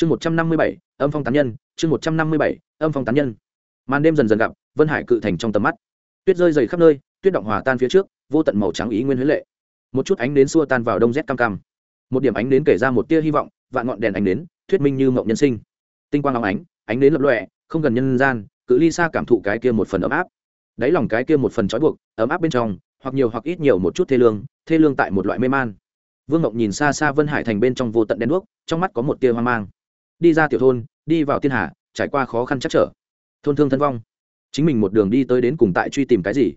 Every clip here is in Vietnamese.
chương một trăm năm mươi bảy, âm phong tán nhân, chương một trăm năm mươi bảy, âm phong tán nhân. Màn đêm dần dần gặp, vân hải cự thành trong tầm mắt. Tuyết rơi dày khắp nơi, tuyết động hòa tan phía trước, vô tận màu trắng ý nguyên huế lệ. Một chút ánh đến xua tan vào đông rét cam cam. Một điểm ánh đến kể ra một tia hy vọng, vạn ngọn đèn ánh đến thuyết minh như mộng nhân sinh. Tinh quang óng ánh ánh đến lập lọe không gần nhân gian, cự ly xa cảm thụ cái kia một phần ấm áp. Đáy lòng cái kia một phần trói buộc, ấm áp bên trong, hoặc nhiều hoặc ít nhiều một chút thê lương thê lương tại một loại mê man. Vương ngọc nhìn xa xa vân hải thành bên trong vô tận đen đuốc, trong mắt có một tia hoang mang đi ra tiểu thôn, đi vào thiên hà, trải qua khó khăn chắc trở. Thôn thương thân vong. Chính mình một đường đi tới đến cùng tại truy tìm cái gì?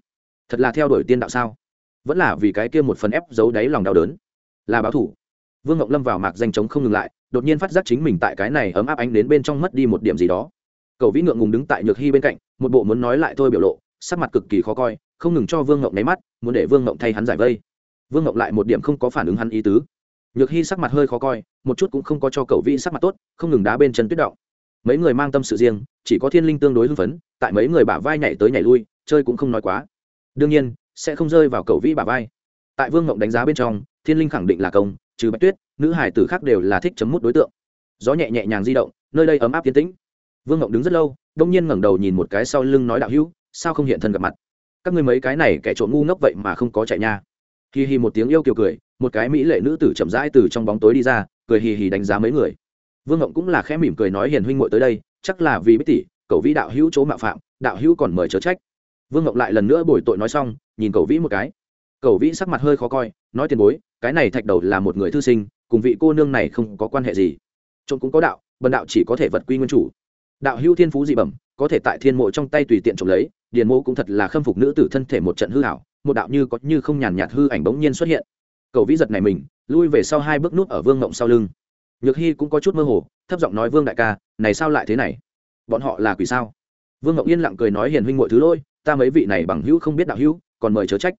Thật là theo đuổi tiên đạo sao? Vẫn là vì cái kia một phần ép giấu đáy lòng đau đớn. Là báo thủ. Vương ngọc lâm vào mạc danh chống không ngừng lại, đột nhiên phát giác chính mình tại cái này ấm áp ánh đến bên trong mất đi một điểm gì đó. Cầu vĩ ngượng ngùng đứng tại nhược hy bên cạnh, một bộ muốn nói lại thôi biểu lộ, sắc mặt cực kỳ khó coi, không ngừng cho vương ngọc nháy mắt, muốn để vương ngọc thay hắn giải vây. Vương ngọc lại một điểm không có phản ứng hắn ý tứ. Nhược hy sắc mặt hơi khó coi một chút cũng không có cho cầu vĩ sắc mặt tốt, không ngừng đá bên chân tuyết động. Mấy người mang tâm sự riêng, chỉ có thiên linh tương đối hưng phấn, tại mấy người bả vai nhảy tới nhảy lui, chơi cũng không nói quá. Đương nhiên, sẽ không rơi vào cầu vĩ bả vai. Tại vương ngọc đánh giá bên trong, thiên linh khẳng định là công, trừ bạch tuyết, nữ hải tử khác đều là thích chấm mút đối tượng. Gió nhẹ nhẹ nhàng di động, nơi đây ấm áp tiến tĩnh. Vương ngọc đứng rất lâu, đông nhiên ngẩng đầu nhìn một cái sau lưng nói đạo hữu, sao không hiện thân gặp mặt? Các ngươi mấy cái này kẻ trộm ngu ngốc vậy mà không có chạy nha. Hì hì một tiếng yêu kiều cười, một cái mỹ lệ nữ tử chậm rãi từ trong bóng tối đi ra cười hì hì đánh giá mấy người. Vương ngộng cũng là khẽ mỉm cười nói hiền huynh ngội tới đây, chắc là vì bích tỷ, cậu vĩ đạo hữu chỗ mạo phạm, đạo hữu còn mời chớ trách. Vương ngộng lại lần nữa bồi tội nói xong, nhìn cậu vĩ một cái. Cậu vĩ sắc mặt hơi khó coi, nói tiền bối, cái này thạch đầu là một người thư sinh, cùng vị cô nương này không có quan hệ gì. Trộm cũng có đạo, bần đạo chỉ có thể vật quy nguyên chủ. Đạo hữu thiên phú dị bẩm, có thể tại thiên mộ trong tay tùy tiện trộm lấy, điền mộ cũng thật là khâm phục nữ tử thân thể một trận hư hảo một đạo như có như không nhàn nhạt hư ảnh bỗng nhiên xuất hiện. Cậu vĩ giật này mình lui về sau hai bước nút ở vương ngộng sau lưng. Nhược hy cũng có chút mơ hồ, thấp giọng nói, vương đại ca, này sao lại thế này? Bọn họ là quỷ sao? Vương ngộng yên lặng cười nói, hiền huynh mọi thứ lôi ta mấy vị này bằng hữu không biết đạo hữu, còn mời chớ trách.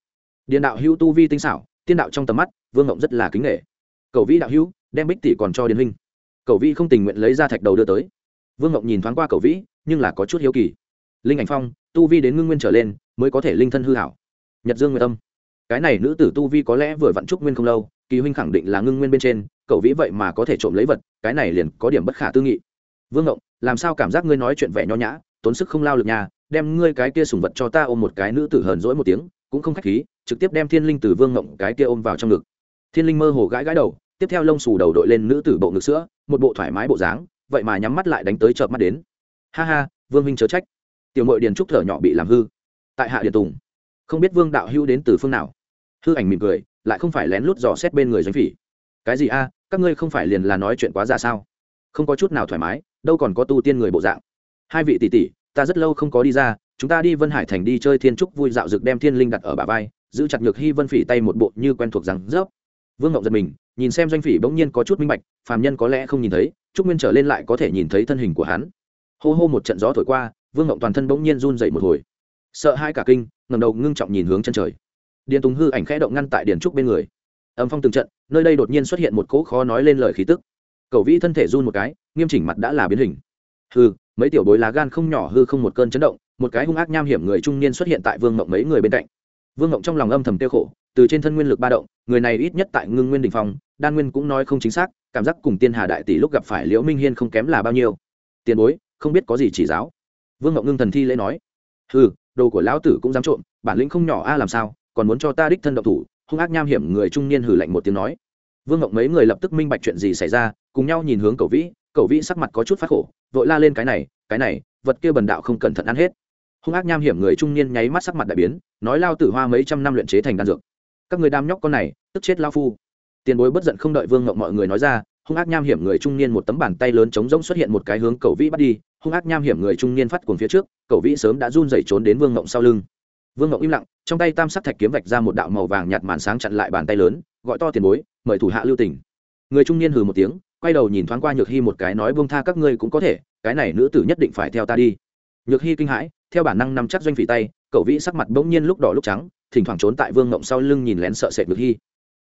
Điền đạo hữu tu vi tinh xảo, tiên đạo trong tầm mắt, vương ngộng rất là kính nghệ. Cầu vĩ đạo hữu, đem bích tỷ còn cho điền huynh. Cầu vĩ không tình nguyện lấy ra thạch đầu đưa tới. Vương ngộng nhìn thoáng qua cầu vĩ, nhưng là có chút hiếu kỳ. Linh ảnh phong, tu vi đến ngưng nguyên trở lên, mới có thể linh thân hư hảo. Nhật dương nguyệt tâm cái này nữ tử tu vi có lẽ vừa vặn trúc nguyên không lâu kỳ huynh khẳng định là ngưng nguyên bên trên, cậu vĩ vậy mà có thể trộm lấy vật, cái này liền có điểm bất khả tư nghị. Vương ngộng, làm sao cảm giác ngươi nói chuyện vẻ nho nhã, tốn sức không lao lực nhà đem ngươi cái kia sùng vật cho ta ôm một cái nữ tử hờn dỗi một tiếng, cũng không khách khí, trực tiếp đem thiên linh từ vương ngộng cái kia ôm vào trong ngực. Thiên linh mơ hồ gãi gãi đầu, tiếp theo lông xù đầu đội lên nữ tử bộ ngực sữa, một bộ thoải mái bộ dáng, vậy mà nhắm mắt lại đánh tới chợp mắt đến. Ha ha, vương huynh chớ trách. Tiểu mội điền trúc thở nhỏ bị làm hư. Tại hạ điền tùng, không biết vương đạo hữu đến từ phương nào. Hư ảnh mỉm cười lại không phải lén lút dò xét bên người doanh phỉ. Cái gì a, các ngươi không phải liền là nói chuyện quá giả sao? Không có chút nào thoải mái, đâu còn có tu tiên người bộ dạng. Hai vị tỷ tỷ, ta rất lâu không có đi ra, chúng ta đi vân hải thành đi chơi thiên trúc vui dạo rực đem thiên linh đặt ở bà vai, giữ chặt nhược hy vân phỉ tay một bộ như quen thuộc rằng rớp. Vương ngậu giật mình, nhìn xem doanh phỉ bỗng nhiên có chút minh bạch, phàm nhân có lẽ không nhìn thấy, trúc nguyên trở lên lại có thể nhìn thấy thân hình của hắn. Hô hô một trận gió thổi qua, vương ngậu toàn thân bỗng nhiên run dậy một hồi. Sợ hai cả kinh ngầm đầu ngưng trọng nhìn hướng chân trời điền tùng hư ảnh khẽ động ngăn tại điền trúc bên người. Âm phong từng trận, nơi đây đột nhiên xuất hiện một cỗ khó nói lên lời khí tức. Cầu vĩ thân thể run một cái, nghiêm chỉnh mặt đã là biến hình. Hư mấy tiểu bối lá gan không nhỏ hư không một cơn chấn động, một cái hung ác nham hiểm người trung niên xuất hiện tại vương mộng mấy người bên cạnh. Vương mộng trong lòng âm thầm tiêu khổ, từ trên thân nguyên lực ba động, người này ít nhất tại ngưng nguyên đình phong, đan nguyên cũng nói không chính xác, cảm giác cùng tiên hà đại tỷ lúc gặp phải liễu minh hiên không kém là bao nhiêu. Tiền bối, không biết có gì chỉ giáo. Vương ngọc ngưng thần thi lễ nói. Hư đồ của lão tử cũng dám trộm, bản lĩnh không nhỏ a, làm sao? Còn muốn cho ta đích thân độc thủ, hung ác nham hiểm người trung niên hử lạnh một tiếng nói. Vương ngọc mấy người lập tức minh bạch chuyện gì xảy ra, cùng nhau nhìn hướng cầu vĩ cầu vĩ sắc mặt có chút phát khổ, vội la lên cái này cái này, vật kia bần đạo không cẩn thận ăn hết. Hung ác nham hiểm người trung niên nháy mắt sắc mặt đại biến, nói lao tử hoa mấy trăm năm luyện chế thành đan dược. Các người đam nhóc con này, tức chết lao phu. Tiền bối bất giận không đợi vương ngọc mọi người nói ra, hung ác nham hiểm người trung niên một tấm bàn tay lớn chống rỗng xuất hiện một cái hướng cầu vĩ bắt đi, hung ác nham hiểm người trung niên phát cuồng phía trước cầu vĩ sớm đã run dậy trốn đến vương ngộng sau lưng. Vương ngộng im lặng trong tay tam sắc thạch kiếm vạch ra một đạo màu vàng nhạt màn sáng chặn lại bàn tay lớn, gọi to tiền bối, mời thủ hạ lưu tỉnh người trung niên hừ một tiếng, quay đầu nhìn thoáng qua nhược hy một cái nói buông tha các ngươi cũng có thể, cái này nữ tử nhất định phải theo ta đi. Nhược hy kinh hãi, theo bản năng nằm chắc doanh phỉ tay, cậu vĩ sắc mặt bỗng nhiên lúc đỏ lúc trắng, thỉnh thoảng trốn tại vương ngộng sau lưng nhìn lén sợ sệt nhược hy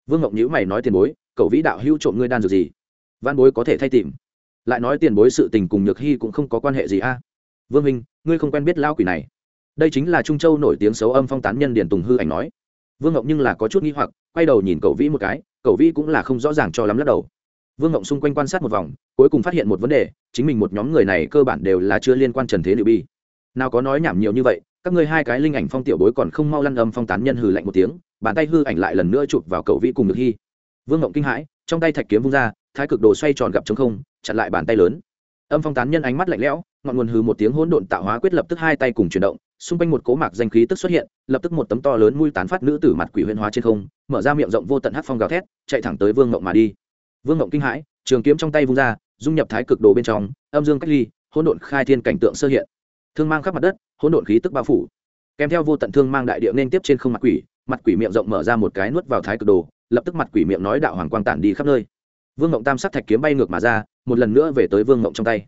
vương ngộng nhữ mày nói tiền bối, cậu vĩ đạo hữu trộm ngươi đan dược gì? Văn bối có thể thay tìm. Lại nói tiền bối sự tình cùng nhược hy cũng không có quan hệ gì a. Vương minh ngươi không quen biết lao quỷ này đây chính là trung châu nổi tiếng xấu âm phong tán nhân điền tùng hư ảnh nói vương ngọc nhưng là có chút nghi hoặc quay đầu nhìn cậu vĩ một cái cậu vĩ cũng là không rõ ràng cho lắm lắc đầu vương ngộng xung quanh quan sát một vòng cuối cùng phát hiện một vấn đề chính mình một nhóm người này cơ bản đều là chưa liên quan trần thế liệu bi nào có nói nhảm nhiều như vậy các ngươi hai cái linh ảnh phong tiểu bối còn không mau lăn âm phong tán nhân hừ lạnh một tiếng bàn tay hư ảnh lại lần nữa chụp vào cậu vĩ cùng được hy vương ngộng kinh hãi trong tay thạch kiếm vung ra thái cực đồ xoay tròn gặp chống không chặn lại bàn tay lớn âm phong tán nhân ánh mắt lạnh lẽo ngọn nguồn hừ một tiếng hỗn độn tạo hóa quyết lập tức hai tay cùng chuyển động xung quanh một cố mạc danh khí tức xuất hiện, lập tức một tấm to lớn mũi tán phát nữ tử mặt quỷ huyên hóa trên không, mở ra miệng rộng vô tận hát phong gào thét, chạy thẳng tới vương ngộng mà đi. Vương ngộng kinh hãi, trường kiếm trong tay vung ra, dung nhập thái cực đồ bên trong, âm dương cách ly, hỗn độn khai thiên cảnh tượng sơ hiện. Thương mang khắp mặt đất, hỗn độn khí tức bao phủ. Kèm theo vô tận thương mang đại địa nên tiếp trên không mặt quỷ mặt quỷ miệng rộng mở ra một cái nuốt vào thái cực đồ, lập tức mặt quỷ miệng nói đạo hoàng quang tản đi khắp nơi. Vương ngộng tam sắc thạch kiếm bay ngược mà ra, một lần nữa về tới vương ngộng trong tay.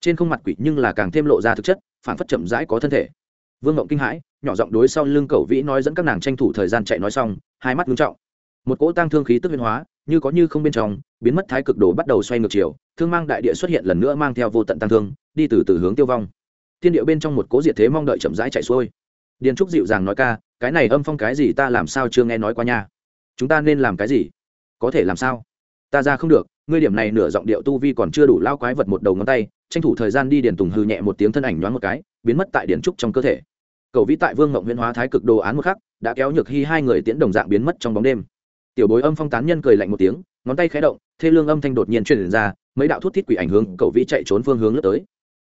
Trên không mặt quỷ nhưng là càng thêm lộ ra thực chất, phản phất chậm rãi có thân thể vương ngộng kinh hãi, nhỏ giọng đối sau lưng cầu vĩ nói dẫn các nàng tranh thủ thời gian chạy nói xong, hai mắt ngưng trọng. Một cỗ tăng thương khí tức biến hóa, như có như không bên trong, biến mất thái cực đồ bắt đầu xoay ngược chiều, thương mang đại địa xuất hiện lần nữa mang theo vô tận tăng thương, đi từ từ hướng tiêu vong. Thiên địa bên trong một cố diệt thế mong đợi chậm rãi chạy xuôi. Điền trúc dịu dàng nói ca, cái này âm phong cái gì ta làm sao chưa nghe nói qua nha? Chúng ta nên làm cái gì? Có thể làm sao? Ta ra không được, ngươi điểm này nửa giọng điệu tu vi còn chưa đủ lao quái vật một đầu ngón tay, tranh thủ thời gian đi điền tùng hư nhẹ một tiếng thân ảnh nhoáng một cái, biến mất tại điền trúc trong cơ thể cầu vĩ tại vương ngộng huyễn hóa thái cực đồ án một khắc, đã kéo nhược hy hai người tiễn đồng dạng biến mất trong bóng đêm. Tiểu bối âm phong tán nhân cười lạnh một tiếng, ngón tay khé động, thê lương âm thanh đột nhiên truyền ra, mấy đạo thuốc thiết quỷ ảnh hướng cầu vĩ chạy trốn phương hướng lướt tới.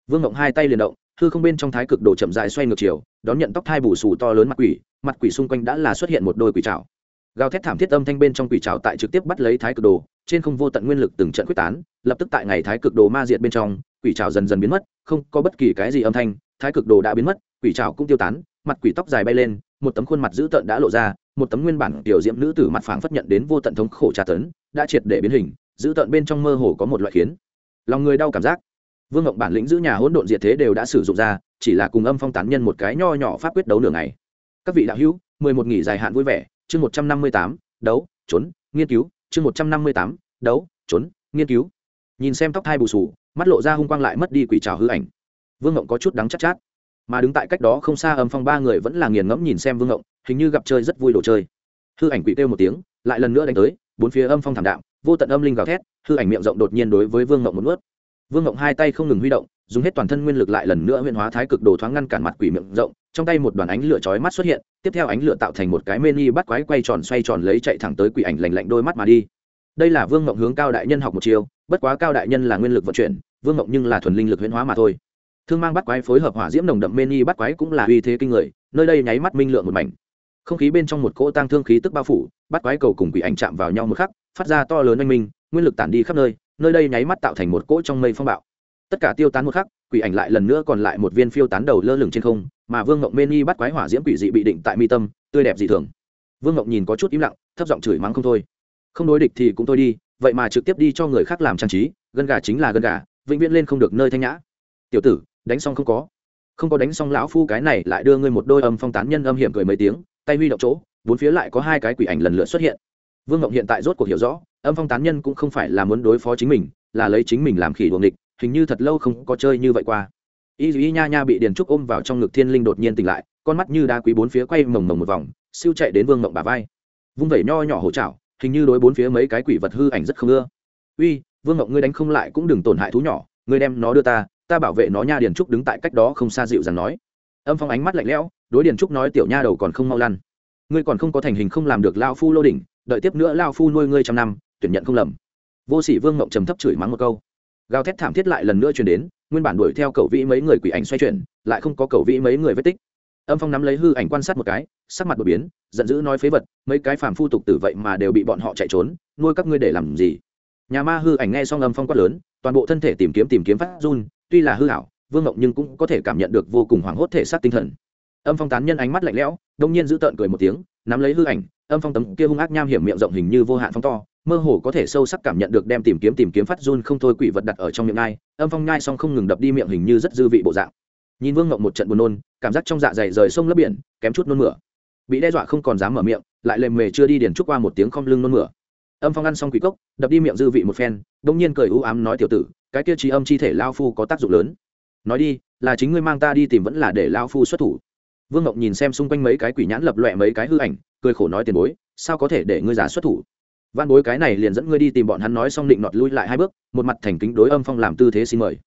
Vương ngộng hai tay liền động, hư không bên trong thái cực đồ chậm dài xoay ngược chiều, đón nhận tóc thai bù xù to lớn mặt quỷ mặt quỷ xung quanh đã là xuất hiện một đôi quỷ trào gào thét thảm thiết âm thanh bên trong quỷ trào tại trực tiếp bắt lấy thái cực đồ, trên không vô tận nguyên lực từng trận quyết tán, lập tức tại ngày thái cực đồ ma diệt bên trong, quỷ trào dần dần biến mất, không có bất kỳ cái gì âm thanh, thái cực đồ đã biến mất quỷ trào cũng tiêu tán mặt quỷ tóc dài bay lên một tấm khuôn mặt dữ tợn đã lộ ra một tấm nguyên bản tiểu diễm nữ tử mặt phảng phất nhận đến vô tận thống khổ tra tấn đã triệt để biến hình dữ tợn bên trong mơ hồ có một loại khiến lòng người đau cảm giác. Vương ngộng bản lĩnh giữ nhà hỗn độn diệt thế đều đã sử dụng ra chỉ là cùng âm phong tán nhân một cái nho nhỏ pháp quyết đấu nửa ngày. Các vị đạo hữu mười một nghỉ dài hạn vui vẻ chương một trăm năm mươi tám đấu trốn nghiên cứu chương một trăm năm mươi tám đấu trốn nghiên cứu. Nhìn xem tóc thai bù sù mắt lộ ra hung quang lại mất đi quỷ trào hư ảnh. Vương ngộng có chút đắng chắc chát, chát mà đứng tại cách đó không xa âm phong ba người vẫn là nghiền ngẫm nhìn xem vương ngộng, hình như gặp chơi rất vui đồ chơi. Hư ảnh quỷ kêu một tiếng, lại lần nữa đánh tới, bốn phía âm phong thảm đạm, vô tận âm linh gào thét, hư ảnh miệng rộng đột nhiên đối với vương ngộng một ướt vương ngộng hai tay không ngừng huy động, dùng hết toàn thân nguyên lực lại lần nữa huyện hóa thái cực đồ thoáng ngăn cản mặt quỷ miệng rộng, trong tay một đoàn ánh lửa chói mắt xuất hiện, tiếp theo ánh lửa tạo thành một cái mê bắt quái quay tròn xoay tròn lấy chạy thẳng tới quỷ ảnh lành lạnh đôi mắt mà đi. Đây là vương ngộng hướng cao đại nhân học một chiều bất quá cao đại nhân là nguyên lực vận chuyển, vương ngộng nhưng là thuần linh lực huyễn hóa mà thôi thương mang bắt quái phối hợp hỏa diễm nồng đậm mê bắt quái cũng là uy thế kinh người, nơi đây nháy mắt minh lượng một mảnh. Không khí bên trong một cỗ tăng thương khí tức bao phủ bắt quái cầu cùng quỷ ảnh chạm vào nhau một khắc, phát ra to lớn anh minh, nguyên lực tản đi khắp nơi nơi đây nháy mắt tạo thành một cỗ trong mây phong bạo. Tất cả tiêu tán một khắc, quỷ ảnh lại lần nữa còn lại một viên phiêu tán đầu lơ lửng trên không, mà vương ngộng mê ni bắt quái hỏa diễm quỷ dị bị định tại mi tâm, tươi đẹp dị thường. Vương ngộng nhìn có chút im lặng, thấp giọng chửi mắng không thôi. Không đối địch thì cũng thôi đi, vậy mà trực tiếp đi cho người khác làm trang trí, gân gà chính là gân gà, vĩnh viễn lên không được nơi thanh nhã. Tiểu tử đánh xong không có. Không có đánh xong lão phu cái này lại đưa ngươi một đôi âm phong tán nhân âm hiểm cười mấy tiếng, tay huy động chỗ, bốn phía lại có hai cái quỷ ảnh lần lượt xuất hiện. Vương ngộng hiện tại rốt cuộc hiểu rõ, âm phong tán nhân cũng không phải là muốn đối phó chính mình, là lấy chính mình làm khỉ đuồng địch, hình như thật lâu không có chơi như vậy qua. Y y nha nha bị điền trúc ôm vào trong ngực thiên linh đột nhiên tỉnh lại, con mắt như đá quý bốn phía quay mồng mồng một vòng, siêu chạy đến vương ngộng bà vai. Vung vẩy nho nhỏ hổ chảo, hình như đối bốn phía mấy cái quỷ vật hư ảnh rất không ưa. Uy, vương ngộng ngươi đánh không lại cũng đừng tổn hại thú nhỏ, ngươi đem nó đưa ta ta bảo vệ nó nha điền trúc đứng tại cách đó không xa dịu dàng nói. Âm phong ánh mắt lạnh lẽo, đối điền trúc nói tiểu nha đầu còn không mau lăn. Ngươi còn không có thành hình không làm được lao phu lô đỉnh, đợi tiếp nữa lao phu nuôi ngươi trăm năm, tuyển nhận không lầm. Vô sĩ vương mộng trầm thấp chửi mắng một câu. Gào thét thảm thiết lại lần nữa chuyển đến, nguyên bản đuổi theo cầu vĩ mấy người quỷ ảnh xoay chuyển, lại không có cầu vĩ mấy người vết tích. Âm phong nắm lấy hư ảnh quan sát một cái, sắc mặt đột biến, giận dữ nói phế vật, mấy cái phàm phu tục tử vậy mà đều bị bọn họ chạy trốn, nuôi các ngươi để làm gì? Nhà ma hư ảnh nghe xong âm phong quát lớn, toàn bộ thân thể tìm kiếm tìm kiếm phát run tuy là hư hảo, vương ngộng nhưng cũng có thể cảm nhận được vô cùng hoảng hốt thể xác tinh thần. Âm phong tán nhân ánh mắt lạnh lẽo, đông nhiên giữ tợn cười một tiếng, nắm lấy hư ảnh, âm phong tấm kia hung ác nham hiểm miệng rộng hình như vô hạn phong to, mơ hồ có thể sâu sắc cảm nhận được đem tìm kiếm tìm kiếm phát run không thôi quỷ vật đặt ở trong miệng ngai, âm phong ngai xong không ngừng đập đi miệng hình như rất dư vị bộ dạng. Nhìn vương ngộng một trận buồn nôn, cảm giác trong dạ dày rời sông lấp biển, kém chút nôn mửa. Bị đe dọa không còn dám mở miệng, lại lềm mề chưa đi điền trúc qua một tiếng không lưng nôn mửa âm phong ăn xong quỷ cốc, đập đi miệng dư vị một phen, đông nhiên cười u ám nói tiểu tử, cái kia trí âm chi thể lao phu có tác dụng lớn. Nói đi, là chính ngươi mang ta đi tìm vẫn là để lao phu xuất thủ. Vương ngộng nhìn xem xung quanh mấy cái quỷ nhãn lập loẹ mấy cái hư ảnh, cười khổ nói tiền bối, sao có thể để ngươi giả xuất thủ? Văn bối cái này liền dẫn ngươi đi tìm bọn hắn nói xong định nọt lui lại hai bước, một mặt thành kính đối âm phong làm tư thế xin mời.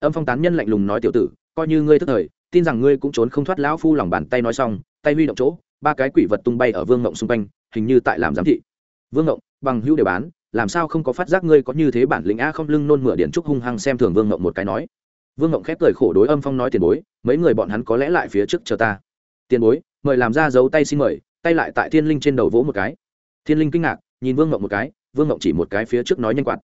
Âm phong tán nhân lạnh lùng nói tiểu tử, coi như ngươi thức thời, tin rằng ngươi cũng trốn không thoát lão phu lòng bàn tay nói xong, tay huy động chỗ, ba cái quỷ vật tung bay ở vương ngộng xung quanh, hình như tại làm giám thị. Vương ngộng bằng hữu để bán, làm sao không có phát giác ngươi có như thế bản lĩnh a không lưng nôn mửa điện trúc hung hăng xem thường vương ngộng một cái nói. Vương ngộng khép cười khổ đối âm phong nói tiền bối, mấy người bọn hắn có lẽ lại phía trước chờ ta. Tiền bối, mời làm ra dấu tay xin mời, tay lại tại thiên linh trên đầu vỗ một cái. Thiên linh kinh ngạc, nhìn vương ngộng một cái, vương ngộng chỉ một cái phía trước nói nhanh quạt.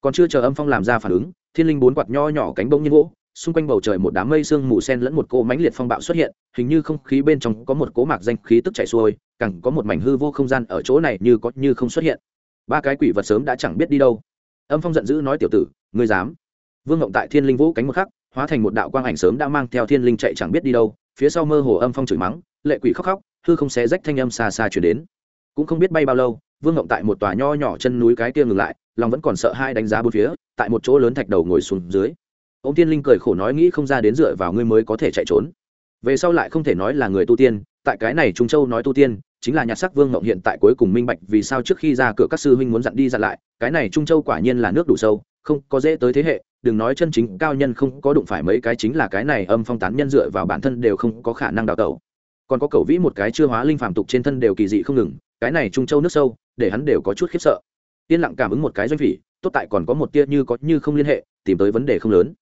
Còn chưa chờ âm phong làm ra phản ứng, thiên linh bốn quạt nho nhỏ cánh bông nhiên gỗ xung quanh bầu trời một đám mây sương mù sen lẫn một cỗ mãnh liệt phong bạo xuất hiện, hình như không khí bên trong có một cỗ mạc danh khí tức chảy xuôi, càng có một mảnh hư vô không gian ở chỗ này như có như không xuất hiện ba cái quỷ vật sớm đã chẳng biết đi đâu. Âm phong giận dữ nói tiểu tử, ngươi dám. Vương ngộng tại thiên linh vũ cánh một khắc, hóa thành một đạo quang ảnh sớm đã mang theo thiên linh chạy chẳng biết đi đâu, phía sau mơ hồ âm phong chửi mắng, lệ quỷ khóc khóc, hư không xé rách thanh âm xa xa chuyển đến. Cũng không biết bay bao lâu, vương ngộng tại một tòa nho nhỏ chân núi cái kia ngừng lại, lòng vẫn còn sợ hai đánh giá bốn phía, tại một chỗ lớn thạch đầu ngồi xuống dưới. Ông tiên linh cười khổ nói nghĩ không ra đến dựa vào ngươi mới có thể chạy trốn. Về sau lại không thể nói là người tu tiên, tại cái này trung châu nói tu tiên chính là nhạc sắc vương ngộng hiện tại cuối cùng minh bạch vì sao trước khi ra cửa các sư huynh muốn dặn đi dặn lại, cái này trung châu quả nhiên là nước đủ sâu, không có dễ tới thế hệ, đừng nói chân chính cao nhân không có đụng phải mấy cái chính là cái này âm phong tán nhân dựa vào bản thân đều không có khả năng đào tẩu. Còn có cầu vĩ một cái chưa hóa linh phàm tục trên thân đều kỳ dị không ngừng, cái này trung châu nước sâu, để hắn đều có chút khiếp sợ. Yên lặng cảm ứng một cái doanh phỉ tốt tại còn có một tia như có như không liên hệ, tìm tới vấn đề không lớn.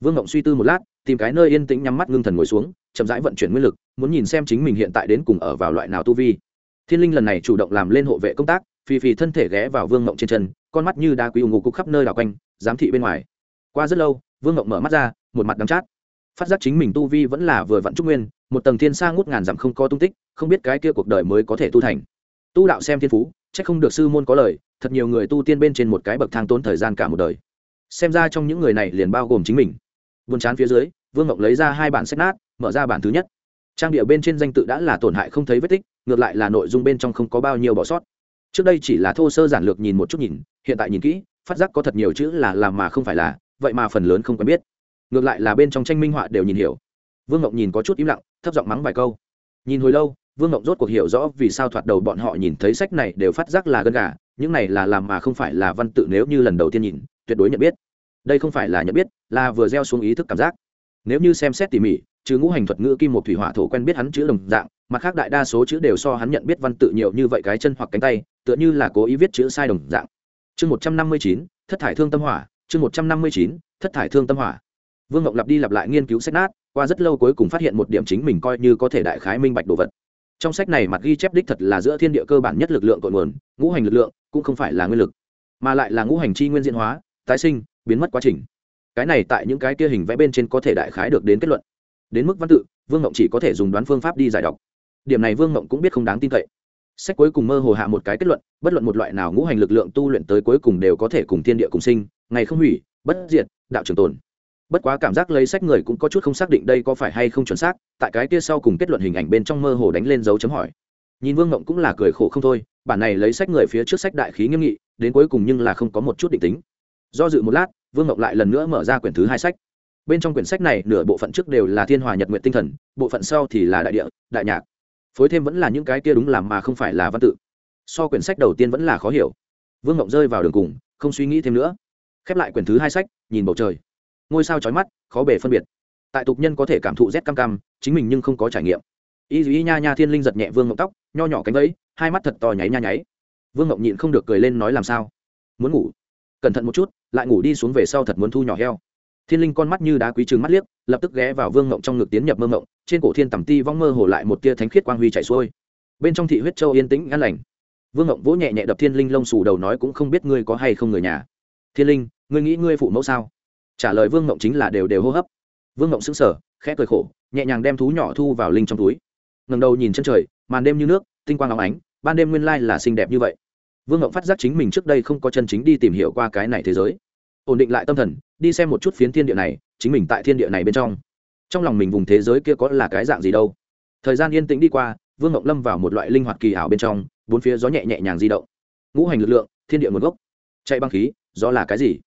Vương ngộng suy tư một lát, tìm cái nơi yên tĩnh nhắm mắt ngưng thần ngồi xuống, chậm rãi vận chuyển nguyên lực, muốn nhìn xem chính mình hiện tại đến cùng ở vào loại nào tu vi thiên linh lần này chủ động làm lên hộ vệ công tác, phì phì thân thể ghé vào vương ngộng trên chân, con mắt như đá quý ủng ngục cục khắp nơi đảo quanh, giám thị bên ngoài. Qua rất lâu, vương ngộng mở mắt ra, một mặt đắm chát. Phát giác chính mình tu vi vẫn là vừa vặn trúc nguyên, một tầng thiên xa ngút ngàn dặm không có tung tích, không biết cái kia cuộc đời mới có thể tu thành. Tu đạo xem thiên phú c h ắ c không được sư môn có lời, thật nhiều người tu tiên bên trên một cái bậc thang tốn thời gian cả một đời. Xem ra trong những người này liền bao gồm chính mình. Buồn chán phía dưới, vương ngọc lấy ra hai bản sách nát, mở ra bản thứ nhất. Trang địa bên trên danh tự đã là tổn hại không thấy vết tích ngược lại là nội dung bên trong không có bao nhiêu bỏ sót. Trước đây chỉ là thô sơ giản lược nhìn một chút nhìn, hiện tại nhìn kỹ, phát giác có thật nhiều chữ là làm mà không phải là, vậy mà phần lớn không quen biết. Ngược lại là bên trong tranh minh họa đều nhìn hiểu. Vương ngọc nhìn có chút im lặng, thấp giọng mắng vài câu. Nhìn hồi lâu, vương ngọc rốt cuộc hiểu rõ vì sao thoạt đầu bọn họ nhìn thấy sách này đều phát giác là gân gà, những này là làm mà không phải là văn tự nếu như lần đầu tiên nhìn, tuyệt đối nhận biết. Đây không phải là nhận biết, là vừa gieo xuống ý thức cảm giác. Nếu như xem xét tỉ mỉ chứ ngũ hành thuật ngữ kim một thủy hỏa thổ quen biết hắn chữ đồng dạng mặt khác đại đa số chữ đều so hắn nhận biết văn tự nhiều như vậy cái chân hoặc cánh tay, tựa như là cố ý viết chữ sai đồng dạng. Chương một trăm năm mươi chín, thất thải thương tâm hỏa, chương một trăm năm mươi chín, thất thải thương tâm hỏa. Vương ngọc lặp đi lặp lại nghiên cứu sách nát, qua rất lâu cuối cùng phát hiện một điểm chính mình coi như có thể đại khái minh bạch đồ vật. Trong sách này mặt ghi chép đích thật là giữa thiên địa cơ bản nhất lực lượng cội nguồn, ngũ hành lực lượng, cũng không phải là nguyên lực, mà lại là ngũ hành chi nguyên diễn hóa, tái sinh, biến mất quá trình. Cái này tại những cái kia hình vẽ bên trên có thể đại khái được đến kết luận. Đến mức văn tự, vương ngộng chỉ có thể dùng đoán phương pháp đi giải đọc điểm này vương mộng cũng biết không đáng tin cậy. Sách cuối cùng mơ hồ hạ một cái kết luận, bất luận một loại nào ngũ hành lực lượng tu luyện tới cuối cùng đều có thể cùng thiên địa cùng sinh, ngày không hủy, bất diệt, đạo trường tồn. Bất quá cảm giác lấy sách người cũng có chút không xác định đây có phải hay không chuẩn xác, tại cái kia sau cùng kết luận hình ảnh bên trong mơ hồ đánh lên dấu chấm hỏi. Nhìn vương mộng cũng là cười khổ không thôi, bản này lấy sách người phía trước sách đại khí nghiêm nghị, đến cuối cùng nhưng là không có một chút định tính. Do dự một lát, vương mộng lại lần nữa mở ra quyển thứ hai sách. Bên trong quyển sách này nửa bộ phận trước đều là thiên hòa nhật nguyện tinh thần, bộ phận sau thì là đại địa, đại nhạc phối thêm vẫn là những cái kia đúng làm mà không phải là văn tự. So quyển sách đầu tiên vẫn là khó hiểu. Vương ngộng rơi vào đường cùng, không suy nghĩ thêm nữa. Khép lại quyển thứ hai sách, nhìn bầu trời. Ngôi sao trói mắt, khó bể phân biệt. Tại tục nhân có thể cảm thụ rét cam cam, chính mình nhưng không có trải nghiệm. Y dù y nha nha thiên linh giật nhẹ vương ngộng tóc, nho nhỏ cánh ấy hai mắt thật to nháy nha nháy. Vương ngộng nhịn không được cười lên nói làm sao? Muốn ngủ. Cẩn thận một chút, lại ngủ đi xuống về sau thật muốn thu nhỏ heo thiên linh con mắt như đá quý trừng mắt liếc, lập tức ghé vào vương ngộng trong ngực tiến nhập mơ ngộng trên cổ thiên tầm ti vong mơ hồ lại một tia thánh khiết quang huy chảy xuôi. Bên trong thị huyết châu yên tĩnh ngăn lành. Vương ngộng vỗ nhẹ nhẹ đập thiên linh lông xù đầu nói cũng không biết ngươi có hay không người nhà. Thiên linh, ngươi nghĩ ngươi phụ mẫu sao? Trả lời vương ngộng chính là đều đều hô hấp. Vương ngộng sững sờ, khẽ cười khổ, nhẹ nhàng đem thú nhỏ thu vào linh trong túi. Ngầm đầu nhìn chân trời, màn đêm như nước, tinh quang óng ánh, ban đêm nguyên lai là xinh đẹp như vậy. Vương ngộng phát giác chính mình trước đây không có chân chính đi tìm hiểu qua cái này thế giới. Ổn định lại tâm thần đi xem một chút phiến thiên địa này, chính mình tại thiên địa này bên trong. Trong lòng mình vùng thế giới kia có là cái dạng gì đâu. Thời gian yên tĩnh đi qua, vương ngộng lâm vào một loại linh hoạt kỳ ảo bên trong, bốn phía gió nhẹ nhẹ nhàng di động. Ngũ hành lực lượng, thiên địa nguồn gốc. Chạy băng khí, gió là cái gì?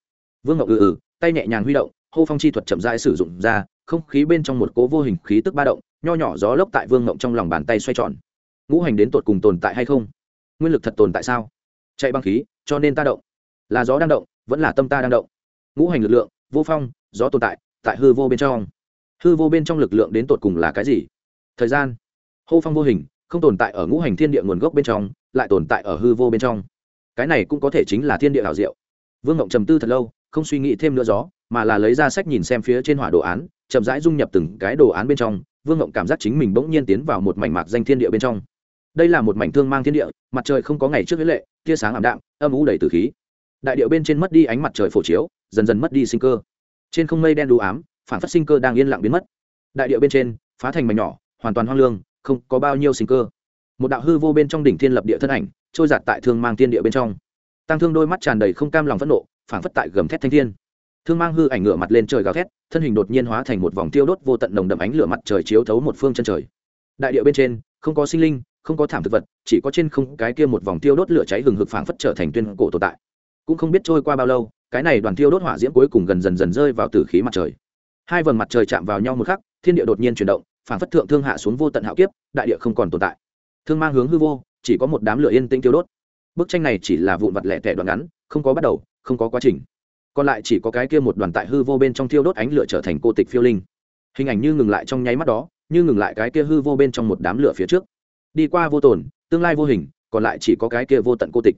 Vương ngộng ừ ừ tay nhẹ nhàng huy động, hô phong chi thuật chậm rãi sử dụng ra, không khí bên trong một cố vô hình khí tức ba động, nho nhỏ gió lốc tại vương ngộng trong lòng bàn tay xoay tròn. Ngũ hành đến tột cùng tồn tại hay không? Nguyên lực thật tồn tại sao? Chạy băng khí, cho nên ta động. Là gió đang động, vẫn là tâm ta đang động? Ngũ hành lực lượng, vô phong, gió tồn tại tại hư vô bên trong. Hư vô bên trong lực lượng đến tột cùng là cái gì? Thời gian. Hô phong vô hình, không tồn tại ở ngũ hành thiên địa nguồn gốc bên trong, lại tồn tại ở hư vô bên trong. Cái này cũng có thể chính là thiên địa hảo diệu. Vương ngộng trầm tư thật lâu, không suy nghĩ thêm nữa gió, mà là lấy ra sách nhìn xem phía trên hỏa đồ án, chậm rãi dung nhập từng cái đồ án bên trong. Vương ngộng cảm giác chính mình bỗng nhiên tiến vào một mảnh mạc danh thiên địa bên trong. Đây là một mảnh thương mang thiên địa, mặt trời không có ngày trước với lệ, tia sáng ảm đạm, âm ú đầy từ khí. Đại điệu bên trên mất đi ánh mặt trời phổ chiếu dần dần mất đi sinh cơ. Trên không mây đen đủ ám, phản phát sinh cơ đang yên lặng biến mất. Đại điệu bên trên, phá thành mảnh nhỏ, hoàn toàn hoang lương, không có bao nhiêu sinh cơ. Một đạo hư vô bên trong đỉnh thiên lập địa thân ảnh, trôi giạt tại thương mang thiên địa bên trong. Tăng thương đôi mắt tràn đầy không cam lòng phẫn nộ, phản phất tại gầm thét thanh thiên. Thương mang hư ảnh ngửa mặt lên trời gào thét, thân hình đột nhiên hóa thành một vòng tiêu đốt vô tận nồng đậm ánh lửa mặt trời chiếu thấu một phương chân trời. Đại địa bên trên, không có sinh linh, không có thảm thực vật, chỉ có trên không cái kia một vòng tiêu đốt lửa cháy hừng hực phảng phất trở thành tuyên cổ tồn tại. Cũng không biết trôi qua bao lâu cái này đoàn thiêu đốt hỏa diễm cuối cùng gần dần dần rơi vào tử khí mặt trời. Hai vầng mặt trời chạm vào nhau một khắc, thiên địa đột nhiên chuyển động, phảng phất thượng thương hạ xuống vô tận hạo kiếp, đại địa không còn tồn tại. Thương mang hướng hư vô, chỉ có một đám lửa yên tĩnh tiêu đốt. Bức tranh này chỉ là vụn vặt lẻ tẻ đoạn ngắn, không có bắt đầu, không có quá trình. Còn lại chỉ có cái kia một đoàn tại hư vô bên trong thiêu đốt ánh lửa trở thành cô tịch phiêu linh. Hình ảnh như ngừng lại trong nháy mắt đó, như ngừng lại cái kia hư vô bên trong một đám lửa phía trước. Đi qua vô tồn, tương lai vô hình, còn lại chỉ có cái kia vô tận cô tịch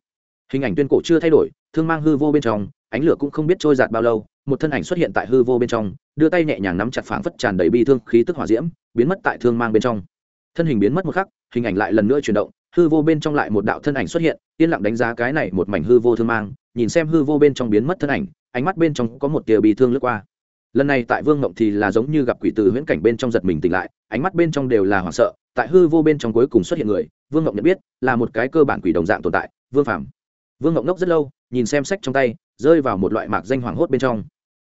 hình ảnh tuyên cổ chưa thay đổi, thương mang hư vô bên trong, ánh lửa cũng không biết trôi giạt bao lâu, một thân ảnh xuất hiện tại hư vô bên trong, đưa tay nhẹ nhàng nắm chặt phảng phất tràn đầy bi thương khí tức hỏa diễm, biến mất tại thương mang bên trong thân hình biến mất một khắc, hình ảnh lại lần nữa chuyển động, hư vô bên trong lại một đạo thân ảnh xuất hiện, yên lặng đánh giá cái này một mảnh hư vô thương mang, nhìn xem hư vô bên trong biến mất thân ảnh, ánh mắt bên trong có một tia bi thương lướt qua lần này tại vương ngộng thì là giống như gặp quỷ từ huyễn cảnh bên trong giật mình tỉnh lại, ánh mắt bên trong đều là hoảng sợ, tại hư vô bên trong cuối cùng xuất hiện người, vương ngộng nhận biết là một cái cơ bản quỷ đồng dạng tồn tại, vương phàm vương ngộng ngốc rất lâu, nhìn xem sách trong tay, rơi vào một loại mạc danh hoảng hốt bên trong.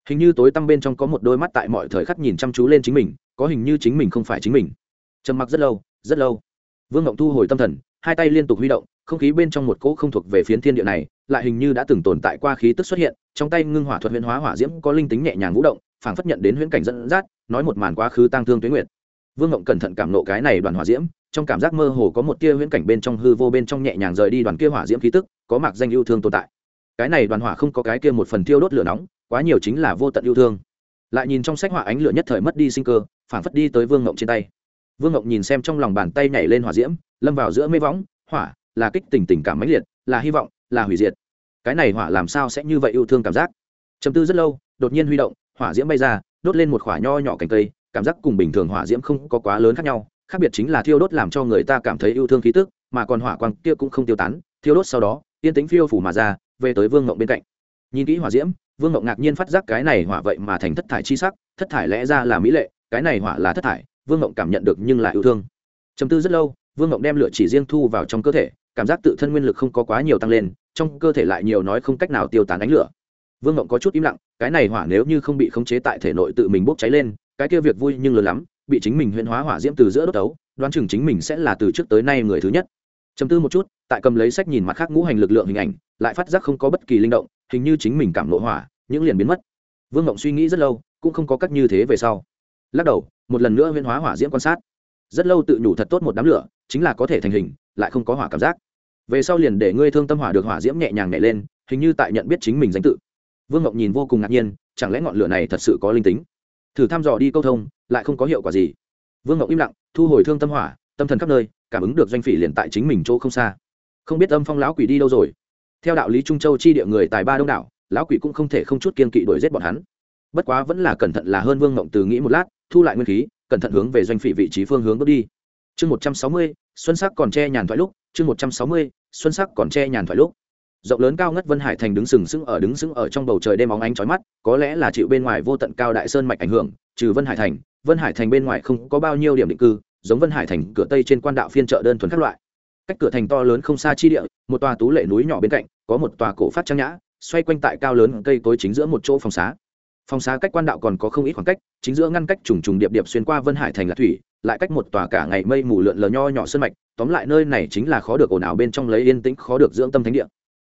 Hình như tối tăm bên trong có một đôi mắt tại mọi thời khắc nhìn chăm chú lên chính mình, có hình như chính mình không phải chính mình. Trầm mặc rất lâu rất lâu. Vương ngộng thu hồi tâm thần, hai tay liên tục huy động, không khí bên trong một cỗ không thuộc về phiến thiên địa này, lại hình như đã từng tồn tại qua khí tức xuất hiện, trong tay ngưng hỏa thuật huyễn hóa hỏa diễm có linh tính nhẹ nhàng vũ động, phảng phất nhận đến huyễn cảnh dẫn dắt, nói một màn quá khứ tang thương tuyến nguyệt. Vương ngộng cẩn thận cảm nộ cái này đoàn hỏa diễm trong cảm giác mơ hồ có một tia huyễn cảnh bên trong hư vô bên trong nhẹ nhàng rời đi đoàn kia hỏa diễm khí tức, có mạc danh yêu thương tồn tại. Cái này đoàn hỏa không có cái kia một phần thiêu đốt lửa nóng, quá nhiều chính là vô tận yêu thương. Lại nhìn trong sách họa ánh lửa nhất thời mất đi sinh cơ phảng phất đi tới vương ngộng trên tay. Vương ngộng nhìn xem trong lòng bàn tay nhảy lên hỏa diễm, lâm vào giữa mê võng, hỏa là kích tình tình cảm mãnh liệt, là hy vọng, là hủy diệt. Cái này hỏa làm sao sẽ như vậy yêu thương cảm giác? Chầm tư rất lâu, đột nhiên huy động, hỏa diễm bay ra, đốt lên một khỏa nho nhỏ cành cây, cảm giác cùng bình thường hỏa diễm không có quá lớn khác nhau khác biệt chính là thiêu đốt làm cho người ta cảm thấy yêu thương khí tức, mà còn hỏa quang kia cũng không tiêu tán, thiêu đốt sau đó, yên tính phiêu phủ mà ra, về tới vương ngộng bên cạnh. Nhìn kỹ hỏa diễm, vương ngộng ngạc nhiên phát giác cái này hỏa vậy mà thành thất thải chi sắc, thất thải lẽ ra là mỹ lệ, cái này hỏa là thất thải, vương ngộng cảm nhận được nhưng lại yêu thương. Chầm tư rất lâu, vương ngộng đem lửa chỉ riêng thu vào trong cơ thể, cảm giác tự thân nguyên lực không có quá nhiều tăng lên, trong cơ thể lại nhiều nói không cách nào tiêu tán ánh lửa. Vương ngộng có chút im lặng, cái này hỏa nếu như không bị khống chế tại thể nội tự mình bốc cháy lên, cái kia việc vui nhưng lớn lắm bị chính mình huyễn hóa hỏa diễm từ giữa đốt tấu, đoán chừng chính mình sẽ là từ trước tới nay người thứ nhất. Chầm tư một chút, tại cầm lấy sách nhìn mặt khác ngũ hành lực lượng hình ảnh, lại phát giác không có bất kỳ linh động, hình như chính mình cảm nộ hỏa, những liền biến mất. Vương ngộng suy nghĩ rất lâu, cũng không có cách như thế về sau. Lắc đầu, một lần nữa huyễn hóa hỏa diễm quan sát. Rất lâu tự nhủ thật tốt một đám lửa, chính là có thể thành hình, lại không có hỏa cảm giác. Về sau liền để ngươi thương tâm hỏa được hỏa diễm nhẹ nhàng nhảy lên, hình như tại nhận biết chính mình danh tự. Vương ngọc nhìn vô cùng ngạc nhiên, chẳng lẽ ngọn lửa này thật sự có linh tính? Thử thăm dò đi câu thông, lại không có hiệu quả gì. Vương ngọc im lặng, thu hồi thương tâm hỏa, tâm thần khắp nơi, cảm ứng được doanh phỉ liền tại chính mình chỗ không xa. Không biết âm phong lão quỷ đi đâu rồi? Theo đạo lý trung châu chi địa người tài ba đông đảo, lão quỷ cũng không thể không chút kiên kỵ đuổi giết bọn hắn. Bất quá vẫn là cẩn thận là hơn vương ngộng từ nghĩ một lát, thu lại nguyên khí, cẩn thận hướng về doanh phỉ vị trí phương hướng bước đi. Chương một trăm sáu mươi, xuân sắc còn che nhàn thoại lúc, chương một trăm sáu mươi, xuân sắc còn che nhàn thoại lúc rộng lớn cao ngất vân hải thành đứng sừng sững ở đứng sững ở trong bầu trời đêm óng ánh chói mắt, có lẽ là chịu bên ngoài vô tận cao đại sơn mạch ảnh hưởng, trừ vân hải thành, vân hải thành bên ngoài không có bao nhiêu điểm định cư, giống vân hải thành cửa tây trên quan đạo phiên chợ đơn thuần các loại. Cách cửa thành to lớn không xa chi địa, một tòa tú lệ núi nhỏ bên cạnh, có một tòa cổ phát trang nhã, xoay quanh tại cao lớn cây cối chính giữa một chỗ phòng xá. Phòng xá cách quan đạo còn có không ít khoảng cách, chính giữa ngăn cách trùng trùng điệp điệp xuyên qua vân hải thành là thủy, lại cách một tòa cả ngày mây mù lượn lờ nho nhỏ sơn mạch, tóm lại nơi này chính là khó được ồn ào bên trong lấy yên tĩnh, khó được dưỡng tâm thánh địa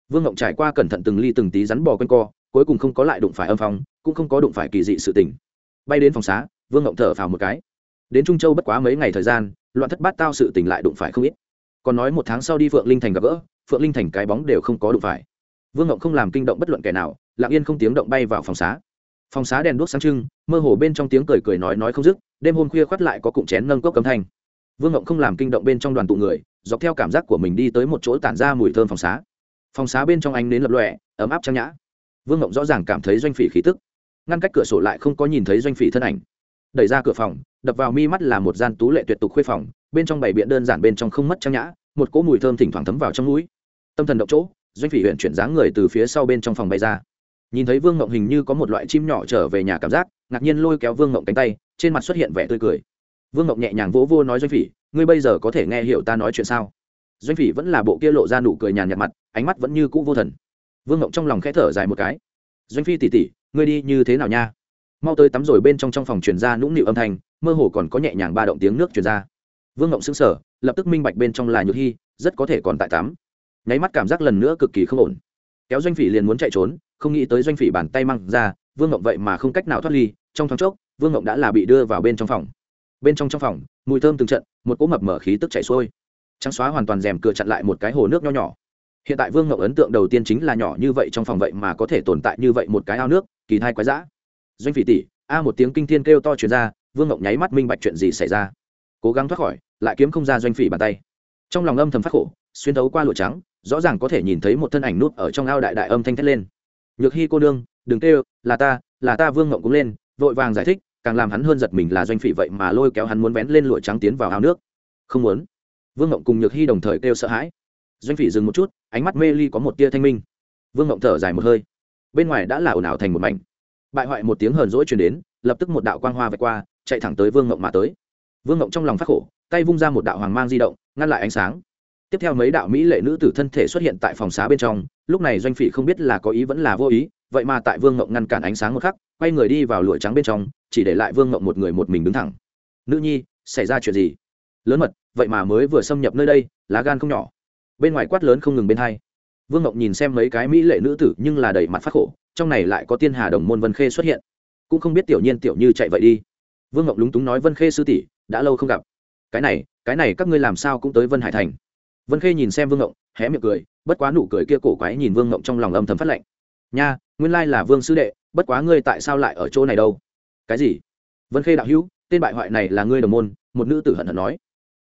vương ngộng trải qua cẩn thận từng ly từng tí rắn bò quanh co, cuối cùng không có lại đụng phải âm phong, cũng không có đụng phải kỳ dị sự tình. Bay đến phòng xá, vương ngộng thở phào một cái. Đến trung châu bất quá mấy ngày thời gian, loạn thất bát tao sự tình lại đụng phải không ít. Còn nói một tháng sau đi phượng linh thành gặp gỡ, phượng linh thành cái bóng đều không có đụng phải. Vương ngộng không làm kinh động bất luận kẻ nào, lặng yên không tiếng động bay vào phòng xá. Phòng xá đèn đuốc sáng trưng, mơ hồ bên trong tiếng cười cười nói nói không dứt, đêm hôm khuya khoắt lại có cụm chén nâng cốc cấm thanh. Vương ngộng không làm kinh động bên trong đoàn tụ người, dọc theo cảm giác của mình đi tới một chỗ tản ra mùi thơm phòng xá phòng xá bên trong ánh nến lập lòe, ấm áp trang nhã. Vương ngộng rõ ràng cảm thấy doanh phỉ khí tức. Ngăn cách cửa sổ lại không có nhìn thấy doanh phỉ thân ảnh. Đẩy ra cửa phòng đập vào mi mắt là một gian tú lệ tuyệt tục khuê phòng bên trong bảy biện đơn giản bên trong không mất trang nhã một cỗ mùi thơm thỉnh thoảng thấm vào trong mũi. Tâm thần động chỗ doanh phỉ huyện chuyển dáng người từ phía sau bên trong phòng bay ra. Nhìn thấy vương ngộng hình như có một loại chim nhỏ trở về nhà cảm giác ngạc nhiên lôi kéo vương ngộng cánh tay trên mặt xuất hiện vẻ tươi cười. Vương ngộng nhẹ nhàng vỗ vô nói doanh phỉ ngươi bây giờ có thể nghe hiểu ta nói chuyện sao? Doanh phỉ vẫn là bộ kia lộ ra nụ cười nhàn nhạt mặt ánh mắt vẫn như cũ vô thần. Vương ngộng trong lòng khẽ thở dài một cái. Doanh phi tỉ tỉ ngươi đi như thế nào nha? Mau tới tắm rồi bên trong trong phòng truyền ra nũng nịu âm thanh, mơ hồ còn có nhẹ nhàng ba động tiếng nước truyền ra. Vương ngộng xứng sở lập tức minh bạch bên trong là nhược hy rất có thể còn tại tắm. Nháy mắt cảm giác lần nữa cực kỳ không ổn. Kéo doanh phỉ liền muốn chạy trốn, không nghĩ tới doanh phỉ bàn tay măng ra, vương ngộng vậy mà không cách nào thoát ly, trong thoáng chốc, vương ngộng đã là bị đưa vào bên trong phòng. Bên trong trong phòng, mùi thơm từng trận, một cỗ mập mở khí tức chảy xuôi. Trắng xóa hoàn toàn rèm cửa chặn lại một cái hồ nước nho nhỏ hiện tại vương ngậu ấn tượng đầu tiên chính là nhỏ như vậy trong phòng vậy mà có thể tồn tại như vậy một cái ao nước, kỳ thai quái dã. Doanh phỉ tỷ, a một tiếng kinh thiên kêu to truyền ra, vương ngậu nháy mắt minh bạch chuyện gì xảy ra. Cố gắng thoát khỏi, lại kiếm không ra doanh phỉ bàn tay. Trong lòng âm thầm phát khổ, xuyên thấu qua lụa trắng, rõ ràng có thể nhìn thấy một thân ảnh nút ở trong ao đại đại âm thanh thét lên. Nhược hy cô nương, đừng kêu, là ta là ta vương ngộng cũng lên, vội vàng giải thích, càng làm hắn hơn giật mình là doanh phỉ vậy mà lôi kéo hắn muốn vén lên lụa trắng tiến vào ao nước. Không muốn. Vương ngộng cùng nhược hy đồng thời kêu sợ hãi doanh phỉ dừng một chút, ánh mắt mê ly có một tia thanh minh. Vương ngộng thở dài một hơi. Bên ngoài đã là ồn ào thành một mảnh. Bại hoại một tiếng hờn rỗi chuyển đến, lập tức một đạo quang hoa vạch qua, chạy thẳng tới vương ngộng mà tới. Vương ngộng trong lòng phát khổ, tay vung ra một đạo hoàng mang di động, ngăn lại ánh sáng. Tiếp theo mấy đạo mỹ lệ nữ tử thân thể xuất hiện tại phòng xá bên trong, lúc này doanh phỉ không biết là có ý vẫn là vô ý, vậy mà tại vương ngộng ngăn cản ánh sáng một khắc, quay người đi vào lụa trắng bên trong, chỉ để lại vương ngộng một người một mình đứng thẳng. Nữ nhi, xảy ra chuyện gì? Lớn mật, vậy mà mới vừa xâm nhập nơi đây, lá gan không nhỏ bên ngoài quát lớn không ngừng bên hai. Vương ngộng nhìn xem mấy cái mỹ lệ nữ tử nhưng là đầy mặt phát khổ, trong này lại có tiên hà đồng môn vân khê xuất hiện. Cũng không biết tiểu nhiên tiểu như chạy vậy đi. Vương ngộng lúng túng nói vân khê sư tỷ, đã lâu không gặp. Cái này cái này các ngươi làm sao cũng tới vân hải thành. Vân khê nhìn xem vương ngộng hé miệng cười, bất quá nụ cười kia cổ quái nhìn vương ngộng trong lòng âm thầm phát lệnh. Nha, nguyên lai là vương sư đệ, bất quá ngươi tại sao lại ở chỗ này đâu? Cái gì? Vân khê đạo hữu, tên bại hoại này là ngươi đồng môn, một nữ tử hận hận nói.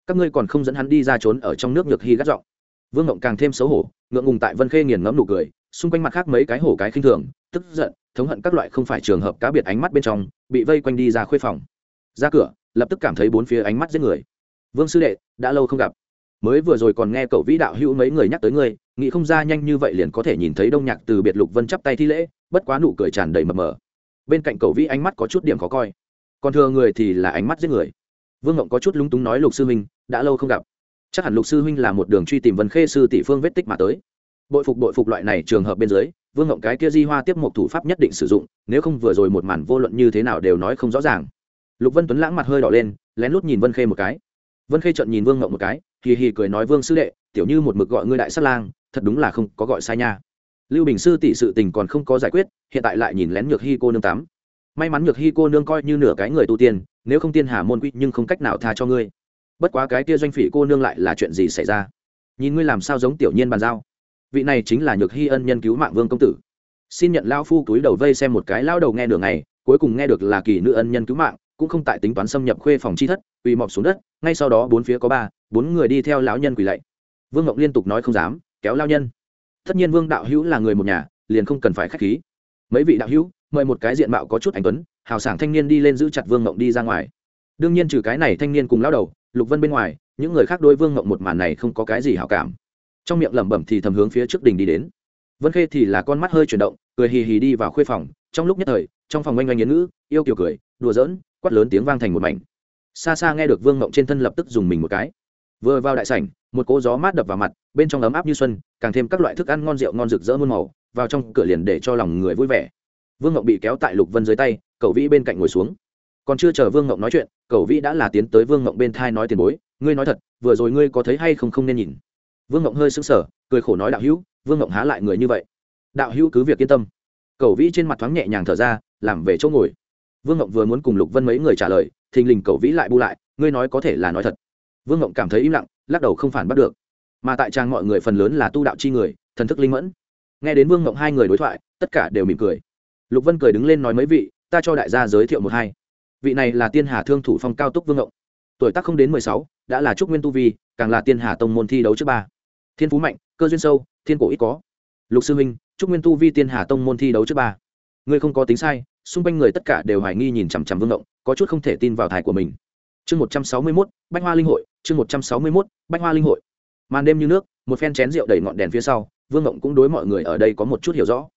Các ngươi còn không dẫn hắn đi ra trốn ở trong nước nhược hy gắt giọng vương ngộng càng thêm xấu hổ, ngượng ngùng tại vân khê nghiền ngẫm nụ cười, xung quanh mặt khác mấy cái hổ cái khinh thường, tức giận, thống hận các loại không phải trường hợp cá biệt ánh mắt bên trong, bị vây quanh đi ra khuê phòng. Ra cửa, lập tức cảm thấy bốn phía ánh mắt giết người. Vương sư đệ, đã lâu không gặp. Mới vừa rồi còn nghe cậu vĩ đạo hữu mấy người nhắc tới ngươi, nghĩ không ra nhanh như vậy liền có thể nhìn thấy đông nhạc từ biệt lục vân chắp tay thi lễ, bất quá nụ cười tràn đầy mập mờ. Bên cạnh cậu vĩ ánh mắt có chút điểm khó coi. Còn thừa người thì là ánh mắt giết người. Vương ngộng có chút lúng túng nói, lục sư minh đã lâu không gặp chắc hẳn lục sư huynh là một đường truy tìm vân khê sư tỷ phương vết tích mà tới. Bội phục bội phục loại này trường hợp bên dưới, vương ngộng cái kia di hoa tiếp một thủ pháp nhất định sử dụng, nếu không vừa rồi một màn vô luận như thế nào đều nói không rõ ràng. Lục vân tuấn lãng mặt hơi đỏ lên, lén lút nhìn vân khê một cái. Vân khê trợn nhìn vương ngộng một cái, hì hì cười nói, vương sư đệ, tiểu như một mực gọi ngươi đại sát lang, thật đúng là không có gọi sai nha. Lưu bình sư tỷ sự tình còn không có giải quyết, hiện tại lại nhìn lén nhược hy cô nương tắm. May mắn nhược hy cô nương coi như nửa cái người tu tiên, nếu không tiên hà môn quy nhưng không cách nào tha cho ngươi bất quá cái kia doanh phỉ cô nương lại là chuyện gì xảy ra? Nhìn ngươi làm sao giống tiểu nhiên bàn giao. Vị này chính là nhược hy ân nhân cứu mạng vương công tử. Xin nhận lao phu túi đầu vây xem một cái lao đầu nghe đường này cuối cùng nghe được là kỳ nữ ân nhân cứu mạng, cũng không tại tính toán xâm nhập khuê phòng chi thất, quỳ mọc xuống đất, ngay sau đó bốn phía có ba, bốn người đi theo lão nhân quỳ lạy. Vương ngọc liên tục nói không dám, kéo lao nhân. Tất nhiên vương đạo hữu là người một nhà, liền không cần phải k h á c h khí. Mấy vị đạo hữu, mời một cái diện mạo có chút anh tuấn, hào sảng thanh niên đi lên giữ chặt vương ngọc đi ra ngoài. Đương nhiên trừ cái này thanh niên cùng lao đầu lục vân bên ngoài, những người khác đối vương ngọc một màn này không có cái gì hảo cảm. Trong miệng lẩm bẩm thì thầm hướng phía trước đình đi đến. Vân khê thì là con mắt hơi chuyển động, cười hì hì đi vào khuê phòng. Trong lúc nhất thời, trong phòng oanh oanh yến ngữ, yêu kiều cười, đùa giỡn, quát lớn tiếng vang thành một mảnh. Xa xa nghe được vương ngộng trên thân lập tức dùng mình một cái. Vừa vào đại sảnh, một cỗ gió mát đập vào mặt, bên trong ấm áp như xuân, càng thêm các loại thức ăn ngon rượu ngon rực rỡ muôn màu, vào trong cửa liền để cho lòng người vui vẻ. Vương ngộng bị kéo tại lục vân dưới tay, cậu vĩ bên cạnh ngồi xuống còn chưa chờ vương ngộng nói chuyện cậu vĩ đã là tiến tới vương ngộng bên thai nói tiền bối, ngươi nói thật, vừa rồi ngươi có thấy hay không không nên nhìn? Vương ngộng hơi sững sờ, cười khổ nói đạo hữu, vương ngộng há lại người như vậy? Đạo hữu cứ việc yên tâm. Cậu vĩ trên mặt thoáng nhẹ nhàng thở ra, làm về chỗ ngồi. Vương ngộng vừa muốn cùng lục vân mấy người trả lời, thình lình cậu vĩ lại bu lại, ngươi nói có thể là nói thật. Vương ngộng cảm thấy im lặng, lắc đầu không phản bắt được. Mà tại trang mọi người phần lớn là tu đạo chi người, thần thức linh mẫn. Nghe đến vương ngộng hai người đối thoại, tất cả đều mỉm cười. Lục vân cười đứng lên nói mấy vị, ta cho đại gia giới thiệu một hai vị này là tiên hà thương thủ phong cao túc vương ngộng. Tuổi tác không đến mười sáu, đã là trúc nguyên tu vi, càng là tiên hà tông môn thi đấu trước ba. Thiên phú mạnh, cơ duyên sâu, thiên cổ ít có. Lục sư huynh, trúc nguyên tu vi tiên hà tông môn thi đấu trước ba. Ngươi không có tính sai, xung quanh người tất cả đều hoài nghi nhìn chằm chằm vương ngộng, có chút không thể tin vào thải của mình. Chương một trăm sáu mươi mốt, bách hoa linh hội, chương một trăm sáu mươi mốt, bách hoa linh hội. Màn đêm như nước, một phen chén rượu đầy ngọn đèn phía sau, vương ngộng cũng đối mọi người ở đây có một chút hiểu rõ.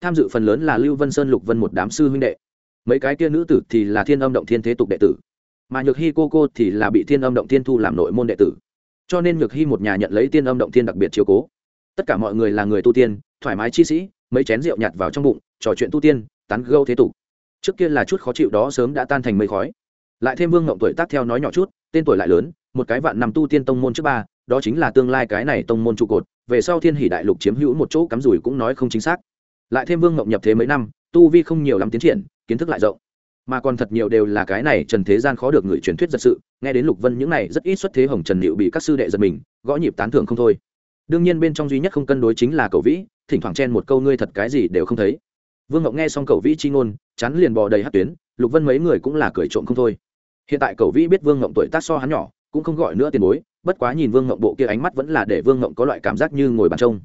Tham dự phần lớn là lưu vân sơn, lục vân một đám sư huynh đệ mấy cái kia nữ tử thì là thiên âm động thiên thế tục đệ tử, mà nhược hy cô cô thì là bị thiên âm động thiên thu làm nội môn đệ tử. Cho nên nhược hy một nhà nhận lấy tiên âm động thiên đặc biệt chiếu cố. Tất cả mọi người là người tu tiên, thoải mái chi sĩ, mấy chén rượu nhạt vào trong bụng, trò chuyện tu tiên, tán gâu thế tục. Trước kia là chút khó chịu đó sớm đã tan thành mây khói. Lại thêm vương ngộng tuổi tác theo nói nhỏ chút, tên tuổi lại lớn, một cái vạn năm tu tiên tông môn trước ba, đó chính là tương lai cái này tông môn trụ cột, về sau thiên hỷ đại lục chiếm hữu một chỗ cắm rủi cũng nói không chính xác. Lại thêm vương ngộng nhập thế mấy năm, tu vi không nhiều lắm tiến triển kiến thức lại rộng. Mà còn thật nhiều đều là cái này trần thế gian khó được người truyền thuyết giật sự, nghe đến lục vân những này rất ít xuất thế hồng trần liệu bị các sư đệ giật mình, gõ nhịp tán thưởng không thôi. Đương nhiên bên trong duy nhất không cân đối chính là cầu vĩ, thỉnh thoảng chen một câu ngươi thật cái gì đều không thấy. Vương ngọc nghe xong cầu vĩ chi ngôn chắn liền bò đầy hát tuyến, lục vân mấy người cũng là cười trộm không thôi. Hiện tại cầu vĩ biết vương ngọc tuổi tác so hắn nhỏ, cũng không gọi nữa tiền bối, bất quá nhìn vương ngọc bộ kia ánh mắt vẫn là để vương ngọc có loại cảm giác như ngồi bàn trông.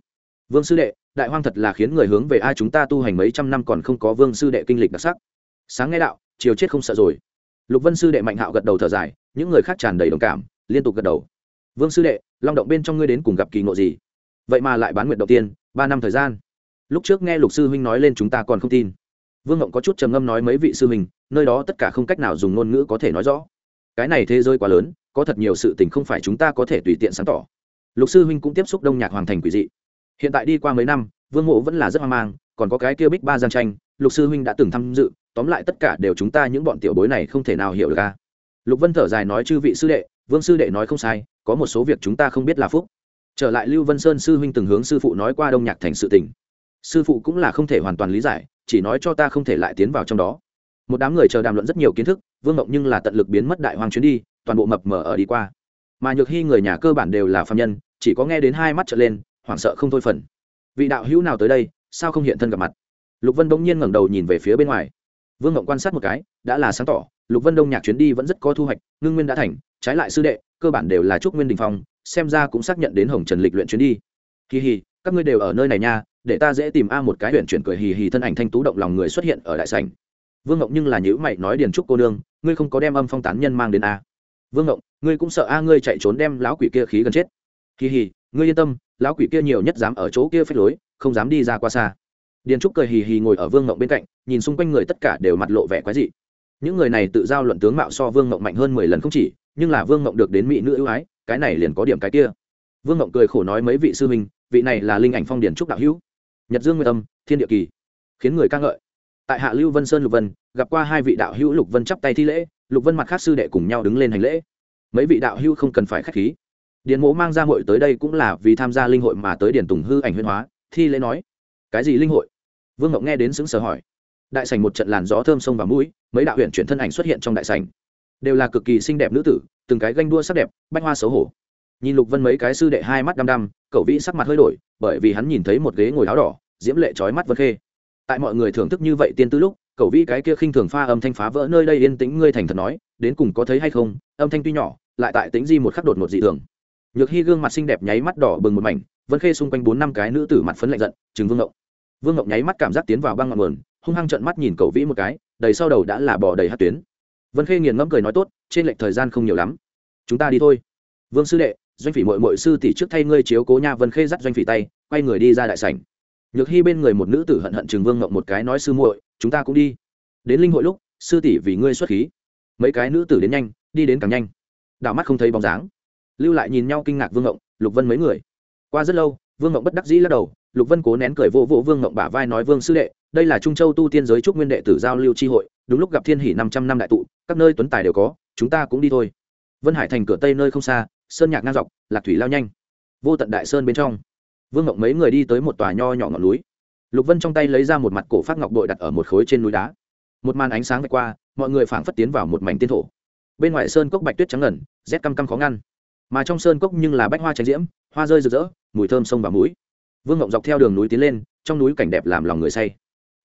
Vương sư đệ, đại hoang thật là khiến người hướng về ai chúng ta tu hành mấy trăm năm còn không có vương sư đệ kinh lịch đặc sắc sáng nghe đạo, chiều chết không sợ rồi. Lục vân sư đệ mạnh hạo gật đầu thở dài, những người khác tràn đầy đồng cảm, liên tục gật đầu. Vương sư đệ, long động bên trong ngươi đến cùng gặp kỳ ngộ gì? Vậy mà lại bán nguyện đầu tiên, ba năm thời gian. Lúc trước nghe lục sư huynh nói lên chúng ta còn không tin. Vương ngộng có chút trầm ngâm nói mấy vị sư huynh, nơi đó tất cả không cách nào dùng ngôn ngữ có thể nói rõ. Cái này thế giới quá lớn, có thật nhiều sự tình không phải chúng ta có thể tùy tiện sáng tỏ. Lục sư huynh cũng tiếp xúc đông nhạc hoàng thành quỷ dị. Hiện tại đi qua mấy năm, vương mộ vẫn là rất hoang mang, còn có cái kia bích ba giang tranh, lục sư huynh đã từng tham dự tóm lại tất cả đều chúng ta những bọn tiểu bối này không thể nào hiểu được a lục vân thở dài nói chư vị sư đệ, vương sư đệ nói không sai, có một số việc chúng ta không biết là phúc. Trở lại lưu vân sơn sư huynh từng hướng sư phụ nói qua đông nhạc thành sự tình. Sư phụ cũng là không thể hoàn toàn lý giải, chỉ nói cho ta không thể lại tiến vào trong đó. Một đám người chờ đàm luận rất nhiều kiến thức, vương mộng nhưng là tận lực biến mất đại hoàng chuyến đi, toàn bộ mập mờ ở đi qua. Mà nhược hy người nhà cơ bản đều là phạm nhân, chỉ có nghe đến hai mắt trở lên, hoảng sợ không thôi phần. Vị đạo hữu nào tới đây, sao không hiện thân gặp mặt? Lục vân bỗng nhiên ngẩng đầu nhìn về phía bên ngoài vương ngộng quan sát một cái, đã là sáng tỏ, lục vân đông nhạc chuyến đi vẫn rất có thu hoạch, ngưng nguyên đã thành, trái lại sư đệ, cơ bản đều là trúc nguyên đình phong, xem ra cũng xác nhận đến hồng trần lịch luyện chuyến đi. Kỳ hì, các ngươi đều ở nơi này nha, để ta dễ tìm a một cái huyện chuyển cười hì hì thân ảnh thanh tú động lòng người xuất hiện ở đại sảnh. Vương ngộng nhưng là nhữ mày nói điền trúc cô nương, ngươi không có đem âm phong tán nhân mang đến a. Vương ngộng, ngươi cũng sợ a ngươi chạy trốn đem lão quỷ kia khí gần chết. Kỳ hì, ngươi yên tâm, lão quỷ kia nhiều nhất dám ở chỗ kia phép lối, không dám đi ra qua xa điền trúc cười hì hì ngồi ở vương ngộng bên cạnh, nhìn xung quanh người tất cả đều mặt lộ vẻ quái dị. Những người này tự giao luận tướng mạo so vương ngộng mạnh hơn mười lần không chỉ, nhưng là vương ngộng được đến mỹ nữ ưu ái, cái này liền có điểm cái kia. Vương ngộng cười khổ nói mấy vị sư huynh, vị này là linh ảnh phong Điền trúc đạo hữu. Nhật dương nguyệt âm, thiên địa kỳ. Khiến người ca ngợi. Tại hạ lưu vân sơn lục vân, gặp qua hai vị đạo hữu lục vân chắp tay thi lễ, lục vân mặt khác sư đệ cùng nhau đứng lên hành lễ. Mấy vị đạo hữu không cần phải k h á c h khí. Điền mỗ mang ra hội tới đây cũng là vì tham gia linh hội mà tới Điền tùng hư ảnh huyên hóa, thi lễ nói. Cái gì linh hội? Vương ngọc nghe đến xứng sở hỏi. Đại sảnh một trận làn gió thơm sông và mũi, mấy đạo huyện chuyển thân ảnh xuất hiện trong đại sảnh. Đều là cực kỳ xinh đẹp nữ tử, từng cái ganh đua sắc đẹp, bách hoa xấu hổ. Nhìn lục vân mấy cái sư đệ hai mắt đăm đăm, cậu vĩ sắc mặt hơi đổi, bởi vì hắn nhìn thấy một ghế ngồi áo đỏ, diễm lệ trói mắt vân khê. Tại mọi người thưởng thức như vậy tiên tư lúc, cậu vĩ cái kia khinh thường pha âm thanh phá vỡ nơi đây yên tĩnh ngươi thành thật nói, đến cùng có thấy hay không, âm thanh tuy nhỏ, lại tại tính di một khắc đột một dị thường. Nhược hy gương mặt xinh đẹp nháy mắt đỏ bừng một mảnh, vân khê xung quanh bốn năm cái nữ tử mặt phấn lạnh giận chừng vương ngộng vương ngọc nháy mắt cảm giác tiến vào băng ngọn nguồn, hung hăng trợn mắt nhìn cậu vĩ một cái, đầy sau đầu đã là bỏ đầy hát tuyến. Vân khê nghiền ngẫm cười nói tốt, trên lệch thời gian không nhiều lắm. Chúng ta đi thôi. Vương sư đệ, doanh phỉ mội mội sư tỷ trước thay ngươi chiếu cố nha, vân khê dắt doanh phỉ tay, quay người đi ra đại sảnh. Nhược hy bên người một nữ tử hận hận chừng vương ngộng một cái nói sư muội, chúng ta cũng đi. Đến linh hội lúc, sư tỷ vì ngươi xuất khí. Mấy cái nữ tử đến nhanh, đi đến càng nhanh. Đảo mắt không thấy bóng dáng. Lưu lại nhìn nhau kinh ngạc vương ngộng lục vân mấy người. Qua rất lâu, vương ngộng bất đắc dĩ lắc đầu lục vân cố nén cười vô vô vương ngộng bả vai nói, vương sư đệ, đây là trung châu tu tiên giới trúc nguyên đệ tử giao lưu tri hội, đúng lúc gặp thiên hỷ năm trăm năm đại tụ, các nơi tuấn tài đều có, chúng ta cũng đi thôi. Vân hải thành cửa tây nơi không xa, sơn nhạc ngang dọc, lạc thủy lao nhanh. Vô tận đại sơn bên trong, vương ngộng mấy người đi tới một tòa nho nhỏ ngọn núi. Lục vân trong tay lấy ra một mặt cổ phát ngọc bội đặt ở một khối trên núi đá. Một màn ánh sáng vạch qua, mọi người phảng phất tiến vào một mảnh tiên thổ. Bên ngoài sơn cốc bạch tuyết trắng ngần, rét căm căm khó ngăn. Mà trong sơn cốc nhưng là bách hoa tránh diễm, hoa rơi rực rỡ, mùi thơm sông và mũi vương ngộng dọc theo đường núi tiến lên, trong núi cảnh đẹp làm lòng người say.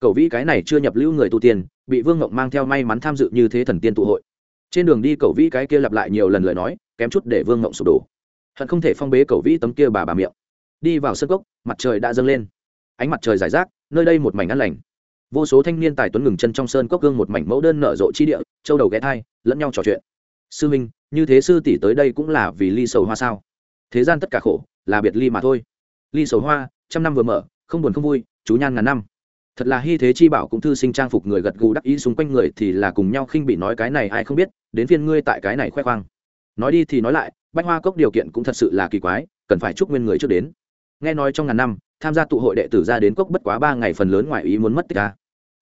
Cầu vĩ cái này chưa nhập lưu người tu tiên, bị vương ngộng mang theo may mắn tham dự như thế thần tiên tụ hội. Trên đường đi cầu vĩ cái kia lặp lại nhiều lần lời nói, kém chút để vương ngộng sụp đổ. Hận không thể phong bế cầu vĩ tấm kia bà bà miệng. Đi vào sân cốc, mặt trời đã dâng lên. Ánh mặt trời giải rác, nơi đây một mảnh ăn lành. Vô số thanh niên tài tuấn ngừng chân trong sơn cốc gương một mảnh mẫu đơn nở rộ chi địa, châu đầu ghé thai, lẫn nhau trò chuyện. Sư minh, như thế sư tỷ tới đây cũng là vì ly sầu hoa sao? Thế gian tất cả khổ, là biệt ly mà thôi ly sầu hoa, trăm năm vừa mở, không buồn không vui, chú nhan ngàn năm. Thật là hy thế chi bảo cũng thư sinh trang phục người gật gù đắc ý xung quanh người thì là cùng nhau khinh bị nói cái này ai không biết, đến phiên ngươi tại cái này khoe khoang. Nói đi thì nói lại, bách hoa cốc điều kiện cũng thật sự là kỳ quái, cần phải chúc nguyên người trước đến. Nghe nói trong ngàn năm, tham gia tụ hội đệ tử ra đến cốc bất quá ba ngày phần lớn ngoài ý muốn mất tích ca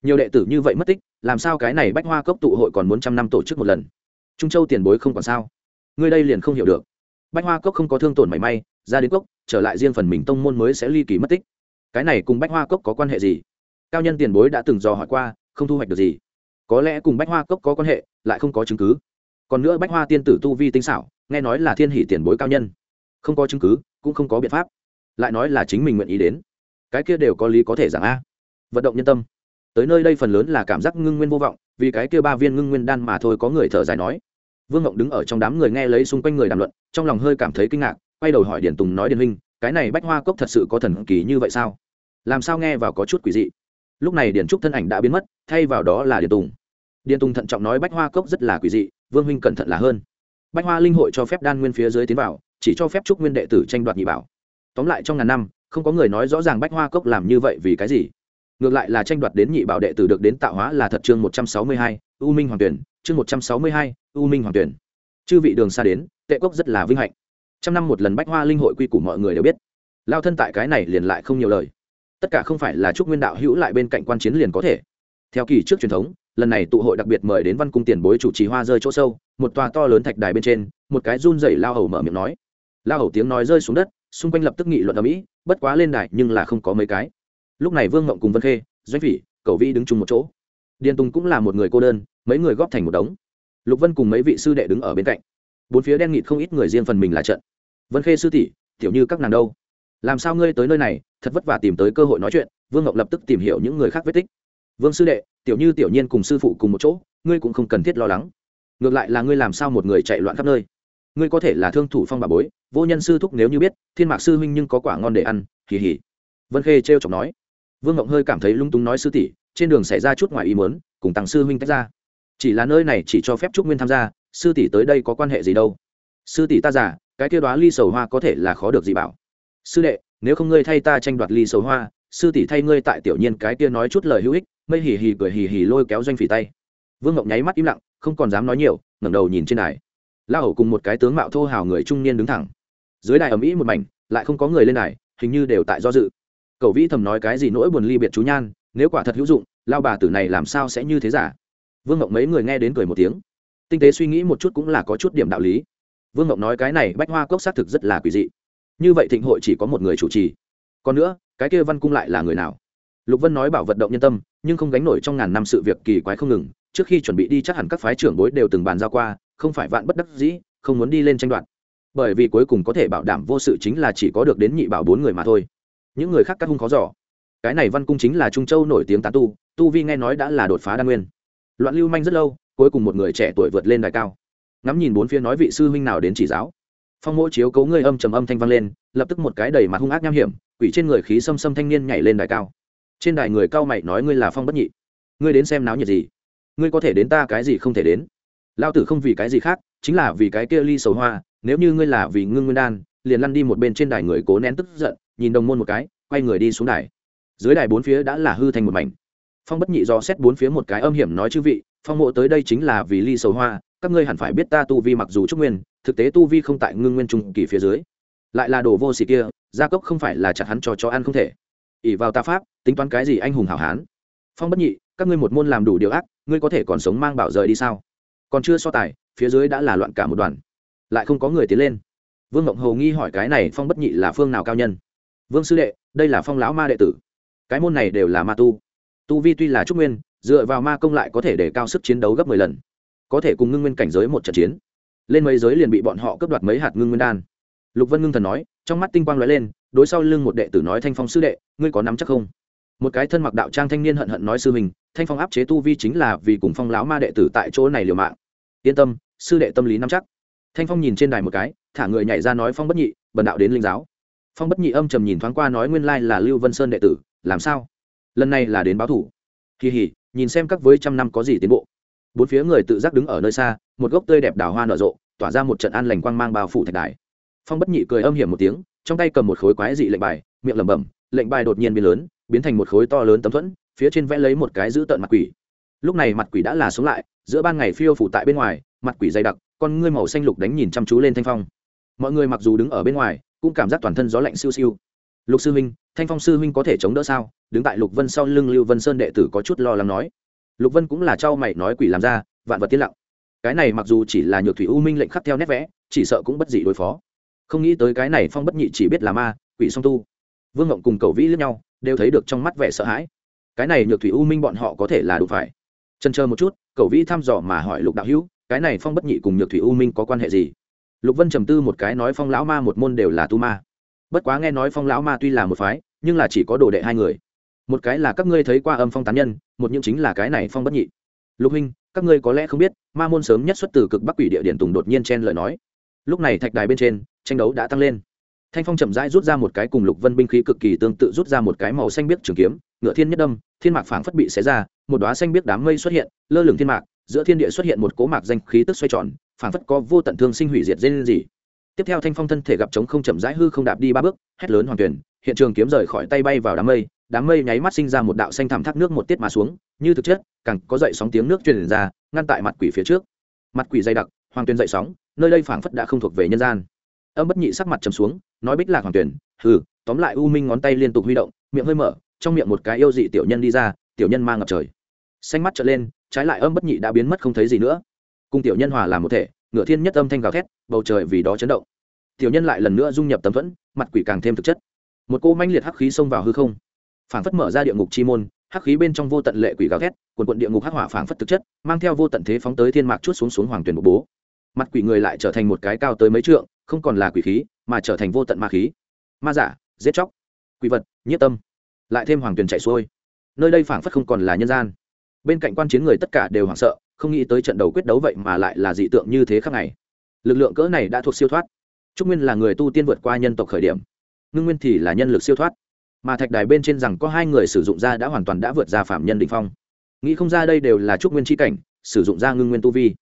nhiều đệ tử như vậy mất tích, làm sao cái này bách hoa cốc tụ hội còn muốn trăm năm tổ chức một lần? Trung châu tiền bối không còn sao. Ngươi đây liền không hiểu được. Bách hoa cốc không có thương tổn mảy may ra đến cốc, trở lại riêng phần mình tông môn mới sẽ ly kỳ mất tích. Cái này cùng bách hoa cốc có quan hệ gì? Cao nhân tiền bối đã từng dò hỏi qua, không thu hoạch được gì. Có lẽ cùng bách hoa cốc có quan hệ, lại không có chứng cứ. Còn nữa bách hoa tiên tử tu vi tinh xảo, nghe nói là thiên hỷ tiền bối cao nhân. Không có chứng cứ, cũng không có biện pháp. Lại nói là chính mình nguyện ý đến. Cái kia đều có lý có thể giảng a. Vận động nhân tâm. Tới nơi đây phần lớn là cảm giác ngưng nguyên vô vọng, vì cái kia ba viên ngưng nguyên đan mà thôi có người thở dài nói. Vương ngộng đứng ở trong đám người nghe lấy xung quanh người đàm luận, trong lòng hơi cảm thấy kinh ngạc quay đầu hỏi điển tùng nói điển huynh, cái này bách hoa cốc thật sự có thần kỳ như vậy sao? Làm sao nghe vào có chút quỷ dị? Lúc này điển trúc thân ảnh đã biến mất, thay vào đó là điển tùng. Điển tùng thận trọng nói bách hoa cốc rất là quỷ dị, vương huynh cẩn thận là hơn. Bách hoa linh hội cho phép đan nguyên phía dưới tiến vào, chỉ cho phép trúc nguyên đệ tử tranh đoạt nhị bảo. Tóm lại trong ngàn năm, không có người nói rõ ràng bách hoa cốc làm như vậy vì cái gì. Ngược lại là tranh đoạt đến nhị bảo đệ tử được đến tạo hóa là thật chương một trăm sáu mươi hai, u minh hoàng tuyển, chương một trăm sáu mươi hai, u minh hoàng tuyển. Chư vị đường xa đến, tệ cốc rất là vinh hạnh trăm năm một lần bách hoa linh hội quy củ mọi người đều biết. Lao thân tại cái này liền lại không nhiều lời. Tất cả không phải là chúc nguyên đạo hữu lại bên cạnh quan chiến liền có thể. Theo kỳ trước truyền thống, lần này tụ hội đặc biệt mời đến văn cung tiền bối chủ trì hoa rơi chỗ sâu, một tòa to lớn thạch đài bên trên, một cái run rẩy lao hầu mở miệng nói. Lao hầu tiếng nói rơi xuống đất, xung quanh lập tức nghị luận ở mỹ bất quá lên đài nhưng là không có mấy cái. Lúc này vương ngộng cùng vân khê, doanh phỉ, cầu vi đứng chung một chỗ. Điền tùng cũng là một người cô đơn, mấy người góp thành một đống. Lục vân cùng mấy vị sư đệ đứng ở bên cạnh. Bốn phía đen nghịt không ít người riêng phần mình là trận vân khê sư tỷ, tiểu như các nàng đâu? Làm sao ngươi tới nơi này, thật vất vả tìm tới cơ hội nói chuyện, vương ngọc lập tức tìm hiểu những người khác vết tích. Vương sư đệ, tiểu như tiểu nhiên cùng sư phụ cùng một chỗ, ngươi cũng không cần thiết lo lắng. Ngược lại là ngươi làm sao một người chạy loạn khắp nơi? Ngươi có thể là thương thủ phong bà bối, vô nhân sư thúc nếu như biết, thiên mạc sư huynh nhưng có quả ngon để ăn kỳ hỉ vân khê trêu chọc nói. Vương ngộng hơi cảm thấy lung túng nói sư tỷ, trên đường xảy ra chút ngoài ý muốn, cùng tăng sư huynh tách ra. Chỉ là nơi này chỉ cho phép trúc nguyên tham gia, sư tỷ tới đây có quan hệ gì đâu? Sư tỷ ta giả cái kia đoá ly sầu hoa có thể là khó được gì bảo. Sư đệ, nếu không ngươi thay ta tranh đoạt ly sầu hoa, sư tỷ thay ngươi tại tiểu nhiên cái kia nói chút lời hữu ích, mây hì hì cười hì hì lôi kéo doanh phỉ tay. Vương ngộng nháy mắt im lặng, không còn dám nói nhiều, ngẩng đầu nhìn trên đài. La hầu cùng một cái tướng mạo thô hào người trung niên đứng thẳng. Dưới đài ầm ĩ một mảnh, lại không có người lên đài, hình như đều tại do dự. Cậu vĩ thầm nói cái gì nỗi buồn ly biệt chú nhan, nếu quả thật hữu dụng, lao bà tử này làm sao sẽ như thế giả? Vương ngộng mấy người nghe đến cười một tiếng. Tinh tế suy nghĩ một chút cũng là có chút điểm đạo lý vương ngộng nói cái này bách hoa cốc xác thực rất là quỷ dị. Như vậy thịnh hội chỉ có một người chủ trì. Còn nữa, cái kia văn cung lại là người nào? Lục vân nói bảo vận động nhân tâm, nhưng không gánh nổi trong ngàn năm sự việc kỳ quái không ngừng. Trước khi chuẩn bị đi chắc hẳn các phái trưởng bối đều từng bàn giao qua, không phải vạn bất đắc dĩ, không muốn đi lên tranh đoạt. Bởi vì cuối cùng có thể bảo đảm vô sự chính là chỉ có được đến nhị bảo bốn người mà thôi. Những người khác các hung khó giỏ cái này văn cung chính là trung châu nổi tiếng tán tu tu vi nghe nói đã là đột phá đa nguyên. Loạn lưu manh rất lâu, cuối cùng một người trẻ tuổi vượt lên đài cao ngắm nhìn bốn phía nói vị sư huynh nào đến chỉ giáo. Phong mỗi chiếu cấu ngươi âm trầm âm thanh vang lên, lập tức một cái đầy mặt hung ác nham hiểm, quỷ trên người khí xâm xâm thanh niên nhảy lên đài cao. Trên đài người cao mày nói ngươi là phong bất nhị. Ngươi đến xem náo nhiệt gì? Ngươi có thể đến ta cái gì không thể đến? Lao tử không vì cái gì khác, chính là vì cái kia ly sầu hoa, nếu như ngươi là vì ngưng nguyên đan, liền lăn đi một bên trên đài người cố nén tức giận, nhìn đồng môn một cái, quay người đi xuống đài. Dưới đài bốn phía đã là hư thành một mảnh. Phong bất nhị do xét bốn phía một cái âm hiểm nói chư vị phong mộ tới đây chính là vì ly sầu hoa, các ngươi hẳn phải biết ta tu vi mặc dù trúc nguyên, thực tế tu vi không tại ngưng nguyên trung kỳ phía dưới. Lại là đồ vô sĩ kia, gia cốc không phải là chặt hắn cho cho ăn không thể. Ỉ vào ta pháp, tính toán cái gì anh hùng hảo hán? Phong bất nhị, các ngươi một môn làm đủ điều ác, ngươi có thể còn sống mang bảo rời đi sao? Còn chưa so tài, phía dưới đã là loạn cả một đoàn. Lại không có người tiến lên. Vương ngộng hầu nghi hỏi cái này phong bất nhị là phương nào cao nhân? Vương sư đệ, đây là phong lão ma đệ tử. Cái môn này đều là ma tu. Tu vi tuy là trúc nguyên dựa vào ma công lại có thể để cao sức chiến đấu gấp mười lần. Có thể cùng ngưng nguyên cảnh giới một trận chiến. Lên mấy giới liền bị bọn họ cướp đoạt mấy hạt ngưng nguyên đan. Lục vân ngưng thần nói, trong mắt tinh quang lóe lên, đối sau lưng một đệ tử nói thanh phong sư đệ, ngươi có nắm chắc không? Một cái thân mặc đạo trang thanh niên hận hận nói sư mình thanh phong áp chế tu vi chính là vì cùng phong lão ma đệ tử tại chỗ này liều mạng. Yên tâm, sư đệ tâm lý nắm chắc. Thanh phong nhìn trên đài một cái, thả người nhảy ra nói phong bất nhị, bần đạo đến linh giáo. Phong bất nhị âm trầm nhìn thoáng qua nói nguyên lai là lưu vân sơn đệ tử, làm sao? Lần này là đến báo thủ. Kỳ hỉ nhìn xem các với trăm năm có gì tiến bộ. Bốn phía người tự giác đứng ở nơi xa, một gốc tươi đẹp đào hoa nở rộ, tỏa ra một trận an lành quang mang bao phủ thạch đài. Phong bất nhị cười âm hiểm một tiếng, trong tay cầm một khối quái dị lệnh bài, miệng lẩm bẩm, lệnh bài đột nhiên biến lớn, biến thành một khối to lớn tấm thuẫn, phía trên vẽ lấy một cái giữ tợn mặt quỷ. Lúc này mặt quỷ đã là sống lại, giữa ban ngày phiêu phủ tại bên ngoài, mặt quỷ dày đặc, con ngươi màu xanh lục đánh nhìn chăm chú lên thanh phong. Mọi người mặc dù đứng ở bên ngoài, cũng cảm giác toàn thân gió lạnh siêu siêu. Lục sư huynh, thanh phong sư huynh có thể chống đỡ sao? Đứng tại lục vân sau lưng lưu vân sơn đệ tử có chút lo lắng nói. Lục vân cũng là trao mày nói quỷ làm ra, vạn vật tiên lặng. Cái này mặc dù chỉ là nhược thủy u minh lệnh khắc theo nét vẽ, chỉ sợ cũng bất dị đối phó. Không nghĩ tới cái này phong bất nhị chỉ biết là ma, quỷ song tu. Vương ngộng cùng cầu vĩ lẫn nhau, đều thấy được trong mắt vẻ sợ hãi. Cái này nhược thủy u minh bọn họ có thể là đủ phải. Trần chờ một chút, cầu vĩ thăm dò mà hỏi lục đạo hữu, cái này phong bất nhị cùng nhược thủy u minh có quan hệ gì? Lục vân trầm tư một cái nói phong lão ma một môn đều là tu ma. Bất quá nghe nói phong lão ma tuy là một phái, nhưng là chỉ có đồ đệ hai người một cái là các ngươi thấy qua âm phong tán nhân, một những chính là cái này phong bất nhị. Lục huynh, các ngươi có lẽ không biết, ma môn sớm nhất xuất từ cực bắc quỷ địa điện tùng đột nhiên chen lời nói. Lúc này thạch đài bên trên, tranh đấu đã tăng lên. Thanh phong chậm rãi rút ra một cái cùng lục vân binh khí cực kỳ tương tự rút ra một cái màu xanh biếc trường kiếm, ngựa thiên nhất đâm, thiên mạc phảng phất bị xé ra, một đoá xanh biếc đám mây xuất hiện, lơ lửng thiên mạc, giữa thiên địa xuất hiện một cố mạc danh khí tức xoay tròn, phảng phất có vô tận thương sinh hủy diệt dên gì. Tiếp theo thanh phong thân thể gặp trống không chậm rãi hư không đạp đi ba bước, hét lớn hoàng tuyển, hiện trường kiếm rời khỏi tay bay vào đám mây đám mây nháy mắt sinh ra một đạo xanh thảm thác nước một tiết mà xuống, như thực chất, càng có dậy sóng tiếng nước truyền ra, ngăn tại mặt quỷ phía trước. Mặt quỷ dày đặc, hoàng tuyền dậy sóng, nơi đây phảng phất đã không thuộc về nhân gian. Âm bất nhị sắc mặt trầm xuống, nói bích lạc hoàng tuyền, hừ, tóm lại u minh ngón tay liên tục huy động, miệng hơi mở, trong miệng một cái yêu dị tiểu nhân đi ra, tiểu nhân mang ngập trời. Xanh mắt trở lên, trái lại âm bất nhị đã biến mất không thấy gì nữa. Cùng tiểu nhân hòa làm một thể, ngựa thiên nhất âm thanh gào thét, bầu trời vì đó chấn động. Tiểu nhân lại lần nữa dung nhập tấm thuẫn, mặt quỷ càng thêm thực chất. Một cô manh liệt hắc khí xông vào hư không phảng phất mở ra địa ngục chi môn, hắc khí bên trong vô tận lệ quỷ gào thét, quần quận địa ngục hắc hỏa phảng phất thực chất, mang theo vô tận thế phóng tới thiên mạc chút xuống xuống hoàng tuyển bộ bố. Mặt quỷ người lại trở thành một cái cao tới mấy trượng, không còn là quỷ khí, mà trở thành vô tận ma khí. Ma giả, giết chóc. Quỷ vật, nhiếp tâm. Lại thêm hoàng tuyển chạy xuôi. Nơi đây phảng phất không còn là nhân gian. Bên cạnh quan chiến người tất cả đều hoảng sợ, không nghĩ tới trận đầu quyết đấu vậy mà lại là dị tượng như thế khác này. Lực lượng cỡ này đã thuộc siêu thoát. Trúc nguyên là người tu tiên vượt qua nhân tộc khởi điểm. Ngưng nguyên thì là nhân lực siêu thoát mà thạch đài bên trên rằng có hai người sử dụng ra đã hoàn toàn đã vượt ra phạm nhân định phong. Nghĩ không ra đây đều là trúc nguyên tri cảnh, sử dụng ra ngưng nguyên tu vi.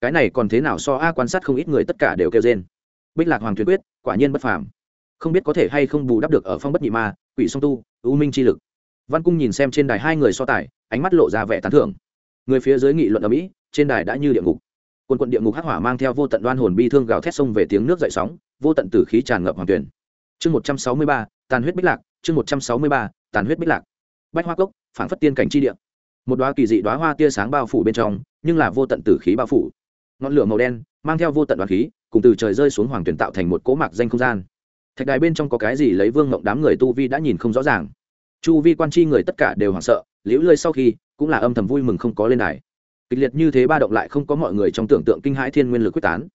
Cái này còn thế nào so a quan sát không ít người tất cả đều kêu trên bích lạc hoàng thuyền quyết, quả nhiên bất phàm. Không biết có thể hay không bù đắp được ở phong bất nhị ma, quỷ song tu, u minh chi lực. Văn cung nhìn xem trên đài hai người so tài, ánh mắt lộ ra vẻ tán thưởng. Người phía dưới nghị luận ở mỹ, trên đài đã như địa ngục. Quân quận địa ngục hắc hỏa mang theo vô tận đoan hồn bi thương gào thét sông về tiếng nước dậy sóng, vô tận tử khí tràn ngập hoàng tuyển chương một trăm sáu mươi ba, tàn huyết bích lạc chương một trăm sáu mươi ba, tàn huyết bích lạc. Bách hoa cốc phản phất tiên cảnh chi địa. Một đoá kỳ dị đoá hoa tia sáng bao phủ bên trong, nhưng là vô tận tử khí bao phủ. Ngọn lửa màu đen, mang theo vô tận đoàn khí, cùng từ trời rơi xuống hoàng tuyển tạo thành một cỗ mạc danh không gian. Thạch đài bên trong có cái gì lấy vương ngộng đám người tu vi đã nhìn không rõ ràng. Chu vi quan chi người tất cả đều hoảng sợ, liễu lơi sau khi, cũng là âm thầm vui mừng không có lên đài. Kịch liệt như thế ba động lại không có mọi người trong tưởng tượng kinh hãi thiên nguyên lực quyết tán.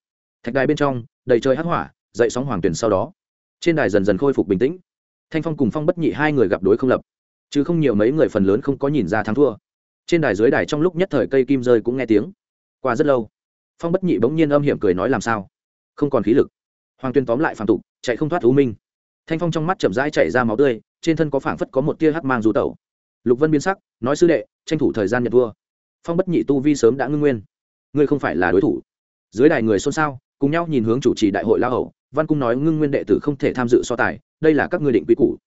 Thạch đài bên trong, đầy trời hắc hỏa, dậy sóng hoàng tuyển sau đó. Trên đài dần dần khôi phục bình tĩnh thanh phong cùng phong bất nhị hai người gặp đối không lập. Chứ không nhiều mấy người phần lớn không có nhìn ra thắng thua. Trên đài dưới đài trong lúc nhất thời cây kim rơi cũng nghe tiếng. Qua rất lâu, phong bất nhị bỗng nhiên âm hiểm cười nói làm sao? Không còn khí lực. Hoàng tuyên tóm lại phạm tục, chạy không thoát thú minh. Thanh phong trong mắt chậm rãi chạy ra máu tươi, trên thân có phảng phất có một tia hắc mang du tẩu. Lục vân biến sắc, nói sư đệ, tranh thủ thời gian nhận vua phong bất nhị tu vi sớm đã ngưng nguyên. Ngươi không phải là đối thủ. Dưới đài người xôn xao, cùng nhau nhìn hướng chủ trì đại hội la hậu văn cung nói ngưng nguyên đệ tử không thể tham dự so tài đây là các ngươi định quy củ.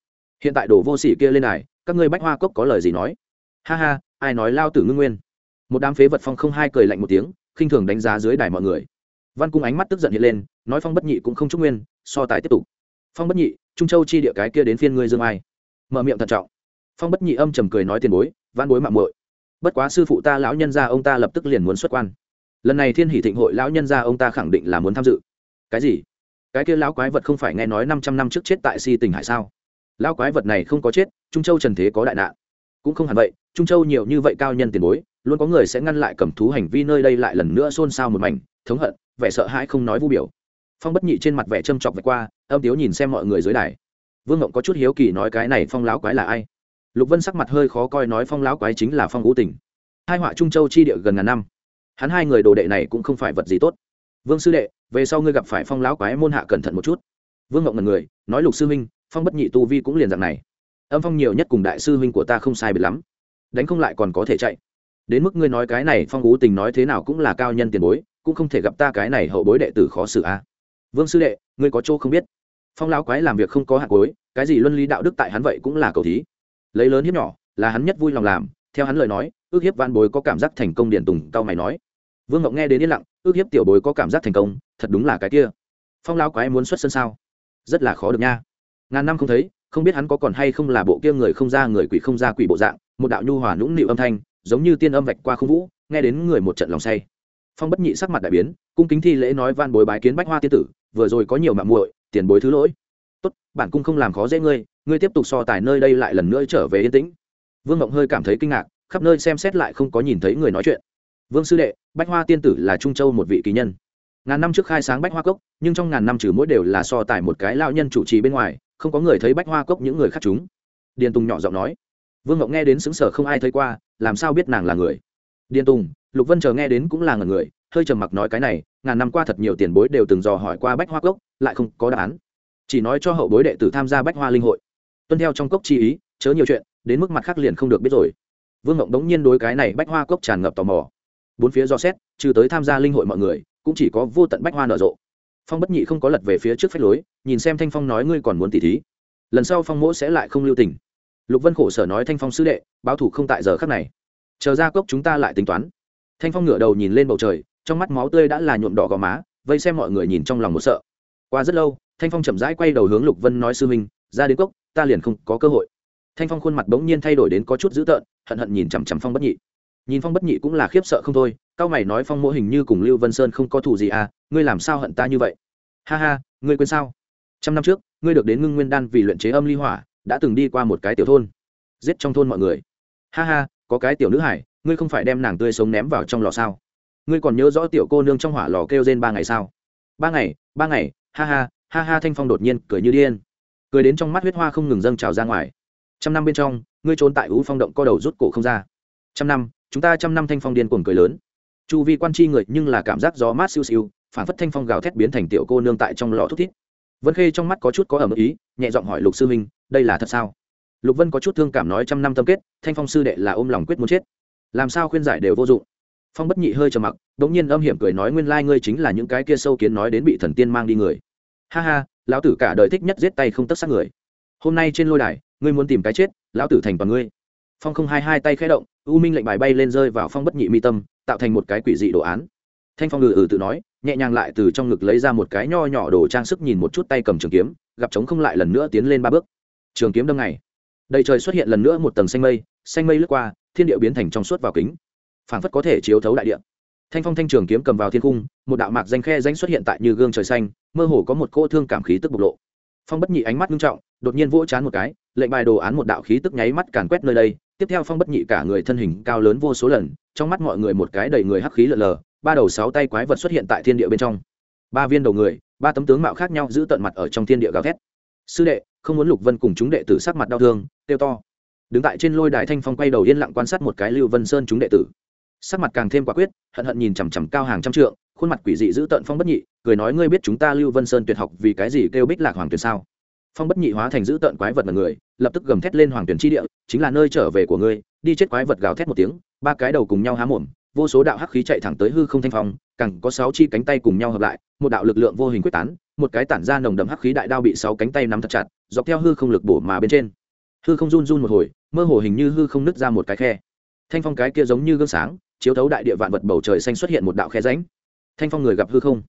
Hiện tại đổ vô sỉ kia lên đài các ngươi bách hoa cốc có lời gì nói? Ha ha, ai nói lao tử ngưng nguyên? Một đám phế vật phong không hai cười lạnh một tiếng, khinh thường đánh giá dưới đài mọi người. Văn cung ánh mắt tức giận hiện lên, nói phong bất nhị cũng không chút nguyên, so tài tiếp tục. Phong bất nhị, trung châu chi địa cái kia đến phiên ngươi dương ai. Mở miệng thận trọng. Phong bất nhị âm trầm cười nói tiền bối văn bối mạng muội. Bất quá sư phụ ta lão nhân gia ông ta lập tức liền muốn xuất quan. Lần này thiên hỷ thịnh hội lão nhân gia ông ta khẳng định là muốn tham dự. Cái gì? Cái kia lão quái vật không phải nghe nói năm trăm năm trước chết tại si tỉnh hải sao? Lão quái vật này không có chết, trung châu trần thế có đại nạn. Cũng không hẳn vậy, trung châu nhiều như vậy cao nhân tiền bối, luôn có người sẽ ngăn lại cầm thú hành vi nơi đây lại lần nữa xôn xao một mảnh, thống hận, vẻ sợ hãi không nói vu biểu. Phong bất nhị trên mặt vẻ châm chọc vạch qua, âm tiếu nhìn xem mọi người dưới đài. Vương ngộng có chút hiếu kỳ nói cái này phong lão quái là ai? Lục vân sắc mặt hơi khó coi nói phong lão quái chính là phong ngũ tỉnh hai họa trung châu chi địa gần ngàn năm. Hắn hai người đồ đệ này cũng không phải vật gì tốt. Vương sư đệ về sau ngươi gặp phải phong lão quái môn hạ cẩn thận một chút. Vương ngộng ngần người, nói lục sư huynh, phong bất nhị tu vi cũng liền dạng này. Âm phong nhiều nhất cùng đại sư huynh của ta không sai biệt lắm. Đánh không lại còn có thể chạy. Đến mức ngươi nói cái này phong ú tình nói thế nào cũng là cao nhân tiền bối, cũng không thể gặp ta cái này hậu bối đệ tử khó xử a. Vương sư đệ, ngươi có chỗ không biết. Phong lão quái làm việc không có hạt cối cái gì luân lý đạo đức tại hắn vậy cũng là cầu thí. Lấy lớn hiếp nhỏ, là hắn nhất vui lòng làm, theo hắn lời nói, ước hiếp van bối có cảm giác thành công điển tùng cao mày nói. Vương ngọc nghe đến yên lặng, ước hiếp tiểu bối có cảm giác thành công thật đúng là cái kia. Phong lao quái muốn xuất sân sao? Rất là khó được nha. Ngàn năm không thấy, không biết hắn có còn hay không là bộ kia người không ra người quỷ không ra quỷ bộ dạng, một đạo nhu hòa nũng nịu âm thanh, giống như tiên âm vạch qua không vũ, nghe đến người một trận lòng say. Phong bất nhị sắc mặt đại biến, cung kính thi lễ nói van bối bái kiến bách hoa tiên tử, vừa rồi có nhiều mạng muội, tiền bối thứ lỗi. Tốt, bản cung không làm khó dễ ngươi ngươi tiếp tục so tài nơi đây lại lần nữa trở về yên tĩnh. Vương ngộng hơi cảm thấy kinh ngạc, khắp nơi xem xét lại không có nhìn thấy người nói chuyện. Vương sư đệ, bách hoa tiên tử là trung châu một vị kỳ nhân ngàn năm trước khai sáng bách hoa cốc, nhưng trong ngàn năm trừ mỗi đều là so tài một cái lao nhân chủ trì bên ngoài, không có người thấy bách hoa cốc những người khác chúng. Điền tùng nhỏ giọng nói. Vương ngọc nghe đến xứng sở không ai thấy qua, làm sao biết nàng là người? Điền tùng, lục vân chờ nghe đến cũng là người, hơi trầm mặc nói cái này, ngàn năm qua thật nhiều tiền bối đều từng dò hỏi qua bách hoa cốc, lại không có đáp án. Chỉ nói cho hậu bối đệ tử tham gia bách hoa linh hội. Tuân theo trong cốc chi ý, chớ nhiều chuyện, đến mức mặt khác liền không được biết rồi. Vương ngộng đống nhiên đối cái này bách hoa cốc tràn ngập tò mò. Bốn phía do xét, trừ tới tham gia linh hội mọi người cũng chỉ có vô tận bách hoa nở rộ. Phong bất nhị không có lật về phía trước phách lối, nhìn xem thanh phong nói ngươi còn muốn tỉ thí. Lần sau phong mỗ sẽ lại không lưu tình. Lục vân khổ sở nói thanh phong sứ đệ, báo thủ không tại giờ khắc này. Chờ ra cốc chúng ta lại tính toán. Thanh phong ngửa đầu nhìn lên bầu trời, trong mắt máu tươi đã là nhuộm đỏ gò má, vây xem mọi người nhìn trong lòng một sợ. Qua rất lâu, thanh phong chậm rãi quay đầu hướng lục vân nói sư minh ra đến cốc, ta liền không có cơ hội. Thanh phong khuôn mặt bỗng nhiên thay đổi đến có chút dữ tợn, hận hận nhìn chằm chằm phong bất nhị. Nhìn phong bất nhị cũng là khiếp sợ không thôi cao mày nói phong mô hình như cùng lưu vân sơn không có thủ gì à ngươi làm sao hận ta như vậy? Ha ha, ngươi quên sao? Trăm năm trước, ngươi được đến ngưng nguyên đan vì luyện chế âm ly hỏa, đã từng đi qua một cái tiểu thôn. Giết trong thôn mọi người. Ha ha, có cái tiểu nữ hải, ngươi không phải đem nàng tươi sống ném vào trong lò sao? Ngươi còn nhớ rõ tiểu cô nương trong hỏa lò kêu trên ba ngày sao? Ba ngày ba ngày, ha ha ha ha, thanh phong đột nhiên cười như điên. Cười đến trong mắt huyết hoa không ngừng dâng trào ra ngoài. Trăm năm bên trong, ngươi trốn tại ú phong động co đầu rút cổ không ra. Trăm năm, chúng ta trăm năm thanh phong điên cuồng cười lớn chu vi quan chi người nhưng là cảm giác gió mát siêu siêu phản phất thanh phong gào thét biến thành tiểu cô nương tại trong lò thúc thiết vân khê trong mắt có chút có ẩm ý, nhẹ giọng hỏi lục sư huynh, đây là thật sao? Lục vân có chút thương cảm nói trăm năm tâm kết, thanh phong sư đệ là ôm lòng quyết muốn chết. Làm sao khuyên giải đều vô dụng. Phong bất nhị hơi trầm mặc đ ỗ n g nhiên âm hiểm cười nói nguyên lai ngươi chính là những cái kia sâu kiến nói đến bị thần tiên mang đi người. Ha ha, lão tử cả đời thích nhất giết tay không tất sát người. Hôm nay trên lôi đài, ngươi muốn tìm cái chết, lão tử thành toàn ngươi. Phong không hai hai tay khẽ động, u minh lệnh bài bay lên rơi vào phong bất nhị mi tâm tạo thành một cái quỷ dị đồ án. Thanh phong ngự ừ tự nói, nhẹ nhàng lại từ trong ngực lấy ra một cái nho nhỏ đồ trang sức nhìn một chút tay cầm trường kiếm, gặp trống không lại lần nữa tiến lên ba bước. Trường kiếm đâm ngày đầy trời xuất hiện lần nữa một tầng xanh mây xanh mây lướt qua, thiên địa biến thành trong suốt vào kính. Phảng phất có thể chiếu thấu đại địa. Thanh phong thanh trường kiếm cầm vào thiên cung một đạo mạc danh khe danh xuất hiện tại như gương trời xanh, mơ hồ có một cô thương cảm khí tức bộc lộ. Phong bất nhị ánh mắt nghiêm trọng, đột nhiên vỗ chán một cái, lệnh bài đồ án một đạo khí tức nháy mắt càn quét nơi đây tiếp theo phong bất nhị cả người thân hình cao lớn vô số lần, trong mắt mọi người một cái đầy người hắc khí lờ lờ, ba đầu sáu tay quái vật xuất hiện tại thiên địa bên trong. Ba viên đầu người, ba tấm tướng mạo khác nhau giữ tận mặt ở trong thiên địa gào thét. Sư đệ, không muốn lục vân cùng chúng đệ tử sắc mặt đau thương tiêu to. Đứng tại trên lôi đài thanh phong quay đầu yên lặng quan sát một cái lưu vân sơn chúng đệ tử. Sắc mặt càng thêm quả quyết, hận hận nhìn chằm chằm cao hàng trăm trượng, khuôn mặt quỷ dị giữ tận phong bất nhị, cười nói, ngươi biết chúng ta lưu vân sơn tuyệt học vì cái gì kêu bích lạc hoàng tuyệt sao? Phong bất nhị hóa thành giữ tận quái vật mật người, lập tức gầm thét lên hoàng tuyển tri địa, chính là nơi trở về của ngươi, đi chết quái vật gào thét một tiếng, ba cái đầu cùng nhau há mồm, vô số đạo hắc khí chạy thẳng tới hư không thanh phong cẳng có sáu chi cánh tay cùng nhau hợp lại, một đạo lực lượng vô hình quyết tán, một cái tản ra nồng đậm hắc khí đại đao bị sáu cánh tay nắm thật chặt, dọc theo hư không lực bổ mà bên trên. Hư không run run một hồi, mơ hồ hình như hư không nứt ra một cái khe. Thanh phong cái kia giống như gương sáng, chiếu thấu đại địa vạn vật bầu trời xanh xuất hiện một đạo khe ránh thanh phong người gặp hư không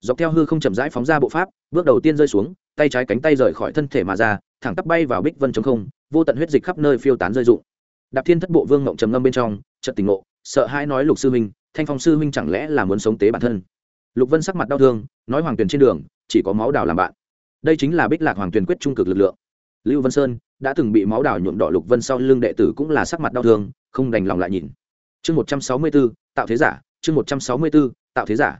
dọc theo hư không chậm rãi phóng ra bộ pháp, bước đầu tiên rơi xuống, tay trái cánh tay rời khỏi thân thể mà ra, thẳng tắp bay vào bích vân chống không, vô tận huyết dịch khắp nơi phiêu tán rơi rụng. Đạp thiên thất bộ vương ngộng trầm ngâm bên trong, chợt tỉnh ngộ, sợ hãi nói lục sư huynh thanh phong sư huynh chẳng lẽ là muốn sống tế bản thân? Lục vân sắc mặt đau thương, nói hoàng tuyền trên đường, chỉ có máu đào làm bạn. Đây chính là bích lạc hoàng tuyền quyết trung cực lực lượng. Lưu vân sơn đã từng bị máu đào nhuộm đỏ lục vân sau lưng đệ tử cũng là sắc mặt đau thương, không đành lòng lại nhìn. Chương một trăm sáu mươi b ố tạo thế giả, chương một trăm sáu mươi b ố tạo thế giả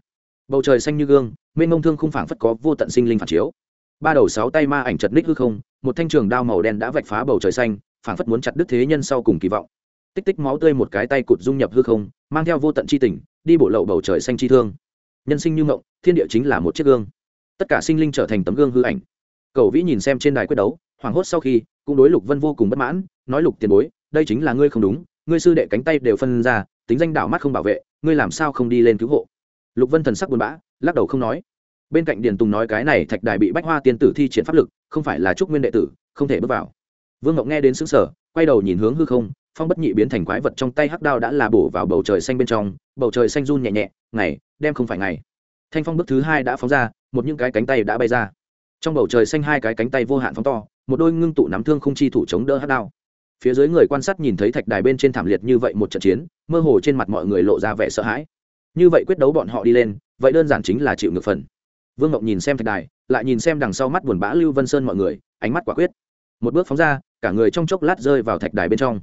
bầu trời xanh như gương, mênh mông thương không phảng phất có vô tận sinh linh phản chiếu. Ba đầu sáu tay ma ảnh chật ních hư không, một thanh trường đao màu đen đã vạch phá bầu trời xanh, phảng phất muốn chặt đứt thế nhân sau cùng kỳ vọng. Tích tích máu tươi một cái tay cụt dung nhập hư không, mang theo vô tận chi tình, đi bộ lậu bầu trời xanh chi thương. Nhân sinh như ngộng thiên địa chính là một chiếc gương. Tất cả sinh linh trở thành tấm gương hư ảnh. Cầu vĩ nhìn xem trên đài quyết đấu, hoảng hốt sau khi, cũng đối lục vân vô cùng bất mãn, nói lục tiền bối, đây chính là ngươi không đúng, ngươi sư đệ cánh tay đều phân ra, tính danh đảo mắt không bảo vệ, ngươi làm sao không đi lên cứu hộ? Lục vân thần sắc buồn bã, lắc đầu không nói. Bên cạnh điền tùng nói cái này thạch đài bị bách hoa tiên tử thi triển pháp lực, không phải là trúc nguyên đệ tử, không thể bước vào. Vương ngọc nghe đến xứng sở quay đầu nhìn hướng hư không, phong bất nhị biến thành quái vật trong tay hắc đao đã là bổ vào bầu trời xanh bên trong, bầu trời xanh run nhẹ nhẹ, ngày, đem không phải ngày. Thanh phong bước thứ hai đã phóng ra, một những cái cánh tay đã bay ra. Trong bầu trời xanh hai cái cánh tay vô hạn phóng to, một đôi ngưng tụ nắm thương không chi thủ chống đỡ hắc đao. Phía dưới người quan sát nhìn thấy thạch đài bên trên thảm liệt như vậy một trận chiến, mơ hồ trên mặt mọi người lộ ra vẻ sợ hãi như vậy quyết đấu bọn họ đi lên, vậy đơn giản chính là chịu ngược phần. Vương ngọc nhìn xem thạch đài, lại nhìn xem đằng sau mắt buồn bã lưu vân sơn mọi người, ánh mắt quả quyết. Một bước phóng ra, cả người trong chốc lát rơi vào thạch đài bên trong.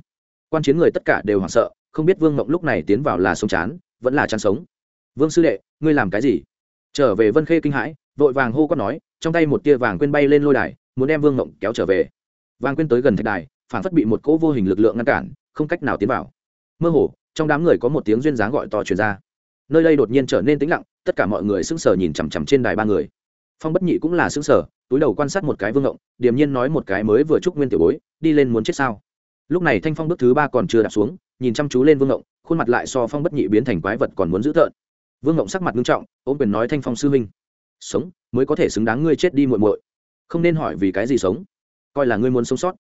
Quan chiến người tất cả đều hoảng sợ, không biết vương ngọc lúc này tiến vào là sống chán, vẫn là chán sống. Vương sư đệ, ngươi làm cái gì? Trở về vân khê kinh hãi, vội vàng hô quát nói, trong tay một tia vàng quên bay lên lôi đài, muốn đem vương ngọc kéo trở về. Vàng quên tới gần thạch đài, phản phất bị một cỗ vô hình lực lượng ngăn cản, không cách nào tiến vào. Mơ hồ, trong đám người có một tiếng duyên dáng gọi to truyền ra nơi đây đột nhiên trở nên tĩnh lặng, tất cả mọi người sững sờ nhìn chằm chằm trên đài ba người. Phong bất nhị cũng là sững sờ, túi đầu quan sát một cái vương ngộng, điềm nhiên nói một cái mới vừa chúc nguyên tiểu bối, đi lên muốn chết sao? Lúc này thanh phong bước thứ ba còn chưa đạp xuống, nhìn chăm chú lên vương ngộng, khuôn mặt lại so phong bất nhị biến thành quái vật còn muốn giữ thợn vương ngộng sắc mặt nghiêm trọng, ôm quyền nói thanh phong sư huynh. Sống, mới có thể xứng đáng ngươi chết đi muội muội. Không nên hỏi vì cái gì sống. Coi là ngươi muốn sống sót.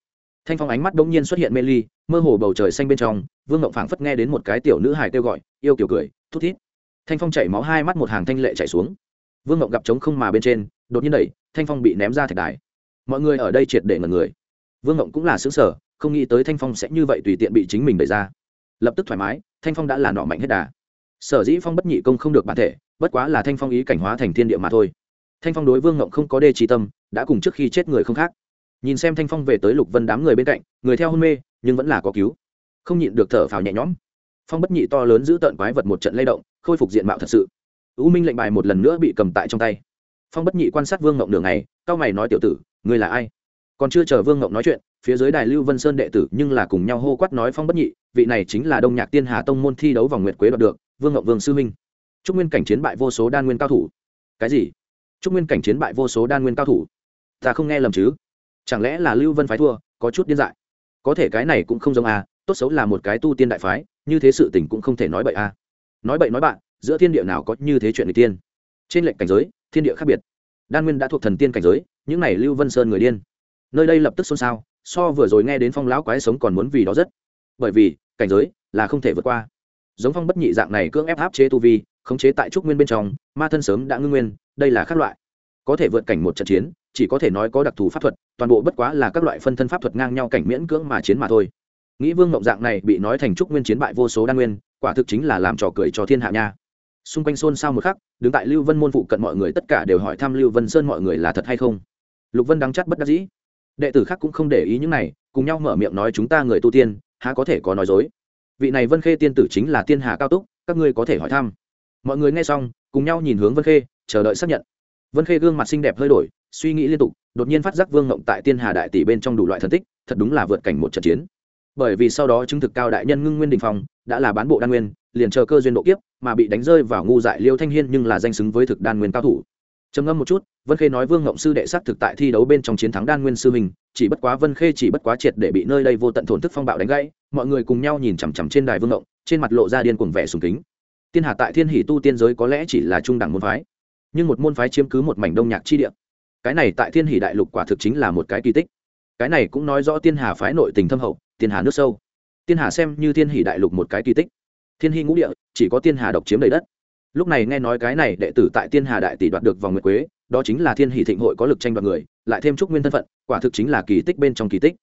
Thanh phong ánh mắt bỗng nhiên xuất hiện mê ly, mơ hồ bầu trời xanh bên trong, vương ngộng phảng phất nghe đến một cái tiểu nữ hài kêu gọi, yêu kiểu cười, thút thít thanh phong chảy máu hai mắt một hàng thanh lệ chảy xuống. Vương ngộng gặp trống không mà bên trên, đột nhiên đẩy, thanh phong bị ném ra thạch đài. Mọi người ở đây triệt để ngần người. Vương ngộng cũng là xứng sở không nghĩ tới thanh phong sẽ như vậy tùy tiện bị chính mình đẩy ra. Lập tức thoải mái, thanh phong đã là nọ mạnh hết đà. Sở dĩ phong bất nhị công không được bản thể, bất quá là thanh phong ý cảnh hóa thành thiên địa mà thôi. Thanh phong đối vương ngộng không có đê trí tâm, đã cùng trước khi chết người không khác. Nhìn xem thanh phong về tới lục vân đám người bên cạnh, người theo hôn mê, nhưng vẫn là có cứu. Không nhịn được thở phào nhẹ nhõm. Phong bất nhị to lớn giữ tợn quái vật một trận lay động khôi phục diện mạo thật sự. U minh lệnh bài một lần nữa bị cầm tại trong tay. Phong bất nhị quan sát vương ngộng đường này cao mày nói tiểu tử, ngươi là ai? Còn chưa chờ vương ngộng nói chuyện, phía dưới đài lưu vân sơn đệ tử nhưng là cùng nhau hô quát nói phong bất nhị, vị này chính là đông nhạc tiên hà tông môn thi đấu vòng nguyệt quế đoạt được, vương ngộng vương sư minh. Chúc nguyên cảnh chiến bại vô số đan nguyên cao thủ. Cái gì? Chúc nguyên cảnh chiến bại vô số đan nguyên cao thủ? Ta không nghe lầm chứ? Chẳng lẽ là lưu vân phái thua, có chút điên dại? Có thể cái này cũng không giống à tốt xấu là một cái tu tiên đại phái, như thế sự tình cũng không thể nói bậy à nói bậy nói bạn giữa thiên địa nào có như thế chuyện người tiên? Trên lệnh cảnh giới, thiên địa khác biệt. Đan nguyên đã thuộc thần tiên cảnh giới, những này lưu vân sơn người điên. Nơi đây lập tức xôn xao, so vừa rồi nghe đến phong lão quái sống còn muốn vì đó rất. Bởi vì, cảnh giới là không thể vượt qua. Giống phong bất nhị dạng này cưỡng ép áp chế tu vi, khống chế tại trúc nguyên bên trong, ma thân sớm đã ngưng nguyên, đây là khác loại. Có thể vượt cảnh một trận chiến, chỉ có thể nói có đặc thù pháp thuật, toàn bộ bất quá là các loại phân thân pháp thuật ngang nhau cảnh miễn cưỡng mà chiến mà thôi. Nghĩ vương mộng dạng này bị nói thành trúc nguyên chiến bại vô số đan nguyên quả thực chính là làm trò cười cho thiên hạ nha. Xung quanh xôn xao một khắc, đứng tại lưu vân môn phụ cận mọi người tất cả đều hỏi thăm lưu vân sơn mọi người là thật hay không. Lục vân đắng chắt bất đắc dĩ. Đệ tử khác cũng không để ý những này, cùng nhau mở miệng nói chúng ta người tu tiên, há có thể có nói dối. Vị này vân khê tiên tử chính là tiên hà cao túc, các ngươi có thể hỏi thăm. Mọi người nghe xong, cùng nhau nhìn hướng vân khê, chờ đợi xác nhận. Vân khê gương mặt xinh đẹp hơi đổi, suy nghĩ liên tục, đột nhiên phát giác vương ngộng tại tiên hà đại tỷ bên trong đủ loại thần tích, thật đúng là vượt cảnh một trận chiến. Bởi vì sau đó chứng thực cao đại nhân ngưng nguyên đình phong đã là bán bộ đan nguyên, liền chờ cơ duyên độ kiếp, mà bị đánh rơi vào ngu dại liêu thanh hiên nhưng là danh xứng với thực đan nguyên cao thủ. Trầm ngâm một chút, vân khê nói vương ngộng sư đệ sắc thực tại thi đấu bên trong chiến thắng đan nguyên sư mình, chỉ bất quá vân khê chỉ bất quá triệt để bị nơi đây vô tận thổn thức phong bạo đánh gãy, mọi người cùng nhau nhìn chằm chằm trên đài vương ngộng, trên mặt lộ ra điên cuồng vẻ sùng kính. Tiên hà tại thiên hỷ tu tiên giới có lẽ chỉ là trung đẳng môn phái, nhưng một môn phái chiếm cứ một mảnh đông nhạc chi địa. Cái này tại thiên hỷ đại lục quả thực chính là một cái kỳ tích. Cái này cũng nói rõ tiên hà phái nội tình thâm hậu, tiên hà nước sâu tiên hà xem như thiên hỷ đại lục một cái kỳ tích. Thiên hy ngũ địa, chỉ có tiên hà độc chiếm đầy đất. Lúc này nghe nói cái này đệ tử tại tiên hà đại tỷ đoạt được vòng nguyệt quế, đó chính là thiên hỷ thịnh hội có lực tranh đoạt người, lại thêm trúc nguyên thân phận, quả thực chính là kỳ tích bên trong kỳ tích.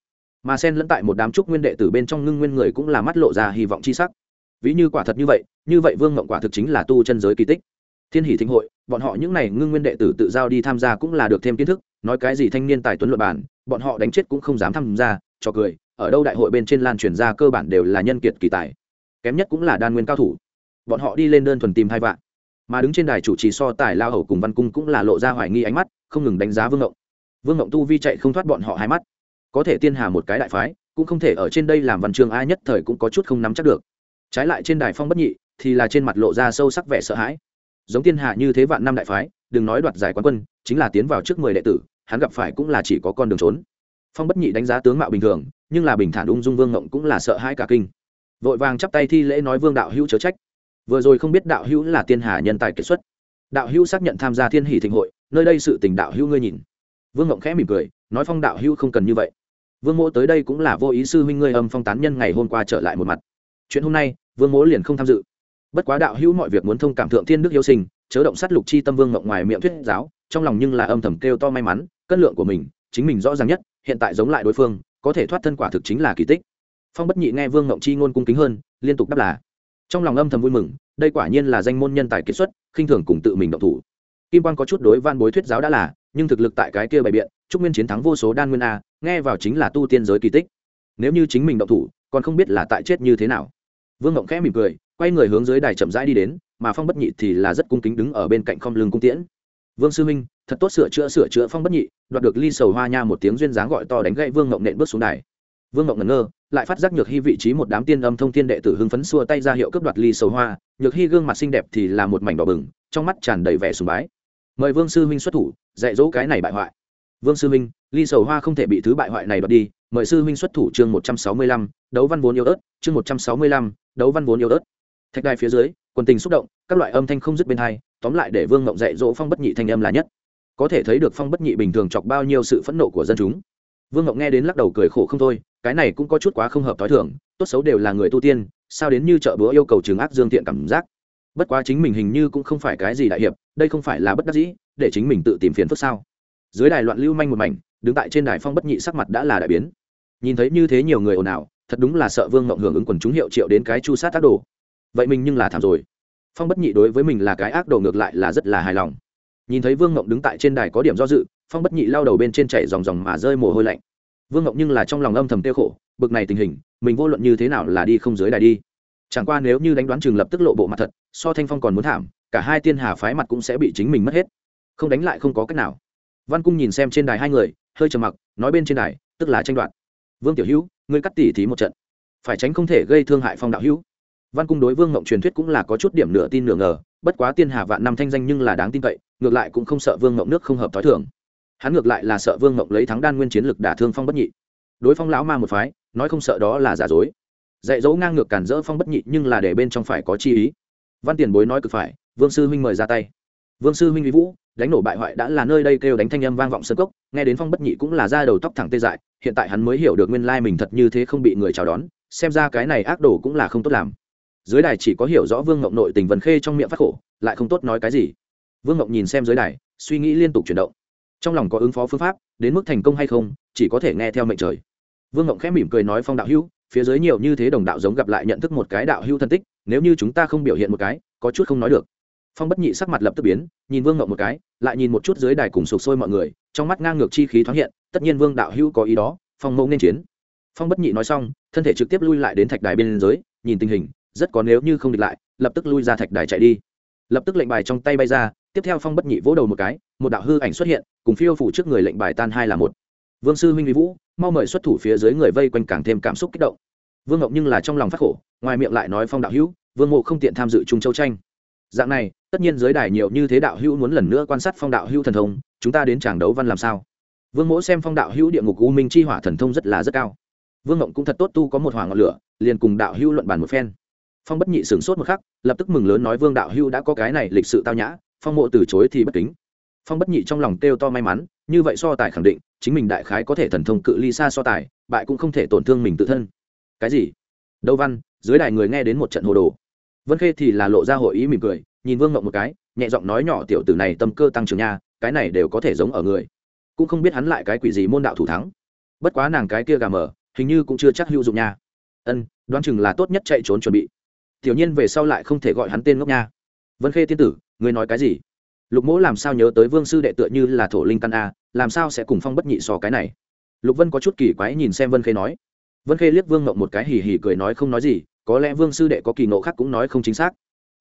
Mà sen lẫn tại một đám trúc nguyên đệ tử bên trong ngưng nguyên người cũng là mắt lộ ra hy vọng c h i sắc. Ví như quả thật như vậy như vậy vương ngộng quả thực chính là tu chân giới kỳ tích. Thiên hỷ thịnh hội, bọn họ những n à y ngưng nguyên đệ tử tự giao đi tham gia cũng là được thêm kiến thức, nói cái gì thanh niên tài tuấn luật bản bọn họ đánh chết cũng không dám tham gia, cho cười ở đâu đại hội bên trên lan truyền ra cơ bản đều là nhân kiệt kỳ tài, kém nhất cũng là đan nguyên cao thủ. Bọn họ đi lên đơn thuần tìm hai vạn, mà đứng trên đài chủ trì so tài lao hầu cùng văn cung cũng là lộ ra hoài nghi ánh mắt, không ngừng đánh giá vương ngộng. Vương ngộng tu vi chạy không thoát bọn họ hai mắt. Có thể tiên hà một cái đại phái, cũng không thể ở trên đây làm văn chương ai nhất thời cũng có chút không nắm chắc được. Trái lại trên đài phong bất nhị, thì là trên mặt lộ ra sâu sắc vẻ sợ hãi. Giống tiên hạ như thế vạn năm đại phái, đừng nói đoạt giải quán quân, chính là tiến vào trước mười đệ tử, hắn gặp phải cũng là chỉ có con đường trốn. Phong bất nhị đánh giá tướng mạo bình thường nhưng là bình thản ung dung vương ngộng cũng là sợ hãi cả kinh. Vội vàng chắp tay thi lễ nói vương đạo hữu chớ trách. Vừa rồi không biết đạo hữu là tiên hà nhân tài kiệt xuất. Đạo hữu xác nhận tham gia thiên hỷ thịnh hội, nơi đây sự tình đạo hữu ngươi nhìn. Vương ngộng khẽ mỉm cười, nói phong đạo hữu không cần như vậy. Vương mỗ tới đây cũng là vô ý sư huynh ngươi âm phong tán nhân ngày hôm qua trở lại một mặt. Chuyện hôm nay, vương mỗ liền không tham dự. Bất quá đạo hữu mọi việc muốn thông cảm thượng thiên đức yêu sinh, chớ động sát lục chi tâm vương ngộng ngoài miệng thuyết giáo, trong lòng nhưng là âm thầm kêu to may mắn, cân lượng của mình, chính mình rõ ràng nhất, hiện tại giống lại đối phương có thể thoát thân quả thực chính là kỳ tích. Phong bất nhị nghe vương ngộng chi ngôn cung kính hơn, liên tục đáp là, trong lòng âm thầm vui mừng, đây quả nhiên là danh môn nhân tài kiệt xuất, khinh thường cùng tự mình động thủ. Kim quan có chút đối van bối thuyết giáo đã là, nhưng thực lực tại cái kia bày biện trúc nguyên chiến thắng vô số đan nguyên a, nghe vào chính là tu tiên giới kỳ tích. Nếu như chính mình động thủ, còn không biết là tại chết như thế nào. Vương ngộng khẽ mỉm cười, quay người hướng dưới đài chậm rãi đi đến, mà phong bất nhị thì là rất cung kính đứng ở bên cạnh không lưng cung tiễn vương sư minh, thật tốt sửa chữa sửa chữa phong bất nhị, đoạt được ly sầu hoa nha một tiếng duyên dáng gọi to đánh gậy vương ngộng nện bước xuống đài. Vương ngộng ngẩn ngơ, lại phát giác nhược hy vị trí một đám tiên âm thông thiên đệ tử hưng phấn xua tay ra hiệu cướp đoạt ly sầu hoa. Nhược hy gương mặt xinh đẹp thì là một mảnh đỏ bừng, trong mắt tràn đầy vẻ sùng bái. Mời vương sư huynh xuất thủ, dạy dỗ cái này bại hoại. Vương sư huynh ly sầu hoa không thể bị thứ bại hoại này đoạt đi, mời sư huynh xuất thủ chương một trăm sáu mươi lăm, đấu văn vốn yêu ớt, chương một trăm sáu mươi lăm, đấu văn vốn yêu ớt. Thạch đài phía dưới, quần tình xúc động, các loại âm thanh không dứt bên hai tóm lại để vương ngộng dạy dỗ phong bất nhị thanh âm là nhất. Có thể thấy được phong bất nhị bình thường chọc bao nhiêu sự phẫn nộ của dân chúng. Vương ngộng nghe đến lắc đầu cười khổ không thôi, cái này cũng có chút quá không hợp t h o i thường, tốt xấu đều là người tu tiên, sao đến như chợ búa yêu cầu trường ác dương tiện cảm giác. Bất quá chính mình hình như cũng không phải cái gì đại hiệp, đây không phải là bất đắc dĩ, để chính mình tự tìm phiền phức sao? Dưới đài loạn lưu manh một mảnh, đứng tại trên đài phong bất nhị sắc mặt đã là đại biến. Nhìn thấy như thế nhiều người ồn ào, thật đúng là sợ vương ngộng hưởng ứng quần chúng hiệu triệu đến cái chu sát tác đồ. Vậy mình nhưng là thảm rồi phong bất nhị đối với mình là cái ác đồ ngược lại là rất là hài lòng. Nhìn thấy vương ngộng đứng tại trên đài có điểm do dự, phong bất nhị lao đầu bên trên chảy dòng dòng mà rơi mồ hôi lạnh. Vương ngộng nhưng là trong lòng âm thầm tiêu khổ, bực này tình hình, mình vô luận như thế nào là đi không dưới đài đi. Chẳng qua nếu như đánh đoán chừng lập tức lộ bộ mặt thật, so thanh phong còn muốn thảm, cả hai tiên hà phái mặt cũng sẽ bị chính mình mất hết. Không đánh lại không có cách nào. Văn cung nhìn xem trên đài hai người, hơi trầm mặc, nói bên trên đài, tức là tranh đoạt. Vương tiểu hữu, ngươi cắt tỉ thí một trận. Phải tránh không thể gây thương hại phong đạo hữu văn cung đối vương mộng truyền thuyết cũng là có chút điểm nửa tin nửa ngờ, bất quá tiên hà vạn năm thanh danh nhưng là đáng tin cậy, ngược lại cũng không sợ vương mộng nước không hợp t h o i thường. Hắn ngược lại là sợ vương mộng lấy thắng đan nguyên chiến lực đả thương phong bất nhị. Đối phong lão ma một phái, nói không sợ đó là giả dối. Dạy dỗ ngang ngược cản rỡ phong bất nhị nhưng là để bên trong phải có chi ý. Văn tiền bối nói cực phải, vương sư huynh mời ra tay. Vương sư huynh vĩ vũ, đánh nổ bại hoại đã là nơi đây kêu đánh thanh âm vang vọng sơ cốc, nghe đến phong bất nhị cũng là ra đầu tóc thẳng tê dại, hiện tại hắn mới hiểu được nguyên lai mình thật như thế không bị người chào đón, xem ra cái này ác đồ cũng là không tốt làm dưới đài chỉ có hiểu rõ vương ngộng nội tình vần khê trong miệng phát khổ, lại không tốt nói cái gì. Vương ngộng nhìn xem dưới đài, suy nghĩ liên tục chuyển động. Trong lòng có ứng phó phương pháp, đến mức thành công hay không, chỉ có thể nghe theo mệnh trời. Vương ngộng khẽ mỉm cười nói phong đạo hữu, phía dưới nhiều như thế đồng đạo giống gặp lại nhận thức một cái đạo hữu thân tích, nếu như chúng ta không biểu hiện một cái, có chút không nói được. Phong bất nhị sắc mặt lập tức biến, nhìn vương ngộng một cái, lại nhìn một chút dưới đài cùng sụp sôi mọi người, trong mắt ngang ngược chi khí thoáng hiện, tất nhiên vương đạo hữu có ý đó, phong mẫu nên chiến. Phong bất nhị nói xong, thân thể trực tiếp lui lại đến thạch đài bên dưới, nhìn tình hình rất có nếu như không địch lại, lập tức lui ra thạch đài chạy đi. Lập tức lệnh bài trong tay bay ra, tiếp theo phong bất nhị vỗ đầu một cái, một đạo hư ảnh xuất hiện, cùng phiêu phủ trước người lệnh bài tan hai là một. Vương sư huynh vi vũ, mau mời xuất thủ phía dưới người vây quanh càng thêm cảm xúc kích động. Vương ngọc nhưng là trong lòng phát khổ, ngoài miệng lại nói phong đạo hữu, vương mộ không tiện tham dự trung châu tranh. Dạng này, tất nhiên giới đài nhiều như thế đạo hữu muốn lần nữa quan sát phong đạo hữu thần thông, chúng ta đến tràng đấu văn làm sao? Vương mỗ xem phong đạo hữu địa ngục u minh chi hỏa thần thông rất là rất cao. Vương ngộng cũng thật tốt tu có một hỏa ngọn lửa, liền cùng đạo hữu luận bàn một phen phong bất nhị sửng sốt một khắc, lập tức mừng lớn nói vương đạo hưu đã có cái này lịch sự tao nhã, phong mộ từ chối thì bất kính. Phong bất nhị trong lòng kêu to may mắn, như vậy so tài khẳng định, chính mình đại khái có thể thần thông cự ly xa so tài, bại cũng không thể tổn thương mình tự thân. Cái gì? Đâu văn, dưới đài người nghe đến một trận hồ đồ. Vân khê thì là lộ ra hội ý mỉm cười, nhìn vương ngộng một cái, nhẹ giọng nói nhỏ tiểu tử này tâm cơ tăng trưởng nha, cái này đều có thể giống ở người. Cũng không biết hắn lại cái quỷ gì môn đạo thủ thắng. Bất quá nàng cái kia gà mờ, hình như cũng chưa chắc hữu dụng nha. Ân, đoán chừng là tốt nhất chạy trốn chuẩn bị tiểu nhiên về sau lại không thể gọi hắn tên ngốc nha. Vân khê tiên tử, ngươi nói cái gì? Lục mỗ làm sao nhớ tới vương sư đệ tựa như là thổ linh căn a, làm sao sẽ cùng phong bất nhị so cái này? Lục vân có chút kỳ quái nhìn xem vân khê nói. Vân khê liếc vương ngộng một cái hì hì cười nói không nói gì, có lẽ vương sư đệ có kỳ nộ khác cũng nói không chính xác.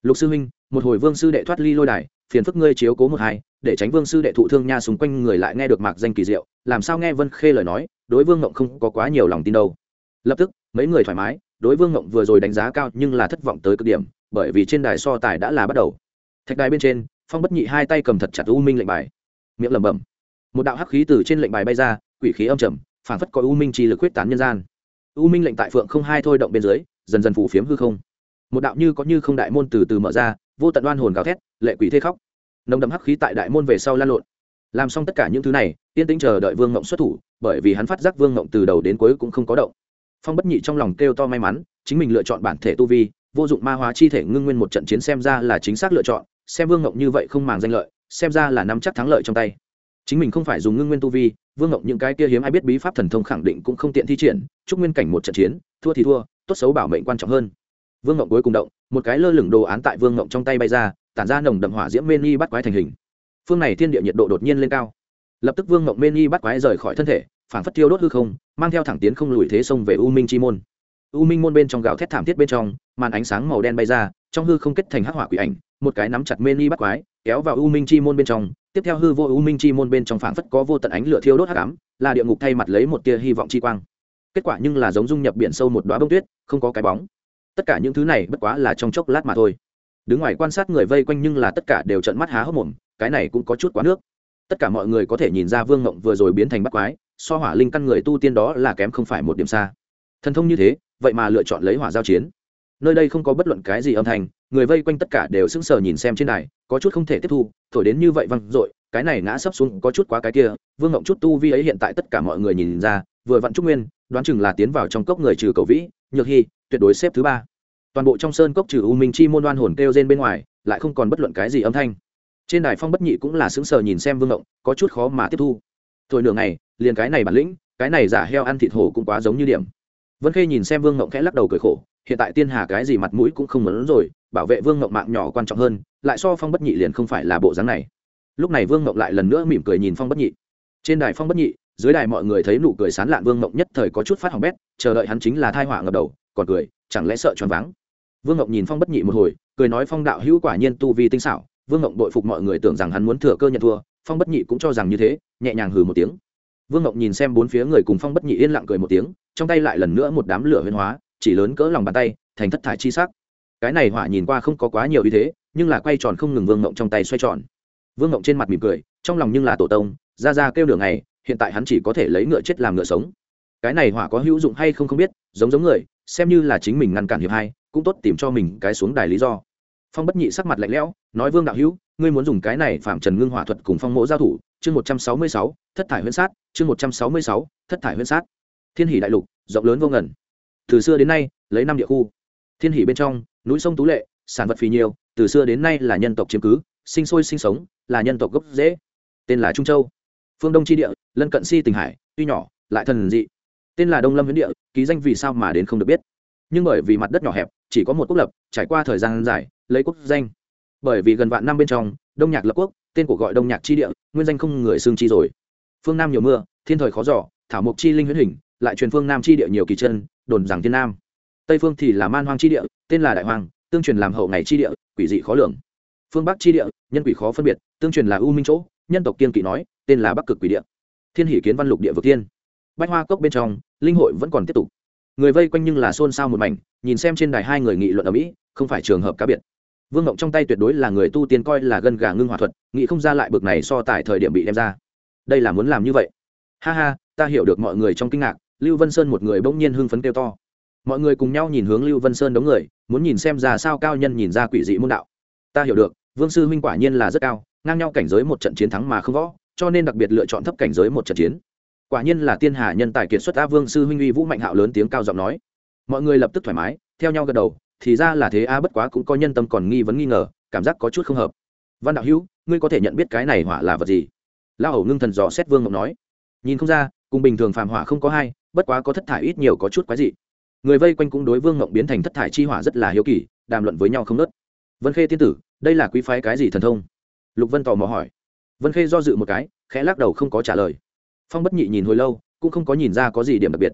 Lục sư huynh, một hồi vương sư đệ thoát ly lôi đài, phiền phức ngươi chiếu cố một hai, để tránh vương sư đệ thụ thương nha xung quanh người lại nghe được mạc danh kỳ diệu, làm sao nghe vân khê lời nói, đối vương ngộng không có quá nhiều lòng tin đâu. Lập tức mấy người thoải mái, đối vương ngộng vừa rồi đánh giá cao nhưng là thất vọng tới cực điểm, bởi vì trên đài so tài đã là bắt đầu. Thạch đài bên trên, phong bất nhị hai tay cầm thật chặt u minh lệnh bài. Miệng lẩm bẩm. Một đạo hắc khí từ trên lệnh bài bay ra, quỷ khí âm trầm phản phất có u minh chi lực quyết tán nhân gian. U minh lệnh tại phượng không hai thôi động bên dưới, dần dần phủ phiếm hư không. Một đạo như có như không đại môn từ từ mở ra, vô tận oan hồn gào thét, lệ quỷ thê khóc. Nồng đậm hắc khí tại đại môn về sau lan lộn. Làm xong tất cả những thứ này tiên tĩnh chờ đợi vương ngộng xuất thủ, bởi vì hắn phát giác vương ngộng từ đầu đến cuối cũng không có động phong bất nhị trong lòng kêu to may mắn, chính mình lựa chọn bản thể tu vi, vô dụng ma hóa chi thể ngưng nguyên một trận chiến xem ra là chính xác lựa chọn, xem vương ngộng như vậy không màng danh lợi, xem ra là nắm chắc thắng lợi trong tay. Chính mình không phải dùng ngưng nguyên tu vi, vương ngộng những cái kia hiếm ai biết bí pháp thần thông khẳng định cũng không tiện thi triển, chúc nguyên cảnh một trận chiến, thua thì thua, tốt xấu bảo mệnh quan trọng hơn. Vương ngộng cuối cùng động, một cái lơ lửng đồ án tại vương ngộng trong tay bay ra, tản ra nồng đậm hỏa diễm mê ni bắt quái thành hình. Phương này thiên địa nhiệt độ đột nhiên lên cao. Lập tức vương ngộng mê ni bắt quái rời khỏi thân thể phản phất tiêu đốt hư không mang theo thẳng tiến không lùi thế sông về u minh chi môn. U minh môn bên trong gạo thét thảm thiết bên trong, màn ánh sáng màu đen bay ra, trong hư không kết thành hắc hỏa quỷ ảnh, một cái nắm chặt mê ni bắt quái, kéo vào u minh chi môn bên trong, tiếp theo hư vô u minh chi môn bên trong phảng phất có vô tận ánh lửa thiêu đốt hắc ám, là địa ngục thay mặt lấy một tia hy vọng chi quang. Kết quả nhưng là giống dung nhập biển sâu một đóa bông tuyết, không có cái bóng. Tất cả những thứ này bất quá là trong chốc lát mà thôi. Đứng ngoài quan sát người vây quanh nhưng là tất cả đều trợn mắt há hốc mồm, cái này cũng có chút quá nước. Tất cả mọi người có thể nhìn ra vương ngộng vừa rồi biến thành bắt quái so hỏa linh căn người tu tiên đó là kém không phải một điểm xa. Thần thông như thế, vậy mà lựa chọn lấy hỏa giao chiến. Nơi đây không có bất luận cái gì âm thanh, người vây quanh tất cả đều sững sờ nhìn xem trên này có chút không thể tiếp thu, thổi đến như vậy văng dội, cái này ngã sấp xuống có chút quá cái kia, vương ngộng chút tu vi ấy hiện tại tất cả mọi người nhìn ra, vừa vặn trúc nguyên, đoán chừng là tiến vào trong cốc người trừ cầu vĩ, nhược hy, tuyệt đối xếp thứ ba. Toàn bộ trong sơn cốc trừ u minh chi môn đoan hồn kêu trên bên ngoài, lại không còn bất luận cái gì âm thanh. Trên đài phong bất nhị cũng là sững sờ nhìn xem vương ngộng, có chút khó mà tiếp thu. Thổi nửa ngày liền cái này bản lĩnh, cái này giả heo ăn thịt hổ cũng quá giống như điểm. Vân khê nhìn xem vương ngộng khẽ lắc đầu cười khổ, hiện tại tiên hà cái gì mặt mũi cũng không muốn rồi, bảo vệ vương ngộng mạng nhỏ quan trọng hơn, lại so phong bất nhị liền không phải là bộ dáng này. Lúc này vương ngộng lại lần nữa mỉm cười nhìn phong bất nhị. Trên đài phong bất nhị, dưới đài mọi người thấy nụ cười sán lạn vương ngộng nhất thời có chút phát hỏng bét, chờ đợi hắn chính là thai họa ngập đầu, còn cười, chẳng lẽ sợ choáng váng? Vương ngộng nhìn phong bất nhị một hồi, cười nói phong đạo hữu quả nhiên tu vi tinh xảo, vương ngộng đội phục mọi người tưởng rằng hắn muốn thừa cơ nhận thua, phong bất nhị cũng cho rằng như thế, nhẹ nhàng hừ một tiếng vương ngộng nhìn xem bốn phía người cùng phong bất nhị yên lặng cười một tiếng, trong tay lại lần nữa một đám lửa huyên hóa, chỉ lớn cỡ lòng bàn tay, thành thất thải chi sắc. Cái này hỏa nhìn qua không có quá nhiều ý thế, nhưng là quay tròn không ngừng vương ngộng trong tay xoay tròn. Vương ngộng trên mặt mỉm cười, trong lòng nhưng là tổ tông, ra ra kêu đường này hiện tại hắn chỉ có thể lấy ngựa chết làm ngựa sống. Cái này hỏa có hữu dụng hay không không biết, giống giống người, xem như là chính mình ngăn cản hiệp hai, cũng tốt tìm cho mình cái xuống đài lý do. Phong bất nhị sắc mặt lạnh lẽo, nói vương đạo hữu, ngươi muốn dùng cái này phạm trần ngưng hỏa thuật cùng phong mỗ giao thủ chương một trăm sáu mươi sáu, thất thải huyễn sát, chương một trăm sáu mươi sáu, thất thải huyễn sát. Thiên hỷ đại lục, rộng lớn vô ngần. Từ xưa đến nay, lấy năm địa khu. Thiên hỷ bên trong, núi sông tú lệ, sản vật phì nhiều, từ xưa đến nay là nhân tộc chiếm cứ, sinh sôi sinh sống, là nhân tộc gốc dễ tên là trung châu. Phương đông tri địa, lân cận si tình hải, tuy nhỏ, lại thần dị. Tên là đông lâm huyễn địa, ký danh vì sao mà đến không được biết. Nhưng bởi vì mặt đất nhỏ hẹp, chỉ có một quốc lập, trải qua thời gian dài, lấy quốc danh. Bởi vì gần vạn năm bên trong, đông nhạc lập quốc tên của gọi đông nhạc chi địa, nguyên danh không người xương chi rồi. Phương nam nhiều mưa, thiên thời khó giỏ thảo mộc chi linh huyết hình, lại truyền phương nam chi địa nhiều kỳ chân, đồn rằng thiên nam. Tây phương thì là man hoang chi địa, tên là đại hoàng tương truyền làm hậu ngày chi địa, quỷ dị khó lường. Phương bắc chi địa, nhân quỷ khó phân biệt, tương truyền là u minh chỗ, nhân tộc kiên kỵ nói, tên là bắc cực quỷ địa. Thiên hỷ kiến văn lục địa vực tiên. Bách hoa cốc bên trong, linh hội vẫn còn tiếp tục. Người vây quanh nhưng là xôn xao một mảnh, nhìn xem trên đài hai người nghị luận ở mỹ, không phải trường hợp cá biệt vương ngộng trong tay tuyệt đối là người tu tiên coi là gân gà ngưng hòa thuật, nghĩ không ra lại bực này so tại thời điểm bị đem ra. Đây là muốn làm như vậy. Ha ha, ta hiểu được mọi người trong kinh ngạc, lưu vân sơn một người bỗng nhiên hưng phấn kêu to. Mọi người cùng nhau nhìn hướng lưu vân sơn đống người, muốn nhìn xem ra sao cao nhân nhìn ra quỷ dị môn đạo. Ta hiểu được, vương sư huynh quả nhiên là rất cao, ngang nhau cảnh giới một trận chiến thắng mà không võ, cho nên đặc biệt lựa chọn thấp cảnh giới một trận chiến. Quả nhiên là tiên hà nhân tài kiệt xuất a vương sư huynh uy vũ mạnh hạo lớn tiếng cao giọng nói. Mọi người lập tức thoải mái, theo nhau gật đầu thì ra là thế a, bất quá cũng có nhân tâm còn nghi vấn nghi ngờ, cảm giác có chút không hợp. Văn đạo hữu, ngươi có thể nhận biết cái này hỏa là vật gì? La hầu ngưng thần dò xét vương ngọc nói. Nhìn không ra, cùng bình thường phàm hỏa không có hai, bất quá có thất thải ít nhiều có chút quái dị. Người vây quanh cũng đối vương ngọc biến thành thất thải chi hỏa rất là hiếu kỳ, đàm luận với nhau không nớt vân khê tiên tử, đây là quý phái cái gì thần thông? Lục vân tò mò hỏi. Vân khê do dự một cái, khẽ lắc đầu không có trả lời. Phong bất nhị nhìn hồi lâu, cũng không có nhìn ra có gì điểm đặc biệt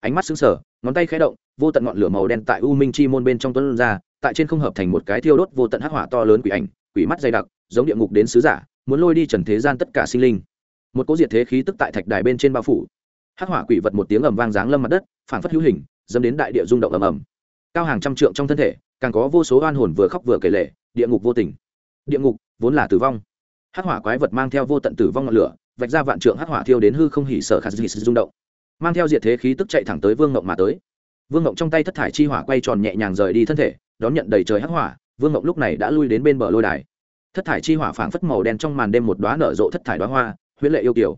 ánh mắt xứng sở ngón tay khẽ động, vô tận ngọn lửa màu đen tại u minh chi môn bên trong tuấn ra, tại trên không hợp thành một cái thiêu đốt vô tận hắc hỏa to lớn quỷ ảnh, quỷ mắt dày đặc, giống địa ngục đến sứ giả, muốn lôi đi trần thế gian tất cả sinh linh. Một cỗ diệt thế khí tức tại thạch đài bên trên bao phủ. Hắc hỏa quỷ vật một tiếng ầm vang giáng lâm mặt đất phản phất hữu hình dâm đến đại địa rung động ầm ầm. Cao hàng trăm trượng trong thân thể, càng có vô số oan hồn vừa khóc vừa kể lệ, địa ngục vô tình. Địa ngục vốn là tử vong. Hắc hỏa quái vật mang theo vô tận tử vong ngọn lửa, vạch ra vạn trượng hắc hỏa thiêu đến hư không hỉ sở khả dị rung động mang theo diệt thế khí tức chạy thẳng tới vương ngộng mà tới. Vương ngộng trong tay thất thải chi hỏa quay tròn nhẹ nhàng rời đi thân thể, đón nhận đầy trời hắc hỏa, vương ngộng lúc này đã lui đến bên bờ lôi đài. Thất thải chi hỏa phảng phất màu đen trong màn đêm một đoá nở rộ thất thải đoá hoa, huyễn lệ yêu kiểu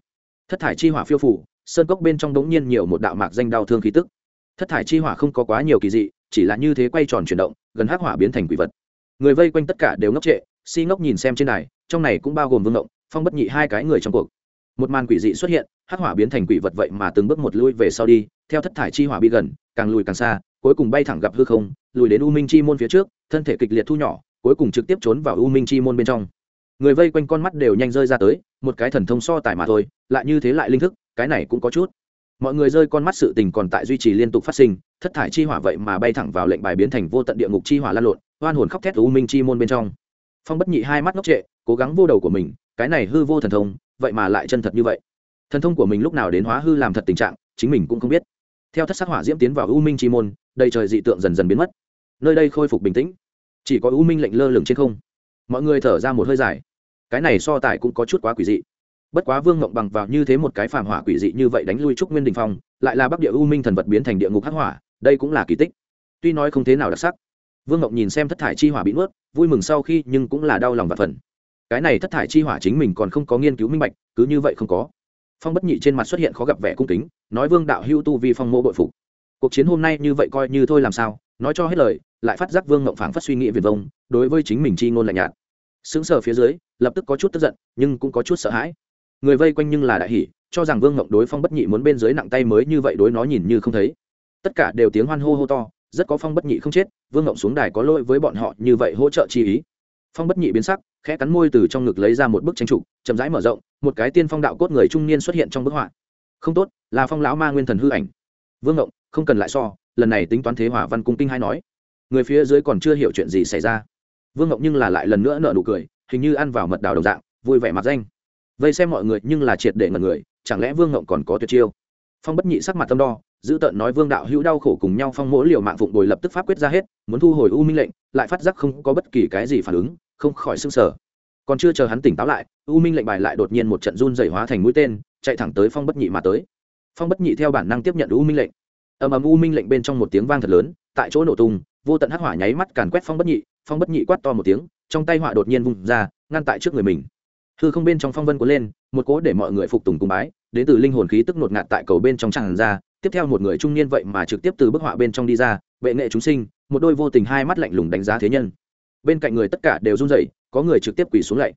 thất thải chi hỏa phiêu phủ sơn cốc bên trong đống nhiên nhiều một đạo mạc danh đau thương khí tức. Thất thải chi hỏa không có quá nhiều kỳ dị, chỉ là như thế quay tròn chuyển động, gần hắc hỏa biến thành quỷ vật. Người vây quanh tất cả đều ngốc trệ, si ngốc nhìn xem trên này trong này cũng bao gồm vương ngộng, phong bất nhị hai cái người trong cuộc một màn quỷ dị xuất hiện, hắc hỏa biến thành quỷ vật vậy mà từng bước một lui về sau đi, theo thất thải chi hỏa bị gần, càng lùi càng xa, cuối cùng bay thẳng gặp hư không, lùi đến u minh chi môn phía trước, thân thể kịch liệt thu nhỏ, cuối cùng trực tiếp trốn vào u minh chi môn bên trong. Người vây quanh con mắt đều nhanh rơi ra tới, một cái thần thông so tài mà thôi, lại như thế lại linh thức, cái này cũng có chút. Mọi người rơi con mắt sự tình còn tại duy trì liên tục phát sinh, thất thải chi hỏa vậy mà bay thẳng vào lệnh bài biến thành vô tận địa ngục chi hỏa lan lộn, oan hồn khóc thét u minh chi môn bên trong. Phong bất nhị hai mắt ngốc trệ, cố gắng vô đầu của mình cái này hư vô thần thông, vậy mà lại chân thật như vậy. Thần thông của mình lúc nào đến hóa hư làm thật tình trạng, chính mình cũng không biết. Theo thất sắc hỏa diễm tiến vào u minh chi môn, đầy trời dị tượng dần dần biến mất. Nơi đây khôi phục bình tĩnh. Chỉ có u minh lệnh lơ lửng trên không. Mọi người thở ra một hơi dài. Cái này so tài cũng có chút quá quỷ dị. Bất quá vương ngộng bằng vào như thế một cái phàm hỏa quỷ dị như vậy đánh lui trúc nguyên đình phong, lại là bắc địa u minh thần vật biến thành địa ngục hắc hỏa, đây cũng là kỳ tích. Tuy nói không thế nào đặc sắc, vương ngộng nhìn xem thất thải chi hỏa bị nuốt, vui mừng sau khi nhưng cũng là đau lòng và phần cái này thất thải chi hỏa chính mình còn không có nghiên cứu minh bạch, cứ như vậy không có. Phong bất nhị trên mặt xuất hiện khó gặp vẻ cung kính, nói vương đạo hưu tu vi phong mô bội phục. Cuộc chiến hôm nay như vậy coi như thôi làm sao, nói cho hết lời, lại phát giác vương ngộng phảng phất suy nghĩ việt vông, đối với chính mình chi ngôn lạnh nhạt. Sững sờ phía dưới, lập tức có chút tức giận, nhưng cũng có chút sợ hãi. Người vây quanh nhưng là đại hỷ cho rằng vương ngộng đối phong bất nhị muốn bên dưới nặng tay mới như vậy đối nó nhìn như không thấy. Tất cả đều tiếng hoan hô hô to, rất có phong bất nhị không chết, vương ngộng xuống đài có lỗi với bọn họ như vậy hỗ trợ chi ý. Phong bất nhị biến sắc khẽ cắn môi từ trong ngực lấy ra một bức tranh trụ, chậm rãi mở rộng, một cái tiên phong đạo cốt người trung niên xuất hiện trong bức họa. Không tốt, là phong lão ma nguyên thần hư ảnh. Vương ngộng, không cần lại so, lần này tính toán thế hỏa văn cung kinh hai nói. Người phía dưới còn chưa hiểu chuyện gì xảy ra. Vương ngộng nhưng là lại lần nữa nợ nụ cười, hình như ăn vào mật đào đồng dạng, vui vẻ mặt danh. Vây xem mọi người nhưng là triệt để ngần người, chẳng lẽ vương ngộng còn có tuyệt chiêu? Phong bất nhị sắc mặt tâm đo giữ tợn nói vương đạo hữu đau khổ cùng nhau phong mỗi liều mạng phụng bồi lập tức pháp quyết ra hết, muốn thu hồi u minh lệnh, lại phát giác không có bất kỳ cái gì phản ứng không khỏi sưng sờ, sở còn chưa chờ hắn tỉnh táo lại u minh lệnh bài lại đột nhiên một trận run dày hóa thành mũi tên chạy thẳng tới phong bất nhị mà tới. Phong bất nhị theo bản năng tiếp nhận u minh lệnh. Ầm ầm u minh lệnh bên trong một tiếng vang thật lớn tại chỗ nổ tung vô tận hắc hỏa nháy mắt càn quét phong bất nhị phong bất nhị quát to một tiếng trong tay họa đột nhiên vung ra ngăn tại trước người mình. Hư không bên trong phong vân cuốn lên một cố để mọi người phục tùng cùng bái đến từ linh hồn khí tức ngột ngạt tại cầu bên trong tràn ra tiếp theo một người trung niên vậy mà trực tiếp từ bức họa bên trong đi ra vệ nghệ chúng sinh một đôi vô tình hai mắt lạnh lùng đánh giá thế nhân bên cạnh người tất cả đều run rẩy, có người trực tiếp quỳ xuống lạy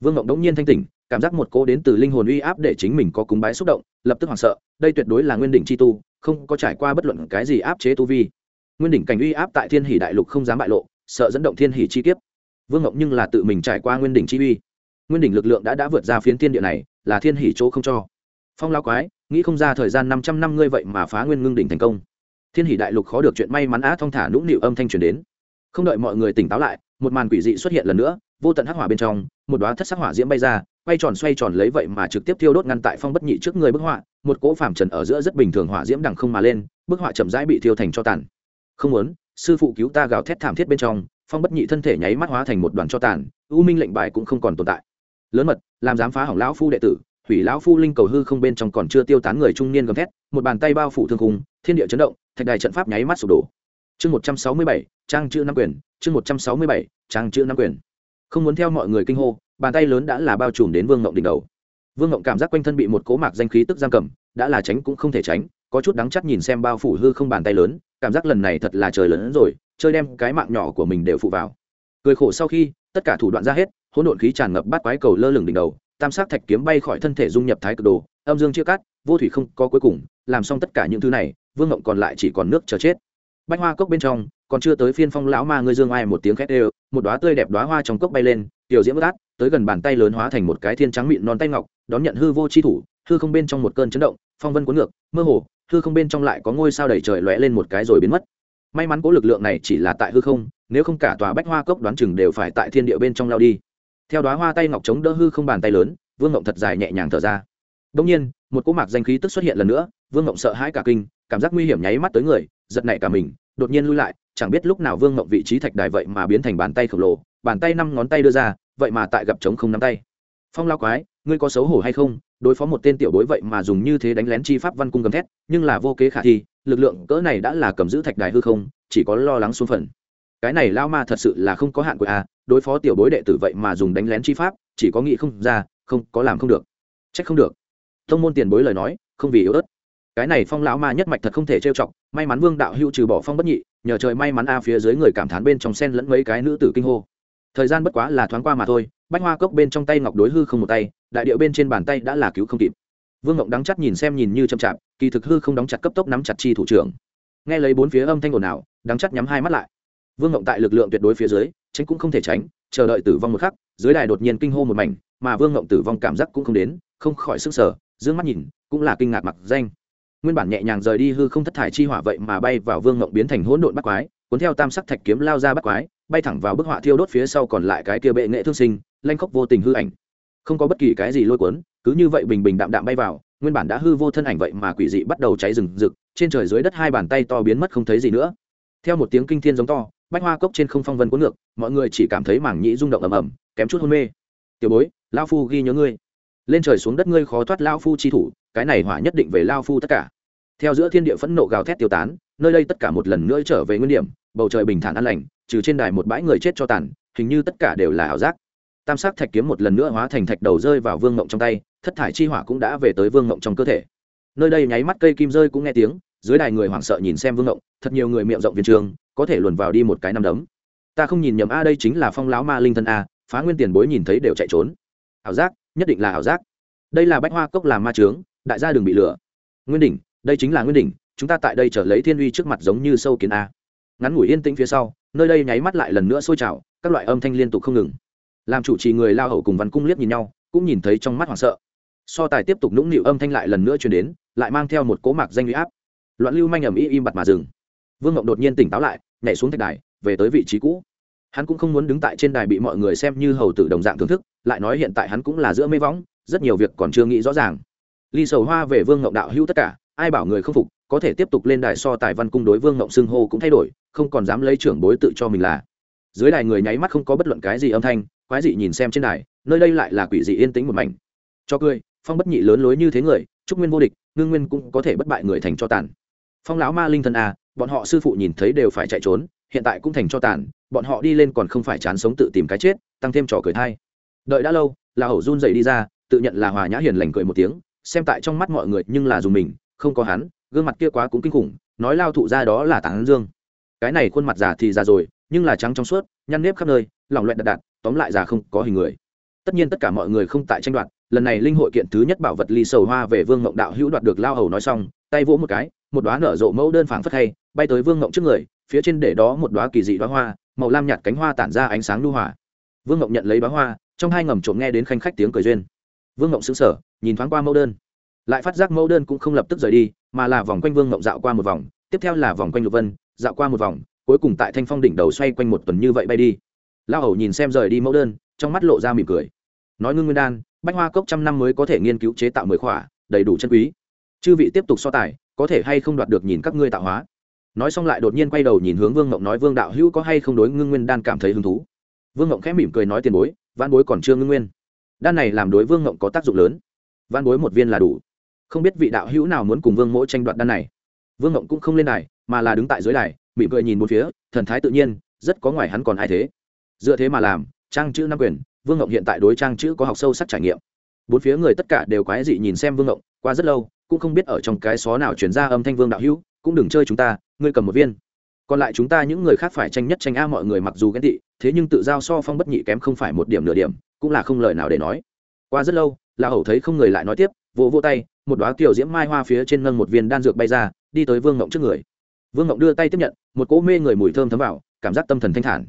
vương ngộng đống nhiên thanh tỉnh, cảm giác một cô đến từ linh hồn uy áp để chính mình có cúng bái xúc động, lập tức hoảng sợ, đây tuyệt đối là nguyên đỉnh chi tu, không có trải qua bất luận cái gì áp chế tu vi. Nguyên đỉnh cảnh uy áp tại thiên hỷ đại lục không dám bại lộ, sợ dẫn động thiên hỷ chi kiếp. Vương ngộng nhưng là tự mình trải qua nguyên đỉnh chi uy. Nguyên đỉnh lực lượng đã đã vượt ra phiến thiên địa này, là thiên hỷ chỗ không cho. Phong lao quái, nghĩ không ra thời gian năm trăm năm ngươi vậy mà phá nguyên ngưng đỉnh thành công. Thiên hỷ đại lục khó được chuyện may mắn á thong thả nũng nịu âm thanh truyền đến. Không đợi mọi người tỉnh táo lại một màn quỷ dị xuất hiện lần nữa, vô tận hắc hỏa bên trong, một đoá thất sắc hỏa diễm bay ra, quay tròn xoay tròn lấy vậy mà trực tiếp thiêu đốt ngăn tại phong bất nhị trước người bức họa, một cỗ phàm trần ở giữa rất bình thường hỏa diễm đằng không mà lên, bức họa chậm rãi bị thiêu thành cho tàn. Không muốn, sư phụ cứu ta gào thét thảm thiết bên trong, phong bất nhị thân thể nháy mắt hóa thành một đoàn cho tàn, u minh lệnh bài cũng không còn tồn tại. Lớn mật, làm dám phá hỏng lão phu đệ tử, hủy lão phu linh cầu hư không bên trong còn chưa tiêu tán người trung niên gầm thét, một bàn tay bao phủ thương khung, thiên địa chấn động, thạch đài trận pháp nháy mắt sụp đổ. Chương một trăm sáu mươi bảy, trang chữ năm quyền chương một trăm sáu mươi bảy, trang chữ năm quyền. Không muốn theo mọi người kinh hô, bàn tay lớn đã là bao trùm đến vương ngộng đỉnh đầu. Vương ngộng cảm giác quanh thân bị một cố mạc danh khí tức giam cầm, đã là tránh cũng không thể tránh, có chút đắng chắc nhìn xem bao phủ hư không bàn tay lớn, cảm giác lần này thật là trời lớn hơn rồi, chơi đem cái mạng nhỏ của mình đều phụ vào. Cười khổ sau khi, tất cả thủ đoạn ra hết, hỗn độn khí tràn ngập bát quái cầu lơ lửng đỉnh đầu, tam sắc thạch kiếm bay khỏi thân thể dung nhập thái cực đồ, âm dương chia cắt, vô thủy không có cuối cùng, làm xong tất cả những thứ này, vương ngộng còn lại chỉ còn nước chờ chết. Bách hoa cốc bên trong còn chưa tới phiên phong lão ma ngươi dương ai một tiếng khét đều một đóa tươi đẹp đóa hoa trong cốc bay lên, tiểu diễm bất tới gần bàn tay lớn hóa thành một cái thiên trắng mịn non tay ngọc, đón nhận hư vô chi thủ, hư không bên trong một cơn chấn động, phong vân cuốn ngược, mơ hồ, hư không bên trong lại có ngôi sao đầy trời lóe lên một cái rồi biến mất. May mắn cố lực lượng này chỉ là tại hư không, nếu không cả tòa bách hoa cốc đoán chừng đều phải tại thiên địa bên trong lao đi. Theo đóa hoa tay ngọc chống đỡ hư không bàn tay lớn, vương ngộng thật dài nhẹ nhàng thở ra. Đông nhiên, một cỗ mạc danh khí tức xuất hiện lần nữa, vương ngộng sợ hãi cả kinh, cảm giác nguy hiểm nháy mắt tới người, giật nảy cả mình đột nhiên lui lại, chẳng biết lúc nào vương mộng vị trí thạch đài vậy mà biến thành bàn tay khổng lồ, bàn tay năm ngón tay đưa ra, vậy mà tại gặp trống không nắm tay. Phong lao quái, ngươi có xấu hổ hay không? Đối phó một tên tiểu bối vậy mà dùng như thế đánh lén chi pháp văn cung cầm thét, nhưng là vô kế khả thi, lực lượng cỡ này đã là cầm giữ thạch đài hư không, chỉ có lo lắng xuống phần. Cái này lao ma thật sự là không có hạn của a, đối phó tiểu bối đệ tử vậy mà dùng đánh lén chi pháp, chỉ có nghĩ không ra, không, có làm không được. Trách không được. Thông môn tiền bối lời nói, không vì yếu ớt. Cái này phong lão ma nhất mạch thật không thể trêu chọc may mắn vương đạo hữu trừ bỏ phong bất nhị, nhờ trời may mắn a phía dưới người cảm thán bên trong sen lẫn mấy cái nữ tử kinh hô. Thời gian bất quá là thoáng qua mà thôi, bách hoa cốc bên trong tay ngọc đối hư không một tay, đại điệu bên trên bàn tay đã là cứu không kịp. Vương ngộng đắng chắc nhìn xem nhìn như chậm chạp, kỳ thực hư không đóng chặt cấp tốc nắm chặt chi thủ trưởng. Nghe lấy bốn phía âm thanh ồn ào, đắng chắc nhắm hai mắt lại. Vương ngộng tại lực lượng tuyệt đối phía dưới, tránh cũng không thể tránh, chờ đợi tử vong một khắc, dưới đài đột nhiên kinh hô một mảnh, mà vương ngộng tử vong cảm giác cũng không đến, không khỏi sức sở d mắt nhìn, cũng là kinh ngạc mặc danh nguyên bản nhẹ nhàng rời đi hư không thất thải chi hỏa vậy mà bay vào vương ngộng biến thành hỗn độn bắt quái, cuốn theo tam sắc thạch kiếm lao ra bắt quái, bay thẳng vào bức họa thiêu đốt phía sau còn lại cái kia bệ nghệ thương sinh, lanh khóc vô tình hư ảnh. Không có bất kỳ cái gì lôi cuốn, cứ như vậy bình bình đạm đạm bay vào, nguyên bản đã hư vô thân ảnh vậy mà quỷ dị bắt đầu cháy rừng rực, trên trời dưới đất hai bàn tay to biến mất không thấy gì nữa. Theo một tiếng kinh thiên giống to, bách hoa cốc trên không phong vân cuốn ngược, mọi người chỉ cảm thấy mảng nhĩ rung động ầm ầm, kém chút hôn mê. Tiểu bối lao phu ghi nhớ ngươi. Lên trời xuống đất ngươi khó thoát lao phu chi thủ cái này hỏa nhất định về lao phu tất cả. Theo giữa thiên địa phẫn nộ gào thét tiêu tán, nơi đây tất cả một lần nữa trở về nguyên điểm, bầu trời bình thản an lành, trừ trên đài một bãi người chết cho tàn, hình như tất cả đều là ảo giác. Tam sắc thạch kiếm một lần nữa hóa thành thạch đầu rơi vào vương ngộng trong tay, thất thải chi hỏa cũng đã về tới vương ngộng trong cơ thể. Nơi đây nháy mắt cây kim rơi cũng nghe tiếng, dưới đài người hoảng sợ nhìn xem vương ngộng, thật nhiều người miệng rộng viên trường, có thể luồn vào đi một cái năm đấm. Ta không nhìn nhầm, a, đây chính là phong lão ma linh thân a, phá nguyên tiền bối nhìn thấy đều chạy trốn. Ảo giác, nhất định là ảo giác. Đây là bách hoa cốc làm ma trướng đại gia đừng bị lừa. Nguyên đỉnh, đây chính là nguyên đỉnh, chúng ta tại đây trở lấy thiên uy trước mặt giống như sâu kiến a. Ngắn ngủi yên tĩnh phía sau, nơi đây nháy mắt lại lần nữa sôi trào, các loại âm thanh liên tục không ngừng. Làm chủ trì người lao hậu cùng văn cung liếc nhìn nhau, cũng nhìn thấy trong mắt hoảng sợ. So tài tiếp tục nũng nịu âm thanh lại lần nữa truyền đến, lại mang theo một cố mạc danh huy áp. Loạn lưu manh ầm ĩ im bặt mà dừng. Vương ngộng đột nhiên tỉnh táo lại, nhảy xuống thạch đài, về tới vị trí cũ. Hắn cũng không muốn đứng tại trên đài bị mọi người xem như hầu tử đồng dạng thưởng thức, lại nói hiện tại hắn cũng là giữa mê võng, rất nhiều việc còn chưa nghĩ rõ ràng ly sầu hoa về vương ngộng đạo hữu tất cả, ai bảo người không phục, có thể tiếp tục lên đài so tài văn cung đối vương ngộng xưng hô cũng thay đổi, không còn dám lấy trưởng bối tự cho mình là. Dưới đài người nháy mắt không có bất luận cái gì âm thanh, quái dị nhìn xem trên đài, nơi đây lại là quỷ dị yên tĩnh một mảnh. Cho cười, phong bất nhị lớn lối như thế người, trúc nguyên vô địch, ngưng nguyên cũng có thể bất bại người thành cho tàn. Phong lão ma linh thần à bọn họ sư phụ nhìn thấy đều phải chạy trốn, hiện tại cũng thành cho tàn, bọn họ đi lên còn không phải chán sống tự tìm cái chết, tăng thêm trò cười thai. Đợi đã lâu, là Hổ run dậy đi ra, tự nhận là hòa nhã hiền lành cười một tiếng xem tại trong mắt mọi người nhưng là dùng mình, không có hắn, gương mặt kia quá cũng kinh khủng, nói lao thụ ra đó là tảng dương. Cái này khuôn mặt già thì già rồi, nhưng là trắng trong suốt, nhăn nếp khắp nơi, lỏng loẹt đặt đạn tóm lại già không có hình người. Tất nhiên tất cả mọi người không tại tranh đoạt, lần này linh hội kiện thứ nhất bảo vật ly sầu hoa về vương ngộng đạo hữu đoạt được lao hầu nói xong, tay vỗ một cái, một đoá nở rộ mẫu đơn phảng phất hay, bay tới vương ngộng trước người, phía trên để đó một đoá kỳ dị đoá hoa, màu lam nhạt cánh hoa tản ra ánh sáng lưu hỏa vương ngộng nhận lấy đoá hoa, trong hai ngầm trộm nghe đến khanh khách tiếng cười duyên vương ngộng xứng sở nhìn thoáng qua mẫu đơn. Lại phát giác mẫu đơn cũng không lập tức rời đi, mà là vòng quanh vương ngộng dạo qua một vòng, tiếp theo là vòng quanh lục vân, dạo qua một vòng, cuối cùng tại thanh phong đỉnh đầu xoay quanh một tuần như vậy bay đi. Lao hầu nhìn xem rời đi mẫu đơn, trong mắt lộ ra mỉm cười. Nói ngưng nguyên đan, bách hoa cốc trăm năm mới có thể nghiên cứu chế tạo mười khỏa, đầy đủ chân quý. Chư vị tiếp tục so tài, có thể hay không đoạt được nhìn các ngươi tạo hóa? Nói xong lại đột nhiên quay đầu nhìn hướng vương ngộng nói, vương đạo hữu có hay không đối ngưng nguyên đan cảm thấy hứng thú? Vương ngộng khẽ mỉm cười nói, tiền bối văn bối còn chưa ngưng nguyên đan này làm đối vương ngộng có tác dụng lớn. Văn bối một viên là đủ. Không biết vị đạo hữu nào muốn cùng vương mỗi tranh đoạt đan này. Vương ngộng cũng không lên đài, mà là đứng tại dưới đài, mỉm cười nhìn một phía, thần thái tự nhiên, rất có ngoài hắn còn ai thế. Dựa thế mà làm, trang chữ nam quyền, vương ngộng hiện tại đối trang chữ có học sâu sắc trải nghiệm. Bốn phía người tất cả đều quái dị nhìn xem vương ngộng, qua rất lâu, cũng không biết ở trong cái xó nào chuyển ra âm thanh vương đạo hữu, cũng đừng chơi chúng ta, ngươi cầm một viên. Còn lại chúng ta những người khác phải tranh nhất tranh a, mọi người mặc dù ghen tị thế nhưng tự giao so phong bất nhị kém không phải một điểm nửa điểm, cũng là không lời nào để nói. Qua rất lâu là hầu thấy không người lại nói tiếp, vỗ vỗ tay, một đoá kiểu diễm mai hoa phía trên nâng một viên đan dược bay ra, đi tới vương ngộng trước người. Vương ngộng đưa tay tiếp nhận, một cỗ mê người mùi thơm thấm vào, cảm giác tâm thần thanh thản.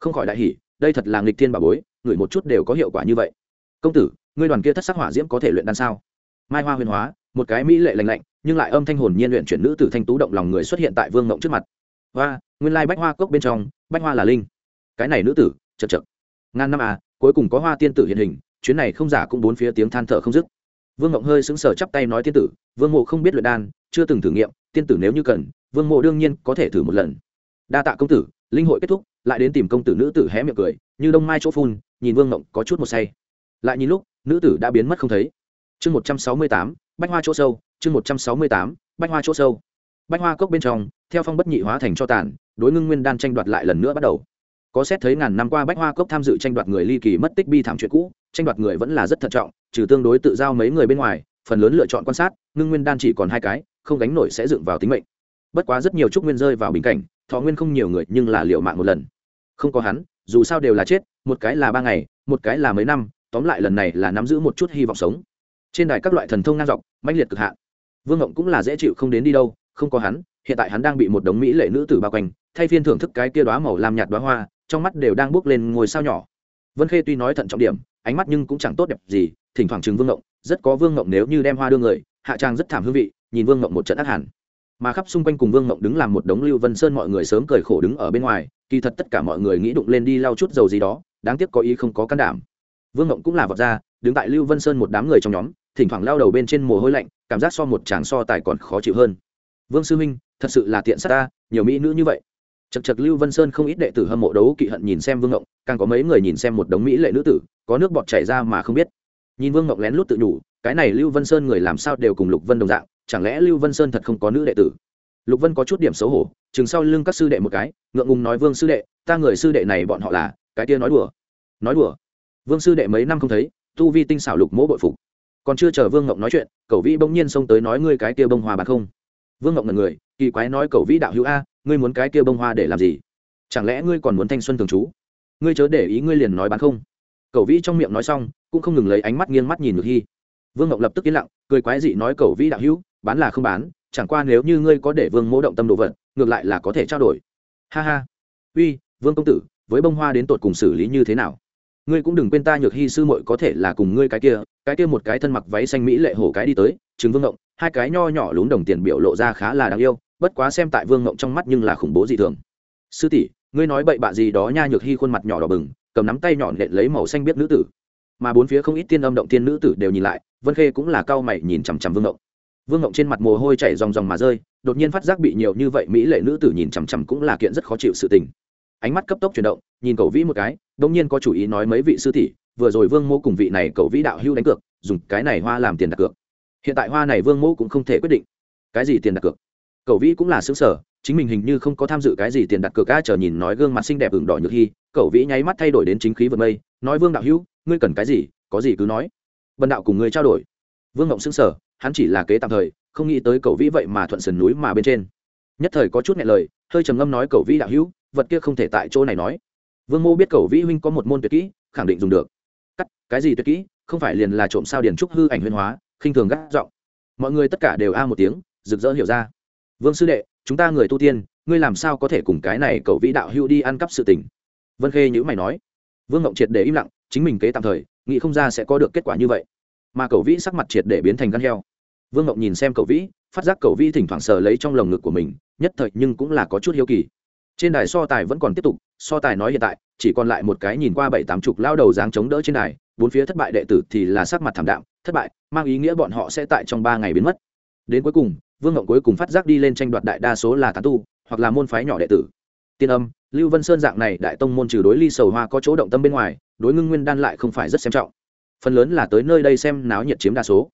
Không khỏi đại hỉ, đây thật là nghịch thiên bà bối ngửi một chút đều có hiệu quả như vậy. Công tử, ngươi đoàn kia thất sắc hỏa diễm có thể luyện đan sao? Mai hoa huyền hóa, một cái mỹ lệ lành lạnh, nhưng lại âm thanh hồn nhiên luyện chuyển nữ tử thanh tú động lòng người xuất hiện tại vương ngộng trước mặt. Hoa, nguyên lai bách hoa cốc bên trong, bách hoa là linh cái này nữ tử, chật chật. Ngàn năm à cuối cùng có hoa tiên tử hiện hình, chuyến này không giả cũng bốn phía tiếng than thở không dứt. Vương ngộng hơi sững sờ chắp tay nói tiên tử, vương mộ không biết luyện đan, chưa từng thử nghiệm, tiên tử nếu như cần, vương mộ đương nhiên có thể thử một lần. Đa tạ công tử, linh hội kết thúc, lại đến tìm công tử nữ tử hé miệng cười, như đông mai chỗ phun, nhìn vương ngộng có chút một say. Lại nhìn lúc, nữ tử đã biến mất không thấy. Chương một trăm sáu mươi tám, bách hoa chỗ sâu, chương một trăm sáu mươi tám, bách hoa chỗ sâu. Bách hoa cốc bên trong, theo phong bất nhị hóa thành cho tàn, đối ngưng nguyên đan tranh đoạt lại lần nữa bắt đầu có xét thấy ngàn năm qua bách hoa cốc tham dự tranh đoạt người ly kỳ mất tích bi thảm chuyện cũ, tranh đoạt người vẫn là rất thận trọng, trừ tương đối tự giao mấy người bên ngoài, phần lớn lựa chọn quan sát, ngưng nguyên đan chỉ còn hai cái, không gánh nổi sẽ dựng vào tính mệnh. Bất quá rất nhiều trúc nguyên rơi vào bình cảnh, thọ nguyên không nhiều người, nhưng là liệu mạng một lần. Không có hắn, dù sao đều là chết, một cái là ba ngày, một cái là mấy năm, tóm lại lần này là nắm giữ một chút hy vọng sống. Trên đài các loại thần thông ngang dọc, mãnh liệt cực hạn. Vương ngộng cũng là dễ chịu không đến đi đâu, không có hắn, hiện tại hắn đang bị một đống mỹ lệ nữ tử bao quanh, thay phiên thưởng thức cái kia đoá màu làm nhạt đoá hoa trong mắt đều đang bước lên ngôi sao nhỏ. Vân khê tuy nói thận trọng điểm, ánh mắt nhưng cũng chẳng tốt đẹp gì, thỉnh thoảng chừng vương ngộng, rất có vương ngộng nếu như đem hoa đưa người, hạ trang rất thảm hương vị, nhìn vương ngộng một trận ác hẳn. Mà khắp xung quanh cùng vương ngộng đứng làm một đống lưu vân sơn mọi người sớm cười khổ đứng ở bên ngoài, kỳ thật tất cả mọi người nghĩ đụng lên đi lau chút dầu gì đó, đáng tiếc có ý không có can đảm. Vương ngộng cũng là vọt ra, đứng tại lưu vân sơn một đám người trong nhóm, thỉnh thoảng lao đầu bên trên mồ hôi lạnh, cảm giác so một chàng so tài còn khó chịu hơn. Vương sư minh thật sự là tiện sát ta, nhiều mỹ nữ như vậy chật chật lưu vân sơn không ít đệ tử hâm mộ đấu kỵ hận nhìn xem vương ngộng, càng có mấy người nhìn xem một đống mỹ lệ nữ tử, có nước bọt chảy ra mà không biết. Nhìn vương ngộng lén lút tự nhủ, cái này lưu vân sơn người làm sao đều cùng lục vân đồng dạng, chẳng lẽ lưu vân sơn thật không có nữ đệ tử? Lục vân có chút điểm xấu hổ, chừng sau lưng các sư đệ một cái, ngượng ngùng nói vương sư đệ, ta người sư đệ này bọn họ là, cái kia nói đùa. Nói đùa. Vương sư đệ mấy năm không thấy, tu vi tinh xảo lục mỗ bội phục. Còn chưa chờ vương ngộng nói chuyện cậu vĩ bỗng nhiên xông tới nói ngươi cái kia bông Hòa bạc không. Vương ngộng là người kỳ quái nói cầu vĩ đạo hữu a, ngươi muốn cái kia bông hoa để làm gì? Chẳng lẽ ngươi còn muốn thanh xuân thường trú? Ngươi chớ để ý ngươi liền nói bán không. Cầu vĩ trong miệng nói xong, cũng không ngừng lấy ánh mắt nghiêng mắt nhìn ngược hy vương ngọc lập tức yên lặng, cười quái dị nói cầu vĩ đạo hữu, bán là không bán, chẳng qua nếu như ngươi có để vương mỗ động tâm đồ vật, ngược lại là có thể trao đổi. Ha ha. Uy, vương công tử, với bông hoa đến tột cùng xử lý như thế nào? Ngươi cũng đừng quên ta, nhược hy sư muội có thể là cùng ngươi cái kia cái kia một cái thân mặc váy xanh mỹ lệ hổ cái đi tới chứng vương ngộng hai cái nho nhỏ lún đồng tiền biểu lộ ra khá là đáng yêu bất quá xem tại vương ngộng trong mắt nhưng là khủng bố dị thường. Sư tỷ, ngươi nói bậy bạ gì đó nha nhược hy khuôn mặt nhỏ đỏ bừng, cầm nắm tay nhọn nện lấy màu xanh biết nữ tử. Mà bốn phía không ít tiên âm động tiên nữ tử đều nhìn lại, vân khê cũng là cao mày nhìn chằm chằm vương ngộng. Vương ngộng trên mặt mồ hôi chảy ròng ròng mà rơi, đột nhiên phát giác bị nhiều như vậy mỹ lệ nữ tử nhìn chằm chằm cũng là kiện rất khó chịu sự tình. Ánh mắt cấp tốc chuyển động, nhìn cầu vĩ một cái đông nhiên có chủ ý nói mấy vị sư tỷ, vừa rồi vương mô cùng vị này cầu vĩ đạo hưu đánh cược, dùng cái này hoa làm tiền đặt cược. Hiện tại hoa này vương mô cũng không thể quyết định. Cái gì tiền đặt cược? Cậu vĩ cũng là xứng sở, chính mình hình như không có tham dự cái gì tiền đặt cược, a, chờ nhìn nói gương mặt xinh đẹp ửng đỏ nhược hy cậu vĩ nháy mắt thay đổi đến chính khí vượt mây, nói, vương đạo hữu, ngươi cần cái gì, có gì cứ nói. Bần đạo cùng ngươi trao đổi. Vương ngộng xứng sở, hắn chỉ là kế tạm thời, không nghĩ tới cậu vĩ vậy mà thuận sườn núi mà bên trên. Nhất thời có chút nhẹ lời, hơi trầm ngâm nói cậu vĩ đạo hữu, vật kia không thể tại chỗ này nói. Vương mô biết cậu vĩ huynh có một môn tuyệt kỹ, khẳng định dùng được. Cắt, cái gì tuyệt kỹ? Không phải liền là trộm sao điển trúc hư ảnh huyên hóa, khinh thường gác giọng. Mọi người tất cả đều a một tiếng, rực rỡ hiểu ra vương sư đệ, chúng ta người tu tiên, ngươi làm sao có thể cùng cái này cầu vĩ đạo hưu đi ăn cắp sự tình? Vân khê nhữ mày nói. Vương ngộng triệt để im lặng, chính mình kế tạm thời, nghĩ không ra sẽ có được kết quả như vậy. Mà cầu vĩ sắc mặt triệt để biến thành gan heo. Vương ngộng nhìn xem cầu vĩ, phát giác cầu vĩ thỉnh thoảng sờ lấy trong lồng ngực của mình, nhất thời nhưng cũng là có chút hiếu kỳ. Trên đài so tài vẫn còn tiếp tục, so tài nói hiện tại, chỉ còn lại một cái nhìn qua bảy tám chục lao đầu dáng chống đỡ trên đài, bốn phía thất bại đệ tử thì là sắc mặt thảm đạm, thất bại, mang ý nghĩa bọn họ sẽ tại trong ba ngày biến mất. Đến cuối cùng vương ngộng cuối cùng phát giác đi lên tranh đoạt đại đa số là tán tu, hoặc là môn phái nhỏ đệ tử. Tiên âm, lưu vân sơn dạng này đại tông môn trừ đối ly sầu hoa có chỗ động tâm bên ngoài, đối ngưng nguyên đan lại không phải rất xem trọng. Phần lớn là tới nơi đây xem náo nhiệt chiếm đa số.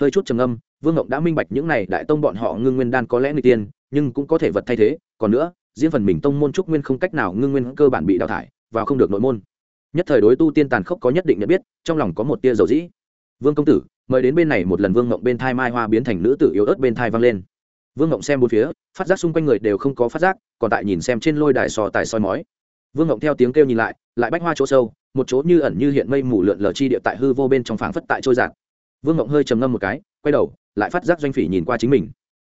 Hơi chút trầm âm vương ngộng đã minh bạch những này đại tông bọn họ ngưng nguyên đan có lẽ người tiên, nhưng cũng có thể vật thay thế, còn nữa, riêng phần mình tông môn trúc nguyên không cách nào ngưng nguyên cơ bản bị đào thải và không được nội môn. Nhất thời đối tu tiên tàn khốc có nhất định nhận biết, trong lòng có một tia dầu dĩ vương công tử, mời đến bên này một lần vương ngộng bên thai mai hoa biến thành nữ tử yếu ớt bên thai vang lên. Vương ngộng xem bốn phía, phát giác xung quanh người đều không có phát giác, còn tại nhìn xem trên lôi đài sò tài soi mói. Vương ngộng theo tiếng kêu nhìn lại lại bách hoa chỗ sâu, một chỗ như ẩn như hiện mây mù lượn lờ chi địa tại hư vô bên trong phảng phất tại trôi giạt. Vương ngộng hơi trầm ngâm một cái, quay đầu, lại phát giác doanh phỉ nhìn qua chính mình.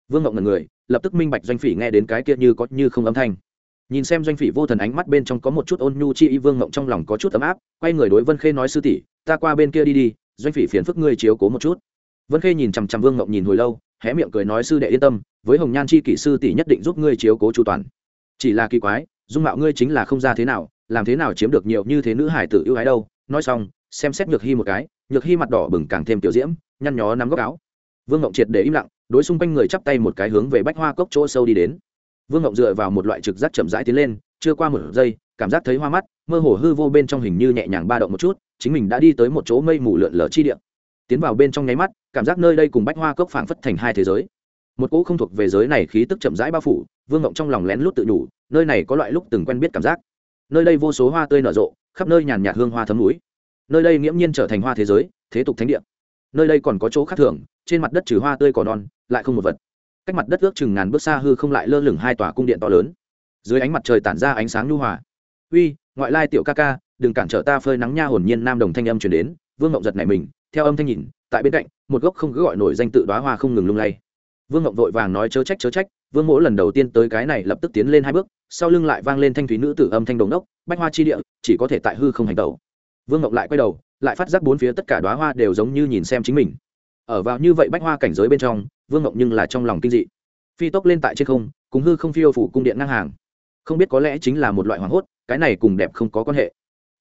Vương ngộng là người, lập tức minh bạch doanh phỉ nghe đến cái kia như có như không âm thanh. Nhìn xem doanh phỉ vô thần ánh mắt bên trong có một chút ôn nhu chi y vương ngộng trong lòng có chút ấm áp, quay người đối vân khê nói, sư tỷ, ta qua bên kia đi đi doanh phỉ phiền phức ngươi chiếu cố một chút. Vân khê nhìn chằm chằm vương ngộng nhìn hồi lâu, hé miệng cười nói sư đệ yên tâm, với hồng nhan chi kỷ sư tỷ nhất định giúp ngươi chiếu cố chu toàn. Chỉ là kỳ quái, dung mạo ngươi chính là không ra thế nào, làm thế nào chiếm được nhiều như thế nữ hải tử ưu ái đâu. Nói xong, xem xét nhược hy một cái, nhược hy mặt đỏ bừng càng thêm tiểu diễm, nhăn nhó nắm góc áo. Vương ngộng triệt để im lặng, đối xung quanh người chắp tay một cái hướng về bách hoa cốc chỗ sâu đi đến. Vương ngộng dựa vào một loại trực giác chậm rãi tiến lên, chưa qua một giây, cảm giác thấy hoa mắt, mơ hồ hư vô bên trong hình như nhẹ nhàng ba động một chút chính mình đã đi tới một chỗ mây mù lượn lờ chi địa. Tiến vào bên trong nháy mắt, cảm giác nơi đây cùng bách hoa cốc phảng phất thành hai thế giới. Một cỗ không thuộc về giới này khí tức chậm rãi bao phủ, vương ngộng trong lòng lén lút tự đủ. nơi này có loại lúc từng quen biết cảm giác. Nơi đây vô số hoa tươi nở rộ, khắp nơi nhàn nhạt hương hoa thấm núi. Nơi đây nghiễm nhiên trở thành hoa thế giới, thế tục thánh địa. Nơi đây còn có chỗ khác thường, trên mặt đất trừ hoa tươi cỏ non, lại không một vật. Cách mặt đất ước chừng ngàn bước xa hư không lại lơ lửng hai tòa cung điện to lớn. Dưới ánh mặt trời tản ra ánh sáng nhu hòa. Uy, ngoại lai tiểu ca ca đừng cản trở ta phơi nắng nha, hồn nhiên nam đồng thanh âm truyền đến, vương ngộng giật này mình, theo âm thanh nhìn, tại bên cạnh, một gốc không cứ gọi nổi danh tự đoá hoa không ngừng lung lay. Vương ngộng vội vàng nói chớ trách chớ trách, vương mỗ lần đầu tiên tới cái này lập tức tiến lên hai bước, sau lưng lại vang lên thanh thúy nữ tử âm thanh đồng đốc, bách hoa chi địa, chỉ có thể tại hư không hành tẩu. Vương ngộng lại quay đầu, lại phát giác bốn phía tất cả đoá hoa đều giống như nhìn xem chính mình. Ở vào như vậy bách hoa cảnh giới bên trong, vương ngộng nhưng là trong lòng kinh dị. Phi tốc lên tại trên không, cùng hư không phiêu phủ cung điện ngang hàng. Không biết có lẽ chính là một loại hoảng hốt, cái này cùng đẹp không có quan hệ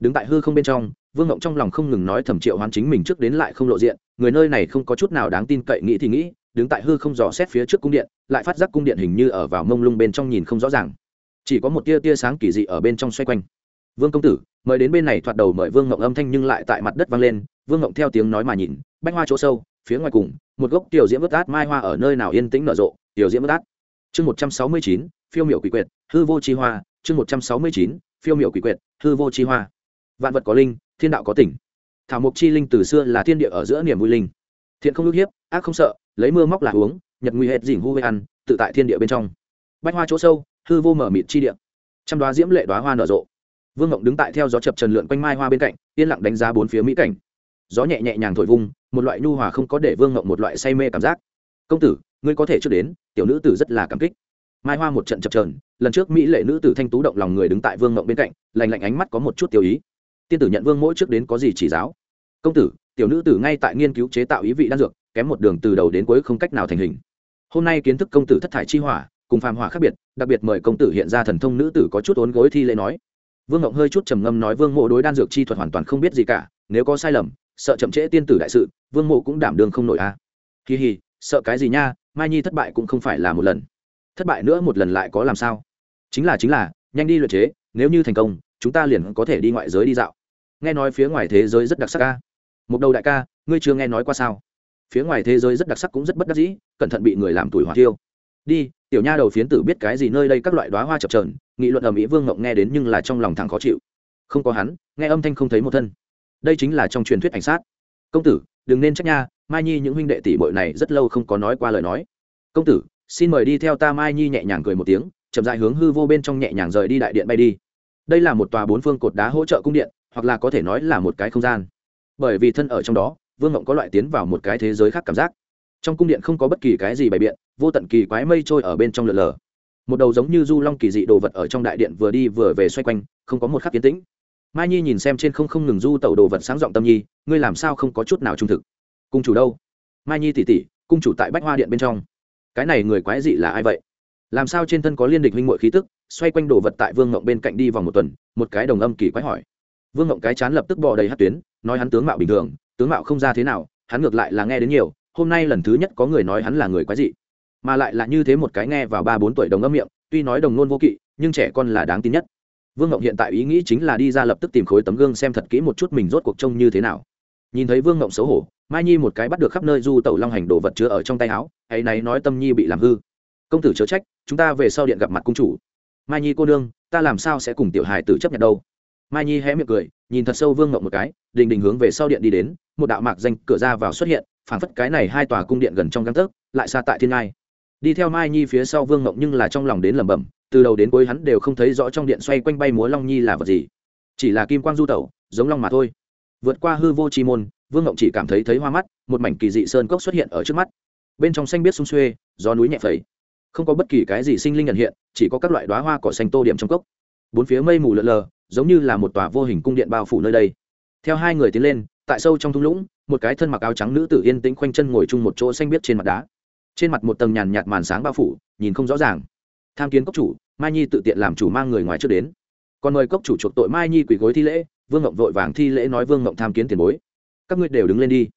đứng tại hư không bên trong, vương ngộng trong lòng không ngừng nói thẩm triệu hoán chính mình trước đến lại không lộ diện, người nơi này không có chút nào đáng tin cậy nghĩ thì nghĩ, đứng tại hư không dò xét phía trước cung điện, lại phát giác cung điện hình như ở vào mông lung bên trong nhìn không rõ ràng. Chỉ có một tia tia sáng kỳ dị ở bên trong xoay quanh. Vương công tử, mời đến bên này thoạt đầu mời vương ngộng âm thanh nhưng lại tại mặt đất vang lên, vương ngộng theo tiếng nói mà nhìn, bách hoa chỗ sâu, phía ngoài cùng, một gốc tiểu diễm ướt át mai hoa ở nơi nào yên tĩnh nở rộ, tiểu diễm ướt át. Chương một trăm sáu mươi chín, phiêu miểu quỷ quyệt, hư vô chi hoa, chương một trăm sáu mươi chín, phiêu miểu quỷ quyệt, hư vô chi hoa vạn vật có linh, thiên đạo có tỉnh. Thảo mộc chi linh từ xưa là thiên địa ở giữa niềm vui linh. Thiện không ước hiếp, ác không sợ, lấy mưa móc là uống, nhật nguy hệt dỉn hu ăn, tự tại thiên địa bên trong. Bách hoa chỗ sâu, hư vô mở mịt chi địa. Trăm đoá diễm lệ đoá hoa nở rộ. Vương ngộng đứng tại theo gió chập trần lượn quanh mai hoa bên cạnh, yên lặng đánh giá bốn phía mỹ cảnh. Gió nhẹ nhẹ nhàng thổi vung, một loại nhu hòa không có để vương ngộng một loại say mê cảm giác. Công tử, ngươi có thể trước đến, tiểu nữ tử rất là cảm kích. Mai hoa một trận chập trờn, lần trước mỹ lệ nữ tử thanh tú động lòng người đứng tại vương ngộng bên cạnh lành lạnh ánh mắt có một chút tiêu ý tiên tử nhận vương mỗi trước đến có gì chỉ giáo? Công tử, tiểu nữ tử ngay tại nghiên cứu chế tạo ý vị đan dược, kém một đường từ đầu đến cuối không cách nào thành hình. Hôm nay kiến thức công tử thất thải chi hỏa, cùng phàm hỏa khác biệt, đặc biệt mời công tử hiện ra thần thông nữ tử có chút ốn gối thi lễ nói. Vương ngộng hơi chút trầm ngâm nói vương mộ đối đan dược chi thuật hoàn toàn không biết gì cả, nếu có sai lầm, sợ chậm trễ tiên tử đại sự, vương mộ cũng đảm đường không nổi a. À. kỳ hì, sợ cái gì nha, mai nhi thất bại cũng không phải là một lần. Thất bại nữa một lần lại có làm sao? Chính là chính là, nhanh đi luyện chế, nếu như thành công, chúng ta liền có thể đi ngoại giới đi dạo nghe nói phía ngoài thế giới rất đặc sắc ca. Một đầu đại ca, ngươi chưa nghe nói qua sao? Phía ngoài thế giới rất đặc sắc cũng rất bất đắc dĩ, cẩn thận bị người làm tuổi hỏa tiêu đi, tiểu nha đầu phiến tử biết cái gì nơi đây các loại đoá hoa chập trờn nghị luận ở mỹ vương ngộng nghe đến nhưng là trong lòng thẳng khó chịu. Không có hắn, nghe âm thanh không thấy một thân. Đây chính là trong truyền thuyết ảnh sát. Công tử, đừng nên trách nha, mai nhi những huynh đệ tỷ bội này rất lâu không có nói qua lời nói. Công tử, xin mời đi theo ta mai nhi nhẹ nhàng cười một tiếng, chậm dại hướng hư vô bên trong nhẹ nhàng rời đi đại điện bay đi. Đây là một tòa bốn phương cột đá hỗ trợ cung điện hoặc là có thể nói là một cái không gian. Bởi vì thân ở trong đó, vương ngộng có loại tiến vào một cái thế giới khác cảm giác. Trong cung điện không có bất kỳ cái gì bày biện, vô tận kỳ quái mây trôi ở bên trong lượn lờ. Một đầu giống như du long kỳ dị đồ vật ở trong đại điện vừa đi vừa về xoay quanh, không có một khắc kiến tĩnh. Mai nhi nhìn xem trên không không ngừng du tẩu đồ vật sáng giọng tâm nhi, ngươi làm sao không có chút nào trung thực? Cung chủ đâu? Mai nhi tỉ tỉ, cung chủ tại bách hoa điện bên trong. Cái này người quái dị là ai vậy? Làm sao trên thân có liên địch huynh mội khí tức? Xoay quanh đồ vật tại vương ngộng bên cạnh đi vòng một tuần, một cái đồng âm kỳ quái hỏi vương ngộng cái chán lập tức bò đầy hát tuyến, nói hắn tướng mạo bình thường, tướng mạo không ra thế nào, hắn ngược lại là nghe đến nhiều, hôm nay lần thứ nhất có người nói hắn là người quái dị. Mà lại là như thế một cái nghe vào ba bốn tuổi đồng âm miệng, tuy nói đồng nôn vô kỵ, nhưng trẻ con là đáng tin nhất. Vương ngộng hiện tại ý nghĩ chính là đi ra lập tức tìm khối tấm gương xem thật kỹ một chút mình rốt cuộc trông như thế nào. Nhìn thấy vương ngộng xấu hổ, mai nhi một cái bắt được khắp nơi du tẩu long hành đồ vật chứa ở trong tay áo hay náy nói tâm nhi bị làm hư. Công tử chớ trách, chúng ta về sau điện gặp mặt cung chủ. Mai nhi cô đương ta làm sao sẽ cùng tiểu hài tử chấp nhận đâu? Mai nhi hé miệng cười, nhìn thật sâu vương ngộng một cái, đình đình hướng về sau điện đi đến, một đạo mạc danh cửa ra vào xuất hiện, phảng phất cái này hai tòa cung điện gần trong găng tấc, lại xa tại thiên ngai. Đi theo mai nhi phía sau vương ngộng nhưng là trong lòng đến lẩm bẩm, từ đầu đến cuối hắn đều không thấy rõ trong điện xoay quanh bay múa long nhi là vật gì. Chỉ là kim quang du tẩu, giống long mà thôi. Vượt qua hư vô chi môn, vương ngộng chỉ cảm thấy thấy hoa mắt, một mảnh kỳ dị sơn cốc xuất hiện ở trước mắt. Bên trong xanh biết sung xuê, gió núi nhẹ phẩy. Không có bất kỳ cái gì sinh linh nhận hiện, chỉ có các loại đoá hoa cỏ xanh tô điểm trong cốc bốn phía mây mù lợn lờ, giống như là một tòa vô hình cung điện bao phủ nơi đây. Theo hai người tiến lên, tại sâu trong thung lũng, một cái thân mặc áo trắng nữ tử yên tĩnh khoanh chân ngồi chung một chỗ xanh biết trên mặt đá. Trên mặt một tầng nhàn nhạt màn sáng bao phủ, nhìn không rõ ràng. Tham kiến cốc chủ, mai nhi tự tiện làm chủ mang người ngoài trước đến. Còn mời cốc chủ chuộc tội mai nhi quỷ gối thi lễ, vương ngộng vội vàng thi lễ nói vương ngộng tham kiến tiền bối. Các ngươi đều đứng lên đi.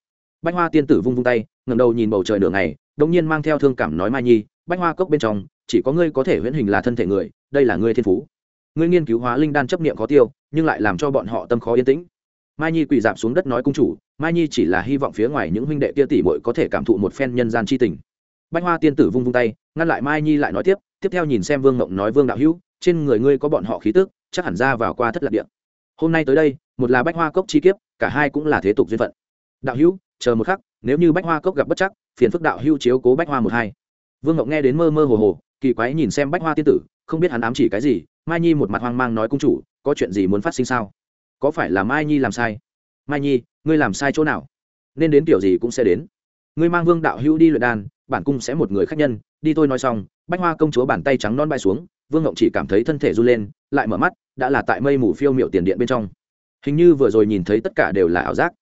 Bách hoa tiên tử vung vung tay ngầm đầu nhìn bầu trời nửa ngày đông nhiên mang theo thương cảm nói mai nhi, bách hoa cốc bên trong, chỉ có ngươi có thể huyễn hình là thân thể người, đây là ngươi thiên phú ngươi nghiên cứu hóa linh đan chấp niệm khó tiêu, nhưng lại làm cho bọn họ tâm khó yên tĩnh. Mai nhi quỳ dạp xuống đất nói cung chủ, mai nhi chỉ là hy vọng phía ngoài những huynh đệ kia tỷ muội có thể cảm thụ một phen nhân gian c h i tình. Bách hoa tiên tử vung vung tay, ngăn lại mai nhi lại nói tiếp tiếp theo nhìn xem vương ngộng nói vương đạo hữu, trên người ngươi có bọn họ khí tức, chắc hẳn ra vào qua thất lạc điện hôm nay tới đây, một là bách hoa cốc chi kiếp, cả hai cũng là thế tục duyên phận. Đạo hữu, chờ một khắc, nếu như bách hoa cốc gặp bất chắc, phiền phức đạo hữu chiếu cố bách hoa một hai. Vương ngộng nghe đến mơ mơ hồ hồ, kỳ quái nhìn xem bách hoa tiên tử, không biết hắn ám chỉ cái gì mai nhi một mặt hoang mang nói, cung chủ, có chuyện gì muốn phát sinh sao? Có phải là mai nhi làm sai? Mai nhi, ngươi làm sai chỗ nào? Nên đến kiểu gì cũng sẽ đến. Ngươi mang vương đạo hữu đi luyện đan, bản cung sẽ một người khách nhân. Đi tôi nói xong, bách hoa công chúa bàn tay trắng non bay xuống, vương ngộng chỉ cảm thấy thân thể run lên, lại mở mắt, đã là tại mây mù phiêu miệu tiền điện bên trong. Hình như vừa rồi nhìn thấy tất cả đều là ảo giác.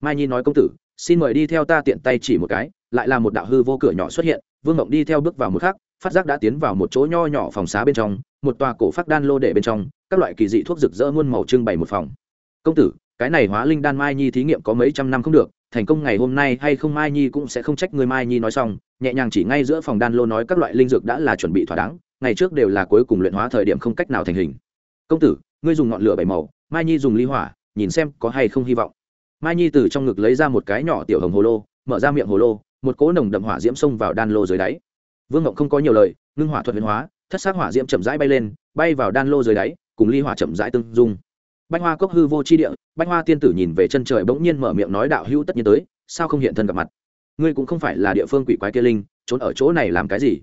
Mai nhi nói, công tử, xin mời đi theo ta tiện tay chỉ một cái. Lại là một đạo hư vô cửa nhỏ xuất hiện, vương ngộng đi theo bước vào một khắc, phát giác đã tiến vào một chỗ nho nhỏ phòng xá bên trong một tòa cổ phát đan lô để bên trong, các loại kỳ dị thuốc rực rỡ muôn màu trưng bày một phòng. Công tử, cái này hóa linh đan mai nhi thí nghiệm có mấy trăm năm không được, thành công ngày hôm nay hay không mai nhi cũng sẽ không trách người mai nhi nói xong, nhẹ nhàng chỉ ngay giữa phòng đan lô nói các loại linh dược đã là chuẩn bị thỏa đáng, ngày trước đều là cuối cùng luyện hóa thời điểm không cách nào thành hình. Công tử, ngươi dùng ngọn lửa bảy màu, mai nhi dùng ly hỏa, nhìn xem có hay không hy vọng. Mai nhi từ trong ngực lấy ra một cái nhỏ tiểu hồng hồ lô, mở ra miệng hồ lô, một cỗ nồng đậm hỏa diễm xông vào đan lô dưới đáy. Vương ngộng không có nhiều lời, ngưng hỏa thuật huyền hóa thất xác hỏa diễm chậm rãi bay lên, bay vào đan lô dưới đáy, cùng ly hỏa chậm rãi tương dung. Bách hoa cốc hư vô chi địa, bách hoa tiên tử nhìn về chân trời bỗng nhiên mở miệng nói đạo hữu tất nhiên tới, sao không hiện thân gặp mặt? Ngươi cũng không phải là địa phương quỷ quái kia linh, trốn ở chỗ này làm cái gì?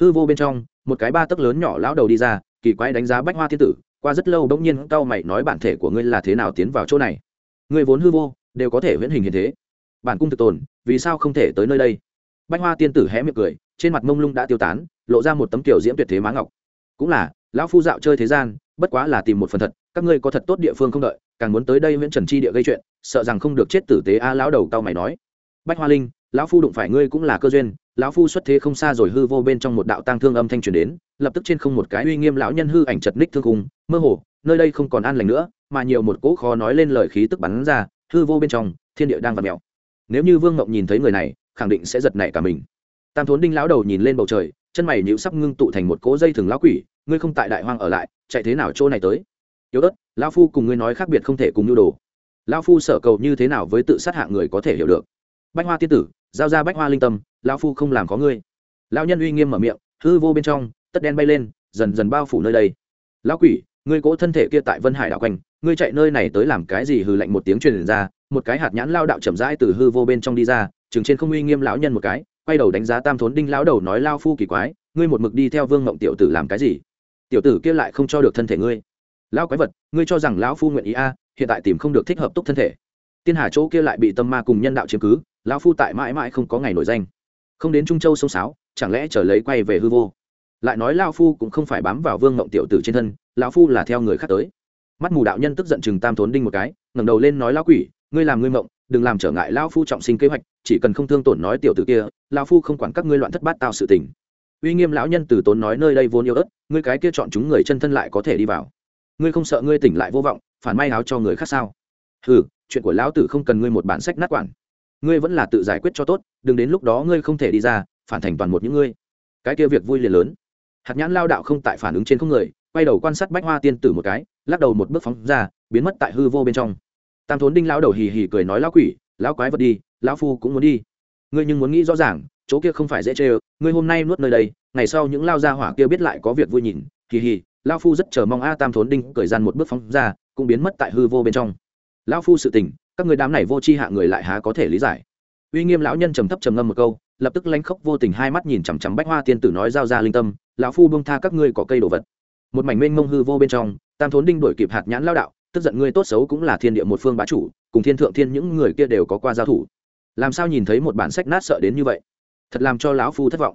Hư vô bên trong, một cái ba tấc lớn nhỏ lão đầu đi ra, kỳ quái đánh giá bách hoa tiên tử, qua rất lâu bỗng nhiên cau mày nói bản thể của ngươi là thế nào tiến vào chỗ này? Ngươi vốn hư vô, đều có thể huyễn hình hiện thế. Bản cung thực tồn, vì sao không thể tới nơi đây? Bách hoa tiên tử hé miệng cười trên mặt mông lung đã tiêu tán, lộ ra một tấm kiểu diễm tuyệt thế má ngọc. Cũng là, lão phu dạo chơi thế gian, bất quá là tìm một phần thật, các ngươi có thật tốt địa phương không đợi, càng muốn tới đây nguyễn trần chi địa gây chuyện, sợ rằng không được chết tử tế a lão đầu cao mày nói. Bách hoa linh, lão phu đụng phải ngươi cũng là cơ duyên, lão phu xuất thế không xa rồi hư vô bên trong một đạo tang thương âm thanh truyền đến, lập tức trên không một cái uy nghiêm lão nhân hư ảnh chật ních thương cung mơ hồ, nơi đây không còn an lành nữa, mà nhiều một cỗ khó nói lên lời khí tức bắn ra, hư vô bên trong, thiên địa đang vặn mèo. Nếu như vương ngộng nhìn thấy người này, khẳng định sẽ giật nảy cả mình tam thốn đinh lão đầu nhìn lên bầu trời, chân mày nhịu sắp ngưng tụ thành một cỗ dây thừng lão quỷ, ngươi không tại đại hoang ở lại, chạy thế nào chỗ này tới? Yếu ớt, lão phu cùng ngươi nói khác biệt không thể cùng nhu đồ. Lão phu sở cầu như thế nào với tự sát hạng người có thể hiểu được? Bách hoa tiên tử, giao ra bách hoa linh tâm, lão phu không làm có ngươi. Lão nhân uy nghiêm mở miệng, hư vô bên trong, tất đen bay lên, dần dần bao phủ nơi đây. Lão quỷ, ngươi cỗ thân thể kia tại vân hải đảo quanh, ngươi chạy nơi này tới làm cái gì Hừ lạnh một tiếng truyền ra, một cái hạt nhãn lao đạo chậm rãi từ hư vô bên trong đi ra, chừng trên không uy nghiêm lão nhân một cái quay đầu đánh giá tam thốn đinh lão đầu nói lao phu kỳ quái, ngươi một mực đi theo vương mộng tiểu tử làm cái gì? Tiểu tử kia lại không cho được thân thể ngươi. Lão quái vật, ngươi cho rằng lão phu nguyện ý a, hiện tại tìm không được thích hợp túc thân thể. Tiên hà chỗ kia lại bị tâm ma cùng nhân đạo chiếm cứ, lão phu tại mãi mãi không có ngày nổi danh. Không đến trung châu sông sáo, chẳng lẽ trở lấy quay về hư vô? Lại nói lão phu cũng không phải bám vào vương mộng tiểu tử trên thân, lão phu là theo người khác tới. Mắt mù đạo nhân tức giận chừng tam thốn đinh một cái, ngẩng đầu lên nói lão quỷ, ngươi làm ngươi mộng, đừng làm trở ngại lão phu trọng sinh kế hoạch chỉ cần không thương tổn nói tiểu tử kia, lão phu không quản các ngươi loạn thất bát tạo sự tình. Uy nghiêm lão nhân từ tốn nói nơi đây vốn yêu ớt, ngươi cái kia chọn chúng người chân thân lại có thể đi vào. Ngươi không sợ ngươi tỉnh lại vô vọng, phản may áo cho người khác sao? Ừ chuyện của lão tử không cần ngươi một bản sách nát quản. Ngươi vẫn là tự giải quyết cho tốt, đừng đến lúc đó ngươi không thể đi ra, phản thành toàn một những ngươi. Cái kia việc vui liền lớn. Hạt nhãn lao đạo không tại phản ứng trên không người, quay đầu quan sát bách hoa tiên tử một cái, lắc đầu một bước phóng ra, biến mất tại hư vô bên trong. Tam thốn đinh lão đầu hì hì cười nói lão quỷ lão quái vật đi, lão phu cũng muốn đi. Ngươi nhưng muốn nghĩ rõ ràng, chỗ kia không phải dễ chê ngươi hôm nay nuốt nơi đây, ngày sau những lao gia hỏa kia biết lại có việc vui nhìn. Hì hì, lão phu rất chờ mong a tam thốn đinh cởi gian một bước phóng ra, cũng biến mất tại hư vô bên trong. Lão phu sự tình, các người đám này vô tri hạ người lại há có thể lý giải. Uy nghiêm lão nhân trầm thấp trầm ngâm một câu, lập tức lanh khóc vô tình hai mắt nhìn chằm chằm bách hoa tiên tử nói giao ra linh tâm, lão phu bông tha các ngươi có cây đồ vật. Một mảnh mênh mông hư vô bên trong, tam thốn đinh đổi kịp hạt nhãn lao đạo, tức giận ngươi tốt xấu cũng là thiên địa một phương bá chủ cùng thiên thượng thiên những người kia đều có qua giao thủ. Làm sao nhìn thấy một bản sách nát sợ đến như vậy? Thật làm cho lão phu thất vọng.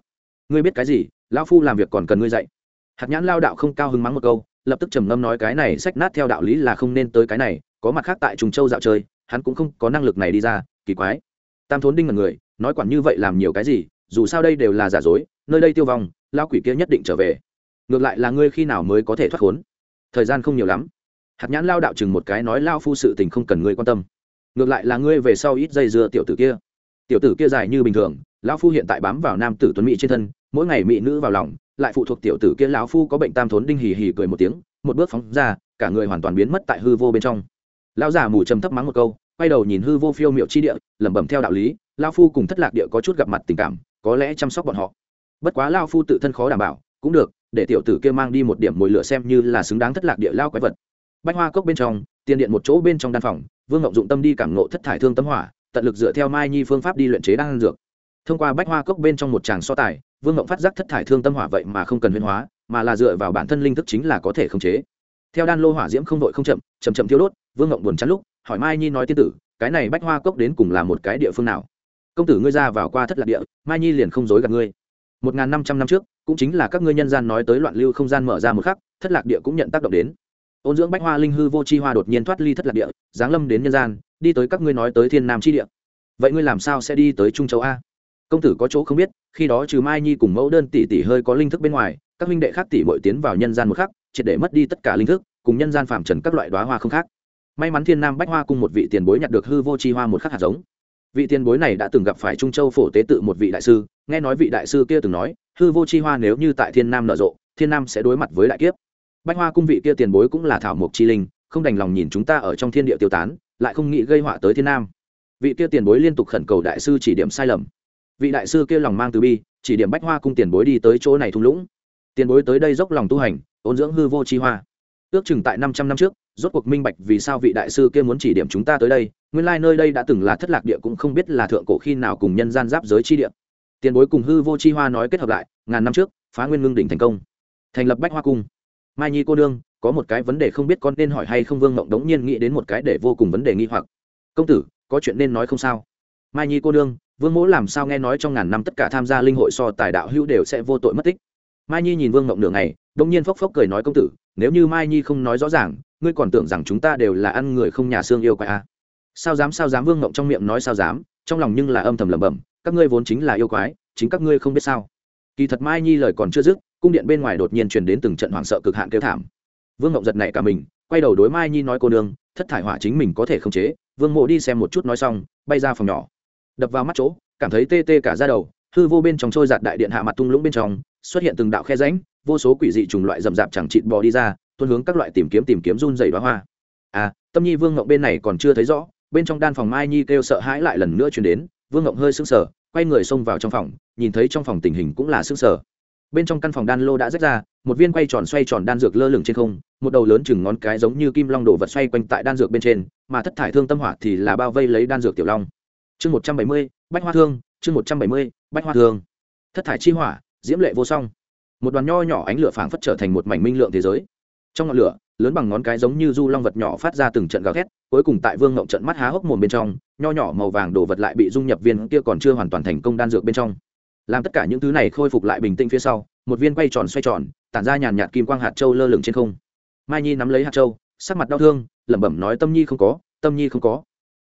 Ngươi biết cái gì? Lão phu làm việc còn cần ngươi dạy. Hạt nhãn lao đạo không cao hứng mắng một câu, lập tức trầm ngâm nói cái này sách nát theo đạo lý là không nên tới cái này, có mặt khác tại trùng châu dạo chơi, hắn cũng không có năng lực này đi ra, kỳ quái. Tam thốn đinh là người, nói quản như vậy làm nhiều cái gì, dù sao đây đều là giả dối, nơi đây tiêu vong lao quỷ kia nhất định trở về. Ngược lại là ngươi khi nào mới có thể thoát khốn? Thời gian không nhiều lắm hạt nhãn lao đạo chừng một cái nói lao phu sự tình không cần ngươi quan tâm. Ngược lại là ngươi về sau ít dây dưa tiểu tử kia. Tiểu tử kia dài như bình thường, lão phu hiện tại bám vào nam tử tuấn mỹ trên thân, mỗi ngày mỹ nữ vào lòng, lại phụ thuộc tiểu tử kia lão phu có bệnh tam thốn đinh hì hì cười một tiếng, một bước phóng ra, cả người hoàn toàn biến mất tại hư vô bên trong. Lão già mù trầm thấp mắng một câu, quay đầu nhìn hư vô phiêu miệu chi địa, lẩm bẩm theo đạo lý, lão phu cùng thất lạc địa có chút gặp mặt tình cảm, có lẽ chăm sóc bọn họ. Bất quá lão phu tự thân khó đảm bảo, cũng được, để tiểu tử kia mang đi một điểm mồi lửa xem như là xứng đáng thất lạc địa lao quái vật bách hoa cốc bên trong, tiền điện một chỗ bên trong đan phòng, vương ngọc dụng tâm đi cảm nộ thất thải thương tâm hỏa, tận lực dựa theo mai nhi phương pháp đi luyện chế đan dược. Thông qua bách hoa cốc bên trong một tràng so tài, vương ngọc phát giác thất thải thương tâm hỏa vậy mà không cần huyên hóa, mà là dựa vào bản thân linh thức chính là có thể khống chế. Theo đan lô hỏa diễm không đội không chậm chậm chậm thiêu đốt, vương ngọc buồn chắn lúc, hỏi mai nhi nói tiên tử, cái này bách hoa cốc đến cùng là một cái địa phương nào? Công tử ngươi ra vào qua thất lạc địa, mai nhi liền không dối gạt ngươi. Một n g h n năm trăm năm trước, cũng chính là các ngươi nhân gian nói tới loạn lưu không gian mở ra một khắc, thất lạc địa cũng nhận tác động đến ôn dưỡng bách hoa linh hư vô chi hoa đột nhiên thoát ly thất lạc địa, giáng lâm đến nhân gian, đi tới các ngươi nói tới thiên nam chi địa. Vậy ngươi làm sao sẽ đi tới trung châu a? Công tử có chỗ không biết, khi đó trừ mai nhi cùng mẫu đơn tỷ tỷ hơi có linh thức bên ngoài, các huynh đệ khác tỷ bội tiến vào nhân gian một khắc, triệt để mất đi tất cả linh thức, cùng nhân gian phạm trần các loại đoá hoa không khác. May mắn thiên nam bách hoa cùng một vị tiền bối nhặt được hư vô chi hoa một khắc hạt giống. Vị tiền bối này đã từng gặp phải trung châu phổ tế tự một vị đại sư, nghe nói vị đại sư kia từng nói, hư vô chi hoa nếu như tại thiên nam nở rộ, thiên nam sẽ đối mặt với đại kiếp bách hoa cung vị kia tiền bối cũng là thảo mộc chi linh, không đành lòng nhìn chúng ta ở trong thiên địa tiêu tán, lại không nghĩ gây họa tới thiên nam. Vị kia tiền bối liên tục khẩn cầu đại sư chỉ điểm sai lầm. Vị đại sư kia lòng mang từ bi, chỉ điểm bách hoa cung tiền bối đi tới chỗ này thung lũng. Tiền bối tới đây dốc lòng tu hành, ôn dưỡng hư vô chi hoa. Ước chừng tại năm trăm năm trước, rốt cuộc minh bạch vì sao vị đại sư kia muốn chỉ điểm chúng ta tới đây, nguyên lai nơi đây đã từng là thất lạc địa cũng không biết là thượng cổ khi nào cùng nhân gian giáp giới chi địa. Tiền bối cùng hư vô chi hoa nói kết hợp lại, ngàn năm trước, phá nguyên ngưng đỉnh thành công, thành lập bách hoa cung mai nhi cô đương có một cái vấn đề không biết con nên hỏi hay không, vương ngộng đống nhiên nghĩ đến một cái để vô cùng vấn đề nghi hoặc. Công tử, có chuyện nên nói không sao? Mai nhi cô đương vương mỗ làm sao nghe nói trong ngàn năm tất cả tham gia linh hội so tài đạo hữu đều sẽ vô tội mất tích? Mai nhi nhìn vương ngộng nửa ngày đông nhiên phốc phốc cười nói, công tử, nếu như mai nhi không nói rõ ràng, ngươi còn tưởng rằng chúng ta đều là ăn người không nhà xương yêu quái à. sao dám sao dám? Vương ngộng trong miệng nói, sao dám? Trong lòng nhưng là âm thầm lẩm bẩm, các ngươi vốn chính là yêu quái, chính các ngươi không biết sao kỳ thật mai nhi lời còn chưa dứt, cung điện bên ngoài đột nhiên truyền đến từng trận hoảng sợ cực hạn kêu thảm. Vương ngộng giật này cả mình, quay đầu đối mai nhi nói, cô nương, thất thải hỏa chính mình có thể khống chế. Vương mộ đi xem một chút nói xong, bay ra phòng nhỏ. Đập vào mắt chỗ, cảm thấy tê tê cả ra đầu, hư vô bên trong trôi giạt đại điện hạ mặt tung lũng bên trong, xuất hiện từng đạo khe ránh vô số quỷ dị trùng loại rậm rạp chẳng chịt bò đi ra, tuôn hướng các loại tìm kiếm tìm kiếm run dày đoá hoa. À tâm nhi vương ngộng bên này còn chưa thấy rõ, bên trong đan phòng mai nhi kêu sợ hãi lại lần nữa chuyển đến, vương ngộng hơi sững sờ, quay người xông vào trong phòng nhìn thấy trong phòng tình hình cũng là sức sờ. Bên trong căn phòng đan lô đã rách ra, một viên quay tròn xoay tròn đan dược lơ lửng trên không, một đầu lớn chừng ngón cái giống như kim long đổ vật xoay quanh tại đan dược bên trên, mà thất thải thương tâm hỏa thì là bao vây lấy đan dược tiểu long. Chương một trăm bảy mươi, bách hoa thương, chương một trăm bảy mươi, bách hoa thương. Thất thải chi hỏa, diễm lệ vô song. Một đoàn nho nhỏ ánh lửa phảng phất trở thành một mảnh minh lượng thế giới. Trong ngọn lửa, lớn bằng ngón cái giống như du long vật nhỏ phát ra từng trận gào thét, cuối cùng tại vương ngộng trận mắt há hốc mồm bên trong, nho nhỏ màu vàng đồ vật lại bị dung nhập viên kia còn chưa hoàn toàn thành công đan dược bên trong làm tất cả những thứ này khôi phục lại bình tĩnh phía sau, một viên quay tròn xoay tròn, tản ra nhàn nhạt kim quang hạt châu lơ lửng trên không. Mai nhi nắm lấy hạt châu, sắc mặt đau thương, lẩm bẩm nói, tâm nhi không có, tâm nhi không có.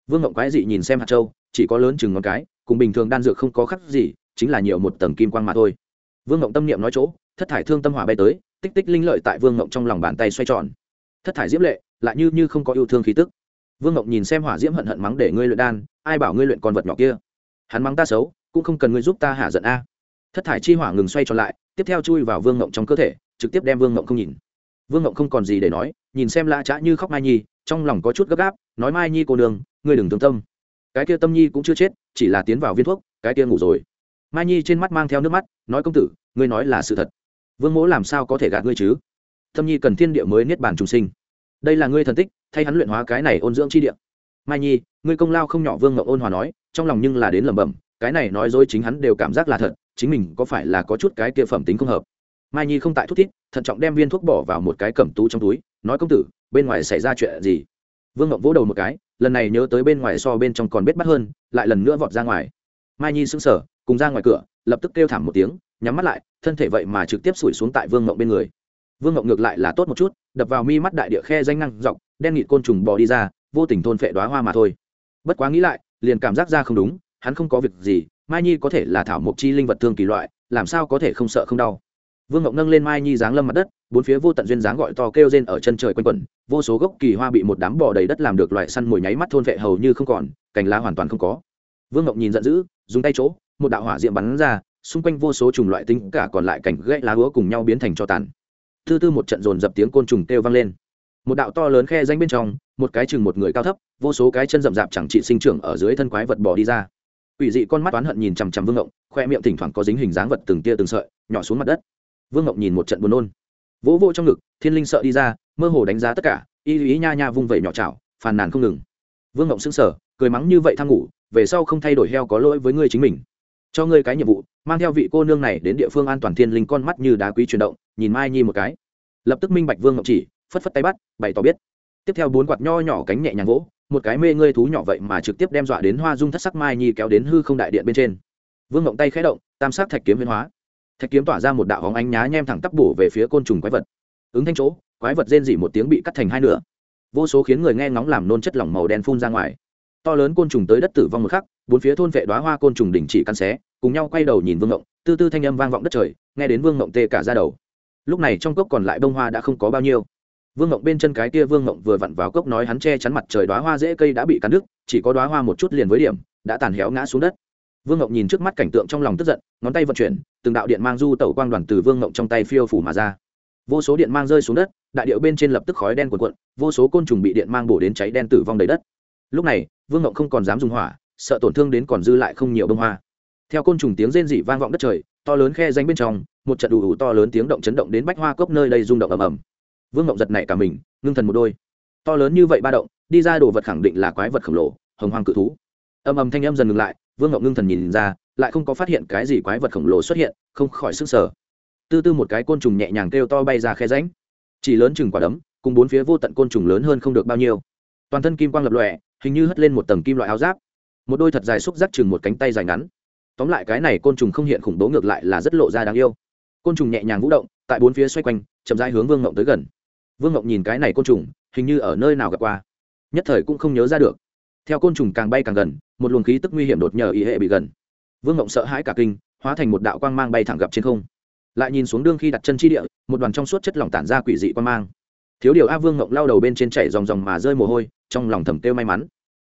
Vương ngộng quái dị nhìn xem hạt châu, chỉ có lớn chừng ngón cái, cùng bình thường đan dược không có khắc gì, chính là nhiều một tầng kim quang mà thôi. Vương ngộng tâm niệm nói chỗ, thất thải thương tâm hỏa bay tới, tích tích linh lợi tại vương ngộng trong lòng bàn tay xoay tròn. Thất thải diễm lệ, lại như như không có yêu thương khí tức. Vương ngộng nhìn xem hỏa diễm hận hận mắng để ngươi luyện đan, ai bảo ngươi luyện con vật nhỏ kia? Hắn mắng ta xấu cũng không cần ngươi giúp ta hạ giận a. Thất thải chi hỏa ngừng xoay tròn lại, tiếp theo chui vào vương ngộng trong cơ thể, trực tiếp đem vương ngộng không nhìn. Vương ngộng không còn gì để nói, nhìn xem lạ trã như khóc mai nhi, trong lòng có chút gấp gáp, nói mai nhi cô đường ngươi đừng thương tâm. Cái kia tâm nhi cũng chưa chết, chỉ là tiến vào viên thuốc, cái kia ngủ rồi. Mai nhi trên mắt mang theo nước mắt, nói công tử, ngươi nói là sự thật. Vương mỗ làm sao có thể gạt ngươi chứ? Tâm nhi cần thiên địa mới niết bàn trùng sinh. Đây là ngươi thần tích, thay hắn luyện hóa cái này ôn dưỡng chi địa. Mai nhi, ngươi công lao không nhỏ vương ngậu ôn hòa nói, trong lòng nhưng là đến lẩm bẩm cái này nói dối chính hắn đều cảm giác là thật, chính mình có phải là có chút cái kia phẩm tính không hợp. Mai nhi không tại thuốc thiết thận trọng đem viên thuốc bỏ vào một cái cẩm tú trong túi, nói công tử, bên ngoài xảy ra chuyện gì? Vương ngọc vỗ đầu một cái, lần này nhớ tới bên ngoài so bên trong còn biết bắt hơn, lại lần nữa vọt ra ngoài. Mai nhi sững sờ, cùng ra ngoài cửa, lập tức kêu thảm một tiếng, nhắm mắt lại, thân thể vậy mà trực tiếp sủi xuống tại vương ngọc bên người. Vương ngọc ngược lại là tốt một chút, đập vào mi mắt đại địa khe danh năng dọc, đen nghị côn trùng bò đi ra, vô tình thôn phệ đoá hoa mà thôi. Bất quá nghĩ lại, liền cảm giác ra không đúng hắn không có việc gì, mai nhi có thể là thảo mộc chi linh vật thương kỳ loại, làm sao có thể không sợ không đau? Vương ngọc nâng lên mai nhi giáng lâm mặt đất, bốn phía vô tận duyên dáng gọi to kêu rên ở chân trời quanh quẩn, vô số gốc kỳ hoa bị một đám bò đầy đất làm được loại săn mồi nháy mắt thôn vệ hầu như không còn, cành lá hoàn toàn không có. Vương ngọc nhìn giận dữ, dùng tay chỗ, một đạo hỏa diệm bắn ra, xung quanh vô số trùng loại tính cả còn lại cảnh gãy lá úa cùng nhau biến thành cho tàn. Tư tư một trận dồn dập tiếng côn trùng kêu vang lên. Một đạo to lớn khe danh bên trong, một cái chừng một người cao thấp, vô số cái chân rậm rạp chẳng trị sinh trưởng ở dưới thân quái vật bò đi ra quỷ dị con mắt toán hận nhìn chằm chằm vương ngộng, khoe miệng thỉnh thoảng có dính hình dáng vật từng tia từng sợi, nhỏ xuống mặt đất. Vương ngộng nhìn một trận buồn nôn. Vỗ vỗ trong ngực, thiên linh sợ đi ra, mơ hồ đánh giá tất cả, y ý nha nha vung vẩy nhỏ chảo, phàn nàn không ngừng. Vương ngộng sững sờ, cười mắng như vậy tham ngủ, về sau không thay đổi heo có lỗi với ngươi chính mình. Cho ngươi cái nhiệm vụ, mang theo vị cô nương này đến địa phương an toàn thiên linh con mắt như đá quý chuyển động, nhìn mai nhi một cái. Lập tức minh bạch vương ngộng chỉ, phất phất tay bắt, bày tỏ biết. Tiếp theo bốn quạt nho nhỏ cánh nhẹ nhàng vỗ một cái mê ngươi thú nhỏ vậy mà trực tiếp đem dọa đến hoa dung thất sắc mai nhi kéo đến hư không đại điện bên trên. Vương ngộng tay khẽ động, tam sắc thạch kiếm biến hóa. Thạch kiếm tỏa ra một đạo hóng ánh nhá nhem thẳng tắp bổ về phía côn trùng quái vật. Ứng thanh chỗ, quái vật rên dỉ một tiếng bị cắt thành hai nửa. Vô số khiến người nghe ngóng làm nôn chất lỏng màu đen phun ra ngoài. To lớn côn trùng tới đất tử vong một khắc, bốn phía thôn vệ đoá hoa côn trùng đình chỉ căn xé, cùng nhau quay đầu nhìn vương ngộng, tư tư thanh âm vang vọng đất trời, nghe đến vương ngộng tê cả ra đầu. Lúc này trong cốc còn lại bông hoa đã không có bao nhiêu vương ngộng bên chân cái kia vương ngộng vừa vặn vào cốc nói hắn che chắn mặt trời đoá hoa dễ cây đã bị cắn đứt, chỉ có đoá hoa một chút liền với điểm, đã tàn héo ngã xuống đất. Vương ngộng nhìn trước mắt cảnh tượng trong lòng tức giận, ngón tay vận chuyển, từng đạo điện mang du tẩu quang đoàn từ vương ngộng trong tay phiêu phủ mà ra. Vô số điện mang rơi xuống đất, đại điệu bên trên lập tức khói đen cuộn cuộn, vô số côn trùng bị điện mang bổ đến cháy đen tử vong đầy đất. Lúc này, vương ngộng không còn dám dùng hỏa, sợ tổn thương đến còn dư lại không nhiều bông hoa. Theo côn trùng tiếng rên rỉ vang vọng đất trời, to lớn khe danh bên trong, một trận đủ đủ to lớn tiếng động chấn động đến bách hoa cốc nơi đây rung động ầm ầm vương ngộng giật nảy cả mình, ngưng thần một đôi. To lớn như vậy ba động, đi ra đồ vật khẳng định là quái vật khổng lồ, hồng hoang cự thú. Âm âm thanh âm dần ngừng lại, vương ngộng ngưng thần nhìn ra, lại không có phát hiện cái gì quái vật khổng lồ xuất hiện, không khỏi sức sở tư tư một cái côn trùng nhẹ nhàng kêu to bay ra khe ránh chỉ lớn chừng quả đấm, cùng bốn phía vô tận côn trùng lớn hơn không được bao nhiêu. Toàn thân kim quang lập lòe, hình như hất lên một tầng kim loại áo giáp. Một đôi thật dài xúc giác chừng một cánh tay dài ngắn. Tóm lại cái này côn trùng không hiện khủng bố ngược lại là rất lộ ra đáng yêu. Côn trùng nhẹ nhàng vũ động, tại bốn phía xoay quanh, chậm rãi hướng vương ngộng tới gần vương ngộng nhìn cái này côn trùng, hình như ở nơi nào gặp qua. Nhất thời cũng không nhớ ra được. Theo côn trùng càng bay càng gần, một luồng khí tức nguy hiểm đột nhờ ý hệ bị gần. Vương ngộng sợ hãi cả kinh, hóa thành một đạo quang mang bay thẳng gặp trên không. Lại nhìn xuống đương khi đặt chân chi địa, một đoàn trong suốt chất lỏng tản ra quỷ dị quang mang. Thiếu điều a vương ngộng lao đầu bên trên chảy dòng dòng mà rơi mồ hôi, trong lòng thầm têu may mắn.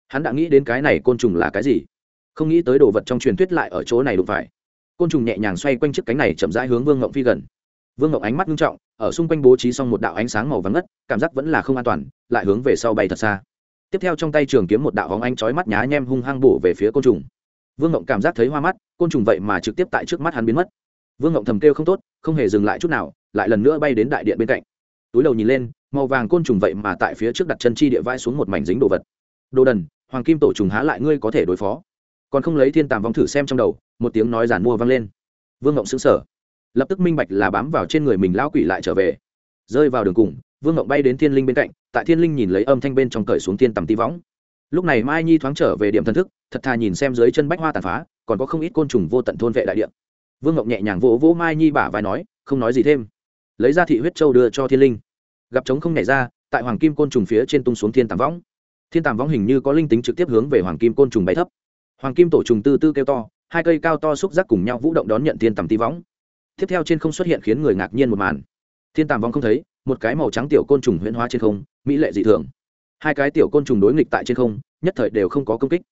Hắn đã nghĩ đến cái này côn trùng là cái gì? Không nghĩ tới đồ vật trong truyền thuyết lại ở chỗ này đụng phải. Côn trùng nhẹ nhàng xoay quanh chiếc cánh này chậm rãi hướng vương ngộng phi gần vương ngọc ánh mắt nghiêm trọng, ở xung quanh bố trí xong một đạo ánh sáng màu vắng ngất, cảm giác vẫn là không an toàn, lại hướng về sau bay thật xa. Tiếp theo trong tay trường kiếm một đạo hóng ánh chói mắt nhá nhem hung hăng bổ về phía côn trùng. Vương ngộng cảm giác thấy hoa mắt, côn trùng vậy mà trực tiếp tại trước mắt hắn biến mất. Vương ngộng thầm kêu không tốt, không hề dừng lại chút nào, lại lần nữa bay đến đại điện bên cạnh. Túi đầu nhìn lên, màu vàng côn trùng vậy mà tại phía trước đặt chân chi địa vai xuống một mảnh dính đồ vật. Đồ đần, hoàng kim tổ trùng há lại ngươi có thể đối phó. Còn không lấy thiên tàm vong thử xem trong đầu, một tiếng nói giản mua vang lên. Vương ngộng xứng sở lập tức minh bạch là bám vào trên người mình lao quỷ lại trở về. Rơi vào đường cùng, vương ngộng bay đến thiên linh bên cạnh, tại thiên linh nhìn lấy âm thanh bên trong cởi xuống thiên tầm tí võng. Lúc này mai nhi thoáng trở về điểm thần thức, thật thà nhìn xem dưới chân bách hoa tàn phá, còn có không ít côn trùng vô tận thôn vệ đại điện vương ngộng nhẹ nhàng vỗ vỗ mai nhi bả vai nói, không nói gì thêm. Lấy ra thị huyết châu đưa cho thiên linh. Gặp trống không nhảy ra, tại hoàng kim côn trùng phía trên tung xuống thiên tàm võng. Thiên tàm võng hình như có linh tính trực tiếp hướng về hoàng kim côn trùng bay thấp. Hoàng kim tổ trùng tư tư kêu to, hai cây cao to xúc giác cùng nhau vũ động đón nhận thiên tầm tí võng tiếp theo trên không xuất hiện khiến người ngạc nhiên một màn. Thiên tàm võng không thấy, một cái màu trắng tiểu côn trùng huyễn hóa trên không, mỹ lệ dị thường. Hai cái tiểu côn trùng đối nghịch tại trên không, nhất thời đều không có công kích.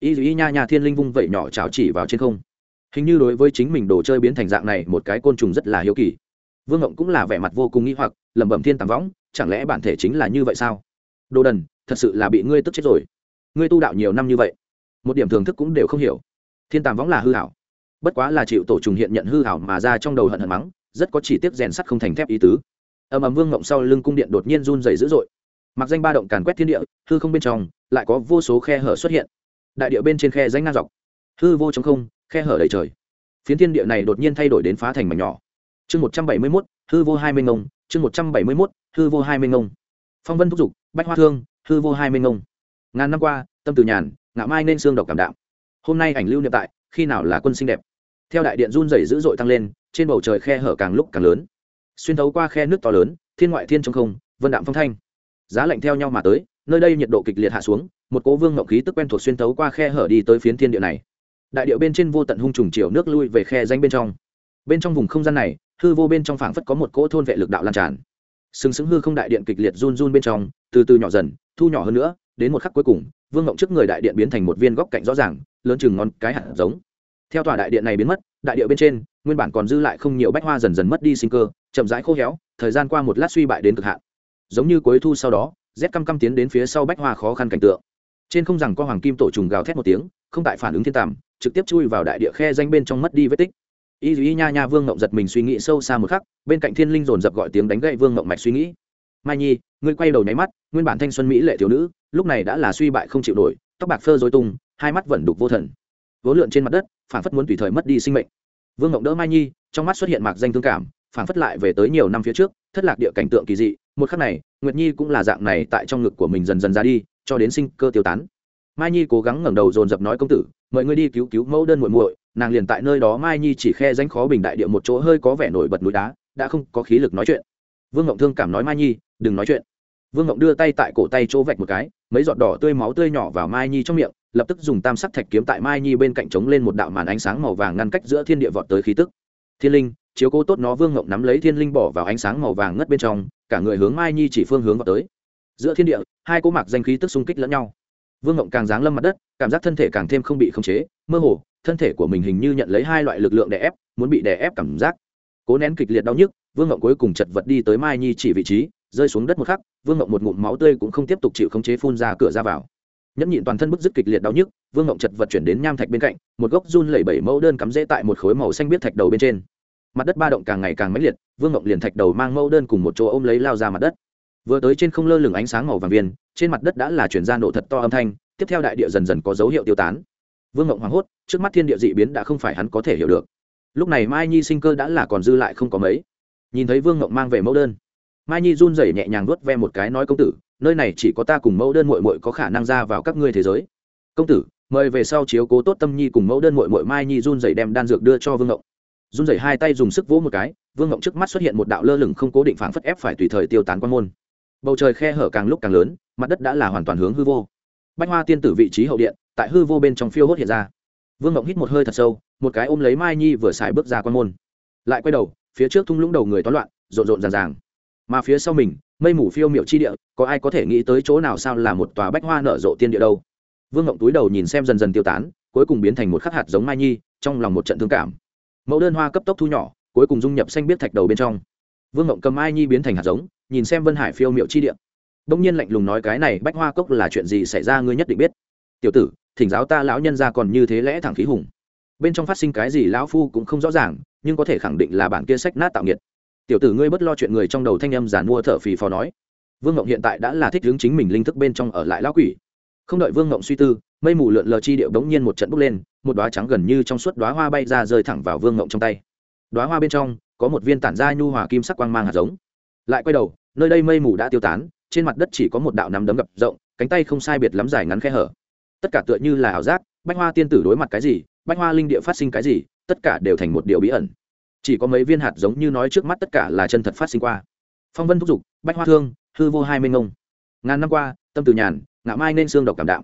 Y y nha nha thiên linh vung vẩy nhỏ chảo chỉ vào trên không. Hình như đối với chính mình đồ chơi biến thành dạng này, một cái côn trùng rất là hiếu kỳ. Vương ngộng cũng là vẻ mặt vô cùng nghi hoặc, lẩm bẩm thiên tàm võng chẳng lẽ bản thể chính là như vậy sao? Đồ đần, thật sự là bị ngươi tức chết rồi. Ngươi tu đạo nhiều năm như vậy, một điểm thưởng thức cũng đều không hiểu. Thiên tàm võng là hư hảo bất quá là chịu tổ trùng hiện nhận hư hảo mà ra trong đầu hận hận mắng, rất có chỉ tiết rèn sắt không thành thép ý tứ. Ầm ầm vương ngộng sau lưng cung điện đột nhiên run dày dữ dội. Mặc danh ba động càn quét thiên địa, hư không bên trong, lại có vô số khe hở xuất hiện. Đại địa bên trên khe danh ngang dọc. Hư vô trong không, khe hở đầy trời. Phiến thiên địa này đột nhiên thay đổi đến phá thành mảnh nhỏ. Chương một trăm bảy mươi mốt, hư vô hai mươi ngông chương một trăm bảy mươi mốt, hư vô hai mươi ngông phong vân thúc giục bách hoa thương, hư vô hai mươi ngông ngàn năm qua, tâm từ nhàn, ngạo mai nên xương độc cảm đạm. Hôm nay ảnh lưu niệm tại, khi nào là quân xinh đẹp? Theo đại điện run rẩy dữ dội tăng lên, trên bầu trời khe hở càng lúc càng lớn. Xuyên thấu qua khe nước to lớn, thiên ngoại thiên trong không, vân đạm phong thanh. Giá lạnh theo nhau mà tới, nơi đây nhiệt độ kịch liệt hạ xuống, một cố vương ngọc khí tức quen thuộc xuyên thấu qua khe hở đi tới phiến thiên địa này. Đại điệu bên trên vô tận hung trùng chiều nước lui về khe danh bên trong. Bên trong vùng không gian này, hư vô bên trong phảng phất có một cỗ thôn vệ lực đạo lan tràn. Sừng sững hư không đại điện kịch liệt run run bên trong, từ từ nhỏ dần, thu nhỏ hơn nữa, đến một khắc cuối cùng, vương ngộng trước người đại điện biến thành một viên góc cạnh rõ ràng, lớn chừng ngón cái hạt giống theo tòa đại điện này biến mất, đại địa bên trên, nguyên bản còn dư lại không nhiều bách hoa dần dần mất đi sinh cơ, chậm rãi khô héo, thời gian qua một lát suy bại đến cực hạn. Giống như cuối thu sau đó rét căm căm tiến đến phía sau bách hoa khó khăn cảnh tượng. Trên không rằng có hoàng kim tổ trùng gào thét một tiếng, không tại phản ứng thiên tàm trực tiếp chui vào đại địa khe danh bên trong mất đi vết tích. Y Duy nha nha vương ngộng giật mình suy nghĩ sâu xa một khắc, bên cạnh thiên linh dồn dập gọi tiếng đánh gậy vương ngộng mạch suy nghĩ. Mai nhi, ngươi quay đầu nháy mắt, nguyên bản thanh xuân mỹ lệ thiếu nữ, lúc này đã là suy bại không chịu nổi, tóc bạc phơ dối tung, hai mắt vẫn đục vô thần vỗ lượn trên mặt đất phản phất muốn tùy thời mất đi sinh mệnh. Vương ngộng đỡ mai nhi, trong mắt xuất hiện mạc danh thương cảm phản phất lại về tới nhiều năm phía trước, thất lạc địa cảnh tượng kỳ dị, một khắc này, nguyệt nhi cũng là dạng này tại trong ngực của mình dần dần ra đi, cho đến sinh cơ tiêu tán. Mai nhi cố gắng ngẩng đầu dồn dập nói công tử, mời ngươi đi cứu cứu mẫu đơn muội muội. Nàng liền tại nơi đó, mai nhi chỉ khe danh khó bình đại địa một chỗ hơi có vẻ nổi bật núi đá, đã không có khí lực nói chuyện. Vương ngộng thương cảm nói, mai nhi, đừng nói chuyện. Vương ngộng đưa tay tại cổ tay chỗ vạch một cái, mấy giọt đỏ tươi máu tươi nhỏ vào mai nhi trong miệng lập tức dùng tam sắc thạch kiếm tại mai nhi bên cạnh trống lên một đạo màn ánh sáng màu vàng ngăn cách giữa thiên địa vọt tới khí tức. Thiên linh, chiếu cố tốt nó, vương ngộng nắm lấy thiên linh bỏ vào ánh sáng màu vàng ngất bên trong, cả người hướng mai nhi chỉ phương hướng vào tới. Giữa thiên địa, hai cỗ mạc danh khí tức xung kích lẫn nhau. Vương ngộng càng giáng lâm mặt đất, cảm giác thân thể càng thêm không bị khống chế, mơ hồ, thân thể của mình hình như nhận lấy hai loại lực lượng đè ép, muốn bị đè ép cảm giác. Cố nén kịch liệt đau nhức, vương ngộng cuối cùng chật vật đi tới mai nhi chỉ vị trí, rơi xuống đất một khắc, vương ngộng một ngụm máu tươi cũng không tiếp tục chịu khống chế phun ra cửa ra vào nhẫn nhịn toàn thân bức dứt kịch liệt đau nhức, vương ngộng chật vật chuyển đến nham thạch bên cạnh, một gốc run lẩy bẩy mẫu đơn cắm rễ tại một khối màu xanh biết thạch đầu bên trên. Mặt đất ba động càng ngày càng mãnh liệt, vương ngộng liền thạch đầu mang mẫu đơn cùng một chỗ ôm lấy lao ra mặt đất. Vừa tới trên không lơ lửng ánh sáng màu vàng viên, trên mặt đất đã là chuyển ra nổ thật to âm thanh, tiếp theo đại địa dần dần có dấu hiệu tiêu tán. Vương ngộng hoảng hốt, trước mắt thiên địa dị biến đã không phải hắn có thể hiểu được. Lúc này mai nhi sinh cơ đã là còn dư lại không có mấy. Nhìn thấy vương ngộng mang về mẫu đơn, mai nhi run rẩy nhẹ nhàng vuốt ve một cái nói công tử nơi này chỉ có ta cùng mẫu đơn mội mội có khả năng ra vào các ngươi thế giới. Công tử, mời về sau chiếu cố tốt tâm nhi cùng mẫu đơn mội mội mai nhi run rẩy đem đan dược đưa cho vương ngộng. Run rẩy hai tay dùng sức vỗ một cái, vương ngộng trước mắt xuất hiện một đạo lơ lửng không cố định phảng phất ép phải tùy thời tiêu tán quan môn. Bầu trời khe hở càng lúc càng lớn, mặt đất đã là hoàn toàn hướng hư vô. Bách hoa tiên tử vị trí hậu điện, tại hư vô bên trong phiêu hốt hiện ra. Vương ngộng hít một hơi thật sâu, một cái ôm lấy mai nhi vừa xài bước ra quan môn. Lại quay đầu, phía trước thung lũng đầu người toán loạn, rộn rộn ràng ràng. Mà phía sau mình mây mù phiêu miệu chi địa, có ai có thể nghĩ tới chỗ nào sao là một tòa bách hoa nở rộ tiên địa đâu? Vương ngộng túi đầu nhìn xem dần dần tiêu tán, cuối cùng biến thành một khắc hạt giống mai nhi, trong lòng một trận thương cảm. Mẫu đơn hoa cấp tốc thu nhỏ, cuối cùng dung nhập xanh biết thạch đầu bên trong. Vương ngộng cầm mai nhi biến thành hạt giống, nhìn xem vân hải phiêu miệu chi địa. Đông nhiên lạnh lùng nói cái này bách hoa cốc là chuyện gì xảy ra ngươi nhất định biết. Tiểu tử, thỉnh giáo ta lão nhân ra còn như thế lẽ thẳng khí hùng. Bên trong phát sinh cái gì lão phu cũng không rõ ràng, nhưng có thể khẳng định là bản kia sách nát tạo nghiệt tiểu tử ngươi bất lo chuyện người trong đầu thanh âm giản mua thở phì phò nói. Vương ngộng hiện tại đã là thích hướng chính mình linh thức bên trong ở lại lão quỷ. Không đợi vương ngộng suy tư, mây mù lượn lờ chi điệu đống nhiên một trận bốc lên, một đoá trắng gần như trong suốt đoá hoa bay ra rơi thẳng vào vương ngộng trong tay. Đoá hoa bên trong, có một viên tản da nhu hòa kim sắc quang mang hạt giống. Lại quay đầu, nơi đây mây mù đã tiêu tán, trên mặt đất chỉ có một đạo nắm đấm gập rộng, cánh tay không sai biệt lắm dài ngắn khe hở. Tất cả tựa như là ảo giác, bách hoa tiên tử đối mặt cái gì, bách hoa linh địa phát sinh cái gì, tất cả đều thành một điều bí ẩn chỉ có mấy viên hạt giống như nói trước mắt tất cả là chân thật phát sinh qua. Phong vân thúc giục, bách hoa thương, hư vô hai minh ngông ngàn năm qua, tâm từ nhàn, ngạo mai nên xương độc cảm đạo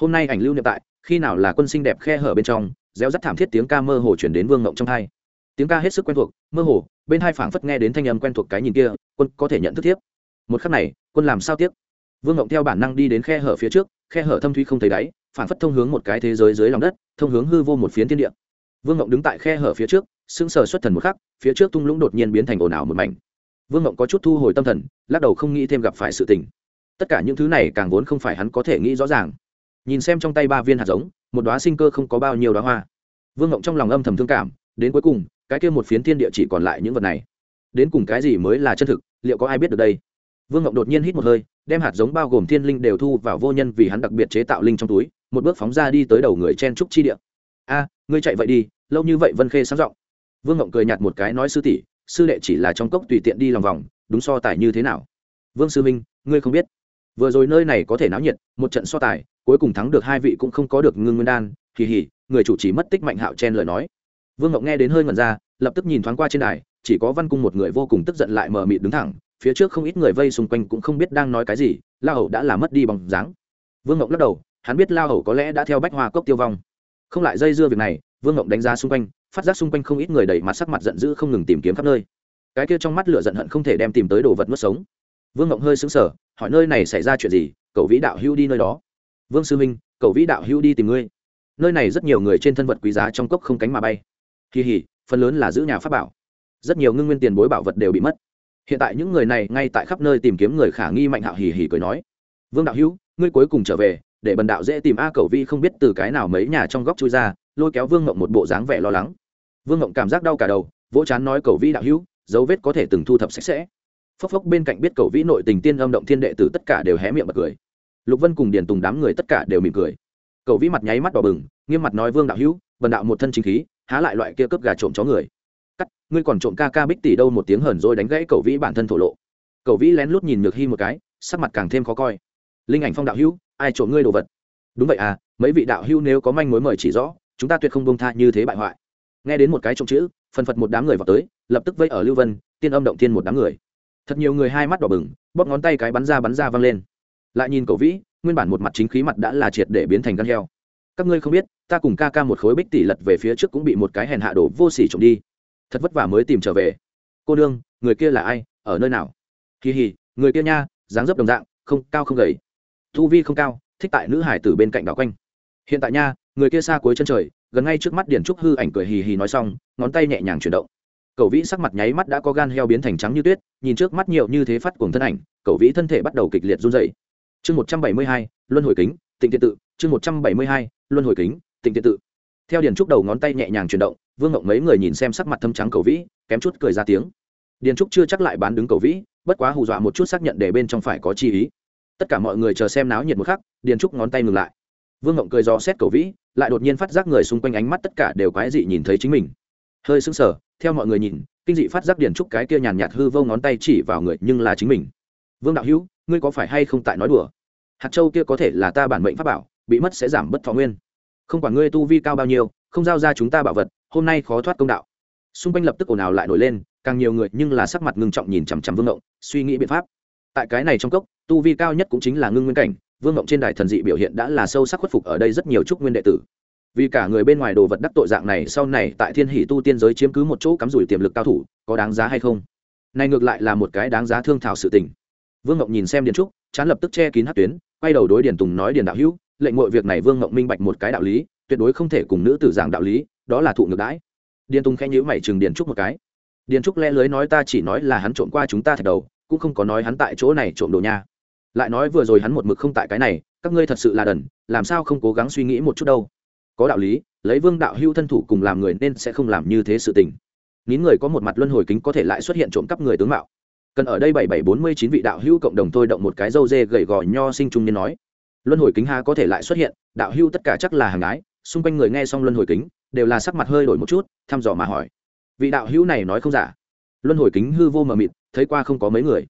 hôm nay ảnh lưu niệm tại, khi nào là quân sinh đẹp khe hở bên trong, réo rắt thảm thiết tiếng ca mơ hồ chuyển đến vương ngộng trong hai. Tiếng ca hết sức quen thuộc, mơ hồ, bên hai phảng phất nghe đến thanh âm quen thuộc cái nhìn kia, quân có thể nhận thức thiếp một khắc này, quân làm sao tiếp? Vương ngộng theo bản năng đi đến khe hở phía trước, khe hở thâm thuy không thấy đáy, phảng phất thông hướng một cái thế giới dưới lòng đất, thông hướng hư vô một phiến thiên địa vương ngộng đứng tại khe hở phía trước, sững sờ xuất thần một khắc, phía trước tung lũng đột nhiên biến thành ồn ào một mảnh. Vương ngộng có chút thu hồi tâm thần, lắc đầu không nghĩ thêm gặp phải sự tình. Tất cả những thứ này càng vốn không phải hắn có thể nghĩ rõ ràng. Nhìn xem trong tay ba viên hạt giống, một đoá sinh cơ không có bao nhiêu đoá hoa. Vương ngộng trong lòng âm thầm thương cảm, đến cuối cùng, cái kia một phiến thiên địa chỉ còn lại những vật này. Đến cùng cái gì mới là chân thực, liệu có ai biết được đây? Vương ngộng đột nhiên hít một hơi, đem hạt giống bao gồm thiên linh đều thu vào vô nhân vì hắn đặc biệt chế tạo linh trong túi, một bước phóng ra đi tới đầu người chen trúc chi địa. A ngươi chạy vậy đi, lâu như vậy vân khê sáng giọng. Vương ngộng cười nhạt một cái nói sư tỷ, sư đệ chỉ là trong cốc tùy tiện đi lòng vòng, đúng so tài như thế nào? Vương sư minh ngươi không biết. Vừa rồi nơi này có thể náo nhiệt, một trận so tài, cuối cùng thắng được hai vị cũng không có được ngưng nguyên đan kỳ hỉ người chủ chỉ mất tích mạnh hạo chen lời nói. Vương ngộng nghe đến hơi ngẩn ra, lập tức nhìn thoáng qua trên đài, chỉ có văn cung một người vô cùng tức giận lại mờ mịt đứng thẳng, phía trước không ít người vây xung quanh cũng không biết đang nói cái gì la hầu đã làm mất đi bằng dáng. Vương ngộng lắc đầu, hắn biết la hầu có lẽ đã theo bách hoa cốc tiêu vong không lại dây dưa việc này, vương ngộng đánh giá xung quanh, phát giác xung quanh không ít người đầy mặt sắc mặt giận dữ không ngừng tìm kiếm khắp nơi. Cái kia trong mắt lửa giận hận không thể đem tìm tới đồ vật mất sống. Vương ngộng hơi sững sờ, hỏi nơi này xảy ra chuyện gì, cậu vĩ đạo hưu đi nơi đó. Vương sư minh, cậu vĩ đạo hưu đi tìm ngươi. Nơi này rất nhiều người trên thân vật quý giá trong cốc không cánh mà bay. Kỳ hỉ, phần lớn là giữ nhà pháp bảo. Rất nhiều ngưng nguyên tiền bối bảo vật đều bị mất. Hiện tại những người này ngay tại khắp nơi tìm kiếm người khả nghi mạnh hạo hỉ hỉ cười nói. Vương đạo hữu, ngươi cuối cùng trở về để bần đạo dễ tìm a cầu vi không biết từ cái nào mấy nhà trong góc chui ra, lôi kéo vương ngộng một bộ dáng vẻ lo lắng. Vương ngộng cảm giác đau cả đầu, vỗ chán nói cầu vi đạo hữu, dấu vết có thể từng thu thập sạch sẽ. Phốc phốc bên cạnh biết cầu vĩ nội tình tiên âm động thiên đệ tử tất cả đều hé miệng bật cười. Lục vân cùng điền tùng đám người tất cả đều mỉm cười. Cầu vĩ mặt nháy mắt đỏ bừng, nghiêm mặt nói vương đạo hữu, bần đạo một thân chính khí, há lại loại kia cướp gà trộm chó người. Cắt, ngươi còn trộm ca ca bích tỷ đâu một tiếng hờn rồi đánh gãy cầu vĩ bản thân thổ lộ. Cầu vĩ lén lút nhìn nhược hy một cái, sắc mặt càng thêm khó coi. Linh ảnh phong đạo hữu ai trộm ngươi đồ vật? Đúng vậy à mấy vị đạo hưu nếu có manh mối mời chỉ rõ, chúng ta tuyệt không bông tha như thế bại hoại. Nghe đến một cái trộm chữ, phần phật một đám người vào tới, lập tức vây ở lưu vân, tiên âm động tiên một đám người. Thật nhiều người hai mắt đỏ bừng, bóp ngón tay cái bắn ra bắn ra văng lên. Lại nhìn cầu vĩ, nguyên bản một mặt chính khí mặt đã là triệt để biến thành gan heo. Các ngươi không biết, ta cùng ca ca một khối bích tỷ lật về phía trước cũng bị một cái hèn hạ đổ vô sỉ trộm đi. Thật vất vả mới tìm trở về. Cô đương người kia là ai, ở nơi nào? Kỳ hì, người kia nha, dáng dấp đồng dạng, không, cao không gầy thu vi không cao, thích tại nữ hải tử bên cạnh đảo quanh. Hiện tại nha, người kia xa cuối chân trời, gần ngay trước mắt điển trúc hư ảnh cười hì hì nói xong, ngón tay nhẹ nhàng chuyển động. Cậu vĩ sắc mặt nháy mắt đã có gan heo biến thành trắng như tuyết, nhìn trước mắt nhiều như thế phát cuồng thân ảnh cậu vĩ thân thể bắt đầu kịch liệt run dày chương một trăm bảy mươi hai, luân hồi kính, tịnh tiện tự, chương một trăm bảy mươi hai, luân hồi kính, tịnh tiện tự. Theo điền trúc đầu ngón tay nhẹ nhàng chuyển động, vương ngộng mấy người nhìn xem sắc mặt thâm trắng cầu vĩ, kém chút cười ra tiếng. Điền trúc chưa chắc lại bán đứng cầu vĩ, bất quá hù dọa một chút xác nhận để bên trong phải có chi ý tất cả mọi người chờ xem náo nhiệt một khắc, điền trúc ngón tay ngừng lại. Vương ngộng cười do xét cầu vĩ, lại đột nhiên phát giác người xung quanh ánh mắt tất cả đều quái dị nhìn thấy chính mình. Hơi sững sờ, theo mọi người nhìn, kinh dị phát giác điền trúc cái kia nhàn nhạt hư vô ngón tay chỉ vào người nhưng là chính mình. Vương đạo hữu, ngươi có phải hay không tại nói đùa? Hạt châu kia có thể là ta bản mệnh pháp bảo, bị mất sẽ giảm bất thọ nguyên. Không quản ngươi tu vi cao bao nhiêu, không giao ra chúng ta bảo vật, hôm nay khó thoát công đạo. Xung quanh lập tức ồn ào lại nổi lên, càng nhiều người nhưng là sắc mặt ngưng trọng nhìn chằm chằm vương ngộng, suy nghĩ biện pháp tại cái này trong cốc, tu vi cao nhất cũng chính là ngưng nguyên cảnh, vương ngộng trên đài thần dị biểu hiện đã là sâu sắc khuất phục ở đây rất nhiều trúc nguyên đệ tử. Vì cả người bên ngoài đồ vật đắc tội dạng này, sau này tại thiên hỷ tu tiên giới chiếm cứ một chỗ cắm rủi tiềm lực cao thủ, có đáng giá hay không? Này ngược lại là một cái đáng giá thương thảo sự tình. Vương ngộng nhìn xem điền trúc, chán lập tức che kín hát tuyến, quay đầu đối điền tùng nói điền đạo hữu, lệnh mọi việc này vương ngộng minh bạch một cái đạo lý, tuyệt đối không thể cùng nữ tử giảng đạo lý, đó là thụ ngược đãi. Điền tùng khẽ nhữ mày chừng điền trúc một cái. Điền trúc le lưới nói ta chỉ nói là hắn trộm qua chúng ta thật đầu cũng không có nói hắn tại chỗ này trộm đồ nha. Lại nói vừa rồi hắn một mực không tại cái này, các ngươi thật sự là đần, làm sao không cố gắng suy nghĩ một chút đâu? Có đạo lý, lấy vương đạo hưu thân thủ cùng làm người nên sẽ không làm như thế sự tình. Nín người có một mặt luân hồi kính có thể lại xuất hiện trộm cắp người tướng mạo. Cần ở đây bảy bảy bốn mươi chín vị đạo hưu cộng đồng thôi động một cái dâu dê gầy gò nho sinh trung niên nói. Luân hồi kính ha có thể lại xuất hiện, đạo hưu tất cả chắc là hàng ái, xung quanh người nghe xong luân hồi kính, đều là sắc mặt hơi đổi một chút, thăm dò mà hỏi. Vị đạo hữu này nói không giả. Luân hồi kính hư vô mờ mịt thấy qua không có mấy người.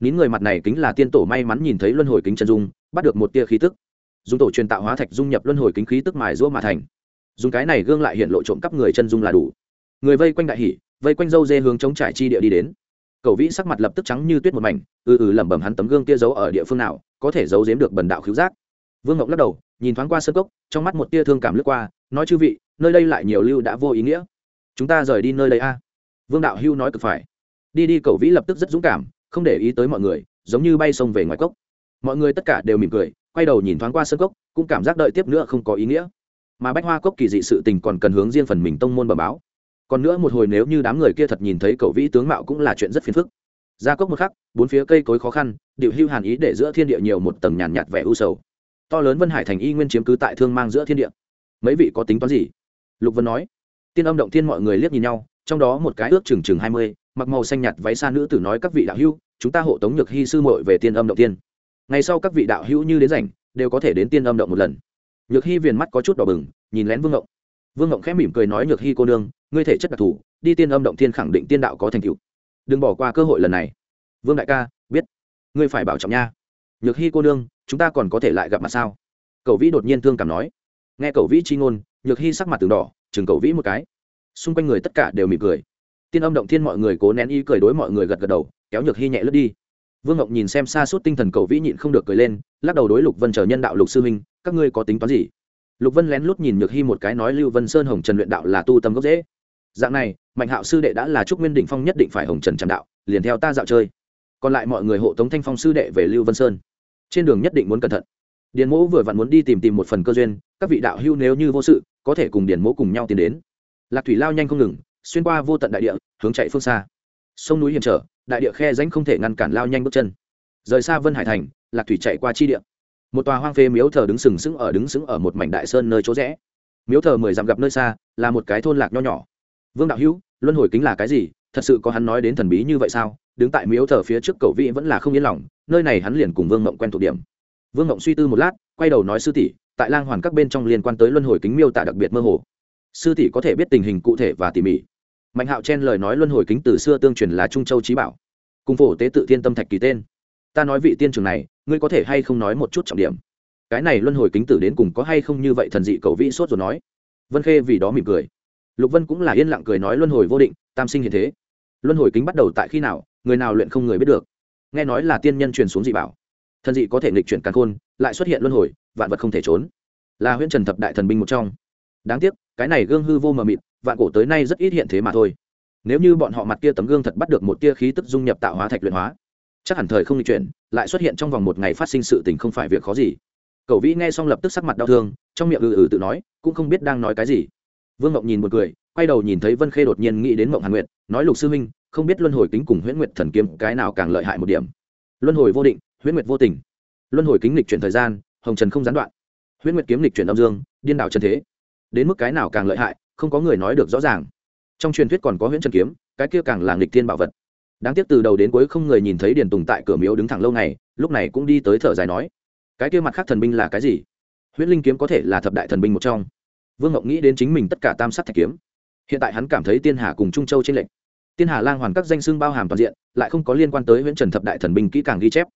Nín người mặt này kính là tiên tổ may mắn nhìn thấy luân hồi kính chân dung, bắt được một tia khí tức. Dùng tổ truyền tạo hóa thạch dung nhập luân hồi kính khí tức mài rũa mà thành. Dùng cái này gương lại hiện lộ trộm cắp người chân dung là đủ. Người vây quanh đại hỉ, vây quanh dâu dê hướng chống trải chi địa đi đến. Cầu vĩ sắc mặt lập tức trắng như tuyết một mảnh ừ ừ lẩm bẩm hắn tấm gương kia giấu ở địa phương nào, có thể giấu giếm được bần đạo khiếu giác. Vương ngọc lắc đầu, nhìn thoáng qua sơ cốc, trong mắt một tia thương cảm lướt qua, nói chư vị, nơi đây lại nhiều lưu đã vô ý nghĩa. Chúng ta rời đi nơi đây a. Vương đạo hưu nói cực phải đi đi, cậu vĩ lập tức rất dũng cảm, không để ý tới mọi người, giống như bay sông về ngoài cốc. Mọi người tất cả đều mỉm cười, quay đầu nhìn thoáng qua sân cốc, cũng cảm giác đợi tiếp nữa không có ý nghĩa. Mà bách hoa cốc kỳ dị sự tình còn cần hướng riêng phần mình tông môn bờ báo. Còn nữa một hồi nếu như đám người kia thật nhìn thấy cậu vĩ tướng mạo cũng là chuyện rất phiền phức. Ra cốc một khắc, bốn phía cây cối khó khăn, điệu hưu hàn ý để giữa thiên địa nhiều một tầng nhàn nhạt vẻ u sầu. To lớn vân hải thành y nguyên chiếm cứ tại thương mang giữa thiên địa. Mấy vị có tính toán gì? Lục vân nói. Tiên âm động thiên mọi người liếc nhìn nhau, trong đó một cái ước chừng chừng hai mươi mặc màu xanh nhạt váy xa nữ tử nói các vị đạo hữu, chúng ta hộ tống nhược hy sư muội về tiên âm động tiên. Ngày sau các vị đạo hữu như đến rảnh, đều có thể đến tiên âm động một lần. Nhược hy viền mắt có chút đỏ bừng, nhìn lén vương ngộng. Vương ngộng khẽ mỉm cười nói nhược hy cô nương, ngươi thể chất đặc thù, đi tiên âm động tiên khẳng định tiên đạo có thành tựu. Đừng bỏ qua cơ hội lần này. Vương đại ca, biết. Ngươi phải bảo trọng nha. Nhược hy cô nương, chúng ta còn có thể lại gặp mặt sao? Cậu vĩ đột nhiên thương cảm nói. Nghe cậu vĩ chi ngôn, nhược hy sắc mặt từng đỏ, chừng cậu vĩ một cái. Xung quanh người tất cả đều mỉm cười tiên âm động thiên mọi người cố nén y cười đối mọi người gật gật đầu, kéo nhược hy nhẹ lướt đi. Vương ngọc nhìn xem xa suốt tinh thần cầu vĩ nhịn không được cười lên, lắc đầu đối lục vân chờ nhân đạo lục sư huynh, các ngươi có tính toán gì? Lục vân lén lút nhìn nhược hy một cái nói lưu vân sơn hồng trần luyện đạo là tu tâm gốc dễ dạng này, mạnh hạo sư đệ đã là trúc nguyên đỉnh phong nhất định phải hồng trần tràn đạo, liền theo ta dạo chơi. Còn lại mọi người hộ tống thanh phong sư đệ về lưu vân sơn. Trên đường nhất định muốn cẩn thận. Điền mỗ vừa vặn muốn đi tìm tìm một phần cơ duyên, các vị đạo hưu nếu như vô sự, có thể cùng điền mỗ cùng nhau tiến đến. Lạc thủy lao nhanh không ngừng xuyên qua vô tận đại địa, hướng chạy phương xa. Sông núi hiểm trở, đại địa khe ránh không thể ngăn cản lao nhanh bước chân. Rời xa vân hải thành, lạc thủy chạy qua chi địa. Một tòa hoang phế miếu thờ đứng sừng sững ở đứng sững ở một mảnh đại sơn nơi chỗ rẽ. Miếu thờ mười dặm gặp nơi xa, là một cái thôn lạc nho nhỏ. Vương đạo hữu, luân hồi kính là cái gì? Thật sự có hắn nói đến thần bí như vậy sao? Đứng tại miếu thờ phía trước cầu vị vẫn là không yên lòng, nơi này hắn liền cùng vương mộng quen thuộc điểm. Vương mộng suy tư một lát, quay đầu nói sư tỷ, tại lang hoàn các bên trong liên quan tới luân hồi kính miêu tả đặc biệt mơ hồ. Sư tỷ có thể biết tình hình cụ thể và tỉ mỉ mạnh hạo chen lời nói luân hồi kính từ xưa tương truyền là trung châu trí bảo. Cùng phổ tế tự thiên tâm thạch kỳ tên. Ta nói vị tiên trường này, ngươi có thể hay không nói một chút trọng điểm? Cái này luân hồi kính tử đến cùng có hay không như vậy thần dị cầu vĩ sốt rồi nói. Vân khê vì đó mỉm cười. Lục vân cũng là yên lặng cười nói luân hồi vô định, tam sinh hiện thế. Luân hồi kính bắt đầu tại khi nào, người nào luyện không người biết được. Nghe nói là tiên nhân truyền xuống dị bảo. Thần dị có thể nghịch chuyển càn khôn, lại xuất hiện luân hồi, vạn vật không thể trốn. Là huyễn trần thập đại thần binh một trong. Đáng tiếc, cái này gương hư vô mờ mịt vạn cổ tới nay rất ít hiện thế mà thôi. Nếu như bọn họ mặt kia tấm gương thật bắt được một tia khí tức dung nhập tạo hóa thạch luyện hóa, chắc hẳn thời không nghịch chuyển, lại xuất hiện trong vòng một ngày phát sinh sự tình không phải việc khó gì. Cậu vĩ nghe xong lập tức sắc mặt đau thương, trong miệng ừ ừ tự nói, cũng không biết đang nói cái gì. Vương ngọc nhìn một người, quay đầu nhìn thấy vân khê đột nhiên nghĩ đến mộng hàn nguyệt, nói lục sư minh không biết luân hồi kính cùng huyễn nguyệt thần kiếm cái nào càng lợi hại một điểm? Luân hồi vô định, huyễn nguyệt vô tình. Luân hồi kính lịch chuyển thời gian, hồng trần không gián đoạn. Huyễn nguyệt kiếm lịch chuyển âm dương, điên đảo trần thế. Đến mức cái nào càng lợi hại không có người nói được rõ ràng. Trong truyền thuyết còn có huyễn trần kiếm, cái kia càng là nghịch thiên bảo vật. Đáng tiếc từ đầu đến cuối không người nhìn thấy điền tùng tại cửa miếu đứng thẳng lâu ngày, lúc này cũng đi tới thở dài nói, cái kia mặt khác thần binh là cái gì? Huyễn linh kiếm có thể là thập đại thần binh một trong. Vương ngọc nghĩ đến chính mình tất cả tam sát thạch kiếm. Hiện tại hắn cảm thấy tiên hà cùng trung châu trên lệnh tiên hà lang hoàn các danh xưng bao hàm toàn diện, lại không có liên quan tới huyễn trần thập đại thần binh kỹ càng ghi chép.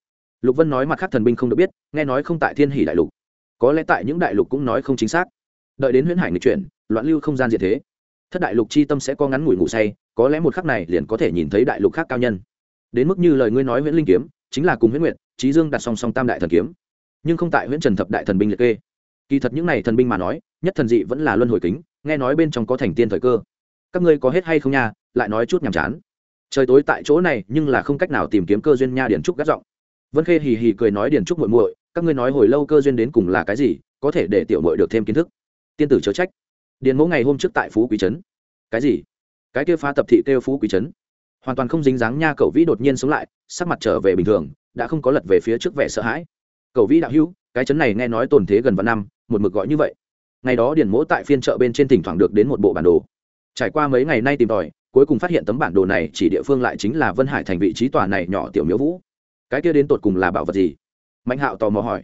Lục vân nói mặt khác thần binh không được biết, nghe nói không tại thiên hỷ đại lục. Có lẽ tại những đại lục cũng nói không chính xác. Đợi đến huyễn hải nghịch chuyển loạn lưu không gian diệt thế. Thất đại lục chi tâm sẽ có ngắn ngủi ngủ say, có lẽ một khắc này liền có thể nhìn thấy đại lục khác cao nhân. Đến mức như lời ngươi nói nguyễn linh kiếm, chính là cùng huyễn nguyệt trí dương đặt song song tam đại thần kiếm. Nhưng không tại huyễn trần thập đại thần binh liệt kê. Kỳ thật những này thần binh mà nói, nhất thần dị vẫn là luân hồi kính, nghe nói bên trong có thành tiên thời cơ. Các ngươi có hết hay không nha, lại nói chút nhàm chán. Trời tối tại chỗ này, nhưng là không cách nào tìm kiếm cơ duyên nha điển trúc gắt giọng. Vân khê hì hì cười nói điển trúc muội muội, các ngươi nói hồi lâu cơ duyên đến cùng là cái gì, có thể để tiểu muội được thêm kiến thức. Tiên tử chớ trách điền mẫu ngày hôm trước tại phú quý trấn. Cái gì? Cái kia phá tập thị kêu phú quý trấn? Hoàn toàn không dính dáng nha, cậu vĩ đột nhiên sống lại, sắc mặt trở về bình thường, đã không có lật về phía trước vẻ sợ hãi. Cậu vĩ đạo hữu, cái trấn này nghe nói tồn thế gần vạn năm, một mực gọi như vậy. Ngày đó điền mỗ tại phiên chợ bên trên thỉnh thoảng được đến một bộ bản đồ. Trải qua mấy ngày nay tìm tòi, cuối cùng phát hiện tấm bản đồ này chỉ địa phương lại chính là vân hải thành vị trí tòa này nhỏ tiểu miếu vũ. Cái kia đến tột cùng là bảo vật gì? Mạnh hạo tò mò hỏi.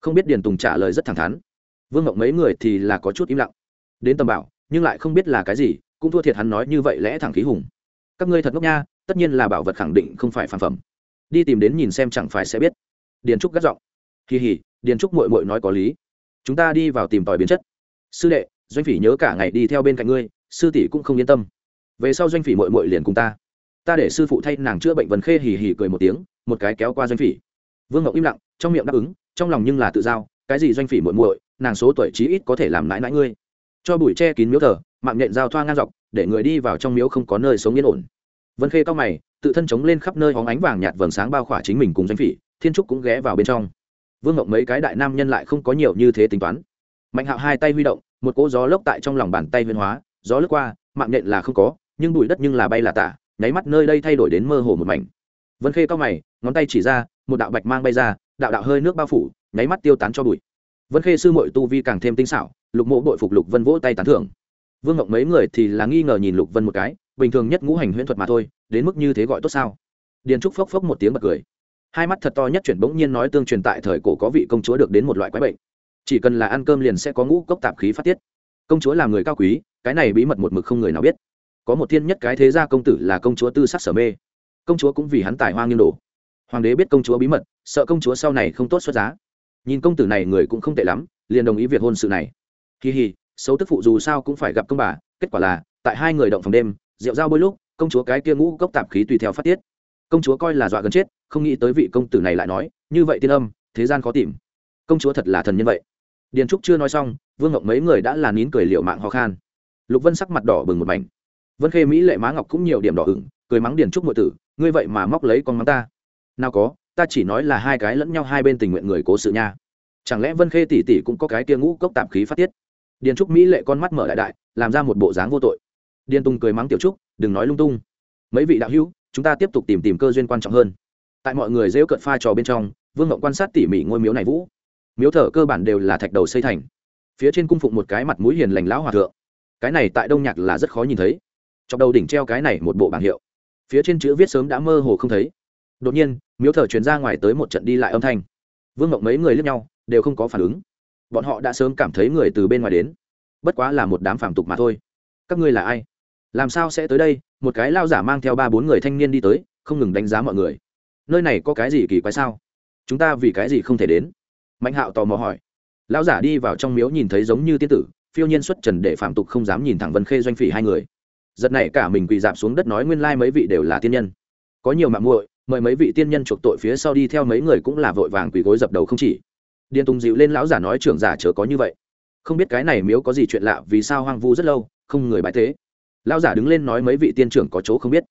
Không biết điền tùng trả lời rất thẳng thắn. Vương ngọc mấy người thì là có chút im lặng đến tầm bảo, nhưng lại không biết là cái gì, cũng thua thiệt hắn nói như vậy lẽ thẳng khí hùng. Các ngươi thật ngốc nha, tất nhiên là bảo vật khẳng định không phải phản phẩm. Đi tìm đến nhìn xem chẳng phải sẽ biết. Điền trúc gắt giọng. Kỳ hỉ, điền trúc mội mội nói có lý. Chúng ta đi vào tìm tòi biến chất. Sư đệ, doanh phỉ nhớ cả ngày đi theo bên cạnh ngươi, sư tỷ cũng không yên tâm. Về sau doanh phỉ mội mội liền cùng ta. Ta để sư phụ thay nàng chữa bệnh vần khê hì hì cười một tiếng, một cái kéo qua doanh phỉ. Vương ngọc im lặng, trong miệng đáp ứng, trong lòng nhưng là tự giao, cái gì doanh phỉ muội muội, nàng số tuổi trí ít có thể làm nãi nãi ngươi cho bụi che kín miếu thờ, mạng nhện giao thoa ngang dọc, để người đi vào trong miếu không có nơi sống yên ổn. Vân khê cao mày, tự thân chống lên khắp nơi hóng ánh vàng nhạt vầng sáng bao khỏa chính mình cùng danh phỉ, thiên trúc cũng ghé vào bên trong. Vương ngọc mấy cái đại nam nhân lại không có nhiều như thế tính toán. Mạnh hạo hai tay huy động, một cỗ gió lốc tại trong lòng bàn tay huyên hóa, gió lướt qua, mạng nhện là không có, nhưng bụi đất nhưng là bay là tả, nháy mắt nơi đây thay đổi đến mơ hồ một mảnh. Vân khê cao mày, ngón tay chỉ ra, một đạo bạch mang bay ra, đạo đạo hơi nước bao phủ, nháy mắt tiêu tán cho bụi vân khê sư mội tu vi càng thêm tinh xảo, lục mộ bội phục lục vân vỗ tay tán thưởng. Vương ngộng mấy người thì là nghi ngờ nhìn lục vân một cái, bình thường nhất ngũ hành huyễn thuật mà thôi, đến mức như thế gọi tốt sao? Điền trúc phốc phốc một tiếng bật cười. Hai mắt thật to nhất chuyển bỗng nhiên nói tương truyền tại thời cổ có vị công chúa được đến một loại quái bệnh. Chỉ cần là ăn cơm liền sẽ có ngũ cốc tạp khí phát tiết. Công chúa là người cao quý, cái này bí mật một mực không người nào biết. Có một thiên nhất cái thế gia công tử là công chúa tư sắc sở mê. Công chúa cũng vì hắn tài hoa nghiêng đổ. Hoàng đế biết công chúa bí mật, sợ công chúa sau này không tốt xuất giá nhìn công tử này người cũng không tệ lắm, liền đồng ý việc hôn sự này. Kỳ hì, xấu tức phụ dù sao cũng phải gặp công bà, kết quả là, tại hai người động phòng đêm, rượu dao bôi lúc, công chúa cái kia ngũ cốc tạp khí tùy theo phát tiết. Công chúa coi là dọa gần chết, không nghĩ tới vị công tử này lại nói, như vậy tiên âm, thế gian khó tìm. Công chúa thật là thần nhân vậy. Điền trúc chưa nói xong, vương ngọc mấy người đã là nín cười liệu mạng ho khan. Lục vân sắc mặt đỏ bừng một mảnh. Vân khê mỹ lệ má ngọc cũng nhiều điểm đỏ ửng, cười mắng điền trúc ngụy tử, ngươi vậy mà móc lấy con mắng ta. Nào có ta chỉ nói là hai cái lẫn nhau hai bên tình nguyện người cố sự nha. Chẳng lẽ vân khê tỷ tỷ cũng có cái kia ngũ cốc tạp khí phát tiết? Điền trúc mỹ lệ con mắt mở đại đại, làm ra một bộ dáng vô tội. Điền tùng cười mắng tiểu trúc, đừng nói lung tung. Mấy vị đạo hữu, chúng ta tiếp tục tìm tìm cơ duyên quan trọng hơn. Tại mọi người rêu cận pha trò bên trong, vương ngộng quan sát tỉ mỉ ngôi miếu này vũ. Miếu thờ cơ bản đều là thạch đầu xây thành. Phía trên cung phụng một cái mặt mũi hiền lành lão hòa thượng. Cái này tại đông nhạc là rất khó nhìn thấy. Trong đầu đỉnh treo cái này một bộ bảng hiệu. Phía trên chữ viết sớm đã mơ hồ không thấy. Đột nhiên miếu thờ chuyển ra ngoài tới một trận đi lại âm thanh. Vương mộng mấy người lướt nhau, đều không có phản ứng. Bọn họ đã sớm cảm thấy người từ bên ngoài đến. Bất quá là một đám phản tục mà thôi. Các ngươi là ai? Làm sao sẽ tới đây? Một cái lao giả mang theo ba bốn người thanh niên đi tới, không ngừng đánh giá mọi người. Nơi này có cái gì kỳ quái sao? Chúng ta vì cái gì không thể đến? Mạnh hạo tò mò hỏi. Lão giả đi vào trong miếu nhìn thấy giống như tiên tử, phiêu nhiên xuất trần để phạm tục không dám nhìn thẳng vân khê doanh phỉ hai người. Giật này cả mình quỳ dạp xuống đất nói nguyên lai mấy vị đều là tiên nhân. Có nhiều mạng muội mời mấy vị tiên nhân chuộc tội phía sau đi theo mấy người cũng là vội vàng quỳ gối dập đầu không chỉ. Điền tùng dịu lên lão giả nói, trưởng giả chớ có như vậy. Không biết cái này miếu có gì chuyện lạ, vì sao hoang vu rất lâu, không người bãi thế lão giả đứng lên nói, mấy vị tiên trưởng có chỗ không biết.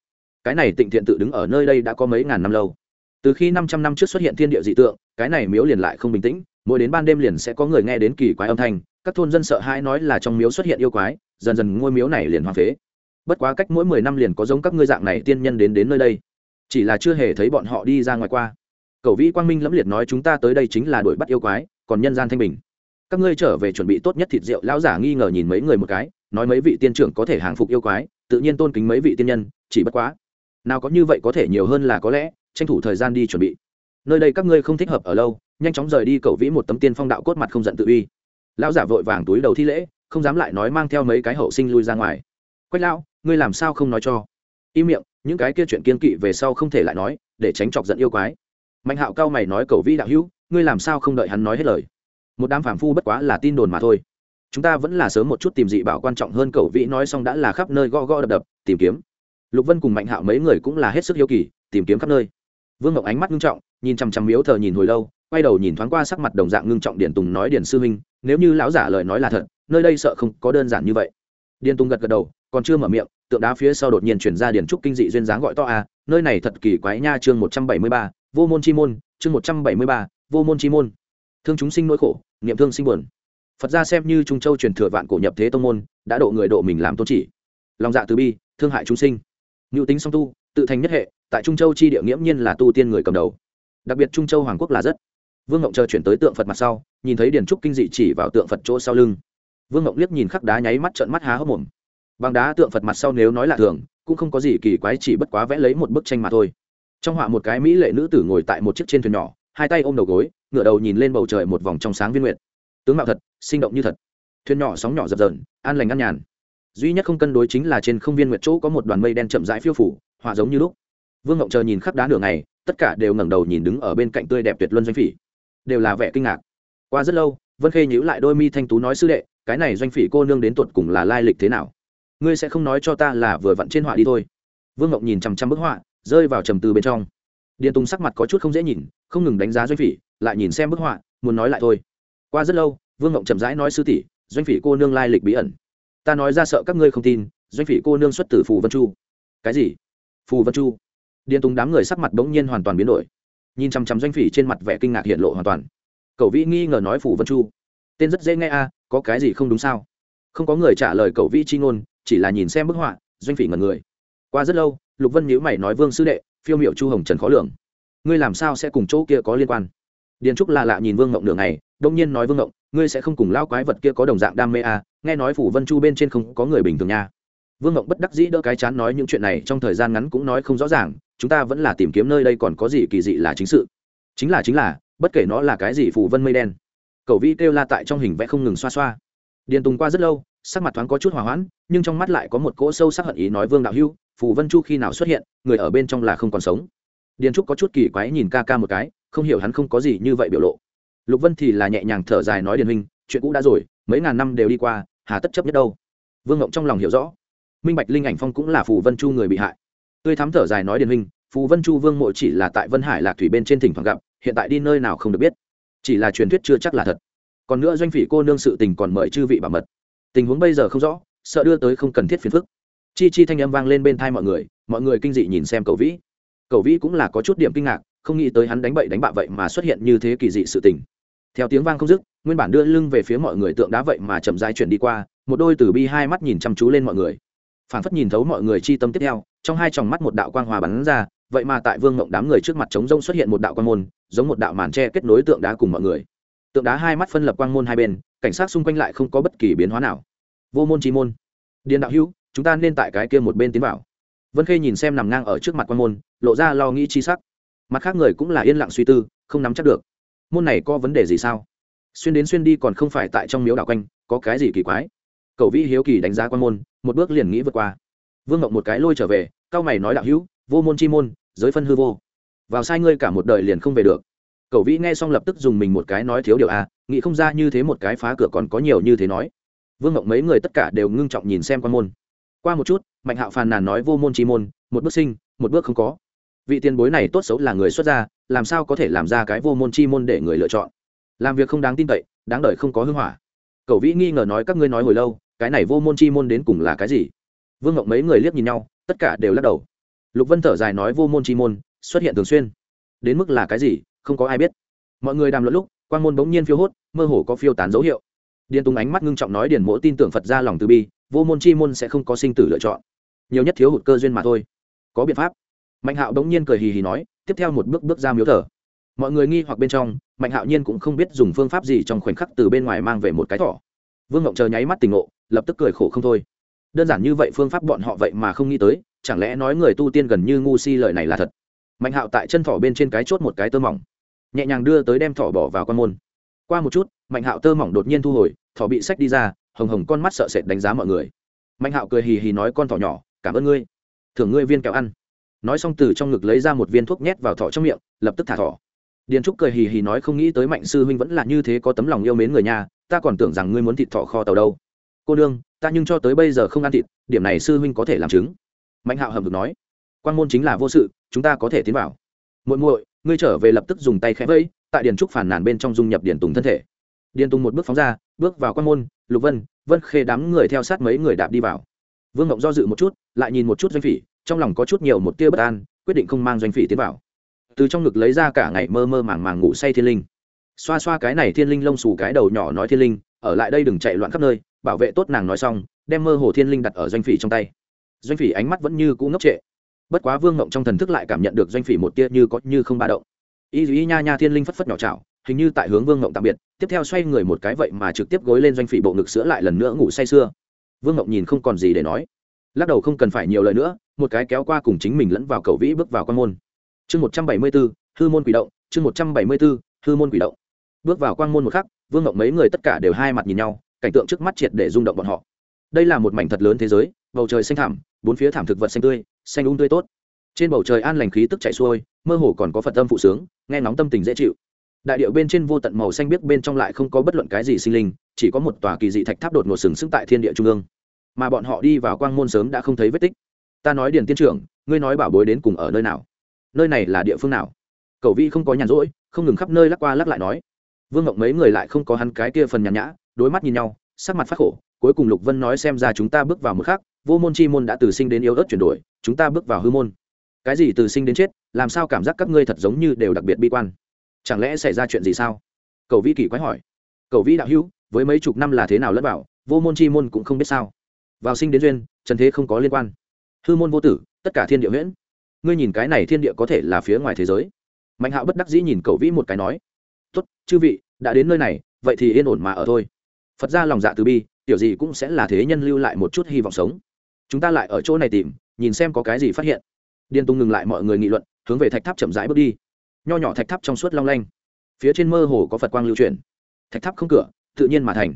Cái này tịnh thiện tự đứng ở nơi đây đã có mấy ngàn năm lâu. Từ khi năm trăm năm trước xuất hiện thiên địa dị tượng, cái này miếu liền lại không bình tĩnh, mỗi đến ban đêm liền sẽ có người nghe đến kỳ quái âm thanh, các thôn dân sợ hãi nói là trong miếu xuất hiện yêu quái, dần dần ngôi miếu này liền hoang phế. Bất quá cách mỗi mười năm liền có giống các ngươi dạng này tiên nhân đến đến nơi đây chỉ là chưa hề thấy bọn họ đi ra ngoài qua. Cậu vĩ quang minh lẫm liệt nói, chúng ta tới đây chính là đuổi bắt yêu quái, còn nhân gian thanh bình. Các ngươi trở về chuẩn bị tốt nhất thịt rượu. Lão giả nghi ngờ nhìn mấy người một cái, nói, mấy vị tiên trưởng có thể hàng phục yêu quái, tự nhiên tôn kính mấy vị tiên nhân, chỉ bất quá, nào có như vậy có thể nhiều hơn là có lẽ, tranh thủ thời gian đi chuẩn bị. Nơi đây các ngươi không thích hợp ở lâu, nhanh chóng rời đi. Cậu vĩ một tấm tiên phong đạo cốt mặt không giận tự uy. Lão giả vội vàng túi đầu thi lễ, không dám lại nói mang theo mấy cái hậu sinh lui ra ngoài. Quách lão, ngươi làm sao không nói cho? Im miệng, những cái kia chuyện kiên kỵ về sau không thể lại nói, để tránh chọc giận yêu quái. Mạnh hạo cao mày nói cầu vĩ đạo hữu, ngươi làm sao không đợi hắn nói hết lời? Một đám phản phu bất quá là tin đồn mà thôi. Chúng ta vẫn là sớm một chút tìm dị bảo quan trọng hơn cầu vĩ nói xong đã là khắp nơi gõ gõ đập đập, tìm kiếm. Lục vân cùng mạnh hạo mấy người cũng là hết sức hiếu kỳ, tìm kiếm khắp nơi. Vương ngọc ánh mắt ngưng trọng, nhìn chằm chằm miếu thờ nhìn hồi lâu, quay đầu nhìn thoáng qua sắc mặt đồng dạng ngưng trọng điển tùng nói điển sư huynh, nếu như lão giả lời nói là thật, nơi đây sợ không có đơn giản như vậy. Điển tùng gật gật đầu còn chưa mở miệng, tượng đá phía sau đột nhiên chuyển ra điển trúc kinh dị duyên dáng gọi to a, nơi này thật kỳ quái nha, chương một trăm bảy mươi ba, vô môn chi môn, chương một trăm bảy mươi ba, vô môn chi môn. Thương chúng sinh nỗi khổ, niệm thương sinh buồn. Phật gia xem như trung châu truyền thừa vạn cổ nhập thế tông môn, đã độ người độ mình làm tôn chỉ. Lòng dạ từ bi, thương hại chúng sinh. Ngự tính song tu, tự thành nhất hệ, tại trung châu chi địa nghiễm nhiên là tu tiên người cầm đầu. Đặc biệt trung châu hoàng quốc là rất. Vương ngộng chờ chuyển tới tượng phật mặt sau, nhìn thấy điền trúc kinh dị chỉ vào tượng phật chỗ sau lưng. Vương ngộng liếc nhìn khắc đá nháy mắt trợn mắt há hốc mồm bằng đá tượng phật mặt sau nếu nói là thường, cũng không có gì kỳ quái, chỉ bất quá vẽ lấy một bức tranh mà thôi. Trong họa một cái mỹ lệ nữ tử ngồi tại một chiếc trên thuyền nhỏ, hai tay ôm đầu gối, ngửa đầu nhìn lên bầu trời một vòng trong sáng viên nguyệt. Tướng mạo thật, sinh động như thật. Thuyền nhỏ sóng nhỏ dập dờn, an lành an nhàn. Duy nhất không cân đối chính là trên không viên nguyệt chỗ có một đoàn mây đen chậm rãi phiêu phủ, họa giống như lúc. Vương ngộng chờ nhìn khắp đá nửa ngày, tất cả đều ngẩng đầu nhìn đứng ở bên cạnh tươi đẹp tuyệt luân doanh phỉ. Đều là vẻ kinh ngạc. Qua rất lâu, vân khê nhíu lại đôi mi thanh tú nói, sư đệ, cái này doanh phỉ cô nương đến tuột cùng là lai lịch thế nào? Ngươi sẽ không nói cho ta là vừa vặn trên họa đi thôi. Vương ngộng nhìn chằm chằm bức họa, rơi vào trầm tư bên trong. Điền tùng sắc mặt có chút không dễ nhìn, không ngừng đánh giá doanh phỉ, lại nhìn xem bức họa, muốn nói lại thôi. Qua rất lâu, vương ngộng chậm rãi nói sư tỷ, doanh phỉ cô nương lai lịch bí ẩn. Ta nói ra sợ các ngươi không tin, doanh phỉ cô nương xuất từ phù vân chu. Cái gì? Phù vân chu? Điền tùng đám người sắc mặt bỗng nhiên hoàn toàn biến đổi. Nhìn chằm chằm doanh phỉ trên mặt vẻ kinh ngạc hiện lộ hoàn toàn. Cậu vĩ nghi ngờ nói phù vân chu. Tên rất dễ nghe a, có cái gì không đúng sao? Không có người trả lời cậu vĩ chi ngôn chỉ là nhìn xem bức họa doanh phỉ ngần người. Qua rất lâu lục vân nhíu mày nói vương sư đệ phiêu miệu chu hồng trần khó lường. Ngươi làm sao sẽ cùng chỗ kia có liên quan? Điền trúc là lạ nhìn vương ngộng nửa ngày đông nhiên nói vương ngộng ngươi sẽ không cùng lao quái vật kia có đồng dạng đam mê à, nghe nói phủ vân chu bên trên không có người bình thường nha. Vương ngộng bất đắc dĩ đỡ cái chán nói những chuyện này trong thời gian ngắn cũng nói không rõ ràng chúng ta vẫn là tìm kiếm nơi đây còn có gì kỳ dị là chính sự. Chính là chính là bất kể nó là cái gì phủ vân mây đen. Cậu vi kêu la tại trong hình vẽ không ngừng xoa xoa. Điền tùng qua rất lâu sắc mặt thoáng có chút hòa hoãn, nhưng trong mắt lại có một cỗ sâu sắc hận ý nói vương đạo hưu, phù vân chu khi nào xuất hiện, người ở bên trong là không còn sống. Điền trúc có chút kỳ quái nhìn ca ca một cái, không hiểu hắn không có gì như vậy biểu lộ. Lục vân thì là nhẹ nhàng thở dài nói điền huynh chuyện cũ đã rồi, mấy ngàn năm đều đi qua, hà tất chấp nhất đâu? Vương ngộng trong lòng hiểu rõ. Minh bạch linh ảnh phong cũng là phù vân chu người bị hại. Tươi thắm thở dài nói điền huynh phù vân chu vương mộ chỉ là tại vân hải lạc thủy bên trên thỉnh thoảng gặp, hiện tại đi nơi nào không được biết. Chỉ là truyền thuyết chưa chắc là thật. Còn nữa doanh phỉ cô nương sự tình còn mời chư vị bảo mật tình huống bây giờ không rõ, sợ đưa tới không cần thiết phiền phức. Chi chi thanh âm vang lên bên thai mọi người mọi người kinh dị nhìn xem cậu vĩ. Cậu vĩ cũng là có chút điểm kinh ngạc, không nghĩ tới hắn đánh bậy đánh bạ vậy mà xuất hiện như thế kỳ dị sự tình. Theo tiếng vang không dứt, nguyên bản đưa lưng về phía mọi người tượng đá vậy mà chậm rãi chuyển đi qua, một đôi từ bi hai mắt nhìn chăm chú lên mọi người. Phảng phất nhìn thấu mọi người chi tâm tiếp theo, trong hai tròng mắt một đạo quang hòa bắn ra, vậy mà tại vương mộng đám người trước mặt trống rông xuất hiện một đạo quan môn, giống một đạo màn tre kết nối tượng đá cùng mọi người tượng đá hai mắt phân lập quang môn hai bên, cảnh sát xung quanh lại không có bất kỳ biến hóa nào. Vô môn chi môn. Điền đạo hữu, chúng ta nên tại cái kia một bên tiến vào. Vân khê nhìn xem nằm ngang ở trước mặt quang môn, lộ ra lo nghĩ chi sắc. Mặt khác người cũng là yên lặng suy tư, không nắm chắc được. Môn này có vấn đề gì sao? Xuyên đến xuyên đi còn không phải tại trong miếu đạo quanh, có cái gì kỳ quái? Cậu vĩ hiếu kỳ đánh giá quan môn, một bước liền nghĩ vượt qua. Vương ngộng một cái lôi trở về cao mày nói đạo hữu, vô môn chi môn, giới phân hư vô. Vào sai ngươi cả một đời liền không về được cậu vĩ nghe xong lập tức dùng mình một cái nói thiếu điều a nghĩ không ra như thế một cái phá cửa còn có nhiều như thế nói. Vương ngộng mấy người tất cả đều ngưng trọng nhìn xem quan môn. Qua một chút, mạnh hạo phàn nàn nói vô môn chi môn, một bước sinh, một bước không có. Vị tiền bối này tốt xấu là người xuất gia, làm sao có thể làm ra cái vô môn chi môn để người lựa chọn? Làm việc không đáng tin cậy, đáng đời không có hưng hỏa. Cậu vĩ nghi ngờ nói các ngươi nói hồi lâu, cái này vô môn chi môn đến cùng là cái gì? Vương ngộng mấy người liếc nhìn nhau, tất cả đều lắc đầu. Lục vân thở dài nói vô môn chi môn, xuất hiện thường xuyên. Đến mức là cái gì? Không có ai biết. Mọi người đàm luận lúc quan môn bỗng nhiên phiêu hốt, mơ hồ có phiêu tán dấu hiệu. Điền tùng ánh mắt ngưng trọng nói điền mỗ tin tưởng phật ra lòng từ bi, vô môn chi môn sẽ không có sinh tử lựa chọn. Nhiều nhất thiếu hụt cơ duyên mà thôi. Có biện pháp. Mạnh hạo bỗng nhiên cười hì hì nói, tiếp theo một bước bước ra miếu thở mọi người nghi hoặc bên trong, mạnh hạo nhiên cũng không biết dùng phương pháp gì trong khoảnh khắc từ bên ngoài mang về một cái thỏ. Vương ngộng chờ nháy mắt tình ngộ, lập tức cười khổ không thôi. Đơn giản như vậy phương pháp bọn họ vậy mà không nghĩ tới, chẳng lẽ nói người tu tiên gần như ngu si lời này là thật? Mạnh hạo tại chân thỏ bên trên cái chốt một cái tơ mỏng nhẹ nhàng đưa tới đem thỏ bỏ vào quan môn. Qua một chút, mạnh hạo tơ mỏng đột nhiên thu hồi, thỏ bị sách đi ra, hồng hồng con mắt sợ sệt đánh giá mọi người. Mạnh hạo cười hì hì nói con thỏ nhỏ, cảm ơn ngươi. Thưởng ngươi viên kẹo ăn. Nói xong từ trong ngực lấy ra một viên thuốc nhét vào thỏ trong miệng, lập tức thả thỏ. Điền trúc cười hì hì nói không nghĩ tới mạnh sư huynh vẫn là như thế có tấm lòng yêu mến người nhà ta còn tưởng rằng ngươi muốn thịt thỏ kho tàu đâu. Cô đương ta nhưng cho tới bây giờ không ăn thịt, điểm này sư huynh có thể làm chứng. Mạnh hạo hầm được nói, quan môn chính là vô sự, chúng ta có thể tiến vào. Muội muội ngươi trở về lập tức dùng tay khẽ vẫy, tại điền trúc phản nàn bên trong dung nhập điền tùng thân thể. Điền tùng một bước phóng ra, bước vào quan môn, lục vân vân khê đám người theo sát mấy người đạp đi vào. Vương ngộng do dự một chút, lại nhìn một chút doanh phỉ, trong lòng có chút nhiều một tia bất an, quyết định không mang doanh phỉ tiến vào. Từ trong ngực lấy ra cả ngày mơ mơ màng màng ngủ say thiên linh. Xoa xoa cái này thiên linh lông xù cái đầu nhỏ nói thiên linh, ở lại đây đừng chạy loạn khắp nơi, bảo vệ tốt nàng nói xong, đem mơ hồ thiên linh đặt ở doanh phỉ trong tay. Doanh phỉ ánh mắt vẫn như cũ ngốc trệ bất quá vương ngộng trong thần thức lại cảm nhận được doanh phỉ một tia như có như không ba động. Y y nha nha thiên linh phất phất nhỏ chảo, hình như tại hướng vương ngộng tạm biệt, tiếp theo xoay người một cái vậy mà trực tiếp gối lên doanh phỉ bộ ngực sữa lại lần nữa ngủ say sưa. Vương ngộng nhìn không còn gì để nói. Lắc đầu không cần phải nhiều lời nữa, một cái kéo qua cùng chính mình lẫn vào cầu vĩ bước vào quan môn. Chương một trăm bảy mươi b ố hư môn quỷ động, chương một trăm bảy mươi b ố hư môn quỷ động. Bước vào quan môn một khắc, vương ngộng mấy người tất cả đều hai mặt nhìn nhau, cảnh tượng trước mắt triệt để rung động bọn họ. Đây là một mảnh thật lớn thế giới, bầu trời xanh thảm bốn phía thảm thực vật xanh tươi xanh ung um tươi tốt. Trên bầu trời an lành khí tức chạy xuôi mơ hồ còn có phật tâm phụ sướng nghe nóng tâm tình dễ chịu. Đại điệu bên trên vô tận màu xanh biếc bên trong lại không có bất luận cái gì sinh linh chỉ có một tòa kỳ dị thạch tháp đột ngột sừng sững tại thiên địa trung ương. Mà bọn họ đi vào quang môn sớm đã không thấy vết tích. Ta nói điền tiên trưởng ngươi nói bảo bối đến cùng ở nơi nào? Nơi này là địa phương nào? Cầu vi không có nhàn rỗi không ngừng khắp nơi lắc qua lắc lại nói. Vương ngọc mấy người lại không có hắn cái kia phần nhàn nhã đối mắt nhìn nhau sắc mặt phát khổ cuối cùng lục vân nói xem ra chúng ta bước vào một khác, vô môn chi môn đã từ sinh đến yếu ớt chuyển đổi chúng ta bước vào hư môn. Cái gì từ sinh đến chết, làm sao cảm giác các ngươi thật giống như đều đặc biệt bi quan? Chẳng lẽ xảy ra chuyện gì sao? Cầu vĩ kỳ quái hỏi. Cầu vĩ đạo hữu, với mấy chục năm là thế nào lẫn bảo vô môn chi môn cũng không biết sao. Vào sinh đến duyên, trần thế không có liên quan. Hư môn vô tử, tất cả thiên địa huyễn. Ngươi nhìn cái này thiên địa có thể là phía ngoài thế giới. Mạnh hạo bất đắc dĩ nhìn cầu vĩ một cái nói. Tốt, chư vị, đã đến nơi này, vậy thì yên ổn mà ở thôi. Phật ra lòng dạ từ bi, tiểu gì cũng sẽ là thế nhân lưu lại một chút hy vọng sống. Chúng ta lại ở chỗ này tìm nhìn xem có cái gì phát hiện. Điên tung ngừng lại mọi người nghị luận, hướng về thạch tháp chậm rãi bước đi. Nho nhỏ thạch tháp trong suốt long lanh. Phía trên mơ hồ có phật quang lưu chuyển. thạch tháp không cửa, tự nhiên mà thành.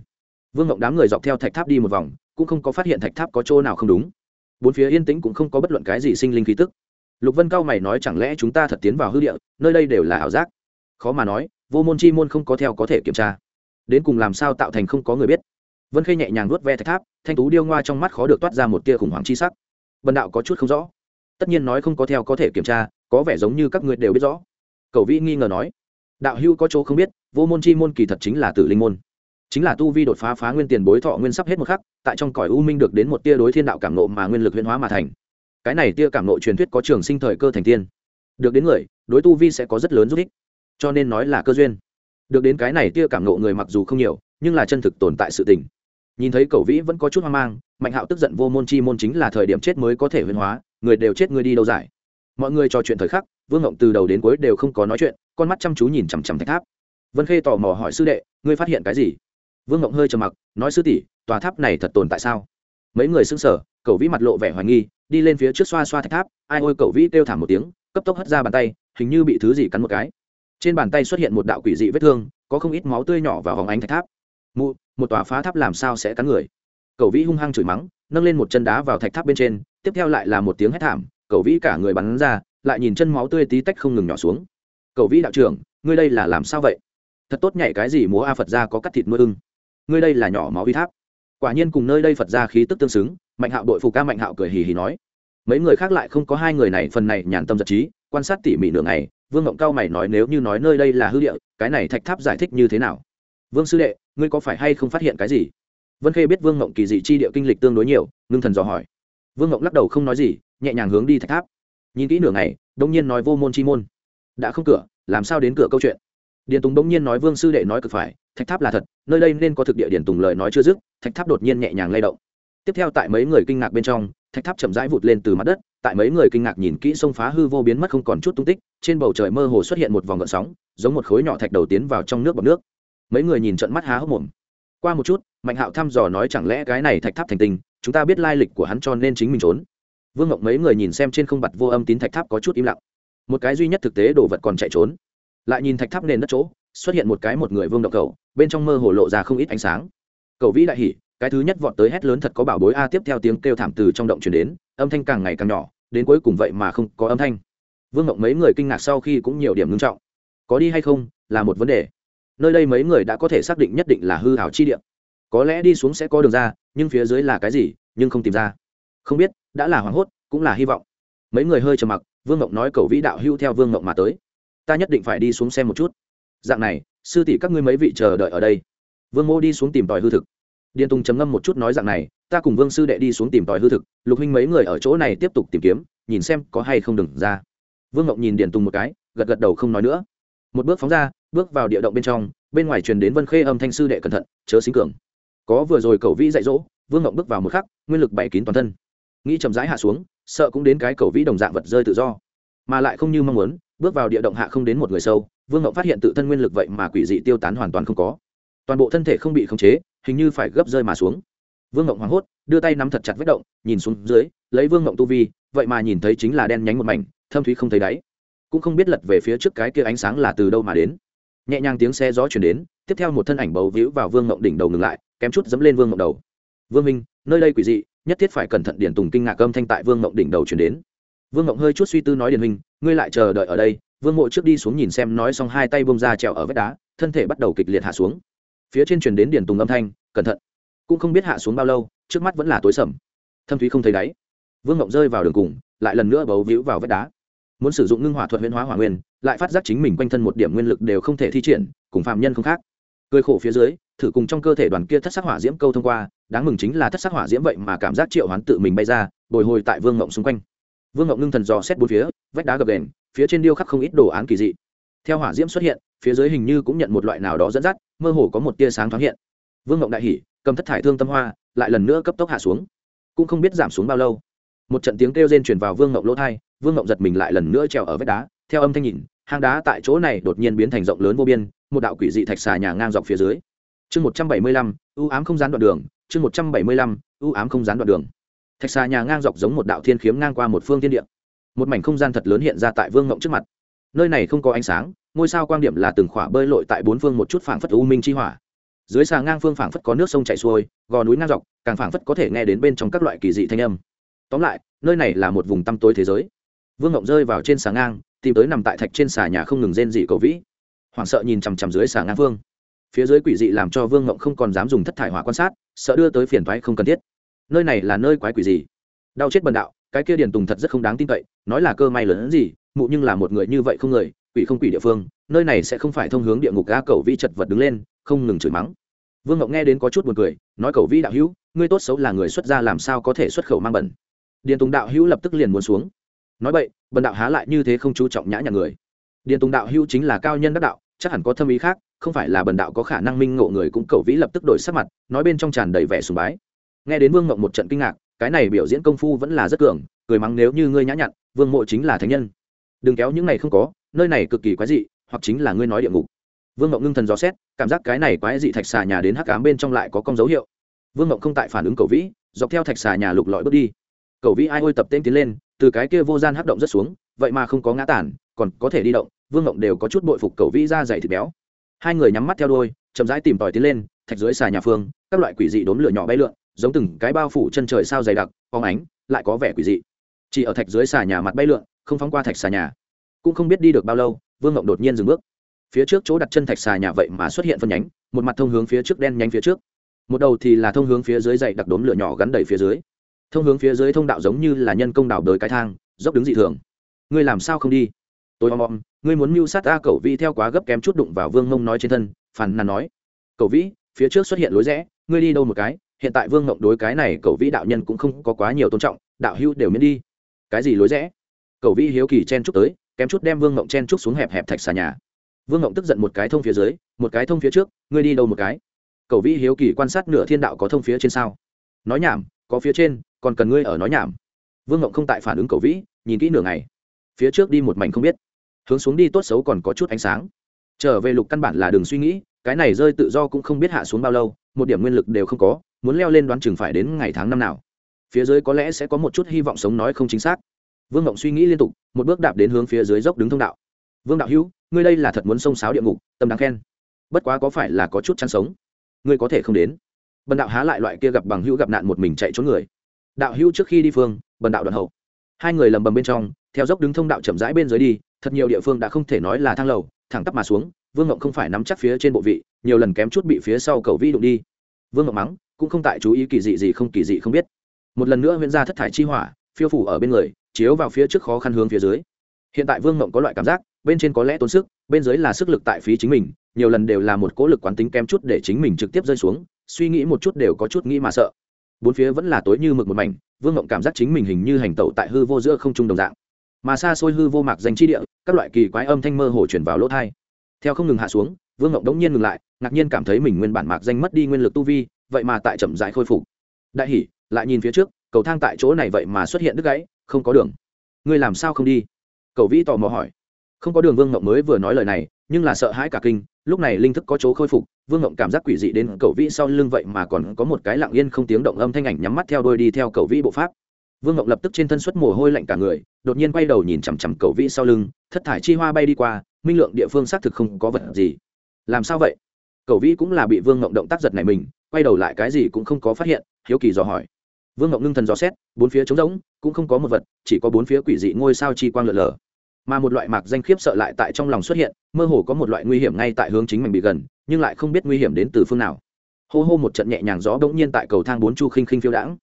Vương ngộng đám người dọc theo thạch tháp đi một vòng, cũng không có phát hiện thạch tháp có chỗ nào không đúng. Bốn phía yên tĩnh cũng không có bất luận cái gì sinh linh khí tức. Lục vân cao mày nói chẳng lẽ chúng ta thật tiến vào hư địa, nơi đây đều là ảo giác? Khó mà nói, vô môn chi môn không có theo có thể kiểm tra. Đến cùng làm sao tạo thành không có người biết? Vân khê nhẹ nhàng nuốt ve thạch tháp, thanh tú điêu ngoa trong mắt khó được toát ra một tia khủng hoảng chi sắc vân đạo có chút không rõ. Tất nhiên nói không có theo có thể kiểm tra, có vẻ giống như các người đều biết rõ. Cầu vĩ nghi ngờ nói. Đạo hưu có chỗ không biết, vô môn chi môn kỳ thật chính là tử linh môn. Chính là tu vi đột phá phá nguyên tiền bối thọ nguyên sắp hết một khắc, tại trong cõi u minh được đến một tia đối thiên đạo cảm nộ mà nguyên lực huyễn hóa mà thành. Cái này tia cảm nộ truyền thuyết có trường sinh thời cơ thành tiên. Được đến người, đối tu vi sẽ có rất lớn giúp ích. Cho nên nói là cơ duyên. Được đến cái này tia cảm nộ người mặc dù không nhiều, nhưng là chân thực tồn tại sự tình nhìn thấy cầu vĩ vẫn có chút hoang mang, mạnh hạo tức giận vô môn chi môn chính là thời điểm chết mới có thể huyền hóa, người đều chết người đi đâu giải. Mọi người trò chuyện thời khắc, vương ngộng từ đầu đến cuối đều không có nói chuyện, con mắt chăm chú nhìn chằm chằm thạch tháp. Vân khê tò mò hỏi sư đệ, ngươi phát hiện cái gì? Vương ngộng hơi trầm mặc, nói sư tỷ, tòa tháp này thật tồn tại sao? Mấy người xưng sở cậu vĩ mặt lộ vẻ hoài nghi, đi lên phía trước xoa xoa thạch tháp, ai ôi cậu vĩ kêu thảm một tiếng, cấp tốc hất ra bàn tay, hình như bị thứ gì cắn một cái. Trên bàn tay xuất hiện một đạo quỷ dị vết thương, có không ít máu tươi nhỏ vào hòng ánh thạch tháp mụ, một tòa phá tháp làm sao sẽ cắn người? Cậu vĩ hung hăng chửi mắng, nâng lên một chân đá vào thạch tháp bên trên, tiếp theo lại là một tiếng hét thảm cậu vĩ cả người bắn ra, lại nhìn chân máu tươi tí tách không ngừng nhỏ xuống. Cậu vĩ đạo trưởng, ngươi đây là làm sao vậy? Thật tốt nhảy cái gì múa a phật ra có cắt thịt nuôi ưng. Ngươi đây là nhỏ máu uy tháp. Quả nhiên cùng nơi đây phật ra khí tức tương xứng, mạnh hạo đội phục ca mạnh hạo cười hì hì nói. Mấy người khác lại không có hai người này phần này nhàn tâm giật trí, quan sát tỉ mỉ nửa ngày, vương ngộng cao mày nói nếu như nói nơi đây là hư địa, cái này thạch tháp giải thích như thế nào? Vương sư đệ ngươi có phải hay không phát hiện cái gì? Vân khê biết vương ngộng kỳ dị chi địa kinh lịch tương đối nhiều, ngưng thần dò hỏi. Vương ngộng lắc đầu không nói gì, nhẹ nhàng hướng đi thạch tháp. Nhìn kỹ nửa ngày đông nhiên nói vô môn chi môn. Đã không cửa, làm sao đến cửa câu chuyện? Điền tùng đông nhiên nói vương sư đệ nói cực phải, thạch tháp là thật, nơi đây nên có thực địa điền tùng lời nói chưa dứt, thạch tháp đột nhiên nhẹ nhàng lay động. Tiếp theo tại mấy người kinh ngạc bên trong, thạch tháp chậm rãi vụt lên từ mặt đất, tại mấy người kinh ngạc nhìn kỹ sông phá hư vô biến mất không còn chút tung tích, trên bầu trời mơ hồ xuất hiện một vòng gợn sóng, giống một khối nhỏ thạch đầu tiến vào trong nước bọc nước mấy người nhìn trận mắt há hốc mồm. Qua một chút, mạnh hạo thăm dò nói chẳng lẽ cái này thạch tháp thành tình, chúng ta biết lai lịch của hắn cho nên chính mình trốn. Vương ngọc mấy người nhìn xem trên không bặt vô âm tín thạch tháp có chút im lặng. Một cái duy nhất thực tế đồ vật còn chạy trốn. Lại nhìn thạch tháp nền đất chỗ, xuất hiện một cái một người vương động cầu, bên trong mơ hồ lộ ra không ít ánh sáng. Cầu vĩ đại hỉ, cái thứ nhất vọt tới hét lớn thật có bảo bối a tiếp theo tiếng kêu thảm từ trong động chuyển đến, âm thanh càng ngày càng nhỏ, đến cuối cùng vậy mà không có âm thanh. Vương ngộng mấy người kinh ngạc sau khi cũng nhiều điểm ngưng trọng. Có đi hay không, là một vấn đề nơi đây mấy người đã có thể xác định nhất định là hư hảo chi địa. Có lẽ đi xuống sẽ có đường ra, nhưng phía dưới là cái gì, nhưng không tìm ra. Không biết, đã là hoảng hốt, cũng là hy vọng. Mấy người hơi trầm mặc, vương ngộng nói cầu vĩ đạo hưu theo vương ngộng mà tới. Ta nhất định phải đi xuống xem một chút. Dạng này, sư tỷ các ngươi mấy vị chờ đợi ở đây. Vương mô đi xuống tìm tòi hư thực. Điền tùng chấm ngâm một chút nói dạng này, ta cùng vương sư đệ đi xuống tìm tòi hư thực, lục huynh mấy người ở chỗ này tiếp tục tìm kiếm, nhìn xem có hay không đừng ra. Vương ngộng nhìn điền tùng một cái, gật gật đầu không nói nữa một bước phóng ra, bước vào địa động bên trong, bên ngoài truyền đến vân khê âm thanh sư đệ cẩn thận, chớ xính cường. Có vừa rồi cầu vĩ dạy dỗ, vương ngộng bước vào một khắc, nguyên lực bảy kín toàn thân. Nghĩ chậm rãi hạ xuống, sợ cũng đến cái cầu vĩ đồng dạng vật rơi tự do. Mà lại không như mong muốn, bước vào địa động hạ không đến một người sâu, vương ngộng phát hiện tự thân nguyên lực vậy mà quỷ dị tiêu tán hoàn toàn không có. Toàn bộ thân thể không bị khống chế, hình như phải gấp rơi mà xuống. Vương ngộng hoảng hốt, đưa tay nắm thật chặt vết động, nhìn xuống dưới, lấy vương ngộng tu vi, vậy mà nhìn thấy chính là đen nhánh một mảnh, thâm thúy không thấy đáy cũng không biết lật về phía trước cái kia ánh sáng là từ đâu mà đến. Nhẹ nhàng tiếng xe gió chuyển đến, tiếp theo một thân ảnh bầu víu vào vương ngộng đỉnh đầu ngừng lại, kém chút dẫm lên vương ngộng đầu. Vương minh, nơi đây quỷ dị, nhất thiết phải cẩn thận điển tùng kinh ngạc âm thanh tại vương ngộng đỉnh đầu chuyển đến. Vương ngộng hơi chút suy tư nói điển minh ngươi lại chờ đợi ở đây. Vương mộ trước đi xuống nhìn xem nói xong hai tay bông ra trèo ở vách đá, thân thể bắt đầu kịch liệt hạ xuống. Phía trên chuyển đến điển tùng âm thanh, cẩn thận. Cũng không biết hạ xuống bao lâu, trước mắt vẫn là tối sầm. Thâm thúy không thấy đáy. Vương ngộng rơi vào đường cùng, lại lần nữa bấu víu vào vách đá muốn sử dụng ngưng hỏa thuật huyễn hóa hỏa nguyên lại phát giác chính mình quanh thân một điểm nguyên lực đều không thể thi triển cùng phạm nhân không khác. Cười khổ phía dưới thử cùng trong cơ thể đoàn kia thất sắc hỏa diễm câu thông qua đáng mừng chính là thất sắc hỏa diễm vậy mà cảm giác triệu hoán tự mình bay ra bồi hồi tại vương ngộng xung quanh. Vương ngộng ngưng thần dò xét bốn phía vách đá gập đèn, phía trên điêu khắc không ít đồ án kỳ dị. Theo hỏa diễm xuất hiện phía dưới hình như cũng nhận một loại nào đó dẫn dắt mơ hồ có một tia sáng thoáng hiện. Vương ngộng đại hỉ cầm thất thải thương tâm hoa lại lần nữa cấp tốc hạ xuống. Cũng không biết giảm xuống bao lâu. Một trận tiếng kêu rên truyền vào vương ngộng lỗ thai vương ngộng giật mình lại lần nữa trèo ở vách đá, theo âm thanh nhìn, hang đá tại chỗ này đột nhiên biến thành rộng lớn vô biên, một đạo quỷ dị thạch xà nhà ngang dọc phía dưới. Chương một trăm bảy mươi lăm, ưu ám không gián đoạn đường, chương một trăm bảy mươi lăm, ưu ám không gián đoạn đường. Thạch xà nhà ngang dọc giống một đạo thiên khiếm ngang qua một phương tiên địa. Một mảnh không gian thật lớn hiện ra tại vương ngộng trước mặt. Nơi này không có ánh sáng, ngôi sao quang điểm là từng khỏa bơi lội tại bốn phương một chút phảng phất u minh chi hỏa. Dưới xà ngang phương phảng phất có nước sông chảy xuôi, gò núi ngang dọc, càng phảng phất có thể nghe đến bên trong các loại kỳ dị thanh âm. Tóm lại, nơi này là một vùng tăm tối thế giới vương ngộng rơi vào trên xà ngang, tìm tới nằm tại thạch trên xà nhà không ngừng rên dị cầu vĩ. Hoảng sợ nhìn chằm chằm dưới xà ngang vương. Phía dưới quỷ dị làm cho vương ngộng không còn dám dùng thất thải hỏa quan sát, sợ đưa tới phiền thoái không cần thiết. Nơi này là nơi quái quỷ gì? Đau chết bần đạo, cái kia điền tùng thật rất không đáng tin cậy, nói là cơ may lớn hơn gì, mụ nhưng là một người như vậy không người, quỷ không quỷ địa phương, nơi này sẽ không phải thông hướng địa ngục ga cầu vi chật vật đứng lên, không ngừng chửi mắng. Vương Ngộng nghe đến có chút buồn cười, nói cầu vi đạo hữu, ngươi tốt xấu là người xuất gia làm sao có thể xuất khẩu mang bẩn. Điền tùng đạo hữu lập tức liền muốn xuống nói vậy, bần đạo há lại như thế không chú trọng nhã nhà người. Điền tùng đạo hữu chính là cao nhân đắc đạo, chắc hẳn có thâm ý khác, không phải là bần đạo có khả năng minh ngộ người cũng cầu vĩ lập tức đổi sắc mặt, nói bên trong tràn đầy vẻ sùng bái. Nghe đến vương mộng một trận kinh ngạc, cái này biểu diễn công phu vẫn là rất cường, cười mắng nếu như ngươi nhã nhặn, vương mộ chính là thánh nhân. Đừng kéo những này không có, nơi này cực kỳ quái dị, hoặc chính là ngươi nói địa ngục. Vương mộng ngưng thần gió xét, cảm giác cái này quái dị thạch xà nhà đến hắc ám bên trong lại có công dấu hiệu. Vương mộng không tại phản ứng cầu vĩ, dọc theo thạch xà nhà lục lọi bước đi cầu vĩ ai ôi tập tên tiến lên, từ cái kia vô gian hắc động rất xuống, vậy mà không có ngã tản, còn có thể đi động, vương Ngộng đều có chút bội phục cầu vĩ ra dày thịt béo. Hai người nhắm mắt theo đôi chậm rãi tìm tòi tiến lên, thạch dưới xà nhà phương, các loại quỷ dị đốn lửa nhỏ bay lượn, giống từng cái bao phủ chân trời sao dày đặc, phóng ánh, lại có vẻ quỷ dị. Chỉ ở thạch dưới xà nhà mặt bay lượn, không phóng qua thạch xà nhà. Cũng không biết đi được bao lâu, vương ngộng đột nhiên dừng bước. Phía trước chỗ đặt chân thạch xà nhà vậy mà xuất hiện phân nhánh, một mặt thông hướng phía trước đen nhánh phía trước. Một đầu thì là thông hướng phía dưới dày đặc đốm lửa nhỏ gắn đầy phía dưới thông hướng phía dưới thông đạo giống như là nhân công đào đới cái thang, dốc đứng dị thường. Ngươi làm sao không đi? Tôi om om, ngươi muốn mưu sát ta, cậu vĩ theo quá gấp kém chút đụng vào vương mông nói trên thân, phàn nàn nói. Cậu vĩ, phía trước xuất hiện lối rẽ, ngươi đi đâu một cái? Hiện tại vương mộng đối cái này, cậu vĩ đạo nhân cũng không có quá nhiều tôn trọng, đạo hưu đều miễn đi. Cái gì lối rẽ? Cậu vĩ hiếu kỳ chen trúc tới, kém chút đem vương mộng chen trúc xuống hẹp hẹp thạch xà nhà. Vương mộng tức giận một cái thông phía dưới, một cái thông phía trước, ngươi đi đâu một cái? Cậu vĩ hiếu kỳ quan sát nửa thiên đạo có thông phía trên sao. Nói nhảm có phía trên, còn cần ngươi ở nói nhảm. Vương mộng không tại phản ứng cầu vĩ, nhìn kỹ nửa ngày. Phía trước đi một mảnh không biết. Hướng xuống đi tốt xấu còn có chút ánh sáng. Trở về lục căn bản là đừng suy nghĩ, cái này rơi tự do cũng không biết hạ xuống bao lâu, một điểm nguyên lực đều không có, muốn leo lên đoán chừng phải đến ngày tháng năm nào. Phía dưới có lẽ sẽ có một chút hy vọng sống nói không chính xác. Vương ngộng suy nghĩ liên tục, một bước đạp đến hướng phía dưới dốc đứng thông đạo. Vương đạo hữu, ngươi đây là thật muốn xông sáo địa ngục, tâm đáng khen. Bất quá có phải là có chút chăn sống? Ngươi có thể không đến bần đạo há lại loại kia gặp bằng hữu gặp nạn một mình chạy trốn người. Đạo hữu trước khi đi phương, bần đạo đoạn hậu. Hai người lầm bầm bên trong, theo dốc đứng thông đạo chậm rãi bên dưới đi, thật nhiều địa phương đã không thể nói là thang lầu, thẳng tắp mà xuống, vương ngộng không phải nắm chắc phía trên bộ vị, nhiều lần kém chút bị phía sau cầu vi đụng đi. Vương ngộng mắng, cũng không tại chú ý kỳ dị gì không kỳ dị không biết. Một lần nữa huyễn ra thất thải chi hỏa, phiêu phủ ở bên người, chiếu vào phía trước khó khăn hướng phía dưới. Hiện tại vương ngộng có loại cảm giác, bên trên có lẽ tốn sức, bên dưới là sức lực tại phí chính mình, nhiều lần đều là một cố lực quán tính kém chút để chính mình trực tiếp rơi xuống suy nghĩ một chút đều có chút nghĩ mà sợ. Bốn phía vẫn là tối như mực một mảnh, vương ngộng cảm giác chính mình hình như hành tẩu tại hư vô giữa không trung đồng dạng. Mà xa xôi hư vô mạc danh chi địa, các loại kỳ quái âm thanh mơ hồ chuyển vào lỗ thai theo không ngừng hạ xuống, vương ngộng đống nhiên ngừng lại, ngạc nhiên cảm thấy mình nguyên bản mạc danh mất đi nguyên lực tu vi, vậy mà tại chậm dại khôi phục. Đại hỉ, lại nhìn phía trước, cầu thang tại chỗ này vậy mà xuất hiện đứt gãy, không có đường. Ngươi làm sao không đi? Cầu vĩ tò mò hỏi. Không có đường vương ngộng mới vừa nói lời này nhưng là sợ hãi cả kinh, lúc này linh thức có chỗ khôi phục, vương ngộng cảm giác quỷ dị đến cầu vĩ sau lưng vậy mà còn có một cái lặng yên không tiếng động âm thanh ảnh nhắm mắt theo đôi đi theo cầu vĩ bộ pháp. Vương ngộng lập tức trên thân xuất mồ hôi lạnh cả người, đột nhiên quay đầu nhìn chằm chằm cầu vĩ sau lưng, thất thải chi hoa bay đi qua, minh lượng địa phương xác thực không có vật gì. Làm sao vậy? Cầu vĩ cũng là bị vương ngộng động tác giật này mình, quay đầu lại cái gì cũng không có phát hiện, hiếu kỳ dò hỏi. Vương ngộng ngưng thần dò xét, bốn phía trống rỗng, cũng không có một vật, chỉ có bốn phía quỷ dị ngôi sao chi quang lượn lờ mà một loại mạc danh khiếp sợ lại tại trong lòng xuất hiện, mơ hồ có một loại nguy hiểm ngay tại hướng chính mình bị gần, nhưng lại không biết nguy hiểm đến từ phương nào. Hô hô một trận nhẹ nhàng gió bỗng nhiên tại cầu thang bốn chu khinh khinh phiêu đãng.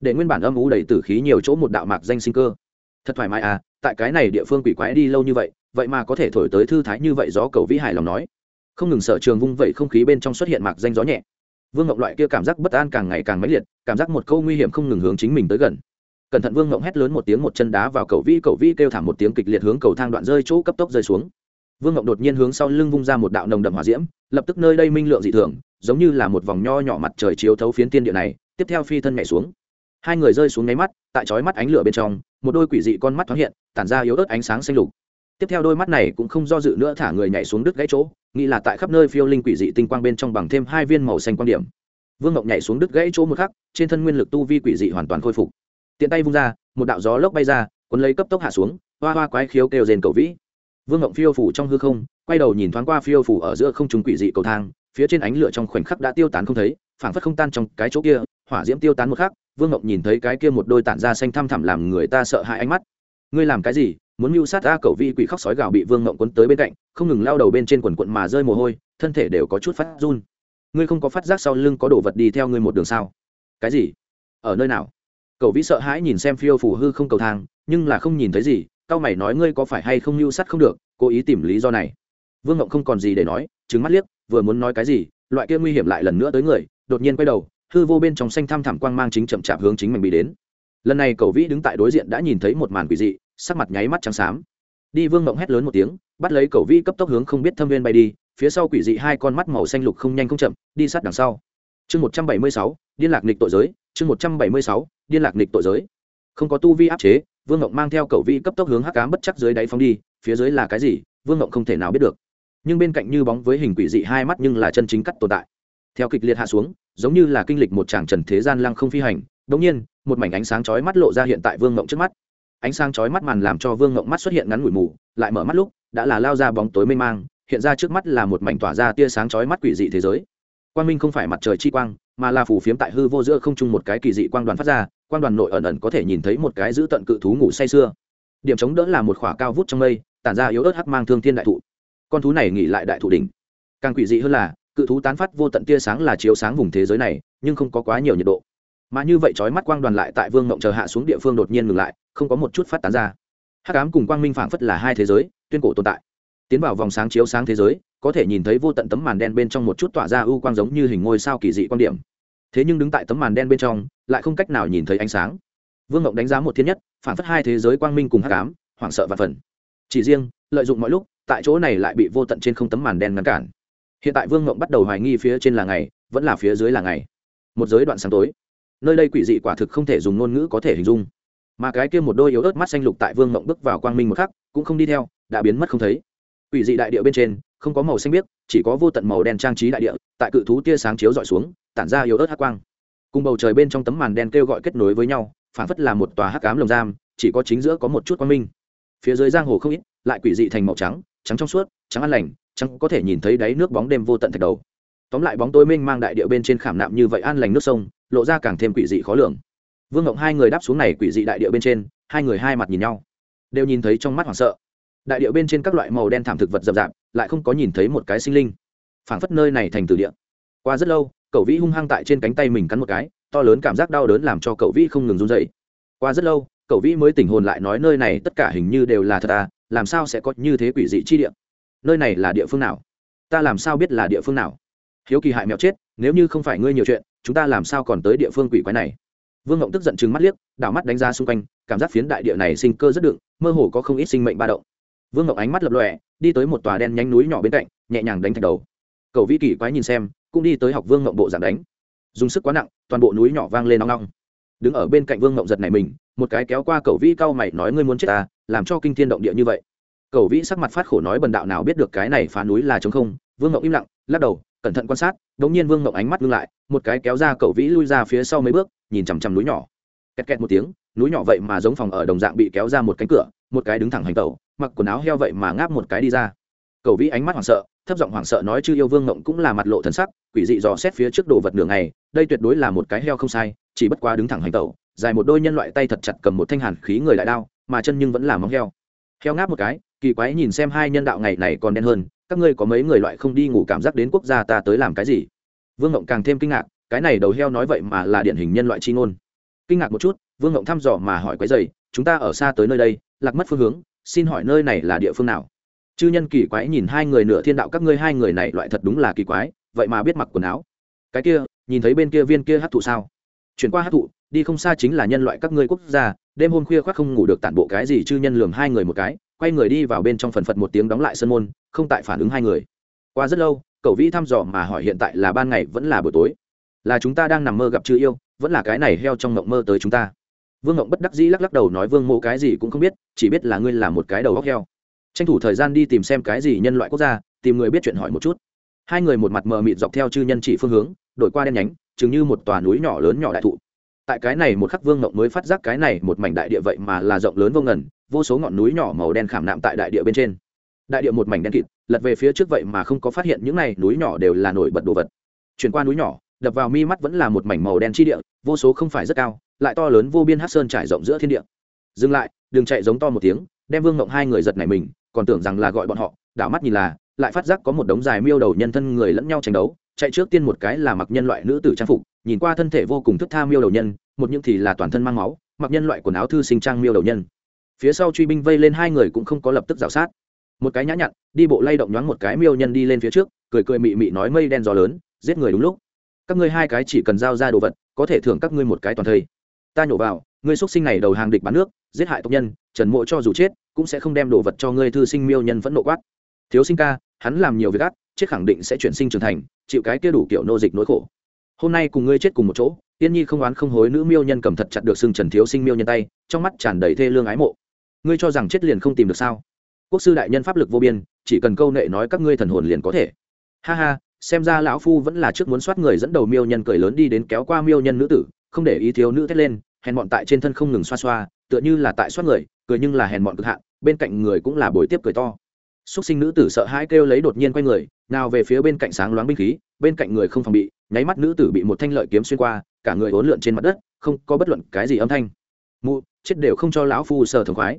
Để nguyên bản âm ú đầy tử khí nhiều chỗ một đạo mạc danh sinh cơ. Thật thoải mái à tại cái này địa phương quỷ quái đi lâu như vậy vậy mà có thể thổi tới thư thái như vậy gió cầu vĩ hài lòng nói. Không ngừng sợ trường vung vẩy không khí bên trong xuất hiện mạc danh gió nhẹ. Vương ngọc loại kia cảm giác bất an càng ngày càng mãnh liệt, cảm giác một câu nguy hiểm không ngừng hướng chính mình tới gần cẩn thận vương ngộng hét lớn một tiếng một chân đá vào cầu vĩ cầu vĩ kêu thảm một tiếng kịch liệt hướng cầu thang đoạn rơi chỗ cấp tốc rơi xuống. Vương ngộng đột nhiên hướng sau lưng vung ra một đạo nồng đậm hỏa diễm, lập tức nơi đây minh lượng dị thường, giống như là một vòng nho nhỏ mặt trời chiếu thấu phiến tiên địa này, tiếp theo phi thân nhảy xuống. Hai người rơi xuống nháy mắt, tại chói mắt ánh lửa bên trong, một đôi quỷ dị con mắt thoáng hiện, tản ra yếu ớt ánh sáng xanh lục. Tiếp theo đôi mắt này cũng không do dự nữa thả người nhảy xuống đứt gãy chỗ, nghĩ là tại khắp nơi phiêu linh quỷ dị tinh quang bên trong bằng thêm hai viên màu xanh quan điểm. Vương ngọc nhảy xuống đứt gãy chỗ một khắc, trên thân nguyên lực tu vi quỷ dị hoàn toàn khôi phục tiện tay vung ra, một đạo gió lốc bay ra, cuốn lấy cấp tốc hạ xuống, hoa hoa quái khiếu kêu rền cầu vĩ. Vương ngộng phiêu phủ trong hư không, quay đầu nhìn thoáng qua phiêu phủ ở giữa không trung quỷ dị cầu thang, phía trên ánh lửa trong khoảnh khắc đã tiêu tán không thấy, phảng phất không tan trong cái chỗ kia, hỏa diễm tiêu tán một khắc, vương ngộng nhìn thấy cái kia một đôi tản da xanh thăm thẳm làm người ta sợ hãi ánh mắt. Ngươi làm cái gì? Muốn mưu sát ra cậu vi quỷ khóc sói gào bị vương ngộng quấn tới bên cạnh, không ngừng lao đầu bên trên quần quận mà rơi mồ hôi, thân thể đều có chút phát run. Ngươi không có phát giác sau lưng có đồ vật đi theo ngươi một đường sao? Cái gì? Ở nơi nào? Cậu vĩ sợ hãi nhìn xem phiêu phủ hư không cầu thang, nhưng là không nhìn thấy gì, cao mày nói ngươi có phải hay không mưu sắt không được, cố ý tìm lý do này. Vương ngộng không còn gì để nói trứng mắt liếc, vừa muốn nói cái gì, loại kia nguy hiểm lại lần nữa tới người, đột nhiên quay đầu, hư vô bên trong xanh thăm thẳm quang mang chính chậm chạp hướng chính mình bị đến. Lần này cầu vĩ đứng tại đối diện đã nhìn thấy một màn quỷ dị, sắc mặt nháy mắt trắng xám. Đi vương mộng hét lớn một tiếng, bắt lấy cầu vĩ cấp tốc hướng không biết thâm viên bay đi, phía sau quỷ dị hai con mắt màu xanh lục không nhanh không chậm, đi sát đằng sau. Chương một trăm bảy mươi sáu, điên lạc nịch tội giới, chương một trăm bảy mươi sáu điên lạc nịch tội giới. Không có tu vi áp chế, vương ngộng mang theo cầu vi cấp tốc hướng hắc cám bất chắc dưới đáy phóng đi, phía dưới là cái gì, vương ngộng không thể nào biết được. Nhưng bên cạnh như bóng với hình quỷ dị hai mắt nhưng là chân chính cắt tồn tại. Theo kịch liệt hạ xuống, giống như là kinh lịch một tràng trần thế gian lăng không phi hành đống nhiên, một mảnh ánh sáng chói mắt lộ ra hiện tại vương ngộng trước mắt. Ánh sáng chói mắt màn làm cho vương ngộng mắt xuất hiện ngắn ngủi mù, lại mở mắt lúc, đã là lao ra bóng tối mê mang, hiện ra trước mắt là một mảnh tỏa ra tia sáng chói mắt quỷ dị thế giới. Quang minh không phải mặt trời chi quang, mà là phủ phiếm tại hư vô giữa không trung một cái kỳ dị quang đoàn phát ra quang đoàn nội ẩn ẩn có thể nhìn thấy một cái giữ tận cự thú ngủ say sưa. Điểm chống đỡ là một khỏa cao vút trong mây, tản ra yếu ớt hắc mang thương thiên đại thụ. Con thú này nghỉ lại đại thụ đỉnh. Càng quỷ dị hơn là, cự thú tán phát vô tận tia sáng là chiếu sáng vùng thế giới này, nhưng không có quá nhiều nhiệt độ. Mà như vậy trói mắt quang đoàn lại tại vương mộng chờ hạ xuống địa phương đột nhiên ngừng lại, không có một chút phát tán ra. Hắc ám cùng quang minh phảng phất là hai thế giới, tuyên cổ tồn tại. Tiến vào vòng sáng chiếu sáng thế giới, có thể nhìn thấy vô tận tấm màn đen bên trong một chút tỏa ra ưu quang giống như hình ngôi sao kỳ dị quan điểm thế nhưng đứng tại tấm màn đen bên trong, lại không cách nào nhìn thấy ánh sáng. Vương ngộng đánh giá một thiên nhất, phản phất hai thế giới quang minh cùng hắc ám, hoảng sợ và phần. Chỉ riêng, lợi dụng mọi lúc, tại chỗ này lại bị vô tận trên không tấm màn đen ngăn cản. Hiện tại vương ngộng bắt đầu hoài nghi phía trên là ngày, vẫn là phía dưới là ngày. Một giới đoạn sáng tối. Nơi đây quỷ dị quả thực không thể dùng ngôn ngữ có thể hình dung. Mà cái kia một đôi yếu ớt mắt xanh lục tại vương ngộng bước vào quang minh một khắc, cũng không đi theo, đã biến mất không thấy. Quỷ dị đại địa bên trên, không có màu xanh biếc, chỉ có vô tận màu đen trang trí đại địa, tại cự thú tia sáng chiếu dọi xuống tản ra yếu ớt hắc quang. Cùng bầu trời bên trong tấm màn đen kêu gọi kết nối với nhau, phản phất là một tòa hắc cám lồng giam, chỉ có chính giữa có một chút quang minh. Phía dưới giang hồ không ít, lại quỷ dị thành màu trắng trắng trong suốt, trắng an lành, trắng có thể nhìn thấy đáy nước bóng đêm vô tận thạch đầu. Tóm lại bóng tối minh mang đại địa bên trên khảm nạm như vậy an lành nước sông, lộ ra càng thêm quỷ dị khó lường. Vương ngộng hai người đáp xuống này quỷ dị đại địa bên trên, hai người hai mặt nhìn nhau, đều nhìn thấy trong mắt hoảng sợ. Đại địa bên trên các loại màu đen thảm thực vật rậm rạp, lại không có nhìn thấy một cái sinh linh. Phảng phất nơi này thành từ địa. Qua rất lâu cậu vĩ hung hăng tại trên cánh tay mình cắn một cái, to lớn cảm giác đau đớn làm cho cậu vĩ không ngừng run dậy qua rất lâu, cậu vĩ mới tỉnh hồn lại nói nơi này tất cả hình như đều là thật à làm sao sẽ có như thế quỷ dị chi địa? Nơi này là địa phương nào? Ta làm sao biết là địa phương nào? Hiếu kỳ hại mẹo chết, nếu như không phải ngươi nhiều chuyện, chúng ta làm sao còn tới địa phương quỷ quái này? Vương ngộng tức giận chừng mắt liếc, đảo mắt đánh ra xung quanh, cảm giác phiến đại địa này sinh cơ rất đựng, mơ hồ có không ít sinh mệnh ba động. Vương ngộng ánh mắt lập lòe, đi tới một tòa đen nhánh núi nhỏ bên cạnh, nhẹ nhàng đánh thạch đầu. Cầu vĩ kỳ quái nhìn xem cũng đi tới học vương ngộng bộ giảng đánh. Dùng sức quá nặng, toàn bộ núi nhỏ vang lên nóng nóng đứng ở bên cạnh vương ngộng giật này mình, một cái kéo qua cầu vĩ cao mày nói ngươi muốn chết ta, làm cho kinh thiên động địa như vậy. Cầu vĩ sắc mặt phát khổ nói bần đạo nào biết được cái này phá núi là chống không, vương ngộng im lặng, lắc đầu, cẩn thận quan sát đ ỗ n g nhiên vương ngộng ánh mắt ngưng lại, một cái kéo ra cầu vĩ lui ra phía sau mấy bước, nhìn chằm chằm núi nhỏ. Kẹt kẹt một tiếng, núi nhỏ vậy mà giống phòng ở đồng dạng bị kéo ra một cánh cửa, một cái đứng thẳng hành tẩu, mặc quần áo heo vậy mà ngáp một cái đi ra. Cầu vĩ ánh mắt hoảng sợ thấp giọng hoảng sợ nói chư yêu vương ngộng cũng là mặt lộ thần sắc, quỷ dị dò xét phía trước đồ vật đường này đây tuyệt đối là một cái heo không sai, chỉ bất quá đứng thẳng hành tẩu, dài một đôi nhân loại tay thật chặt cầm một thanh hàn khí người đại đao, mà chân nhưng vẫn là móng heo. Heo ngáp một cái, kỳ quái nhìn xem hai nhân đạo ngày này còn đen hơn, các ngươi có mấy người loại không đi ngủ cảm giác đến quốc gia ta tới làm cái gì? Vương ngộng càng thêm kinh ngạc, cái này đầu heo nói vậy mà là điển hình nhân loại chi ngôn. Kinh ngạc một chút, vương ngộng thăm dò mà hỏi quái dày chúng ta ở xa tới nơi đây, lạc mất phương hướng, xin hỏi nơi này là địa phương nào? Chư nhân kỳ quái nhìn hai người nửa thiên đạo các ngươi hai người này loại thật đúng là kỳ quái, vậy mà biết mặc quần áo. Cái kia, nhìn thấy bên kia viên kia hát thụ sao? Chuyển qua hát thụ, đi không xa chính là nhân loại các ngươi quốc gia, đêm hôm khuya khoác không ngủ được tản bộ cái gì chư nhân lường hai người một cái, quay người đi vào bên trong phần phật một tiếng đóng lại sân môn, không tại phản ứng hai người. Qua rất lâu, cậu vĩ thăm dò mà hỏi hiện tại là ban ngày vẫn là buổi tối? Là chúng ta đang nằm mơ gặp chư yêu, vẫn là cái này heo trong ngộng mơ tới chúng ta? Vương ngộng bất đắc dĩ lắc lắc đầu nói vương mộ cái gì cũng không biết, chỉ biết là ngươi là một cái đầu góc heo tranh thủ thời gian đi tìm xem cái gì nhân loại quốc gia, tìm người biết chuyện hỏi một chút. Hai người một mặt mờ mịt dọc theo chư nhân chỉ phương hướng, đổi qua đen nhánh, chừng như một tòa núi nhỏ lớn nhỏ đại thụ. Tại cái này một khắc vương ngộng mới phát giác cái này một mảnh đại địa vậy mà là rộng lớn vô ngần, vô số ngọn núi nhỏ màu đen khảm nạm tại đại địa bên trên. Đại địa một mảnh đen kịt, lật về phía trước vậy mà không có phát hiện những này núi nhỏ đều là nổi bật đồ vật. Chuyển qua núi nhỏ, đập vào mi mắt vẫn là một mảnh màu đen chi địa, vô số không phải rất cao, lại to lớn vô biên hát sơn trải rộng giữa thiên địa. Dừng lại đừng chạy giống to một tiếng, đem vương ngộng hai người giật này mình còn tưởng rằng là gọi bọn họ, đảo mắt nhìn là, lại phát giác có một đống dài miêu đầu nhân thân người lẫn nhau tranh đấu, chạy trước tiên một cái là mặc nhân loại nữ tử trang phục, nhìn qua thân thể vô cùng thức tha miêu đầu nhân, một những thì là toàn thân mang máu, mặc nhân loại quần áo thư sinh trang miêu đầu nhân. Phía sau truy binh vây lên hai người cũng không có lập tức rào sát. Một cái nhã nhặn, đi bộ lay động nhoáng một cái miêu nhân đi lên phía trước, cười cười mị mị nói mây đen gió lớn, giết người đúng lúc. Các ngươi hai cái chỉ cần giao ra đồ vật, có thể thưởng các ngươi một cái toàn thây. Ta nhổ vào, ngươi xuất sinh này đầu hàng địch bán nước, giết hại tộc nhân, trần mộ cho dù chết cũng sẽ không đem đồ vật cho ngươi thư sinh miêu nhân vẫn nộ quát. Thiếu sinh ca, hắn làm nhiều việc ác, chết khẳng định sẽ chuyển sinh trưởng thành, chịu cái kia đủ kiểu nô dịch nỗi khổ. Hôm nay cùng ngươi chết cùng một chỗ, tiên nhi không oán không hối nữ miêu nhân cầm thật chặt được xương trần thiếu sinh miêu nhân tay, trong mắt tràn đầy thê lương ái mộ. Ngươi cho rằng chết liền không tìm được sao? Quốc sư đại nhân pháp lực vô biên, chỉ cần câu nệ nói các ngươi thần hồn liền có thể. Ha ha, xem ra lão phu vẫn là trước muốn soát người dẫn đầu miêu nhân cười lớn đi đến kéo qua miêu nhân nữ tử, không để ý thiếu nữ thét lên, hèn bọn tại trên thân không ngừng xoa xoa, tựa như là tại soát người cười nhưng là hèn mọn cực hạn, bên cạnh người cũng là bồi tiếp cười to. Xúc sinh nữ tử sợ hãi kêu lấy đột nhiên quay người, nào về phía bên cạnh sáng loáng binh khí, bên cạnh người không phòng bị, nháy mắt nữ tử bị một thanh lợi kiếm xuyên qua, cả người uốn lượn trên mặt đất, không có bất luận cái gì âm thanh. Mụ, chết đều không cho lão phu sờ thường khoái.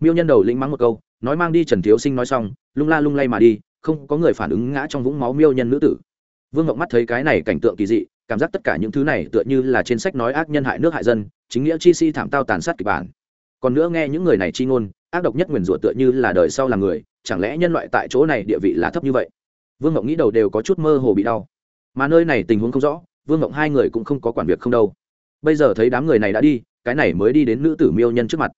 Miêu nhân đầu lĩnh mắng một câu, nói mang đi trần thiếu sinh nói xong, lung la lung lay mà đi, không có người phản ứng ngã trong vũng máu miêu nhân nữ tử. Vương ngọc mắt thấy cái này cảnh tượng kỳ dị, cảm giác tất cả những thứ này tựa như là trên sách nói ác nhân hại nước hại dân, chính nghĩa chi si thảm tao tàn sát kịch bản còn nữa nghe những người này chi ngôn, ác độc nhất nguyền rủa tựa như là đời sau là người, chẳng lẽ nhân loại tại chỗ này địa vị là thấp như vậy? Vương ngộng nghĩ đầu đều có chút mơ hồ bị đau. Mà nơi này tình huống không rõ, vương ngộng hai người cũng không có quản việc không đâu. Bây giờ thấy đám người này đã đi, cái này mới đi đến nữ tử miêu nhân trước mặt.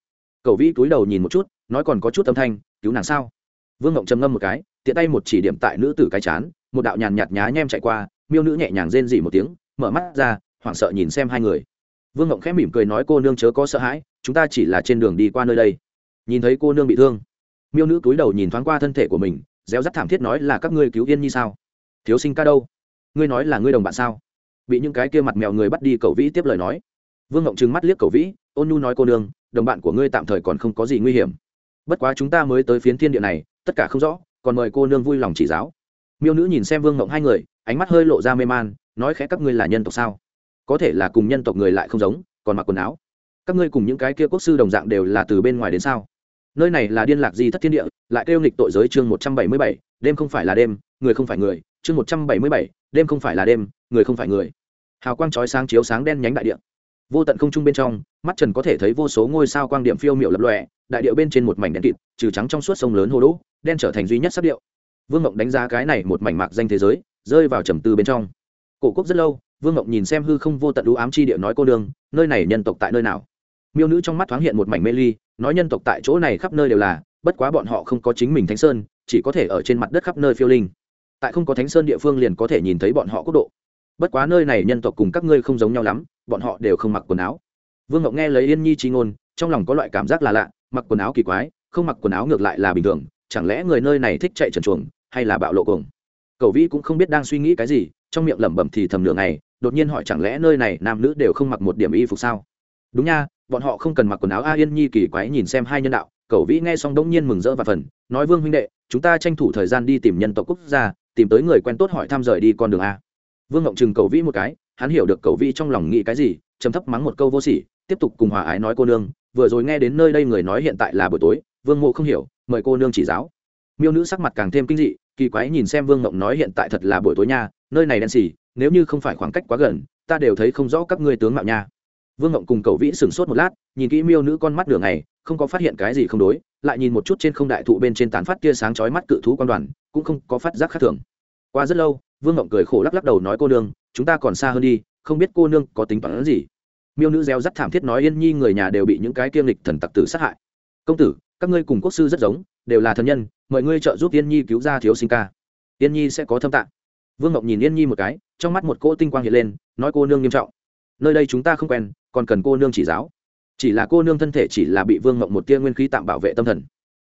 Cầu vĩ túi đầu nhìn một chút, nói còn có chút âm thanh, cứu nàng sao? Vương ngộng trầm ngâm một cái, tiện tay một chỉ điểm tại nữ tử cái chán, một đạo nhàn nhạt nhá nhem chạy qua, miêu nữ nhẹ nhàng rên dỉ một tiếng, mở mắt ra, hoảng sợ nhìn xem hai người vương ngộng khẽ mỉm cười nói, cô nương chớ có sợ hãi, chúng ta chỉ là trên đường đi qua nơi đây. Nhìn thấy cô nương bị thương, miêu nữ cúi đầu nhìn thoáng qua thân thể của mình, réo rắt thảm thiết nói, là các ngươi cứu yên nhi sao? Thiếu sinh ca đâu? Ngươi nói là ngươi đồng bạn sao? Bị những cái kia mặt mèo người bắt đi cầu vĩ tiếp lời nói. Vương ngộng trừng mắt liếc cầu vĩ, ôn nhu nói, cô nương, đồng bạn của ngươi tạm thời còn không có gì nguy hiểm. Bất quá chúng ta mới tới phiến thiên địa này, tất cả không rõ, còn mời cô nương vui lòng chỉ giáo. Miêu nữ nhìn xem vương ngộng hai người, ánh mắt hơi lộ ra mê man, nói, khẽ các ngươi là nhân tộc sao? Có thể là cùng nhân tộc người lại không giống, còn mặc quần áo. Các ngươi cùng những cái kia quốc sư đồng dạng đều là từ bên ngoài đến sao? Nơi này là điên lạc di thất thiên địa, lại kêu nghịch tội giới chương một trăm bảy mươi bảy, đêm không phải là đêm, người không phải người, chương một trăm bảy mươi bảy, đêm không phải là đêm, người không phải người. Hào quang chói sáng chiếu sáng đen nhánh đại địa. Vô tận không trung bên trong, mắt trần có thể thấy vô số ngôi sao quang điểm phiêu miệu lập lòe, đại điệu bên trên một mảnh đen kịt, trừ trắng trong suốt sông lớn hồ đỗ đen trở thành duy nhất sắc điệu. Vương Mộng đánh giá cái này một mảnh mạc danh thế giới, rơi vào trầm tư bên trong cổ quốc rất lâu, vương ngộng nhìn xem hư không vô tận đũ ám chi địa nói cô đường nơi này nhân tộc tại nơi nào? Miêu nữ trong mắt thoáng hiện một mảnh mê ly, nói nhân tộc tại chỗ này khắp nơi đều là, bất quá bọn họ không có chính mình thánh sơn, chỉ có thể ở trên mặt đất khắp nơi phiêu linh. Tại không có thánh sơn địa phương liền có thể nhìn thấy bọn họ quốc độ. Bất quá nơi này nhân tộc cùng các ngươi không giống nhau lắm, bọn họ đều không mặc quần áo. Vương ngọc nghe lấy yên nhi chi ngôn, trong lòng có loại cảm giác là lạ, mặc quần áo kỳ quái, không mặc quần áo ngược lại là bình thường, chẳng lẽ người nơi này thích chạy trần chuồng, hay là bạo lộ cuồng? Cầu vĩ cũng không biết đang suy nghĩ cái gì trong miệng lẩm bẩm thì thầm nửa ngày, đột nhiên hỏi chẳng lẽ nơi này nam nữ đều không mặc một điểm y phục sao? Đúng nha, bọn họ không cần mặc quần áo a yên nhi kỳ quái nhìn xem hai nhân đạo cẩu vĩ nghe xong đông nhiên mừng rỡ và phần, nói vương huynh đệ, chúng ta tranh thủ thời gian đi tìm nhân tộc quốc gia, tìm tới người quen tốt hỏi thăm rời đi con đường a. Vương ngộng chừng cầu vĩ một cái, hắn hiểu được cầu vĩ trong lòng nghĩ cái gì chấm thấp mắng một câu vô sỉ, tiếp tục cùng hòa ái nói cô nương, vừa rồi nghe đến nơi đây người nói hiện tại là buổi tối, vương mộ không hiểu, mời cô nương chỉ giáo. Miêu nữ sắc mặt càng thêm kinh dị kỳ quái nhìn xem vương ngộng nói hiện tại thật là buổi tối nha, nơi này đen xì, nếu như không phải khoảng cách quá gần, ta đều thấy không rõ các ngươi tướng mạo nha. Vương ngộng cùng cầu vĩ sửng sốt một lát, nhìn kỹ miêu nữ con mắt đường này không có phát hiện cái gì không đối, lại nhìn một chút trên không đại thụ bên trên tán phát tia sáng chói mắt cự thú quan đoàn, cũng không có phát giác khác thường. Qua rất lâu, vương ngộng cười khổ lắc lắc đầu nói cô nương, chúng ta còn xa hơn đi, không biết cô nương có tính toán gì. Miêu nữ gieo rắt thảm thiết nói yên nhi người nhà đều bị những cái kiêm lịch thần tặc tử sát hại. Công tử, các ngươi cùng quốc sư rất giống, đều là thân nhân mời ngươi trợ giúp yên nhi cứu ra thiếu sinh ca. Yên nhi sẽ có thâm tạng. Vương ngọc nhìn yên nhi một cái, trong mắt một cỗ tinh quang hiện lên, nói cô nương nghiêm trọng. Nơi đây chúng ta không quen, còn cần cô nương chỉ giáo. Chỉ là cô nương thân thể chỉ là bị vương ngọc một tia nguyên khí tạm bảo vệ tâm thần.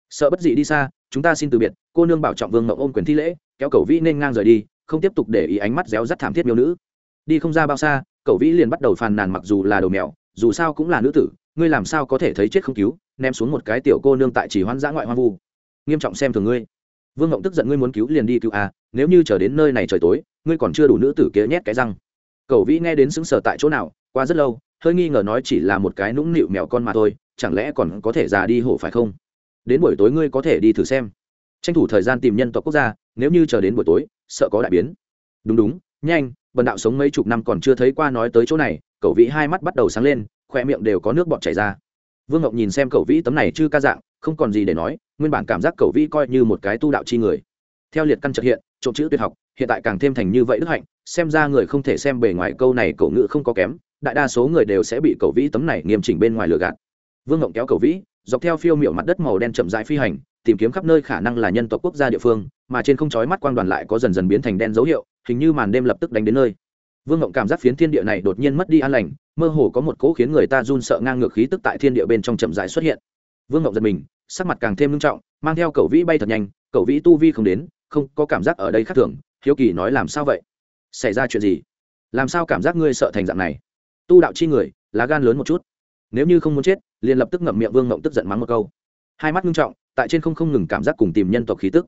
Sợ bất dị đi xa, chúng ta xin từ biệt, cô nương bảo trọng vương ngọc ôm quyền thi lễ, kéo cầu vĩ nên ngang rời đi, không tiếp tục để ý ánh mắt réo rắt thảm thiết miêu nữ. Đi không ra bao xa, cậu vĩ liền bắt đầu phàn nàn mặc dù là đầu mèo, dù sao cũng là nữ tử, ngươi làm sao có thể thấy chết không cứu, ném xuống một cái tiểu cô nương tại chỉ hoan dã ngoại hoang vu nghiêm trọng xem thường ngươi. Vương ngộng tức giận ngươi muốn cứu liền đi cứu à nếu như chờ đến nơi này trời tối, ngươi còn chưa đủ nữ tử kia nhét cái răng. Cầu vĩ nghe đến xứng sở tại chỗ nào, qua rất lâu, hơi nghi ngờ nói chỉ là một cái nũng nịu mèo con mà thôi, chẳng lẽ còn có thể già đi hổ phải không? Đến buổi tối ngươi có thể đi thử xem. Tranh thủ thời gian tìm nhân tộc quốc gia, nếu như chờ đến buổi tối, sợ có đại biến. Đúng đúng, nhanh, bần đạo sống mấy chục năm còn chưa thấy qua nói tới chỗ này cậu vĩ hai mắt bắt đầu sáng lên, khoe miệng đều có nước bọt chảy ra. Vương ngọc nhìn xem cậu vĩ tấm này chưa ca dạng không còn gì để nói, nguyên bản cảm giác cầu vĩ coi như một cái tu đạo chi người. Theo liệt căn trật hiện, trộm chữ tuyệt học, hiện tại càng thêm thành như vậy đức hạnh, xem ra người không thể xem bề ngoài câu này cầu ngữ không có kém, đại đa số người đều sẽ bị cầu vĩ tấm này nghiêm chỉnh bên ngoài lừa gạt. Vương ngộng kéo cầu vĩ, dọc theo phiêu miệu mặt đất màu đen chậm rãi phi hành, tìm kiếm khắp nơi khả năng là nhân tộc quốc gia địa phương, mà trên không chói mắt quang đoàn lại có dần dần biến thành đen dấu hiệu, hình như màn đêm lập tức đánh đến nơi. Vương ngộng cảm giác phiến thiên địa này đột nhiên mất đi an lành, mơ hồ có một cỗ khiến người ta run sợ ngang ngược khí tức tại thiên địa bên trong chậm rãi xuất hiện. Vương ngộng giật mình sắc mặt càng thêm nghiêm trọng, mang theo cậu vĩ bay thật nhanh, cậu vĩ tu vi không đến, không có cảm giác ở đây khác thường, hiếu kỳ nói làm sao vậy? Xảy ra chuyện gì? Làm sao cảm giác ngươi sợ thành dạng này? Tu đạo chi người, lá gan lớn một chút. Nếu như không muốn chết, liền lập tức ngậm miệng vương ngộng tức giận mắng một câu. Hai mắt nghiêm trọng, tại trên không không ngừng cảm giác cùng tìm nhân tộc khí tức.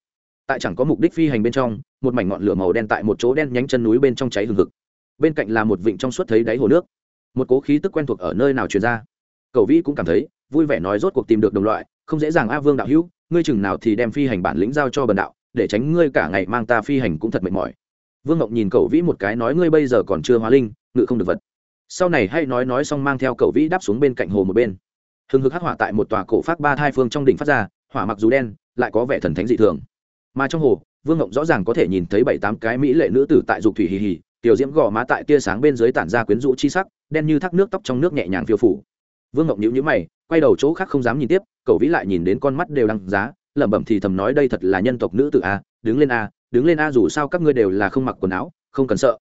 Tại chẳng có mục đích phi hành bên trong, một mảnh ngọn lửa màu đen tại một chỗ đen nhánh chân núi bên trong cháy hừng hực. Bên cạnh là một vịnh trong suốt thấy đáy hồ nước. Một cố khí tức quen thuộc ở nơi nào truyền ra. Cầu vĩ cũng cảm thấy, vui vẻ nói rốt cuộc tìm được đồng loại không dễ dàng a vương đạo hữu, ngươi chừng nào thì đem phi hành bản lĩnh giao cho bần đạo, để tránh ngươi cả ngày mang ta phi hành cũng thật mệt mỏi. Vương ngọc nhìn cậu vĩ một cái nói ngươi bây giờ còn chưa hóa linh, ngự không được vật. Sau này hay nói nói xong mang theo cậu vĩ đáp xuống bên cạnh hồ một bên. Hừng hực hắc hỏa tại một tòa cổ phát ba thai phương trong đỉnh phát ra, hỏa mặc dù đen, lại có vẻ thần thánh dị thường. Mà trong hồ, vương ngộng rõ ràng có thể nhìn thấy bảy tám cái mỹ lệ nữ tử tại dục thủy hì hì, tiểu diễm gò má tại tia sáng bên dưới tản ra quyến rũ chi sắc, đen như thác nước tóc trong nước nhẹ nhàng phiêu phủ. Vương ngộng nhữ nhíu mày quay đầu chỗ khác không dám nhìn tiếp, cậu vĩ lại nhìn đến con mắt đều đăng giá, lẩm bẩm thì thầm nói đây thật là nhân tộc nữ tử a, đứng lên a, đứng lên a dù sao các ngươi đều là không mặc quần áo, không cần sợ.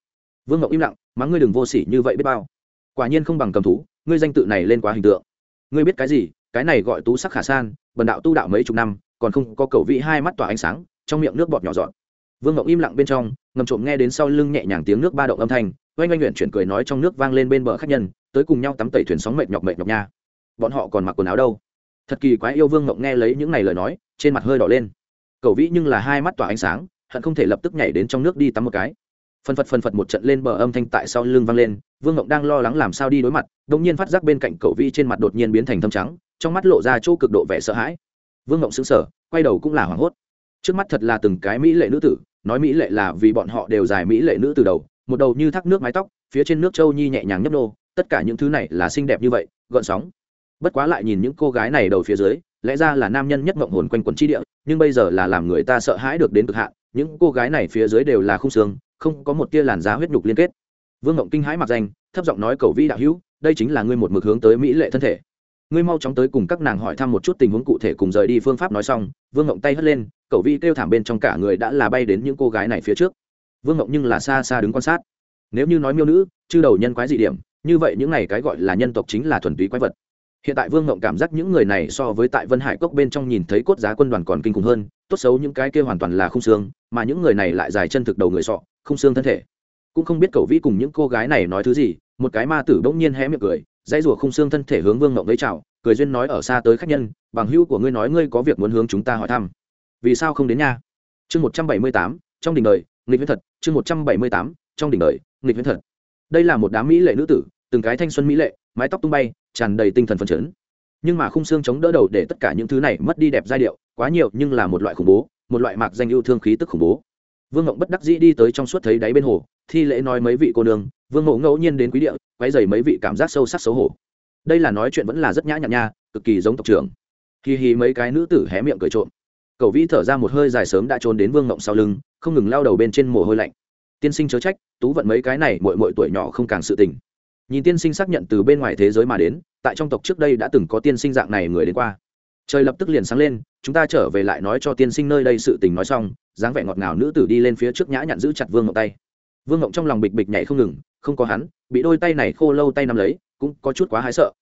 Vương ngộng im lặng mắng ngươi đừng vô sỉ như vậy biết bao. Quả nhiên không bằng cầm thú, ngươi danh tự này lên quá hình tượng. Ngươi biết cái gì, cái này gọi tú sắc khả san, bần đạo tu đạo mấy chục năm, còn không có cầu vị hai mắt tỏa ánh sáng, trong miệng nước bọt nhỏ dọn vương ngộng im lặng bên trong, ngầm trộm nghe đến sau lưng nhẹ nhàng tiếng nước ba động âm thanh, oanh oanh luyện chuyển cười nói trong nước vang lên bên bờ khách nhân, tới cùng nhau tắm tẩy thuyền sóng mệt nhọc mệt nhọc nha bọn họ còn mặc quần áo đâu. Thật kỳ quái, yêu vương ngộng nghe lấy những này lời nói, trên mặt hơi đỏ lên. Cầu vĩ nhưng là hai mắt tỏa ánh sáng, hận không thể lập tức nhảy đến trong nước đi tắm một cái. Phân phật phân phật một trận lên bờ âm thanh tại sau lưng vang lên, vương ngộng đang lo lắng làm sao đi đối mặt đ ỗ n g nhiên phát giác bên cạnh cậu vĩ trên mặt đột nhiên biến thành thâm trắng, trong mắt lộ ra chỗ cực độ vẻ sợ hãi. Vương ngộng xứng sở quay đầu cũng là hoảng hốt. Trước mắt thật là từng cái mỹ lệ nữ tử, nói mỹ lệ là vì bọn họ đều dài mỹ lệ nữ từ đầu, một đầu như thác nước mái tóc, phía trên nước châu nhi nhẹ nhàng nhấp nô, tất cả những thứ này là xinh đẹp như vậy gợn sóng bất quá lại nhìn những cô gái này đầu phía dưới, lẽ ra là nam nhân nhất mộng hồn quanh quần chi địa, nhưng bây giờ là làm người ta sợ hãi được đến cực hạn, những cô gái này phía dưới đều là khung xương, không có một tia làn da huyết nhục liên kết. Vương ngộng kinh hãi mặc danh, thấp giọng nói cầu vĩ đạo hữu, đây chính là ngươi một mực hướng tới mỹ lệ thân thể. Ngươi mau chóng tới cùng các nàng hỏi thăm một chút tình huống cụ thể cùng rời đi phương pháp nói xong, vương ngộng tay hất lên, cầu vi kêu thảm bên trong cả người đã là bay đến những cô gái này phía trước. Vương ngộng nhưng là xa xa đứng quan sát. Nếu như nói miêu nữ, chư đầu nhân quái dị điểm, như vậy những này cái gọi là nhân tộc chính là thuần túy quái vật hiện tại vương ngộng cảm giác những người này so với tại vân hải cốc bên trong nhìn thấy cốt giá quân đoàn còn kinh khủng hơn, tốt xấu những cái kia hoàn toàn là không xương, mà những người này lại dài chân thực đầu người sọ không xương thân thể. Cũng không biết cậu vĩ cùng những cô gái này nói thứ gì, một cái ma tử bỗng nhiên hé miệng cười, dãy rủa không xương thân thể hướng vương ngộng lấy chào, cười duyên nói ở xa tới khách nhân, bằng hữu của ngươi nói ngươi có việc muốn hướng chúng ta hỏi thăm. Vì sao không đến nha? Chương một trăm bảy mươi tám, trong đỉnh đời, nghịch huyết thật, chương một trăm bảy mươi tám, trong đỉnh đời, nghịch huyết thật. Đây là một đám mỹ lệ nữ tử, từng cái thanh xuân mỹ lệ, mái tóc tung bay tràn đầy tinh thần phấn chấn. Nhưng mà khung xương chống đỡ đầu để tất cả những thứ này mất đi đẹp giai điệu, quá nhiều nhưng là một loại khủng bố, một loại mạc danh yêu thương khí tức khủng bố. Vương ngộng bất đắc dĩ đi tới trong suốt thấy đáy bên hồ, thi lễ nói mấy vị cô nương, vương ngộ ngẫu nhiên đến quý địa quay dày mấy vị cảm giác sâu sắc xấu hổ. Đây là nói chuyện vẫn là rất nhã nhặn nha, cực kỳ giống tộc trưởng. Hì hì mấy cái nữ tử hé miệng cười trộm. Cậu vĩ thở ra một hơi dài sớm đã trốn đến vương ngộng sau lưng, không ngừng lao đầu bên trên mồ hôi lạnh. Tiên sinh chớ trách, tú vận mấy cái này mội mội tuổi nhỏ không càng sự tình nhìn tiên sinh xác nhận từ bên ngoài thế giới mà đến, tại trong tộc trước đây đã từng có tiên sinh dạng này người đến qua. Trời lập tức liền sáng lên, chúng ta trở về lại nói cho tiên sinh nơi đây sự tình nói xong, dáng vẻ ngọt ngào nữ tử đi lên phía trước nhã nhặn giữ chặt vương ngộng tay. Vương ngộng trong lòng bịch bịch nhảy không ngừng, không có hắn, bị đôi tay này khô lâu tay nắm lấy, cũng có chút quá hái sợ.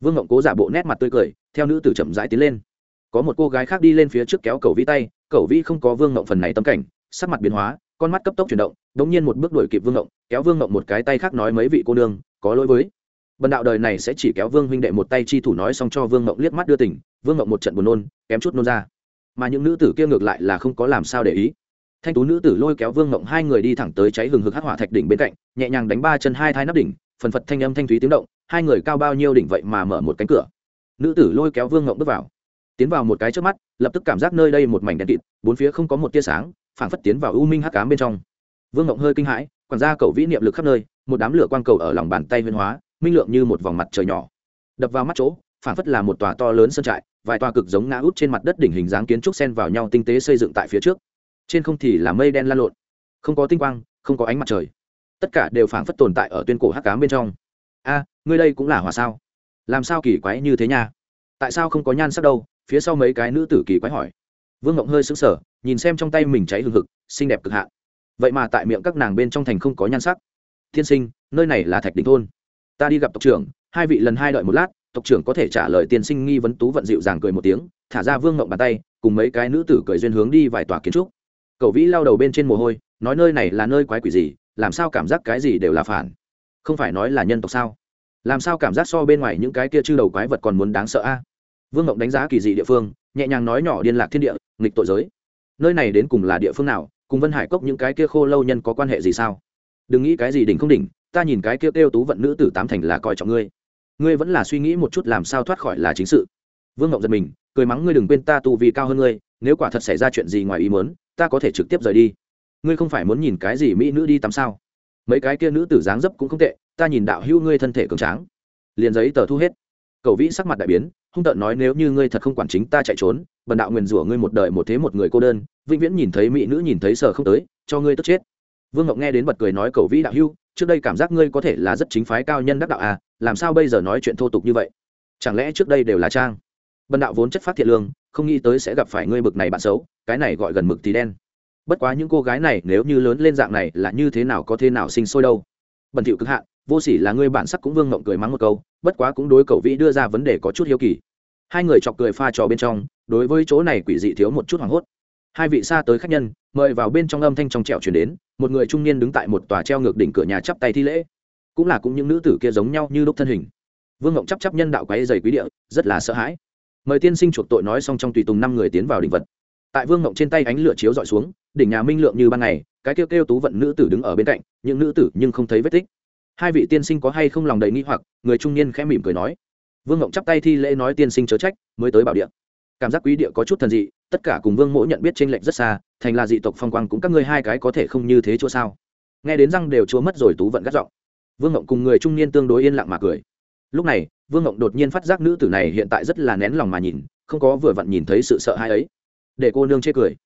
Vương ngộng cố giả bộ nét mặt tươi cười, theo nữ tử chậm rãi tiến lên. Có một cô gái khác đi lên phía trước kéo cầu vi tay cầu vi không có vương ngộng phần này tâm cảnh, sắc mặt biến hóa, con mắt cấp tốc chuyển động đ ỗ n g nhiên một bước đuổi kịp vương ngộng kéo vương ngộng một cái tay khác nói mấy vị cô nương có lỗi với. Bần đạo đời này sẽ chỉ kéo vương huynh đệ một tay chi thủ nói xong cho vương mộng liếc mắt đưa tỉnh vương mộng một trận buồn nôn, kém chút nôn ra. Mà những nữ tử kia ngược lại là không có làm sao để ý. Thanh tú nữ tử lôi kéo vương mộng hai người đi thẳng tới cháy hừng hực hắc hỏa thạch đỉnh bên cạnh, nhẹ nhàng đánh ba chân hai thai nắp đỉnh, phần phật thanh âm thanh thúy tiếng động, hai người cao bao nhiêu đỉnh vậy mà mở một cánh cửa. Nữ tử lôi kéo vương ngộng bước vào. Tiến vào một cái trước mắt, lập tức cảm giác nơi đây một mảnh đèn kịt, bốn phía không có một tia sáng, phảng phất tiến vào u minh hắc cám bên trong. Vương ngộng hơi kinh hãi, quản gia cầu vĩ niệm lực khắp nơi một đám lửa quang cầu ở lòng bàn tay huyên hóa, minh lượng như một vòng mặt trời nhỏ. Đập vào mắt chỗ phản phất là một tòa to lớn sơn trại, vài tòa cực giống ngã út trên mặt đất đỉnh hình dáng kiến trúc sen vào nhau tinh tế xây dựng tại phía trước. Trên không thì là mây đen lan lộn, không có tinh quang, không có ánh mặt trời. Tất cả đều phản phất tồn tại ở tuyên cổ hắc cám bên trong. A, ngươi đây cũng là hỏa sao? Làm sao kỳ quái như thế nha? Tại sao không có nhan sắc đâu? Phía sau mấy cái nữ tử kỳ quái hỏi. Vương ngộng hơi sững sờ, nhìn xem trong tay mình cháy hừng hực, xinh đẹp cực hạn. Vậy mà tại miệng các nàng bên trong thành không có nhan sắc tiên sinh, nơi này là thạch đình thôn. Ta đi gặp tộc trưởng, hai vị lần hai đợi một lát, tộc trưởng có thể trả lời tiên sinh nghi vấn tú vận dịu dàng cười một tiếng, thả ra vương ngộng bàn tay, cùng mấy cái nữ tử cười duyên hướng đi vài tòa kiến trúc. Cậu vĩ lao đầu bên trên mồ hôi, nói nơi này là nơi quái quỷ gì, làm sao cảm giác cái gì đều là phản? Không phải nói là nhân tộc sao? Làm sao cảm giác so bên ngoài những cái kia chư đầu quái vật còn muốn đáng sợ a? Vương ngộng đánh giá kỳ dị địa phương, nhẹ nhàng nói nhỏ điên lạc thiên địa, nghịch tội giới. Nơi này đến cùng là địa phương nào, cùng vân hải cốc những cái kia khô lâu nhân có quan hệ gì sao? Đừng nghĩ cái gì đỉnh không đỉnh, ta nhìn cái kia kêu tú vận nữ tử tám thành là coi trọng ngươi. Ngươi vẫn là suy nghĩ một chút làm sao thoát khỏi là chính sự. Vương ngộng giật mình, cười mắng ngươi đừng quên ta tu vì cao hơn ngươi, nếu quả thật xảy ra chuyện gì ngoài ý muốn, ta có thể trực tiếp rời đi. Ngươi không phải muốn nhìn cái gì mỹ nữ đi tắm sao? Mấy cái kia nữ tử dáng dấp cũng không tệ, ta nhìn đạo hữu ngươi thân thể cường tráng. Liền giấy tờ thu hết. Cầu vĩ sắc mặt đại biến, hung tợn nói nếu như ngươi thật không quản chính ta chạy trốn, bần đạo nguyền rủa ngươi một đời một thế một người cô đơn, vĩnh viễn nhìn thấy mỹ nữ nhìn thấy sờ không tới, cho ngươi tức chết vương ngọc nghe đến bật cười nói cầu vĩ đạo hưu, trước đây cảm giác ngươi có thể là rất chính phái cao nhân đắc đạo à làm sao bây giờ nói chuyện thô tục như vậy? Chẳng lẽ trước đây đều là trang? Bần đạo vốn chất phát thiện lương không nghĩ tới sẽ gặp phải ngươi bực này bạn xấu cái này gọi gần mực tí đen. Bất quá những cô gái này nếu như lớn lên dạng này là như thế nào có thế nào sinh sôi đâu. Bẩn thỉu cực hạn vô sỉ là ngươi bản sắc cũng vương ngộng cười mắng một câu bất quá cũng đối cầu vĩ đưa ra vấn đề có chút hiếu kỳ. Hai người chọc cười pha trò bên trong đối với chỗ này quỷ dị thiếu một chút hoảng hốt hai vị xa tới khách nhân, mời vào bên trong âm thanh trong trẹo chuyển đến, một người trung niên đứng tại một tòa treo ngược đỉnh cửa nhà chắp tay thi lễ. Cũng là cũng những nữ tử kia giống nhau như lúc thân hình. Vương ngộng chắp chắp nhân đạo quái dày quý địa, rất là sợ hãi. Mời tiên sinh chuộc tội nói xong trong tùy tùng năm người tiến vào đỉnh vật. Tại vương ngộng trên tay ánh lửa chiếu dọi xuống, đỉnh nhà minh lượng như ban ngày, cái kêu kêu tú vận nữ tử đứng ở bên cạnh, những nữ tử nhưng không thấy vết tích. Hai vị tiên sinh có hay không lòng đầy nghi hoặc, người trung niên khẽ mỉm cười nói. Vương ngộng chắp tay thi lễ nói tiên sinh chớ trách, mới tới bảo địa. Cảm giác quý địa có chút thần dị tất cả cùng vương mỗi nhận biết tranh lệch rất xa, thành là dị tộc phong quang cũng các ngươi hai cái có thể không như thế chỗ sao? Nghe đến răng đều chúa mất rồi tú vận gắt giọng. Vương ngộng cùng người trung niên tương đối yên lặng mà cười. Lúc này, vương ngộng đột nhiên phát giác nữ tử này hiện tại rất là nén lòng mà nhìn, không có vừa vặn nhìn thấy sự sợ hãi ấy. Để cô nương chê cười.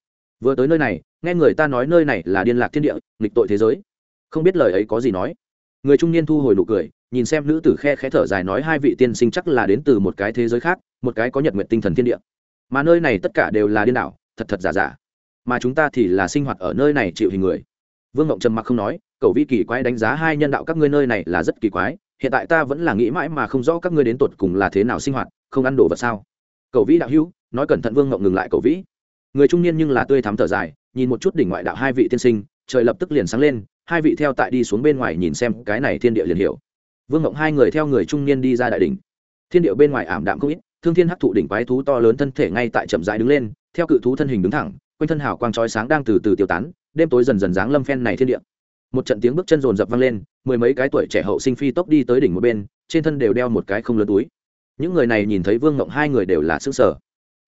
Vừa tới nơi này, nghe người ta nói nơi này là điên lạc thiên địa, nghịch tội thế giới. Không biết lời ấy có gì nói. Người trung niên thu hồi nụ cười, nhìn xem nữ tử khe khẽ thở dài nói hai vị tiên sinh chắc là đến từ một cái thế giới khác, một cái có nhật nguyện tinh thần thiên địa mà nơi này tất cả đều là điên đảo, thật thật giả giả. Mà chúng ta thì là sinh hoạt ở nơi này chịu hình người. Vương ngộng trầm mặc không nói, cậu vi kỳ quái đánh giá hai nhân đạo các ngươi nơi này là rất kỳ quái, hiện tại ta vẫn là nghĩ mãi mà không rõ các ngươi đến tột cùng là thế nào sinh hoạt, không ăn đồ vật sao? Cậu vĩ đạo hữu, nói cẩn thận vương ngộng ngừng lại cậu vĩ. Người trung niên nhưng là tươi thắm thở dài, nhìn một chút đỉnh ngoại đạo hai vị tiên sinh, trời lập tức liền sáng lên, hai vị theo tại đi xuống bên ngoài nhìn xem cái này thiên địa liền hiểu. Vương ngộng hai người theo người trung niên đi ra đại đỉnh. Thiên địa bên ngoài ảm đạm không ít thương thiên hắc thụ đỉnh quái thú to lớn thân thể ngay tại chậm rãi đứng lên, theo cự thú thân hình đứng thẳng, quanh thân hào quang trói sáng đang từ từ tiêu tán, đêm tối dần dần dáng lâm phen này thiên địa. Một trận tiếng bước chân rồn rập vang lên, mười mấy cái tuổi trẻ hậu sinh phi tốc đi tới đỉnh một bên, trên thân đều đeo một cái không lớn túi. Những người này nhìn thấy vương ngộng hai người đều là xương sở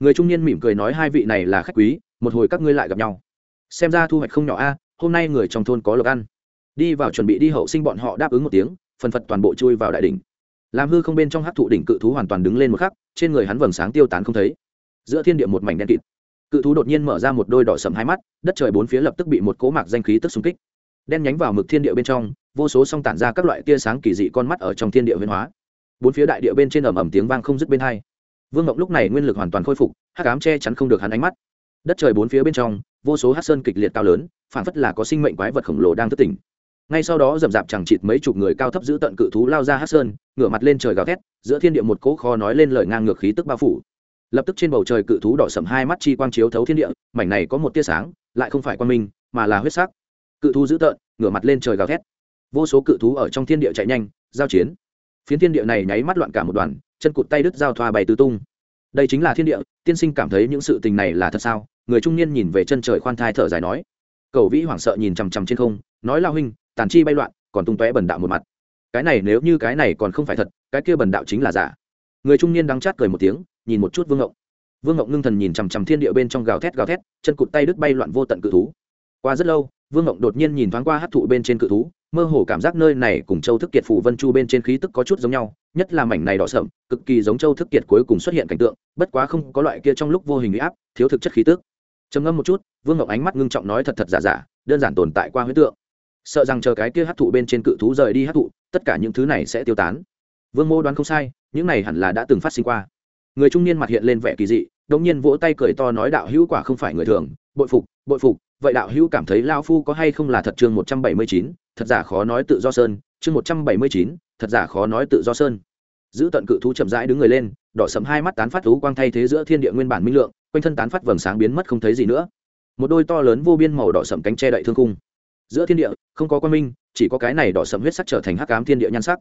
người trung niên mỉm cười nói hai vị này là khách quý, một hồi các ngươi lại gặp nhau. Xem ra thu hoạch không nhỏ a, hôm nay người trong thôn có lộc ăn. Đi vào chuẩn bị đi hậu sinh bọn họ đáp ứng một tiếng, phần phật toàn bộ chui vào đại đỉnh làm hư không bên trong hát thụ đỉnh cự thú hoàn toàn đứng lên một khắc, trên người hắn vầng sáng tiêu tán không thấy. Giữa thiên địa một mảnh đen kịt. Cự thú đột nhiên mở ra một đôi đỏ sầm hai mắt, đất trời bốn phía lập tức bị một cố mạc danh khí tức xung kích. Đen nhánh vào mực thiên địa bên trong, vô số song tản ra các loại tia sáng kỳ dị con mắt ở trong thiên địa huyền hóa. Bốn phía đại địa bên trên ẩm ẩm tiếng vang không dứt bên hai. Vương ngọc lúc này nguyên lực hoàn toàn khôi phục, hắc ám che chắn không được hắn ánh mắt. Đất trời bốn phía bên trong, vô số hát sơn kịch liệt cao lớn, phản phất là có sinh mệnh quái vật khổng lồ đang thức tỉnh ngay sau đó rậm rạp chẳng chịt mấy chục người cao thấp giữ tận cự thú lao ra hát sơn, ngửa mặt lên trời gào thét, giữa thiên địa một cỗ kho nói lên lời ngang ngược khí tức bao phủ. Lập tức trên bầu trời cự thú đỏ sầm hai mắt chi quang chiếu thấu thiên địa, mảnh này có một tia sáng, lại không phải quan minh, mà là huyết sắc. Cự thú dữ tợn, ngửa mặt lên trời gào thét. Vô số cự thú ở trong thiên địa chạy nhanh, giao chiến. Phiến thiên địa này nháy mắt loạn cả một đoàn, chân cụt tay đứt giao thoa bày tứ tung. Đây chính là thiên địa, tiên sinh cảm thấy những sự tình này là thật sao? Người trung niên nhìn về chân trời khoan thai thở dài nói. Cầu vĩ hoảng sợ nhìn chằm chằm trên không, nói lao huynh tàn chi bay loạn, còn tung tóe bần đạo một mặt. Cái này nếu như cái này còn không phải thật, cái kia bần đạo chính là giả. Người trung niên đắng chát cười một tiếng, nhìn một chút vương ngộng. Vương ngộng ngưng thần nhìn chằm chằm thiên địa bên trong gào thét gào thét, chân cụt tay đứt bay loạn vô tận cự thú. Qua rất lâu, vương ngộng đột nhiên nhìn thoáng qua hát thụ bên trên cự thú, mơ hồ cảm giác nơi này cùng châu thức kiệt phủ vân chu bên trên khí tức có chút giống nhau, nhất là mảnh này đỏ sậm cực kỳ giống châu thức kiệt cuối cùng xuất hiện cảnh tượng, bất quá không có loại kia trong lúc vô hình bị áp, thiếu thực chất khí tức. Trầm ngâm một chút, vương ngộng ánh mắt ngưng trọng nói thật thật giả giả, đơn giản tồn tại qua huyết tượng sợ rằng chờ cái kia hát thụ bên trên cự thú rời đi hát thụ, tất cả những thứ này sẽ tiêu tán. Vương mô đoán không sai, những này hẳn là đã từng phát sinh qua. Người trung niên mặt hiện lên vẻ kỳ dị đống nhiên vỗ tay cười to nói đạo hữu quả không phải người thường, bội phục bội phục, vậy đạo hữu cảm thấy lao phu có hay không là thật chương một trăm bảy mươi chín, thật giả khó nói tự do sơn, chương một trăm bảy mươi chín, thật giả khó nói tự do sơn. Giữ tận cự thú chậm rãi đứng người lên, đỏ sầm hai mắt tán phát thú quang thay thế giữa thiên địa nguyên bản minh lượng, quanh thân tán phát vầng sáng biến mất không thấy gì nữa. Một đôi to lớn vô biên màu đỏ sầm cánh che đậy thương cung giữa thiên địa, không có quan minh, chỉ có cái này đỏ sầm huyết sắc trở thành hắc ám thiên địa nhan sắc.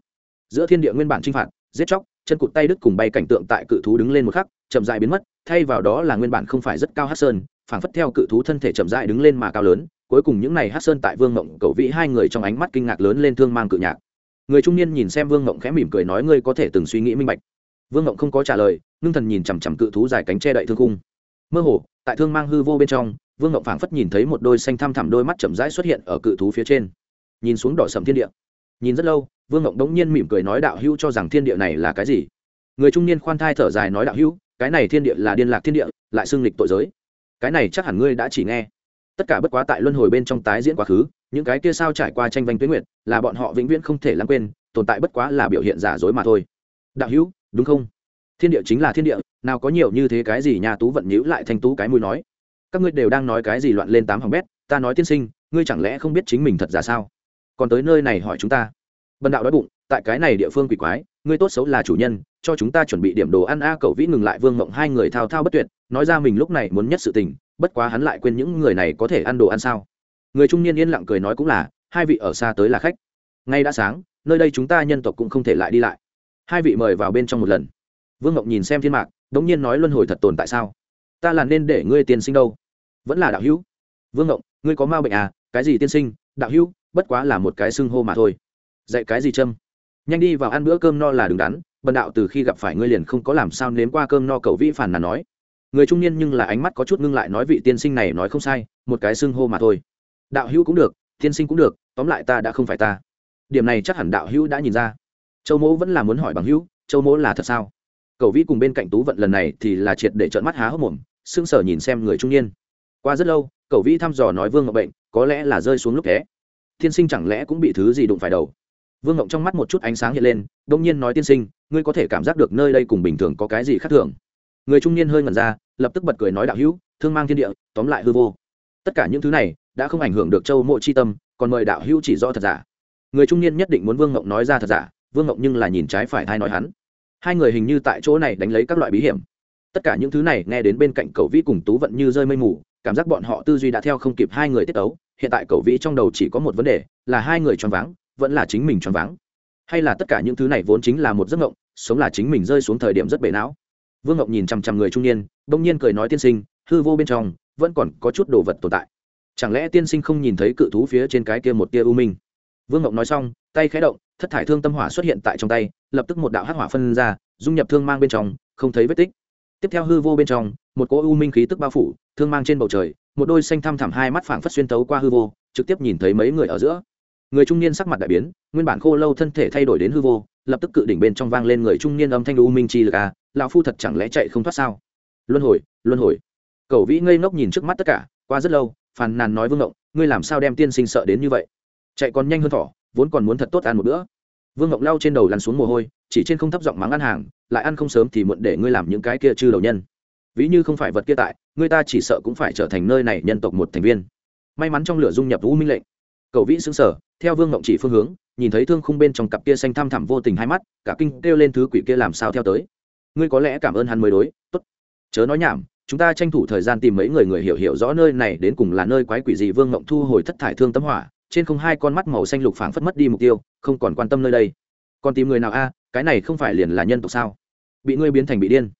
Giữa thiên địa nguyên bản chinh phạt, giết chóc, chân cụt tay đứt cùng bay cảnh tượng tại cự thú đứng lên một khắc, chậm dại biến mất, thay vào đó là nguyên bản không phải rất cao hát sơn, phảng phất theo cự thú thân thể chậm dại đứng lên mà cao lớn, cuối cùng những n à y hát sơn tại vương mộng cầu vĩ hai người trong ánh mắt kinh ngạc lớn lên thương mang cự nhạc. Người trung niên nhìn xem vương mộng khẽ mỉm cười nói ngươi có thể từng suy nghĩ minh bạch. Vương mộng không có trả lời, ngưng thần nhìn chằm chằm cự thú dài cánh che đậy thương cung mơ hồ, tại thương mang hư vô bên trong, vương ngộng phảng phất nhìn thấy một đôi xanh thăm thẳm đôi mắt chậm rãi xuất hiện ở cự thú phía trên. Nhìn xuống đỏ sầm thiên địa. Nhìn rất lâu, vương ngộng đống nhiên mỉm cười nói đạo hữu cho rằng thiên địa này là cái gì? Người trung niên khoan thai thở dài nói đạo hữu, cái này thiên địa là điên lạc thiên địa, lại xưng lịch tội giới. Cái này chắc hẳn ngươi đã chỉ nghe. Tất cả bất quá tại luân hồi bên trong tái diễn quá khứ, những cái kia sao trải qua tranh vanh tuyến nguyện là bọn họ vĩnh viễn không thể lãng quên, tồn tại bất quá là biểu hiện giả dối mà thôi. Đạo hữu, đúng không? Thiên địa chính là thiên địa nào có nhiều như thế cái gì nhà tú vận nhữ lại thanh tú cái mũi nói. Các ngươi đều đang nói cái gì loạn lên tám hỏng bét ta nói tiên sinh ngươi chẳng lẽ không biết chính mình thật ra sao? Còn tới nơi này hỏi chúng ta. Bần đạo đói bụng tại cái này địa phương quỷ quái ngươi tốt xấu là chủ nhân cho chúng ta chuẩn bị điểm đồ ăn a à, cậu vĩ ngừng lại vương mộng hai người thao thao bất tuyệt nói ra mình lúc này muốn nhất sự tình bất quá hắn lại quên những người này có thể ăn đồ ăn sao. Người trung niên yên lặng cười nói cũng là hai vị ở xa tới là khách. Ngay đã sáng nơi đây chúng ta nhân tộc cũng không thể lại đi lại. Hai vị mời vào bên trong một lần vương Ngộng nhìn xem thiên mạc đống nhiên nói luân hồi thật tồn tại sao? Ta là nên để ngươi tiên sinh đâu? Vẫn là đạo hữu. Vương Ngộng, ngươi có ma bệnh à? Cái gì tiên sinh? Đạo hữu bất quá là một cái xưng hô mà thôi. Dạy cái gì châm? Nhanh đi vào ăn bữa cơm no là đứng đắn bần đạo từ khi gặp phải ngươi liền không có làm sao nếm qua cơm no cầu vĩ phản là nói. Người trung niên nhưng là ánh mắt có chút ngưng lại nói vị tiên sinh này nói không sai một cái xưng hô mà thôi. Đạo hữu cũng được tiên sinh cũng được tóm lại ta đã không phải ta. Điểm này chắc hẳn đạo hữu đã nhìn ra. Châu mỗ vẫn là muốn hỏi bằng hữu châu mỗ là thật sao? Cầu vĩ cùng bên cạnh tú vận lần này thì là triệt để trợn mắt há hốc mồm sưng sở nhìn xem người trung niên. Qua rất lâu, cầu vĩ thăm dò nói vương ngọc bệnh, có lẽ là rơi xuống lúc thế. Tiên sinh chẳng lẽ cũng bị thứ gì đụng phải đầu? Vương ngộng trong mắt một chút ánh sáng hiện lên, đông nhiên nói tiên sinh, ngươi có thể cảm giác được nơi đây cùng bình thường có cái gì khác thường. Người trung niên hơi ngẩn ra, lập tức bật cười nói đạo hữu, thương mang thiên địa, tóm lại hư vô. Tất cả những thứ này đã không ảnh hưởng được châu mộ chi tâm, còn mời đạo hữu chỉ rõ thật giả. Người trung niên nhất định muốn vương ngộng nói ra thật giả, vương ngộng nhưng là nhìn trái phải thai nói hắn hai người hình như tại chỗ này đánh lấy các loại bí hiểm. Tất cả những thứ này nghe đến bên cạnh cậu vĩ cùng tú vận như rơi mây mù, cảm giác bọn họ tư duy đã theo không kịp hai người tiết tấu, hiện tại cậu vĩ trong đầu chỉ có một vấn đề, là hai người choáng váng, vẫn là chính mình choáng váng. Hay là tất cả những thứ này vốn chính là một giấc ngộng sống là chính mình rơi xuống thời điểm rất bể não. Vương ngộng nhìn chằm chằm người trung niên, bỗng nhiên cười nói tiên sinh, hư vô bên trong, vẫn còn có chút đồ vật tồn tại. Chẳng lẽ tiên sinh không nhìn thấy cự thú phía trên cái kia một tia u minh? Vương ngộng nói xong, tay khẽ động thất thải thương tâm hỏa xuất hiện tại trong tay, lập tức một đạo hắc hỏa phân ra, dung nhập thương mang bên trong, không thấy vết tích. Tiếp theo hư vô bên trong, một cỗ u minh khí tức bao phủ, thương mang trên bầu trời, một đôi xanh thăm thẳm hai mắt phảng phất xuyên tấu qua hư vô, trực tiếp nhìn thấy mấy người ở giữa. Người trung niên sắc mặt đại biến, nguyên bản khô lâu thân thể thay đổi đến hư vô, lập tức cự đỉnh bên trong vang lên người trung niên âm thanh u minh chi lực à lão phu thật chẳng lẽ chạy không thoát sao? Luân hồi luân hồi. Cẩu vĩ ngây ngốc nhìn trước mắt tất cả, qua rất lâu, phàn nàn nói vương ngộng, ngươi làm sao đem tiên sinh sợ đến như vậy? Chạy còn nhanh hơn thỏ vốn còn muốn thật tốt ăn một bữa. Vương ngộng lau trên đầu lăn xuống mồ hôi, chỉ trên không thấp giọng mắng ăn hàng, lại ăn không sớm thì muộn để ngươi làm những cái kia chư đầu nhân. Ví như không phải vật kia tại ngươi ta chỉ sợ cũng phải trở thành nơi này nhân tộc một thành viên. May mắn trong lửa dung nhập u minh lệnh. Cầu vĩ xứng sở theo vương ngộng chỉ phương hướng, nhìn thấy thương khung bên trong cặp kia xanh thăm thẳm vô tình hai mắt, cả kinh kêu lên thứ quỷ kia làm sao theo tới. Ngươi có lẽ cảm ơn hắn mới đối, tốt. Chớ nói nhảm, chúng ta tranh thủ thời gian tìm mấy người người hiểu hiểu rõ nơi này đến cùng là nơi quái quỷ gì vương ngộng thu hồi thất thải thương tâm hỏa trên không hai con mắt màu xanh lục phảng phất mất đi mục tiêu, không còn quan tâm nơi đây. Còn tìm người nào a? À, cái này không phải liền là nhân tộc sao? Bị ngươi biến thành bị điên.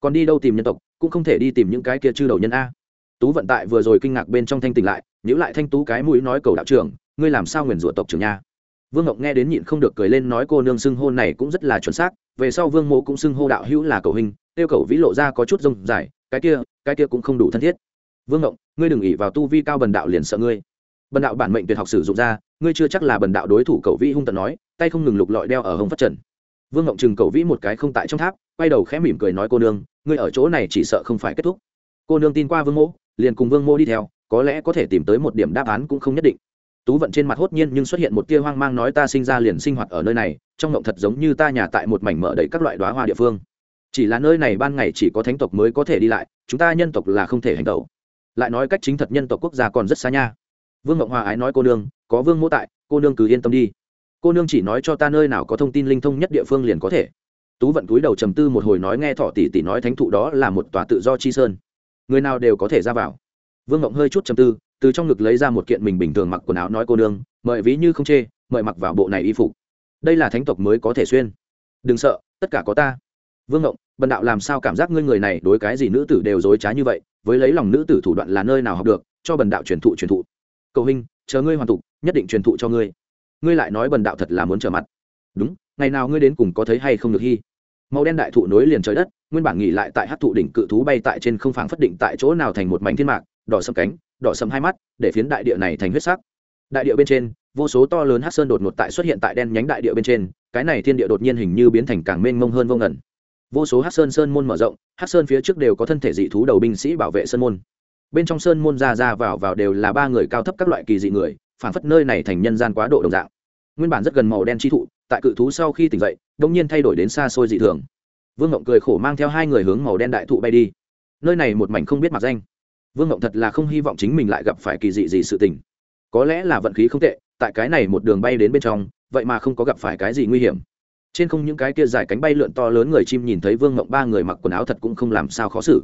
Còn đi đâu tìm nhân tộc, cũng không thể đi tìm những cái kia chư đầu nhân a. Tú vận tại vừa rồi kinh ngạc bên trong thanh tỉnh lại nhữ lại thanh tú cái mũi nói cầu đạo trưởng, ngươi làm sao nguyền rủa tộc trưởng nha? Vương ngọc nghe đến nhịn không được cười lên nói cô nương xưng hô này cũng rất là chuẩn xác, về sau vương mộ cũng xưng hô đạo hữu là cầu hình, tiêu cầu vĩ lộ ra có chút rông dài, cái kia cái kia cũng không đủ thân thiết. Vương ngọc, ngươi đừng ỉ vào tu vi cao bần đạo liền sợ ngươi bần đạo bản mệnh tuyệt học sử dụng ra, ngươi chưa chắc là bần đạo đối thủ cầu vĩ hung tận nói, tay không ngừng lục lọi đeo ở hông phát trần. Vương ngộng chừng cầu vĩ một cái không tại trong tháp, quay đầu khẽ mỉm cười nói, cô nương, ngươi ở chỗ này chỉ sợ không phải kết thúc. Cô nương tin qua vương mỗ, liền cùng vương mô đi theo, có lẽ có thể tìm tới một điểm đáp án cũng không nhất định. Tú vận trên mặt hốt nhiên nhưng xuất hiện một tia hoang mang nói, ta sinh ra liền sinh hoạt ở nơi này, trong ngộng thật giống như ta nhà tại một mảnh mở đầy các loại đoá hoa địa phương. Chỉ là nơi này ban ngày chỉ có thánh tộc mới có thể đi lại, chúng ta nhân tộc là không thể hành tẩu. Lại nói cách chính thật nhân tộc quốc gia còn rất xa nha vương ngộng hòa ái nói cô nương, có vương mỗ tại, cô nương cứ yên tâm đi. Cô nương chỉ nói cho ta nơi nào có thông tin linh thông nhất địa phương liền có thể. Tú vận túi đầu trầm tư một hồi nói nghe thọ tỷ tỷ nói thánh thụ đó là một tòa tự do chi sơn. Người nào đều có thể ra vào. Vương ngộng hơi chút trầm tư, từ trong ngực lấy ra một kiện mình bình thường mặc quần áo nói cô nương, mời ví như không chê, mời mặc vào bộ này y phục. Đây là thánh tộc mới có thể xuyên. Đừng sợ, tất cả có ta. Vương ngộng bần đạo làm sao cảm giác ngươi người này đối cái gì nữ tử đều dối trá như vậy, với lấy lòng nữ tử thủ đoạn là nơi nào học được, cho bần đạo truyền thụ truyền thụ. Cậu hình chờ ngươi hoàn tục, nhất định truyền thụ cho ngươi. Ngươi lại nói bần đạo thật là muốn trở mặt. Đúng, ngày nào ngươi đến cùng có thấy hay không được hy màu đen đại thụ nối liền trời đất, nguyên bản nghỉ lại tại hát thụ đỉnh cự thú bay tại trên không phảng phất định tại chỗ nào thành một mảnh thiên mạc, đỏ sầm cánh, đỏ sầm hai mắt, để phiến đại địa này thành huyết sắc. Đại địa bên trên, vô số to lớn hát sơn đột ngột tại xuất hiện tại đen nhánh đại địa bên trên, cái này thiên địa đột nhiên hình như biến thành càng mênh mông hơn vô ngẩn vô số hát sơn sơn môn mở rộng hát sơn phía trước đều có thân thể dị thú đầu binh sĩ bảo vệ sơn môn bên trong sơn môn ra ra vào vào đều là ba người cao thấp các loại kỳ dị người phản phất nơi này thành nhân gian quá độ đồng dạng. Nguyên bản rất gần màu đen chi thụ, tại cự thú sau khi tỉnh dậy, đông nhiên thay đổi đến xa xôi dị thường. Vương ngộng cười khổ mang theo hai người hướng màu đen đại thụ bay đi. Nơi này một mảnh không biết mặt danh. Vương ngộng thật là không hy vọng chính mình lại gặp phải kỳ dị gì sự tình. Có lẽ là vận khí không tệ, tại cái này một đường bay đến bên trong, vậy mà không có gặp phải cái gì nguy hiểm. Trên không những cái kia dài cánh bay lượn to lớn người chim nhìn thấy vương ngộng ba người mặc quần áo thật cũng không làm sao khó xử.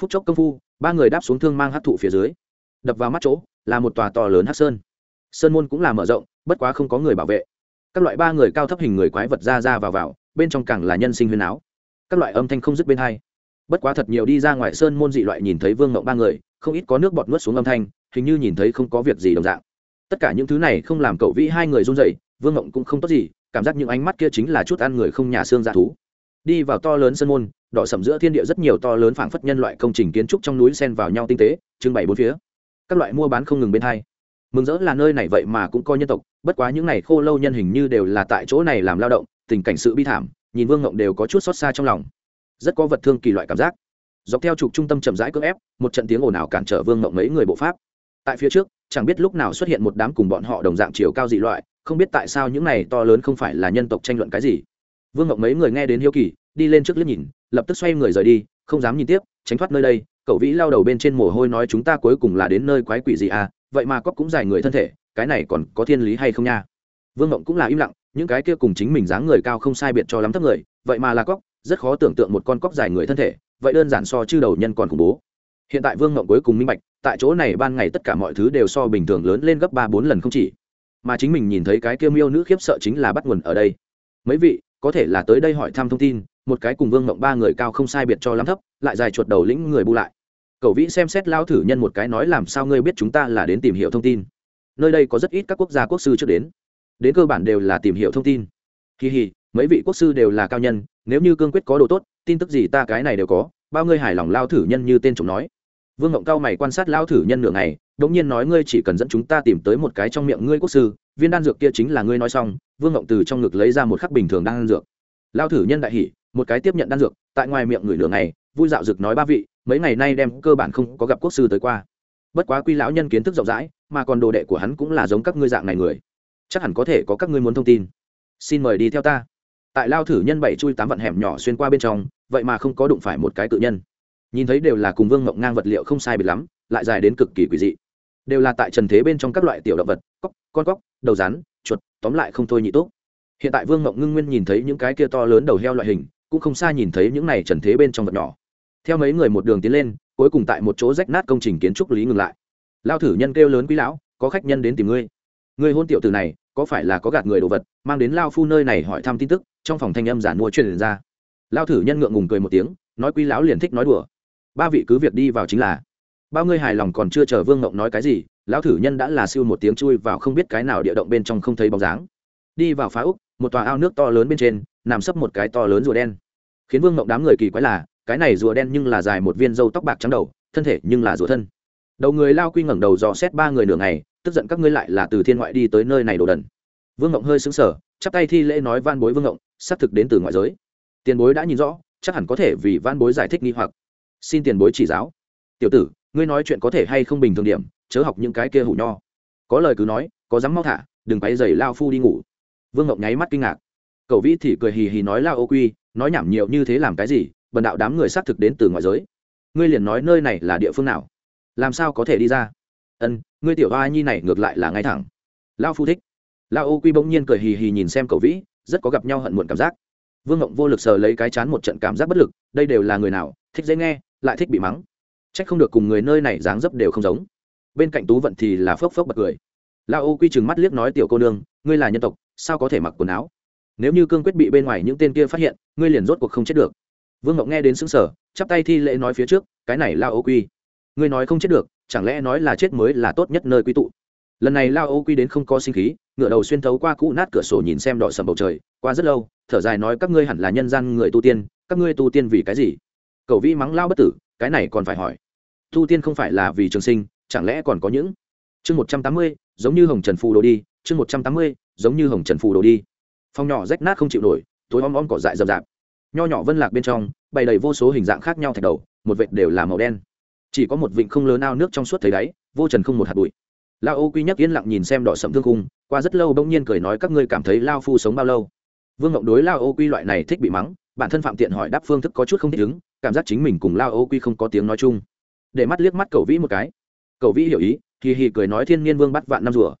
Phút chốc công phu ba người đáp xuống thương mang hát thụ phía dưới. Đập vào mắt chỗ, là một tòa to lớn hát sơn. Sơn môn cũng là mở rộng, bất quá không có người bảo vệ. Các loại ba người cao thấp hình người quái vật ra ra vào vào, bên trong càng là nhân sinh huyền áo. Các loại âm thanh không dứt bên hai. Bất quá thật nhiều đi ra ngoài sơn môn dị loại nhìn thấy vương ngộng ba người, không ít có nước bọt nuốt xuống âm thanh, hình như nhìn thấy không có việc gì đồng dạng. Tất cả những thứ này không làm cậu vĩ hai người run dậy vương ngộng cũng không tốt gì, cảm giác những ánh mắt kia chính là chút ăn người không nhà xương dạ thú đi vào to lớn sân môn, đỏ sầm giữa thiên địa rất nhiều to lớn phảng phất nhân loại công trình kiến trúc trong núi sen vào nhau tinh tế, trưng bày bốn phía. Các loại mua bán không ngừng bên hai. Mừng rỡ là nơi này vậy mà cũng coi nhân tộc, bất quá những này khô lâu nhân hình như đều là tại chỗ này làm lao động, tình cảnh sự bi thảm, nhìn vương ngộng đều có chút xót xa trong lòng. Rất có vật thương kỳ loại cảm giác. Dọc theo trục trung tâm chậm rãi cưỡng ép, một trận tiếng ồn ào cản trở vương ngộng mấy người bộ pháp. Tại phía trước, chẳng biết lúc nào xuất hiện một đám cùng bọn họ đồng dạng chiều cao dị loại, không biết tại sao những này to lớn không phải là nhân tộc tranh luận cái gì vương ngọc mấy người nghe đến hiếu kỳ, đi lên trước liếc nhìn, lập tức xoay người rời đi, không dám nhìn tiếp, tránh thoát nơi đây, cậu vĩ lao đầu bên trên mồ hôi nói chúng ta cuối cùng là đến nơi quái quỷ gì à vậy mà cóc cũng dài người thân thể, cái này còn có thiên lý hay không nha? Vương ngộng cũng là im lặng, những cái kia cùng chính mình dáng người cao không sai biệt cho lắm thấp người, vậy mà là cóc, rất khó tưởng tượng một con cóc dài người thân thể, vậy đơn giản so chư đầu nhân còn khủng bố. Hiện tại vương ngộng cuối cùng minh bạch, tại chỗ này ban ngày tất cả mọi thứ đều so bình thường lớn lên gấp ba bốn lần không chỉ. Mà chính mình nhìn thấy cái kia miêu nữ khiếp sợ chính là bắt nguồn ở đây. Mấy vị có thể là tới đây hỏi thăm thông tin, một cái cùng vương mộng ba người cao không sai biệt cho lắm thấp, lại dài chuột đầu lĩnh người bu lại. Cậu vĩ xem xét lao thử nhân một cái nói làm sao ngươi biết chúng ta là đến tìm hiểu thông tin. Nơi đây có rất ít các quốc gia quốc sư trước đến. Đến cơ bản đều là tìm hiểu thông tin. Kỳ hì, mấy vị quốc sư đều là cao nhân, nếu như cương quyết có đồ tốt, tin tức gì ta cái này đều có, bao ngươi hài lòng lao thử nhân như tên chồng nói. Vương ngộng cao mày quan sát lao thử nhân nửa ngày, đống nhiên nói ngươi chỉ cần dẫn chúng ta tìm tới một cái trong miệng ngươi quốc sư, viên đan dược kia chính là ngươi nói xong vương ngộng từ trong ngực lấy ra một khắc bình thường đan dược. Lao thử nhân đại hỉ, một cái tiếp nhận đan dược, tại ngoài miệng người nửa ngày, vui dạo dực nói ba vị, mấy ngày nay đem cơ bản không có gặp quốc sư tới qua. Bất quá quy lão nhân kiến thức rộng rãi, mà còn đồ đệ của hắn cũng là giống các ngươi dạng này người. Chắc hẳn có thể có các ngươi muốn thông tin. Xin mời đi theo ta. Tại lao thử nhân bảy chui tám vạn hẻm nhỏ xuyên qua bên trong, vậy mà không có đụng phải một cái tự nhân. Nhìn thấy đều là cùng vương ngộng ngang vật liệu không sai biệt lắm, lại dài đến cực kỳ quỷ dị. Đều là tại trần thế bên trong các loại tiểu động vật, cóc, con cóc đầu rắn, chuột, tóm lại không thôi nhị tốt hiện tại vương Mộng ngưng nguyên nhìn thấy những cái kia to lớn đầu heo loại hình, cũng không xa nhìn thấy những này trần thế bên trong vật nhỏ. Theo mấy người một đường tiến lên, cuối cùng tại một chỗ rách nát công trình kiến trúc lý ngừng lại. Lao thử nhân kêu lớn quý lão, có khách nhân đến tìm ngươi. Người hôn tiểu từ này, có phải là có gạt người đồ vật, mang đến lao phu nơi này hỏi thăm tin tức, trong phòng thanh âm giản mua truyền ra. Lao thử nhân ngượng ngùng cười một tiếng, nói quý lão liền thích nói đùa. Ba vị cứ việc đi vào chính là. Bao ngươi hài lòng còn chưa chờ vương ngộng nói cái gì lão thử nhân đã là siêu một tiếng chui vào không biết cái nào địa động bên trong không thấy bóng dáng. Đi vào phá úc, một tòa ao nước to lớn bên trên, nằm sấp một cái to lớn rùa đen. Khiến vương mộng đám người kỳ quái là, cái này rùa đen nhưng là dài một viên râu tóc bạc trắng đầu, thân thể nhưng là rùa thân. Đầu người lao quy ngẩng đầu dò xét ba người nửa ngày, tức giận các ngươi lại là từ thiên ngoại đi tới nơi này đồ đần. Vương ngộng hơi xứng sở chắp tay thi lễ nói van bối vương ngộng xác thực đến từ ngoại giới. Tiền bối đã nhìn rõ, chắc hẳn có thể vì van bối giải thích nghi hoặc. Xin tiền bối chỉ giáo. Tiểu tử ngươi nói chuyện có thể hay không bình thường điểm, chớ học những cái kia hủ nho. Có lời cứ nói, có dám mau thả, đừng quay dày lao phu đi ngủ. Vương ngộng nháy mắt kinh ngạc. Cậu vĩ thì cười hì hì nói lao ô quy, nói nhảm nhiều như thế làm cái gì, bần đạo đám người xác thực đến từ ngoài giới. Ngươi liền nói nơi này là địa phương nào? Làm sao có thể đi ra? Ân, ngươi tiểu hoa nhi này ngược lại là ngay thẳng. Lao phu thích. Lao ô quy bỗng nhiên cười hì hì nhìn xem cậu vĩ, rất có gặp nhau hận muộn cảm giác. Vương ngộng vô lực sờ lấy cái chán một trận cảm giác bất lực, đây đều là người nào, thích dễ nghe, lại thích bị mắng trách không được cùng người nơi này dáng dấp đều không giống. Bên cạnh tú vận thì là phốc phốc bật cười. Lao ô quy chừng mắt liếc nói, tiểu cô nương, ngươi là nhân tộc, sao có thể mặc quần áo? Nếu như cương quyết bị bên ngoài những tên kia phát hiện, ngươi liền rốt cuộc không chết được. Vương ngọc nghe đến xứng sở chắp tay thi lễ nói phía trước, cái này lao ô quy, ngươi nói không chết được, chẳng lẽ nói là chết mới là tốt nhất nơi quy tụ? Lần này lao ô quy đến không có sinh khí, ngựa đầu xuyên thấu qua cũ nát cửa sổ nhìn xem đỏ sầm bầu trời, qua rất lâu, thở dài nói, các ngươi hẳn là nhân gian người tu tiên, các ngươi tu tiên vì cái gì? Cầu vĩ mắng lao bất tử cái này còn phải hỏi. Tu tiên không phải là vì trường sinh, chẳng lẽ còn có những? Chương một trăm tám mươi, giống như hồng trần phù đồ đi, chương một trăm tám mươi, giống như hồng trần phù đồ đi. Phòng nhỏ rách nát không chịu nổi, tối om om cỏ dại rậm rạp. Nho nhỏ vân lạc bên trong, bày đầy vô số hình dạng khác nhau thạch đầu, một vệt đều là màu đen. Chỉ có một vịnh không lớn ao nước trong suốt thấy đáy, vô trần không một hạt bụi. Lao ô quy nhắc yên lặng nhìn xem đỏ sậm thương cung qua rất lâu bỗng nhiên cười nói các ngươi cảm thấy lao phu sống bao lâu? Vương ngộng đối lao ô quy loại này thích bị mắng bản thân phạm tiện hỏi đáp phương thức có chút không thích ứng, cảm giác chính mình cùng lao ô quy không có tiếng nói chung. Để mắt liếc mắt cầu vĩ một cái. Cầu vĩ hiểu ý, hì hì cười nói thiên nhiên vương bắt vạn năm rùa.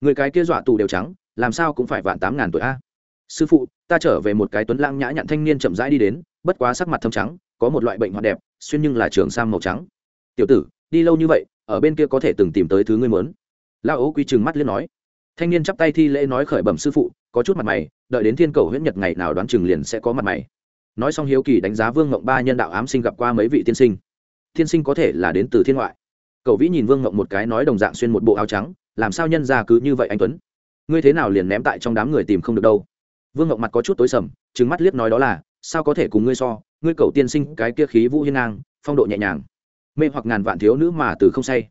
Người cái kia dọa tù đều trắng, làm sao cũng phải vạn tám ngàn tuổi a. Sư phụ, ta trở về một cái tuấn lãng nhã nhặn thanh niên chậm rãi đi đến, bất quá sắc mặt thâm trắng, có một loại bệnh hoạt đẹp, xuyên nhưng là trường sam màu trắng. Tiểu tử, đi lâu như vậy, ở bên kia có thể từng tìm tới thứ ngươi mớn lao ố quy trừng mắt liên nói. Thanh niên chắp tay thi lễ nói khởi bẩm sư phụ có chút mặt mày, đợi đến thiên cầu huyết nhật ngày nào đoán chừng liền sẽ có mặt mày. Nói xong hiếu kỳ đánh giá vương ngộng ba nhân đạo ám sinh gặp qua mấy vị tiên sinh. Tiên sinh có thể là đến từ thiên ngoại. Cậu vĩ nhìn vương ngộng một cái nói đồng dạng xuyên một bộ áo trắng, làm sao nhân ra cứ như vậy anh tuấn? Ngươi thế nào liền ném tại trong đám người tìm không được đâu? Vương ngộng mặt có chút tối sầm trứng mắt liếc nói đó là, sao có thể cùng ngươi so, ngươi cầu tiên sinh cái kia khí vũ hiên ngang, phong độ nhẹ nhàng. Mê hoặc ngàn vạn thiếu nữ mà từ không say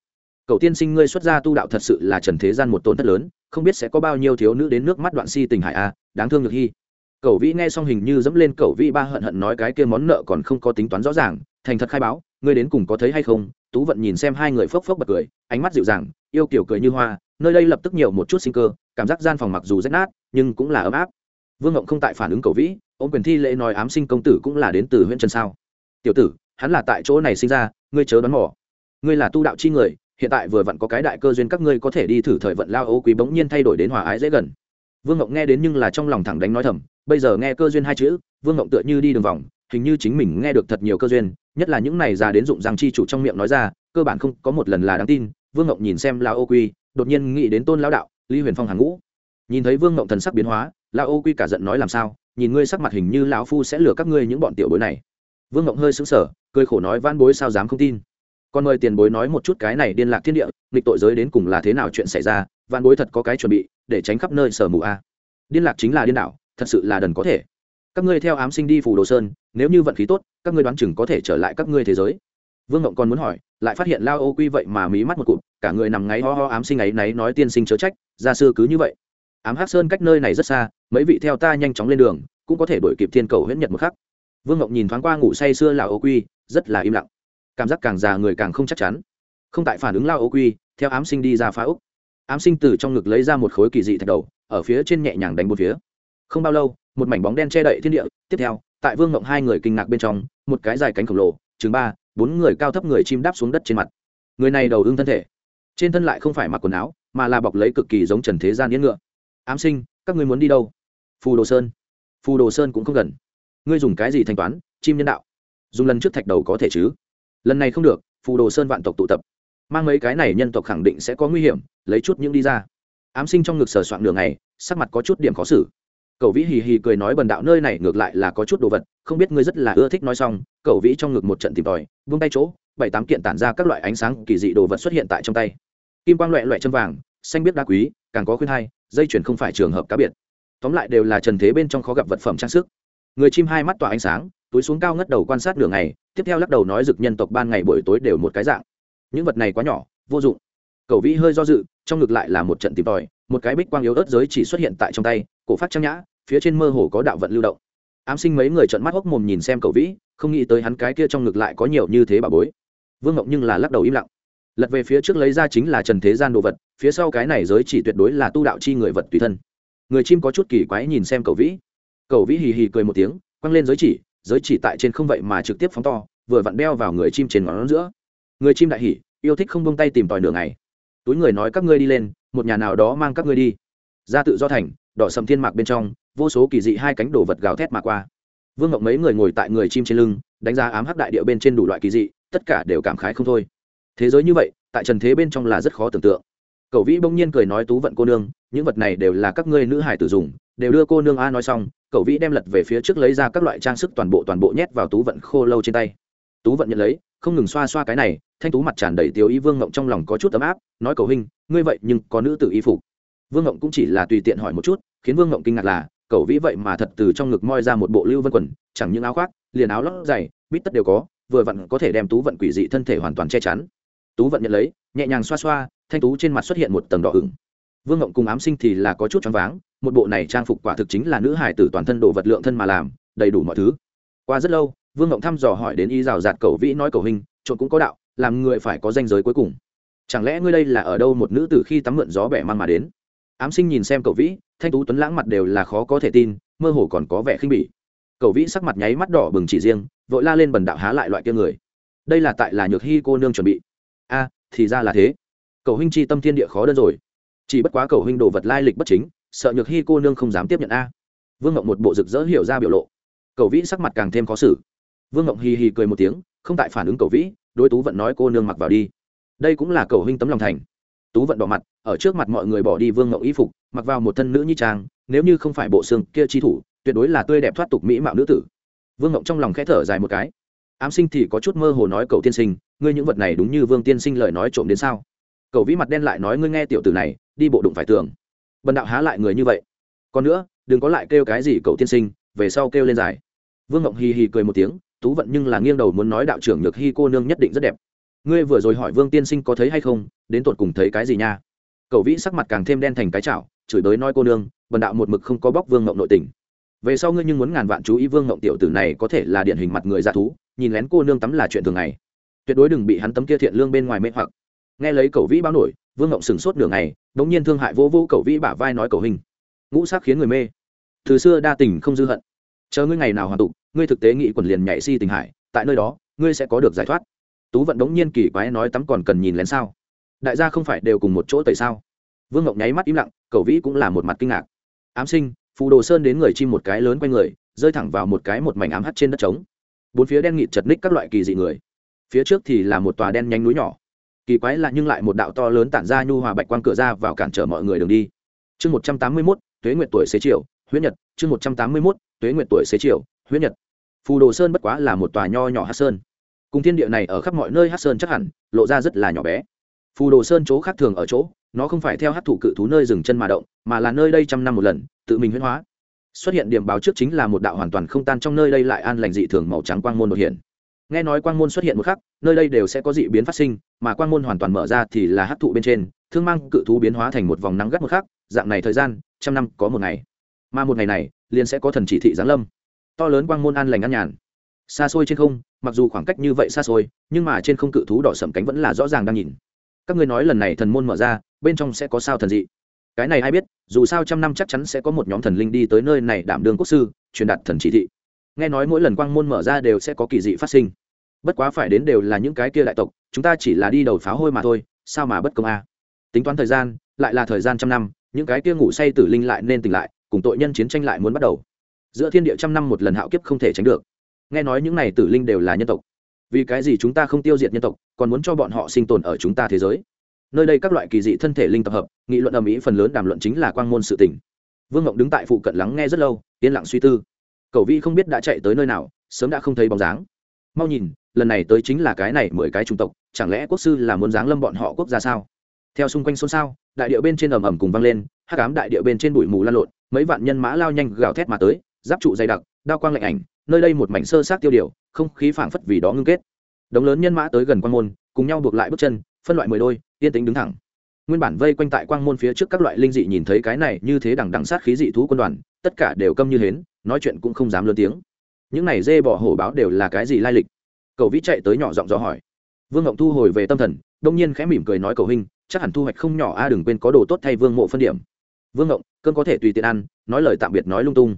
cậu tiên sinh ngươi xuất gia tu đạo thật sự là trần thế gian một tổn thất lớn, không biết sẽ có bao nhiêu thiếu nữ đến nước mắt đoạn si tình hải a à, đáng thương được hy cậu vĩ nghe xong hình như dẫm lên cậu vĩ ba hận hận nói cái kia món nợ còn không có tính toán rõ ràng, thành thật khai báo, ngươi đến cùng có thấy hay không? Tú vận nhìn xem hai người phốc phốc bật cười, ánh mắt dịu dàng, yêu kiểu cười như hoa, nơi đây lập tức nhiều một chút sinh cơ, cảm giác gian phòng mặc dù rách nát, nhưng cũng là ấm áp. Vương ngộng không tại phản ứng cầu vĩ ông quyền thi lễ nói ám sinh công tử cũng là đến từ huyện trần sao. Tiểu tử, hắn là tại chỗ này sinh ra, ngươi chớ đoán mỏ ngươi là tu đạo chi người hiện tại vừa vặn có cái đại cơ duyên các ngươi có thể đi thử thời vận lao ô quý bỗng nhiên thay đổi đến hòa ái dễ gần. Vương ngộng nghe đến nhưng là trong lòng thẳng đánh nói thầm, bây giờ nghe cơ duyên hai chữ, vương ngộng tựa như đi đường vòng, hình như chính mình nghe được thật nhiều cơ duyên, nhất là những này già đến dụng rằng chi chủ trong miệng nói ra, cơ bản không có một lần là đáng tin. Vương ngộng nhìn xem lao ô quy đột nhiên nghĩ đến tôn lão đạo, lý huyền phong hàng ngũ. Nhìn thấy vương ngộng thần sắc biến hóa, lao ô quy cả giận nói làm sao, nhìn ngươi sắc mặt hình như lão phu sẽ lừa các ngươi những bọn tiểu bối này. Vương ngộng hơi sững sờ, cười khổ nói van bối sao dám không tin còn mời tiền bối nói một chút cái này điên lạc thiên địa, nghịch tội giới đến cùng là thế nào chuyện xảy ra, vạn bối thật có cái chuẩn bị, để tránh khắp nơi sở mù a. Điên lạc chính là điên đảo, thật sự là đần có thể. Các ngươi theo ám sinh đi phù đồ sơn, nếu như vận khí tốt, các ngươi đoán chừng có thể trở lại các ngươi thế giới. Vương ngộng còn muốn hỏi, lại phát hiện lao ô quy vậy mà mí mắt một cụt cả người nằm ngáy ho ho ám sinh ấy náy nói tiên sinh chớ trách, gia sư cứ như vậy. Ám hắc sơn cách nơi này rất xa, mấy vị theo ta nhanh chóng lên đường, cũng có thể đổi kịp thiên cầu huyễn nhật một khắc. Vương ngọc nhìn thoáng qua ngủ say sưa là ô quy, rất là im lặng cảm giác càng già người càng không chắc chắn. Không tại phản ứng lao ô quy, theo ám sinh đi ra phá úc. Ám sinh từ trong ngực lấy ra một khối kỳ dị thạch đầu, ở phía trên nhẹ nhàng đánh một phía. Không bao lâu, một mảnh bóng đen che đậy thiên địa. Tiếp theo, tại vương ngộng hai người kinh ngạc bên trong, một cái dài cánh khổng lồ, chừng ba, bốn người cao thấp người chim đáp xuống đất trên mặt. Người này đầu ương thân thể, trên thân lại không phải mặc quần áo, mà là bọc lấy cực kỳ giống trần thế gian yên ngựa. Ám sinh, các ngươi muốn đi đâu? Phù đồ sơn. Phù đồ sơn cũng không gần. Ngươi dùng cái gì thanh toán, chim nhân đạo? Dùng lần trước thạch đầu có thể chứ lần này không được, phù đồ sơn vạn tộc tụ tập. Mang mấy cái này nhân tộc khẳng định sẽ có nguy hiểm, lấy chút những đi ra. Ám sinh trong ngực sờ soạn đường này sắc mặt có chút điểm khó xử. Cậu vĩ hì hì cười nói bần đạo nơi này ngược lại là có chút đồ vật, không biết ngươi rất là ưa thích nói xong cậu vĩ trong ngực một trận tìm tòi vung tay chỗ, bảy tám kiện tản ra các loại ánh sáng kỳ dị đồ vật xuất hiện tại trong tay. Kim quang loẹ loẹ chân vàng, xanh biết đá quý, càng có khuyên hai, dây chuyển không phải trường hợp cá biệt. Tóm lại đều là trần thế bên trong khó gặp vật phẩm trang sức. Người chim hai mắt tỏa ánh sáng, túi xuống cao ngất đầu quan sát đường ngày tiếp theo lắc đầu nói rực nhân tộc ban ngày buổi tối đều một cái dạng. Những vật này quá nhỏ, vô dụng. Cầu vĩ hơi do dự, trong ngực lại là một trận tìm tòi, một cái bích quang yếu ớt giới chỉ xuất hiện tại trong tay, cổ phát trang nhã, phía trên mơ hồ có đạo vận lưu động. Ám sinh mấy người trợn mắt hốc mồm nhìn xem cầu vĩ, không nghĩ tới hắn cái kia trong ngực lại có nhiều như thế bà bối. Vương ngộng nhưng là lắc đầu im lặng. Lật về phía trước lấy ra chính là trần thế gian đồ vật, phía sau cái này giới chỉ tuyệt đối là tu đạo chi người vật tùy thân. Người chim có chút kỳ quái nhìn xem cầu vĩ. Cầu vĩ hì hì cười một tiếng, quăng lên giới chỉ giới chỉ tại trên không vậy mà trực tiếp phóng to, vừa vặn đeo vào người chim trên ngón giữa. Người chim đại hỉ, yêu thích không bông tay tìm tòi nửa ngày. Túi người nói các ngươi đi lên, một nhà nào đó mang các ngươi đi. Ra tự do thành, đỏ sầm thiên mạc bên trong, vô số kỳ dị hai cánh đồ vật gào thét mà qua. Vương ngọc mấy người ngồi tại người chim trên lưng, đánh giá ám hắc đại địa bên trên đủ loại kỳ dị, tất cả đều cảm khái không thôi. Thế giới như vậy, tại trần thế bên trong là rất khó tưởng tượng cậu vĩ bỗng nhiên cười nói, tú vận cô nương, những vật này đều là các ngươi nữ hải tử dùng, đều đưa cô nương a nói xong cậu vĩ đem lật về phía trước lấy ra các loại trang sức toàn bộ toàn bộ nhét vào tú vận khô lâu trên tay. Tú vận nhận lấy, không ngừng xoa xoa cái này, thanh tú mặt tràn đầy tiêu ý vương ngộng trong lòng có chút ấm áp, nói, cầu hình ngươi vậy nhưng có nữ tử y phục. Vương ngộng cũng chỉ là tùy tiện hỏi một chút, khiến vương ngộng kinh ngạc là cậu vĩ vậy mà thật từ trong ngực moi ra một bộ lưu vân quần, chẳng những áo khoác, liền áo lót dày bít tất đều có, vừa vặn có thể đem tú vận quỷ dị thân thể hoàn toàn che chắn. Tú vận nhận lấy, nhẹ nhàng xoa xoa thanh tú trên mặt xuất hiện một tầng đỏ ửng. Vương ngộng cùng ám sinh thì là có chút choáng váng, một bộ này trang phục quả thực chính là nữ hải tử toàn thân đồ vật lượng thân mà làm, đầy đủ mọi thứ. Qua rất lâu, vương ngộng thăm dò hỏi đến y rào rạt cầu vĩ nói cầu hình, trộn cũng có đạo, làm người phải có danh giới cuối cùng. Chẳng lẽ ngươi đây là ở đâu một nữ tử khi tắm mượn gió bẻ mang mà đến? Ám sinh nhìn xem cậu vĩ, thanh tú tuấn lãng mặt đều là khó có thể tin, mơ hồ còn có vẻ khinh bỉ. Cậu vĩ sắc mặt nháy mắt đỏ bừng chỉ riêng, vội la lên bần đạo há lại loại kia người. Đây là tại là nhược hy cô nương chuẩn bị. A, thì ra là thế. Cầu huynh chi tâm thiên địa khó đơn rồi. Chỉ bất quá cầu huynh đồ vật lai lịch bất chính, sợ nhược hy cô nương không dám tiếp nhận a. Vương ngộng một bộ rực rỡ hiểu ra biểu lộ. Cầu vĩ sắc mặt càng thêm khó xử. Vương ngộng hì hì cười một tiếng, không tại phản ứng cầu vĩ, đối tú vận nói cô nương mặc vào đi. Đây cũng là cầu huynh tấm lòng thành. Tú vận đỏ mặt, ở trước mặt mọi người bỏ đi vương ngộng y phục, mặc vào một thân nữ nhi trang, nếu như không phải bộ xương kia chi thủ, tuyệt đối là tươi đẹp thoát tục mỹ mạo nữ tử. Vương ngộng trong lòng khẽ thở dài một cái. Ám sinh thì có chút mơ hồ nói cầu tiên sinh, ngươi những vật này đúng như vương tiên sinh lời nói trộm đến sao? Cậu vĩ mặt đen lại nói, ngươi nghe tiểu tử này, đi bộ đụng phải tường. Bần đạo há lại người như vậy. Còn nữa, đừng có lại kêu cái gì cậu tiên sinh, về sau kêu lên dài vương ngộng hì hì cười một tiếng, tú vận nhưng là nghiêng đầu muốn nói đạo trưởng nhược hy cô nương nhất định rất đẹp. Ngươi vừa rồi hỏi vương tiên sinh có thấy hay không, đến tột cùng thấy cái gì nha? Cậu vĩ sắc mặt càng thêm đen thành cái chảo, chửi tới nói, cô nương, bần đạo một mực không có bóc vương ngộng nội tình. Về sau ngươi nhưng muốn ngàn vạn chú ý vương ngộng tiểu tử này có thể là điển hình mặt người dạ thú, nhìn lén cô nương tắm là chuyện thường ngày. Tuyệt đối đừng bị hắn tấm kia thiện lương bên ngoài mê hoặc nghe lấy cậu vĩ báo nổi, vương ngộng sửng sốt nửa ngày, đống nhiên thương hại vô vô cậu vĩ bả vai nói cậu hình. Ngũ sắc khiến người mê. Từ xưa đa tình không dư hận. Chờ ngươi ngày nào hoàn tụ ngươi thực tế nghĩ quần liền nhảy si tình hải, tại nơi đó, ngươi sẽ có được giải thoát. Tú vận đống nhiên kỳ quái nói tắm còn cần nhìn lén sao? Đại gia không phải đều cùng một chỗ tẩy sao? Vương ngọc nháy mắt im lặng cậu vĩ cũng là một mặt kinh ngạc. Ám sinh, phù đồ sơn đến người chim một cái lớn quanh người, rơi thẳng vào một cái một mảnh ám hắt trên đất trống. Bốn phía đen nghịt chật ních các loại kỳ dị người. Phía trước thì là một tòa đen nhanh núi nhỏ kỳ quái lạ nhưng lại một đạo to lớn tản ra nhu hòa bạch quang cửa ra vào cản trở mọi người đường đi. Chương một trăm tám mươi mốt, tuế nguyệt tuổi xế chiều, huyết nhật. Chương một trăm tám mươi mốt, tuế nguyệt tuổi xế chiều, huyết nhật. Phù đồ sơn bất quá là một tòa nho nhỏ hát sơn. Cùng thiên địa này ở khắp mọi nơi hát sơn chắc hẳn, lộ ra rất là nhỏ bé. Phù đồ sơn chỗ khác thường ở chỗ, nó không phải theo hát thủ cự thú nơi dừng chân mà động, mà là nơi đây trăm năm một lần, tự mình huyễn hóa. Xuất hiện điểm báo trước chính là một đạo hoàn toàn không tan trong nơi đây lại an lành dị thường màu trắng quang môn đột hiện. Nghe nói quang môn xuất hiện một khắc, nơi đây đều sẽ có dị biến phát sinh mà quang môn hoàn toàn mở ra thì là hấp thụ bên trên, thương mang cự thú biến hóa thành một vòng nắng gắt một khắc, dạng này thời gian, trăm năm có một ngày. Mà một ngày này, liền sẽ có thần chỉ thị giáng lâm. To lớn quang môn an lành an nhàn. Xa xôi trên không, mặc dù khoảng cách như vậy xa xôi, nhưng mà trên không cự thú đỏ sậm cánh vẫn là rõ ràng đang nhìn. Các ngươi nói lần này thần môn mở ra, bên trong sẽ có sao thần dị? Cái này ai biết, dù sao trăm năm chắc chắn sẽ có một nhóm thần linh đi tới nơi này đảm đương quốc sư, truyền đạt thần chỉ thị. Nghe nói mỗi lần quang môn mở ra đều sẽ có kỳ dị phát sinh. Bất quá phải đến đều là những cái kia đại tộc chúng ta chỉ là đi đầu pháo hôi mà thôi, sao mà bất công a? Tính toán thời gian, lại là thời gian trăm năm, những cái kia ngủ say tử linh lại nên tỉnh lại, cùng tội nhân chiến tranh lại muốn bắt đầu. Giữa thiên địa trăm năm một lần hạo kiếp không thể tránh được. Nghe nói những này tử linh đều là nhân tộc. Vì cái gì chúng ta không tiêu diệt nhân tộc, còn muốn cho bọn họ sinh tồn ở chúng ta thế giới? Nơi đây các loại kỳ dị thân thể linh tập hợp, nghị luận ầm ĩ phần lớn đàm luận chính là quang môn sự tỉnh vương ngộng đứng tại phụ cận lắng nghe rất lâu, yên lặng suy tư. Cầu vi không biết đã chạy tới nơi nào, sớm đã không thấy bóng dáng. Mau nhìn, lần này tới chính là cái này mười cái trung tộc chẳng lẽ quốc sư là muốn giáng lâm bọn họ quốc gia sao? Theo xung quanh xôn xao, đại điệu bên trên ầm ầm cùng vang lên, hắc ám đại điệu bên trên bụi mù lan lộn, mấy vạn nhân mã lao nhanh gào thét mà tới, giáp trụ dày đặc, đao quang lạnh ảnh, nơi đây một mảnh sơ sát tiêu điều, không khí phảng phất vì đó ngưng kết. Đống lớn nhân mã tới gần quan môn, cùng nhau buộc lại bước chân, phân loại mười đôi, yên tĩnh đứng thẳng. Nguyên bản vây quanh tại quang môn phía trước các loại linh dị nhìn thấy cái này như thế đằng đằng sát khí dị thú quân đoàn, tất cả đều câm như hến, nói chuyện cũng không dám lớn tiếng. Những này dê bỏ hổ báo đều là cái gì lai lịch? Cầu vĩ chạy tới nhỏ giọng dò hỏi vương ngộng thu hồi về tâm thần, đông nhiên khẽ mỉm cười nói cầu hình chắc hẳn thu hoạch không nhỏ a, đừng quên có đồ tốt thay vương mộ phân điểm. Vương ngộng cơn có thể tùy tiện ăn, nói lời tạm biệt nói lung tung.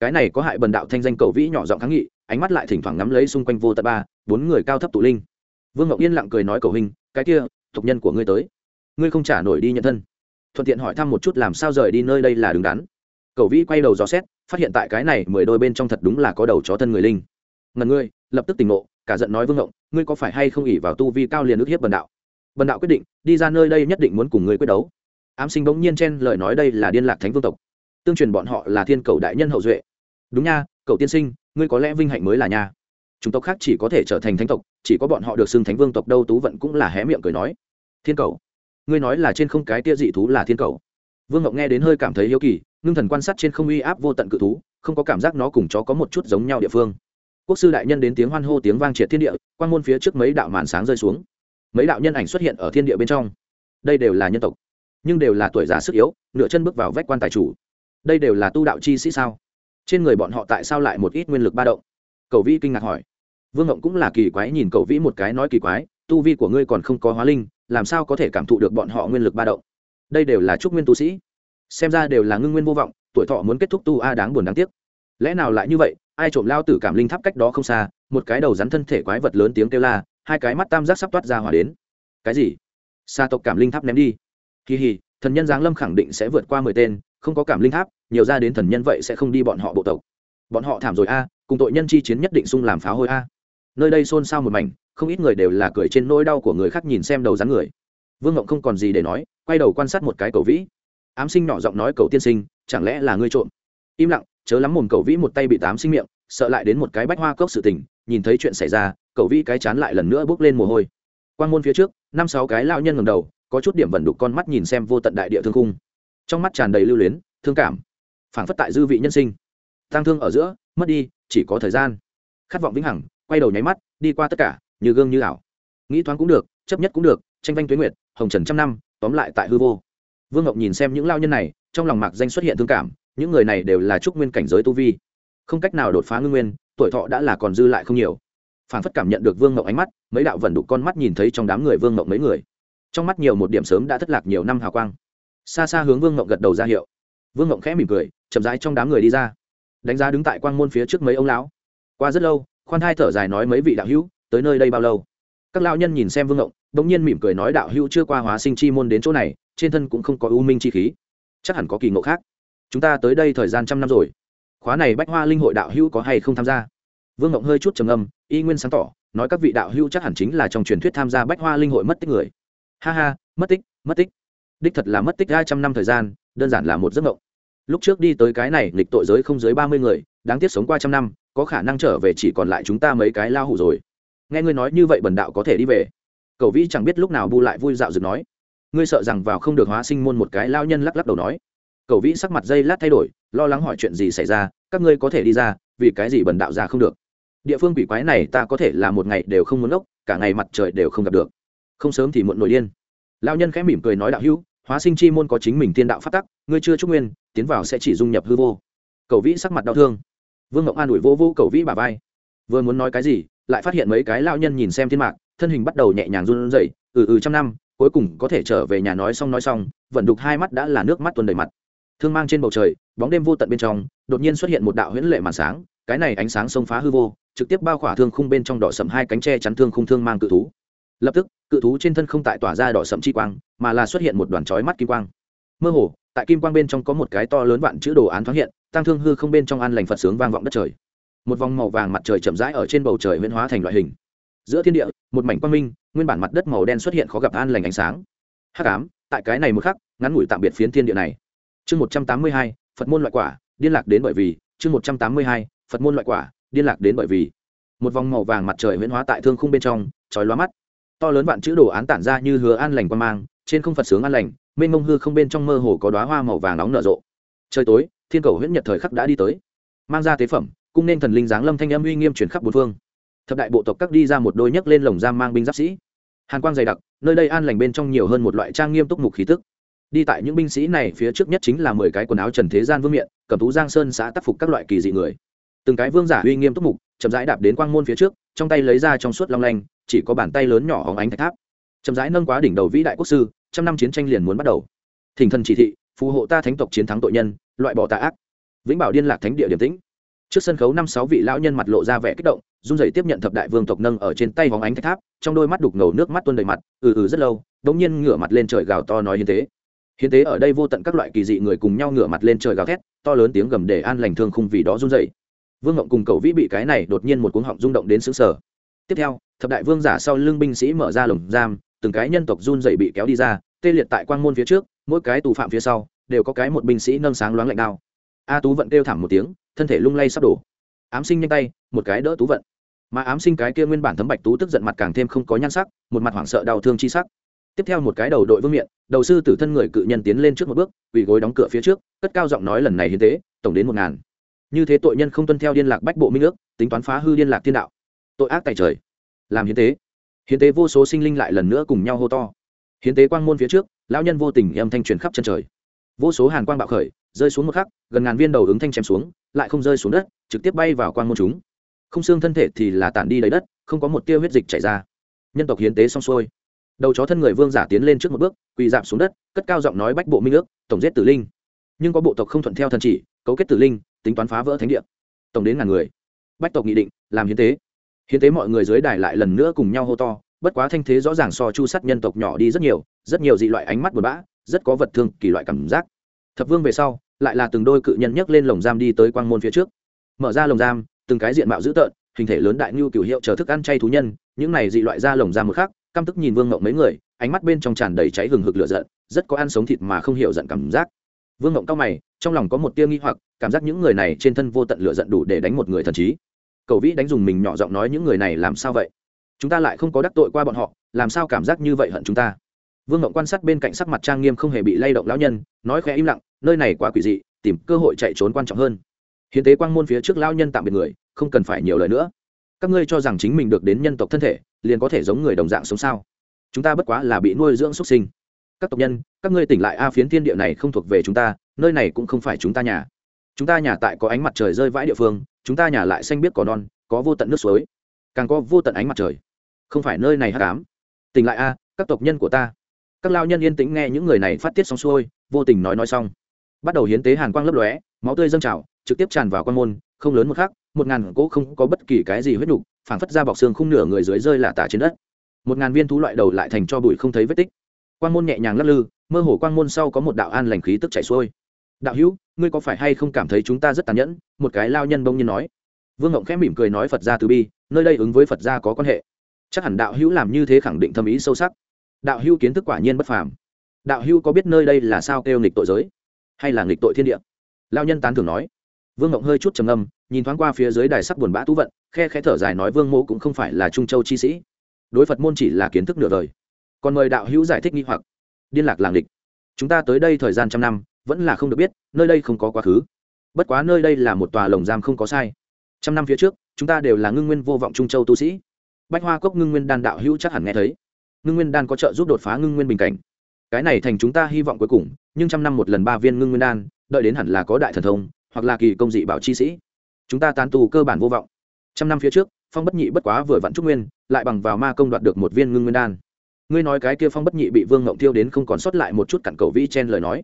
Cái này có hại bần đạo thanh danh cầu vĩ nhỏ giọng kháng nghị, ánh mắt lại thỉnh thoảng ngắm lấy xung quanh vô tận ba, bốn người cao thấp tụ linh. Vương ngộng yên lặng cười nói cầu hình cái kia tục nhân của ngươi tới. Ngươi không trả nổi đi nhận thân. Thuận tiện hỏi thăm một chút làm sao rời đi nơi đây là đứng đắn. Cầu vĩ quay đầu dò xét, phát hiện tại cái này mười đôi bên trong thật đúng là có đầu chó thân người linh. Ngần ngươi, lập tức tỉnh ngộ cả giận nói vương ngộng, ngươi có phải hay không ỉ vào tu vi cao liền ức hiếp bần đạo? Bần đạo quyết định, đi ra nơi đây nhất định muốn cùng ngươi quyết đấu. Ám sinh bỗng nhiên chen lời nói đây là điên lạc thánh vương tộc. Tương truyền bọn họ là thiên cầu đại nhân hậu duệ. Đúng nha cậu tiên sinh, ngươi có lẽ vinh hạnh mới là nha. Chúng tộc khác chỉ có thể trở thành thánh tộc, chỉ có bọn họ được xưng thánh vương tộc đâu tú vận cũng là hé miệng cười nói. Thiên cầu, ngươi nói là trên không cái tia dị thú là thiên cầu. Vương ngọc nghe đến hơi cảm thấy hiếu kỳ, ngưng thần quan sát trên không uy áp vô tận cự thú, không có cảm giác nó cùng chó có một chút giống nhau địa phương quốc sư đại nhân đến tiếng hoan hô tiếng vang triệt thiên địa quan môn phía trước mấy đạo màn sáng rơi xuống. Mấy đạo nhân ảnh xuất hiện ở thiên địa bên trong. Đây đều là nhân tộc, nhưng đều là tuổi già sức yếu, nửa chân bước vào vách quan tài chủ. Đây đều là tu đạo chi sĩ sao? Trên người bọn họ tại sao lại một ít nguyên lực ba động? Cầu vĩ kinh ngạc hỏi. Vương ngộng cũng là kỳ quái nhìn cầu vĩ một cái nói kỳ quái, tu vi của ngươi còn không có hóa linh, làm sao có thể cảm thụ được bọn họ nguyên lực ba động? Đây đều là trúc nguyên tu sĩ. Xem ra đều là ngưng nguyên vô vọng, tuổi thọ muốn kết thúc tu a đáng buồn đáng tiếc lẽ nào lại như vậy? Ai trộm lao tử cảm linh tháp cách đó không xa, một cái đầu rắn thân thể quái vật lớn tiếng kêu la, hai cái mắt tam giác sắp toát ra hỏa đến. Cái gì? Xa tộc cảm linh tháp ném đi. Kỳ hì thần nhân giáng lâm khẳng định sẽ vượt qua mười tên, không có cảm linh tháp, nhiều ra đến thần nhân vậy sẽ không đi bọn họ bộ tộc. Bọn họ thảm rồi a, cùng tội nhân chi chiến nhất định sung làm phá hôi a. Nơi đây xôn xao một mảnh, không ít người đều là cười trên nỗi đau của người khác nhìn xem đầu rắn người. Vương ngộng không còn gì để nói, quay đầu quan sát một cái cầu vĩ. Ám sinh nhỏ giọng nói, cầu tiên sinh, chẳng lẽ là ngươi trộm? Im lặng chớ lắm mồm cầu vĩ một tay bị tám sinh miệng, sợ lại đến một cái bách hoa cốc sự tình, nhìn thấy chuyện xảy ra cầu vĩ cái chán lại lần nữa bước lên mồ hôi. Quan môn phía trước, năm sáu cái lao nhân ngầm đầu, có chút điểm vẩn đục con mắt nhìn xem vô tận đại địa thương cung trong mắt tràn đầy lưu luyến, thương cảm. Phảng phất tại dư vị nhân sinh. Tăng thương ở giữa, mất đi, chỉ có thời gian. Khát vọng vĩnh hằng, quay đầu nháy mắt, đi qua tất cả, như gương như ảo. Nghĩ thoáng cũng được, chấp nhất cũng được, tranh vanh tuế nguyệt, hồng trần trăm năm, tóm lại tại hư vô. Vương ngọc nhìn xem những lao nhân này, trong lòng mạc danh xuất hiện thương cảm những người này đều là trúc nguyên cảnh giới tu vi. Không cách nào đột phá ngưng nguyên, tuổi thọ đã là còn dư lại không nhiều. Phản phất cảm nhận được vương ngọc ánh mắt, mấy đạo vần đục con mắt nhìn thấy trong đám người vương ngọc mấy người. Trong mắt nhiều một điểm sớm đã thất lạc nhiều năm hào quang. Xa xa hướng vương ngọc gật đầu ra hiệu. Vương ngọc khẽ mỉm cười, chậm rãi trong đám người đi ra. Đánh giá đứng tại quang môn phía trước mấy ông lão. Qua rất lâu, khoan hai thở dài nói mấy vị đạo hữu, tới nơi đây bao lâu? Các lao nhân nhìn xem vương ngộng đ ỗ n g nhiên mỉm cười nói đạo hữu chưa qua hóa sinh chi môn đến chỗ này, trên thân cũng không có ưu minh chi khí. Chắc hẳn có kỳ ngộ khác chúng ta tới đây thời gian trăm năm rồi. Khóa này bách hoa linh hội đạo hữu có hay không tham gia? Vương ngộng hơi chút trầm âm y nguyên sáng tỏ, nói các vị đạo hữu chắc hẳn chính là trong truyền thuyết tham gia bách hoa linh hội mất tích người. Ha ha, mất tích mất tích. Đích thật là mất tích hai trăm năm thời gian, đơn giản là một giấc ngộng lúc trước đi tới cái này lịch tội giới không dưới ba mươi người, đáng tiếc sống qua trăm năm, có khả năng trở về chỉ còn lại chúng ta mấy cái lao hủ rồi. Nghe ngươi nói như vậy bần đạo có thể đi về. Cậu vĩ chẳng biết lúc nào bu lại vui dạo dựng nói. Ngươi sợ rằng vào không được hóa sinh môn một cái lao nhân lắc lắc đầu nói cậu vĩ sắc mặt dây lát thay đổi, lo lắng hỏi chuyện gì xảy ra, các ngươi có thể đi ra, vì cái gì bần đạo ra không được? Địa phương quỷ quái này ta có thể là một ngày đều không muốn ốc cả ngày mặt trời đều không gặp được. Không sớm thì muộn nổi điên. Lao nhân khẽ mỉm cười nói đạo hữu, hóa sinh chi môn có chính mình thiên đạo phát tắc, ngươi chưa trúc nguyên, tiến vào sẽ chỉ dung nhập hư vô. Cậu vĩ sắc mặt đau thương. Vương Ngọc an ủi vô vô cậu vĩ bà vai. Vừa muốn nói cái gì, lại phát hiện mấy cái lao nhân nhìn xem thiên mạc, thân hình bắt đầu nhẹ nhàng run rẩy ừ ừ trăm năm, cuối cùng có thể trở về nhà nói xong nói xong, vận đục hai mắt đã là nước mắt tuôn đầy mặt thương mang trên bầu trời, bóng đêm vô tận bên trong, đột nhiên xuất hiện một đạo huyễn lệ màn sáng, cái này ánh sáng xông phá hư vô, trực tiếp bao khỏa thương khung bên trong đỏ sầm hai cánh tre chắn thương khung thương mang cự thú. Lập tức, cự thú trên thân không tại tỏa ra đỏ sầm chi quang, mà là xuất hiện một đoàn chói mắt kim quang. Mơ hồ, tại kim quang bên trong có một cái to lớn vạn chữ đồ án thoáng hiện tăng thương hư không bên trong an lành phật sướng vang vọng đất trời. Một vòng màu vàng mặt trời chậm rãi ở trên bầu trời huyễn hóa thành loại hình. Giữa thiên địa, một mảnh quang minh, nguyên bản mặt đất màu đen xuất hiện khó gặp an lành ánh sáng. Hắc ám, tại cái này một khắc, ngắn ngủi tạm biệt phiến thiên địa này chương một trăm tám mươi hai, phật môn loại quả, điên lạc đến bởi vì. Chương một trăm tám mươi hai, phật môn loại quả, điên lạc đến bởi vì. Một vòng màu vàng mặt trời huyễn hóa tại thương khung bên trong trói lóa mắt. To lớn vạn chữ đồ án tản ra như hứa an lành quan mang, trên không phật sướng an lành, mênh mông hư không bên trong mơ hồ có đoá hoa màu vàng nóng nở rộ. Trời tối, thiên cầu huyễn nhật thời khắc đã đi tới. Mang ra tế phẩm, cung nên thần linh giáng lâm thanh âm uy nghiêm truyền khắp bốn phương. Thập đại bộ tộc các đi ra một đôi nhấc lên lồng giam mang binh giáp sĩ. Hàn quang dày đặc, nơi đây an lành bên trong nhiều hơn một loại trang nghiêm túc mục khí tức đi tại những binh sĩ này phía trước nhất chính là mười cái quần áo trần thế gian vương miện, cầm tú giang sơn xã tác phục các loại kỳ dị người. Từng cái vương giả uy nghiêm túc mục, chậm rãi đạp đến quang môn phía trước, trong tay lấy ra trong suốt long lanh, chỉ có bàn tay lớn nhỏ hóng ánh thạch tháp. Chậm rãi nâng quá đỉnh đầu vĩ đại quốc sư, trăm năm chiến tranh liền muốn bắt đầu. Thỉnh thần chỉ thị, phù hộ ta thánh tộc chiến thắng tội nhân, loại bỏ tà ác. Vĩnh bảo điên lạc thánh địa điểm tĩnh. Trước sân khấu năm sáu vị lão nhân mặt lộ ra vẻ kích động, run rẩy tiếp nhận thập đại vương tộc nâng ở trên tay hóng ánh thạch tháp, trong đôi mắt đục ngầu nước mắt tuôn đầy mặt ừ ừ rất lâu đống nhiên ngửa mặt lên trời gào to nói như thế hiến tế ở đây vô tận các loại kỳ dị người cùng nhau ngửa mặt lên trời gào thét, to lớn tiếng gầm để an lành thương khung vì đó run rẩy. Vương ngộng cùng cầu vĩ bị cái này đột nhiên một cuống họng rung động đến xứ sở tiếp theo, thập đại vương giả sau lưng binh sĩ mở ra lồng giam, từng cái nhân tộc run rẩy bị kéo đi ra, tê liệt tại quang môn phía trước, mỗi cái tù phạm phía sau đều có cái một binh sĩ nâng sáng loáng lạnh đao. A tú vận kêu thảm một tiếng, thân thể lung lay sắp đổ. Ám sinh nhanh tay, một cái đỡ tú vận. Mà ám sinh cái kia nguyên bản thấm bạch tú tức giận mặt càng thêm không có nhan sắc, một mặt hoảng sợ đau thương chi sắc tiếp theo một cái đầu đội vương miện, đầu sư tử thân người cự nhân tiến lên trước một bước, quỳ gối đóng cửa phía trước, cất cao giọng nói lần này hiến tế, tổng đến một ngàn. Như thế tội nhân không tuân theo điên lạc bách bộ minh ước, tính toán phá hư điên lạc thiên đạo. Tội ác tại trời. Làm hiến tế. Hiến tế vô số sinh linh lại lần nữa cùng nhau hô to. Hiến tế quang môn phía trước, lão nhân vô tình âm thanh truyền khắp chân trời. Vô số hàn quang bạo khởi, rơi xuống một khắc, gần ngàn viên đầu ứng thanh chém xuống, lại không rơi xuống đất, trực tiếp bay vào quang môn chúng. Không xương thân thể thì là tản đi lấy đất, không có một tia huyết dịch chảy ra. Nhân tộc hiến tế xong xuôi đầu chó thân người vương giả tiến lên trước một bước, quỳ dạp xuống đất, cất cao giọng nói bách bộ minh ước, tổng giết tử linh. Nhưng có bộ tộc không thuận theo thần chỉ, cấu kết tử linh, tính toán phá vỡ thánh địa. Tổng đến ngàn người. Bách tộc nghị định, làm hiến tế. Hiến tế mọi người dưới đài lại lần nữa cùng nhau hô to, bất quá thanh thế rõ ràng so chu sắt nhân tộc nhỏ đi rất nhiều rất nhiều dị loại ánh mắt buồn bã, rất có vật thương, kỳ loại cảm giác. Thập vương về sau, lại là từng đôi cự nhân nhấc lên lồng giam đi tới quang môn phía trước. Mở ra lồng giam, từng cái diện mạo dữ tợn, hình thể lớn đại ngưu cửu hiệu chờ thức ăn chay thú nhân, những này dị loại ra lồng giam một khác căm tức nhìn vương ngộng mấy người, ánh mắt bên trong tràn đầy cháy hừng hực lửa giận, rất có ăn sống thịt mà không hiểu giận cảm giác. Vương ngộng cao mày, trong lòng có một tia nghi hoặc, cảm giác những người này trên thân vô tận lửa giận đủ để đánh một người thần trí. Cầu vĩ đánh dùng mình nhỏ giọng nói những người này làm sao vậy? Chúng ta lại không có đắc tội qua bọn họ, làm sao cảm giác như vậy hận chúng ta? Vương ngộng quan sát bên cạnh sắc mặt trang nghiêm không hề bị lay động lão nhân, nói khẽ im lặng, nơi này quá quỷ dị, tìm cơ hội chạy trốn quan trọng hơn. Hiến tế quang môn phía trước lão nhân tạm biệt người, không cần phải nhiều lời nữa các ngươi cho rằng chính mình được đến nhân tộc thân thể, liền có thể giống người đồng dạng sống sao? Chúng ta bất quá là bị nuôi dưỡng xuất sinh. Các tộc nhân, các ngươi tỉnh lại a phiến thiên địa này không thuộc về chúng ta, nơi này cũng không phải chúng ta nhà. Chúng ta nhà tại có ánh mặt trời rơi vãi địa phương, chúng ta nhà lại xanh biết có non, có vô tận nước suối. Càng có vô tận ánh mặt trời. Không phải nơi này hát cám tỉnh lại a, các tộc nhân của ta. Các lao nhân yên tĩnh nghe những người này phát tiết xong xuôi, vô tình nói nói xong. Bắt đầu hiến tế hàn quang lấp lóe, máu tươi dâng trào trực tiếp tràn vào quan môn không lớn một khác, một ngàn cỗ không có bất kỳ cái gì huyết nhục phảng phất ra bọc xương khung nửa người dưới rơi lả tả trên đất. Một ngàn viên thú loại đầu lại thành cho bụi không thấy vết tích. Quan môn nhẹ nhàng lắc lư mơ hồ quan môn sau có một đạo an lành khí tức chảy xuôi. Đạo hữu ngươi có phải hay không cảm thấy chúng ta rất tàn nhẫn? Một cái lao nhân bông nhiên nói. Vương ngộng khẽ mỉm cười nói phật gia từ bi nơi đây ứng với phật gia có quan hệ. Chắc hẳn đạo hữu làm như thế khẳng định thâm ý sâu sắc. Đạo hữu kiến thức quả nhiên bất phàm. Đạo hữu có biết nơi đây là sao kêu nghịch tội giới hay là nghịch tội thiên địa? Lao nhân tán thường nói vương ngộng hơi chút trầm âm nhìn thoáng qua phía dưới đài sắc buồn bã tú vận, khe khẽ thở dài nói vương mô cũng không phải là trung châu chi sĩ. Đối phật môn chỉ là kiến thức nửa đời. Còn mời đạo hữu giải thích nghi hoặc. Điên lạc làng địch chúng ta tới đây thời gian trăm năm, vẫn là không được biết, nơi đây không có quá khứ. Bất quá nơi đây là một tòa lồng giam không có sai. Trăm năm phía trước, chúng ta đều là ngưng nguyên vô vọng trung châu tu sĩ. Bách hoa cốc ngưng nguyên đan đạo hữu chắc hẳn nghe thấy. Ngưng nguyên đan có trợ giúp đột phá ngưng nguyên bình cảnh. Cái này thành chúng ta hy vọng cuối cùng, nhưng trăm năm một lần ba viên ngưng nguyên đan, đợi đến hẳn là có đại thần thông hoặc là kỳ công dị bảo chi sĩ. Chúng ta tán tù cơ bản vô vọng. Trăm năm phía trước, phong bất nhị bất quá vừa vặn trúc nguyên, lại bằng vào ma công đoạt được một viên ngưng nguyên đan. Ngươi nói cái kia phong bất nhị bị vương ngộng tiêu đến không còn sót lại một chút cặn cầu vĩ chen lời nói.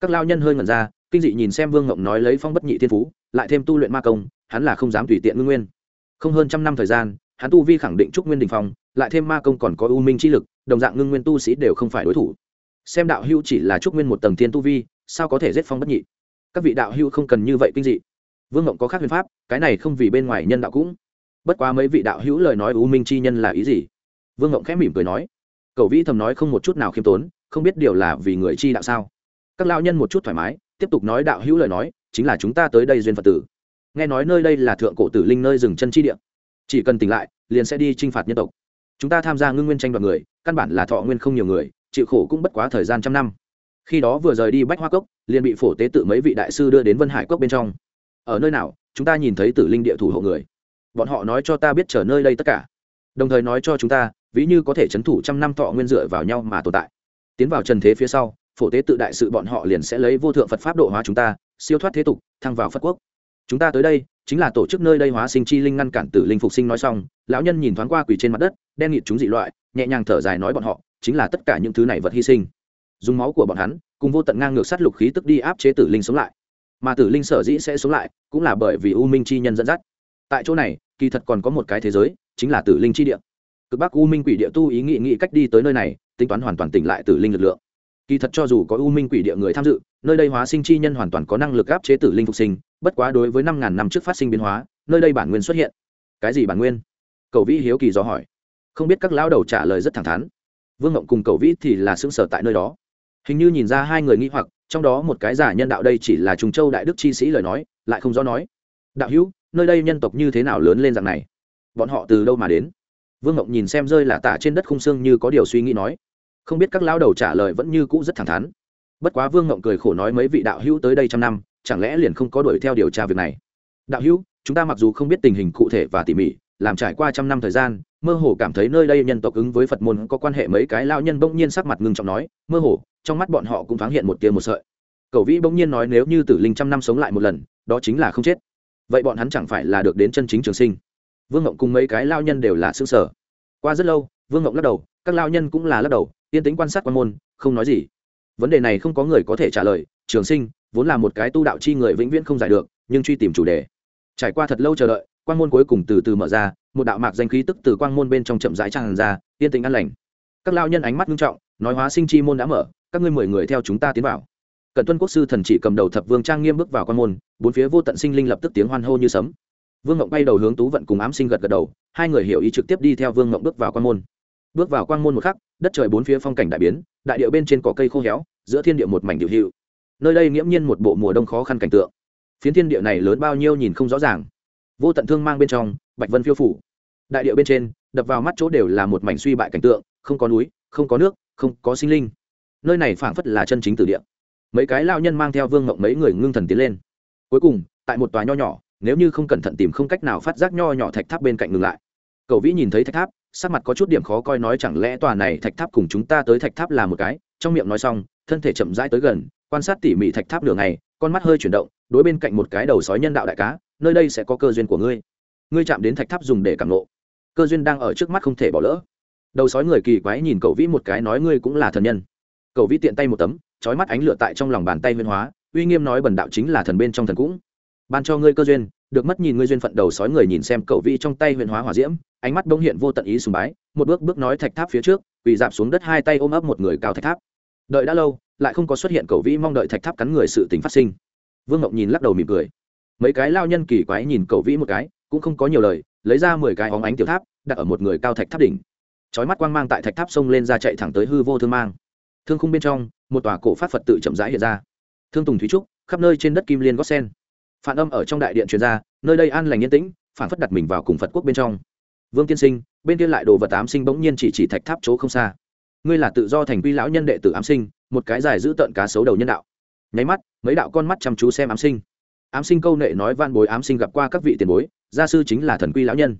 Các lao nhân hơi ngẩn ra, kinh dị nhìn xem vương ngộng nói lấy phong bất nhị thiên phú, lại thêm tu luyện ma công, hắn là không dám tùy tiện ngưng nguyên. Không hơn trăm năm thời gian, hắn tu vi khẳng định trúc nguyên đình phong, lại thêm ma công còn có u minh chi lực, đồng dạng ngưng nguyên tu sĩ đều không phải đối thủ. Xem đạo hữu chỉ là trúc nguyên một tầng thiên tu vi, sao có thể giết phong bất nhị? Các vị đạo hữu không cần như vậy kinh dị. Vương ngộng có khác huyền pháp, cái này không vì bên ngoài nhân đạo cũng. Bất quá mấy vị đạo hữu lời nói u minh chi nhân là ý gì? Vương ngộng khẽ mỉm cười nói cậu vĩ thầm nói không một chút nào khiêm tốn, không biết điều là vì người chi đạo sao? Các lao nhân một chút thoải mái, tiếp tục nói đạo hữu lời nói, chính là chúng ta tới đây duyên phật tử. Nghe nói nơi đây là thượng cổ tử linh nơi dừng chân chi địa. Chỉ cần tỉnh lại, liền sẽ đi t r i n h phạt nhân tộc. Chúng ta tham gia ngưng nguyên tranh đoạt người, căn bản là thọ nguyên không nhiều người, chịu khổ cũng bất quá thời gian trăm năm khi đó vừa rời đi bách hoa cốc, liền bị phổ tế tự mấy vị đại sư đưa đến vân hải cốc bên trong. Ở nơi nào, chúng ta nhìn thấy tử linh địa thủ hộ người. Bọn họ nói cho ta biết trở nơi đây tất cả. Đồng thời nói cho chúng ta, ví như có thể c h ấ n thủ trăm năm thọ nguyên dựa vào nhau mà tồn tại. Tiến vào trần thế phía sau, phổ tế tự đại sự bọn họ liền sẽ lấy vô thượng phật pháp độ hóa chúng ta, siêu thoát thế tục, thăng vào phật quốc. Chúng ta tới đây, chính là tổ chức nơi đây hóa sinh chi linh ngăn cản tử linh phục sinh nói xong, lão nhân nhìn thoáng qua quỳ trên mặt đất, đen nghịt chúng dị loại, nhẹ nhàng thở dài nói bọn họ, chính là tất cả những thứ này vật hy sinh dùng máu của bọn hắn, cùng vô tận ngang ngược sát lục khí tức đi áp chế tử linh sống lại. Mà tử linh sở dĩ sẽ sống lại, cũng là bởi vì u minh chi nhân dẫn dắt. Tại chỗ này, kỳ thật còn có một cái thế giới, chính là tử linh chi địa. Cực bắc u minh quỷ địa tu ý nghĩ nghĩ cách đi tới nơi này, tính toán hoàn toàn tỉnh lại tử linh lực lượng. Kỳ thật cho dù có u minh quỷ địa người tham dự, nơi đây hóa sinh chi nhân hoàn toàn có năng lực áp chế tử linh phục sinh, bất quá đối với năm ngàn năm trước phát sinh biến hóa, nơi đây bản nguyên xuất hiện. Cái gì bản nguyên? Cầu vĩ hiếu kỳ do hỏi. Không biết các lão đầu trả lời rất thẳng thắn. Vương ngộng cùng cầu vĩ thì là xương sở tại nơi đó hình như nhìn ra hai người nghi hoặc, trong đó một cái giả nhân đạo đây chỉ là trùng châu đại đức chi sĩ lời nói, lại không rõ nói. Đạo hữu, nơi đây nhân tộc như thế nào lớn lên dạng này? Bọn họ từ đâu mà đến? Vương ngộng nhìn xem rơi là tả trên đất khung xương như có điều suy nghĩ nói. Không biết các lão đầu trả lời vẫn như cũ rất thẳng thắn. Bất quá vương ngộng cười khổ nói mấy vị đạo hữu tới đây trăm năm, chẳng lẽ liền không có đuổi theo điều tra việc này? Đạo hữu, chúng ta mặc dù không biết tình hình cụ thể và tỉ mỉ, làm trải qua trăm năm thời gian, mơ hồ cảm thấy nơi đây nhân tộc ứng với phật môn có quan hệ mấy cái lao nhân bỗng nhiên sắc mặt ngưng trọng nói, mơ hồ trong mắt bọn họ cũng thoáng hiện một tia một sợi. Cầu vĩ bỗng nhiên nói nếu như tử linh trăm năm sống lại một lần, đó chính là không chết. Vậy bọn hắn chẳng phải là được đến chân chính trường sinh? Vương ngộng cùng mấy cái lao nhân đều là xương sở qua rất lâu, vương ngộng lắc đầu, các lao nhân cũng là lắc đầu, yên tính quan sát quan môn, không nói gì. Vấn đề này không có người có thể trả lời, trường sinh vốn là một cái tu đạo chi người vĩnh viễn không giải được, nhưng truy tìm chủ đề. Trải qua thật lâu chờ đợi, quan môn cuối cùng từ từ mở ra, một đạo mạc danh khí tức từ quang môn bên trong chậm rãi tràn ra, yên tĩnh an lành. Các lao nhân ánh mắt nghiêm trọng, nói hóa sinh chi môn đã mở các ngươi mười người theo chúng ta tiến vào. Cận tuân quốc sư thần chỉ cầm đầu thập vương trang nghiêm bước vào quan môn, bốn phía vô tận sinh linh lập tức tiếng hoan hô như sấm. Vương ngộng bay đầu hướng tú vận cùng ám sinh gật gật đầu, hai người hiểu ý trực tiếp đi theo vương ngộng bước vào quan môn. Bước vào quan môn một khắc, đất trời bốn phía phong cảnh đại biến, đại điệu bên trên cỏ cây khô héo, giữa thiên địa một mảnh điệu hiệu. Nơi đây nghiễm nhiên một bộ mùa đông khó khăn cảnh tượng. Phiến thiên địa này lớn bao nhiêu nhìn không rõ ràng. Vô tận thương mang bên trong, bạch vân phiêu phủ. Đại điệu bên trên, đập vào mắt chỗ đều là một mảnh suy bại cảnh tượng, không có núi, không có nước, không có sinh linh nơi này phảng phất là chân chính từ địa. Mấy cái lao nhân mang theo vương mộng mấy người ngưng thần tiến lên. Cuối cùng, tại một tòa nho nhỏ, nếu như không cẩn thận tìm không cách nào phát giác nho nhỏ thạch tháp bên cạnh ngừng lại. Cầu vĩ nhìn thấy thạch tháp, sắc mặt có chút điểm khó coi nói chẳng lẽ tòa này thạch tháp cùng chúng ta tới thạch tháp là một cái? Trong miệng nói xong, thân thể chậm rãi tới gần, quan sát tỉ mỉ thạch tháp đường này con mắt hơi chuyển động, đối bên cạnh một cái đầu sói nhân đạo đại cá, nơi đây sẽ có cơ duyên của ngươi. Ngươi chạm đến thạch tháp dùng để cảm ngộ. cơ duyên đang ở trước mắt không thể bỏ lỡ. Đầu sói người kỳ quái nhìn cậu vĩ một cái nói ngươi cũng là thần nhân. Cầu vĩ tiện tay một tấm trói mắt ánh lửa tại trong lòng bàn tay huyên hóa, uy nghiêm nói bần đạo chính là thần bên trong thần cũng. Ban cho ngươi cơ duyên, được mất nhìn ngươi duyên phận đầu sói người nhìn xem Cầu vĩ trong tay huyên hóa hỏa diễm, ánh mắt bỗng hiện vô tận ý sùng bái, một bước bước nói thạch tháp phía trước, quỳ dạp xuống đất hai tay ôm ấp một người cao thạch tháp. Đợi đã lâu, lại không có xuất hiện Cầu vĩ mong đợi thạch tháp cắn người sự tình phát sinh. Vương ngọc nhìn lắc đầu mỉm cười. Mấy cái lao nhân kỳ quái nhìn Cầu vĩ một cái, cũng không có nhiều lời, lấy ra mười cái óng ánh tiểu tháp, đặt ở một người cao thạch tháp đỉnh. Chói mắt quang mang tại thạch tháp xông lên ra chạy thẳng tới hư vô thương mang thương khung bên trong, một tòa cổ pháp phật tự chậm rãi hiện ra. Thương tùng thúy trúc, khắp nơi trên đất kim liên gót sen. Phản âm ở trong đại điện truyền ra, nơi đây an lành yên tĩnh, phản phất đặt mình vào cùng phật quốc bên trong. Vương tiên sinh, bên kia lại đồ vật ám sinh bỗng nhiên chỉ chỉ thạch tháp chỗ không xa. Ngươi là tự do thành quy lão nhân đệ tử ám sinh, một cái dài giữ tợn cá sấu đầu nhân đạo. Nháy mắt, mấy đạo con mắt chăm chú xem ám sinh. Ám sinh câu nệ nói van bối ám sinh gặp qua các vị tiền bối, gia sư chính là thần quy lão nhân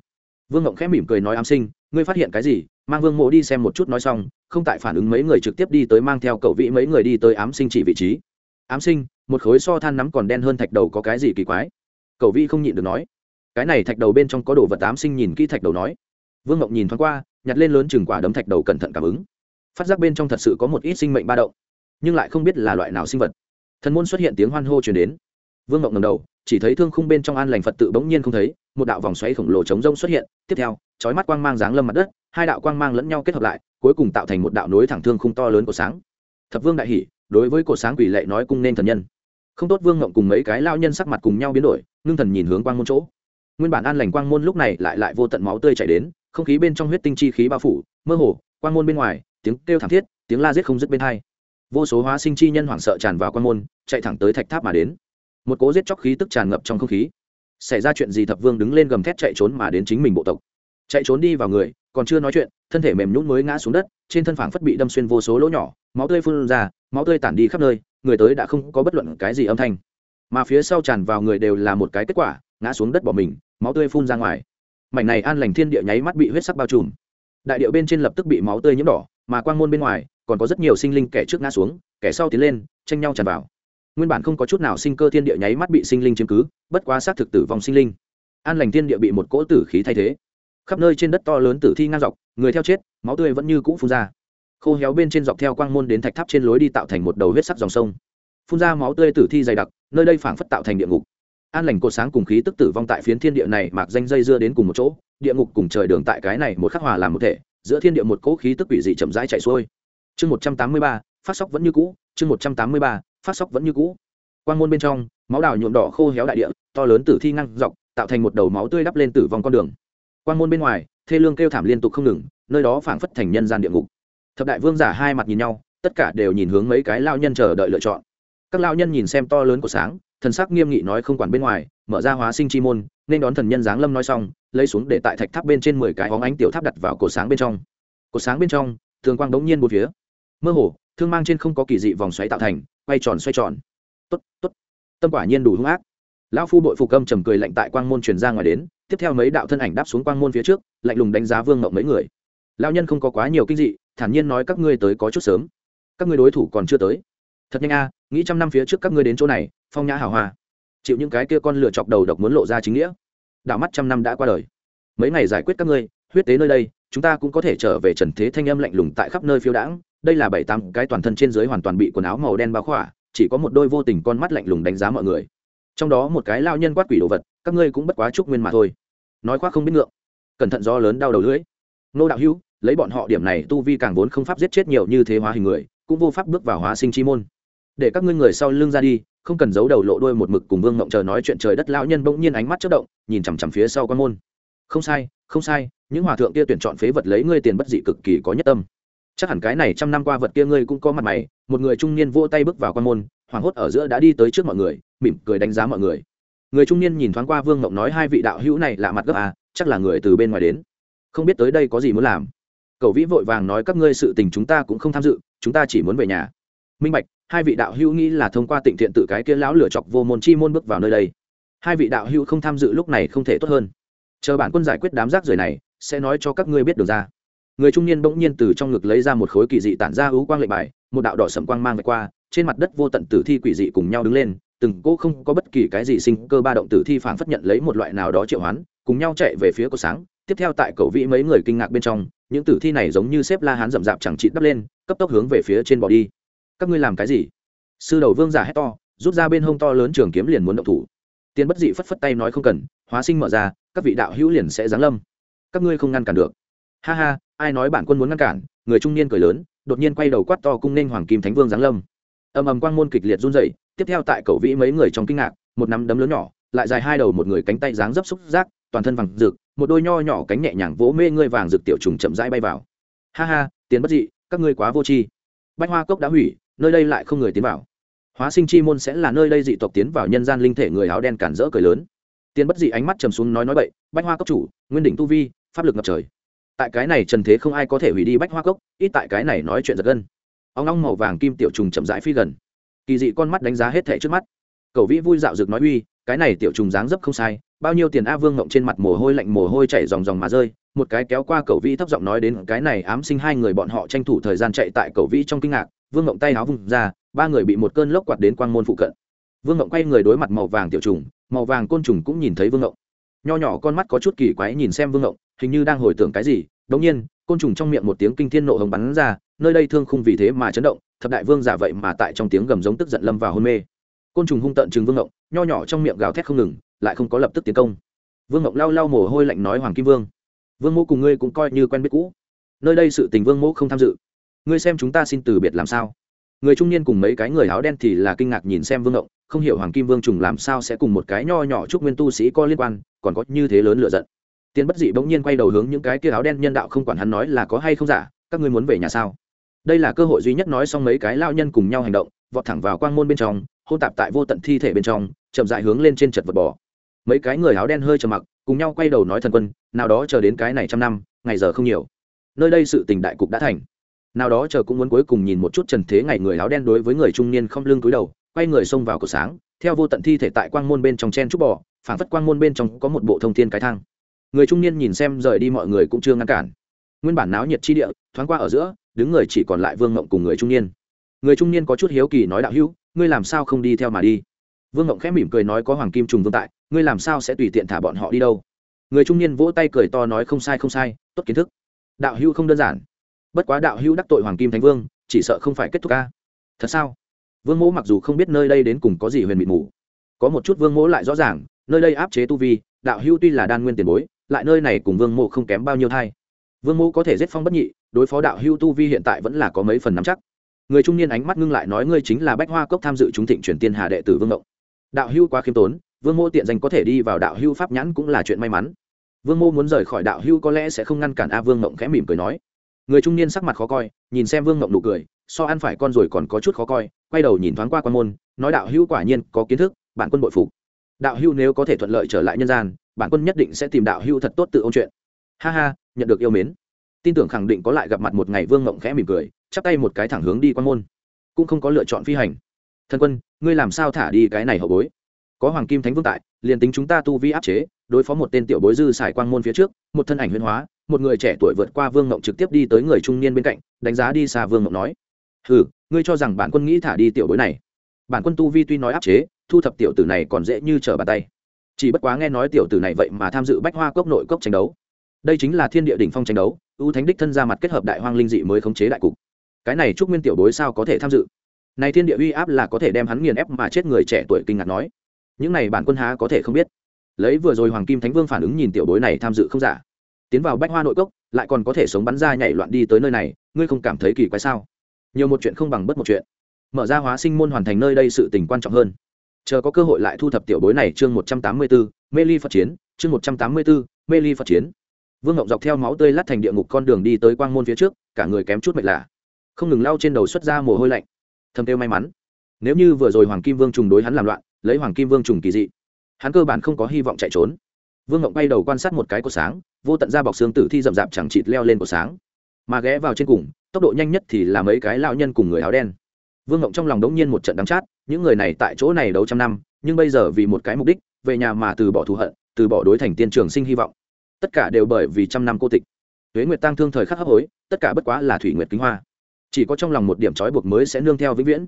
vương ngộng khẽ mỉm cười nói ám sinh, ngươi phát hiện cái gì? Mang vương mộ đi xem một chút nói xong, không tại phản ứng mấy người trực tiếp đi tới mang theo cậu vị mấy người đi tới ám sinh chỉ vị trí. Ám sinh, một khối so than nắm còn đen hơn thạch đầu có cái gì kỳ quái? Cậu vị không nhịn được nói. Cái này thạch đầu bên trong có đồ vật ám sinh nhìn kỹ thạch đầu nói. Vương ngộng nhìn thoáng qua, nhặt lên lớn chừng quả đấm thạch đầu cẩn thận cảm ứng. Phát giác bên trong thật sự có một ít sinh mệnh ba động, nhưng lại không biết là loại nào sinh vật. Thần môn xuất hiện tiếng hoan hô chuyển đến vương ngộng ngầm đầu, chỉ thấy thương khung bên trong an lành phật tự bỗng nhiên không thấy, một đạo vòng xoáy khổng lồ chống rông xuất hiện. Tiếp theo, chói mắt quang mang dáng lâm mặt đất, hai đạo quang mang lẫn nhau kết hợp lại, cuối cùng tạo thành một đạo nối thẳng thương khung to lớn của sáng. Thập vương đại hỷ, đối với cổ sáng quỷ lệ nói cung nên thần nhân. Không tốt vương ngộng cùng mấy cái lao nhân sắc mặt cùng nhau biến đổi, ngưng thần nhìn hướng quang môn chỗ. Nguyên bản an lành quang môn lúc này lại lại vô tận máu tươi chảy đến, không khí bên trong huyết tinh chi khí bao phủ, mơ hồ, quang môn bên ngoài, tiếng kêu thảm thiết, tiếng la giết không dứt bên hai. Vô số hóa sinh chi nhân hoảng sợ tràn vào quang môn, chạy thẳng tới thạch tháp mà đến một cố giết chóc khí tức tràn ngập trong không khí. Xảy ra chuyện gì thập vương đứng lên gầm thét chạy trốn mà đến chính mình bộ tộc. Chạy trốn đi vào người, còn chưa nói chuyện, thân thể mềm nhún mới ngã xuống đất, trên thân phảng phất bị đâm xuyên vô số lỗ nhỏ, máu tươi phun ra, máu tươi tản đi khắp nơi, người tới đã không có bất luận cái gì âm thanh. Mà phía sau tràn vào người đều là một cái kết quả, ngã xuống đất bỏ mình, máu tươi phun ra ngoài. Mảnh này an lành thiên địa nháy mắt bị huyết sắc bao trùm. Đại điệu bên trên lập tức bị máu tươi nhiễm đỏ, mà quang môn bên ngoài, còn có rất nhiều sinh linh kẻ trước ngã xuống, kẻ sau tiến lên, tranh nhau tràn vào nguyên bản không có chút nào sinh cơ thiên địa nháy mắt bị sinh linh chiếm cứ, bất quá xác thực tử vong sinh linh. An lành thiên địa bị một cỗ tử khí thay thế. Khắp nơi trên đất to lớn tử thi ngang dọc, người theo chết, máu tươi vẫn như cũ phun ra. Khô héo bên trên dọc theo quang môn đến thạch tháp trên lối đi tạo thành một đầu huyết sắc dòng sông. Phun ra máu tươi tử thi dày đặc, nơi đây phảng phất tạo thành địa ngục. An lành cột sáng cùng khí tức tử vong tại phiến thiên địa này mạc danh dây dưa đến cùng một chỗ, địa ngục cùng trời đường tại cái này một khắc hòa làm một thể, giữa thiên địa một cỗ khí tức quỷ dị chậm rãi chạy xuôi. Chương một trăm tám mươi ba, phát sóc vẫn như cũ, chương một trăm tám mươi ba phát sóc vẫn như cũ. Quan môn bên trong, máu đào nhuộm đỏ khô héo đại địa, to lớn tử thi ngăn dọc, tạo thành một đầu máu tươi đắp lên tử vong con đường. Quan môn bên ngoài, thê lương kêu thảm liên tục không ngừng, nơi đó phảng phất thành nhân gian địa ngục. Thập đại vương giả hai mặt nhìn nhau, tất cả đều nhìn hướng mấy cái lao nhân chờ đợi lựa chọn. Các lao nhân nhìn xem to lớn của sáng, thần sắc nghiêm nghị nói không quản bên ngoài, mở ra hóa sinh chi môn, nên đón thần nhân giáng lâm nói xong, lấy xuống để tại thạch tháp bên trên mười cái hóng ánh tiểu tháp đặt vào cổ sáng bên trong. Cổ sáng bên trong thường quang đống nhiên một phía. Mơ hồ, thương mang trên không có kỳ dị vòng xoáy tạo thành quay tròn xoay tròn. Tốt tốt. Tâm quả nhiên đủ hung ác. Lão phu bội phục âm trầm cười lạnh tại quang môn truyền ra ngoài đến, tiếp theo mấy đạo thân ảnh đáp xuống quang môn phía trước, lạnh lùng đánh giá vương ngộng mấy người. Lão nhân không có quá nhiều kinh dị, thản nhiên nói các ngươi tới có chút sớm. Các ngươi đối thủ còn chưa tới. Thật nhanh a, nghĩ trăm năm phía trước các ngươi đến chỗ này, phong nhã hào hoa chịu những cái kia con lửa chọc đầu độc muốn lộ ra chính nghĩa. Đạo mắt trăm năm đã qua đời. Mấy ngày giải quyết các ngươi, huyết tế nơi đây, chúng ta cũng có thể trở về trần thế thanh âm lạnh lùng tại khắp nơi phiêu đãng đây là bảy tám cái toàn thân trên dưới hoàn toàn bị quần áo màu đen bao khỏa, chỉ có một đôi vô tình con mắt lạnh lùng đánh giá mọi người. Trong đó một cái lao nhân quát quỷ đồ vật, các ngươi cũng bất quá chúc nguyên mà thôi. Nói khoác không biết ngượng. Cẩn thận do lớn đau đầu lưỡi. Nô đạo hữu, lấy bọn họ điểm này tu vi càng vốn không pháp giết chết nhiều như thế hóa hình người, cũng vô pháp bước vào hóa sinh chi môn. Để các ngươi người sau lưng ra đi, không cần giấu đầu lộ đuôi một mực cùng vương mộng chờ nói chuyện trời đất lão nhân bỗng nhiên ánh mắt chất động, nhìn chằm chằm phía sau quan môn. Không sai không sai, những hòa thượng kia tuyển chọn phế vật lấy ngươi tiền bất dị cực kỳ có nhất tâm chắc hẳn cái này trăm năm qua vật kia ngươi cũng có mặt mày, một người trung niên vỗ tay bước vào quan môn, hoảng hốt ở giữa đã đi tới trước mọi người, mỉm cười đánh giá mọi người. Người trung niên nhìn thoáng qua vương mộng nói hai vị đạo hữu này lạ mặt gấp à chắc là người từ bên ngoài đến. Không biết tới đây có gì muốn làm. Cầu vĩ vội vàng nói các ngươi sự tình chúng ta cũng không tham dự, chúng ta chỉ muốn về nhà. Minh bạch, hai vị đạo hữu nghĩ là thông qua tịnh thiện tự cái kia lão lửa chọc vô môn chi môn bước vào nơi đây. Hai vị đạo hữu không tham dự lúc này không thể tốt hơn. Chờ bản quân giải quyết đám rác rưởi này, sẽ nói cho các ngươi biết được ra người trung niên bỗng nhiên từ trong ngực lấy ra một khối kỳ dị tản ra ưu quang lệnh bài, một đạo đỏ sầm quang mang vạch qua, trên mặt đất vô tận tử thi quỷ dị cùng nhau đứng lên, từng cô không có bất kỳ cái gì sinh cơ ba động tử thi phản phất nhận lấy một loại nào đó triệu hoán, cùng nhau chạy về phía cổ sáng. Tiếp theo tại cầu vĩ mấy người kinh ngạc bên trong, những tử thi này giống như xếp la hán rậm rạp chẳng chịt đắp lên, cấp tốc hướng về phía trên bỏ đi. Các ngươi làm cái gì? Sư đầu vương giả hét to, rút ra bên hông to lớn trường kiếm liền muốn động thủ. Tiên bất dị phất phất tay nói không cần, hóa sinh mở ra, các vị đạo hữu liền sẽ giáng lâm. Các ngươi không ngăn cản được. Ha ha ai nói bản quân muốn ngăn cản, người trung niên cười lớn, đột nhiên quay đầu quát to cung nên hoàng kim thánh vương giáng lâm. Ầm ầm quang môn kịch liệt run rẩy, tiếp theo tại cầu vĩ mấy người trong kinh ngạc, một nắm đấm lớn nhỏ, lại dài hai đầu một người cánh tay dáng dấp xúc giác, toàn thân vàng rực, một đôi nho nhỏ cánh nhẹ nhàng vỗ mê ngươi vàng rực tiểu trùng chậm rãi bay vào. Ha ha tiến bất dị, các ngươi quá vô tri. Bách hoa cốc đã hủy, nơi đây lại không người tiến vào. Hóa sinh chi môn sẽ là nơi đây dị tộc tiến vào nhân gian linh thể người áo đen cản rỡ cười lớn. Tiến bất dị ánh mắt trầm xuống nói nói bậy, bách hoa cốc chủ, nguyên đỉnh tu vi, pháp lực ngập trời tại cái này trần thế không ai có thể hủy đi bách hoa cốc, ít tại cái này nói chuyện giật gân. Ông long màu vàng kim tiểu trùng chậm rãi phi gần. Kỳ dị con mắt đánh giá hết thẻ trước mắt. Cầu vĩ vui dạo rực nói uy, cái này tiểu trùng dáng dấp không sai, bao nhiêu tiền a vương ngộng trên mặt mồ hôi lạnh mồ hôi chảy dòng dòng mà rơi, một cái kéo qua cầu vĩ thấp giọng nói đến cái này ám sinh hai người bọn họ tranh thủ thời gian chạy tại cầu vĩ trong kinh ngạc, vương ngộng tay áo vùng ra, ba người bị một cơn lốc quạt đến quang môn phụ cận. Vương ngộng quay người đối mặt màu vàng tiểu trùng, màu vàng côn trùng cũng nhìn thấy vương ngộng nho nhỏ con mắt có chút kỳ quái nhìn xem vương ngộng, hình như đang hồi tưởng cái gì đống nhiên, côn trùng trong miệng một tiếng kinh thiên nộ hồng bắn ra, nơi đây thương không vì thế mà chấn động, thập đại vương giả vậy mà tại trong tiếng gầm giống tức giận lâm vào hôn mê. Côn trùng hung tận chừng vương ngộng, nho nhỏ trong miệng gào thét không ngừng, lại không có lập tức tiến công. Vương ngộng lau lau mồ hôi lạnh nói, hoàng kim vương vương mẫu cùng ngươi cũng coi như quen biết cũ. Nơi đây sự tình vương mẫu không tham dự. Ngươi xem chúng ta xin từ biệt làm sao? Người trung niên cùng mấy cái người áo đen thì là kinh ngạc nhìn xem vương ngộng không hiểu hoàng kim vương trùng làm sao sẽ cùng một cái nho nhỏ chúc nguyên tu sĩ có liên quan, còn có như thế lớn lựa giận. Tiên bất dị bỗng nhiên quay đầu hướng những cái kia áo đen nhân đạo không quản hắn nói là có hay không giả, các ngươi muốn về nhà sao? Đây là cơ hội duy nhất nói xong mấy cái lao nhân cùng nhau hành động, vọt thẳng vào quang môn bên trong, hôn tạp tại vô tận thi thể bên trong, chậm dại hướng lên trên chật vật bò. Mấy cái người áo đen hơi trầm mặc, cùng nhau quay đầu nói thần quân, nào đó chờ đến cái này trăm năm, ngày giờ không nhiều. Nơi đây sự tình đại cục đã thành. Nào đó chờ cũng muốn cuối cùng nhìn một chút trần thế ngày người áo đen đối với người trung niên không lưng cúi đầu quay người xông vào cổ sáng, theo vô tận thi thể tại quang môn bên trong chen trúc bò phản phất quang môn bên trong có một bộ thông thiên cái thang. Người trung niên nhìn xem rời đi mọi người cũng chưa ngăn cản. Nguyên bản náo nhiệt chi địa, thoáng qua ở giữa, đứng người chỉ còn lại vương ngộng cùng người trung niên. Người trung niên có chút hiếu kỳ nói đạo hữu, ngươi làm sao không đi theo mà đi? Vương ngộng khẽ mỉm cười nói có hoàng kim trùng vương tại, ngươi làm sao sẽ tùy tiện thả bọn họ đi đâu? Người trung niên vỗ tay cười to nói không sai không sai, tốt kiến thức. Đạo hữu không đơn giản. Bất quá đạo hữu đắc tội hoàng kim thánh vương, chỉ sợ không phải kết thúc ca. Thật sao? Vương mẫu mặc dù không biết nơi đây đến cùng có gì huyền mịt mù, có một chút vương mỗ lại rõ ràng, nơi đây áp chế tu vi, đạo hưu tuy là đan nguyên tiền bối, lại nơi này cùng vương mộ không kém bao nhiêu thai. Vương mộ có thể giết phong bất nhị, đối phó đạo hưu tu vi hiện tại vẫn là có mấy phần nắm chắc. Người trung niên ánh mắt ngưng lại nói ngươi chính là bách hoa cốc tham dự chúng thịnh truyền tiên hà đệ tử vương ngộng. Đạo hưu quá khiêm tốn, vương mô tiện danh có thể đi vào đạo hưu pháp nhãn cũng là chuyện may mắn. Vương mô muốn rời khỏi đạo hưu có lẽ sẽ không ngăn cản a vương ngộng khẽ mỉm cười nói. Người trung niên sắc mặt khó coi, nhìn xem vương ngộng nụ cười so ăn phải con rồi còn có chút khó coi, quay đầu nhìn thoáng qua quan môn, nói đạo hưu quả nhiên có kiến thức bản quân bội phục. Đạo hưu nếu có thể thuận lợi trở lại nhân gian bản quân nhất định sẽ tìm đạo hưu thật tốt tự ôn chuyện. Ha ha, nhận được yêu mến. Tin tưởng khẳng định có lại gặp mặt một ngày vương ngộng khẽ mỉm cười, chắp tay một cái thẳng hướng đi quan môn. Cũng không có lựa chọn phi hành. Thân quân, ngươi làm sao thả đi cái này hậu bối? Có hoàng kim thánh vương tại, liền tính chúng ta tu vi áp chế, đối phó một tên tiểu bối dư xài quang môn phía trước, một thân ảnh huyên hóa, một người trẻ tuổi vượt qua vương ngộng trực tiếp đi tới người trung niên bên cạnh, đánh giá đi xa vương ngộng nói hừ, ngươi cho rằng bản quân nghĩ thả đi tiểu bối này. Bản quân tu vi tuy nói áp chế, thu thập tiểu tử này còn dễ như trở bàn tay. Chỉ bất quá nghe nói tiểu tử này vậy mà tham dự bách hoa cốc nội cốc tranh đấu. Đây chính là thiên địa đỉnh phong tranh đấu, ưu thánh đích thân ra mặt kết hợp đại hoang linh dị mới khống chế đại cục. Cái này trúc nguyên tiểu bối sao có thể tham dự? Này thiên địa uy áp là có thể đem hắn nghiền ép mà chết người trẻ tuổi kinh ngạc nói. Những này bản quân há có thể không biết. Lấy vừa rồi hoàng kim thánh vương phản ứng nhìn tiểu bối này tham dự không giả. Tiến vào bách hoa nội cốc, lại còn có thể sống bắn ra nhảy loạn đi tới nơi này, ngươi không cảm thấy kỳ quái sao? Nhiều một chuyện không bằng bất một chuyện. Mở ra hóa sinh môn hoàn thành nơi đây sự tình quan trọng hơn. Chờ có cơ hội lại thu thập tiểu bối này chương một trăm tám mươi bốn mê ly phật chiến, chương một trăm tám mươi bốn mê ly phật chiến. Vương ngọc dọc theo máu tươi lát thành địa ngục con đường đi tới quang môn phía trước, cả người kém chút mệt lạ. Không ngừng lau trên đầu xuất ra mồ hôi lạnh. Thầm kêu may mắn. Nếu như vừa rồi hoàng kim vương trùng đối hắn làm loạn, lấy hoàng kim vương trùng kỳ dị, hắn cơ bản không có hy vọng chạy trốn. Vương ngọc bay đầu quan sát một cái cột sáng, vô tận ra bọc xương tử thi rậm rạp chẳng chịt leo lên cột sáng. Mà ghé vào trên cùng tốc độ nhanh nhất thì là mấy cái lao nhân cùng người áo đen. Vương ngộng trong lòng đống nhiên một trận đắng chát, những người này tại chỗ này đấu trăm năm, nhưng bây giờ vì một cái mục đích, về nhà mà từ bỏ thù hận, từ bỏ đối thành tiên trường sinh hy vọng. Tất cả đều bởi vì trăm năm cô tịch. Huế nguyệt tăng thương thời khắc hấp hối, tất cả bất quá là thủy nguyệt kính hoa. Chỉ có trong lòng một điểm trói buộc mới sẽ nương theo vĩnh viễn.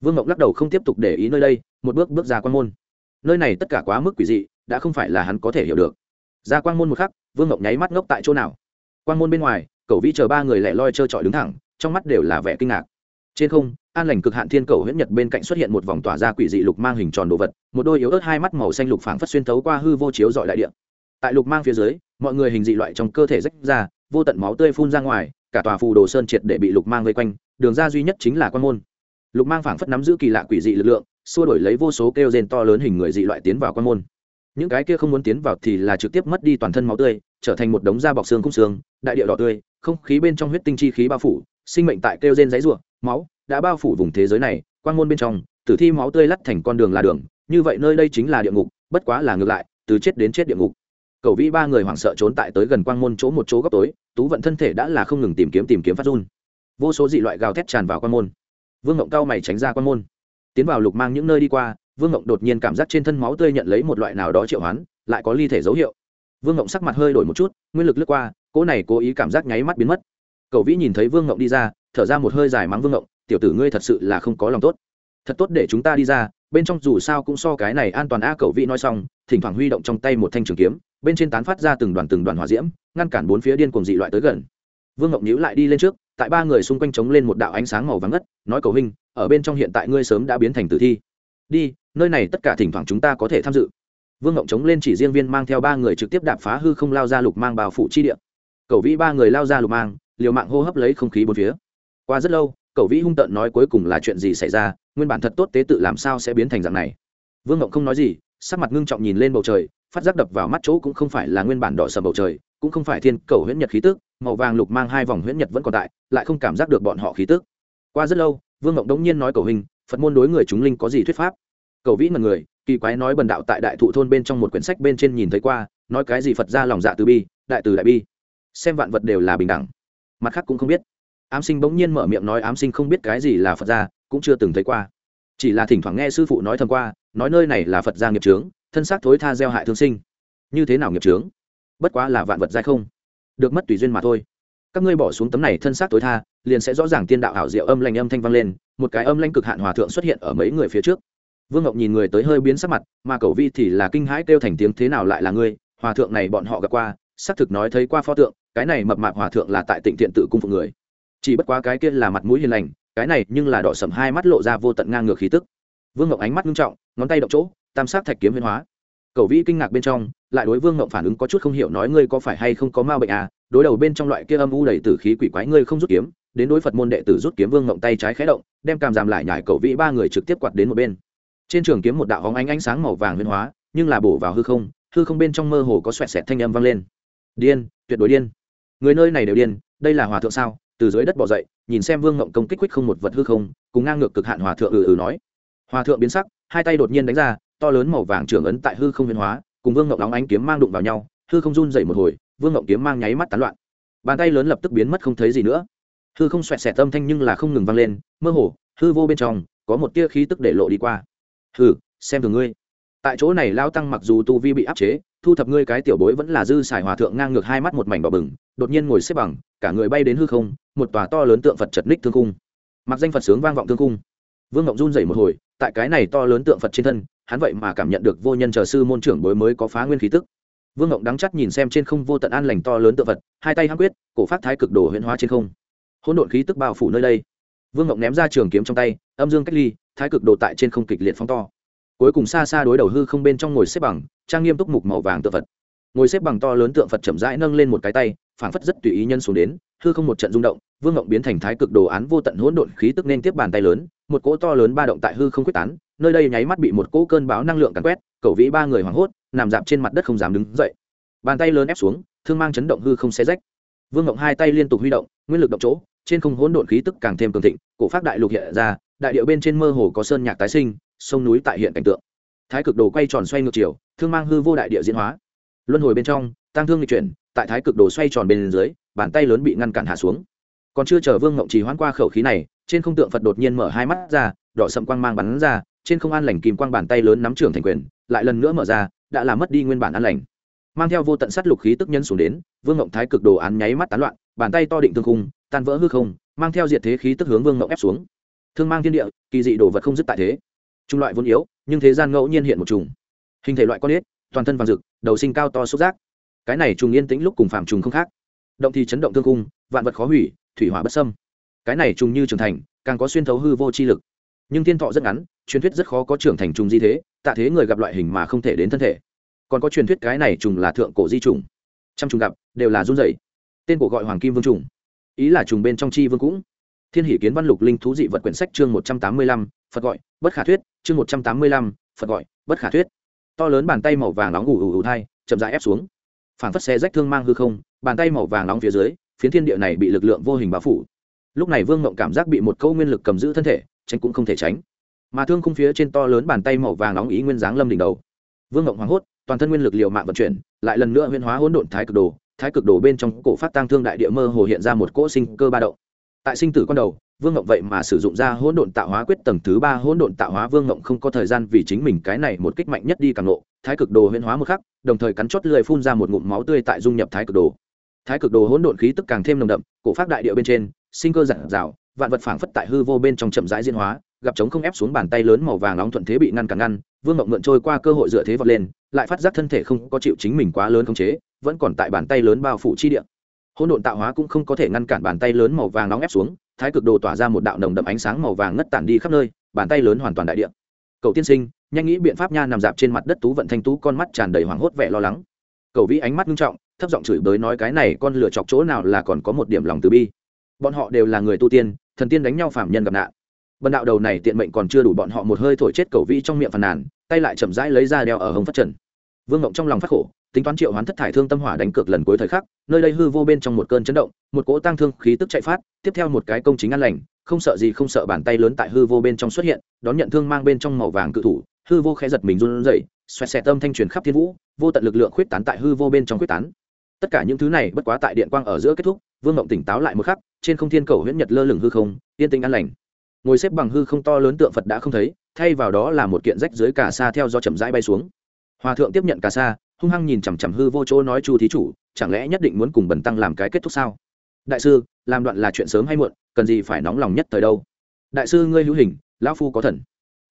Vương ngộng lắc đầu không tiếp tục để ý nơi đây, một bước bước ra quan môn. Nơi này tất cả quá mức quỷ dị, đã không phải là hắn có thể hiểu được. Ra quan môn một khắc, vương ngộng nháy mắt ngốc tại chỗ nào? Quan môn bên ngoài cậu vĩ chờ ba người lẻ loi trơ trọi đứng thẳng, trong mắt đều là vẻ kinh ngạc. Trên không, an lành cực hạn thiên cầu huyễn nhật bên cạnh xuất hiện một vòng tỏa ra quỷ dị lục mang hình tròn đồ vật, một đôi yếu ớt hai mắt màu xanh lục phảng phất xuyên thấu qua hư vô chiếu dọi đại địa. Tại lục mang phía dưới, mọi người hình dị loại trong cơ thể rách ra, vô tận máu tươi phun ra ngoài, cả tòa phù đồ sơn triệt để bị lục mang vây quanh, đường ra duy nhất chính là quan môn. Lục mang phảng phất nắm giữ kỳ lạ quỷ dị lực lượng, xua đổi lấy vô số kêu rền to lớn hình người dị loại tiến vào quan môn. Những cái kia không muốn tiến vào thì là trực tiếp mất đi toàn thân máu tươi, trở thành một đống da bọc xương cung xương, đại địa đỏ tươi không khí bên trong huyết tinh chi khí bao phủ, sinh mệnh tại kêu rên giấy ruộng máu đã bao phủ vùng thế giới này quan môn bên trong, tử thi máu tươi lắt thành con đường là đường, như vậy nơi đây chính là địa ngục, bất quá là ngược lại, từ chết đến chết địa ngục. Cầu vĩ ba người hoảng sợ trốn tại tới gần quang môn chỗ một chỗ góc tối, tú vận thân thể đã là không ngừng tìm kiếm tìm kiếm phát run. Vô số dị loại gào thét tràn vào quang môn. Vương ngộng cao mày tránh ra quang môn. Tiến vào lục mang những nơi đi qua, vương ngộng đột nhiên cảm giác trên thân máu tươi nhận lấy một loại nào đó triệu hoán, lại có ly thể dấu hiệu. Vương ngộng sắc mặt hơi đổi một chút, nguyên lực lướt qua cỗ này cố ý cảm giác nháy mắt biến mất. Cầu vĩ nhìn thấy vương ngộng đi ra, thở ra một hơi dài mắng vương ngộng, tiểu tử ngươi thật sự là không có lòng tốt. Thật tốt để chúng ta đi ra, bên trong dù sao cũng so cái này an toàn a cầu vĩ nói xong, thỉnh thoảng huy động trong tay một thanh trường kiếm, bên trên tán phát ra từng đoàn từng đoàn hỏa diễm, ngăn cản bốn phía điên cuồng dị loại tới gần. Vương ngọc nhíu lại đi lên trước, tại ba người xung quanh chống lên một đạo ánh sáng màu vàng ngất, nói cầu hình ở bên trong hiện tại ngươi sớm đã biến thành tử thi. Đi, nơi này tất cả thỉnh thoảng chúng ta có thể tham dự. Vương ngọc chống lên chỉ riêng viên mang theo ba người trực tiếp đạp phá hư không lao ra lục mang bào phủ chi địa cậu vĩ ba người lao ra lục mang, liều mạng hô hấp lấy không khí bốn phía. Qua rất lâu cậu vĩ hung tợn nói cuối cùng là chuyện gì xảy ra, nguyên bản thật tốt tế tự làm sao sẽ biến thành dạng này. Vương ngộng không nói gì, sắc mặt ngưng trọng nhìn lên bầu trời, phát giác đập vào mắt chỗ cũng không phải là nguyên bản đỏ sầm bầu trời, cũng không phải thiên cầu huyễn nhật khí tức, màu vàng lục mang hai vòng huyễn nhật vẫn còn tại, lại không cảm giác được bọn họ khí tức. Qua rất lâu, vương ngộng đống nhiên nói cầu hình, phật môn đối người chúng linh có gì thuyết pháp? Cầu vĩ là người, kỳ quái nói bần đạo tại đại thụ thôn bên trong một quyển sách bên trên nhìn thấy qua, nói cái gì phật ra lòng dạ từ bi, đại từ đại bi xem vạn vật đều là bình đẳng. Mặt khác cũng không biết. Ám sinh bỗng nhiên mở miệng nói ám sinh không biết cái gì là phật gia, cũng chưa từng thấy qua. Chỉ là thỉnh thoảng nghe sư phụ nói thầm qua, nói nơi này là phật gia nghiệp trướng thân xác thối tha gieo hại thương sinh. Như thế nào nghiệp trướng bất quá là vạn vật dai không. Được mất tùy duyên mà thôi. Các ngươi bỏ xuống tấm này thân xác tối tha, liền sẽ rõ ràng tiên đạo ảo diệu âm lành âm thanh vang lên, một cái âm lanh cực hạn hòa thượng xuất hiện ở mấy người phía trước. Vương ngọc nhìn người tới hơi biến sắc mặt, mà cầu vi thì là kinh hãi kêu thành tiếng thế nào lại là ngươi, hòa thượng này bọn họ gặp qua, xác thực nói thấy qua pho tượng cái này mập mạp hòa thượng là tại tịnh thiện tự cung phục người. Chỉ bất quá cái kia là mặt mũi hiền lành, cái này nhưng là đỏ sầm hai mắt lộ ra vô tận ngang ngược khí tức. Vương ngọc ánh mắt nghiêm trọng, ngón tay động chỗ, tam sát thạch kiếm huyên hóa. Cầu vĩ kinh ngạc bên trong, lại đối vương ngộng phản ứng có chút không hiểu nói ngươi có phải hay không có ma bệnh à? Đối đầu bên trong loại kia âm u đầy tử khí quỷ quái ngươi không rút kiếm, đến đối phật môn đệ tử rút kiếm vương ngộng tay trái khé động, đem cảm giảm lại nhải cầu vĩ ba người trực tiếp quạt đến một bên. Trên trường kiếm một đạo hóng ánh ánh sáng màu vàng huyên hóa, nhưng là bổ vào hư không hư không bên trong mơ hồ có xoẹt xẹt thanh âm vang lên. Điên, tuyệt đối điên người nơi này đều điên, đây là hòa thượng sao? Từ dưới đất bỏ dậy, nhìn xem vương ngộng công kích quýt không một vật hư không, cùng ngang ngược cực hạn hòa thượng ừ ừ nói. Hòa thượng biến sắc, hai tay đột nhiên đánh ra, to lớn màu vàng trưởng ấn tại hư không biến hóa, cùng vương ngộng đóng ánh kiếm mang đụng vào nhau, hư không run dậy một hồi, vương ngộng kiếm mang nháy mắt tán loạn. Bàn tay lớn lập tức biến mất không thấy gì nữa. Hư không xoẹt xẹt âm thanh nhưng là không ngừng vang lên, mơ hồ, hư vô bên trong, có một tia khí tức để lộ đi qua. Hừ, xem thường ngươi. Tại chỗ này lao tăng mặc dù tu vi bị áp chế thu thập ngươi cái tiểu bối vẫn là dư xài hòa thượng ngang ngược hai mắt một mảnh đỏ bừng, đột nhiên ngồi xếp bằng, cả người bay đến hư không, một tòa to lớn tượng phật chật ních thương cung mặc danh phật sướng vang vọng thương cung vương ngọc run dậy một hồi, tại cái này to lớn tượng phật trên thân, hắn vậy mà cảm nhận được vô nhân chờ sư môn trưởng bối mới có phá nguyên khí tức. Vương ngọc đắng chắt nhìn xem trên không vô tận an lành to lớn tượng phật, hai tay hăng quyết, cổ phát thái cực đồ huyễn hóa trên không. Hỗn độn khí tức bao phủ nơi đây. Vương ngọc ném ra trường kiếm trong tay, âm dương cách ly, thái cực đồ tại trên không kịch liệt phóng to. Cuối cùng xa xa đối đầu hư không bên trong ngồi xếp bằng trang nghiêm túc mục màu vàng tượng phật. Ngồi xếp bằng to lớn tượng phật chậm rãi nâng lên một cái tay, phảng phất rất tùy ý nhân xuống đến, hư không một trận rung động, vương ngộng biến thành thái cực đồ án vô tận hỗn độn khí tức nên tiếp bàn tay lớn, một cỗ to lớn ba động tại hư không quyết tán, nơi đây nháy mắt bị một cỗ cơn bão năng lượng càn quét, cầu vĩ ba người hoảng hốt, nằm dạp trên mặt đất không dám đứng dậy. Bàn tay lớn ép xuống, thương mang chấn động hư không xé rách. Vương ngộng hai tay liên tục huy động, nguyên lực động chỗ, trên không hỗn độn khí tức càng thêm cường thịnh, cổ phát đại lục hiện ra, đại điệu bên trên mơ hồ có sơn nhạc tái sinh, sông núi tại hiện cảnh tượng. Thái cực đồ quay tròn xoay ngược chiều thương mang hư vô đại địa diễn hóa. Luân hồi bên trong tăng thương lịch chuyển, tại thái cực đồ xoay tròn bên dưới, bàn tay lớn bị ngăn cản hạ xuống. Còn chưa chờ vương ngộng trì hoãn qua khẩu khí này, trên không tượng phật đột nhiên mở hai mắt ra, đỏ sậm quang mang bắn ra, trên không an lành kìm quang bàn tay lớn nắm trưởng thành quyền, lại lần nữa mở ra, đã làm mất đi nguyên bản an lành. Mang theo vô tận sát lục khí tức nhân xuống đến, vương ngộng thái cực đồ án nháy mắt tán loạn, bàn tay to định thương khung, tan vỡ hư không, mang theo diệt thế khí tức hướng vương ngộng ép xuống. Thương mang thiên địa, kỳ dị đồ vật không dứt tại thế. Trung loại vốn yếu, nhưng thế gian ngẫu nhiên hiện một trùng hình thể loại con ếch, toàn thân vàng rực, đầu sinh cao to xúc giác. Cái này trùng yên tĩnh lúc cùng phạm trùng không khác. Động thì chấn động thương cung vạn vật khó hủy, thủy hỏa bất sâm cái này trùng như trưởng thành, càng có xuyên thấu hư vô chi lực. Nhưng thiên thọ rất ngắn, truyền thuyết rất khó có trưởng thành trùng di thế, tạ thế người gặp loại hình mà không thể đến thân thể. Còn có truyền thuyết cái này trùng là thượng cổ di trùng. Trăm trùng gặp, đều là run rẩy. Tên cổ gọi hoàng kim vương trùng. Ý là trùng bên trong chi vương cũng. Thiên hỷ kiến văn lục linh thú dị vật quyển sách chương một trăm tám mươi lăm, phật gọi, bất khả thuyết, chương một trăm tám mươi lăm, phật gọi, bất khả thuyết to lớn bàn tay màu vàng nóng ù ù ù thai, chậm rãi ép xuống. Phản phất xe rách thương mang hư không, bàn tay màu vàng nóng phía dưới, phiến thiên địa này bị lực lượng vô hình bao phủ. Lúc này vương ngộng cảm giác bị một câu nguyên lực cầm giữ thân thể, tránh cũng không thể tránh. Mà thương khung phía trên to lớn bàn tay màu vàng nóng ý nguyên dáng lâm đỉnh đầu. Vương ngộng hoảng hốt, toàn thân nguyên lực liệu mạng vận chuyển, lại lần nữa huyên hóa hỗn độn thái cực đồ. Thái cực đồ bên trong cổ phát tăng thương đại địa mơ hồ hiện ra một cỗ sinh cơ ba động. Tại sinh tử con đầu vương ngộng vậy mà sử dụng ra hỗn độn tạo hóa quyết tầng thứ ba, hỗn độn tạo hóa vương ngộng không có thời gian vì chính mình cái này một kích mạnh nhất đi càng lộ thái cực đồ huyễn hóa một khắc, đồng thời cắn chót lười phun ra một ngụm máu tươi tại dung nhập thái cực đồ. Thái cực đồ hỗn độn khí tức càng thêm nồng đậm, cổ pháp đại địa bên trên, sinh cơ giản rào vạn vật phảng phất tại hư vô bên trong chậm rãi diễn hóa, gặp chống không ép xuống bàn tay lớn màu vàng nóng thuận thế bị ngăn cản ngăn, vương ngộng mượn trôi qua cơ hội dựa thế vọt lên, lại phát giác thân thể không có chịu chính mình quá lớn khống chế, vẫn còn tại bàn tay lớn bao phủ chi địa. Hỗn độn tạo hóa cũng không có thể ngăn cản bàn tay lớn màu vàng nóng ép xuống thái cực đồ tỏa ra một đạo nồng đậm ánh sáng màu vàng ngất tản đi khắp nơi, bàn tay lớn hoàn toàn đại địa. Cậu tiên sinh, nhanh nghĩ biện pháp nha, nằm dạp trên mặt đất tú vận thanh tú, con mắt tràn đầy hoảng hốt vẻ lo lắng. Cậu vĩ ánh mắt nghiêm trọng, thấp giọng chửi bới nói cái này, con lửa chọc chỗ nào là còn có một điểm lòng từ bi. Bọn họ đều là người tu tiên, thần tiên đánh nhau phạm nhân gặp nạn. Bần đạo đầu này tiện mệnh còn chưa đủ bọn họ một hơi thổi chết cậu vĩ trong miệng phàn nàn, tay lại chậm rãi lấy ra đeo ở hồng phát trần. Vương ngộng trong lòng phát khổ tính toán triệu hoán thất thải thương tâm hỏa đánh cược lần cuối thời khắc, nơi đây hư vô bên trong một cơn chấn động, một cỗ tăng thương khí tức chạy phát, tiếp theo một cái công chính ăn lành, không sợ gì không sợ bàn tay lớn tại hư vô bên trong xuất hiện, đón nhận thương mang bên trong màu vàng cự thủ, hư vô khẽ giật mình run rẩy, xoẹt xẹt tâm thanh truyền khắp thiên vũ, vô tận lực lượng khuyết tán tại hư vô bên trong khuyết tán. Tất cả những thứ này bất quá tại điện quang ở giữa kết thúc, vương ngộng tỉnh táo lại một khắc, trên không thiên cầu huyễn nhật lơ lửng hư không, yên tĩnh an lành. Ngồi xếp bằng hư không to lớn tượng phật đã không thấy, thay vào đó là một kiện rách dưới cả xa theo do chậm rãi bay xuống. Hòa thượng tiếp nhận cả xa hung hăng nhìn chằm chằm hư vô chỗ nói chu thí chủ, chẳng lẽ nhất định muốn cùng bần tăng làm cái kết thúc sao? Đại sư, làm đoạn là chuyện sớm hay muộn, cần gì phải nóng lòng nhất thời đâu. Đại sư ngươi hữu hình, lão phu có thần.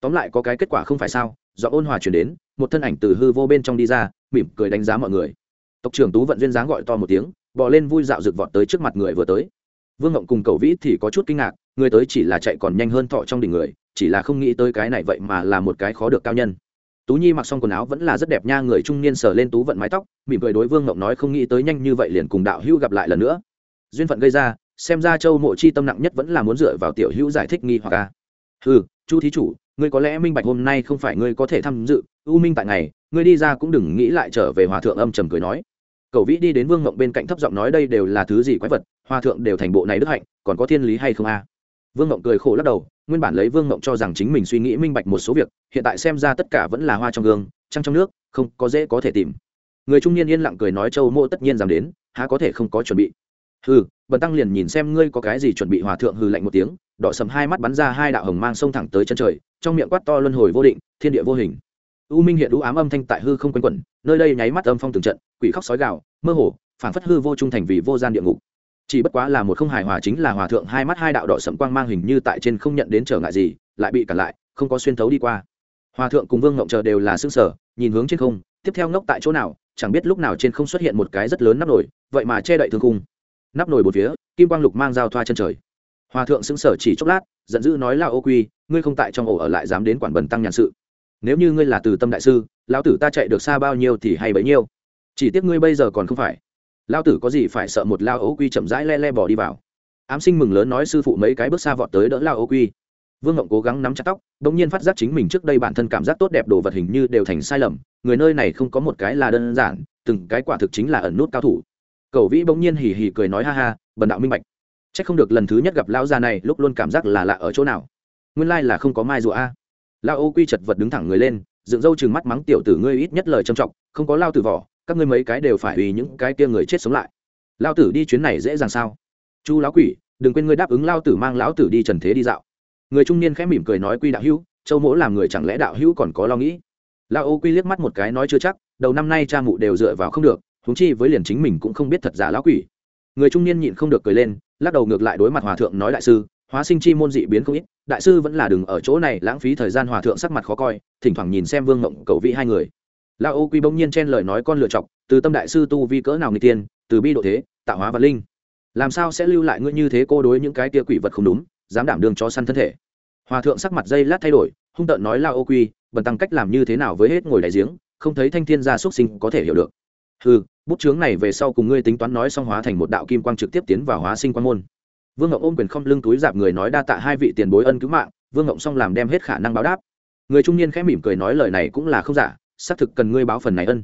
Tóm lại có cái kết quả không phải sao, do ôn hòa chuyển đến, một thân ảnh từ hư vô bên trong đi ra, mỉm cười đánh giá mọi người. Tộc trưởng tú vận duyên dáng gọi to một tiếng, bò lên vui dạo rực vọt tới trước mặt người vừa tới. Vương ngộng cùng cầu vĩ thì có chút kinh ngạc, người tới chỉ là chạy còn nhanh hơn thọ trong đỉnh người, chỉ là không nghĩ tới cái này vậy mà là một cái khó được cao nhân tú nhi mặc xong quần áo vẫn là rất đẹp nha, người trung niên sờ lên tú vận mái tóc, mỉm cười đối vương ngộng nói không nghĩ tới nhanh như vậy liền cùng đạo hữu gặp lại lần nữa. Duyên phận gây ra, xem ra châu mộ chi tâm nặng nhất vẫn là muốn dựa vào tiểu hữu giải thích nghi hoặc à. a ừ chu thí chủ, ngươi có lẽ minh bạch hôm nay không phải ngươi có thể tham dự, u minh tại ngày, ngươi đi ra cũng đừng nghĩ lại trở về hòa thượng âm trầm cười nói. Cậu vĩ đi đến vương ngộng bên cạnh thấp giọng nói đây đều là thứ gì quái vật, hòa thượng đều thành bộ này đức hạnh, còn có thiên lý hay không a vương ngộng cười khổ lắc đầu, nguyên bản lấy vương ngộng cho rằng chính mình suy nghĩ minh bạch một số việc, hiện tại xem ra tất cả vẫn là hoa trong gương, trăng trong nước, không có dễ có thể tìm. Người trung niên yên lặng cười nói châu mô tất nhiên dám đến, há có thể không có chuẩn bị. Hừ, bần tăng liền nhìn xem ngươi có cái gì chuẩn bị hòa thượng hừ lạnh một tiếng, đỏ sầm hai mắt bắn ra hai đạo hồng mang sông thẳng tới chân trời, trong miệng quát to luân hồi vô định, thiên địa vô hình. U minh hiện đũ ám âm thanh tại hư không quanh quẩn, nơi đây nháy mắt âm phong từng trận, quỷ khóc sói gạo mơ hồ phản phất hư vô trung thành vì vô gian địa ngục chỉ bất quá là một không hài hòa chính là hòa thượng hai mắt hai đạo đỏ sẫm quang mang hình như tại trên không nhận đến trở ngại gì, lại bị cản lại, không có xuyên thấu đi qua. Hòa thượng cùng vương ngộng chờ đều là xương sở nhìn hướng trên không, tiếp theo ngốc tại chỗ nào, chẳng biết lúc nào trên không xuất hiện một cái rất lớn nắp nổi vậy mà che đậy thương cung nắp nổi một phía, kim quang lục mang dao thoa chân trời. Hòa thượng xứng sở chỉ chốc lát, giận dữ nói là ô quy, ngươi không tại trong ổ ở lại dám đến quản bần tăng nhàn sự. Nếu như ngươi là từ tâm đại sư, lão tử ta chạy được xa bao nhiêu thì hay bấy nhiêu. Chỉ tiếc ngươi bây giờ còn không phải lao tử có gì phải sợ một lao ấu quy chậm rãi le le bỏ đi vào. Ám sinh mừng lớn nói sư phụ mấy cái bước xa vọt tới đỡ lao ấu quy. Vương ngộng cố gắng nắm chặt tóc đ ỗ n g nhiên phát giác chính mình trước đây bản thân cảm giác tốt đẹp đồ vật hình như đều thành sai lầm, người nơi này không có một cái là đơn giản, từng cái quả thực chính là ẩn nút cao thủ. Cầu vĩ bỗng nhiên hì hì cười nói ha ha, bần đạo minh bạch. C h ắ c không được lần thứ nhất gặp lão già này, lúc luôn cảm giác là lạ ở chỗ nào. Nguyên lai là không có mai rùa a. Lao ô quy chật vật đứng thẳng người lên, dựng râu chừng mắt mắng tiểu tử ngươi ít nhất lời trầm trọng, không có lao từ vỏ các ngươi mấy cái đều phải vì những cái kia người chết sống lại. Lao tử đi chuyến này dễ dàng sao? Chu lão quỷ, đừng quên ngươi đáp ứng lao tử mang lão tử đi trần thế đi dạo. Người trung niên khẽ mỉm cười nói quy đạo hữu, châu mỗ làm người chẳng lẽ đạo hữu còn có lo nghĩ? Lao ô quy liếc mắt một cái nói chưa chắc, đầu năm nay cha mụ đều dựa vào không được, huống chi với liền chính mình cũng không biết thật giả lão quỷ. Người trung niên nhịn không được cười lên, lắc đầu ngược lại đối mặt hòa thượng nói đại sư, hóa sinh chi môn dị biến không ít, đại sư vẫn là đừng ở chỗ này, lãng phí thời gian hòa thượng sắc mặt khó coi, thỉnh thoảng nhìn xem vương mộng cầu vị hai người la ô quy bỗng nhiên chen lời nói con lựa chọc, từ tâm đại sư tu vi cỡ nào người tiên, từ bi độ thế, tạo hóa và linh. Làm sao sẽ lưu lại ngươi như thế cô đối những cái tia quỷ vật không đúng, dám đảm đường cho săn thân thể? Hòa thượng sắc mặt dây lát thay đổi, hung tợn nói la ô quy, bần tăng cách làm như thế nào với hết ngồi đại giếng, không thấy thanh thiên gia xuất sinh có thể hiểu được. Ừ bút chướng này về sau cùng ngươi tính toán nói xong hóa thành một đạo kim quang trực tiếp tiến vào hóa sinh quan môn. Vương ngộng ôm quyền không lưng túi dạp người nói đa tạ hai vị tiền bối ân cứu mạng, vương ngộng xong làm đem hết khả năng báo đáp. Người trung niên khẽ mỉm cười nói lời này cũng là không giả xác thực cần ngươi báo phần này ân.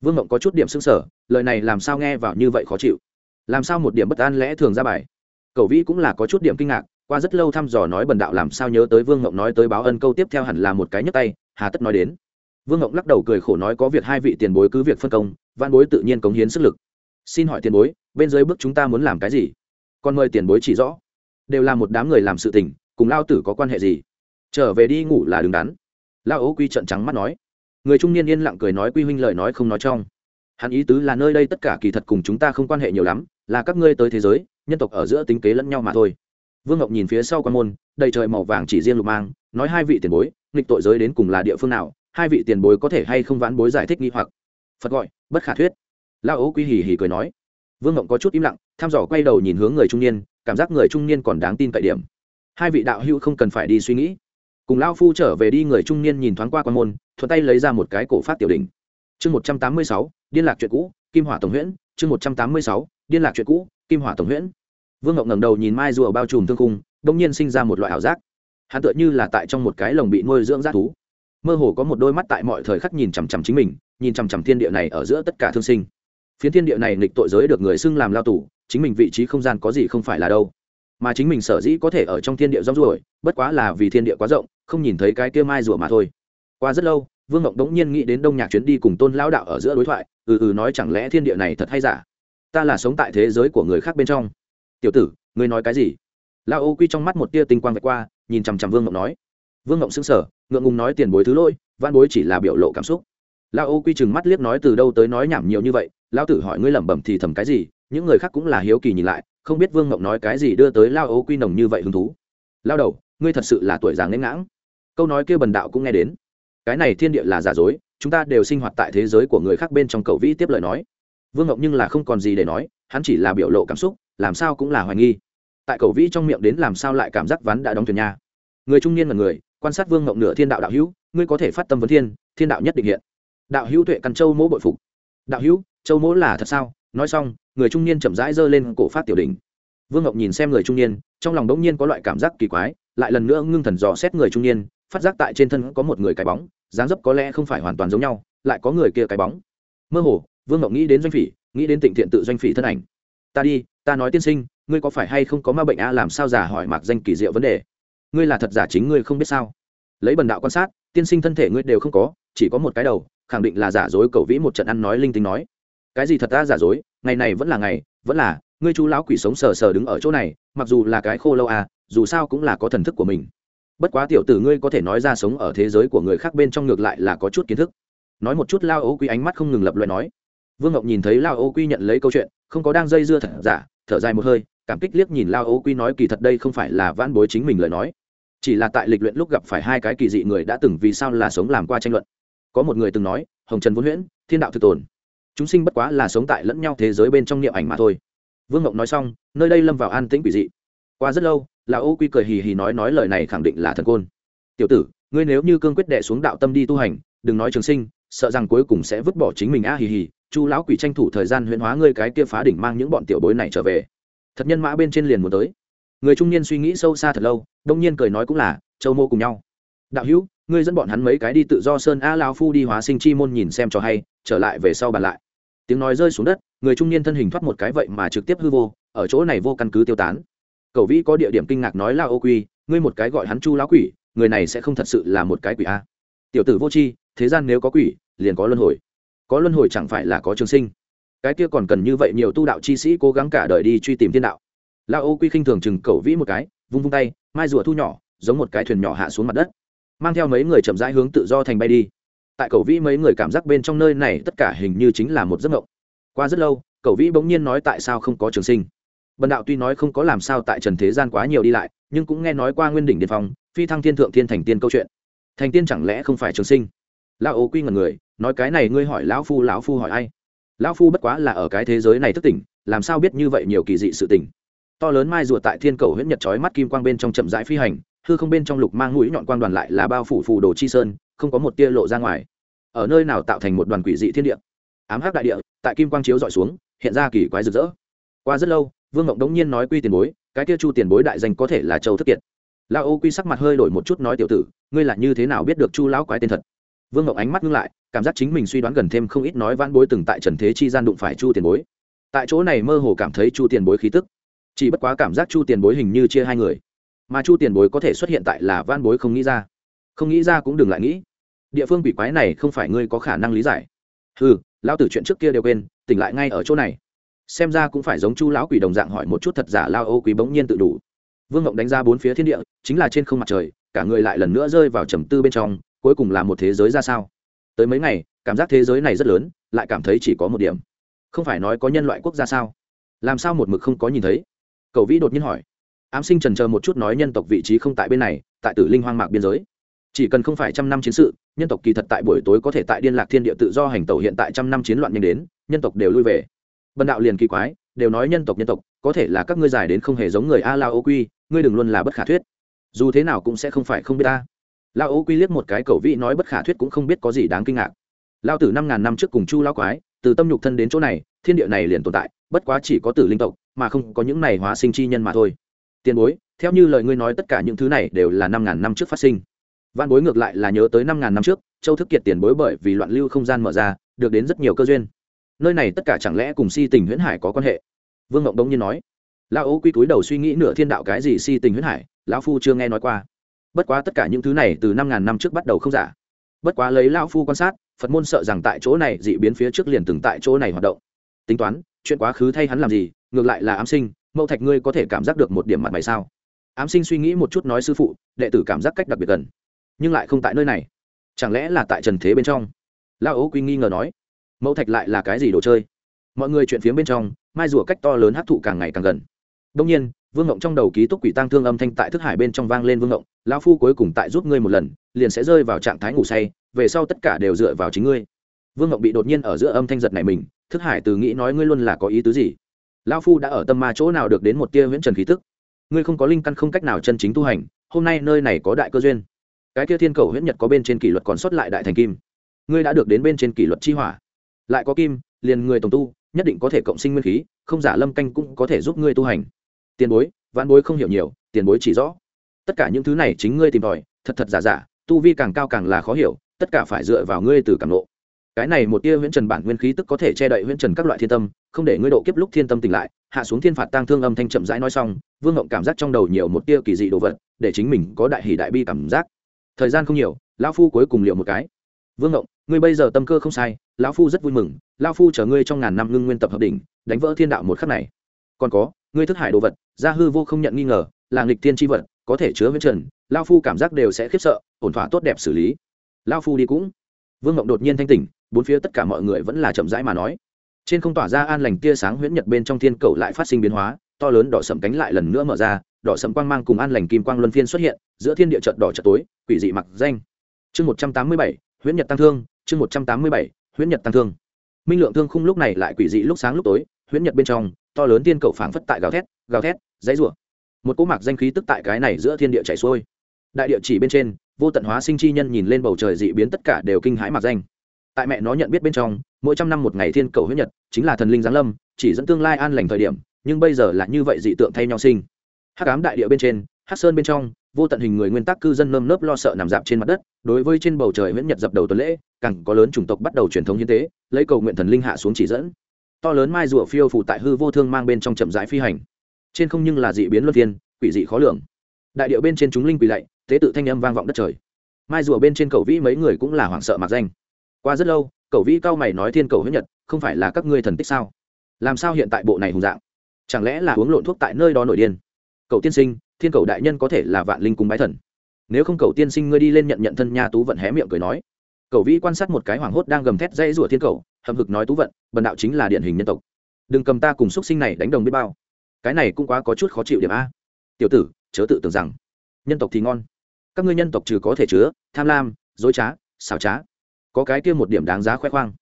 Vương mộng có chút điểm xương sở lời này làm sao nghe vào như vậy khó chịu? Làm sao một điểm bất an lẽ thường ra bài? Cầu vĩ cũng là có chút điểm kinh ngạc, qua rất lâu thăm dò nói bần đạo làm sao nhớ tới vương mộng nói tới báo ân câu tiếp theo hẳn là một cái nhấc tay, hà tất nói đến. Vương mộng lắc đầu cười khổ nói có việc hai vị tiền bối cứ việc phân công, văn bối tự nhiên cống hiến sức lực. Xin hỏi tiền bối, bên dưới bước chúng ta muốn làm cái gì? Còn mời tiền bối chỉ rõ. Đều là một đám người làm sự tình, cùng lao tử có quan hệ gì? Trở về đi ngủ là đứng đắn. Lao ố quy trận trắng mắt nói người trung niên yên lặng cười nói quy huynh lời nói không nói trong. Hắn ý tứ là nơi đây tất cả kỳ thật cùng chúng ta không quan hệ nhiều lắm, là các ngươi tới thế giới, nhân tộc ở giữa tính kế lẫn nhau mà thôi. Vương ngọc nhìn phía sau quan môn, đầy trời màu vàng chỉ riêng lục mang, nói hai vị tiền bối, nghịch tội giới đến cùng là địa phương nào, hai vị tiền bối có thể hay không vãn bối giải thích nghi hoặc. Phật gọi, bất khả thuyết. Lao ố quy hì hì cười nói. Vương ngọc có chút im lặng, thăm dò quay đầu nhìn hướng người trung niên, cảm giác người trung niên còn đáng tin cậy điểm. Hai vị đạo hữu không cần phải đi suy nghĩ cùng lao phu trở về đi, người trung niên nhìn thoáng qua quan môn, thuận tay lấy ra một cái cổ phát tiểu đỉnh. Chương một trăm tám mươi sáu, điên lạc chuyện cũ, kim hỏa tổng huyễn. Chương một trăm tám mươi sáu, điên lạc chuyện cũ, kim hỏa tổng huyễn. Vương ngọc ngẩng đầu nhìn mai rùa bao trùm thương cung đông nhiên sinh ra một loại ảo giác. Hắn tựa như là tại trong một cái lồng bị nuôi dưỡng rác thú. Mơ hồ có một đôi mắt tại mọi thời khắc nhìn chằm chằm chính mình, nhìn chằm chằm thiên địa này ở giữa tất cả thương sinh. Phiến thiên địa này nghịch tội giới được người xưng làm lao tù, chính mình vị trí không gian có gì không phải là đâu mà chính mình sở dĩ có thể ở trong thiên địa rong ruổi, bất quá là vì thiên địa quá rộng, không nhìn thấy cái kia mai rùa mà thôi. Qua rất lâu, vương ngọc đống nhiên nghĩ đến đông nhạc chuyến đi cùng tôn lão đạo ở giữa đối thoại ừ ừ nói chẳng lẽ thiên địa này thật hay giả? Ta là sống tại thế giới của người khác bên trong. Tiểu tử, ngươi nói cái gì? Lao ô quy trong mắt một tia tinh quang vạch qua, nhìn chằm chằm vương ngọc nói. Vương ngọc xứng sở ngượng ngùng nói tiền bối thứ lỗi văn bối chỉ là biểu lộ cảm xúc. Lao ô quy chừng mắt liếc nói từ đâu tới nói nhảm nhiều như vậy lao tử hỏi ngươi lẩm bẩm thì thầm cái gì, những người khác cũng là hiếu kỳ nhìn lại không biết vương ngọc nói cái gì đưa tới lao ấu quy nồng như vậy hứng thú. Lao đầu, ngươi thật sự là tuổi già nghênh ngãng. Câu nói kia bần đạo cũng nghe đến. Cái này thiên địa là giả dối, chúng ta đều sinh hoạt tại thế giới của người khác bên trong cầu vĩ tiếp lời nói. Vương ngọc nhưng là không còn gì để nói, hắn chỉ là biểu lộ cảm xúc, làm sao cũng là hoài nghi. Tại cầu vĩ trong miệng đến làm sao lại cảm giác ván đã đóng thuyền nha. Người trung niên là người, quan sát vương ngộng nửa thiên đạo đạo hữu, ngươi có thể phát tâm vấn thiên thiên đạo nhất định hiện. Đạo hữu tuệ căn châu mỗ bội phục. Đạo hữu, châu mỗ là thật sao? Nói xong người trung niên chậm rãi giơ lên cổ phát tiểu đình vương ngọc nhìn xem người trung niên, trong lòng đống nhiên có loại cảm giác kỳ quái, lại lần nữa ngưng thần dò xét người trung niên, phát giác tại trên thân có một người cái bóng, dáng dấp có lẽ không phải hoàn toàn giống nhau, lại có người kia cái bóng. Mơ hồ, vương ngọc nghĩ đến doanh phỉ, nghĩ đến tịnh thiện tự doanh phỉ thân ảnh. Ta đi, ta nói tiên sinh, ngươi có phải hay không có ma bệnh a làm sao giả hỏi mạc danh kỳ diệu vấn đề? Ngươi là thật giả chính ngươi không biết sao? Lấy bần đạo quan sát, tiên sinh thân thể ngươi đều không có, chỉ có một cái đầu, khẳng định là giả dối cầu vĩ một trận ăn nói linh tinh nói. Cái gì thật ta giả dối? Ngày này vẫn là ngày, vẫn là, ngươi chú lão quỷ sống sờ sờ đứng ở chỗ này, mặc dù là cái khô lâu à dù sao cũng là có thần thức của mình. Bất quá tiểu tử ngươi có thể nói ra sống ở thế giới của người khác bên trong ngược lại là có chút kiến thức. Nói một chút lao ô quy ánh mắt không ngừng lập loại nói. Vương ngọc nhìn thấy lao ô quy nhận lấy câu chuyện, không có đang dây dưa thật giả, thở dài một hơi, cảm kích liếc nhìn lao ô quy nói kỳ thật đây không phải là van bối chính mình lời nói. Chỉ là tại lịch luyện lúc gặp phải hai cái kỳ dị người đã từng vì sao là sống làm qua tranh luận. Có một người từng nói, hồng trần vốn huyễn, thiên đạo thực tồn chúng sinh bất quá là sống tại lẫn nhau thế giới bên trong niệm ảnh mà thôi. Vương ngộng nói xong, nơi đây lâm vào an tĩnh quỷ dị. Qua rất lâu lão ô quy cười hì hì nói nói lời này khẳng định là thần côn. Tiểu tử, ngươi nếu như cương quyết đệ xuống đạo tâm đi tu hành, đừng nói trường sinh, sợ rằng cuối cùng sẽ vứt bỏ chính mình a hì hì, chu lão quỷ tranh thủ thời gian huyễn hóa ngươi cái kia phá đỉnh mang những bọn tiểu bối này trở về. Thật nhân mã bên trên liền muốn tới. Người trung niên suy nghĩ sâu xa thật lâu, đông nhiên cười nói cũng là, châu mô cùng nhau đạo hữu, ngươi dẫn bọn hắn mấy cái đi tự do sơn a lao phu đi hóa sinh chi môn nhìn xem cho hay, trở lại về sau bàn lại. Tiếng nói rơi xuống đất, người trung niên thân hình thoát một cái vậy mà trực tiếp hư vô, ở chỗ này vô căn cứ tiêu tán. Cậu vĩ có địa điểm kinh ngạc nói là ô quy, ngươi một cái gọi hắn chu lão quỷ, người này sẽ không thật sự là một cái quỷ a. Tiểu tử vô tri, thế gian nếu có quỷ, liền có luân hồi. Có luân hồi chẳng phải là có trường sinh. Cái kia còn cần như vậy nhiều tu đạo chi sĩ cố gắng cả đời đi truy tìm thiên đạo. Lao ô quy khinh thường chừng cậu vĩ một cái, vung vung tay, mai rùa thu nhỏ, giống một cái thuyền nhỏ hạ xuống mặt đất mang theo mấy người chậm rãi hướng tự do thành bay đi. Tại cầu vĩ mấy người cảm giác bên trong nơi này tất cả hình như chính là một giấc mộng. Qua rất lâu, cầu vĩ bỗng nhiên nói tại sao không có trường sinh. Bần đạo tuy nói không có làm sao tại trần thế gian quá nhiều đi lại, nhưng cũng nghe nói qua nguyên đỉnh điện phong, phi thăng thiên thượng thiên thành tiên câu chuyện. Thành tiên chẳng lẽ không phải trường sinh? Lão ố quy ngần người, nói cái này ngươi hỏi lão phu lão phu hỏi ai? Lão phu bất quá là ở cái thế giới này thức tỉnh, làm sao biết như vậy nhiều kỳ dị sự tỉnh to lớn mai rùa tại thiên cầu huyết nhật trói mắt kim quang bên trong chậm rãi phi hành hư không bên trong lục mang mũi nhọn quang đoàn lại là bao phủ phù đồ chi sơn, không có một tia lộ ra ngoài. Ở nơi nào tạo thành một đoàn quỷ dị thiên địa? Ám hắc đại địa, tại kim quang chiếu dọi xuống, hiện ra kỳ quái rực rỡ. Qua rất lâu, vương ngộng đống nhiên nói quy tiền bối, cái tia chu tiền bối đại danh có thể là châu thức kiệt. Lão ô quy sắc mặt hơi đổi một chút nói tiểu tử, ngươi là như thế nào biết được chu lão quái tên thật? Vương ngộng ánh mắt ngưng lại, cảm giác chính mình suy đoán gần thêm không ít nói vãn bối từng tại trần thế chi gian đụng phải chu tiền bối. Tại chỗ này mơ hồ cảm thấy chu tiền bối khí tức. Chỉ bất quá cảm giác chu tiền bối hình như chia hai người mà chu tiền bối có thể xuất hiện tại là van bối không nghĩ ra. Không nghĩ ra cũng đừng lại nghĩ. Địa phương quỷ quái này không phải ngươi có khả năng lý giải. Ừ lão tử chuyện trước kia đều quên, tỉnh lại ngay ở chỗ này. Xem ra cũng phải giống chu lão quỷ đồng dạng hỏi một chút thật giả lao ô quý bỗng nhiên tự đủ. Vương ngộng đánh ra bốn phía thiên địa, chính là trên không mặt trời, cả người lại lần nữa rơi vào trầm tư bên trong, cuối cùng là một thế giới ra sao? Tới mấy ngày, cảm giác thế giới này rất lớn, lại cảm thấy chỉ có một điểm. Không phải nói có nhân loại quốc gia sao? Làm sao một mực không có nhìn thấy? Cầu vĩ đột nhiên hỏi ám sinh trần chờ một chút nói nhân tộc vị trí không tại bên này, tại tử linh hoang mạc biên giới. Chỉ cần không phải trăm năm chiến sự, nhân tộc kỳ thật tại buổi tối có thể tại điên lạc thiên địa tự do hành tẩu hiện tại trăm năm chiến loạn nhanh đến, nhân tộc đều lui về. Bần đạo liền kỳ quái, đều nói nhân tộc nhân tộc, có thể là các ngươi giải đến không hề giống người a lao ô quy ngươi đừng luôn là bất khả thuyết. Dù thế nào cũng sẽ không phải không biết ta. Lao ô quy liếc một cái cầu vị nói bất khả thuyết cũng không biết có gì đáng kinh ngạc. Lao tử năm ngàn năm trước cùng chu lao quái, từ tâm nhục thân đến chỗ này, thiên địa này liền tồn tại, bất quá chỉ có tử linh tộc, mà không có những này hóa sinh chi nhân mà thôi tiền bối, theo như lời ngươi nói tất cả những thứ này đều là năm ngàn năm trước phát sinh. Văn bối ngược lại là nhớ tới năm ngàn năm trước, châu thức kiệt tiền bối bởi vì loạn lưu không gian mở ra, được đến rất nhiều cơ duyên. Nơi này tất cả chẳng lẽ cùng si tình huyễn hải có quan hệ? Vương ngộng đông nhiên nói. Lão ố quy túi đầu suy nghĩ nửa thiên đạo cái gì si tình huyễn hải, lão phu chưa nghe nói qua. Bất quá tất cả những thứ này từ năm ngàn năm trước bắt đầu không giả. Bất quá lấy lão phu quan sát, phật môn sợ rằng tại chỗ này dị biến phía trước liền từng tại chỗ này hoạt động. Tính toán, chuyện quá khứ thay hắn làm gì, ngược lại là ám sinh mậu thạch ngươi có thể cảm giác được một điểm mặt mày sao? Ám sinh suy nghĩ một chút nói sư phụ, đệ tử cảm giác cách đặc biệt gần, nhưng lại không tại nơi này. Chẳng lẽ là tại trần thế bên trong? Lao ấu quy nghi ngờ nói. Mẫu thạch lại là cái gì đồ chơi? Mọi người chuyện phía bên trong, mai rùa cách to lớn hấp thụ càng ngày càng gần. Đông nhiên, vương ngộng trong đầu ký túc quỷ tăng thương âm thanh tại thức hải bên trong vang lên vương ngộng lao phu cuối cùng tại giúp ngươi một lần, liền sẽ rơi vào trạng thái ngủ say, về sau tất cả đều dựa vào chính ngươi. Vương ngộng bị đột nhiên ở giữa âm thanh giật này mình, thức hải từ nghĩ nói ngươi luôn là có ý tứ gì? Lão phu đã ở tâm ma chỗ nào được đến một tia huyễn trần khí tức? Ngươi không có linh căn không cách nào chân chính tu hành, hôm nay nơi này có đại cơ duyên. Cái kia thiên cầu huyễn nhật có bên trên kỷ luật còn sót lại đại thành kim. Ngươi đã được đến bên trên kỷ luật chi hỏa. Lại có kim, liền người tổng tu, nhất định có thể cộng sinh nguyên khí, không giả lâm canh cũng có thể giúp ngươi tu hành. Tiền bối, vãn bối không hiểu nhiều, tiền bối chỉ rõ. Tất cả những thứ này chính ngươi tìm tòi, thật thật giả giả, tu vi càng cao càng là khó hiểu, tất cả phải dựa vào ngươi từ cảm lộ cái này một tia huyễn trần bản nguyên khí tức có thể che đậy huyễn trần các loại thiên tâm, không để ngươi độ kiếp lúc thiên tâm tỉnh lại, hạ xuống thiên phạt tang thương âm thanh chậm rãi nói xong, vương ngộng cảm giác trong đầu nhiều một tia kỳ dị đồ vật, để chính mình có đại hỷ đại bi cảm giác. Thời gian không nhiều, lão phu cuối cùng liệu một cái. Vương ngộng, ngươi bây giờ tâm cơ không sai, lão phu rất vui mừng, lão phu chở ngươi trong ngàn năm ngưng nguyên tập hợp đỉnh, đánh vỡ thiên đạo một khắc này. Còn có, ngươi thức hải đồ vật gia hư vô không nhận nghi ngờ, là nghịch thiên tri vật, có thể chứa huyễn trần, lão phu cảm giác đều sẽ khiếp sợ, ổn thỏa tốt đẹp xử lý. Lão phu đi cũng vương ngộng đột nhiên thanh tỉnh, bốn phía tất cả mọi người vẫn là chậm rãi mà nói. Trên không tỏa ra an lành tia sáng huyễn nhật bên trong thiên cầu lại phát sinh biến hóa, to lớn đỏ sầm cánh lại lần nữa mở ra, đỏ sầm quang mang cùng an lành kim quang luân phiên xuất hiện, giữa thiên địa trận đỏ trận tối, quỷ dị mặc danh. Chương một trăm tám mươi bảy, huyễn nhật tăng thương, chương một trăm tám mươi bảy, huyễn nhật tăng thương. Minh lượng thương khung lúc này lại quỷ dị lúc sáng lúc tối, huyễn nhật bên trong, to lớn tiên cầu phảng phất tại gào thét gào thét, dãy rủa. Một cỗ mạc danh khí tức tại cái này giữa thiên địa chảy xuôi. Đại địa chỉ bên trên vô tận hóa sinh chi nhân nhìn lên bầu trời dị biến tất cả đều kinh hãi mặc danh. Tại mẹ nó nhận biết bên trong, mỗi trăm năm một ngày thiên cầu huyết nhật, chính là thần linh giáng lâm, chỉ dẫn tương lai an lành thời điểm, nhưng bây giờ là như vậy dị tượng thay nhau sinh. Hắc ám đại địa bên trên, hắc sơn bên trong, vô tận hình người nguyên tắc cư dân nơm nớp lo sợ nằm dạp trên mặt đất, đối với trên bầu trời huyết nhật dập đầu tuần lễ, càng có lớn chủng tộc bắt đầu truyền thống hiến tế, lấy cầu nguyện thần linh hạ xuống chỉ dẫn. To lớn mai rùa phiêu phủ tại hư vô thương mang bên trong chậm rãi phi hành. Trên không nhưng là dị biến luân phiên, quỷ dị khó lường. Đại điệu bên trên chúng linh quỷ lạy tế tự thanh âm vang vọng đất trời. Mai rùa bên trên cầu vĩ mấy người cũng là hoảng sợ mặc danh. Qua rất lâu, cầu vĩ cao mày nói thiên cầu huyết nhật, không phải là các ngươi thần tích sao? Làm sao hiện tại bộ này hùng dạng? Chẳng lẽ là uống lộn thuốc tại nơi đó nổi điên? Cậu tiên sinh, thiên cầu đại nhân có thể là vạn linh cung bái thần. Nếu không cầu tiên sinh ngươi đi lên nhận nhận thân nha tú vận hé miệng cười nói. Cầu vĩ quan sát một cái hoảng hốt đang gầm thét dây rủa thiên cầu hầm hực nói tú vận, bần đạo chính là điển hình nhân tộc. Đừng cầm ta cùng x sinh này đánh đồng biết bao. Cái này cũng quá có chút khó chịu điểm a. Tiểu tử, chớ tự tưởng rằng, nhân tộc thì ngon các ngươi nhân tộc trừ có thể chứa, tham lam, dối trá, xảo trá. Có cái kia một điểm đáng giá khoe khoang.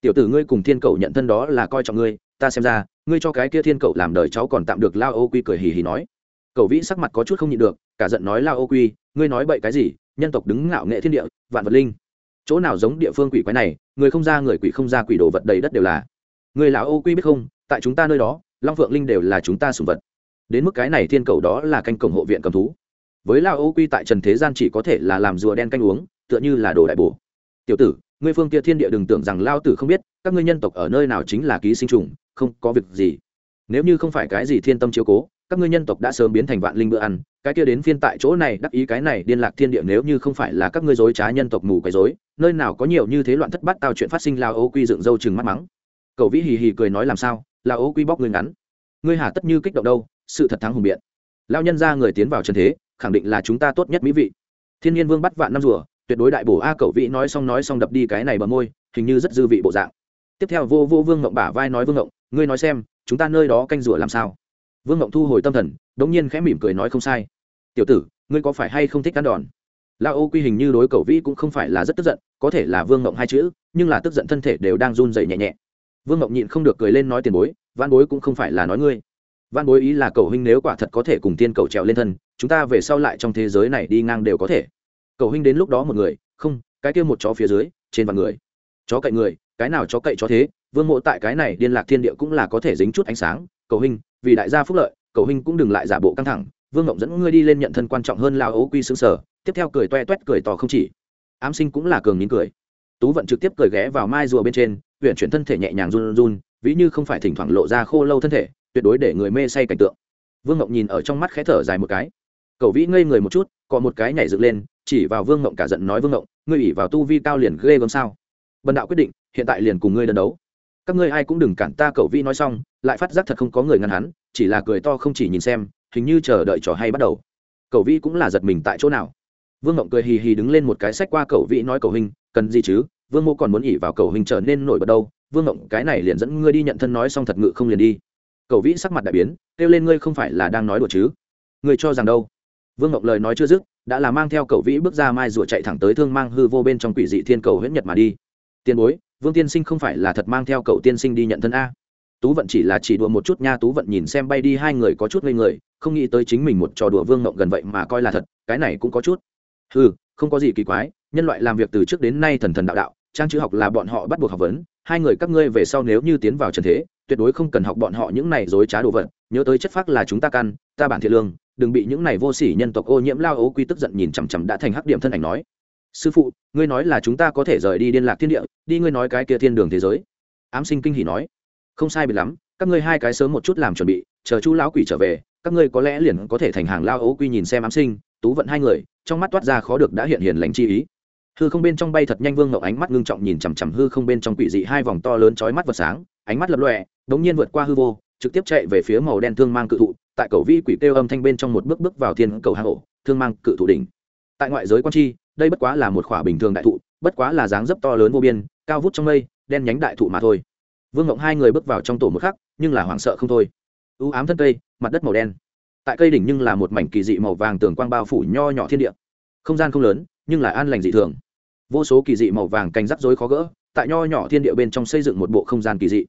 Tiểu tử ngươi cùng thiên cầu nhận thân đó là coi trọng ngươi, ta xem ra, ngươi cho cái kia thiên cầu làm đời cháu còn tạm được lao ô quy cười hì hì nói. Cầu vĩ sắc mặt có chút không nhịn được, cả giận nói lao ô quy, ngươi nói bậy cái gì, nhân tộc đứng ngạo nghệ thiên địa, vạn vật linh. Chỗ nào giống địa phương quỷ quái này, người không ra người quỷ không ra quỷ đồ vật đầy đất đều là. Người lão ô quy biết không, tại chúng ta nơi đó, long phượng linh đều là chúng ta sùng vật. Đến mức cái này thiên cầu đó là canh cổng hộ viện cầm thú với lao ô quy tại trần thế gian chỉ có thể là làm rùa đen canh uống, tựa như là đồ đại bổ. Tiểu tử, ngươi phương kia thiên địa đừng tưởng rằng lao tử không biết, các ngươi nhân tộc ở nơi nào chính là ký sinh trùng, không có việc gì. Nếu như không phải cái gì thiên tâm chiếu cố, các ngươi nhân tộc đã sớm biến thành vạn linh bữa ăn, cái kia đến phiên tại chỗ này đắc ý cái này điên lạc thiên địa nếu như không phải là các ngươi dối trá nhân tộc mù quấy dối, nơi nào có nhiều như thế loạn thất bát tao chuyện phát sinh lao ô quy dựng râu chừng mắt mắng. Cậu vĩ hì hì cười nói làm sao, lao ô quy bóc ngươi ngắn. Ngươi hà tất như kích động đâu, sự thật thắng hùng biện. Lao nhân ra người tiến vào trần thế khẳng định là chúng ta tốt nhất mỹ vị. Thiên nhiên vương bắt vạn năm rùa, tuyệt đối đại bổ a cậu vĩ nói xong nói xong đập đi cái này bờ môi, hình như rất dư vị bộ dạng. Tiếp theo vô vô vương ngộng bả vai nói vương ngộng, ngươi nói xem, chúng ta nơi đó canh rùa làm sao? Vương ngộng thu hồi tâm thần đ ỗ n g nhiên khẽ mỉm cười nói không sai. Tiểu tử, ngươi có phải hay không thích ăn đòn? La ô quy hình như đối cầu vĩ cũng không phải là rất tức giận, có thể là vương ngộng hai chữ, nhưng là tức giận thân thể đều đang run dày nhẹ nhẹ. Vương ngộng nhịn không được cười lên nói tiền bối văn bối cũng không phải là nói ngươi. Văn bối ý là cầu huynh nếu quả thật có thể cùng tiên cầu trèo lên thân chúng ta về sau lại trong thế giới này đi ngang đều có thể. Cầu huynh đến lúc đó một người, không, cái kia một chó phía dưới, trên vạn người. Chó cậy người, cái nào chó cậy chó thế, vương mộ tại cái này liên lạc thiên địa cũng là có thể dính chút ánh sáng. Cầu huynh, vì đại gia phúc lợi, cầu huynh cũng đừng lại giả bộ căng thẳng. Vương ngộng dẫn ngươi đi lên nhận thân quan trọng hơn lao ấu quy xương sở, tiếp theo cười toe toét cười to không chỉ. Ám sinh cũng là cường nín cười. Tú vận trực tiếp cười ghé vào mai rùa bên trên huyện chuyển thân thể nhẹ nhàng run run, ví như không phải thỉnh thoảng lộ ra khô lâu thân thể, tuyệt đối để người mê say cảnh tượng. Vương ngộng nhìn ở trong mắt khẽ thở dài một cái cầu vĩ ngây người một chút có một cái nhảy dựng lên, chỉ vào vương ngộng cả giận nói, vương ngộng, ngươi ủy vào tu vi cao liền ghê gớm sao? Bần đạo quyết định, hiện tại liền cùng ngươi đơn đấu. Các ngươi ai cũng đừng cản ta. Cầu vĩ nói xong, lại phát giác thật không có người ngăn hắn, chỉ là cười to không chỉ nhìn xem, hình như chờ đợi trò hay bắt đầu. Cầu vĩ cũng là giật mình tại chỗ nào. Vương ngộng cười hì hì đứng lên một cái sách qua cầu vĩ nói, cầu hình cần gì chứ? Vương mô còn muốn ỉ vào cầu hình trở nên nổi bật đâu. Vương ngộng, cái này liền dẫn ngươi đi nhận thân nói xong thật ngự không liền đi. Cầu vĩ sắc mặt đại biến, kêu lên ngươi không phải là đang nói đùa chứ? Ngươi cho rằng đâu? Vương ngọc lời nói chưa dứt, đã là mang theo cầu vĩ bước ra mai rùa chạy thẳng tới thương mang hư vô bên trong quỷ dị thiên cầu huyết nhật mà đi. Tiền bối, vương tiên sinh không phải là thật mang theo cậu tiên sinh đi nhận thân a. Tú vận chỉ là chỉ đùa một chút nha, tú vận nhìn xem bay đi hai người có chút ngây người, không nghĩ tới chính mình một trò đùa vương ngộng gần vậy mà coi là thật, cái này cũng có chút. Ừ không có gì kỳ quái, nhân loại làm việc từ trước đến nay thần thần đạo đạo, trang chữ học là bọn họ bắt buộc học vấn, hai người các ngươi về sau nếu như tiến vào trần thế, tuyệt đối không cần học bọn họ những này dối trá đồ vật, nhớ tới chất phác là chúng ta căn, ta bản thiện lương đừng bị những này vô sỉ nhân tộc ô nhiễm lao ố quy tức giận nhìn chằm chằm đã thành hắc điểm thân ảnh nói. Sư phụ, ngươi nói là chúng ta có thể rời đi liên lạc thiên địa, đi ngươi nói cái kia thiên đường thế giới. Ám sinh kinh hỉ nói. Không sai biệt lắm, các ngươi hai cái sớm một chút làm chuẩn bị, chờ chú lão quỷ trở về, các ngươi có lẽ liền có thể thành hàng lao ố quy nhìn xem ám sinh, tú vận hai người, trong mắt toát ra khó được đã hiện hiền lành chi ý. Hư không bên trong bay thật nhanh vương ngậu ánh mắt ngưng trọng nhìn chằm chằm hư không bên trong quỷ dị hai vòng to lớn chói mắt vật sáng, ánh mắt lập lọe đống nhiên vượt qua hư vô trực tiếp chạy về phía màu đen thương mang cự thụ, tại cầu vi quỷ kêu âm thanh bên trong một bước bước vào thiên cầu hạ hổ thương mang cự thụ đỉnh. Tại ngoại giới quan chi đây bất quá là một khỏa bình thường đại thụ, bất quá là dáng dấp to lớn vô biên, cao vút trong mây, đen nhánh đại thụ mà thôi. Vương ngộng hai người bước vào trong tổ một khắc, nhưng là hoảng sợ không thôi. U ám thân cây, mặt đất màu đen. Tại cây đỉnh nhưng là một mảnh kỳ dị màu vàng tường quang bao phủ nho nhỏ thiên địa. Không gian không lớn, nhưng là an lành dị thường. Vô số kỳ dị màu vàng canh rắc rối khó gỡ, tại nho nhỏ thiên địa bên trong xây dựng một bộ không gian kỳ dị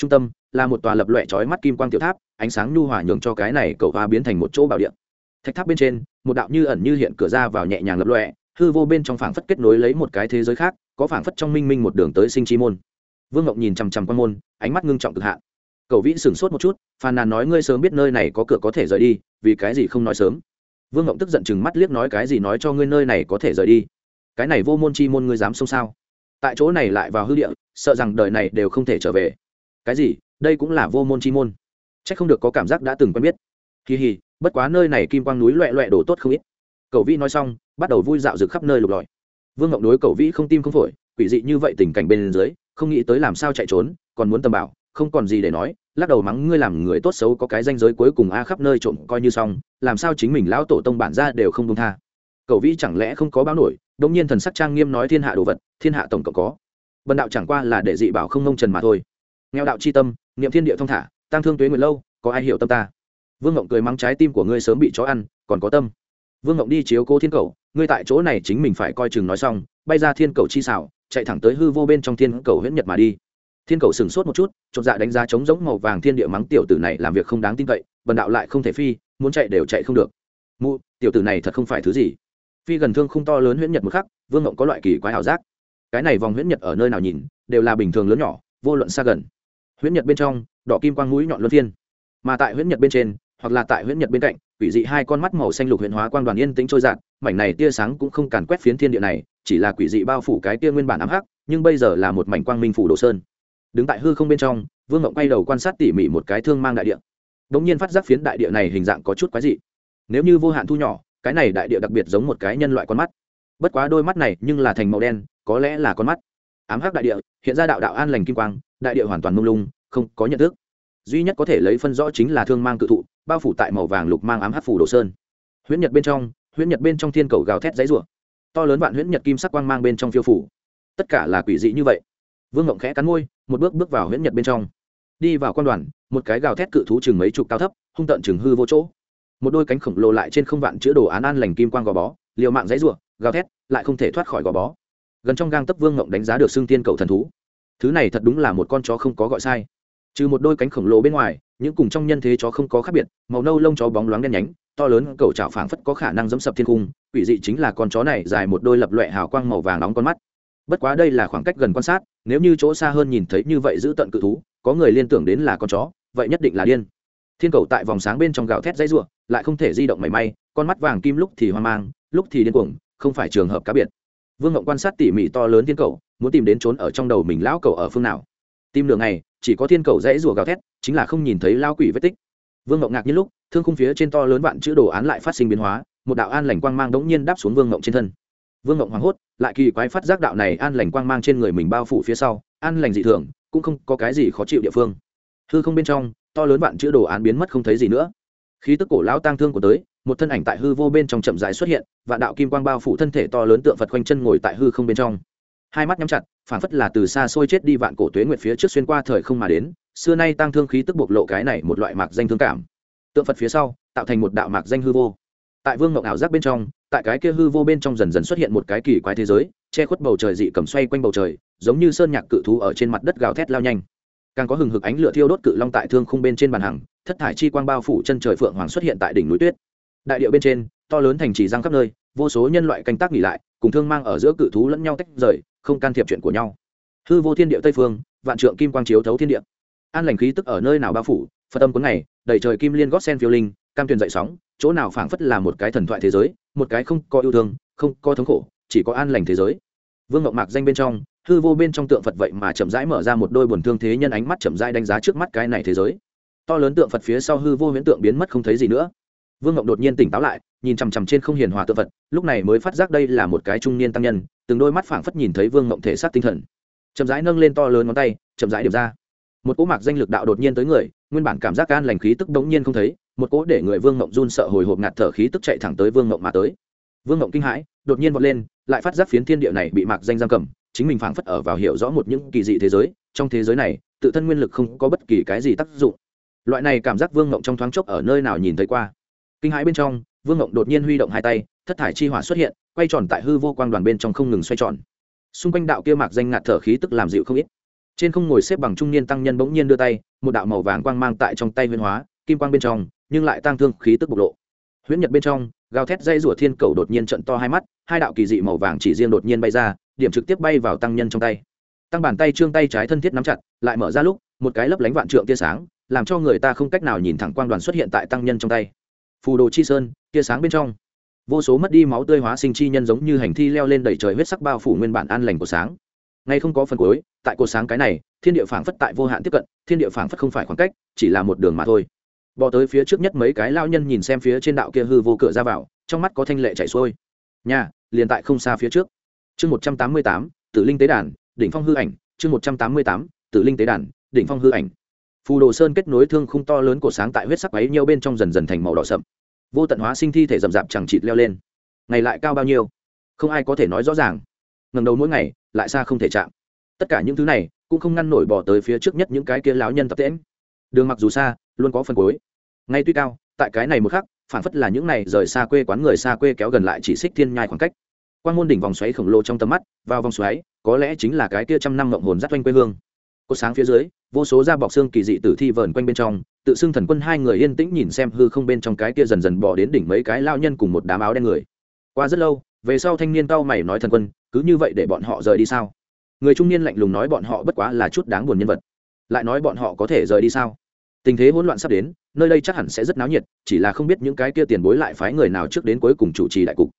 trung tâm, là một tòa lập loẹ trói mắt kim quang tiểu tháp, ánh sáng nhu hòa nhường cho cái này cầu hoa biến thành một chỗ bảo điện. Thạch tháp bên trên, một đạo như ẩn như hiện cửa ra vào nhẹ nhàng lập loẹ hư vô bên trong phảng phất kết nối lấy một cái thế giới khác, có phảng phất trong minh minh một đường tới sinh chi môn. Vương ngọc nhìn chằm chằm quan môn, ánh mắt ngưng trọng cực hạn. Cậu vĩ sửng sốt một chút, phàn nàn nói ngươi sớm biết nơi này có cửa có thể rời đi, vì cái gì không nói sớm? Vương ngọc tức giận chừng mắt liếc nói cái gì nói cho ngươi nơi này có thể rời đi. Cái này vô môn chi môn ngươi dám xông sao? Tại chỗ này lại vào hư địa, sợ rằng đời này đều không thể trở về cái gì? Đây cũng là vô môn chi môn. C h ắ c không được có cảm giác đã từng quen biết. Kỳ hì, bất quá nơi này kim quang núi loẹ loẹ đổ tốt không ít. Cậu vĩ nói xong, bắt đầu vui dạo rực khắp nơi lục lọi. Vương ngọc đối cậu vĩ không tim không phổi, quỷ dị như vậy tình cảnh bên dưới, không nghĩ tới làm sao chạy trốn, còn muốn tầm bảo, không còn gì để nói, lắc đầu mắng ngươi làm người tốt xấu có cái danh giới cuối cùng a khắp nơi trộm coi như xong, làm sao chính mình lão tổ tông bản ra đều không đông tha. Cậu vĩ chẳng lẽ không có báo nổi đông nhiên thần sắc trang nghiêm nói thiên hạ đồ vật, thiên hạ tổng cộng có. Vần đạo chẳng qua là để dị bảo không nông trần mà thôi nghèo đạo c h i tâm, niệm thiên địa thông thả tăng thương tuế nguyện lâu, có ai hiểu tâm ta? Vương ngộng cười mắng trái tim của ngươi sớm bị chó ăn, còn có tâm. Vương ngộng đi chiếu cố thiên cầu, ngươi tại chỗ này chính mình phải coi chừng nói xong, bay ra thiên cầu chi xảo, chạy thẳng tới hư vô bên trong thiên cầu huyễn nhật mà đi. Thiên cầu sừng sốt một chút, chột dạ đánh giá trống giống màu vàng thiên địa mắng tiểu tử này làm việc không đáng tin cậy, bần đạo lại không thể phi, muốn chạy đều chạy không được. Mụ, tiểu tử này thật không phải thứ gì. Phi gần thương không to lớn huyễn nhật một khắc, vương ngộng có loại kỳ quái ảo giác. Cái này vòng huyễn nhật ở nơi nào nhìn, đều là bình thường lớn nhỏ, vô luận xa gần huyễn nhật bên trong, đỏ kim quang mũi nhọn luân phiên. Mà tại huyễn nhật bên trên, hoặc là tại huyễn nhật bên cạnh, quỷ dị hai con mắt màu xanh lục huyện hóa quang đoàn yên tĩnh trôi dạt, mảnh này tia sáng cũng không càn quét phiến thiên địa này, chỉ là quỷ dị bao phủ cái tia nguyên bản ám hắc, nhưng bây giờ là một mảnh quang minh phủ đồ sơn. Đứng tại hư không bên trong, vương ngộng quay đầu quan sát tỉ mỉ một cái thương mang đại địa. Đ ỗ n g nhiên phát giác phiến đại địa này hình dạng có chút quái dị. Nếu như vô hạn thu nhỏ, cái này đại địa đặc biệt giống một cái nhân loại con mắt. Bất quá đôi mắt này nhưng là thành màu đen, có lẽ là con mắt. Ám hắc đại địa, hiện ra đạo đạo an lành kim quang đại địa hoàn toàn mông lung, không có nhận thức. Duy nhất có thể lấy phân rõ chính là thương mang cự thụ, bao phủ tại màu vàng lục mang ám hắc phủ đồ sơn. Huyễn nhật bên trong, huyễn nhật bên trong thiên cầu gào thét dãy rủa. To lớn vạn huyễn nhật kim sắc quang mang bên trong phiêu phủ. Tất cả là quỷ dị như vậy. Vương ngộng khẽ cắn môi, một bước bước vào huyễn nhật bên trong. Đi vào quan đoàn, một cái gào thét cự thú chừng mấy chục cao thấp, hung tận chừng hư vô chỗ. Một đôi cánh khổng lồ lại trên không vạn chữa đồ án an lành kim quang gò bó, liều mạng dãy rủa, gào thét, lại không thể thoát khỏi gò bó. Gần trong gang tấc vương ngộng đánh giá được xương tiên cầu thần thú thứ này thật đúng là một con chó không có gọi sai. Trừ một đôi cánh khổng lồ bên ngoài, những cùng trong nhân thế chó không có khác biệt, màu nâu lông chó bóng loáng đen nhánh, to lớn cầu trào phảng phất có khả năng dẫm sập thiên cung, quỷ dị chính là con chó này dài một đôi lập loẹ hào quang màu vàng nóng con mắt. Bất quá đây là khoảng cách gần quan sát, nếu như chỗ xa hơn nhìn thấy như vậy giữ tận cự thú, có người liên tưởng đến là con chó, vậy nhất định là điên. Thiên cầu tại vòng sáng bên trong gạo thét dãy ruộng lại không thể di động mảy may, con mắt vàng kim lúc thì hoang mang, lúc thì điên cuồng, không phải trường hợp cá biệt. Vương ngộng quan sát tỉ mỉ to lớn thiên cầu muốn tìm đến trốn ở trong đầu mình lão cầu ở phương nào. Tìm đường này chỉ có thiên cầu dãy rùa gào thét, chính là không nhìn thấy lao quỷ vết tích. Vương ngộng ngạc như lúc, thương khung phía trên to lớn vạn chữ đồ án lại phát sinh biến hóa, một đạo an lành quang mang đống nhiên đáp xuống vương ngộng trên thân. Vương ngộng hoảng hốt, lại kỳ quái phát giác đạo này an lành quang mang trên người mình bao phủ phía sau, an lành dị thường, cũng không có cái gì khó chịu địa phương. Hư không bên trong, to lớn vạn chữ đồ án biến mất không thấy gì nữa. Khí tức cổ lão tang thương của tới, một thân ảnh tại hư vô bên trong chậm rãi xuất hiện và đạo kim quang bao phủ thân thể to lớn tượng phật quanh chân ngồi tại hư không bên trong hai mắt nhắm chặt phản phất là từ xa xôi chết đi vạn cổ tuế nguyệt phía trước xuyên qua thời không mà đến, xưa nay tăng thương khí tức bộc lộ cái này một loại mạc danh thương cảm. Tượng phật phía sau, tạo thành một đạo mạc danh hư vô. Tại vương ngọc ảo giác bên trong, tại cái kia hư vô bên trong dần dần xuất hiện một cái kỳ quái thế giới, che khuất bầu trời dị cầm xoay quanh bầu trời, giống như sơn nhạc cự thú ở trên mặt đất gào thét lao nhanh. Càng có hừng hực ánh lửa thiêu đốt cự long tại thương khung bên trên bàn hàng thất thải chi quang bao phủ chân trời phượng hoàng xuất hiện tại đỉnh núi tuyết. Đại điệu bên trên, to lớn thành trì giang khắp nơi, vô số nhân loại canh tác nghỉ lại, cùng thương mang ở giữa cự thú lẫn nhau tách rời không can thiệp chuyện của nhau. Hư vô thiên địa tây phương, vạn trượng kim quang chiếu thấu thiên địa. An lành khí tức ở nơi nào bao phủ, phật âm cuốn này đầy trời kim liên gót sen phiêu linh, cam tuyền dậy sóng, chỗ nào phảng phất là một cái thần thoại thế giới, một cái không có yêu thương, không có thống khổ, chỉ có an lành thế giới. Vương ngọc mạc danh bên trong, hư vô bên trong tượng phật vậy mà chậm rãi mở ra một đôi buồn thương thế nhân ánh mắt chậm rãi đánh giá trước mắt cái này thế giới. To lớn tượng phật phía sau hư vô huyễn tượng biến mất không thấy gì nữa. Vương ngọc đột nhiên tỉnh táo lại, nhìn chằm chằm trên không hiền hòa tượng phật, lúc này mới phát giác đây là một cái trung niên tăng nhân từng đôi mắt phảng phất nhìn thấy vương ngộng thể xác tinh thần. Chậm rãi nâng lên to lớn ngón tay, chậm rãi điểm ra. Một cỗ mạc danh lực đạo đột nhiên tới người, nguyên bản cảm giác gan lành khí tức đống nhiên không thấy, một cỗ để người vương ngộng run sợ hồi hộp ngạt thở khí tức chạy thẳng tới vương ngộng mà tới. Vương ngộng kinh hãi, đột nhiên vọt lên, lại phát giác phiến thiên địa này bị mạc danh giam cầm, chính mình phảng phất ở vào hiểu rõ một những kỳ dị thế giới, trong thế giới này, tự thân nguyên lực không có bất kỳ cái gì tác dụng. Loại này cảm giác vương ngộng trong thoáng chốc ở nơi nào nhìn thấy qua. Kinh hãi bên trong vương ngộng đột nhiên huy động hai tay, thất thải chi hỏa xuất hiện, quay tròn tại hư vô quang đoàn bên trong không ngừng xoay tròn. Xung quanh đạo kia mạc danh ngạt thở khí tức làm dịu không ít. Trên không ngồi xếp bằng trung niên tăng nhân bỗng nhiên đưa tay, một đạo màu vàng quang mang tại trong tay huyên hóa, kim quang bên trong, nhưng lại tăng thương khí tức bộc lộ. Huyễn nhật bên trong, gào thét dây rủa thiên cầu đột nhiên trận to hai mắt, hai đạo kỳ dị màu vàng chỉ riêng đột nhiên bay ra, điểm trực tiếp bay vào tăng nhân trong tay. Tăng bàn tay trương tay trái thân thiết nắm chặt, lại mở ra lúc, một cái lấp lánh vạn trượng tia sáng, làm cho người ta không cách nào nhìn thẳng quang đoàn xuất hiện tại tăng nhân trong tay phù đồ chi sơn, tia sáng bên trong. Vô số mất đi máu tươi hóa sinh chi nhân giống như hành thi leo lên đẩy trời huyết sắc bao phủ nguyên bản an lành của sáng. Ngay không có phần cuối, tại cột sáng cái này, thiên địa phảng phất tại vô hạn tiếp cận, thiên địa phảng phất không phải khoảng cách, chỉ là một đường mà thôi. Bỏ tới phía trước nhất mấy cái lao nhân nhìn xem phía trên đạo kia hư vô cửa ra vào, trong mắt có thanh lệ chảy xuôi. Nhà, liền tại không xa phía trước. Chương một trăm tám mươi tám, tử linh tế đàn, đỉnh phong hư ảnh. Chương một trăm tám mươi tám, tử linh tế đàn, đỉnh phong hư ảnh. Phù đồ sơn kết nối thương khung to lớn của sáng tại huyết sắc ấy nhiều bên trong dần dần thành màu đỏ sậm vô tận hóa sinh thi thể rậm rạp chẳng chịt leo lên. Ngày lại cao bao nhiêu? Không ai có thể nói rõ ràng. Ngầm đầu mỗi ngày, lại xa không thể chạm. Tất cả những thứ này cũng không ngăn nổi bỏ tới phía trước nhất những cái kia láo nhân tập tễm đường mặc dù xa, luôn có phần cuối. Ngay tuy cao, tại cái này một khắc, phản phất là những này rời xa quê quán người xa quê kéo gần lại chỉ xích thiên nhai khoảng cách. Quan môn đỉnh vòng xoáy khổng lồ trong tầm mắt, vào vòng xoáy, có lẽ chính là cái kia trăm năm ngậm hồn dắt quanh quê hương. Cột sáng phía dưới, vô số da bọc xương kỳ dị tử thi vờn quanh bên trong tự xưng thần quân hai người yên tĩnh nhìn xem hư không bên trong cái kia dần dần bỏ đến đỉnh mấy cái lao nhân cùng một đám áo đen người. Qua rất lâu, về sau thanh niên cao mày nói thần quân, cứ như vậy để bọn họ rời đi sao? Người trung niên lạnh lùng nói bọn họ bất quá là chút đáng buồn nhân vật. Lại nói bọn họ có thể rời đi sao? Tình thế hỗn loạn sắp đến, nơi đây chắc hẳn sẽ rất náo nhiệt, chỉ là không biết những cái kia tiền bối lại phái người nào trước đến cuối cùng chủ trì đại cục.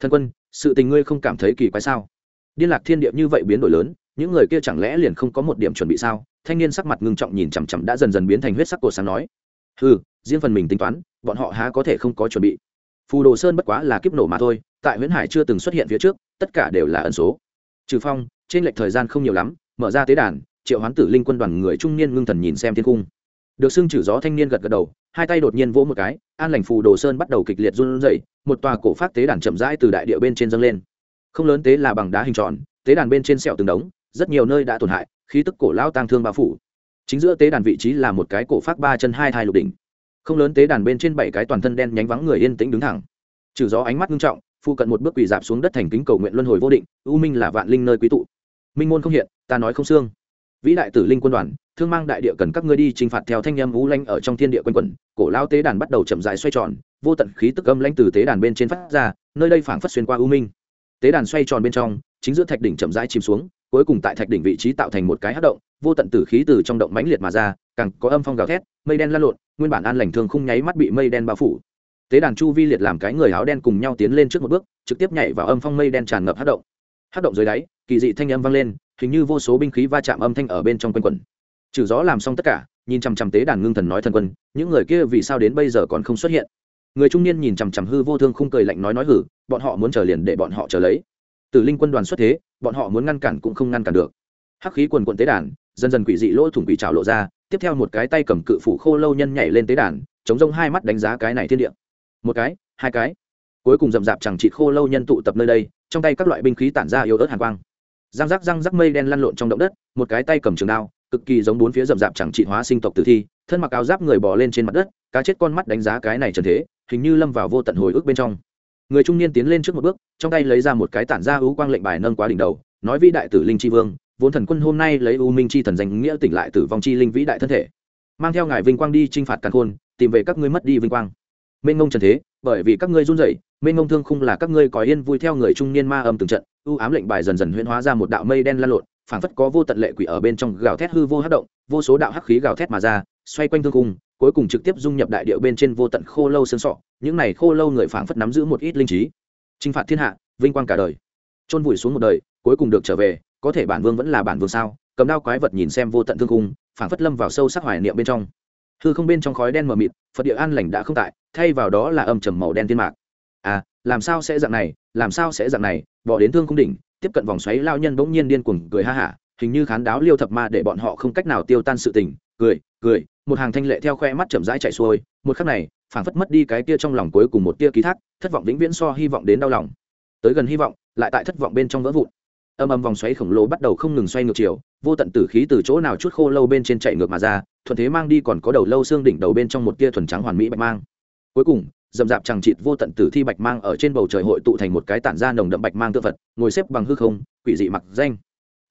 Thần quân, sự tình ngươi không cảm thấy kỳ quái sao? Điên lạc thiên địa như vậy biến đổi lớn, những người kia chẳng lẽ liền không có một điểm chuẩn bị sao? Thanh niên sắc mặt ngưng trọng nhìn chằm chằm đã dần dần biến thành huyết sắc cổ sáng nói ừ riêng phần mình tính toán, bọn họ há có thể không có chuẩn bị. Phù đồ sơn bất quá là kiếp nổ mà thôi, tại huyễn hải chưa từng xuất hiện phía trước, tất cả đều là ẩn số. Trừ phong, trên lệch thời gian không nhiều lắm, mở ra tế đàn, triệu hoán tử linh quân đoàn người trung niên ngưng thần nhìn xem thiên cung. Được xưng trừ gió thanh niên gật gật đầu, hai tay đột nhiên vỗ một cái, an lành phù đồ sơn bắt đầu kịch liệt run rẩy, một tòa cổ phát tế đàn chậm rãi từ đại địa bên trên dâng lên. Không lớn tế là bằng đá hình tròn, tế đàn bên trên sẹo từng đống rất nhiều nơi đã tổn hại, khí tức cổ lao tăng thương bao phủ. Chính giữa tế đàn vị trí là một cái cổ phát ba chân hai thai lục đỉnh. Không lớn tế đàn bên trên bảy cái toàn thân đen nhánh vắng người yên tĩnh đứng thẳng. Trừ gió ánh mắt nghiêm trọng, phụ cận một bước quỳ dạp xuống đất thành kính cầu nguyện luân hồi vô định, u minh là vạn linh nơi quý tụ. Minh môn không hiện, ta nói không xương. Vĩ đại tử linh quân đoàn, thương mang đại địa cần các ngươi đi chinh phạt theo thanh â vũ lanh ở trong thiên địa quanh quẩn, cổ lao tế đàn bắt đầu chậm dài xoay tròn, vô tận khí tức âm lanh từ tế đàn bên trên phát ra, nơi đây phảng phất xuyên qua u minh. Tế đàn xoay tròn bên trong, chính giữa thạch đỉnh chậm rãi chìm xuống cuối cùng tại thạch đỉnh vị trí tạo thành một cái hát động, vô tận tử khí từ trong động mãnh liệt mà ra, càng có âm phong gào thét, mây đen lăn lộn, nguyên bản an lành thường không nháy mắt bị mây đen bao phủ. Tế đàn chu vi liệt làm cái người áo đen cùng nhau tiến lên trước một bước, trực tiếp nhảy vào âm phong mây đen tràn ngập hát động. Hát động dưới đáy, kỳ dị thanh âm vang lên, hình như vô số binh khí va chạm âm thanh ở bên trong quanh quần trừ gió làm xong tất cả, nhìn chằm chằm tế đàn ngưng thần nói thần quân, những người kia vì sao đến bây giờ còn không xuất hiện? Người trung niên nhìn chằm chằm hư vô thương không cười lạnh nói nói hử, bọn họ muốn chờ liền để bọn họ chờ lấy tử linh quân đoàn xuất thế, bọn họ muốn ngăn cản cũng không ngăn cản được. Hắc khí quần quận tế đàn, dần dần quỷ dị lỗ thủng quỷ trào lộ ra, tiếp theo một cái tay cầm cự phủ khô lâu nhân nhảy lên tế đàn, chống rông hai mắt đánh giá cái này thiên địa. Một cái, hai cái. Cuối cùng rậm rạp chẳng trị khô lâu nhân tụ tập nơi đây, trong tay các loại binh khí tản ra yếu ớt hàn quang. Răng rắc răng rắc mây đen lăn lộn trong động đất, một cái tay cầm trường đao, cực kỳ giống bốn phía rậm rạp chẳng trị hóa sinh tộc tử thi, thân mặc áo giáp người bò lên trên mặt đất, cá chết con mắt đánh giá cái này trần thế, hình như lâm vào vô tận hồi ức bên trong người trung niên tiến lên trước một bước, trong tay lấy ra một cái tản ra ưu quang lệnh bài nâng quá đỉnh đầu, nói vĩ đại tử linh tri vương, vốn thần quân hôm nay lấy u minh chi thần danh nghĩa tỉnh lại tử vong chi linh vĩ đại thân thể. Mang theo ngài vinh quang đi t r i n h phạt càn khôn, tìm về các ngươi mất đi vinh quang. Mênh ngông trần thế, bởi vì các ngươi run rẩy, mênh ngông thương khung là các ngươi có yên vui theo người trung niên ma âm từng trận, ưu ám lệnh bài dần dần huyễn hóa ra một đạo mây đen lan lộn, phảng phất có vô tận lệ quỷ ở bên trong gào thét hư vô hất động, vô số đạo hắc khí gào thét mà ra, xoay quanh thương khung cuối cùng trực tiếp dung nhập đại điệu bên trên vô tận khô lâu xương sọ, những này khô lâu người phảng phất nắm giữ một ít linh trí. Chinh phạt thiên hạ, vinh quang cả đời. Chôn vùi xuống một đời, cuối cùng được trở về, có thể bản vương vẫn là bản vương sao? Cầm đao quái vật nhìn xem vô tận thương cung phảng phất lâm vào sâu sắc hoài niệm bên trong. Hư không bên trong khói đen mờ mịt, phật địa an lành đã không tại, thay vào đó là âm trầm màu đen thiên mạc. À làm sao sẽ dạng này, làm sao sẽ dạng này? Bỏ đến thương cung đỉnh, tiếp cận vòng xoáy lao nhân bỗng nhiên điên cuồng cười ha hả, hình như khán đáo liêu thập ma để bọn họ không cách nào tiêu tan sự tình. Cười cười một hàng thanh lệ theo khoe mắt chậm rãi chạy xuôi, một khắc này, phảng phất mất đi cái tia trong lòng cuối cùng một tia ký thác, thất vọng vĩnh viễn so hy vọng đến đau lòng. Tới gần hy vọng, lại tại thất vọng bên trong vỡ vụn. Âm âm vòng xoáy khổng lồ bắt đầu không ngừng xoay ngược chiều, vô tận tử khí từ chỗ nào chút khô lâu bên trên chạy ngược mà ra, thuận thế mang đi còn có đầu lâu xương đỉnh đầu bên trong một tia thuần trắng hoàn mỹ bạch mang. Cuối cùng dầm dạp chẳng chịt vô tận tử thi bạch mang ở trên bầu trời hội tụ thành một cái tản ra nồng đậm bạch mang tự vật, ngồi xếp bằng hư không, quỷ dị mặc danh.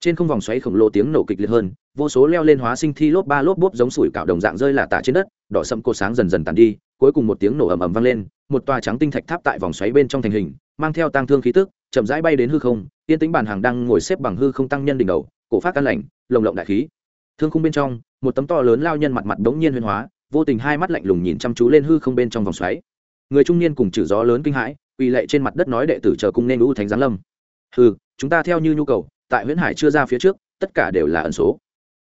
Trên không vòng xoáy khổng lồ tiếng nổ kịch liệt hơn vô số leo lên hóa sinh thi lốp ba lốp bốp giống sủi cạo đồng dạng rơi là tả trên đất, đỏ sẫm cô sáng dần dần tàn đi, cuối cùng một tiếng nổ ầm ầm vang lên, một tòa trắng tinh thạch tháp tại vòng xoáy bên trong thành hình, mang theo tang thương khí tức, chậm rãi bay đến hư không tiên tính bản hàng đang ngồi xếp bằng hư không tăng nhân đỉnh đầu, cổ phát căn lạnh lồng lộng đại khí. Thương khung bên trong, một tấm to lớn lao nhân mặt mặt đống nhiên huyên hóa, vô tình hai mắt lạnh lùng nhìn chăm chú lên hư không bên trong vòng xoáy. Người trung niên cùng chữ gió lớn kinh hãi, quỳ lệ trên mặt đất nói đệ tử chờ cung nên lũ thánh giáng lâm. Hư chúng ta theo như nhu cầu, tại huyễn hải chưa ra phía trước, tất cả đều là ẩn số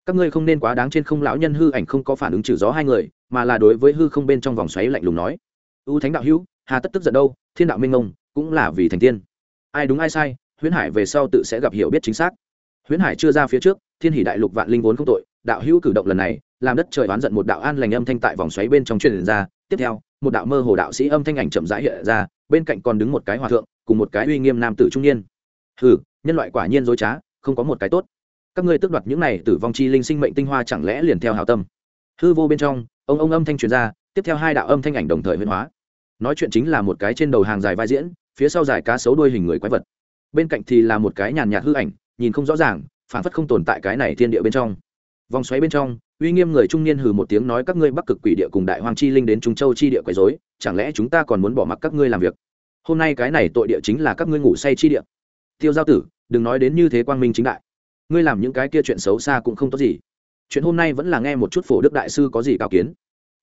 các ngươi không nên quá đáng trên không lão nhân hư ảnh không có phản ứng trừ gió hai người, mà là đối với hư không bên trong vòng xoáy lạnh lùng nói. U thánh đạo hữu, hà tất tức giận đâu, thiên đạo minh ông cũng là vì thành tiên. Ai đúng ai sai, huyễn hải về sau tự sẽ gặp hiểu biết chính xác. Huyễn hải chưa ra phía trước, thiên hỷ đại lục vạn linh vốn không tội, đạo hữu cử động lần này, làm đất trời oán giận một đạo an lành âm thanh tại vòng xoáy bên trong truyền ra. Tiếp theo, một đạo mơ hồ đạo sĩ âm thanh ảnh chậm rãi hiện ra, bên cạnh còn đứng một cái hòa thượng, cùng một cái uy nghiêm nam tử trung niên. Hừ, nhân loại quả nhiên dối trá, không có một cái tốt các ngươi tước đoạt những này tử vong chi linh sinh mệnh tinh hoa chẳng lẽ liền theo hảo tâm? Hư vô bên trong, ông ông âm thanh truyền ra, tiếp theo hai đạo âm thanh ảnh đồng thời huyễn hóa. Nói chuyện chính là một cái trên đầu hàng dài vai diễn, phía sau dài cá sấu đuôi hình người quái vật. Bên cạnh thì là một cái nhàn nhạt hư ảnh, nhìn không rõ ràng, phản phất không tồn tại cái này thiên địa bên trong. Vòng xoáy bên trong, uy nghiêm người trung niên hừ một tiếng nói các ngươi bắc cực quỷ địa cùng đại hoàng chi linh đến trung châu chi địa quấy dối chẳng lẽ chúng ta còn muốn bỏ mặc các ngươi làm việc? Hôm nay cái này tội địa chính là các ngươi ngủ say chi địa. Tiêu giao tử, đừng nói đến như thế quang minh chính đại ngươi làm những cái kia chuyện xấu xa cũng không tốt gì. Chuyện hôm nay vẫn là nghe một chút phổ đức đại sư có gì cao kiến.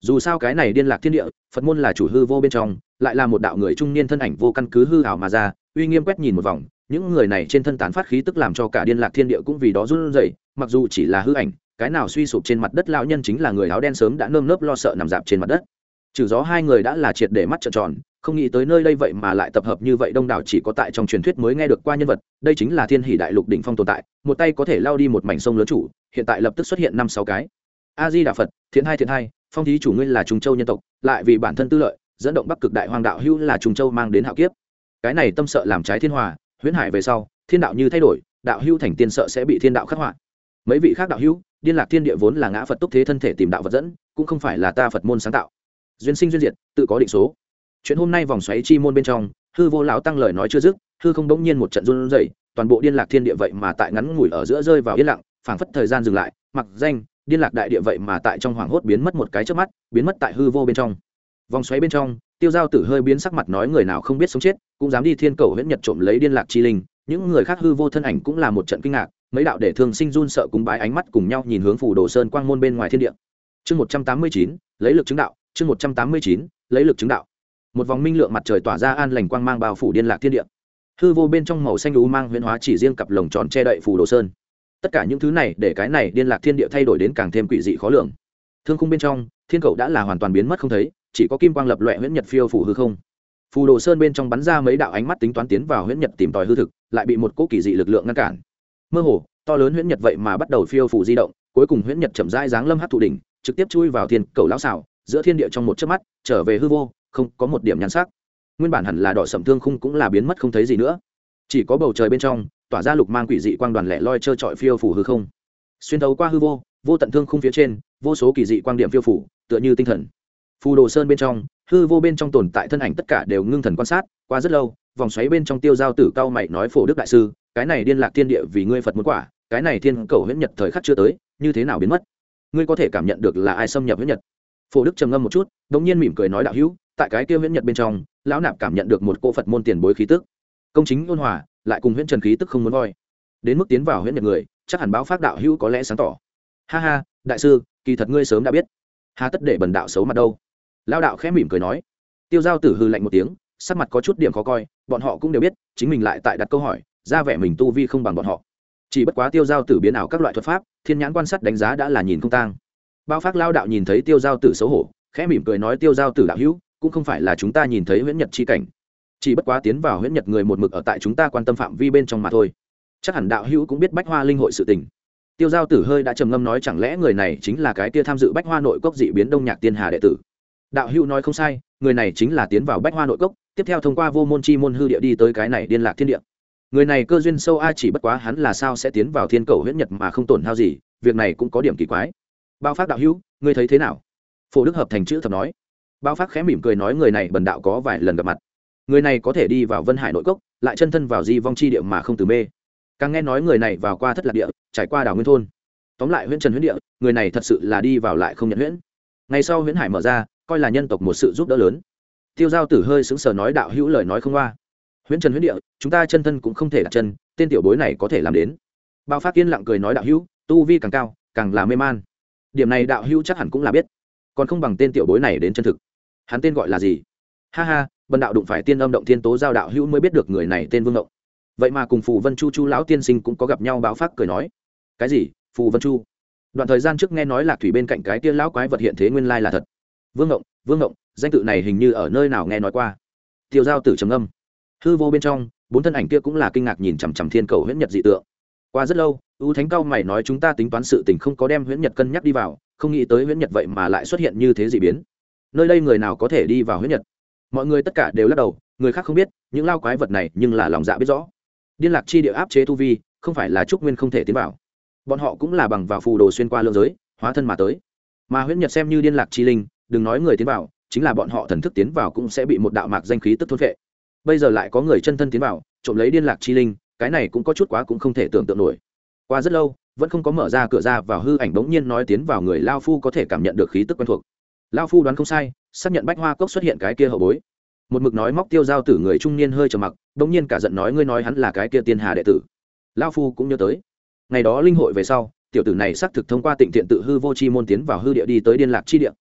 Dù sao cái này điên lạc thiên địa, phật môn là chủ hư vô bên trong, lại là một đạo người trung niên thân ảnh vô căn cứ hư ảo mà ra, uy nghiêm quét nhìn một vòng, những người này trên thân tán phát khí tức làm cho cả điên lạc thiên địa cũng vì đó run rẩy, mặc dù chỉ là hư ảnh, cái nào suy sụp trên mặt đất lão nhân chính là người áo đen sớm đã nơm nớp lo sợ nằm dạp trên mặt đất. Trừ gió hai người đã là triệt để mắt trợn tròn không nghĩ tới nơi đây vậy mà lại tập hợp như vậy đông đảo chỉ có tại trong truyền thuyết mới nghe được qua nhân vật, đây chính là thiên hỷ đại lục đỉnh phong tồn tại, một tay có thể lao đi một mảnh sông lớn chủ, hiện tại lập tức xuất hiện năm sáu cái. A di đà phật, thiện hai thiện hai, phong thí chủ ngươi là trung châu nhân tộc, lại vì bản thân tư lợi, dẫn động bắc cực đại hoàng đạo hữu là trung châu mang đến hạo kiếp. Cái này tâm sợ làm trái thiên hòa, huyễn hải về sau, thiên đạo như thay đổi, đạo hữu thành tiên sợ sẽ bị thiên đạo khắc họa. Mấy vị khác đạo hữu, điên lạc thiên địa vốn là ngã phật túc thế thân thể tìm đạo vật dẫn, cũng không phải là ta phật môn sáng tạo. Duyên sinh duyên diệt, tự có định số chuyện hôm nay vòng xoáy chi môn bên trong, hư vô lão tăng lời nói chưa dứt, hư không bỗng nhiên một trận run rẩy, toàn bộ điên lạc thiên địa vậy mà tại ngắn ngủi ở giữa rơi vào yên lặng, phảng phất thời gian dừng lại, mặc danh, điên lạc đại địa vậy mà tại trong hoảng hốt biến mất một cái trước mắt, biến mất tại hư vô bên trong. Vòng xoáy bên trong, tiêu giao tử hơi biến sắc mặt nói người nào không biết sống chết, cũng dám đi thiên cầu huyễn nhật trộm lấy điên lạc chi linh. Những người khác hư vô thân ảnh cũng là một trận kinh ngạc, mấy đạo để thương sinh run sợ cùng bái ánh mắt cùng nhau nhìn hướng phủ đồ sơn quang môn bên ngoài thiên địa. Chương một trăm tám mươi chín, lấy lực chứng đạo, chương một trăm tám mươi chín, lấy lực chứng đạo một vòng minh lượng mặt trời tỏa ra an lành quang mang bao phủ điên lạc thiên địa. Hư vô bên trong màu xanh lú mang huyễn hóa chỉ riêng cặp lồng tròn che đậy phủ đồ sơn. Tất cả những thứ này để cái này điên lạc thiên địa thay đổi đến càng thêm quỷ dị khó lường. Thương khung bên trong, thiên cầu đã là hoàn toàn biến mất không thấy, chỉ có kim quang lập loẹ huyễn nhật phiêu phủ hư không. Phù đồ sơn bên trong bắn ra mấy đạo ánh mắt tính toán tiến vào huyễn nhật tìm tòi hư thực, lại bị một cỗ kỳ dị lực lượng ngăn cản. Mơ hồ, to lớn huyễn nhật vậy mà bắt đầu phiêu phủ di động, cuối cùng huyễn nhật chậm rãi giáng lâm hát thụ đỉnh, trực tiếp chui vào thiên cầu lão xảo, giữa thiên địa trong một chớp mắt, trở về hư vô không có một điểm nhan sắc. Nguyên bản hẳn là đỏ sầm thương khung cũng là biến mất không thấy gì nữa. Chỉ có bầu trời bên trong, tỏa ra lục mang quỷ dị quang đoàn lẻ loi trơ trọi phiêu phủ hư không. Xuyên thấu qua hư vô vô tận thương khung phía trên, vô số kỳ dị quang điểm phiêu phủ, tựa như tinh thần. Phù đồ sơn bên trong, hư vô bên trong tồn tại thân ảnh tất cả đều ngưng thần quan sát, qua rất lâu, vòng xoáy bên trong tiêu giao tử cao mày nói phổ đức đại sư, cái này điên lạc thiên địa vì ngươi phật muốn quả, cái này thiên cầu huyễn nhật thời khắc chưa tới, như thế nào biến mất? Ngươi có thể cảm nhận được là ai xâm nhập huyễn nhật? Phổ đức trầm ngâm một chút đ ỗ n g nhiên mỉm cười nói đạo hữu tại cái kia huyễn nhật bên trong, lão nạp cảm nhận được một cô phật môn tiền bối khí tức. Công chính ôn hòa, lại cùng huyễn trần khí tức không muốn voi. Đến mức tiến vào huyễn nhật người, chắc hẳn báo phát đạo hữu có lẽ sáng tỏ. Ha ha, đại sư, kỳ thật ngươi sớm đã biết. Hà tất để bần đạo xấu mặt đâu? Lao đạo khẽ mỉm cười nói. Tiêu giao tử hư lạnh một tiếng, sắc mặt có chút điểm khó coi, bọn họ cũng đều biết, chính mình lại tại đặt câu hỏi, ra vẻ mình tu vi không bằng bọn họ. Chỉ bất quá tiêu giao tử biến ảo các loại thuật pháp, thiên nhãn quan sát đánh giá đã là nhìn không tang. Bao phát lao đạo nhìn thấy tiêu giao tử xấu hổ, khẽ mỉm cười nói tiêu giao tử đạo hữu cũng không phải là chúng ta nhìn thấy huyễn nhật chi cảnh. Chỉ bất quá tiến vào huyễn nhật người một mực ở tại chúng ta quan tâm phạm vi bên trong mà thôi. Chắc hẳn đạo hữu cũng biết bách hoa linh hội sự tình. Tiêu giao tử hơi đã trầm ngâm nói chẳng lẽ người này chính là cái tia tham dự bách hoa nội cốc dị biến đông nhạc tiên hà đệ tử? Đạo hữu nói không sai, người này chính là tiến vào bách hoa nội cốc, tiếp theo thông qua vô môn chi môn hư địa đi tới cái này điên lạc thiên địa. Người này cơ duyên sâu a, chỉ bất quá hắn là sao sẽ tiến vào thiên cầu huyễn nhật mà không tổn hao gì, việc này cũng có điểm kỳ quái. Bao phát đạo hữu, ngươi thấy thế nào? Phổ đức hợp thành chữ thập nói bao phát khẽ mỉm cười nói người này bần đạo có vài lần gặp mặt. Người này có thể đi vào vân hải nội cốc, lại chân thân vào di vong chi địa mà không từ mê. Càng nghe nói người này vào qua thất lạc địa, trải qua đảo nguyên thôn. Tóm lại huyện trần huyễn địa, người này thật sự là đi vào lại không nhận huyễn. Ngày sau huyễn hải mở ra, coi là nhân tộc một sự giúp đỡ lớn. Tiêu giao tử hơi sững sờ nói đạo hữu lời nói không qua. Huyễn trần huyễn địa, chúng ta chân thân cũng không thể đặt chân, tên tiểu bối này có thể làm đến. Bao phát yên lặng cười nói đạo hữu, tu vi càng cao, càng là mê man. Điểm này đạo hữu chắc hẳn cũng là biết. Còn không bằng tên tiểu bối này đến chân thực hắn tên gọi là gì? Ha ha, bần đạo đụng phải tiên âm động thiên tố giao đạo hữu mới biết được người này tên vương động vậy mà cùng phù vân chu chu lão tiên sinh cũng có gặp nhau báo phát cười nói. Cái gì? Phù vân chu? Đoạn thời gian trước nghe nói lạc thủy bên cạnh cái kia lão quái vật hiện thế nguyên lai là thật. Vương ngộng vương ngộng, danh tự này hình như ở nơi nào nghe nói qua? Tiêu giao tử trầm âm hư vô bên trong, bốn thân ảnh kia cũng là kinh ngạc nhìn chằm chằm thiên cầu huyễn nhật dị tượng. Qua rất lâu, ưu thánh cao mày nói chúng ta tính toán sự tình không có đem huyễn nhật cân nhắc đi vào, không nghĩ tới huyễn nhật vậy mà lại xuất hiện như thế dị biến nơi đây người nào có thể đi vào huyễn nhật? Mọi người tất cả đều lắc đầu, người khác không biết, những lao quái vật này nhưng là lòng dạ biết rõ. Điên lạc chi địa áp chế tu vi, không phải là trúc nguyên không thể tiến vào. Bọn họ cũng là bằng vào phù đồ xuyên qua lương giới, hóa thân mà tới. Mà huyễn nhật xem như điên lạc chi linh, đừng nói người tiến vào, chính là bọn họ thần thức tiến vào cũng sẽ bị một đạo mạc danh khí tức thôn vệ bây giờ lại có người chân thân tiến vào, trộm lấy điên lạc chi linh, cái này cũng có chút quá cũng không thể tưởng tượng nổi. Qua rất lâu, vẫn không có mở ra cửa ra vào hư ảnh bỗng nhiên nói tiến vào người lao phu có thể cảm nhận được khí tức quen thuộc lao phu đoán không sai xác nhận bách hoa cốc xuất hiện cái kia hậu bối. Một mực nói móc tiêu giao tử người trung niên hơi trầm mặc bỗng nhiên cả giận nói ngươi nói hắn là cái kia tiên hà đệ tử. Lao phu cũng nhớ tới. Ngày đó linh hội về sau tiểu tử này xác thực thông qua tịnh thiện tự hư vô chi môn tiến vào hư địa đi tới điên lạc chi địa.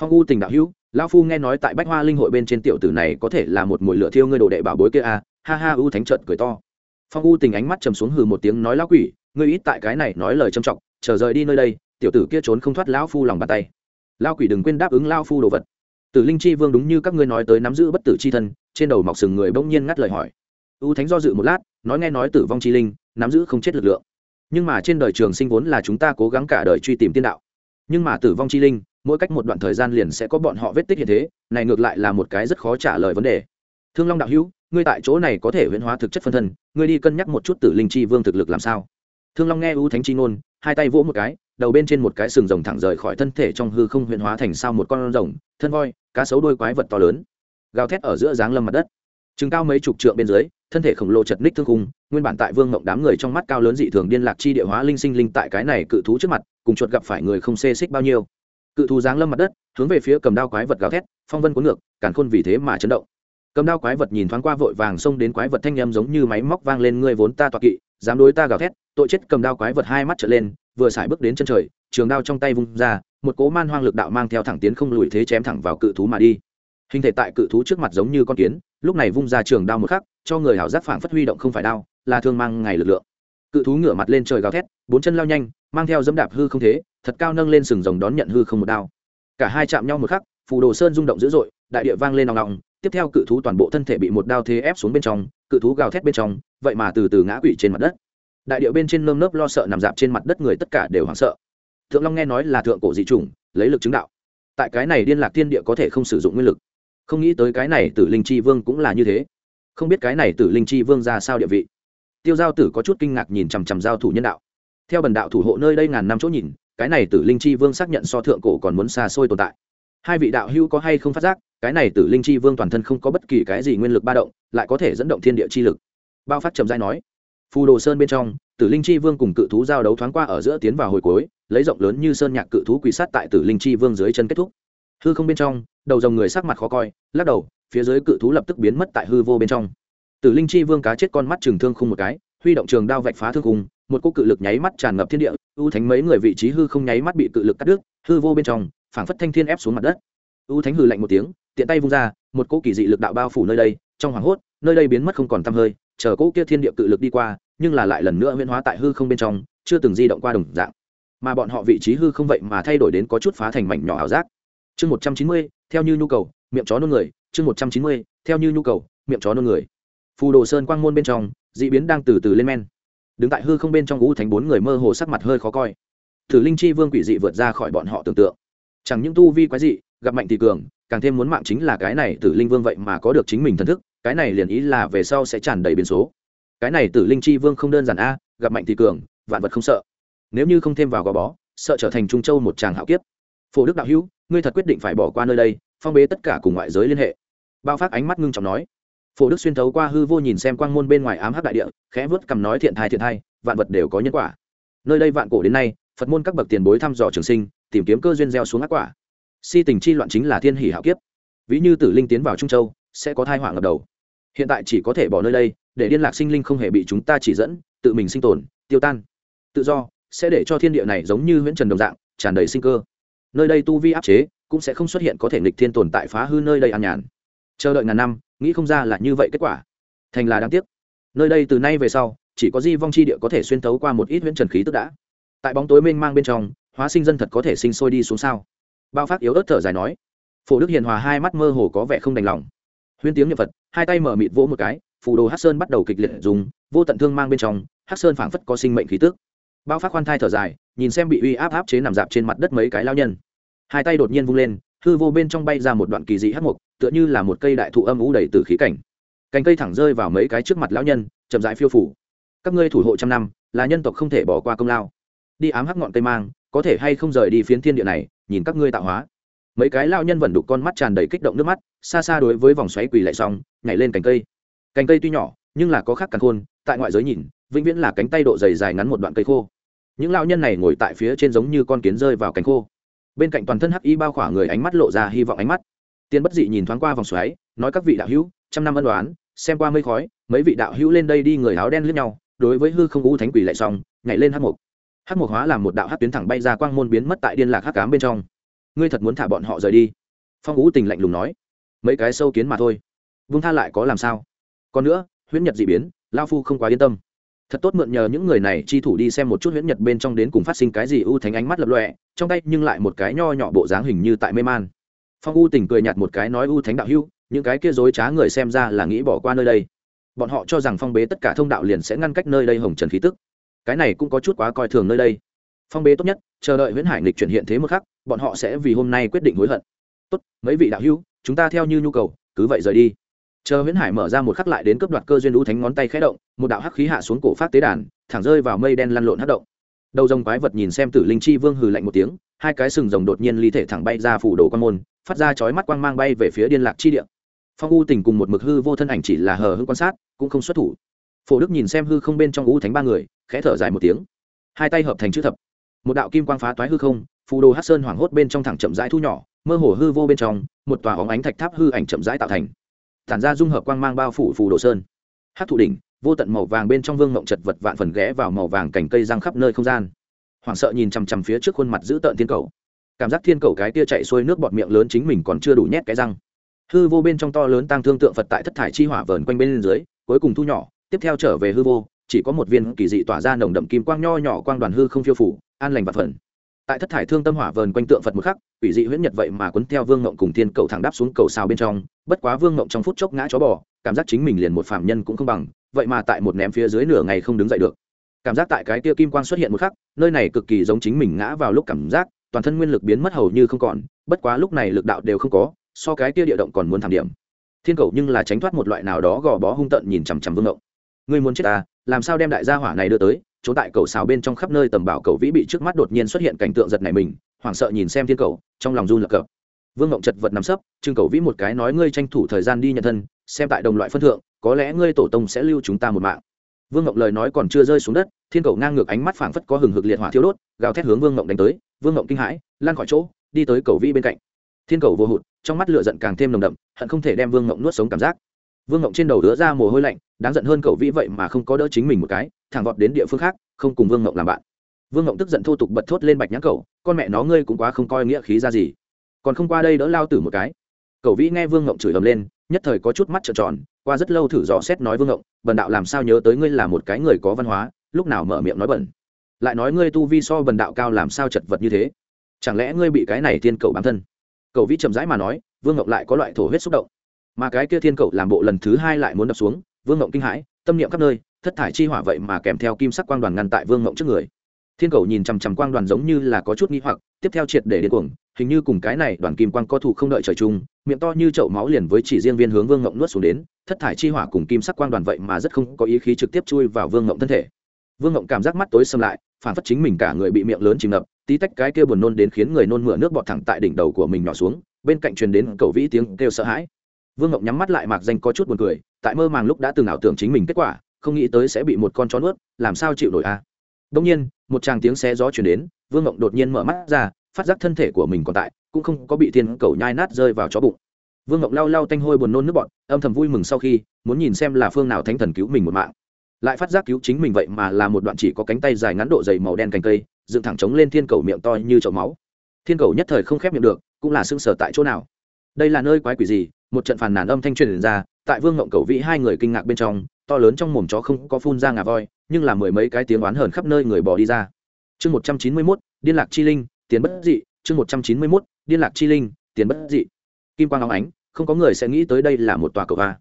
Phong u tình đạo hữu lao phu nghe nói tại bách hoa linh hội bên trên tiểu tử này có thể là một mùi lửa thiêu ngươi đồ đệ bảo bối kia a à, ha ha u thánh trợn cười to. Phong u tình ánh mắt trầm xuống hừ một tiếng nói lão quỷ ngươi ít tại cái này nói lời trầm trọng chờ rời đi nơi đây tiểu tử kia trốn không thoát lão phu lòng bàn tay lao quỷ đừng quên đáp ứng lao phu đồ vật. Tử linh chi vương đúng như các ngươi nói tới nắm giữ bất tử chi thân, trên đầu mọc sừng người bỗng nhiên ngắt lời hỏi. U thánh do dự một lát, nói nghe nói tử vong chi linh, nắm giữ không chết lực lượng. Nhưng mà trên đời trường sinh vốn là chúng ta cố gắng cả đời truy tìm tiên đạo. Nhưng mà tử vong chi linh, mỗi cách một đoạn thời gian liền sẽ có bọn họ vết tích hiện thế, này ngược lại là một cái rất khó trả lời vấn đề. Thương long đạo hữu, ngươi tại chỗ này có thể huyễn hóa thực chất phân thân, ngươi đi cân nhắc một chút tử linh chi vương thực lực làm sao? Thương long nghe ưu thánh chi ngôn, hai tay vỗ một cái đầu bên trên một cái sừng rồng thẳng rời khỏi thân thể trong hư không huyễn hóa thành sao một con rồng, thân voi, cá sấu đôi quái vật to lớn, gào thét ở giữa dáng lâm mặt đất. Chừng cao mấy chục trượng bên dưới, thân thể khổng lồ chật ních thương khung, nguyên bản tại vương ngọc đám người trong mắt cao lớn dị thường điên lạc chi địa hóa linh sinh linh tại cái này cự thú trước mặt, cùng chuột gặp phải người không xê xích bao nhiêu. Cự thú giáng lâm mặt đất, hướng về phía cầm đao quái vật gào thét, phong vân cuốn ngược cản khôn vì thế mà chấn động. Cầm đao quái vật nhìn thoáng qua vội vàng xông đến quái vật thanh â giống như máy móc vang lên, ngươi vốn ta toạc kỵ, dám đối ta gào thét. Tội chết cầm đao quái vật hai mắt trở lên vừa xài bước đến chân trời, trường đao trong tay vung ra, một cố man hoang lực đạo mang theo thẳng tiến không lùi thế chém thẳng vào cự thú mà đi. Hình thể tại cự thú trước mặt giống như con kiến, lúc này vung ra trường đao một khắc, cho người hảo giác phảng phất huy động không phải đao, là thương mang ngày lực lượng. Cự thú ngửa mặt lên trời gào thét, bốn chân lao nhanh, mang theo dẫm đạp hư không thế, thật cao nâng lên sừng rồng đón nhận hư không một đao. Cả hai chạm nhau một khắc, phù đồ sơn rung động dữ dội, đại địa vang lên nòng nòng, tiếp theo cự thú toàn bộ thân thể bị một đao thế ép xuống bên trong, cự thú gào thét bên trong, vậy mà từ từ ngã quỵ trên mặt đất đại địa bên trên nơm nớp lo sợ nằm dạp trên mặt đất người tất cả đều hoảng sợ. Thượng long nghe nói là thượng cổ dị chủng, lấy lực chứng đạo. Tại cái này điên lạc thiên địa có thể không sử dụng nguyên lực. Không nghĩ tới cái này tử linh chi vương cũng là như thế. Không biết cái này tử linh chi vương ra sao địa vị. Tiêu giao tử có chút kinh ngạc nhìn chằm chằm giao thủ nhân đạo. Theo bần đạo thủ hộ nơi đây ngàn năm chỗ nhìn, cái này tử linh chi vương xác nhận so thượng cổ còn muốn xa xôi tồn tại. Hai vị đạo hữu có hay không phát giác, cái này tử linh chi vương toàn thân không có bất kỳ cái gì nguyên lực ba động, lại có thể dẫn động thiên địa chi lực. Bao phát trầm giai nói phù đồ sơn bên trong, tử linh chi vương cùng cự thú giao đấu thoáng qua ở giữa tiến vào hồi cuối, lấy rộng lớn như sơn nhạc cự thú quỷ sát tại tử linh chi vương dưới chân kết thúc. Hư không bên trong, đầu dòng người sắc mặt khó coi, lắc đầu, phía dưới cự thú lập tức biến mất tại hư vô bên trong. Tử linh chi vương cá chết con mắt trừng thương khung một cái, huy động trường đao vạch phá thương khung, một cô cự lực nháy mắt tràn ngập thiên địa, ưu thánh mấy người vị trí hư không nháy mắt bị cự lực cắt đứt, hư vô bên trong, phảng phất thanh thiên ép xuống mặt đất. Ưu thánh hư lạnh một tiếng, tiện tay vung ra, một cỗ kỳ dị lực đạo bao phủ nơi đây, trong hoàng hốt, nơi đây biến mất không còn tăm hơi chờ cỗ kia thiên địa cự lực đi qua, nhưng là lại lần nữa huyễn hóa tại hư không bên trong, chưa từng di động qua đồng dạng. Mà bọn họ vị trí hư không vậy mà thay đổi đến có chút phá thành mảnh nhỏ ảo giác. Chương một trăm chín mươi, theo như nhu cầu, miệng chó nôn người. Chương một trăm chín mươi, theo như nhu cầu, miệng chó nôn người. Phù đồ sơn quang môn bên trong, d ị biến đang từ từ lên men. Đứng tại hư không bên trong ngũ thành bốn người mơ hồ sắc mặt hơi khó coi. Thử linh chi vương quỷ dị vượt ra khỏi bọn họ tưởng tượng. Chẳng những tu vi quái dị, gặp mạnh thì cường, càng thêm muốn mạng chính là cái này tử linh vương vậy mà có được chính mình thần thức cái này liền ý là về sau sẽ tràn đầy biến số. Cái này tử linh chi vương không đơn giản a, gặp mạnh thì cường, vạn vật không sợ. Nếu như không thêm vào gò bó, sợ trở thành trung châu một tràng hạo kiếp. Phổ đức đạo hữu, ngươi thật quyết định phải bỏ qua nơi đây, phong bế tất cả cùng ngoại giới liên hệ. Bao phát ánh mắt ngưng trọng nói. Phổ đức xuyên thấu qua hư vô nhìn xem quang môn bên ngoài ám hắc đại địa, khẽ vớt cầm nói thiện thai thiện thai, vạn vật đều có nhân quả. Nơi đây vạn cổ đến nay, phật môn các bậc tiền bối thăm dò trường sinh, tìm kiếm cơ duyên gieo xuống ác quả. Si tình chi loạn chính là thiên hỷ hạo kiếp. Ví như tử linh tiến vào trung châu, sẽ có thai họa ngập đầu hiện tại chỉ có thể bỏ nơi đây, để liên lạc sinh linh không hề bị chúng ta chỉ dẫn, tự mình sinh tồn, tiêu tan. Tự do sẽ để cho thiên địa này giống như huyễn trần đồng dạng, tràn đầy sinh cơ. Nơi đây tu vi áp chế cũng sẽ không xuất hiện có thể nghịch thiên tồn tại phá hư nơi đây an nhàn. Chờ đợi ngàn năm, nghĩ không ra là như vậy kết quả. Thành là đáng tiếc. Nơi đây từ nay về sau, chỉ có di vong chi địa có thể xuyên thấu qua một ít huyễn trần khí tức đã. Tại bóng tối mênh mang bên trong, hóa sinh dân thật có thể sinh sôi đi xuống sao? Bao phát yếu ớt thở dài nói. Phổ đức hiền hòa hai mắt mơ hồ có vẻ không đành lòng huyên tiếng nhật phật, hai tay mở mịt vỗ một cái, phù đồ hát sơn bắt đầu kịch liệt dùng, vô tận thương mang bên trong hát sơn phảng phất có sinh mệnh khí tức. Bao phát khoan thai thở dài, nhìn xem bị uy áp áp chế nằm dạp trên mặt đất mấy cái lao nhân. Hai tay đột nhiên vung lên, hư vô bên trong bay ra một đoạn kỳ dị hắc mục tựa như là một cây đại thụ âm ú đầy từ khí cảnh. Cành cây thẳng rơi vào mấy cái trước mặt lão nhân, chậm rãi phiêu phủ. Các ngươi thủ hộ trăm năm, là nhân tộc không thể bỏ qua công lao. Đi ám hắc ngọn cây mang, có thể hay không rời đi phiến thiên địa này, nhìn các ngươi tạo hóa mấy cái lao nhân vẫn đục con mắt tràn đầy kích động nước mắt, xa xa đối với vòng xoáy quỳ lại xong, nhảy lên cành cây. Cành cây tuy nhỏ, nhưng là có khác càng khôn, tại ngoại giới nhìn, vĩnh viễn là cánh tay độ dày dài ngắn một đoạn cây khô. Những lao nhân này ngồi tại phía trên giống như con kiến rơi vào cánh khô. Bên cạnh toàn thân hắc y bao khỏa người ánh mắt lộ ra hy vọng ánh mắt. Tiên bất dị nhìn thoáng qua vòng xoáy, nói các vị đạo hữu, trăm năm ân đoán xem qua mây khói, mấy vị đạo hữu lên đây đi người áo đen lướt nhau, đối với hư không u thánh quỷ lại xong, nhảy lên hắc mục hắc mục hóa làm một đạo hắc tuyến thẳng bay ra quang môn biến mất tại điên lạc hắc cám bên trong ngươi thật muốn thả bọn họ rời đi? Phong ú tình lạnh lùng nói. Mấy cái sâu kiến mà thôi. Vương tha lại có làm sao? Còn nữa, huyễn nhật d ị biến, lao phu không quá yên tâm. Thật tốt mượn nhờ những người này chi thủ đi xem một chút huyễn nhật bên trong đến cùng phát sinh cái gì ưu thánh ánh mắt lập lọe trong tay nhưng lại một cái nho nhỏ bộ dáng hình như tại mê man. Phong u tình cười nhạt một cái nói ưu thánh đạo hưu những cái kia dối trá người xem ra là nghĩ bỏ qua nơi đây. Bọn họ cho rằng phong bế tất cả thông đạo liền sẽ ngăn cách nơi đây hồng trần khí tức. Cái này cũng có chút quá coi thường nơi đây phong bế tốt nhất, chờ đợi huyễn hải lịch chuyển hiện thế một khắc, bọn họ sẽ vì hôm nay quyết định hối hận. Tốt, mấy vị đạo hưu chúng ta theo như nhu cầu, cứ vậy rời đi. Chờ huyễn hải mở ra một khắc lại đến cấp đoạt cơ duyên lũ thánh ngón tay khẽ động, một đạo hắc khí hạ xuống cổ phát tế đàn, thẳng rơi vào mây đen lăn lộn hất động. Đầu rồng quái vật nhìn xem tử linh chi vương hừ lạnh một tiếng, hai cái sừng rồng đột nhiên ly thể thẳng bay ra phủ đồ quan môn, phát ra chói mắt quang mang bay về phía điên lạc chi địa. Phong u tình cùng một mực hư vô thân ảnh chỉ là hờ hững quan sát, cũng không xuất thủ. Phổ đức nhìn xem hư không bên trong u thánh ba người, khẽ thở dài một tiếng. Hai tay hợp thành chữ thập một đạo kim quang phá toái hư không, phù đồ hát sơn hoảng hốt bên trong thẳng chậm rãi thu nhỏ, mơ hồ hư vô bên trong, một tòa óng ánh thạch tháp hư ảnh chậm rãi tạo thành. Tản ra dung hợp quang mang bao phủ phù đồ sơn. Hát thụ đỉnh, vô tận màu vàng bên trong vương mộng chật vật vạn phần ghé vào màu vàng cành cây răng khắp nơi không gian. Hoảng sợ nhìn chằm chằm phía trước khuôn mặt giữ tợn thiên cầu. Cảm giác thiên cầu cái tia chạy xuôi nước bọt miệng lớn chính mình còn chưa đủ nhét cái răng. Hư vô bên trong to lớn tăng thương tượng phật tại thất thải chi hỏa vờn quanh bên dưới, cuối cùng thu nhỏ, tiếp theo trở về hư vô, chỉ có một viên kỳ dị tỏa ra nồng đậm kim quang nho nhỏ quang đoàn hư không phiêu phủ an lành và phần tại thất thải thương tâm hỏa vờn quanh tượng phật một khắc ủy dị huyễn nhật vậy mà quấn theo vương ngộng cùng thiên cầu thẳng đáp xuống cầu xào bên trong. Bất quá vương ngộng trong phút chốc ngã chó bò, cảm giác chính mình liền một phạm nhân cũng không bằng, vậy mà tại một ném phía dưới nửa ngày không đứng dậy được. Cảm giác tại cái tia kim quang xuất hiện một khắc, nơi này cực kỳ giống chính mình ngã vào lúc cảm giác, toàn thân nguyên lực biến mất hầu như không còn, bất quá lúc này lực đạo đều không có, so cái tia địa động còn muốn thảm điểm. Thiên cầu nhưng là tránh thoát một loại nào đó gò bó hung tận nhìn chằm chằm vương ngộng. Ngươi muốn chết ta làm sao đem đại gia hỏa này đưa tới? Trốn tại cầu xào bên trong khắp nơi tầm bảo cầu vĩ bị trước mắt đột nhiên xuất hiện cảnh tượng giật này mình, hoảng sợ nhìn xem thiên cầu, trong lòng run lập cập. Vương ngộng chật vật nằm sấp trương cầu vĩ một cái nói ngươi tranh thủ thời gian đi nhận thân, xem tại đồng loại phân thượng, có lẽ ngươi tổ tông sẽ lưu chúng ta một mạng. Vương ngộng lời nói còn chưa rơi xuống đất, thiên cầu ngang ngược ánh mắt phảng phất có hừng hực liệt hỏa thiêu đốt, gào thét hướng vương ngộng đánh tới, vương ngộng kinh hãi lan khỏi chỗ, đi tới cầu vĩ bên cạnh. Thiên cầu vô hụt, trong mắt lửa giận càng thêm nồng đậm, hận không thể đem vương ngộng nuốt sống cảm giác vương ngộng trên đầu đứa ra mồ hôi lạnh, đáng giận hơn cậu vĩ vậy mà không có đỡ chính mình một cái, thẳng vọt đến địa phương khác, không cùng vương ngộng làm bạn. Vương ngộng tức giận thô tục bật thốt lên bạch nhãn cậu, con mẹ nó ngươi cũng quá không coi nghĩa khí ra gì. Còn không qua đây đỡ lao tử một cái. Cậu vĩ nghe vương ngộng chửi ầm lên, nhất thời có chút mắt trợn tròn, qua rất lâu thử dò xét nói vương ngộng bần đạo làm sao nhớ tới ngươi là một cái người có văn hóa, lúc nào mở miệng nói bẩn? Lại nói ngươi tu vi so bần đạo cao làm sao chật vật như thế? Chẳng lẽ ngươi bị cái này thiên cậu bám thân? Cậu vĩ chậm rãi mà nói, vương ngộng lại có loại thổ huyết xúc động mà cái kia thiên cầu làm bộ lần thứ hai lại muốn đập xuống, vương ngộng kinh hãi, tâm niệm khắp nơi, thất thải chi hỏa vậy mà kèm theo kim sắc quang đoàn ngăn tại vương ngộng trước người. Thiên cầu nhìn chằm chằm quang đoàn giống như là có chút nghi hoặc, tiếp theo triệt để điên cuồng, hình như cùng cái này đoàn kim quang co thủ không đợi trời chung, miệng to như chậu máu liền với chỉ riêng viên hướng vương ngộng nuốt xuống đến, thất thải chi hỏa cùng kim sắc quang đoàn vậy mà rất không có ý khí trực tiếp chui vào vương ngộng thân thể. Vương ngộng cảm giác mắt tối xâm lại, phản phất chính mình cả người bị miệng lớn chìm ngập, tí tách cái kia buồn nôn đến khiến người nôn mửa nước bọt thẳng tại đỉnh đầu của mình nhỏ xuống, bên cạnh truyền đến cầu vĩ tiếng kêu sợ hãi vương ngộng nhắm mắt lại mạc danh có chút buồn cười, tại mơ màng lúc đã từng ảo tưởng chính mình kết quả, không nghĩ tới sẽ bị một con chó nuốt, làm sao chịu nổi a à? đông nhiên, một tràng tiếng xe gió chuyển đến, vương ngộng đột nhiên mở mắt ra, phát giác thân thể của mình còn tại, cũng không có bị thiên cầu nhai nát rơi vào chó bụng. Vương ngộng lau lau tanh hôi buồn nôn nước bọt, âm thầm vui mừng sau khi, muốn nhìn xem là phương nào thánh thần cứu mình một mạng. Lại phát giác cứu chính mình vậy mà là một đoạn chỉ có cánh tay dài ngắn độ dày màu đen cành cây, dựng thẳng trống lên thiên cầu miệng to như chậu máu. Thiên cầu nhất thời không khép miệng được, cũng là sưng sở tại chỗ nào. Đây là nơi quái quỷ gì? Một trận phàn nàn âm thanh truyền ra, tại vương ngộng cầu vĩ hai người kinh ngạc bên trong, to lớn trong mồm chó không có phun ra ngà voi, nhưng là mười mấy cái tiếng oán hờn khắp nơi người bỏ đi ra. Chương một trăm chín mươi mốt, điên lạc chi linh, tiền bất dị, chương một trăm chín mươi mốt, điên lạc chi linh, tiền bất dị. Kim quang óng ánh, không có người sẽ nghĩ tới đây là một tòa cầu va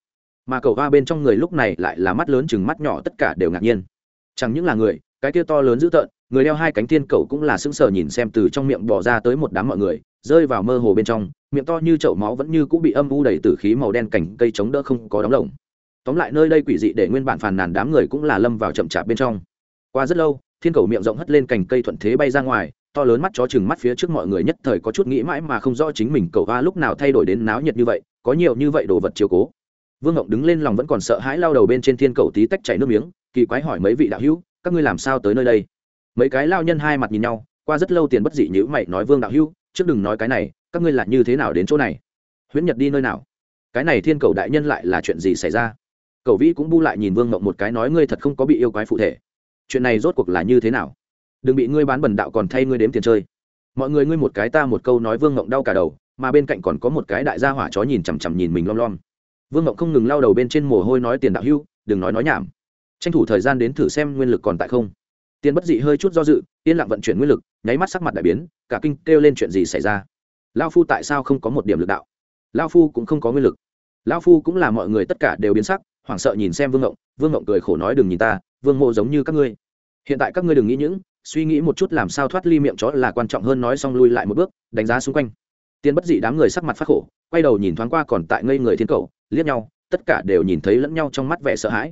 mà cầu va bên trong người lúc này lại là mắt lớn chừng mắt nhỏ tất cả đều ngạc nhiên. Chẳng những là người, cái kia to lớn dữ tợn, người đeo hai cánh tiên cầu cũng là sững sờ nhìn xem từ trong miệng bỏ ra tới một đám mọi người rơi vào mơ hồ bên trong, miệng to như chậu máu vẫn như cũng bị âm u đầy tử khí màu đen cảnh cây chống đỡ không có đóng lồng. Tóm lại nơi đây quỷ dị để nguyên bản phàn nàn đám người cũng là lâm vào chậm chạp bên trong. Qua rất lâu, thiên cầu miệng rộng hất lên cành cây thuận thế bay ra ngoài, to lớn mắt chó chừng mắt phía trước mọi người nhất thời có chút nghĩ mãi mà không rõ chính mình cầu va lúc nào thay đổi đến náo nhiệt như vậy, có nhiều như vậy đồ vật chiều cố. Vương ngộng đứng lên lòng vẫn còn sợ hãi lao đầu bên trên thiên cầu tí tách chảy nước miếng, kỳ quái hỏi mấy vị đạo hữu, các ngươi làm sao tới nơi đây? Mấy cái lao nhân hai mặt nhìn nhau, qua rất lâu tiền bất dị nhữ mày nói vương đạo hữu trước đừng nói cái này, các ngươi là như thế nào đến chỗ này? Huyễn nhật đi nơi nào? Cái này thiên cầu đại nhân lại là chuyện gì xảy ra? Cầu vĩ cũng bu lại nhìn vương mộng một cái nói ngươi thật không có bị yêu quái phụ thể. Chuyện này rốt cuộc là như thế nào? Đừng bị ngươi bán bần đạo còn thay ngươi đếm tiền chơi. Mọi người ngươi một cái ta một câu nói vương mộng đau cả đầu, mà bên cạnh còn có một cái đại gia hỏa chó nhìn chằm chằm nhìn mình lom lom. Vương mộng không ngừng lao đầu bên trên mồ hôi nói tiền đạo hưu, đừng nói nói nhảm. Tranh thủ thời gian đến thử xem nguyên lực còn tại không tiền bất dị hơi chút do dự, yên lặng vận chuyển nguyên lực, nháy mắt sắc mặt đại biến, cả kinh kêu lên chuyện gì xảy ra? Lao phu tại sao không có một điểm lực đạo? Lao phu cũng không có nguyên lực. Lao phu cũng là mọi người tất cả đều biến sắc, hoảng sợ nhìn xem vương ngộng vương ngộng cười khổ nói đừng nhìn ta, vương mộ giống như các ngươi. Hiện tại các ngươi đừng nghĩ những, suy nghĩ một chút làm sao thoát ly miệng chó là quan trọng hơn nói xong lui lại một bước, đánh giá xung quanh. Tiên bất dị đám người sắc mặt phát khổ, quay đầu nhìn thoáng qua còn tại ngây người thiên cầu, liếc nhau, tất cả đều nhìn thấy lẫn nhau trong mắt vẻ sợ hãi.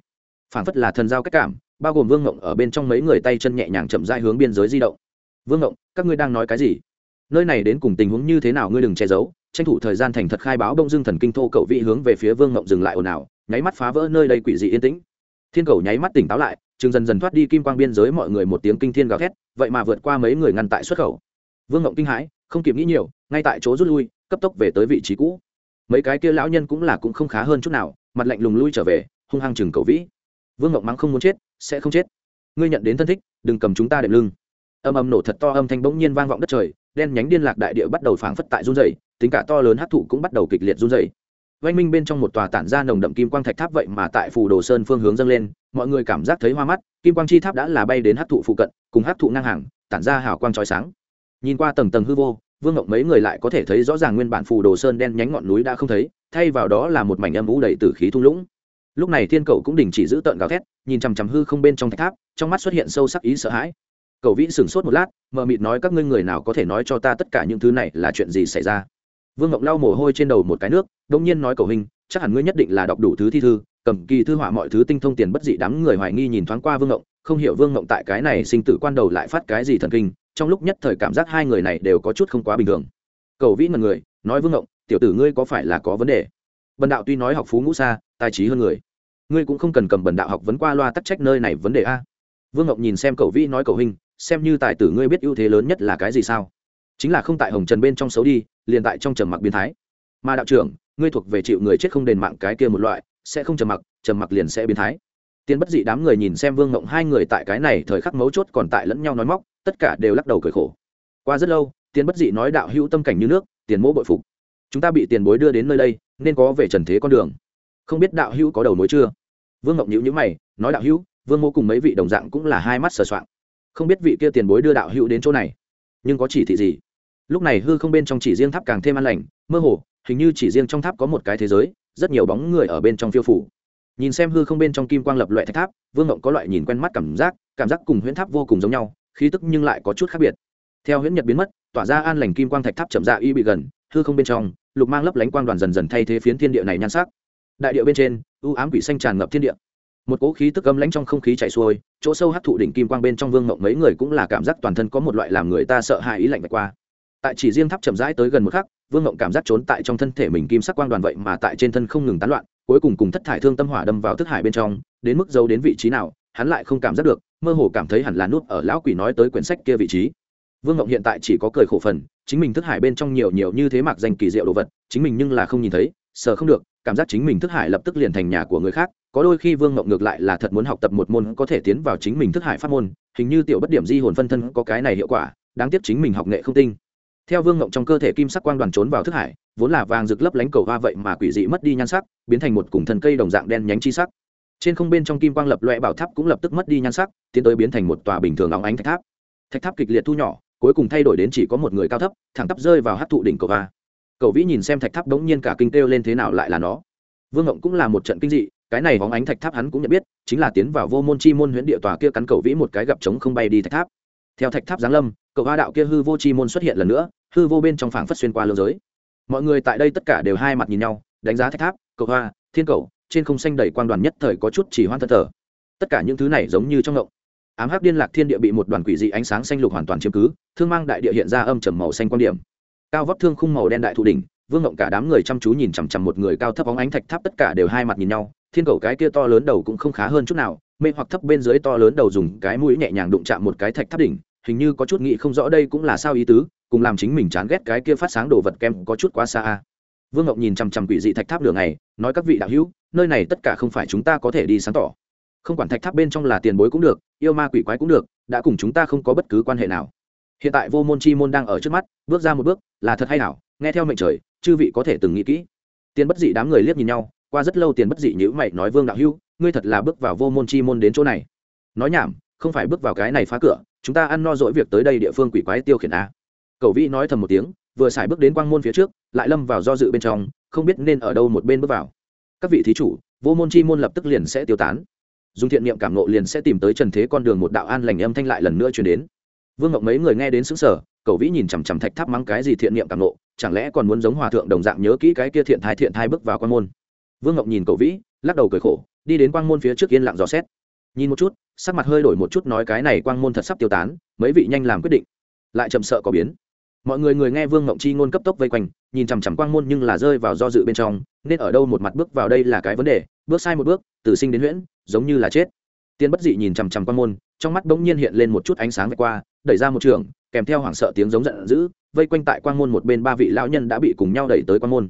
Phảng phất là thần giao cách cảm bao gồm vương ngộng ở bên trong mấy người tay chân nhẹ nhàng chậm dai hướng biên giới di động. Vương ngộng, các ngươi đang nói cái gì? Nơi này đến cùng tình huống như thế nào ngươi đừng che giấu, tranh thủ thời gian thành thật khai báo Đông Dương thần kinh thô cậu vị hướng về phía vương ngộng dừng lại ồn ào, nháy mắt phá vỡ nơi đây quỷ dị yên tĩnh. Thiên cầu nháy mắt tỉnh táo lại chừng dần dần thoát đi kim quang biên giới mọi người một tiếng kinh thiên gào thét, vậy mà vượt qua mấy người ngăn tại xuất khẩu. Vương ngộng kinh hãi, không kịp nghĩ nhiều, ngay tại chỗ rút lui, cấp tốc về tới vị trí cũ. Mấy cái kia lão nhân cũng là cũng không khá hơn chút nào, mặt lạnh lùng lui trở về, hung hăng chừng cầu vĩ vương ngộng mắng không muốn chết, sẽ không chết. Ngươi nhận đến thân thích, đừng cầm chúng ta đệm lưng. Âm âm nổ thật to, âm thanh bỗng nhiên vang vọng đất trời, đen nhánh điên lạc đại địa bắt đầu phảng phất tại run dày tính cả to lớn hát thụ cũng bắt đầu kịch liệt run dày oanh minh bên trong một tòa tản ra nồng đậm kim quang thạch tháp vậy mà tại phù đồ sơn phương hướng dâng lên, mọi người cảm giác thấy hoa mắt, kim quang chi tháp đã là bay đến hát thụ phụ cận, cùng hát thụ ngang hàng, tản ra hào quang trói sáng. Nhìn qua tầng tầng hư vô, vương ngộng mấy người lại có thể thấy rõ ràng nguyên bản phù đồ sơn đen nhánh ngọn núi đã không thấy, thay vào đó là một mảnh âm vũ đầy tử khí thung lũng lúc này thiên cầu cũng đình chỉ giữ tợn gào thét, nhìn chằm chằm hư không bên trong thạch tháp, trong mắt xuất hiện sâu sắc ý sợ hãi. Cầu vĩ sửng sốt một lát, mờ mịt nói, các ngươi người nào có thể nói cho ta tất cả những thứ này là chuyện gì xảy ra? Vương ngọc lau mồ hôi trên đầu một cái nước, đông nhiên nói cầu hình chắc hẳn ngươi nhất định là đọc đủ thứ thi thư, cầm kỳ thư họa mọi thứ tinh thông tiền bất dị đám người hoài nghi nhìn thoáng qua vương ngộng không hiểu vương ngộng tại cái này sinh tử quan đầu lại phát cái gì thần kinh, trong lúc nhất thời cảm giác hai người này đều có chút không quá bình thường. Cầu vĩ mật người, nói, vương ngộng tiểu tử ngươi có phải là có vấn đề? Bần đạo tuy nói học phú ngũ xa tài trí hơn người. Ngươi cũng không cần cầm bần đạo học vấn qua loa tắc trách nơi này vấn đề a. Vương ngọc nhìn xem cậu vĩ nói cậu hình xem như tài tử ngươi biết ưu thế lớn nhất là cái gì sao? Chính là không tại hồng trần bên trong xấu đi, liền tại trong trầm mặc biến thái. Mà đạo trưởng, ngươi thuộc về chịu người chết không đền mạng cái kia một loại, sẽ không trầm mặc trầm mặc liền sẽ biến thái. Tiên bất dị đám người nhìn xem vương ngộng hai người tại cái này thời khắc mấu chốt còn tại lẫn nhau nói móc, tất cả đều lắc đầu cười khổ. Qua rất lâu, tiên bất dị nói đạo hữu tâm cảnh như nước, tiền mỗ bội phục. Chúng ta bị tiền bối đưa đến nơi đây, nên có về trần thế con đường không biết đạo hữu có đầu mối chưa? Vương Ngọc nhữ nhữ mày, nói đạo hữu, vương mô cùng mấy vị đồng dạng cũng là hai mắt sờ soạng. Không biết vị kia tiền bối đưa đạo hữu đến chỗ này, nhưng có chỉ thị gì? Lúc này hư không bên trong chỉ riêng tháp càng thêm an lành, mơ hồ, hình như chỉ riêng trong tháp có một cái thế giới, rất nhiều bóng người ở bên trong phiêu phủ. Nhìn xem hư không bên trong kim quang lập loại thạch tháp, vương ngộng có loại nhìn quen mắt cảm giác cảm giác cùng huyễn tháp vô cùng giống nhau, khí tức nhưng lại có chút khác biệt. Theo huyễn nhật biến mất, tỏa ra an lành kim quang thạch tháp chậm dạ y bị gần, hư không bên trong, lục mang lấp lánh quang đoàn dần dần thay thế phiến thiên địa này nhan sắc đại địa bên trên, u ám quỷ xanh tràn ngập thiên địa. Một cỗ khí tức gấm lãnh trong không khí chạy xuôi, chỗ sâu hấp thụ đỉnh kim quang bên trong vương mộng mấy người cũng là cảm giác toàn thân có một loại làm người ta sợ hãi ý lạnh vạch qua. Tại chỉ riêng tháp chậm rãi tới gần một khắc, vương mộng cảm giác trốn tại trong thân thể mình kim sắc quang đoàn vậy mà tại trên thân không ngừng tán loạn, cuối cùng cùng thất thải thương tâm hỏa đâm vào thức hải bên trong, đến mức giấu đến vị trí nào, hắn lại không cảm giác được, mơ hồ cảm thấy hẳn là nút ở lão quỷ nói tới quyển sách kia vị trí. Vương ngộng hiện tại chỉ có cười khổ phần, chính mình thức hải bên trong nhiều nhiều như thế mặc danh kỳ diệu đồ vật, chính mình nhưng là không nhìn thấy, sợ không được cảm giác chính mình thức hải lập tức liền thành nhà của người khác, có đôi khi vương ngộng ngược lại là thật muốn học tập một môn có thể tiến vào chính mình thức hải pháp môn, hình như tiểu bất điểm di hồn phân thân có cái này hiệu quả, đáng tiếc chính mình học nghệ không tinh. Theo vương ngộng trong cơ thể kim sắc quang đoàn trốn vào thức hải, vốn là vàng rực lấp lánh cầu hoa vậy mà quỷ dị mất đi nhan sắc, biến thành một cùng thần cây đồng dạng đen nhánh chi sắc. Trên không bên trong kim quang lập loẹ bảo tháp cũng lập tức mất đi nhan sắc, tiến tới biến thành một tòa bình thường óng ánh thạch tháp. Thạch tháp kịch liệt thu nhỏ, cuối cùng thay đổi đến chỉ có một người cao thấp, thẳng tắp rơi vào hát thụ đỉnh cầu hoa cầu vĩ nhìn xem thạch tháp đống nhiên cả kinh kêu lên thế nào lại là nó. Vương ngộng cũng là một trận kinh dị, cái này vóng ánh thạch tháp hắn cũng nhận biết, chính là tiến vào vô môn chi môn huyễn địa tòa kia cắn cầu vĩ một cái gặp trống không bay đi thạch tháp. Theo thạch tháp giáng lâm, cầu hoa đạo kia hư vô chi môn xuất hiện lần nữa, hư vô bên trong phảng phất xuyên qua lương giới. Mọi người tại đây tất cả đều hai mặt nhìn nhau, đánh giá thạch tháp, cầu hoa, thiên cầu, trên không xanh đầy quang đoàn nhất thời có chút chỉ hoan thân thờ. Tất cả những thứ này giống như trong ngộng. Ám hắc điên lạc thiên địa bị một đoàn quỷ dị ánh sáng xanh lục hoàn toàn chiếm cứ, thương mang đại địa hiện ra âm trầm màu xanh quan điểm cao vóc thương khung màu đen đại thụ đỉnh, vương ngộng cả đám người chăm chú nhìn chằm chằm một người cao thấp óng ánh thạch tháp tất cả đều hai mặt nhìn nhau, thiên cầu cái kia to lớn đầu cũng không khá hơn chút nào, mê hoặc thấp bên dưới to lớn đầu dùng cái mũi nhẹ nhàng đụng chạm một cái thạch tháp đỉnh, hình như có chút nghĩ không rõ đây cũng là sao ý tứ, cùng làm chính mình chán ghét cái kia phát sáng đồ vật kem có chút quá xa vương ngọc nhìn chằm chằm quỷ dị thạch tháp đường này, nói các vị đạo hữu, nơi này tất cả không phải chúng ta có thể đi sáng tỏ. Không quản thạch tháp bên trong là tiền bối cũng được, yêu ma quỷ quái cũng được, đã cùng chúng ta không có bất cứ quan hệ nào hiện tại vô môn chi môn đang ở trước mắt, bước ra một bước, là thật hay nào? Nghe theo mệnh trời, chư vị có thể từng nghĩ kỹ. Tiền bất dị đám người liếc nhìn nhau, qua rất lâu tiền bất dị nhữ mày nói, vương đạo hưu ngươi thật là bước vào vô môn chi môn đến chỗ này. Nói nhảm, không phải bước vào cái này phá cửa, chúng ta ăn no dỗi việc tới đây địa phương quỷ quái tiêu khiển á. cầu vĩ nói thầm một tiếng, vừa xài bước đến quang môn phía trước, lại lâm vào do dự bên trong, không biết nên ở đâu một bên bước vào. Các vị thí chủ, vô môn chi môn lập tức liền sẽ tiêu tán. Dùng thiện niệm cảm nộ liền sẽ tìm tới trần thế con đường một đạo an lành âm thanh lại lần nữa truyền đến vương ngọc mấy người nghe đến xứng sở cầu vĩ nhìn chằm chằm thạch tháp mắng cái gì thiện niệm càng nộ, chẳng lẽ còn muốn giống hòa thượng đồng dạng nhớ kỹ cái kia thiện thai thiện thai bước vào quan môn? Vương ngọc nhìn cầu vĩ, lắc đầu cười khổ, đi đến quang môn phía trước yên lặng dò xét. Nhìn một chút, sắc mặt hơi đổi một chút nói cái này quang môn thật sắp tiêu tán, mấy vị nhanh làm quyết định. Lại chậm sợ có biến. Mọi người người nghe vương ngộng chi ngôn cấp tốc vây quanh, nhìn chằm chằm quang môn nhưng là rơi vào do dự bên trong, nên ở đâu một mặt bước vào đây là cái vấn đề, bước sai một bước, từ sinh đến huyễn, giống như là chết. Tiên bất dị nhìn chằm chằm quang môn, trong mắt bỗng nhiên hiện lên một chút ánh sáng vạch qua đẩy ra một trường, kèm theo hoảng sợ tiếng giống giận dữ, vây quanh tại quang môn một bên ba vị lão nhân đã bị cùng nhau đẩy tới quang môn.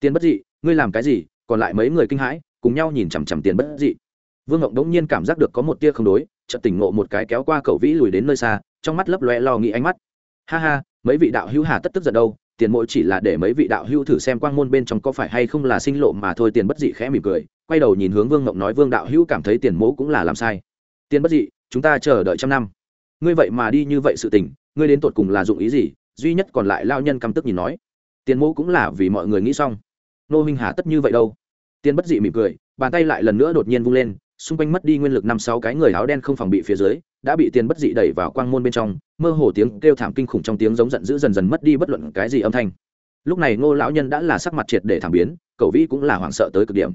Tiền bất dị, ngươi làm cái gì? Còn lại mấy người kinh hãi, cùng nhau nhìn chằm chằm tiền bất dị. Vương ngộng đống nhiên cảm giác được có một tia không đối, chợt tỉnh ngộ một cái kéo qua cầu vĩ lùi đến nơi xa, trong mắt lấp loe lo nghĩ ánh mắt. Ha ha, mấy vị đạo hữu hà tất tức giận đâu, tiền mỗi chỉ là để mấy vị đạo hữu thử xem quang môn bên trong có phải hay không là sinh lộ mà thôi. Tiền bất dị khẽ mỉm cười, quay đầu nhìn hướng vương ngộng nói, vương đạo hữu cảm thấy tiền mỗ cũng là làm sai. Tiền bất dị, chúng ta chờ đợi trăm năm ngươi vậy mà đi như vậy sự tình, ngươi đến tột cùng là dụng ý gì? Duy nhất còn lại lao nhân căm tức nhìn nói. Tiền mẫu cũng là vì mọi người nghĩ xong. Nô minh hà tất như vậy đâu? Tiền bất dị mỉm cười, bàn tay lại lần nữa đột nhiên vung lên, xung quanh mất đi nguyên lực năm sáu cái người áo đen không phòng bị phía dưới, đã bị tiền bất dị đẩy vào quang môn bên trong, mơ hồ tiếng kêu thảm kinh khủng trong tiếng giống giận dữ dần dần mất đi bất luận cái gì âm thanh. Lúc này ngô lão nhân đã là sắc mặt triệt để thảm biến, cậu vĩ cũng là hoảng sợ tới cực điểm.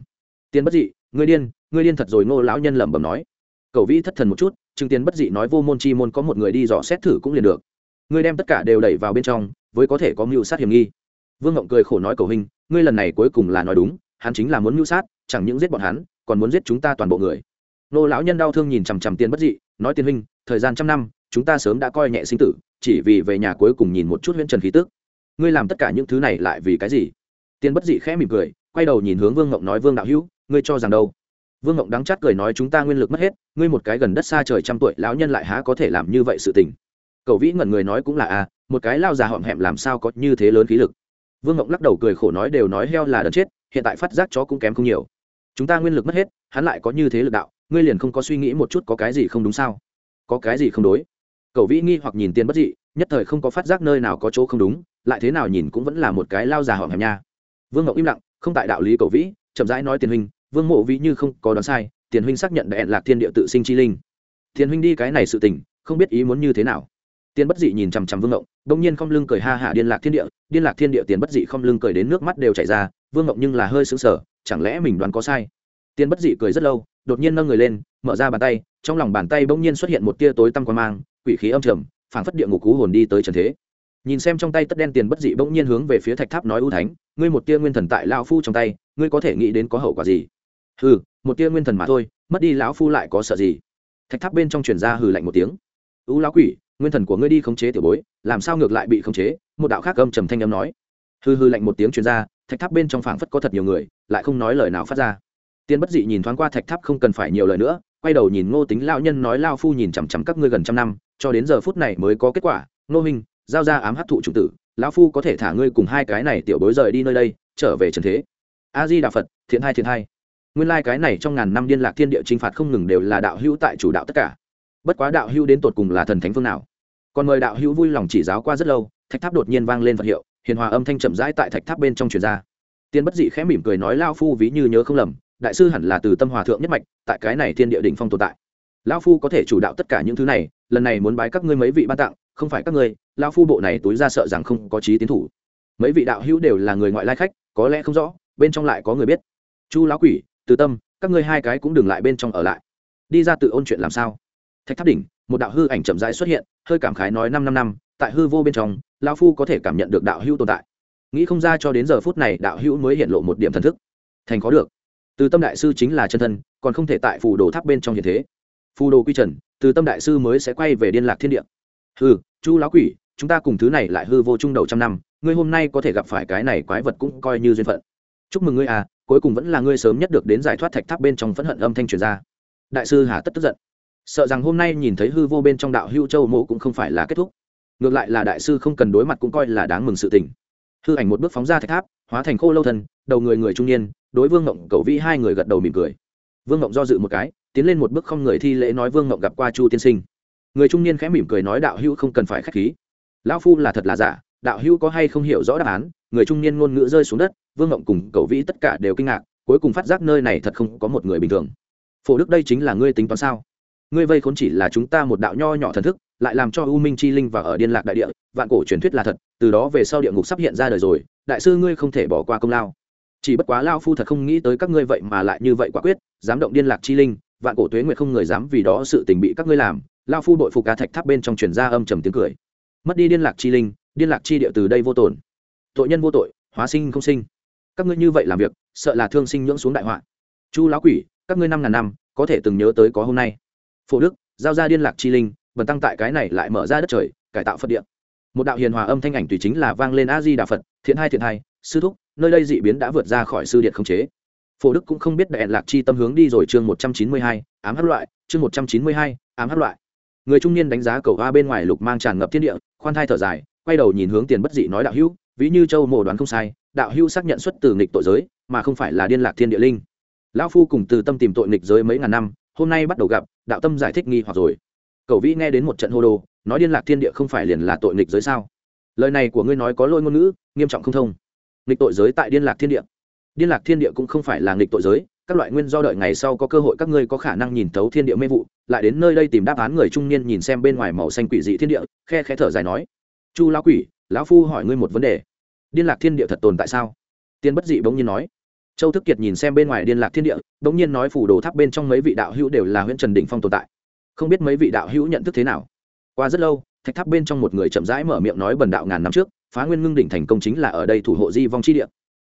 Tiền bất dị, ngươi điên ngươi điên thật rồi, ngô lão nhân lẩm bẩm nói. Cậu vĩ thất thần một chút chừng tiền bất dị nói vô môn chi môn có một người đi dò xét thử cũng liền được. Ngươi đem tất cả đều đẩy vào bên trong, với có thể có mưu sát hiểm nghi. Vương ngộng cười khổ nói cầu hình, ngươi lần này cuối cùng là nói đúng, hắn chính là muốn mưu sát, chẳng những giết bọn hắn, còn muốn giết chúng ta toàn bộ người. Nô lão nhân đau thương nhìn chằm chằm tiền bất dị, nói tiên huynh, thời gian trăm năm, chúng ta sớm đã coi nhẹ sinh tử, chỉ vì về nhà cuối cùng nhìn một chút huyễn trần khí tức. Ngươi làm tất cả những thứ này lại vì cái gì? Tiên bất dị khẽ mỉm cười, quay đầu nhìn hướng vương ngộng nói vương đạo hữu, ngươi cho rằng đâu? Vương ngộng đắng chát cười nói chúng ta nguyên lực mất hết ngươi một cái gần đất xa trời trăm tuổi lão nhân lại há có thể làm như vậy sự tình? Cậu vĩ ngẩn người nói cũng là a à, một cái lao già họm hẹm làm sao có như thế lớn khí lực? Vương ngộng lắc đầu cười khổ nói đều nói heo là đần chết hiện tại phát giác chó cũng kém không nhiều. Chúng ta nguyên lực mất hết hắn lại có như thế lực đạo ngươi liền không có suy nghĩ một chút có cái gì không đúng sao? Có cái gì không đối? Cậu vĩ nghi hoặc nhìn tiền bất dị nhất thời không có phát giác nơi nào có chỗ không đúng lại thế nào nhìn cũng vẫn là một cái lao già họm hẹm nha. Vương ngộng im lặng không tại đạo lý cậu vĩ chậm rãi nói tiền huynh vương mộ vĩ như không có đoán sai, tiền huynh xác nhận đại lạc thiên địa tự sinh chi linh. Tiền huynh đi cái này sự tình, không biết ý muốn như thế nào. Tiền bất dị nhìn chằm chằm vương ngộng đông nhiên không lưng cười ha hạ điên lạc thiên địa, điên lạc thiên địa tiền bất dị không lưng cười đến nước mắt đều chảy ra, vương ngộng nhưng là hơi sững sờ, chẳng lẽ mình đoán có sai? Tiền bất dị cười rất lâu, đột nhiên nâng người lên, mở ra bàn tay, trong lòng bàn tay bỗng nhiên xuất hiện một tia tối tăm quan mang, quỷ khí âm trầm, phảng phất địa ngục cú hồn đi tới trần thế. Nhìn xem trong tay tất đen tiền bất dị bỗng nhiên hướng về phía thạch tháp nói ưu thánh, ngươi một tia nguyên thần tại lao phu trong tay, ngươi có thể nghĩ đến có hậu quả gì? Hừ, một tia nguyên thần mà thôi, mất đi lão phu lại có sợ gì? Thạch tháp bên trong truyền ra hừ lạnh một tiếng. Ưu lão quỷ, nguyên thần của ngươi đi khống chế tiểu bối, làm sao ngược lại bị khống chế? Một đạo khác âm trầm thanh âm nói. Hừ hừ lạnh một tiếng truyền ra, thạch tháp bên trong phảng phất có thật nhiều người, lại không nói lời nào phát ra. Tiên bất dị nhìn thoáng qua thạch tháp không cần phải nhiều lời nữa, quay đầu nhìn ngô tính lão nhân nói lao phu nhìn chằm chằm các ngươi gần trăm năm, cho đến giờ phút này mới có kết quả. Ngô minh giao ra ám hấp thụ chủ tử, lão phu có thể thả ngươi cùng hai cái này tiểu bối rời đi nơi đây, trở về trần thế. A di đà phật, thiện hai thiện hai nguyên lai cái này trong ngàn năm liên lạc thiên địa chinh phạt không ngừng đều là đạo hữu tại chủ đạo tất cả. Bất quá đạo hữu đến tột cùng là thần thánh phương nào? Còn mời đạo hữu vui lòng chỉ giáo qua rất lâu, thạch tháp đột nhiên vang lên vật hiệu, hiền hòa âm thanh chậm rãi tại thạch tháp bên trong truyền ra. Tiên bất dị khẽ mỉm cười nói lao phu ví như nhớ không lầm, đại sư hẳn là từ tâm hòa thượng nhất mạch, tại cái này thiên địa đỉnh phong tồn tại. Lao phu có thể chủ đạo tất cả những thứ này, lần này muốn bái các ngươi mấy vị ban tặng, không phải các ngươi lao phu bộ này túi ra sợ rằng không có trí tiến thủ. Mấy vị đạo hữu đều là người ngoại lai khách, có lẽ không rõ, bên trong lại có người biết. Chu lão quỷ từ tâm, các ngươi hai cái cũng đừng lại bên trong ở lại. Đi ra tự ôn chuyện làm sao? Thạch tháp đỉnh, một đạo hư ảnh chậm rãi xuất hiện, hơi cảm khái nói năm năm năm, tại hư vô bên trong lao phu có thể cảm nhận được đạo hữu tồn tại. Nghĩ không ra cho đến giờ phút này đạo hữu mới hiện lộ một điểm thần thức. Thành có được. Từ tâm đại sư chính là chân thân, còn không thể tại phù đồ tháp bên trong hiện thế. Phù đồ quy trần, từ tâm đại sư mới sẽ quay về điên lạc thiên địa. Hư chu lão quỷ, chúng ta cùng thứ này lại hư vô trung đầu trăm năm, ngươi hôm nay có thể gặp phải cái này quái vật cũng coi như duyên phận. Chúc mừng ngươi à cuối cùng vẫn là ngươi sớm nhất được đến giải thoát thạch tháp bên trong phẫn hận âm thanh truyền ra. Đại sư hà tất tức giận. Sợ rằng hôm nay nhìn thấy hư vô bên trong đạo hưu châu mộ cũng không phải là kết thúc. Ngược lại là đại sư không cần đối mặt cũng coi là đáng mừng sự tình. Hư ảnh một bước phóng ra thạch tháp, hóa thành khô lâu thân, đầu người người trung niên, đối vương ngộng cầu vĩ hai người gật đầu mỉm cười. Vương ngộng do dự một cái, tiến lên một bước không người thi lễ nói vương ngộng gặp qua chu tiên sinh. Người trung niên khẽ mỉm cười nói đạo hữu không cần phải k h á c h khí. Lão phu là thật là giả, đạo hữu có hay không hiểu rõ đáp án người trung niên ngôn ngữ rơi xuống đất, vương ngộng cùng cầu vĩ tất cả đều kinh ngạc, cuối cùng phát giác nơi này thật không có một người bình thường. Phổ đức đây chính là ngươi tính toán sao? Ngươi vây khốn chỉ là chúng ta một đạo nho nhỏ thần thức, lại làm cho u minh chi linh và ở điên lạc đại địa, vạn cổ truyền thuyết là thật, từ đó về sau địa ngục sắp hiện ra đời rồi, đại sư ngươi không thể bỏ qua công lao. Chỉ bất quá lao phu thật không nghĩ tới các ngươi vậy mà lại như vậy quả quyết, dám động điên lạc chi linh, vạn cổ tuế nguyệt không người dám vì đó sự tình bị các ngươi làm, lao phu đội phục cá thạch tháp bên trong truyền ra âm trầm tiếng cười. Mất đi điên lạc chi linh, điên lạc chi địa từ đây vô tổn tội nhân vô tội, hóa sinh không sinh. Các ngươi như vậy làm việc, sợ là thương sinh nhưỡng xuống đại họa. Chu lão quỷ, các ngươi năm ngàn năm, có thể từng nhớ tới có hôm nay. Phổ đức, giao ra điên lạc chi linh, bần tăng tại cái này lại mở ra đất trời, cải tạo phật điện một đạo hiền hòa âm thanh ảnh tùy chính là vang lên a di đà phật, thiện hai thiện hai, sư thúc, nơi đây dị biến đã vượt ra khỏi sư điện khống chế. Phổ đức cũng không biết đại lạc chi tâm hướng đi rồi chương một trăm chín mươi hai, ám hát loại, chương một trăm chín mươi hai, ám hát loại. Người trung niên đánh giá cầu hoa bên ngoài lục mang tràn ngập thiên địa, khoan thai thở dài, quay đầu nhìn hướng tiền bất dị nói đạo hữu ví như châu mộ đoán không sai, đạo hưu xác nhận xuất từ nghịch tội giới, mà không phải là điên lạc thiên địa linh. Lão phu cùng từ tâm tìm tội nghịch giới mấy ngàn năm, hôm nay bắt đầu gặp, đạo tâm giải thích nghi hoặc rồi. Cậu vĩ nghe đến một trận hô đồ, nói điên lạc thiên địa không phải liền là tội nghịch giới sao? Lời này của ngươi nói có lôi ngôn ngữ, nghiêm trọng không thông. Nghịch tội giới tại điên lạc thiên địa. Điên lạc thiên địa cũng không phải là nghịch tội giới, các loại nguyên do đợi ngày sau có cơ hội các ngươi có khả năng nhìn thấu thiên địa mê vụ, lại đến nơi đây tìm đáp án người trung niên nhìn xem bên ngoài màu xanh quỷ dị thiên địa, khe khẽ thở dài nói. Chu lão quỷ, lão phu hỏi ngươi một vấn đề điên lạc thiên địa thật tồn tại sao? Tiên bất dị bỗng nhiên nói. Châu thức kiệt nhìn xem bên ngoài điên lạc thiên địa, bỗng nhiên nói phủ đồ tháp bên trong mấy vị đạo hữu đều là huyện trần đình phong tồn tại. Không biết mấy vị đạo hữu nhận thức thế nào? Qua rất lâu, thạch tháp bên trong một người chậm rãi mở miệng nói bần đạo ngàn năm trước, phá nguyên ngưng đỉnh thành công chính là ở đây thủ hộ di vong chi địa.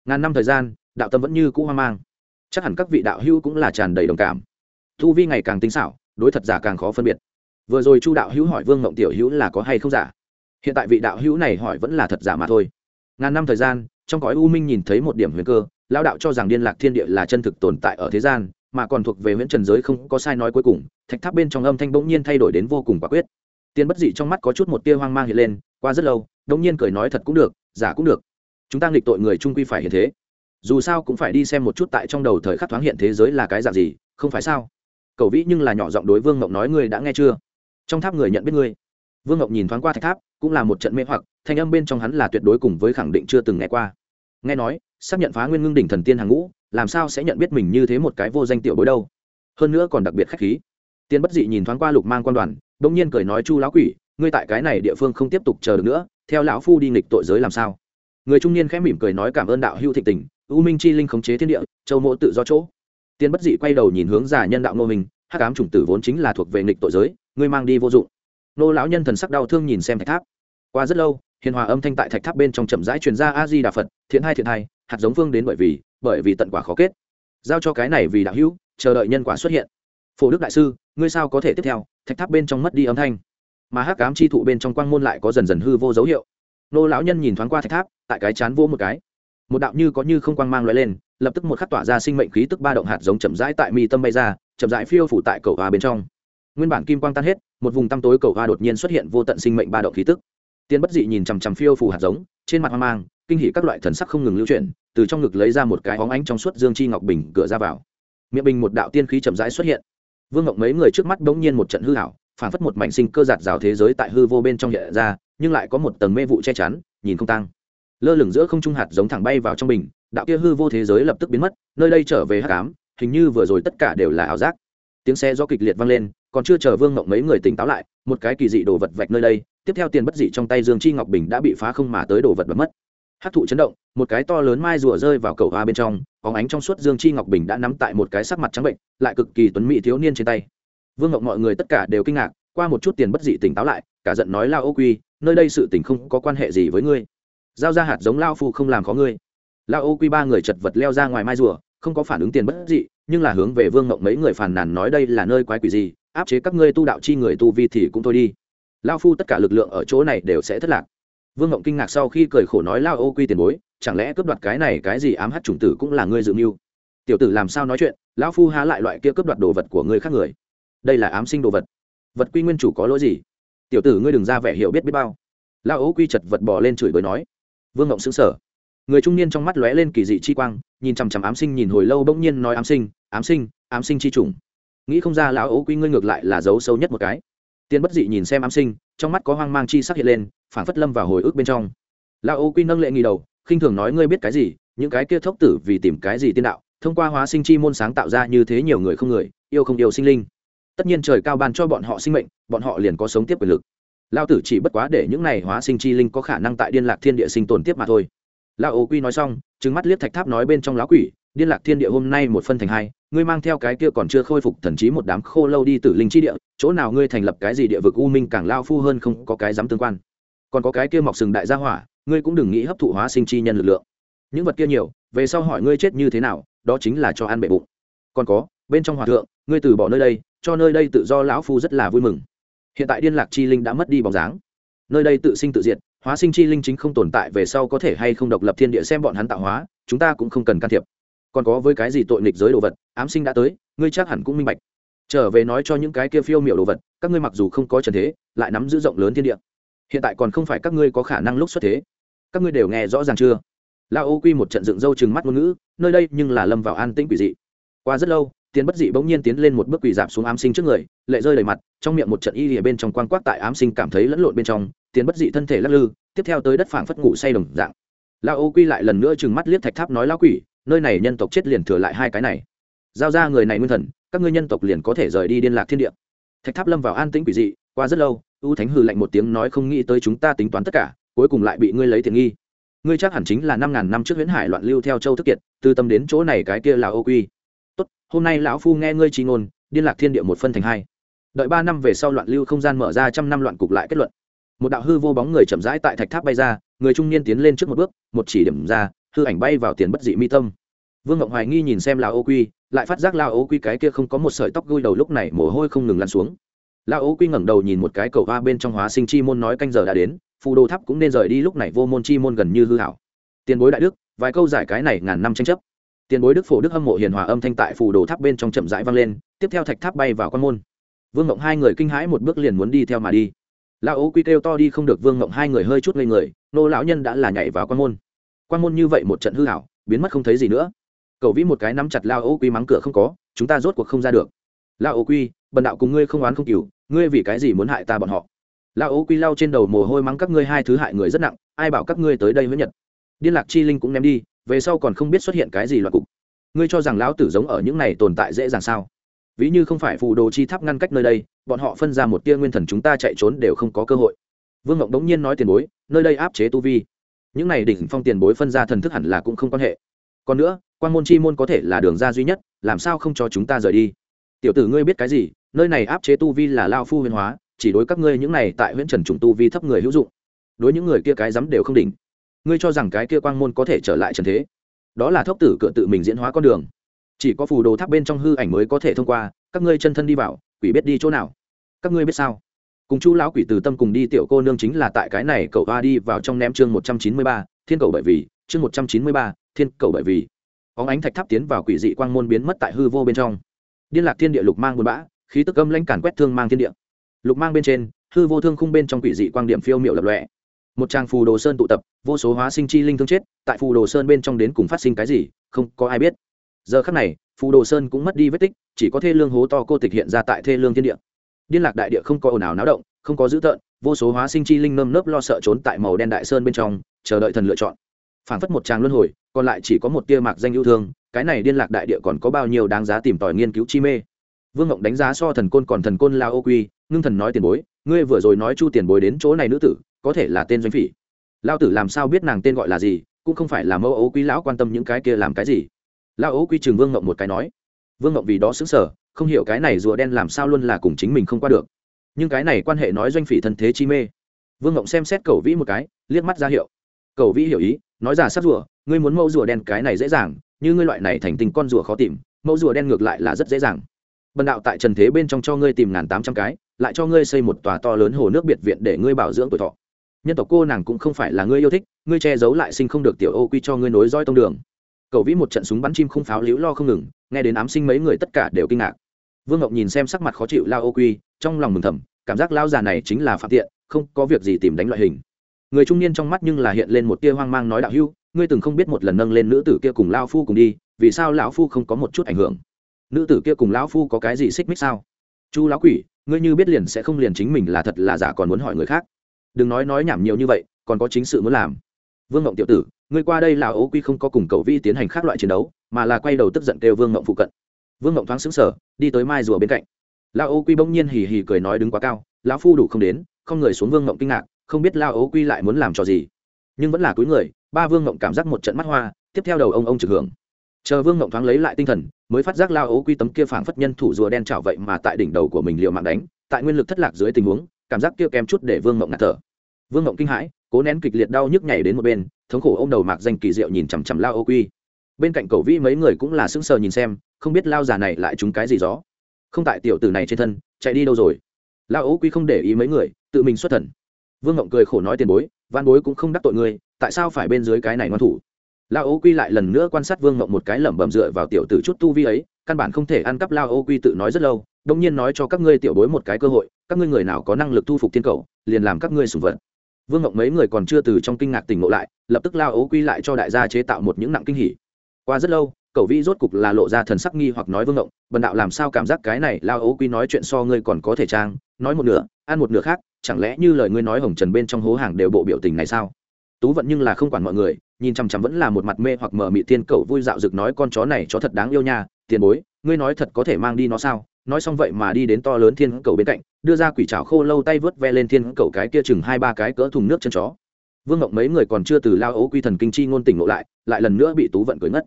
Ngàn năm thời gian, đạo tâm vẫn như cũ hoang mang. Chắc hẳn các vị đạo hữu cũng là tràn đầy đồng cảm. Thu vi ngày càng tinh xảo, đối thật giả càng khó phân biệt. Vừa rồi chu đạo hữu hỏi vương ngộng tiểu hữu là có hay không giả? Hiện tại vị đạo hữu này hỏi vẫn là thật giả mà thôi ngàn năm thời gian, trong cõi u minh nhìn thấy một điểm huyền cơ lao đạo cho rằng điên lạc thiên địa là chân thực tồn tại ở thế gian, mà còn thuộc về huyện trần giới không có sai nói cuối cùng, thạch tháp bên trong âm thanh bỗng nhiên thay đổi đến vô cùng quả quyết. Tiên bất dị trong mắt có chút một tia hoang mang hiện lên, qua rất lâu đông nhiên cười nói thật cũng được, giả cũng được. Chúng ta nghịch tội người trung quy phải hiện thế. Dù sao cũng phải đi xem một chút tại trong đầu thời khắc thoáng hiện thế giới là cái dạng gì, không phải sao? Cầu vĩ nhưng là nhỏ giọng đối vương mộng nói, ngươi đã nghe chưa? Trong tháp người nhận biết ngươi vương Ngọc nhìn thoáng qua thạch tháp, cũng là một trận mê hoặc, thanh âm bên trong hắn là tuyệt đối cùng với khẳng định chưa từng nghe qua. Nghe nói, xác nhận phá nguyên ngưng đỉnh thần tiên hàng ngũ, làm sao sẽ nhận biết mình như thế một cái vô danh tiểu bối đâu? Hơn nữa còn đặc biệt khách khí. Tiên bất dị nhìn thoáng qua lục mang quan đoàn đ ỗ n g nhiên cười nói, chu lão quỷ, ngươi tại cái này địa phương không tiếp tục chờ được nữa, theo lão phu đi nghịch tội giới làm sao? Người trung niên khẽ mỉm cười nói, cảm ơn đạo hữu thịnh tình, u minh chi linh khống chế thiên địa, châu mỗ tự do chỗ. Tiên bất dị quay đầu nhìn hướng giả nhân đạo ngô minh hắc ám chủng tử vốn chính là thuộc về nghịch tội giới, ngươi mang đi vô dụng nô lão nhân thần sắc đau thương nhìn xem thạch tháp. Qua rất lâu, hiền hòa âm thanh tại thạch tháp bên trong chậm rãi truyền ra a di đà phật, thiện hai thiện hai, hạt giống phương đến bởi vì bởi vì tận quả khó kết. Giao cho cái này vì đạo hữu, chờ đợi nhân quả xuất hiện. Phổ đức đại sư, ngươi sao có thể tiếp theo? Thạch tháp bên trong mất đi âm thanh. Mà hắc cám chi thụ bên trong quang môn lại có dần dần hư vô dấu hiệu. Nô lão nhân nhìn thoáng qua thạch tháp, tại cái chán vô một cái. Một đạo như có như không quang mang loại lên, lập tức một khắc tỏa ra sinh mệnh khí tức ba động hạt giống chậm rãi tại mi tâm bay ra, chậm rãi phiêu phủ tại cầu hòa bên trong nguyên bản kim quang tan hết, một vùng tăm tối cầu hoa đột nhiên xuất hiện vô tận sinh mệnh ba động khí tức. Tiên bất dị nhìn chằm chằm phiêu phù hạt giống, trên mặt hoang mang, kinh hỉ các loại thần sắc không ngừng lưu chuyển, từ trong ngực lấy ra một cái hóng ánh trong suốt dương chi ngọc bình cửa ra vào. Miệng bình một đạo tiên khí chậm rãi xuất hiện. Vương ngọc mấy người trước mắt bỗng nhiên một trận hư hảo phản phất một mảnh sinh cơ giạt rào thế giới tại hư vô bên trong hiện ra, nhưng lại có một tầng mê vụ che chắn, nhìn không tăng. Lơ lửng giữa không trung hạt giống thẳng bay vào trong bình, đạo kia hư vô thế giới lập tức biến mất, nơi đây trở về hắc ám, hình như vừa rồi tất cả đều là ảo giác. Tiếng xe do kịch liệt vang lên còn chưa chờ vương ngộng mấy người tỉnh táo lại, một cái kỳ dị đồ vật vạch nơi đây, tiếp theo tiền bất dị trong tay dương chi ngọc bình đã bị phá không mà tới đồ vật bật mất. Hát thụ chấn động, một cái to lớn mai rùa rơi vào cầu hoa bên trong óng ánh trong suốt dương chi ngọc bình đã nắm tại một cái sắc mặt trắng bệnh, lại cực kỳ tuấn mỹ thiếu niên trên tay. Vương ngộng mọi người tất cả đều kinh ngạc, qua một chút tiền bất dị tỉnh táo lại, cả giận nói, lao ô quy, nơi đây sự tình không có quan hệ gì với ngươi. Giao ra hạt giống lao phu không làm khó ngươi. Lao ô quy ba người chật vật leo ra ngoài mai rùa, không có phản ứng tiền bất dị, nhưng là hướng về vương ngộng mấy người phàn nàn nói, đây là nơi quái quỷ gì? Áp chế các ngươi tu đạo chi người tu vi thì cũng thôi đi. Lao phu tất cả lực lượng ở chỗ này đều sẽ thất lạc. Vương ngộng kinh ngạc sau khi cười khổ nói lao ô quy tiền bối, chẳng lẽ cướp đoạt cái này cái gì ám hát chủng tử cũng là ngươi dự mưu? Tiểu tử làm sao nói chuyện, lão phu há lại loại kia cướp đoạt đồ vật của người khác người? Đây là ám sinh đồ vật. Vật quy nguyên chủ có lỗi gì? Tiểu tử ngươi đừng ra vẻ hiểu biết biết bao. Lao ô quy chật vật bỏ lên chửi bới nói. Vương ngộng xứng sở người trung niên trong mắt lóe lên kỳ dị chi quang, nhìn chằm chằm ám sinh, nhìn hồi lâu bỗng nhiên nói, ám sinh ám sinh ám sinh chi trùng nghĩ không ra lão ấu quy ngươi ngược lại là dấu sâu nhất một cái. Tiên bất dị nhìn xem ám sinh, trong mắt có hoang mang chi sắc hiện lên phản phất lâm vào hồi ức bên trong. Lão ấu quy nâng lệ nghi đầu, khinh thường nói ngươi biết cái gì, những cái kia thốc tử vì tìm cái gì tiên đạo, thông qua hóa sinh chi môn sáng tạo ra như thế nhiều người không người, yêu không yêu sinh linh. Tất nhiên trời cao ban cho bọn họ sinh mệnh, bọn họ liền có sống tiếp quyền lực. Lao tử chỉ bất quá để những này hóa sinh chi linh có khả năng tại điên lạc thiên địa sinh tồn tiếp mà thôi. Lão ấu quy nói xong, trừng mắt liếc thạch tháp nói bên trong lão quỷ điên lạc thiên địa hôm nay một phân thành hai, ngươi mang theo cái kia còn chưa khôi phục thần trí một đám khô lâu đi tử linh chi địa, chỗ nào ngươi thành lập cái gì địa vực u minh càng lao phu hơn không có cái dám tương quan. Còn có cái kia mọc sừng đại gia hỏa, ngươi cũng đừng nghĩ hấp thụ hóa sinh chi nhân lực lượng. Những vật kia nhiều, về sau hỏi ngươi chết như thế nào, đó chính là cho ăn bệ bụng. Còn có, bên trong hòa thượng, ngươi từ bỏ nơi đây, cho nơi đây tự do lão phu rất là vui mừng. Hiện tại điên lạc chi linh đã mất đi bóng dáng. Nơi đây tự sinh tự diệt, hóa sinh chi linh chính không tồn tại về sau có thể hay không độc lập thiên địa xem bọn hắn tạo hóa, chúng ta cũng không cần can thiệp còn có với cái gì tội nghịch giới đồ vật, ám sinh đã tới, ngươi chắc hẳn cũng minh bạch. Trở về nói cho những cái kia phiêu miểu đồ vật, các ngươi mặc dù không có trần thế, lại nắm giữ rộng lớn thiên địa. Hiện tại còn không phải các ngươi có khả năng lúc xuất thế. Các ngươi đều nghe rõ ràng chưa? La ô quy một trận dựng râu chừng mắt ngôn ngữ, nơi đây nhưng là lâm vào an tĩnh quỷ dị. Qua rất lâu tiến bất dị bỗng nhiên tiến lên một bước quỷ dạp xuống ám sinh trước người, lệ rơi đầy mặt, trong miệng một trận y lìa bên trong quan quát tại ám sinh cảm thấy lẫn lộn bên trong tiến bất dị thân thể lắc lư, tiếp theo tới đất phảng phất ngủ say đồng dạng. La ô quy lại lần nữa chừng mắt liếc thạch tháp nói lao quỷ nơi này nhân tộc chết liền thừa lại hai cái này. Giao ra người này nguyên thần, các ngươi nhân tộc liền có thể rời đi liên lạc thiên địa. Thạch tháp lâm vào an tĩnh quỷ dị, qua rất lâu, u thánh hư lạnh một tiếng nói không nghĩ tới chúng ta tính toán tất cả, cuối cùng lại bị ngươi lấy tiền nghi. Ngươi chắc hẳn chính là năm ngàn năm trước huyễn hải loạn lưu theo châu thức kiệt từ tâm đến chỗ này cái kia là ô quy. Tốt, hôm nay lão phu nghe ngươi trí ngôn liên lạc thiên địa một phân thành hai. Đợi ba năm về sau loạn lưu không gian mở ra trăm năm loạn cục lại kết luận. Một đạo hư vô bóng người chậm rãi tại thạch tháp bay ra, người trung niên tiến lên trước một bước, một chỉ điểm ra hư ảnh bay vào tiền bất dị mi tâm. Vương ngọc hoài nghi nhìn xem lao ô quy, lại phát giác lao ô quy cái kia không có một sợi tóc gôi đầu lúc này mồ hôi không ngừng lăn xuống. Lao ô quy ngẩng đầu nhìn một cái cầu hoa bên trong hóa sinh chi môn nói canh giờ đã đến, phù đồ tháp cũng nên rời đi lúc này vô môn chi môn gần như hư hảo. Tiền bối đại đức, vài câu giải cái này ngàn năm tranh chấp. Tiền bối đức phổ đức hâm mộ hiền hòa âm thanh tại phù đồ tháp bên trong chậm rãi vang lên, tiếp theo thạch tháp bay vào quan môn. Vương ngộng hai người kinh hãi một bước liền muốn đi theo mà đi. Lão ố quy kêu to đi không được, vương ngộng hai người hơi chút ngây người, nô lão nhân đã là nhảy vào quan môn quan môn như vậy một trận hư hảo, biến mất không thấy gì nữa. Cậu vĩ một cái nắm chặt lao ô quy mắng cửa không có, chúng ta rốt cuộc không ra được. Lao ô quy, bần đạo cùng ngươi không oán không cừu, ngươi vì cái gì muốn hại ta bọn họ? Lao ô quy lao trên đầu mồ hôi mắng các ngươi hai thứ hại người rất nặng, ai bảo các ngươi tới đây với nhật? Điên lạc chi linh cũng ném đi, về sau còn không biết xuất hiện cái gì loạt cục. Ngươi cho rằng lão tử giống ở những này tồn tại dễ dàng sao? Ví như không phải phù đồ chi tháp ngăn cách nơi đây, bọn họ phân ra một tia nguyên thần chúng ta chạy trốn đều không có cơ hội. Vương ngộng đống nhiên nói tiền bối, nơi đây áp chế tu vi những này đỉnh phong tiền bối phân ra thần thức hẳn là cũng không quan hệ. Còn nữa, quan môn chi môn có thể là đường ra duy nhất, làm sao không cho chúng ta rời đi? Tiểu tử ngươi biết cái gì, nơi này áp chế tu vi là lao phu huyền hóa, chỉ đối các ngươi những này tại huyện trần trùng tu vi thấp người hữu dụng. Đối những người kia cái dám đều không đỉnh. Ngươi cho rằng cái kia quang môn có thể trở lại trần thế? Đó là thốc tử cửa tự mình diễn hóa con đường. Chỉ có phù đồ tháp bên trong hư ảnh mới có thể thông qua, các ngươi chân thân đi vào, quỷ biết đi chỗ nào? Các ngươi biết sao? Cùng chu lão quỷ từ tâm cùng đi, tiểu cô nương chính là tại cái này, cậu hoa đi vào trong ném chương một trăm chín mươi ba, thiên cầu bởi vì, chương một trăm chín mươi ba, thiên cầu bởi vì. Óng ánh thạch tháp tiến vào quỷ dị quang môn biến mất tại hư vô bên trong. Điên lạc thiên địa lục mang buồn bã, khí tức âm lãnh càn quét thương mang thiên địa. Lục mang bên trên, hư vô thương khung bên trong quỷ dị quang điểm phiêu miệu lập lòe. Một trang phù đồ sơn tụ tập, vô số hóa sinh chi linh thương chết, tại phù đồ sơn bên trong đến cùng phát sinh cái gì, không có ai biết. Giờ khắc này, phù đồ sơn cũng mất đi vết tích, chỉ có thê lương hố to cô tịch hiện ra tại thê lương thiên địa điên lạc đại địa không có ồn ào náo động, không có dữ tợn, vô số hóa sinh chi linh nơm nớp lo sợ trốn tại màu đen đại sơn bên trong, chờ đợi thần lựa chọn. Phản phất một tràng luân hồi, còn lại chỉ có một tia mạc danh yêu thương, cái này điên lạc đại địa còn có bao nhiêu đáng giá tìm tòi nghiên cứu chi mê? Vương ngộng đánh giá so thần côn còn thần côn lao ô quy, ngưng thần nói tiền bối, ngươi vừa rồi nói chu tiền bối đến chỗ này nữ tử, có thể là tên doanh phỉ. Lao tử làm sao biết nàng tên gọi là gì, cũng không phải là mẫu ấu quý lão quan tâm những cái kia làm cái gì. Lao ấu quy trường vương ngộng một cái nói. Vương ngộng vì đó xứng sở không hiểu cái này rùa đen làm sao luôn là cùng chính mình không qua được. Nhưng cái này quan hệ nói doanh phỉ thân thế chi mê. Vương ngộng xem xét cầu vĩ một cái, liếc mắt ra hiệu. Cầu vĩ hiểu ý, nói giả sát rùa, ngươi muốn mẫu rùa đen cái này dễ dàng, như ngươi loại này thành tình con rùa khó tìm, mẫu rùa đen ngược lại là rất dễ dàng. Bần đạo tại trần thế bên trong cho ngươi tìm ngàn tám trăm cái, lại cho ngươi xây một tòa to lớn hồ nước biệt viện để ngươi bảo dưỡng tuổi thọ. Nhân tộc cô nàng cũng không phải là ngươi yêu thích, ngươi che giấu lại sinh không được tiểu ô quy cho ngươi nối roi tông đường. Cầu vĩ một trận súng bắn chim không pháo liễu lo không ngừng, nghe đến ám sinh mấy người tất cả đều kinh ngạc vương ngọc nhìn xem sắc mặt khó chịu lao ô quy, trong lòng mừng thầm, cảm giác lao già này chính là phạm tiện, không có việc gì tìm đánh loại hình. Người trung niên trong mắt nhưng là hiện lên một tia hoang mang nói đạo hưu ngươi từng không biết một lần nâng lên nữ tử kia cùng lao phu cùng đi, vì sao lão phu không có một chút ảnh hưởng? Nữ tử kia cùng lão phu có cái gì xích mích sao? Chu lão quỷ, ngươi như biết liền sẽ không liền chính mình là thật là giả còn muốn hỏi người khác. Đừng nói nói nhảm nhiều như vậy, còn có chính sự muốn làm. Vương ngộng tiểu tử, ngươi qua đây là ô quy không có cùng cầu vi tiến hành khác loại chiến đấu, mà là quay đầu tức giận kêu vương ngộng phụ cận vương ngộng thoáng xứng sở đi tới mai rùa bên cạnh. Lao ô quy bỗng nhiên hì hì cười nói đứng quá cao, lão phu đủ không đến, không người xuống vương ngộng kinh ngạc, không biết lao ô quy lại muốn làm trò gì. Nhưng vẫn là túi người, ba vương ngộng cảm giác một trận mắt hoa, tiếp theo đầu ông ông trực hưởng. Chờ vương ngộng thoáng lấy lại tinh thần, mới phát giác lao ô quy tấm kia phảng phất nhân thủ rùa đen trảo vậy mà tại đỉnh đầu của mình liệu mạng đánh, tại nguyên lực thất lạc dưới tình huống, cảm giác kia kém chút để vương ngộng ngạt thở. Vương ngộng kinh hãi, cố nén kịch liệt đau nhức nhảy đến một bên, thống khổ ô m đầu mạc danh kỳ diệu nhìn chằm chằm lao ô quy bên cạnh cầu vĩ mấy người cũng là sững sờ nhìn xem, không biết lao già này lại trúng cái gì gió. Không tại tiểu tử này trên thân, chạy đi đâu rồi? Lao ố quy không để ý mấy người, tự mình xuất thần. Vương ngộng cười khổ nói tiền bối, văn bối cũng không đắc tội ngươi, tại sao phải bên dưới cái này ngoan thủ? Lao ố quy lại lần nữa quan sát vương ngộng một cái lẩm bẩm dựa vào tiểu tử chút tu vi ấy, căn bản không thể ăn cắp lao ố quy tự nói rất lâu đông nhiên nói cho các ngươi tiểu bối một cái cơ hội, các ngươi người nào có năng lực thu phục thiên cầu, liền làm các ngươi sùng vật. Vương ngộng mấy người còn chưa từ trong kinh ngạc tỉnh ngộ lại, lập tức lao ố quy lại cho đại gia chế tạo một những nặng kinh hỉ qua rất lâu, cậu vĩ rốt cục là lộ ra thần sắc nghi hoặc nói vương ngộng, bần đạo làm sao cảm giác cái này lao ố quy nói chuyện so ngươi còn có thể trang? Nói một nửa, ăn một nửa khác, chẳng lẽ như lời ngươi nói hồng trần bên trong hố hàng đều bộ biểu tình này sao? Tú vận nhưng là không quản mọi người, nhìn chằm chằm vẫn là một mặt mê hoặc mờ mị tiên cậu vui dạo rực nói, con chó này chó thật đáng yêu nha, tiền bối, ngươi nói thật có thể mang đi nó sao? Nói xong vậy mà đi đến to lớn thiên cầu bên cạnh, đưa ra quỷ trào khô lâu tay vớt ve lên thiên cầu cái kia chừng hai ba cái cỡ thùng nước chân chó vương ngộng mấy người còn chưa từ lao ấu quy thần kinh chi ngôn tỉnh ngộ lại lại lần nữa bị tú vận cười ngất.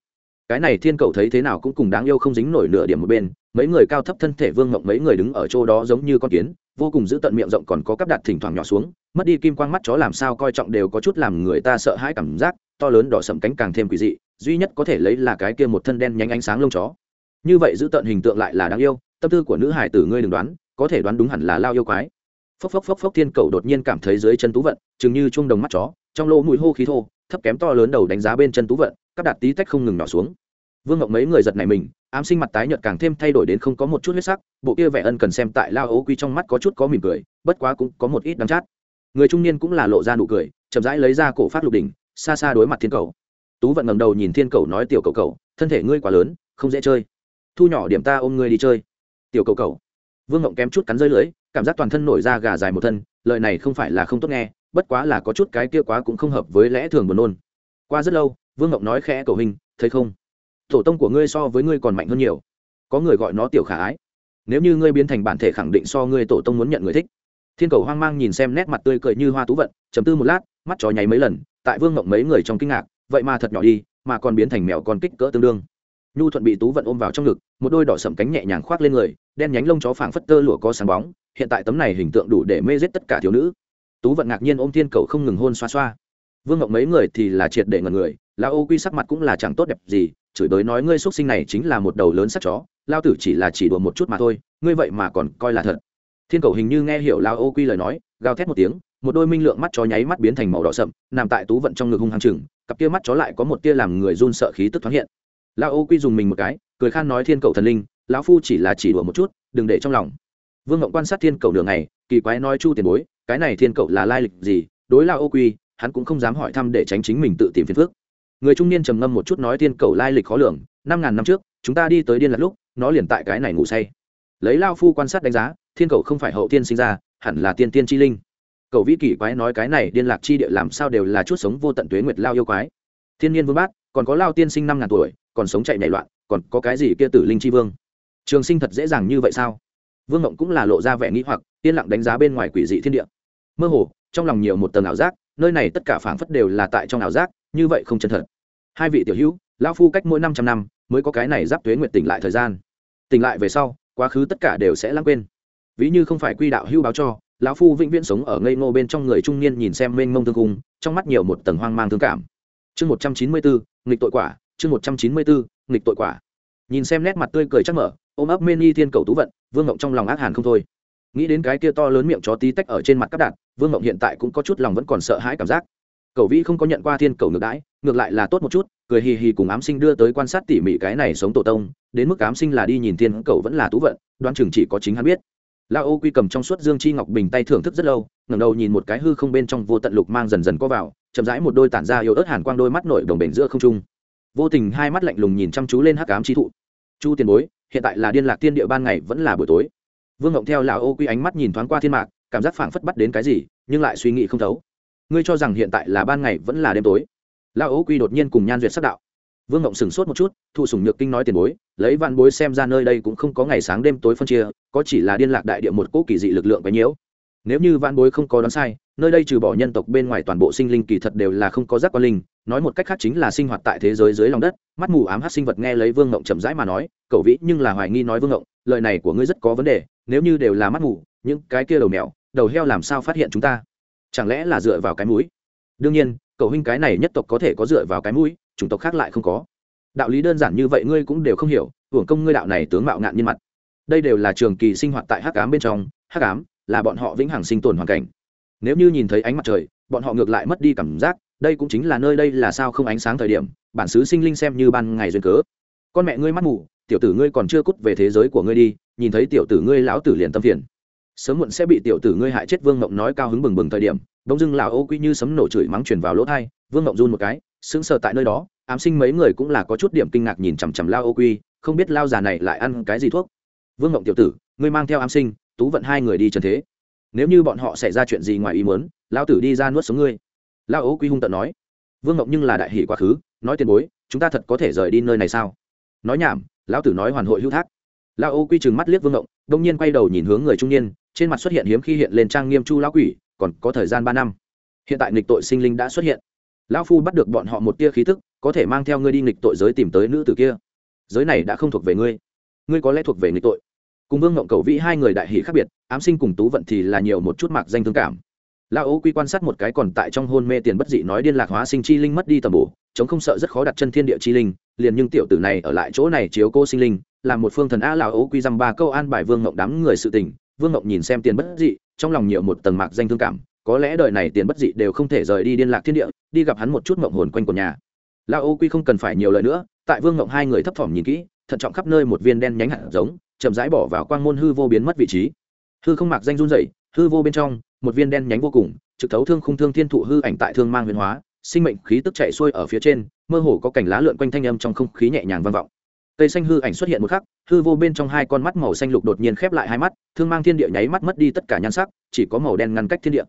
Cái này thiên cầu thấy thế nào cũng cùng đáng yêu không dính nổi nửa điểm một bên, mấy người cao thấp thân thể vương ngộng mấy người đứng ở chỗ đó giống như con kiến, vô cùng giữ tận miệng rộng còn có cắp đặt thỉnh thoảng nhỏ xuống, mất đi kim quang mắt chó làm sao coi trọng đều có chút làm người ta sợ hãi cảm giác, to lớn đỏ sậm cánh càng thêm quỷ dị, duy nhất có thể lấy là cái kia một thân đen nhánh ánh sáng lông chó. Như vậy giữ tận hình tượng lại là đáng yêu, tâm tư của nữ hải tử ngươi đừng đoán, có thể đoán đúng hẳn là lao yêu quái phốc phốc phốc phốc thiên cầu đột nhiên cảm thấy dưới chân tú vận, chừng như chuông đồng mắt chó, trong lỗ mũi hô khí thô, thấp kém to lớn đầu đánh giá bên chân tú vận các đạt tí tách không ngừng nhỏ xuống. Vương ngộng mấy người giật này mình, ám sinh mặt tái nhợt càng thêm thay đổi đến không có một chút huyết sắc, bộ kia vẻ ân cần xem tại lao ố quy trong mắt có chút có mỉm cười, bất quá cũng có một ít đắng chát. Người trung niên cũng là lộ ra nụ cười, chậm rãi lấy ra cổ phát lục đỉnh, xa xa đối mặt thiên cầu. Tú vận ngầm đầu nhìn thiên cầu nói, tiểu cầu cầu, thân thể ngươi quá lớn, không dễ chơi. Thu nhỏ điểm ta ôm ngươi đi chơi. Tiểu cầu cầu. Vương ngộng kém chút cắn rơi lưới cảm giác toàn thân nổi ra gà dài một thân, lời này không phải là không tốt nghe, bất quá là có chút cái kia quá cũng không hợp với lẽ thường buồn nôn. Qua rất lâu, vương ngọc nói khẽ cầu hình thấy không? Tổ tông của ngươi so với ngươi còn mạnh hơn nhiều. Có người gọi nó tiểu khả ái. Nếu như ngươi biến thành bản thể khẳng định so ngươi tổ tông muốn nhận người thích. Thiên cầu hoang mang nhìn xem nét mặt tươi cười như hoa tú vận chấm tư một lát, mắt chó nháy mấy lần, tại vương ngộng mấy người trong kinh ngạc, vậy mà thật nhỏ đi, mà còn biến thành mèo con kích cỡ tương đương. Nhu thuận bị tú vận ôm vào trong ngực, một đôi đỏ sầm cánh nhẹ nhàng khoác lên người, đen nhánh lông chó phảng phất tơ lụa có sáng bóng hiện tại tấm này hình tượng đủ để mê giết tất cả thiếu nữ. Tú vận ngạc nhiên ôm thiên cầu không ngừng hôn xoa xoa. Vương ngộng mấy người thì là triệt để ngần người lao ô quy sắc mặt cũng là chẳng tốt đẹp gì, chửi bới nói ngươi x sinh này chính là một đầu lớn sắc chó lao tử chỉ là chỉ đùa một chút mà thôi, ngươi vậy mà còn coi là thật. Thiên cầu hình như nghe hiểu lao ô quy lời nói, gào thét một tiếng, một đôi minh lượng mắt chó nháy mắt biến thành màu đỏ sậm, nằm tại tú vận trong ngực hung hăng chừng, cặp kia mắt chó lại có một tia làm người run sợ khí tức thoáng hiện. Lao ô quy dùng mình một cái, cười khan nói thiên cầu thần linh, lão phu chỉ là chỉ đùa một chút, đừng để trong lòng vương ngộng quan sát thiên cầu đường này kỳ quái nói, chu tiền bối, cái này thiên cầu là lai lịch gì? Đối lao ô quy, hắn cũng không dám hỏi thăm để tránh chính mình tự tìm phiền phước người trung niên trầm ngâm một chút nói, thiên cầu lai lịch khó lường, năm ngàn năm trước, chúng ta đi tới điên lạc lúc, nó liền tại cái này ngủ say. Lấy lao phu quan sát đánh giá, thiên cầu không phải hậu tiên sinh ra, hẳn là tiên tiên chi linh. Cầu vĩ kỳ quái nói, cái này điên lạc chi địa làm sao đều là chút sống vô tận tuế nguyệt lao yêu quái. Thiên nhiên vương bát, còn có lao tiên sinh năm ngàn tuổi, còn sống chạy nảy loạn, còn có cái gì kia tử linh chi vương? Trường sinh thật dễ dàng như vậy sao? Vương Mộng cũng là lộ ra vẻ nghĩ hoặc, yên lặng đánh giá bên ngoài quỷ dị thiên địa. Mơ hồ, trong lòng nhiều một tầng ảo giác, nơi này tất cả phảng phất đều là tại trong ảo giác, như vậy không chân thật. Hai vị tiểu hữu, lão phu cách mỗi năm trăm năm mới có cái này giáp tuế nguyện tỉnh lại thời gian. Tỉnh lại về sau, quá khứ tất cả đều sẽ lãng quên. Ví như không phải quy đạo hưu báo cho, lão phu vĩnh viễn sống ở ngây ngô bên trong người trung niên nhìn xem mênh mông thương cung, trong mắt nhiều một tầng hoang mang thương cảm. Chương một trăm chín mươi bốn, nghịch tội quả, chương một trăm chín mươi bốn, nghịch tội quả. Nhìn xem nét mặt tươi cười chắc mở, ôm ấp mê ni thiên cầu tú vận vương ngộng trong lòng ác hàn không thôi. Nghĩ đến cái kia to lớn miệng chó tí tách ở trên mặt cắp đạt vương ngộng hiện tại cũng có chút lòng vẫn còn sợ hãi cảm giác. Cầu vĩ không có nhận qua thiên cầu ngược đãi, ngược lại là tốt một chút, cười hì hì cùng ám sinh đưa tới quan sát tỉ mỉ cái này sống tổ tông, đến mức ám sinh là đi nhìn thiên cầu vẫn là tú vận, đoán chừng chỉ có chính hắn biết. La ô quy cầm trong suốt dương chi ngọc bình tay thưởng thức rất lâu, ngẩng đầu nhìn một cái hư không bên trong vô tận lục mang dần dần có vào, chậm rãi một đôi tản ra yếu ớt hàn quang đôi mắt nổi đồng bể giữa không trung. Vô tình hai mắt lạnh lùng nhìn chăm chú lên hắc ám chi thụ. Chu tiền bối hiện tại là điên lạc tiên địa ban ngày vẫn là buổi tối. Vương ngộng theo lão ô quy ánh mắt nhìn thoáng qua thiên mạc, cảm giác phảng phất bắt đến cái gì, nhưng lại suy nghĩ không thấu. Ngươi cho rằng hiện tại là ban ngày vẫn là đêm tối? Lão ô quy đột nhiên cùng nhan duyệt sắc đạo. Vương ngộng sửng sốt một chút thụ sủng nhược kinh nói tiền bối, lấy vạn bối xem ra nơi đây cũng không có ngày sáng đêm tối phân chia, có chỉ là điên lạc đại địa một cỗ kỳ dị lực lượng quấy nhiễu nếu như vạn bối không có đoán sai, nơi đây trừ bỏ nhân tộc bên ngoài toàn bộ sinh linh kỳ thật đều là không có giác quan linh, nói một cách khác chính là sinh hoạt tại thế giới dưới lòng đất, mắt mù ám hát sinh vật nghe lấy vương ngộng chậm rãi mà nói cậu vĩ nhưng là hoài nghi nói vương ngộng, lời này của ngươi rất có vấn đề, nếu như đều là mắt mù, những cái kia đầu mèo, đầu heo làm sao phát hiện chúng ta? Chẳng lẽ là dựa vào cái mũi? Đương nhiên, cậu huynh cái này nhất tộc có thể có dựa vào cái mũi, chủng tộc khác lại không có. Đạo lý đơn giản như vậy ngươi cũng đều không hiểu, hưởng công ngươi đạo này tướng mạo ngạn nhân mặt. Đây đều là trường kỳ sinh hoạt tại hắc ám bên trong, hắc ám là bọn họ vĩnh hằng sinh tồn hoàn cảnh. Nếu như nhìn thấy ánh mặt trời, bọn họ ngược lại mất đi cảm giác, đây cũng chính là nơi đây là sao không ánh sáng thời điểm, bản xứ sinh linh xem như ban ngày duyên cớ. Con mẹ ngươi mắt mù tiểu tử ngươi còn chưa cút về thế giới của ngươi đi, nhìn thấy tiểu tử ngươi lão tử liền tâm phiền. Sớm muộn sẽ bị tiểu tử ngươi hại chết, vương mộng nói cao hứng bừng bừng thời điểm, bỗng dưng lào ô quy như sấm nổ chửi mắng truyền vào lỗ thai vương mộng run một cái, sững sờ tại nơi đó, ám sinh mấy người cũng là có chút điểm kinh ngạc nhìn chằm chằm lao ô quy không biết lao già này lại ăn cái gì thuốc. Vương mộng tiểu tử, ngươi mang theo ám sinh, tú vận hai người đi trần thế. Nếu như bọn họ xảy ra chuyện gì ngoài ý muốn lao tử đi ra nuốt sống ngươi. Lao ô quy hung tận nói. Vương mộng nhưng là đại hỷ quá khứ, nói tiền bối, chúng ta thật có thể rời đi nơi này sao? Nói nhảm lão tử nói hoàn hội hữu thác. Lão ô quy chừng mắt liếc vương mộng đông nhiên quay đầu nhìn hướng người trung niên, trên mặt xuất hiện hiếm khi hiện lên trang nghiêm chu lão quỷ, còn có thời gian ba năm. Hiện tại nghịch tội sinh linh đã xuất hiện. Lão phu bắt được bọn họ một tia khí thức có thể mang theo ngươi đi nghịch tội giới tìm tới nữ tử kia. Giới này đã không thuộc về ngươi. Ngươi có lẽ thuộc về nghịch tội. Cùng vương ngộng cầu vĩ hai người đại hỷ khác biệt, ám sinh cùng tú vận thì là nhiều một chút mạc danh thương cảm la ô quy quan sát một cái còn tại trong hôn mê tiền bất dị nói điên lạc hóa sinh chi linh mất đi tầm bổ, chống không sợ rất khó đặt chân thiên địa chi linh, liền nhưng tiểu tử này ở lại chỗ này chiếu cô sinh linh làm một phương thần a lão ô quy dăm ba câu an bài vương ngộng đám người sự tình vương ngộng nhìn xem tiền bất dị, trong lòng nhiều một tầng mạc danh thương cảm, có lẽ đời này tiền bất dị đều không thể rời đi điên lạc thiên địa, đi gặp hắn một chút mộng hồn quanh của nhà lao ô quy không cần phải nhiều lời nữa, tại vương ngộng hai người thấp thỏm nhìn kỹ, thận trọng khắp nơi một viên đen nhánh hạt giống, chậm rãi bỏ vào quang môn hư vô biến mất vị trí hư không mặc danh run rẩy hư vô bên trong, một viên đen nhánh vô cùng, trực thấu thương khung thương thiên thụ hư ảnh tại thương mang huyền hóa, sinh mệnh khí tức chạy xuôi ở phía trên, mơ hồ có cảnh lá lượn quanh thanh âm trong không khí nhẹ nhàng vang vọng. Cây xanh hư ảnh xuất hiện một khắc, hư vô bên trong hai con mắt màu xanh lục đột nhiên khép lại hai mắt, thương mang thiên địa nháy mắt mất đi tất cả nhan sắc, chỉ có màu đen ngăn cách thiên địa.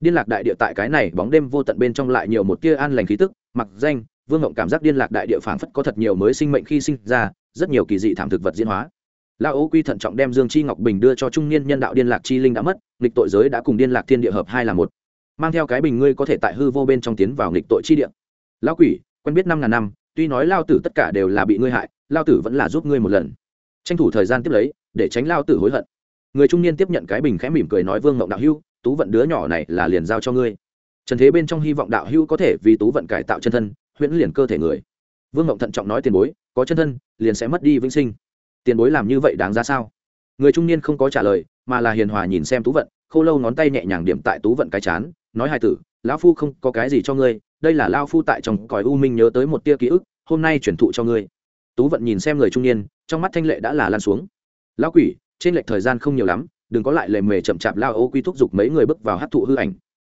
Điên lạc đại địa tại cái này bóng đêm vô tận bên trong lại nhiều một tia an lành khí tức, mặc danh, vương ngộng cảm giác điên lạc đại địa phảng phất có thật nhiều mới sinh mệnh khi sinh ra, rất nhiều kỳ dị thảm thực vật diễn hóa lao ô quy thận trọng đem dương chi ngọc bình đưa cho trung niên nhân đạo điên lạc chi linh đã mất, nghịch tội giới đã cùng điên lạc thiên địa hợp hai là một. Mang theo cái bình ngươi có thể tại hư vô bên trong tiến vào nghịch tội chi địa. Lao quỷ, quen biết năm ngàn năm, tuy nói lao tử tất cả đều là bị ngươi hại, lao tử vẫn là giúp ngươi một lần. Tranh thủ thời gian tiếp lấy, để tránh lao tử hối hận. Người trung niên tiếp nhận cái bình khẽ mỉm cười nói, vương ngộng đạo hưu tú vận đứa nhỏ này là liền giao cho ngươi. Trần thế bên trong hy vọng đạo hưu có thể vì tú vận cải tạo chân thân, huyễn liền cơ thể người. Vương ngộng thận trọng nói tiền bối, có chân thân, liền sẽ mất đi vĩnh sinh tiền bối làm như vậy đáng ra sao? Người trung niên không có trả lời, mà là hiền hòa nhìn xem tú vận, k h ô lâu ngón tay nhẹ nhàng điểm tại tú vận cái chán, nói hai tử lão phu không có cái gì cho ngươi, đây là lao phu tại trong còi u minh nhớ tới một tia ký ức, hôm nay chuyển thụ cho ngươi. Tú vận nhìn xem người trung niên, trong mắt thanh lệ đã là lan xuống. Lão quỷ, trên lệch thời gian không nhiều lắm, đừng có lại lề mề chậm chạp lao ô quy thúc giục mấy người bước vào hát thụ hư ảnh.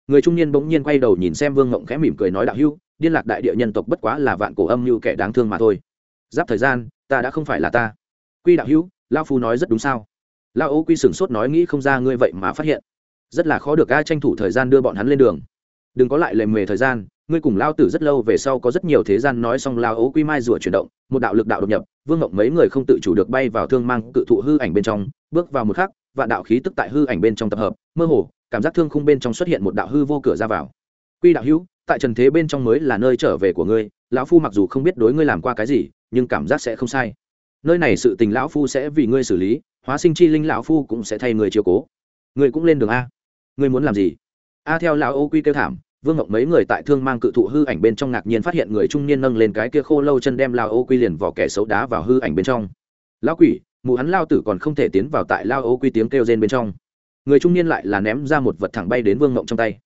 Người trung niên bỗng nhiên quay đầu nhìn xem vương ngộng khẽ mỉm cười nói đạo hưu điên lạc đại địa nhân tộc bất quá là vạn cổ âm như kẻ đáng thương mà thôi. Giáp thời gian, ta đã không phải là ta quy đạo hữu lao phu nói rất đúng sao? Lao ô quy sửng sốt nói nghĩ không ra ngươi vậy mà phát hiện. Rất là khó được ai tranh thủ thời gian đưa bọn hắn lên đường. Đừng có lại lề mề thời gian, ngươi cùng lao tử rất lâu về sau có rất nhiều thế gian nói xong lao ấu quy mai rùa chuyển động, một đạo lực đạo đột nhập, vương ngộng mấy người không tự chủ được bay vào thương mang cự thụ hư ảnh bên trong, bước vào một khắc và đạo khí tức tại hư ảnh bên trong tập hợp, mơ hồ, cảm giác thương khung bên trong xuất hiện một đạo hư vô cửa ra vào. Quy đạo hữu, tại trần thế bên trong mới là nơi trở về của ngươi, lão phu mặc dù không biết đối ngươi làm qua cái gì, nhưng cảm giác sẽ không sai nơi này sự tình lão phu sẽ vì ngươi xử lý, hóa sinh chi linh lão phu cũng sẽ thay người chiều cố. Ngươi cũng lên đường a. Ngươi muốn làm gì? A theo lão ô quy kêu thảm, vương ngọc mấy người tại thương mang cự thụ hư ảnh bên trong ngạc nhiên phát hiện người trung niên nâng lên cái kia khô lâu chân đem lao ô quy liền vỏ kẻ xấu đá vào hư ảnh bên trong. Lão quỷ, mụ hắn lao tử còn không thể tiến vào tại lao ô quy tiếng kêu rên bên trong. Người trung niên lại là ném ra một vật thẳng bay đến vương ngộng trong tay.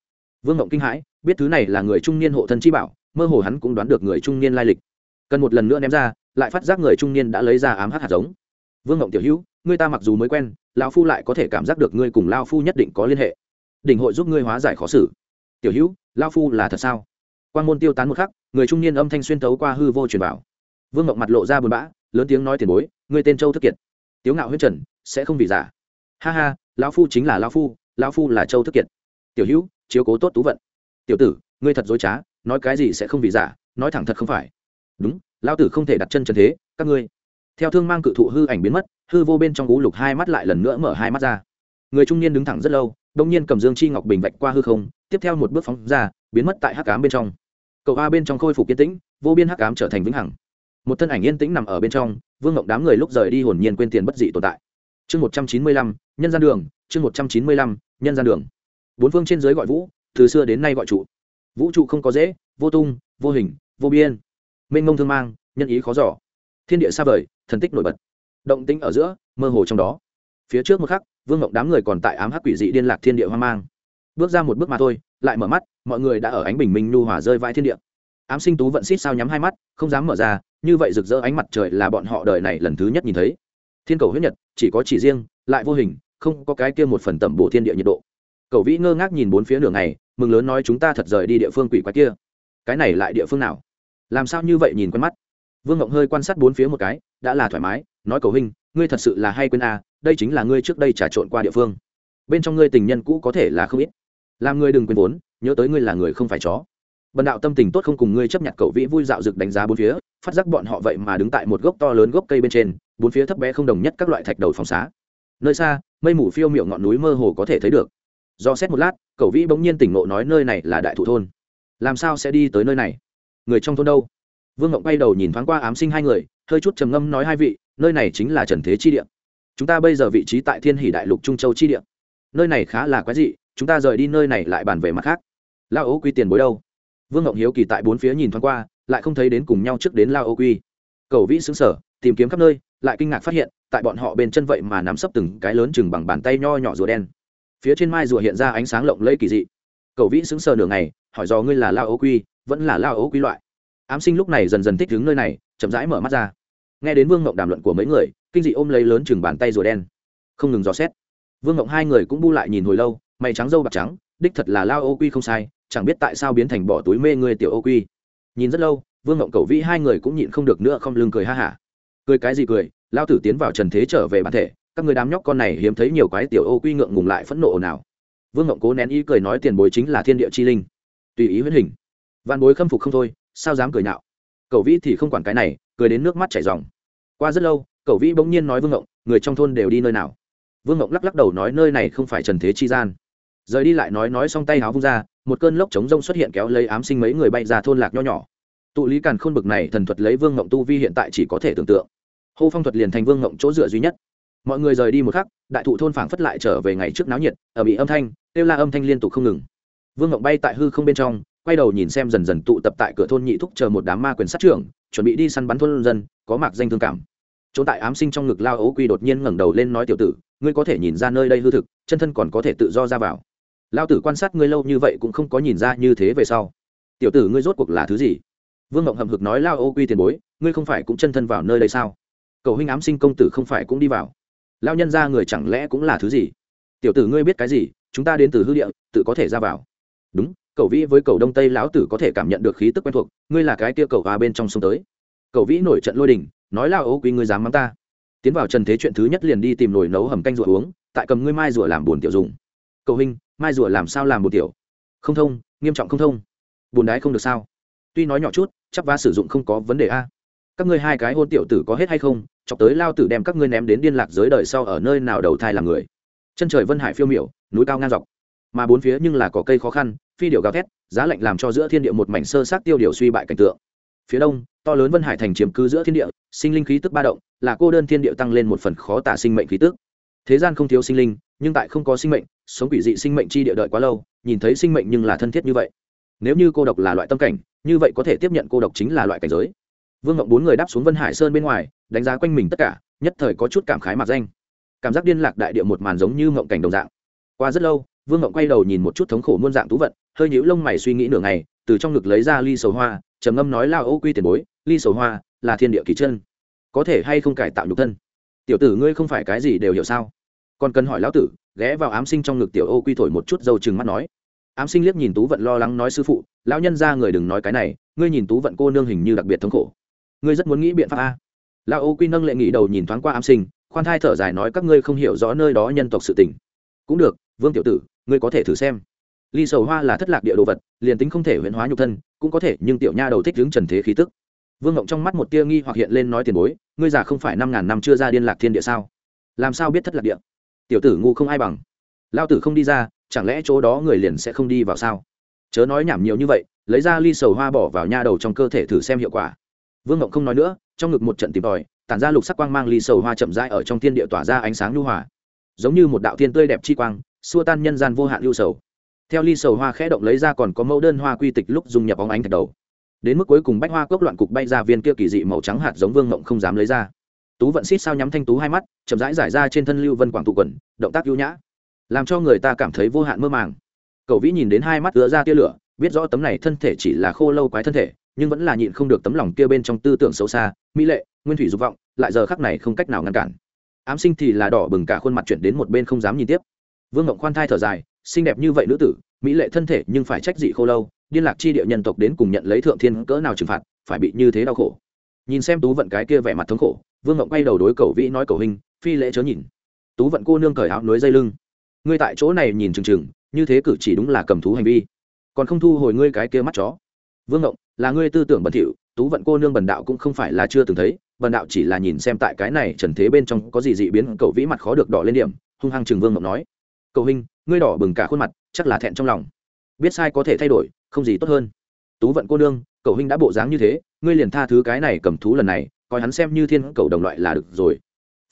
Vương ngộng kinh hãi, biết thứ này là người trung niên hộ thân chi bảo, mơ hồ hắn cũng đoán được người trung niên lai lịch. Cần một lần nữa ném ra lại phát giác người trung niên đã lấy ra ám hát hạt giống. Vương ngộng tiểu hữu, ngươi ta mặc dù mới quen, lão phu lại có thể cảm giác được ngươi cùng lao phu nhất định có liên hệ. Đỉnh hội giúp ngươi hóa giải khó xử. Tiểu hữu lao phu là thật sao? Quan môn tiêu tán một khắc, người trung niên âm thanh xuyên tấu qua hư vô truyền bảo. Vương ngộng mặt lộ ra buồn bã, lớn tiếng nói tiền bối, ngươi tên châu thức kiệt. Tiếu ngạo huyết trần, sẽ không bị giả. Ha ha, lão phu chính là lão phu lão phu là châu thức kiệt. Tiểu hữu, chiếu cố tốt tú vận. Tiểu tử, ngươi thật dối trá, nói cái gì sẽ không vì giả, nói thẳng thật không phải. Đúng lão tử không thể đặt chân trần thế, các ngươi. Theo thương mang cự thụ hư ảnh biến mất, hư vô bên trong gú lục hai mắt lại lần nữa mở hai mắt ra. Người trung niên đứng thẳng rất lâu, đông nhiên cầm dương chi ngọc bình vạch qua hư không, tiếp theo một bước phóng ra, biến mất tại hắc cám bên trong. Cậu a bên trong khôi phục yên tĩnh, vô biên hắc cám trở thành vĩnh hằng. Một thân ảnh yên tĩnh nằm ở bên trong, vương ngộng đám người lúc rời đi hồn nhiên quên tiền bất dị tồn tại. Chương một trăm chín mươi lăm, nhân gian đường, chương một trăm chín mươi lăm, nhân gian đường. Bốn phương trên dưới gọi vũ, từ xưa đến nay gọi trụ. Vũ trụ không có dễ, vô tung, vô hình, vô biên mênh mông thương mang, nhân ý khó giỏ thiên địa xa vời, thần tích nổi bật. Động tĩnh ở giữa, mơ hồ trong đó. Phía trước một khắc, vương ngộng đám người còn tại ám hắc quỷ dị điên lạc thiên địa hoang mang. Bước ra một bước mà thôi, lại mở mắt, mọi người đã ở ánh bình minh nhu hòa rơi vãi thiên địa. Ám sinh tú vận xít sao nhắm hai mắt, không dám mở ra, như vậy rực rỡ ánh mặt trời là bọn họ đời này lần thứ nhất nhìn thấy. Thiên cầu huyết nhật, chỉ có chỉ riêng, lại vô hình, không có cái kia một phần tẩm bổ thiên địa nhiệt độ. Cầu vĩ ngơ ngác nhìn bốn phía đường này mừng lớn nói chúng ta thật rời đi địa phương quỷ quái kia. Cái này lại địa phương nào? Làm sao như vậy nhìn quen mắt? Vương ngộng hơi quan sát bốn phía một cái đã là thoải mái nói cầu huynh ngươi thật sự là hay quên à, đây chính là ngươi trước đây trà trộn qua địa phương. Bên trong ngươi tình nhân cũ có thể là không ít. Làm ngươi đừng quên vốn nhớ tới ngươi là người không phải chó. Bần đạo tâm tình tốt không cùng ngươi chấp nhận cậu vĩ vui dạo rực đánh giá bốn phía phát giác bọn họ vậy mà đứng tại một gốc to lớn gốc cây bên trên bốn phía thấp bé không đồng nhất các loại thạch đầu phòng xá. Nơi xa mây mù phiêu miệng ngọn núi mơ hồ có thể thấy được. Do xét một lát cậu vĩ bỗng nhiên tỉnh ngộ nói nơi này là đại thủ thôn. Làm sao sẽ đi tới nơi này? Người trong thôn đâu? Vương ngộng bay đầu nhìn thoáng qua ám sinh hai người, hơi chút trầm ngâm nói hai vị, nơi này chính là trần thế chi địa. Chúng ta bây giờ vị trí tại thiên hỷ đại lục trung châu chi địa. Nơi này khá là quái dị, chúng ta rời đi nơi này lại bàn về mặt khác. Lao ố quy tiền bối đâu? Vương ngộng hiếu kỳ tại bốn phía nhìn thoáng qua, lại không thấy đến cùng nhau trước đến lao ố quy. Cầu vĩ xứng sở tìm kiếm khắp nơi, lại kinh ngạc phát hiện, tại bọn họ bên chân vậy mà nắm sấp từng cái lớn chừng bằng bàn tay nho nhỏ rùa đen. Phía trên mai rùa hiện ra ánh sáng lộng lẫy kỳ dị. Cầu vĩ sững sờ nửa ngày, hỏi do ngươi là lao ấu quy vẫn là lao ấu quý loại. Ám sinh lúc này dần dần thích đứng nơi này, chậm rãi mở mắt ra. Nghe đến vương ngộng đàm luận của mấy người, kinh dị ôm lấy lớn chừng bàn tay rùa đen. Không ngừng dò xét. Vương ngộng hai người cũng bu lại nhìn hồi lâu, mày trắng dâu bạc trắng, đích thật là lao ô quy không sai, chẳng biết tại sao biến thành bỏ túi mê người tiểu ô quy nhìn rất lâu, vương ngộng cầu vĩ hai người cũng nhịn không được nữa không lưng cười ha hả. Cười cái gì cười, lao tử tiến vào trần thế trở về bản thể, các người đám nhóc con này hiếm thấy nhiều cái tiểu ô quy ngượng ngùng lại phẫn nộ nào vương ngộng cố nén ý cười nói tiền bối chính là thiên địa chi linh. Tùy ý huyết hình văn bối khâm phục không thôi, sao dám cười nhạo? Cậu vĩ thì không quản cái này, cười đến nước mắt chảy ròng. Qua rất lâu cậu vĩ bỗng nhiên nói vương ngộng, người trong thôn đều đi nơi nào? Vương ngộng lắc lắc đầu nói nơi này không phải trần thế chi gian. Rời đi lại nói nói xong tay háo vung ra, một cơn lốc chống rông xuất hiện kéo lấy ám sinh mấy người bay ra thôn lạc nho nhỏ. Tụ lý càn khôn bực này thần thuật lấy vương ngộng tu vi hiện tại chỉ có thể tưởng tượng. Hô phong thuật liền thành vương ngộng chỗ dựa duy nhất. Mọi người rời đi một khắc, đại thụ thôn phảng phất lại trở về ngày trước náo nhiệt ở bị âm thanh, kêu la âm thanh liên tục không ngừng. Vương ngộng bay tại hư không bên trong quay đầu nhìn xem dần dần tụ tập tại cửa thôn nhị thúc chờ một đám ma quyền sát trưởng, chuẩn bị đi săn bắn thôn dân, có mạc danh thương cảm. Trốn tại ám sinh trong ngực lao ấu quy đột nhiên ngẩng đầu lên nói tiểu tử, ngươi có thể nhìn ra nơi đây hư thực, chân thân còn có thể tự do ra vào. Lao tử quan sát ngươi lâu như vậy cũng không có nhìn ra như thế về sau. Tiểu tử ngươi rốt cuộc là thứ gì? Vương ngộng hậm hực nói lao ấu quy tiền bối, ngươi không phải cũng chân thân vào nơi đây sao? Cầu huynh ám sinh công tử không phải cũng đi vào. Lao nhân ra người chẳng lẽ cũng là thứ gì? Tiểu tử ngươi biết cái gì, chúng ta đến từ hư địa, tự có thể ra vào. Đúng cậu vĩ với cầu đông tây lão tử có thể cảm nhận được khí tức quen thuộc, ngươi là cái kia cầu hoa bên trong sông tới. Cậu vĩ nổi trận lôi đình, nói lao ô quy ngươi dám mắng ta. Tiến vào trần thế chuyện thứ nhất liền đi tìm nồi nấu hầm canh rủa uống, tại cầm ngươi mai rủa làm buồn tiểu dùng. Cậu hình mai rủa làm sao làm buồn tiểu? Không thông, nghiêm trọng không thông. Buồn đái không được sao? Tuy nói nhỏ chút, chắc va sử dụng không có vấn đề a. Các ngươi hai cái hôn tiểu tử có hết hay không? Chọc tới lao tử đem các ngươi ném đến điên lạc giới đời sau ở nơi nào đầu thai làm người. Chân trời vân hải phiêu miểu, núi cao ngang dọc mà bốn phía nhưng là có cây khó khăn, phi điệu gào thét, giá lạnh làm cho giữa thiên địa một mảnh sơ sát tiêu điều suy bại cảnh tượng. Phía đông, to lớn vân hải thành chiếm cứ giữa thiên địa, sinh linh khí tức ba động, là cô đơn thiên địa tăng lên một phần khó tả sinh mệnh khí tức. Thế gian không thiếu sinh linh, nhưng tại không có sinh mệnh, sống quỷ dị sinh mệnh chi địa đợi quá lâu, nhìn thấy sinh mệnh nhưng là thân thiết như vậy. Nếu như cô độc là loại tâm cảnh, như vậy có thể tiếp nhận cô độc chính là loại cảnh giới. Vương ngộng bốn người đáp xuống vân hải sơn bên ngoài, đánh giá quanh mình tất cả, nhất thời có chút cảm khái mặt danh. Cảm giác điên lạc đại địa một màn giống như ngộng cảnh đồng dạng. Qua rất lâu vương ngộng quay đầu nhìn một chút thống khổ muôn dạng tú vận, hơi nhũ lông mày suy nghĩ nửa ngày, từ trong ngực lấy ra ly sầu hoa, trầm ngâm nói lao ô quy tiền bối, ly sầu hoa là thiên địa kỳ chân. Có thể hay không cải tạo nhục thân? Tiểu tử ngươi không phải cái gì đều hiểu sao? Còn cần hỏi lão tử, ghé vào ám sinh trong ngực tiểu ô quy thổi một chút dâu chừng mắt nói. Ám sinh liếc nhìn tú vận lo lắng nói sư phụ, lão nhân ra người đừng nói cái này, ngươi nhìn tú vận cô nương hình như đặc biệt thống khổ. Ngươi rất muốn nghĩ biện pháp a. Lão ô quy nâng lệ nghĩ đầu nhìn thoáng qua ám sinh, khoan thai thở dài nói các ngươi không hiểu rõ nơi đó nhân tộc sự tình. Cũng được, vương tiểu tử ngươi có thể thử xem. Ly sầu hoa là thất lạc địa đồ vật, liền tính không thể huyễn hóa nhục thân, cũng có thể, nhưng tiểu nha đầu thích đứng trần thế khí tức. Vương ngộng trong mắt một tia nghi hoặc hiện lên nói tiền bối, ngươi già không phải năm ngàn năm chưa ra điên lạc thiên địa sao? Làm sao biết thất lạc địa? Tiểu tử ngu không ai bằng. Lao tử không đi ra, chẳng lẽ chỗ đó người liền sẽ không đi vào sao? Chớ nói nhảm nhiều như vậy, lấy ra ly sầu hoa bỏ vào nha đầu trong cơ thể thử xem hiệu quả. Vương ngộng không nói nữa, trong ngực một trận tìm tòi, tản ra lục sắc quang mang ly sầu hoa chậm rãi ở trong thiên địa tỏa ra ánh sáng nhu hòa. Giống như một đạo thiên tươi đẹp chi quang xua tan nhân gian vô hạn lưu sầu. Theo ly sầu hoa khẽ động lấy ra còn có mẫu đơn hoa quy tịch lúc dùng nhập bóng ánh thạch đầu. Đến mức cuối cùng bách hoa cốc loạn cục bay ra viên kia kỳ dị màu trắng hạt giống vương mộng không dám lấy ra. Tú vận xít sao nhắm thanh tú hai mắt, chậm rãi giải ra trên thân lưu vân quảng tụ quần, động tác ưu nhã. Làm cho người ta cảm thấy vô hạn mơ màng. Cậu vĩ nhìn đến hai mắt ứa ra tia lửa, biết rõ tấm này thân thể chỉ là khô lâu quái thân thể, nhưng vẫn là nhịn không được tấm lòng kia bên trong tư tưởng xấu xa, mỹ lệ, nguyên thủy dục vọng, lại giờ khắc này không cách nào ngăn cản. Ám sinh thì là đỏ bừng cả khuôn mặt chuyển đến một bên không dám nhìn tiếp vương ngộng khoan thai thở dài, xinh đẹp như vậy nữ tử, mỹ lệ thân thể nhưng phải trách dị khô lâu, điên lạc chi địa nhân tộc đến cùng nhận lấy thượng thiên cỡ nào trừng phạt, phải bị như thế đau khổ. Nhìn xem tú vận cái kia vẻ mặt thống khổ, vương ngộng quay đầu đối cầu vĩ nói cầu hình phi lễ chớ nhìn. Tú vận cô nương cởi áo nối dây lưng. Ngươi tại chỗ này nhìn chừng chừng, như thế cử chỉ đúng là cầm thú hành vi. Còn không thu hồi ngươi cái kia mắt chó. Vương ngộng là ngươi tư tưởng bẩn thỉu, tú vận cô nương bần đạo cũng không phải là chưa từng thấy, bần đạo chỉ là nhìn xem tại cái này trần thế bên trong có gì dị biến cầu vĩ mặt khó được đỏ lên điểm, hung hăng chừng vương ngộng nói cầu hình ngươi đỏ bừng cả khuôn mặt, chắc là thẹn trong lòng. Biết sai có thể thay đổi, không gì tốt hơn. Tú vận cô nương, cầu huynh đã bộ dáng như thế, ngươi liền tha thứ cái này cầm thú lần này, coi hắn xem như thiên cầu đồng loại là được rồi.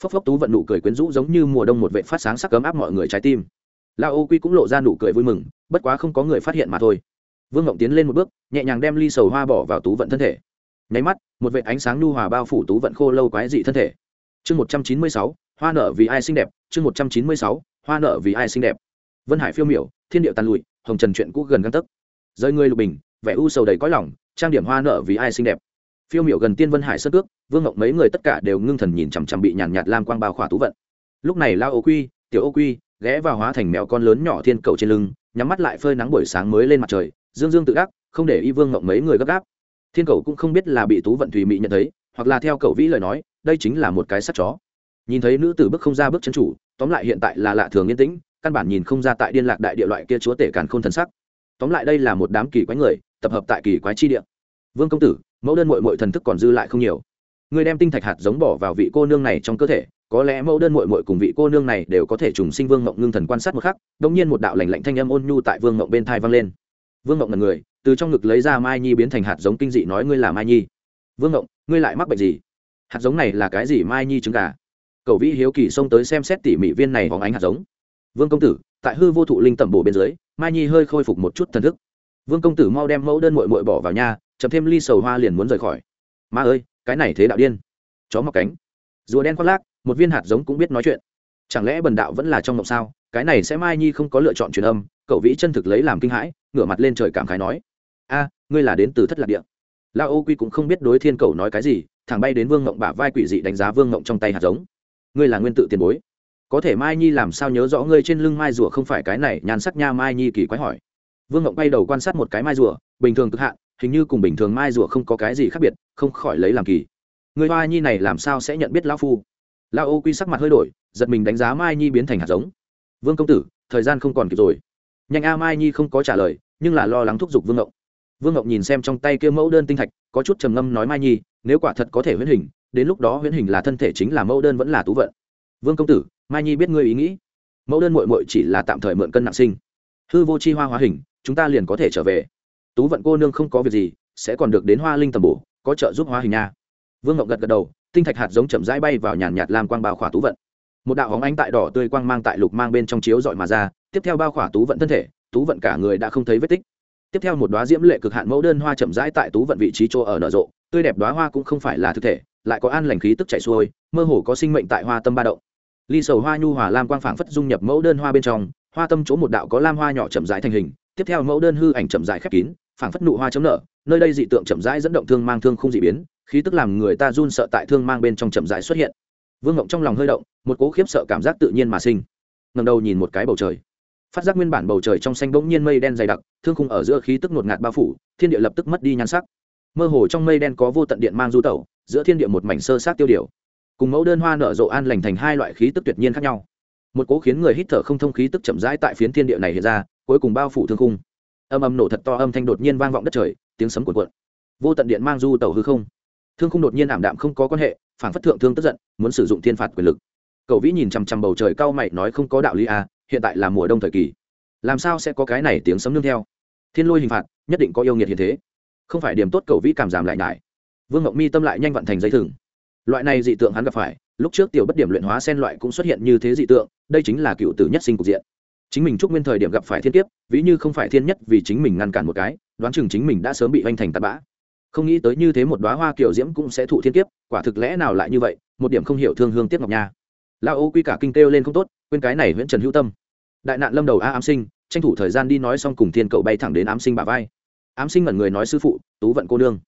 Phốc phốc tú vận nụ cười quyến rũ giống như mùa đông một vệ phát sáng sắc cấm áp mọi người trái tim. La ô quy cũng lộ ra nụ cười vui mừng, bất quá không có người phát hiện mà thôi. Vương ngộng tiến lên một bước, nhẹ nhàng đem ly sầu hoa bỏ vào tú vận thân thể. Nháy mắt, một vệ ánh sáng nhu hòa bao phủ tú vận khô lâu quái dị thân thể. Chương một trăm chín mươi sáu, hoa nở vì ai xinh đẹp, chương một trăm chín mươi sáu hoa nở vì ai xinh đẹp. Vân hải phiêu miểu, thiên điệu tàn lụi, hồng trần chuyện cũ gần găng tấc. Rơi ngươi lục bình, vẻ u sầu đầy cõi lòng, trang điểm hoa nợ vì ai xinh đẹp. Phiêu miểu gần tiên vân hải sơn cước vương ngọc mấy người tất cả đều ngưng thần nhìn chằm chằm bị nhàn nhạt lam quang bao khỏa tú vận. Lúc này lao ô quy, tiểu ô quy, ghé vào hóa thành mèo con lớn nhỏ thiên cầu trên lưng, nhắm mắt lại phơi nắng buổi sáng mới lên mặt trời, dương dương tự đắc, không để y vương ngọc mấy người gấp gáp. Thiên cầu cũng không biết là bị tú vận thùy mị nhận thấy, hoặc là theo cầu vĩ lời nói, đây chính là một cái sắt chó. Nhìn thấy nữ tử bước không ra bước chân chủ tóm lại hiện tại là lạ thường yên tĩnh, căn bản nhìn không ra tại điên lạc đại địa loại kia chúa tể càn khôn thần sắc. Tóm lại đây là một đám kỳ quái người, tập hợp tại kỳ quái chi địa. Vương công tử, mẫu đơn mội mội thần thức còn dư lại không nhiều. Người đem tinh thạch hạt giống bỏ vào vị cô nương này trong cơ thể, có lẽ mẫu đơn mội mội cùng vị cô nương này đều có thể trùng sinh vương mộng ngưng thần quan sát một khắc đ ỗ n g nhiên một đạo lành lạnh thanh âm ôn nhu tại vương mộng bên thai vang lên. Vương mộng là người, từ trong ngực lấy ra mai nhi biến thành hạt giống kinh dị nói ngươi là mai nhi. Vương mộng ngươi lại mắc bệnh gì? Hạt giống này là cái gì mai nhi trứng gà? Cầu vĩ hiếu kỳ xông tới xem xét tỉ mỉ viên này hóng ánh hạt giống. Vương công tử, tại hư vô thụ linh tẩm bổ bên dưới, mai nhi hơi khôi phục một chút thần thức. Vương công tử mau đem mẫu đơn mội mội bỏ vào nhà, chậm thêm ly sầu hoa liền muốn rời khỏi. Ma ơi, cái này thế đạo điên. Chó mọc cánh. Rùa đen khoác lác, một viên hạt giống cũng biết nói chuyện. Chẳng lẽ bần đạo vẫn là trong mộng sao? Cái này sẽ mai nhi không có lựa chọn truyền âm, cậu vĩ chân thực lấy làm kinh hãi, ngửa mặt lên trời cảm khái nói. A, ngươi là đến từ thất lạc địa. Lao ô quy cũng không biết đối thiên cầu nói cái gì thằng bay đến vương mộng bả vai quỷ dị đánh giá vương mộng trong tay hạt giống ngươi là nguyên tự tiền bối. Có thể mai nhi làm sao nhớ rõ ngươi trên lưng mai rùa không phải cái này? Nhàn sắc nha mai nhi kỳ quái hỏi. Vương ngộng bay đầu quan sát một cái mai rùa, bình thường cực hạn, hình như cùng bình thường mai rùa không có cái gì khác biệt, không khỏi lấy làm kỳ. Người hoa nhi này làm sao sẽ nhận biết lão phu? Lão ô quy sắc mặt hơi đổi, giật mình đánh giá mai nhi biến thành hạt giống. Vương công tử, thời gian không còn kịp rồi. Nhanh a, mai nhi không có trả lời, nhưng là lo lắng thúc giục vương ngộng vương ngộng nhìn xem trong tay kia mẫu đơn tinh thạch, có chút trầm ngâm nói mai nhi, nếu quả thật có thể huyết hình đến lúc đó huyễn hình là thân thể chính là mẫu đơn vẫn là tú vận. Vương công tử, mai nhi biết ngươi ý nghĩ. Mẫu đơn mội mội chỉ là tạm thời mượn cân nặng sinh. Hư vô chi hoa hóa hình, chúng ta liền có thể trở về. Tú vận cô nương không có việc gì, sẽ còn được đến hoa linh tầm bổ, có trợ giúp hóa hình nha. Vương ngọc gật gật đầu, tinh thạch hạt giống chậm rãi bay vào nhàn nhạt làm quang bao khỏa tú vận. Một đạo hóng ánh tại đỏ tươi quang mang tại lục mang bên trong chiếu dọi mà ra, tiếp theo bao khỏa tú vận thân thể, tú vận cả người đã không thấy vết tích. Tiếp theo một đoá diễm lệ cực hạn mẫu đơn hoa chậm rãi tại tú vận vị trí chỗ ở nở rộ, tươi đẹp đoá hoa cũng không phải là thực thể lại có an lành khí tức chảy xuôi, mơ hồ có sinh mệnh tại hoa tâm ba động. Ly sầu hoa nhu hòa lam quang phảng phất dung nhập mẫu đơn hoa bên trong, hoa tâm chỗ một đạo có lam hoa nhỏ chậm rãi thành hình, tiếp theo mẫu đơn hư ảnh chậm rãi khép kín, phảng phất nụ hoa chấm nở, nơi đây dị tượng chậm rãi dẫn động thương mang thương không dị biến, khí tức làm người ta run sợ tại thương mang bên trong chậm rãi xuất hiện. Vương ngộng trong lòng hơi động, một cố khiếp sợ cảm giác tự nhiên mà sinh. Ngầm đầu nhìn một cái bầu trời. Phát giác nguyên bản bầu trời trong xanh bỗng nhiên mây đen dày đặc, thương khung ở giữa khí tức ngột ngạt bao phủ, thiên địa lập tức mất đi nhan sắc mơ hồ trong mây đen có vô tận điện mang du tẩu, giữa thiên địa một mảnh sơ sát tiêu điều. Cùng mẫu đơn hoa nở rộ an lành thành hai loại khí tức tuyệt nhiên khác nhau. Một cố khiến người hít thở không thông khí tức chậm rãi tại phiến thiên địa này hiện ra, cuối cùng bao phủ thương khung. Âm âm nổ thật to, âm thanh đột nhiên vang vọng đất trời, tiếng sấm cuộn cuộn. Vô tận điện mang du tàu hư không. Thương khung đột nhiên ảm đạm không có quan hệ phản phất thượng thương tức giận, muốn sử dụng thiên phạt quyền lực. Cậu vĩ nhìn chằm chằm bầu trời cao mày nói không có đạo lý à hiện tại là mùa đông thời kỳ. Làm sao sẽ có cái này tiếng sấm nương theo? Thiên lôi hình phạt, nhất định có yêu nghiệt hiện thế không phải điểm tốt cầu vĩ cảm giảm lại nhải. Vương ngọc mi tâm lại nhanh vận thành dây thừng. Loại này dị tượng hắn gặp phải, lúc trước tiểu bất điểm luyện hóa sen loại cũng xuất hiện như thế dị tượng, đây chính là cựu tử nhất sinh cục diện. Chính mình chúc nguyên thời điểm gặp phải thiên kiếp, ví như không phải thiên nhất vì chính mình ngăn cản một cái, đoán chừng chính mình đã sớm bị hoành thành tạt bã. Không nghĩ tới như thế một đoá hoa kiểu diễm cũng sẽ thụ thiên kiếp, quả thực lẽ nào lại như vậy, một điểm không hiểu thương hương tiếp ngọc nha. Lao ô quy cả kinh kêu lên không tốt, quên cái này nguyễn trần hữu tâm. Đại nạn lâm đầu a ám sinh, tranh thủ thời gian đi nói xong cùng thiên cậu bay thẳng đến ám sinh bà vai ám sinh ngẩn người nói sư phụ, tú vận cô nương.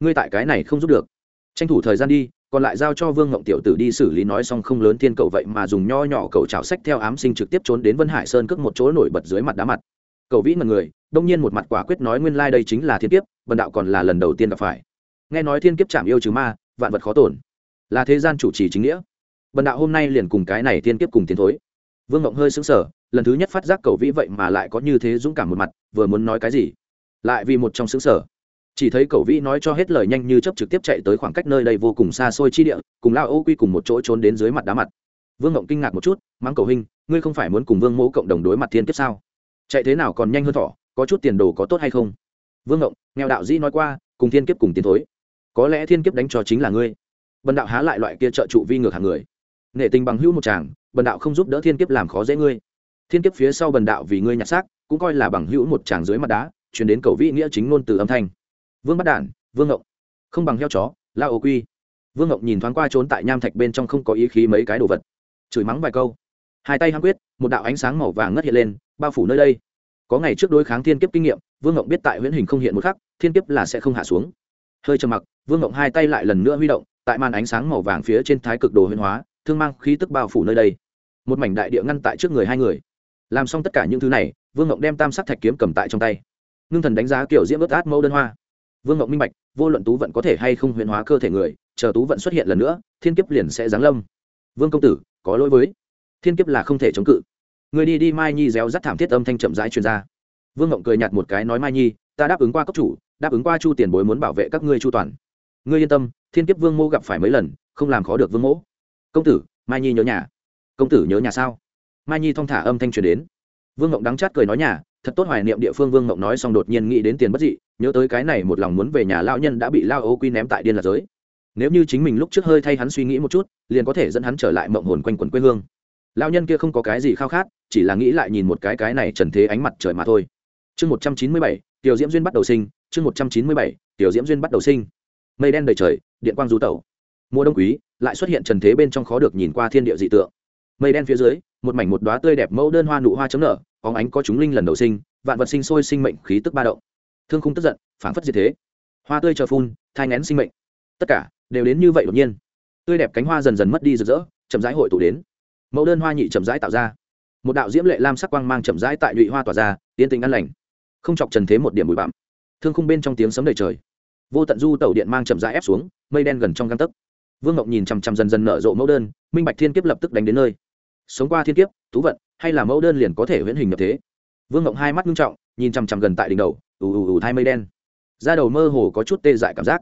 Ngươi tại cái này không giúp được. Tranh thủ thời gian đi, còn lại giao cho vương ngộng tiểu tử đi xử lý nói xong không lớn thiên cầu vậy mà dùng nho nhỏ cầu chảo sách theo ám sinh trực tiếp trốn đến vân hải sơn cướp một chỗ nổi bật dưới mặt đá mặt. Cầu vĩ ngẩn người, đông nhiên một mặt quả quyết nói nguyên lai、like、đây chính là thiên kiếp bần đạo còn là lần đầu tiên gặp phải. Nghe nói thiên kiếp chạm yêu trừ ma, vạn vật khó tổn. Là thế gian chủ trì chính nghĩa. Bần đạo hôm nay liền cùng cái này thiên kiếp cùng tiến thối. Vương ngộng hơi xứng sở lần thứ nhất phát giác cầu vĩ vậy mà lại có như thế dũng cảm một mặt, vừa muốn nói cái gì? Lại vì một trong xứng sở. Chỉ thấy cậu vĩ nói cho hết lời nhanh như chấp trực tiếp chạy tới khoảng cách nơi đây vô cùng xa xôi chi địa, cùng lao ô quy cùng một chỗ trốn đến dưới mặt đá mặt. Vương ngộng kinh ngạc một chút, mắng cầu hình ngươi không phải muốn cùng vương mẫu cộng đồng đối mặt thiên kiếp sao? Chạy thế nào còn nhanh hơn thỏ, có chút tiền đồ có tốt hay không? Vương ngộng, nghèo đạo dĩ nói qua, cùng thiên kiếp cùng tiến thối. Có lẽ thiên kiếp đánh cho chính là ngươi. Bần đạo há lại loại kia trợ trụ vi ngược hàng người. Nghệ tình bằng hữu một chàng, bần đạo không giúp đỡ thiên kiếp làm khó dễ ngươi. Thiên kiếp phía sau bần đạo vì ngươi nhặt xác, cũng coi là bằng hữu một chàng dưới mặt đá chuyển đến cầu vĩ nghĩa chính ngôn từ âm thanh. Vương bắt đản, vương ngộng. Không bằng heo chó, la ô quy. Vương ngộng nhìn thoáng qua trốn tại nham thạch bên trong không có ý khí mấy cái đồ vật. Chửi mắng vài câu. Hai tay hăng quyết, một đạo ánh sáng màu vàng ngất hiện lên, bao phủ nơi đây. Có ngày trước đối kháng thiên kiếp kinh nghiệm, vương ngộng biết tại huyễn hình không hiện một khắc, thiên kiếp là sẽ không hạ xuống. Hơi trầm mặc, vương ngộng hai tay lại lần nữa huy động, tại màn ánh sáng màu vàng phía trên thái cực đồ huyễn hóa, thương mang khí tức bao phủ nơi đây. Một mảnh đại địa ngăn tại trước người hai người. Làm xong tất cả những thứ này, vương ngộng đem tam sắc thạch kiếm cầm tại trong tay ngưng thần đánh giá kiểu diễm ướt át mẫu đơn hoa. Vương ngộng minh bạch, vô luận tú vận có thể hay không huyễn hóa cơ thể người, chờ tú vận xuất hiện lần nữa, thiên kiếp liền sẽ giáng lâm. Vương công tử, có lỗi với. Thiên kiếp là không thể chống cự. Người đi đi, mai nhi réo rắt thảm thiết âm thanh chậm rãi truyền ra. Vương ngộng cười nhạt một cái nói, mai nhi, ta đáp ứng qua cấp chủ, đáp ứng qua chu tiền bối muốn bảo vệ các ngươi chu toàn. Ngươi yên tâm, thiên kiếp vương mô gặp phải mấy lần, không làm khó được vương mỗ công tử, mai nhi nhớ nhà. Công tử nhớ nhà sao? Mai nhi thong thả âm thanh truyền đến. Vương ngộng đắng chát cười nói, nhà thật tốt hoài niệm địa phương vương ngộng nói xong đột nhiên nghĩ đến tiền bất dị, nhớ tới cái này một lòng muốn về nhà lao nhân đã bị lao ô quy ném tại điên lạc giới. Nếu như chính mình lúc trước hơi thay hắn suy nghĩ một chút, liền có thể dẫn hắn trở lại mộng hồn quanh quẩn quê hương. Lao nhân kia không có cái gì khao khát, chỉ là nghĩ lại nhìn một cái cái này trần thế ánh mặt trời mà thôi. Chương một trăm chín mươi bảy, tiểu diễm duyên bắt đầu sinh. Chương một trăm chín mươi bảy, tiểu diễm duyên bắt đầu sinh. Mây đen đầy trời, điện quang du tẩu. Mùa đông quý, lại xuất hiện trần thế bên trong khó được nhìn qua thiên địa dị tượng mây đen phía dưới, một mảnh một đoá tươi đẹp mẫu đơn hoa nụ hoa chấm nở óng ánh có chúng linh lần đầu sinh, vạn vật sinh sôi sinh mệnh, khí tức ba động. Thương khung tức giận, phảng phất diệt thế. Hoa tươi chờ phun, thai ngén sinh mệnh. Tất cả đều đến như vậy đột nhiên. Tươi đẹp cánh hoa dần dần mất đi rực rỡ, chậm rãi hội tụ đến. Mẫu đơn hoa nhị chậm rãi tạo ra. Một đạo diễm lệ lam sắc quang mang chậm rãi tại nhụy hoa tỏa ra tiến tình ăn lành. Không chọc trần thế một điểm bụi bặm. Thương khung bên trong tiếng sấm đầy trời. Vô tận du tẩu điện mang chậm rãi ép xuống, mây đen gần trong găng tấc. Vương ngọc nhìn chằm chằm dần dần nở rộ mẫu đơn, minh bạch thiên kiếp lập tức đánh đến nơi sống qua thiên kiếp tú vận, hay là mẫu đơn liền có thể huyễn hình nhập thế. Vương ngộng hai mắt nghiêm trọng, nhìn chằm chằm gần tại đỉnh đầu, ù ù ù thai mây đen. Da đầu mơ hồ có chút tê dại cảm giác.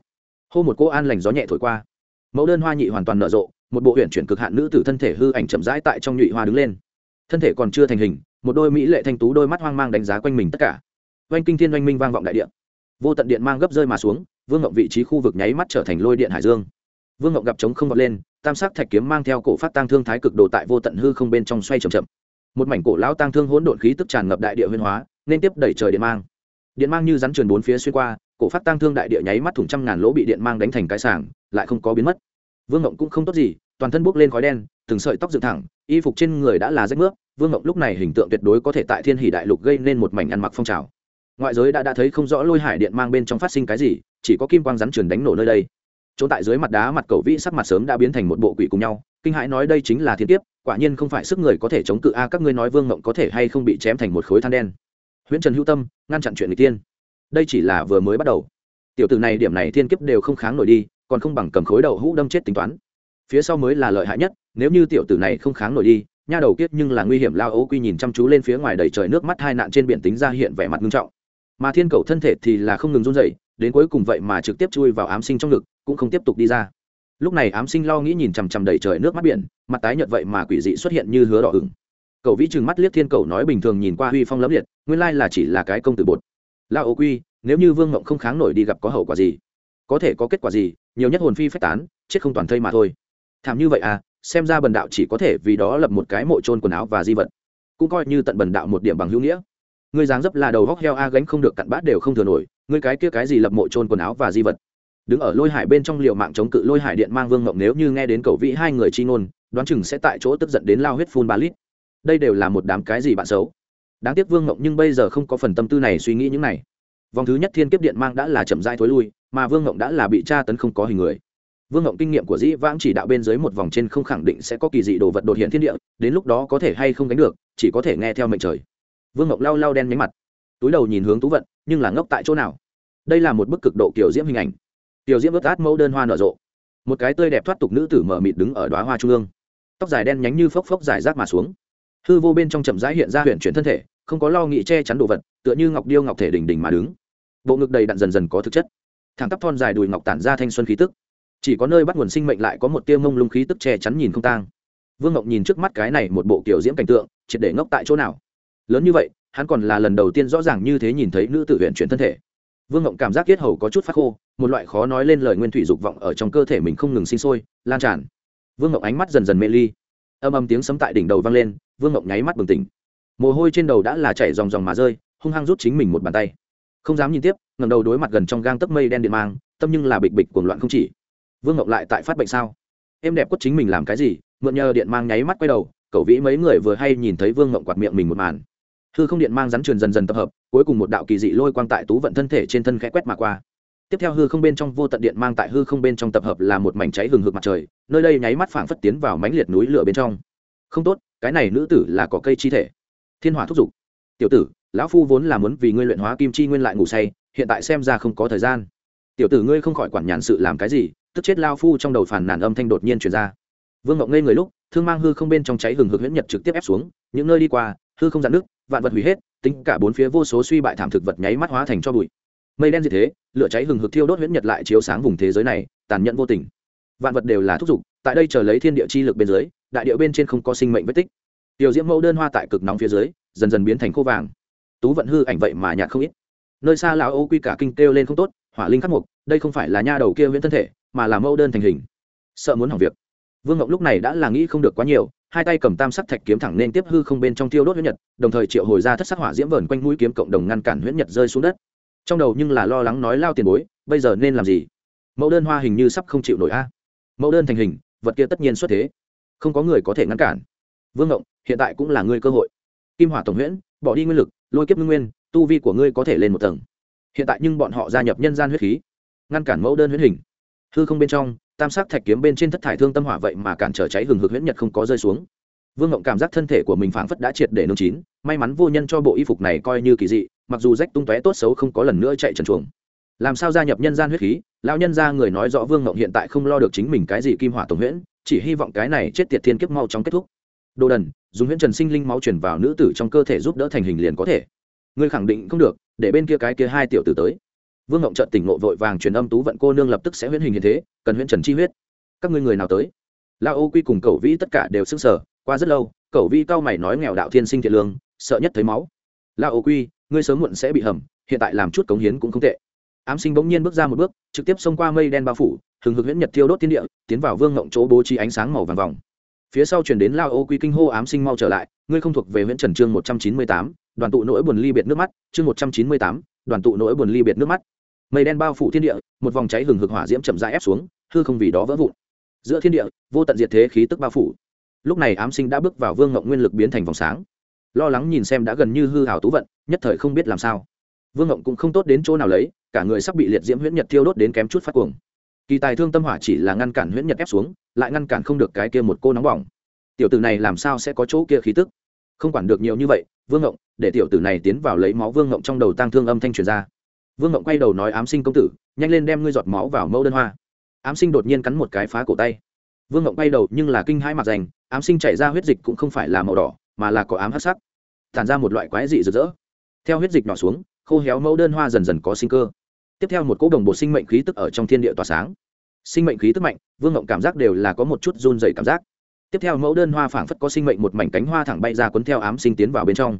Hô một cô an lành gió nhẹ thổi qua. Mẫu đơn hoa nhị hoàn toàn nở rộ, một bộ huyện chuyển cực hạn nữ tử thân thể hư ảnh chậm rãi tại trong nhụy hoa đứng lên. Thân thể còn chưa thành hình, một đôi mỹ lệ thanh tú đôi mắt hoang mang đánh giá quanh mình tất cả. Oanh kinh thiên oanh minh vang vọng đại điện vô tận điện mang gấp rơi mà xuống, vương ngộng vị trí khu vực nháy mắt trở thành lôi điện hải dương. Vương ngộng gặp trống không vọt lên tam sắc thạch kiếm mang theo cổ phát tăng thương thái cực đồ tại vô tận hư không bên trong xoay chậm chậm. Một mảnh cổ lão tăng thương hỗn độn khí tức tràn ngập đại địa huyên hóa, nên tiếp đẩy trời điện mang. Điện mang như rắn trườn bốn phía xuyên qua, cổ phát tăng thương đại địa nháy mắt thủng trăm ngàn lỗ bị điện mang đánh thành cái sảng, lại không có biến mất. Vương ngộng cũng không tốt gì, toàn thân bốc lên khói đen, từng sợi tóc dựng thẳng, y phục trên người đã là rách nước vương ngộng lúc này hình tượng tuyệt đối có thể tại thiên hỷ đại lục gây nên một mảnh ăn mặc phong trào. Ngoại giới đã đã thấy không rõ lôi hải điện mang bên trong phát sinh cái gì, chỉ có kim quang rắn trườn đánh nổ nơi đây chỗ tại dưới mặt đá mặt cầu vĩ sắc mặt sớm đã biến thành một bộ quỷ cùng nhau, kinh hãi nói đây chính là thiên tiếp quả nhiên không phải sức người có thể chống cự a, các ngươi nói vương ngộng có thể hay không bị chém thành một khối than đen. Huyễn trần hữu tâm, ngăn chặn chuyện người tiên đây chỉ là vừa mới bắt đầu. Tiểu tử này điểm này thiên kiếp đều không kháng nổi đi, còn không bằng cầm khối đầu hũ đâm chết tính toán. Phía sau mới là lợi hại nhất, nếu như tiểu tử này không kháng nổi đi, nha đầu kiếp nhưng là nguy hiểm lao ố quy nhìn chăm chú lên phía ngoài đầy trời nước mắt hai nạn trên biển tính ra hiện vẻ mặt nghiêm trọng. Mà thiên cầu thân thể thì là không ngừng run dậy đến cuối cùng vậy mà trực tiếp chui vào ám sinh trong ngực, cũng không tiếp tục đi ra. Lúc này ám sinh lo nghĩ nhìn chằm chằm đầy trời nước mắt biển, mặt tái nhợt vậy mà quỷ dị xuất hiện như hứa đỏ ửng. Cậu vĩ trừng mắt liếc thiên cầu nói bình thường nhìn qua huy phong lẫm liệt, nguyên lai là chỉ là cái công tử bột. Lao ô quy, nếu như vương ngộng không kháng nổi đi gặp có hậu quả gì? Có thể có kết quả gì? Nhiều nhất hồn phi phách tán, chết không toàn thây mà thôi. Thảm như vậy à xem ra bần đạo chỉ có thể vì đó lập một cái mộ trôn quần áo và di vật. Cũng coi như tận bần đạo một điểm bằng hữu nghĩa ngươi dáng dấp là đầu góc heo a, gánh không được cặn bát đều không thừa nổi, ngươi cái kia cái gì lập mộ trôn quần áo và di vật. Đứng ở lôi hải bên trong liệu mạng chống cự lôi hải điện mang vương ngộng nếu như nghe đến cầu vĩ hai người chi ngôn, đoán chừng sẽ tại chỗ tức giận đến lao huyết phun ba lít. Đây đều là một đám cái gì bạn xấu. Đáng tiếc vương ngộng nhưng bây giờ không có phần tâm tư này suy nghĩ những này. Vòng thứ nhất thiên kiếp điện mang đã là chậm dai thối lui, mà vương ngộng đã là bị tra tấn không có hình người. Vương ngộng kinh nghiệm của dĩ vãng chỉ đạo bên dưới một vòng trên không khẳng định sẽ có kỳ dị đồ vật đột hiện thiên địa, đến lúc đó có thể hay không đánh được, chỉ có thể nghe theo mệnh trời vương Ngọc lau lau đen nhánh mặt. Túi đầu nhìn hướng tú vận, nhưng là ngốc tại chỗ nào? Đây là một bức cực độ kiểu diễm hình ảnh. Tiểu diễm ướt át mẫu đơn hoa nở rộ. Một cái tươi đẹp thoát tục nữ tử mở mịt đứng ở đoá hoa trung ương. Tóc dài đen nhánh như phốc phốc dài rác mà xuống. Hư vô bên trong chậm rãi hiện ra huyện chuyển thân thể, không có lo nghị che chắn đồ vật, tựa như ngọc điêu ngọc thể đỉnh đỉnh mà đứng. Bộ ngực đầy đặn dần dần có thực chất. Thẳng tắp thon dài đùi ngọc tản ra thanh xuân khí tức. Chỉ có nơi bắt nguồn sinh mệnh lại có một tia mông lung khí tức che chắn nhìn không tang. Vương ngọc nhìn trước mắt cái này một bộ kiểu diễm cảnh tượng, triệt để ngốc tại chỗ nào? Lớn như vậy, hắn còn là lần đầu tiên rõ ràng như thế nhìn thấy nữ tử huyện chuyển thân thể. Vương ngộng cảm giác kiết hầu có chút phát khô, một loại khó nói lên lời nguyên thủy dục vọng ở trong cơ thể mình không ngừng sinh sôi, lan tràn. Vương ngộng ánh mắt dần dần mê ly. Âm âm tiếng sấm tại đỉnh đầu vang lên, vương ngộng nháy mắt bừng tỉnh. Mồ hôi trên đầu đã là chảy dòng dòng mà rơi, hung hăng rút chính mình một bàn tay. Không dám nhìn tiếp ngầm đầu đối mặt gần trong gang tấc mây đen điện mang, tâm nhưng là bịch bịch cuồng loạn không chỉ. Vương ngộng lại tại phát bệnh sao? Em đẹp quất chính mình làm cái gì? Mượn nhờ điện mang nháy mắt quay đầu, cậu vĩ mấy người vừa hay nhìn thấy vương ngộng quạt miệng mình một màn hư không điện mang rắn truyền dần dần tập hợp, cuối cùng một đạo kỳ dị lôi quang tại tú vận thân thể trên thân khẽ quét mà qua. Tiếp theo hư không bên trong vô tận điện mang tại hư không bên trong tập hợp là một mảnh cháy hừng hực mặt trời, nơi đây nháy mắt phảng phất tiến vào mánh liệt núi lửa bên trong. Không tốt, cái này nữ tử là có cây chi thể. Thiên hỏa thúc giục. Tiểu tử, lão phu vốn là muốn vì ngươi luyện hóa kim chi nguyên lại ngủ say, hiện tại xem ra không có thời gian. Tiểu tử ngươi không khỏi quản nhàn sự làm cái gì, tức chết lao phu trong đầu phản nàn âm thanh đột nhiên truyền ra. Vương ngộng ngây người lúc, thương mang hư không bên trong cháy hừng hực huyễn nhật trực tiếp ép xuống, những nơi đi qua, hư không dạn nước vạn vật hủy hết, tính cả bốn phía vô số suy bại thảm thực vật nháy mắt hóa thành cho bụi. Mây đen gì thế, lửa cháy hừng hực thiêu đốt huyễn nhật lại chiếu sáng vùng thế giới này, tàn nhẫn vô tình. Vạn vật đều là thúc giục, tại đây chờ lấy thiên địa chi lực bên dưới, đại địa bên trên không có sinh mệnh vết tích. Tiểu diễm mẫu đơn hoa tại cực nóng phía dưới, dần dần biến thành khô vàng. Tú vận hư ảnh vậy mà nhạt không ít. Nơi xa lão ô quy cả kinh kêu lên không tốt, hỏa linh khắc mục, đây không phải là nha đầu kia huyễn thân thể, mà là mẫu đơn thành hình. Sợ muốn hỏng việc. Vương ngọc lúc này đã là nghĩ không được quá nhiều hai tay cầm tam sắc thạch kiếm thẳng nên tiếp hư không bên trong tiêu đốt huyết nhật, đồng thời triệu hồi ra thất sắc hỏa diễm vờn quanh mũi kiếm cộng đồng ngăn cản huyết nhật rơi xuống đất. Trong đầu nhưng là lo lắng nói lao tiền bối, bây giờ nên làm gì? Mẫu đơn hoa hình như sắp không chịu nổi a. Mẫu đơn thành hình, vật kia tất nhiên xuất thế. Không có người có thể ngăn cản. Vương ngộng, hiện tại cũng là ngươi cơ hội. Kim hỏa tổng huyễn, bỏ đi nguyên lực, lôi kiếp ngưng nguyên, tu vi của ngươi có thể lên một tầng. Hiện tại nhưng bọn họ gia nhập nhân gian huyết khí, ngăn cản mẫu đơn huyễn hình. Hư không bên trong tam sắc thạch kiếm bên trên thất thải thương tâm hỏa vậy mà cản trở cháy hừng hực huyễn nhật không có rơi xuống. Vương ngộng cảm giác thân thể của mình phảng phất đã triệt để nương chín, may mắn vô nhân cho bộ y phục này coi như kỳ dị, mặc dù rách tung tóe tốt xấu không có lần nữa chạy trần chuồng. Làm sao gia nhập nhân gian huyết khí? Lão nhân ra người nói rõ vương ngộng hiện tại không lo được chính mình cái gì kim hỏa tổng huyễn, chỉ hy vọng cái này chết tiệt thiên kiếp mau chóng kết thúc. Đồ đần, dùng huyễn trần sinh linh máu chuyển vào nữ tử trong cơ thể giúp đỡ thành hình liền có thể. Ngươi khẳng định không được, để bên kia cái kia hai tiểu tử tới vương ngộng trợn tỉnh ngộ vội vàng truyền âm tú vận cô nương lập tức sẽ huyễn hình như thế, cần huyễn trần chi huyết. Các ngươi người nào tới? Lao ô quy cùng cậu vĩ tất cả đều sức sở qua rất lâu cậu vi cao mày nói nghèo đạo thiên sinh thiện lương, sợ nhất thấy máu. Lao ô quy, ngươi sớm muộn sẽ bị hầm, hiện tại làm chút cống hiến cũng không tệ. Ám sinh bỗng nhiên bước ra một bước, trực tiếp xông qua mây đen bao phủ, hừng hực huyễn nhật thiêu đốt thiên địa, tiến vào vương ngộng chỗ bố trí ánh sáng màu vàng vòng. Phía sau chuyển đến lao ô quy kinh hô ám sinh mau trở lại, ngươi không thuộc về huyễn trần trương một trăm chín mươi tám, đoàn tụ nỗi buồn ly biệt nước mắt, chương một trăm chín mươi tám, đoàn tụ nỗi buồn ly biệt nước mắt mây đen bao phủ thiên địa, một vòng cháy hừng hực hỏa diễm chậm rãi ép xuống, hư không vì đó vỡ vụn. Giữa thiên địa, vô tận diệt thế khí tức bao phủ. Lúc này ám sinh đã bước vào vương ngộng nguyên lực biến thành vòng sáng. Lo lắng nhìn xem đã gần như hư hào tú vận, nhất thời không biết làm sao. Vương ngộng cũng không tốt đến chỗ nào lấy, cả người sắp bị liệt diễm huyễn nhật thiêu đốt đến kém chút phát cuồng. Kỳ tài thương tâm hỏa chỉ là ngăn cản huyễn nhật ép xuống, lại ngăn cản không được cái kia một cô nóng bỏng. Tiểu tử này làm sao sẽ có chỗ kia khí tức? Không quản được nhiều như vậy, vương ngộng, để tiểu tử này tiến vào lấy máu vương ngộng trong đầu tăng thương âm thanh truyền ra vương ngộng quay đầu nói ám sinh công tử, nhanh lên đem ngươi giọt máu vào mẫu đơn hoa. Ám sinh đột nhiên cắn một cái phá cổ tay. Vương ngộng quay đầu, nhưng là kinh hai mặt dành, ám sinh chảy ra huyết dịch cũng không phải là màu đỏ, mà là có ám hắc sắc. Tản ra một loại quái dị rực rỡ. Theo huyết dịch nhỏ xuống, khô héo mẫu đơn hoa dần dần có sinh cơ. Tiếp theo một cỗ đồng bộ sinh mệnh khí tức ở trong thiên địa tỏa sáng. Sinh mệnh khí tức mạnh, vương ngộng cảm giác đều là có một chút run dày cảm giác. Tiếp theo mẫu đơn hoa phảng phất có sinh mệnh một mảnh cánh hoa thẳng bay ra cuốn theo ám sinh tiến vào bên trong.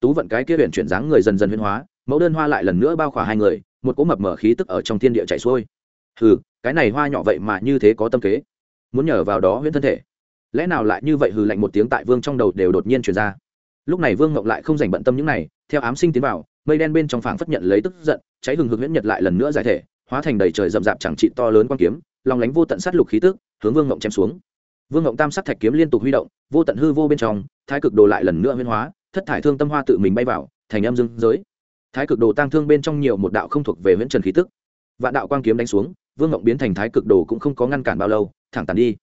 Tú vận cái kia huyện chuyển dáng người dần dần huyên hóa mẫu đơn hoa lại lần nữa bao khỏa hai người, một cỗ mập mở khí tức ở trong thiên địa chạy xuôi. Hừ, cái này hoa nhỏ vậy mà như thế có tâm kế. Muốn nhờ vào đó huyễn thân thể. Lẽ nào lại như vậy hừ lạnh một tiếng tại vương trong đầu đều đột nhiên truyền ra. Lúc này vương ngọc lại không dành bận tâm những này, theo ám sinh tiến vào, mây đen bên trong phảng phất nhận lấy tức giận, cháy hừng hực huyễn nhật lại lần nữa giải thể, hóa thành đầy trời rậm rạp chẳng trị to lớn quan kiếm, lòng lánh vô tận sát lục khí tức, hướng vương ngộng chém xuống. Vương ngộng tam sắc thạch kiếm liên tục huy động, vô tận hư vô bên trong, thái cực đồ lại lần nữa huyên hóa, thất thải thương tâm hoa tự mình bay vào, thành âm dương giới thái cực đồ tăng thương bên trong nhiều một đạo không thuộc về huyễn trần khí tức. Vạn đạo quang kiếm đánh xuống, vương ngộng biến thành thái cực đồ cũng không có ngăn cản bao lâu, thẳng tàn đi.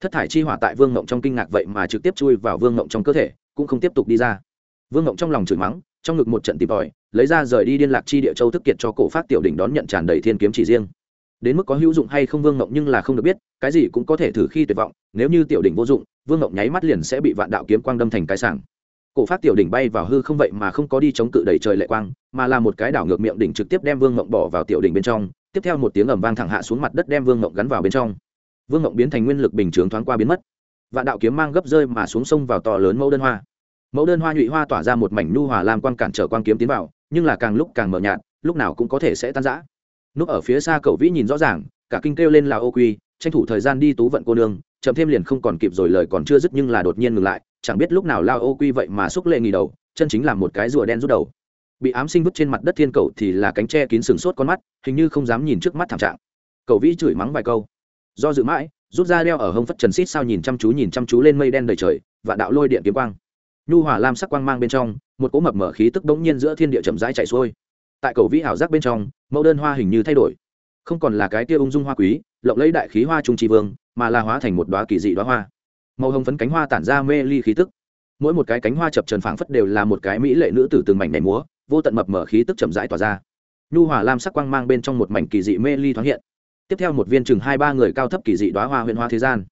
Thất thải chi hỏa tại vương ngộng trong kinh ngạc vậy mà trực tiếp chui vào vương ngộng trong cơ thể, cũng không tiếp tục đi ra. Vương ngộng trong lòng chửi mắng, trong ngực một trận tìm tòi, lấy ra rời đi liên lạc chi địa châu thức kiệt cho cổ phát tiểu đỉnh đón nhận tràn đầy thiên kiếm chỉ riêng. Đến mức có hữu dụng hay không vương ngộng nhưng là không được biết, cái gì cũng có thể thử khi tuyệt vọng, nếu như tiểu đỉnh vô dụng, vương ngộng nháy mắt liền sẽ bị vạn đạo kiếm quang đâm thành cái sảng cổ phát tiểu đỉnh bay vào hư không vậy mà không có đi chống cự đầy trời lệ quang, mà là một cái đảo ngược miệng đỉnh trực tiếp đem vương ngộng bỏ vào tiểu đỉnh bên trong, tiếp theo một tiếng ầm vang thẳng hạ xuống mặt đất đem vương ngộng gắn vào bên trong. Vương ngộng biến thành nguyên lực bình chướng thoáng qua biến mất. Vạn đạo kiếm mang gấp rơi mà xuống sông vào to lớn mẫu đơn hoa. Mẫu đơn hoa nhụy hoa tỏa ra một mảnh nhu hòa làm quang cản trở quang kiếm tiến vào, nhưng là càng lúc càng mờ nhạt, lúc nào cũng có thể sẽ tan rã. Núp ở phía xa cậu vĩ nhìn rõ ràng, cả kinh kêu lên là ô quy, tranh thủ thời gian đi tú vận cô nương, chậm thêm liền không còn kịp rồi lời còn chưa dứt nhưng là đột nhiên ngừng lại chẳng biết lúc nào lao ô quy vậy mà xúc lệ nghỉ đầu, chân chính là một cái rùa đen rút đầu. Bị ám sinh vứt trên mặt đất thiên cầu thì là cánh tre kín sừng sốt con mắt, hình như không dám nhìn trước mắt thảm trạng. Cầu vĩ chửi mắng vài câu. Do dự mãi, rút ra đeo ở hông phất trần xít sao nhìn chăm chú nhìn chăm chú lên mây đen đầy trời và đạo lôi điện kiếm quang. Nhu hỏa lam sắc quang mang bên trong, một cỗ mập mở khí tức bỗng nhiên giữa thiên địa chậm rãi chạy xuôi. Tại cầu vĩ ảo giác bên trong, mẫu đơn hoa hình như thay đổi. Không còn là cái tia ung dung hoa quý, lộng lấy đại khí hoa trung tri vương, mà là hóa thành một đoá kỳ dị đoá hoa màu hồng phấn cánh hoa tản ra mê ly khí tức. Mỗi một cái cánh hoa chập trần phảng phất đều là một cái mỹ lệ nữ tử từng mảnh nhảy múa, vô tận mập mở khí tức chậm rãi tỏa ra. Nhu hòa lam sắc quang mang bên trong một mảnh kỳ dị mê ly thoáng hiện. Tiếp theo một viên chừng hai ba người cao thấp kỳ dị đoá hoa huyện hoa thế gian.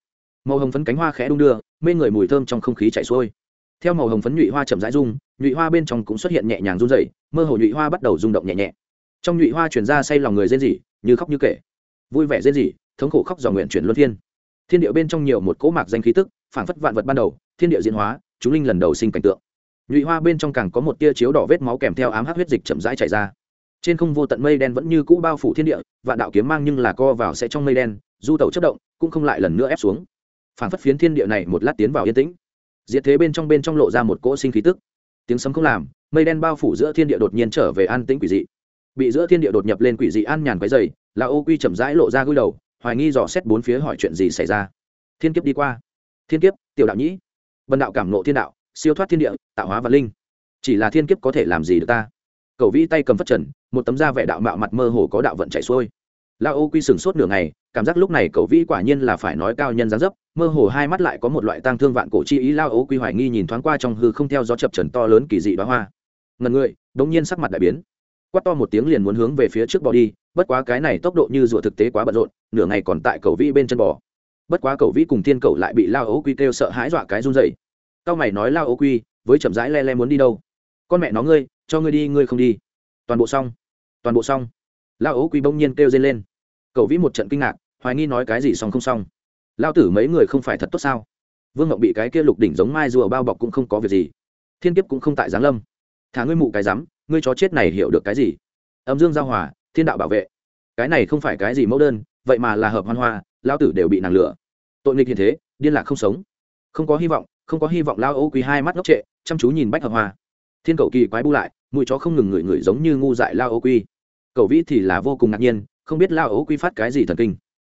Màu hồng phấn cánh hoa khẽ đung đưa, mê người mùi thơm trong không khí chảy xuôi. Theo màu hồng phấn nhụy hoa chậm rãi rung, nhụy hoa bên trong cũng xuất hiện nhẹ nhàng run dày mơ hồ nhụy hoa bắt đầu rung động nhẹ nhẹ. Trong nhụy hoa chuyển ra say lòng người rên rỉ, như khóc như kể. Vui vẻ rên rỉ, thống khổ khóc dò nguyện chuyển luân phiên thiên địa bên trong nhiều một cỗ mạc danh khí tức, phảng phất vạn vật ban đầu, thiên địa diễn hóa, chúng linh lần đầu sinh cảnh tượng. Nhụy hoa bên trong càng có một tia chiếu đỏ vết máu kèm theo ám hắc huyết dịch chậm rãi chảy ra. Trên không vô tận mây đen vẫn như cũ bao phủ thiên địa, vạn đạo kiếm mang nhưng là co vào sẽ trong mây đen, du tẩu chất động, cũng không lại lần nữa ép xuống. Phảng phất phiến thiên địa này một lát tiến vào yên tĩnh. Diệt thế bên trong bên trong lộ ra một cỗ sinh khí tức. Tiếng sấm không làm, mây đen bao phủ giữa thiên địa đột nhiên trở về an tĩnh quỷ dị. Bị giữa thiên địa đột nhập lên quỷ dị an nhàn quấy dày là ô quy chậm rãi lộ ra gối đầu hoài nghi dò xét bốn phía hỏi chuyện gì xảy ra. Thiên kiếp đi qua. Thiên kiếp, tiểu đạo nhĩ. Vân đạo cảm nộ thiên đạo, siêu thoát thiên địa, tạo hóa và linh. Chỉ là thiên kiếp có thể làm gì được ta? Cầu vĩ tay cầm phất trần, một tấm da vẻ đạo mạo mặt mơ hồ có đạo vận chạy xuôi. La ô quy sừng sốt nửa ngày, cảm giác lúc này cầu vĩ quả nhiên là phải nói cao nhân gián dấp, mơ hồ hai mắt lại có một loại tang thương vạn cổ chi ý, lao ô quy hoài nghi nhìn thoáng qua trong hư không theo gió chập trần to lớn kỳ dị đoá hoa. Ngần người, đống nhiên sắc mặt đại biến quát to một tiếng liền muốn hướng về phía trước bò đi, bất quá cái này tốc độ như rùa thực tế quá bận rộn, nửa ngày còn tại cầu vĩ bên chân bò. Bất quá cầu vĩ cùng thiên cầu lại bị lao ấu quy kêu sợ hãi dọa cái run rẩy. cao mày nói lao ấu quy, với chậm rãi le le muốn đi đâu? Con mẹ nó ngươi, cho ngươi đi, ngươi không đi. Toàn bộ xong, toàn bộ xong. Lao ấu quy bỗng nhiên kêu dây lên. Cầu vĩ một trận kinh ngạc, hoài nghi nói cái gì xong không xong. Lao tử mấy người không phải thật tốt sao? Vương ngọc bị cái kia lục đỉnh giống mai rùa bao bọc cũng không có việc gì. Thiên kiếp cũng không tại giáng lâm. Thả ngươi mụ cái rắm ngươi chó chết này hiểu được cái gì? Âm dương giao hòa, thiên đạo bảo vệ. Cái này không phải cái gì mẫu đơn, vậy mà là hợp hoan hoa lao tử đều bị nàng lửa tội nghịch hiện thế, điên lạc không sống. Không có hy vọng, không có hy vọng lao ô quý hai mắt ngốc trệ, chăm chú nhìn bách hợp hoa. Thiên cầu kỳ quái bu lại, mũi chó không ngừng ngửi ngửi giống như ngu dại lao ô quy cầu vĩ thì là vô cùng ngạc nhiên, không biết lao ô quy phát cái gì thần kinh.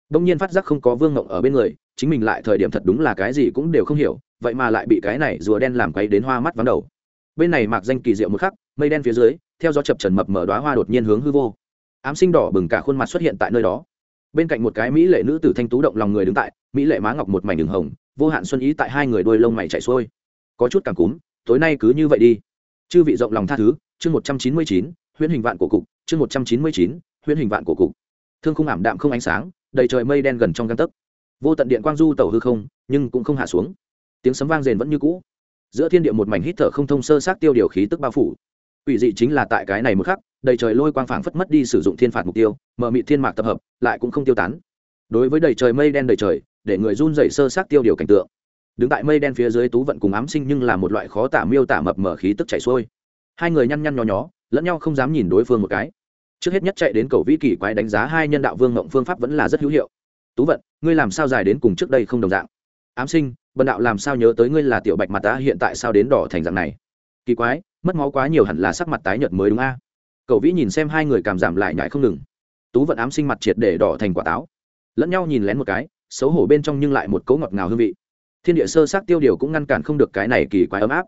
Đông nhiên phát giác không có vương ngộng ở bên người, chính mình lại thời điểm thật đúng là cái gì cũng đều không hiểu, vậy mà lại bị cái này rùa đen làm quấy đến hoa mắt vắng đầu. Bên này mạc danh kỳ diệu một khắc mây đen phía dưới, theo gió chập trần mập mở đoá hoa đột nhiên hướng hư vô. Ám sinh đỏ bừng cả khuôn mặt xuất hiện tại nơi đó. Bên cạnh một cái mỹ lệ nữ tử thanh tú động lòng người đứng tại, mỹ lệ má ngọc một mảnh đường hồng, vô hạn xuân ý tại hai người đôi lông mày chạy xuôi. Có chút càng cúm, tối nay cứ như vậy đi. Chư vị rộng lòng tha thứ, chương một trăm chín mươi chín, huyễn hình vạn của cục, chương một trăm chín mươi chín, huyễn hình vạn của cục. Thương không ảm đạm không ánh sáng, đầy trời mây đen gần trong găng tấc. Vô tận điện quang du tàu hư không, nhưng cũng không hạ xuống. Tiếng sấm vang rền vẫn như cũ. Giữa thiên địa một mảnh hít thở không thông sơ sát tiêu điều khí tức bao phủ quỷ dị chính là tại cái này một khắc, đầy trời lôi quang phảng phất mất đi sử dụng thiên phạt mục tiêu, mở mị thiên mạc tập hợp, lại cũng không tiêu tán. Đối với đầy trời mây đen đầy trời, để người run dậy sơ sát tiêu điều cảnh tượng. Đứng tại mây đen phía dưới tú vận cùng ám sinh nhưng là một loại khó tả miêu tả mập mở khí tức chảy xuôi. Hai người nhăn nhăn nhó nhó, lẫn nhau không dám nhìn đối phương một cái. Trước hết nhất chạy đến cầu vĩ kỳ quái đánh giá hai nhân đạo vương ngộng phương pháp vẫn là rất hữu hiệu. Tú vận, ngươi làm sao dài đến cùng trước đây không đồng dạng? Ám sinh, bần đạo làm sao nhớ tới ngươi là tiểu bạch mặt ta hiện tại sao đến đỏ thành dạng này? Kỳ quái, mất máu quá nhiều hẳn là sắc mặt tái nhợt mới đúng a. Cậu vĩ nhìn xem hai người cảm giảm lại nhại không ngừng. Tú vận ám sinh mặt triệt để đỏ thành quả táo. Lẫn nhau nhìn lén một cái, xấu hổ bên trong nhưng lại một cấu ngọt ngào hương vị. Thiên địa sơ sát tiêu điều cũng ngăn cản không được cái này kỳ quái ấm áp.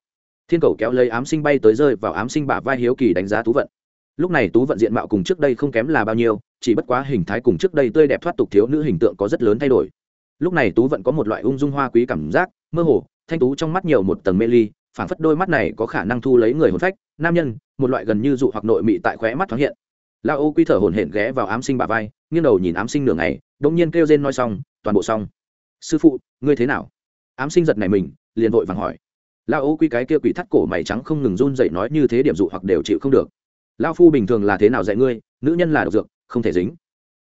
Thiên cầu kéo lấy ám sinh bay tới rơi vào ám sinh bả vai hiếu kỳ đánh giá tú vận. Lúc này tú vận diện mạo cùng trước đây không kém là bao nhiêu, chỉ bất quá hình thái cùng trước đây tươi đẹp thoát tục thiếu nữ hình tượng có rất lớn thay đổi. Lúc này tú vận có một loại ung dung hoa quý cảm giác, mơ hồ, thanh tú trong mắt nhiều một tầng mê ly phảng phất đôi mắt này có khả năng thu lấy người hồn phách, nam nhân, một loại gần như dụ hoặc nội mị tại khóe mắt thoáng hiện. La ô quy thở hổn hển ghé vào ám sinh bà vai, nghiêng đầu nhìn ám sinh nửa ngày đông nhiên kêu rên nói xong, toàn bộ xong. Sư phụ, ngươi thế nào? Ám sinh giật này mình, liền vội vàng hỏi. La ô quy cái kia quỷ thắt cổ mày trắng không ngừng run dậy nói như thế điểm dụ hoặc đều chịu không được. Lao phu bình thường là thế nào dạy ngươi, nữ nhân là độc dược, không thể dính.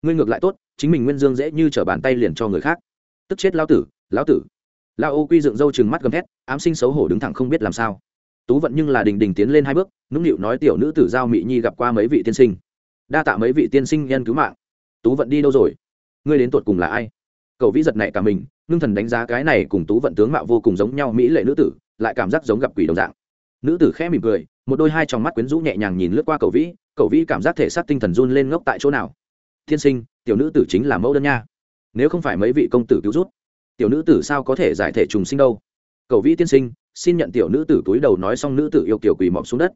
Ngươi ngược lại tốt, chính mình nguyên dương dễ như t bàn tay liền cho người khác. Tức chết lão tử lão tử la ô quy dựng râu chừng mắt gầm thét, ám sinh xấu hổ đứng thẳng không biết làm sao. Tú vận nhưng là đình đình tiến lên hai bước, nũng nịu nói tiểu nữ tử giao mỹ nhi gặp qua mấy vị tiên sinh. Đa tạ mấy vị tiên sinh nhân cứu mạng. Tú vận đi đâu rồi? Ngươi đến tuột cùng là ai? Cậu vĩ giật này cả mình, ngưng thần đánh giá cái này cùng tú vận tướng mạo vô cùng giống nhau mỹ lệ nữ tử, lại cảm giác giống gặp quỷ đồng dạng. Nữ tử khẽ mỉm cười, một đôi hai trong mắt quyến rũ nhẹ nhàng nhìn lướt qua cậu vĩ cậu vĩ cảm giác thể xác tinh thần run lên ngốc tại chỗ nào. Tiên sinh, tiểu nữ tử chính là mẫu đơn nha. Nếu không phải mấy vị công tử cứu rút tiểu nữ tử sao có thể giải thể trùng sinh đâu? Cầu vĩ tiên sinh, xin nhận tiểu nữ tử túi đầu nói xong nữ tử yêu kiểu quỳ mọp xuống đất.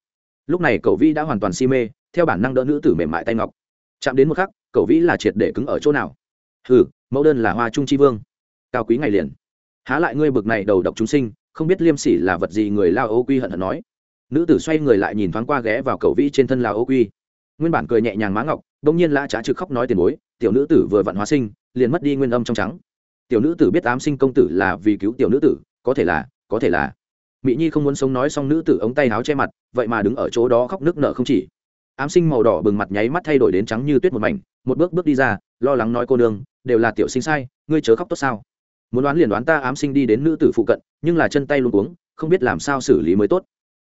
Lúc này cầu vĩ đã hoàn toàn si mê, theo bản năng đỡ nữ tử mềm mại tay ngọc. Chạm đến một khắc, cầu vĩ là triệt để cứng ở chỗ nào? Hừ, mẫu đơn là hoa trung tri vương. Cao quý ngày liền. Há lại ngươi bực này đầu độc chúng sinh, không biết liêm sỉ là vật gì người lao ô quy hận hận nói. Nữ tử xoay người lại nhìn thoáng qua ghé vào cầu vĩ trên thân lao ô quy. Nguyên bản cười nhẹ nhàng má ngọc đ ỗ n g nhiên lã trá trực khóc nói tiền bối, tiểu nữ tử vừa vặn hóa sinh, liền mất đi nguyên âm trong trắng tiểu nữ tử biết ám sinh công tử là vì cứu tiểu nữ tử, có thể là, có thể là. Mỹ nhi không muốn sống nói xong nữ tử ống tay áo che mặt, vậy mà đứng ở chỗ đó khóc nước nợ không chỉ. Ám sinh màu đỏ bừng mặt nháy mắt thay đổi đến trắng như tuyết một mảnh, một bước bước đi ra, lo lắng nói cô nương, đều là tiểu sinh sai, ngươi chớ khóc tốt sao. Muốn đoán liền đoán ta ám sinh đi đến nữ tử phụ cận, nhưng là chân tay luôn cuống, không biết làm sao xử lý mới tốt.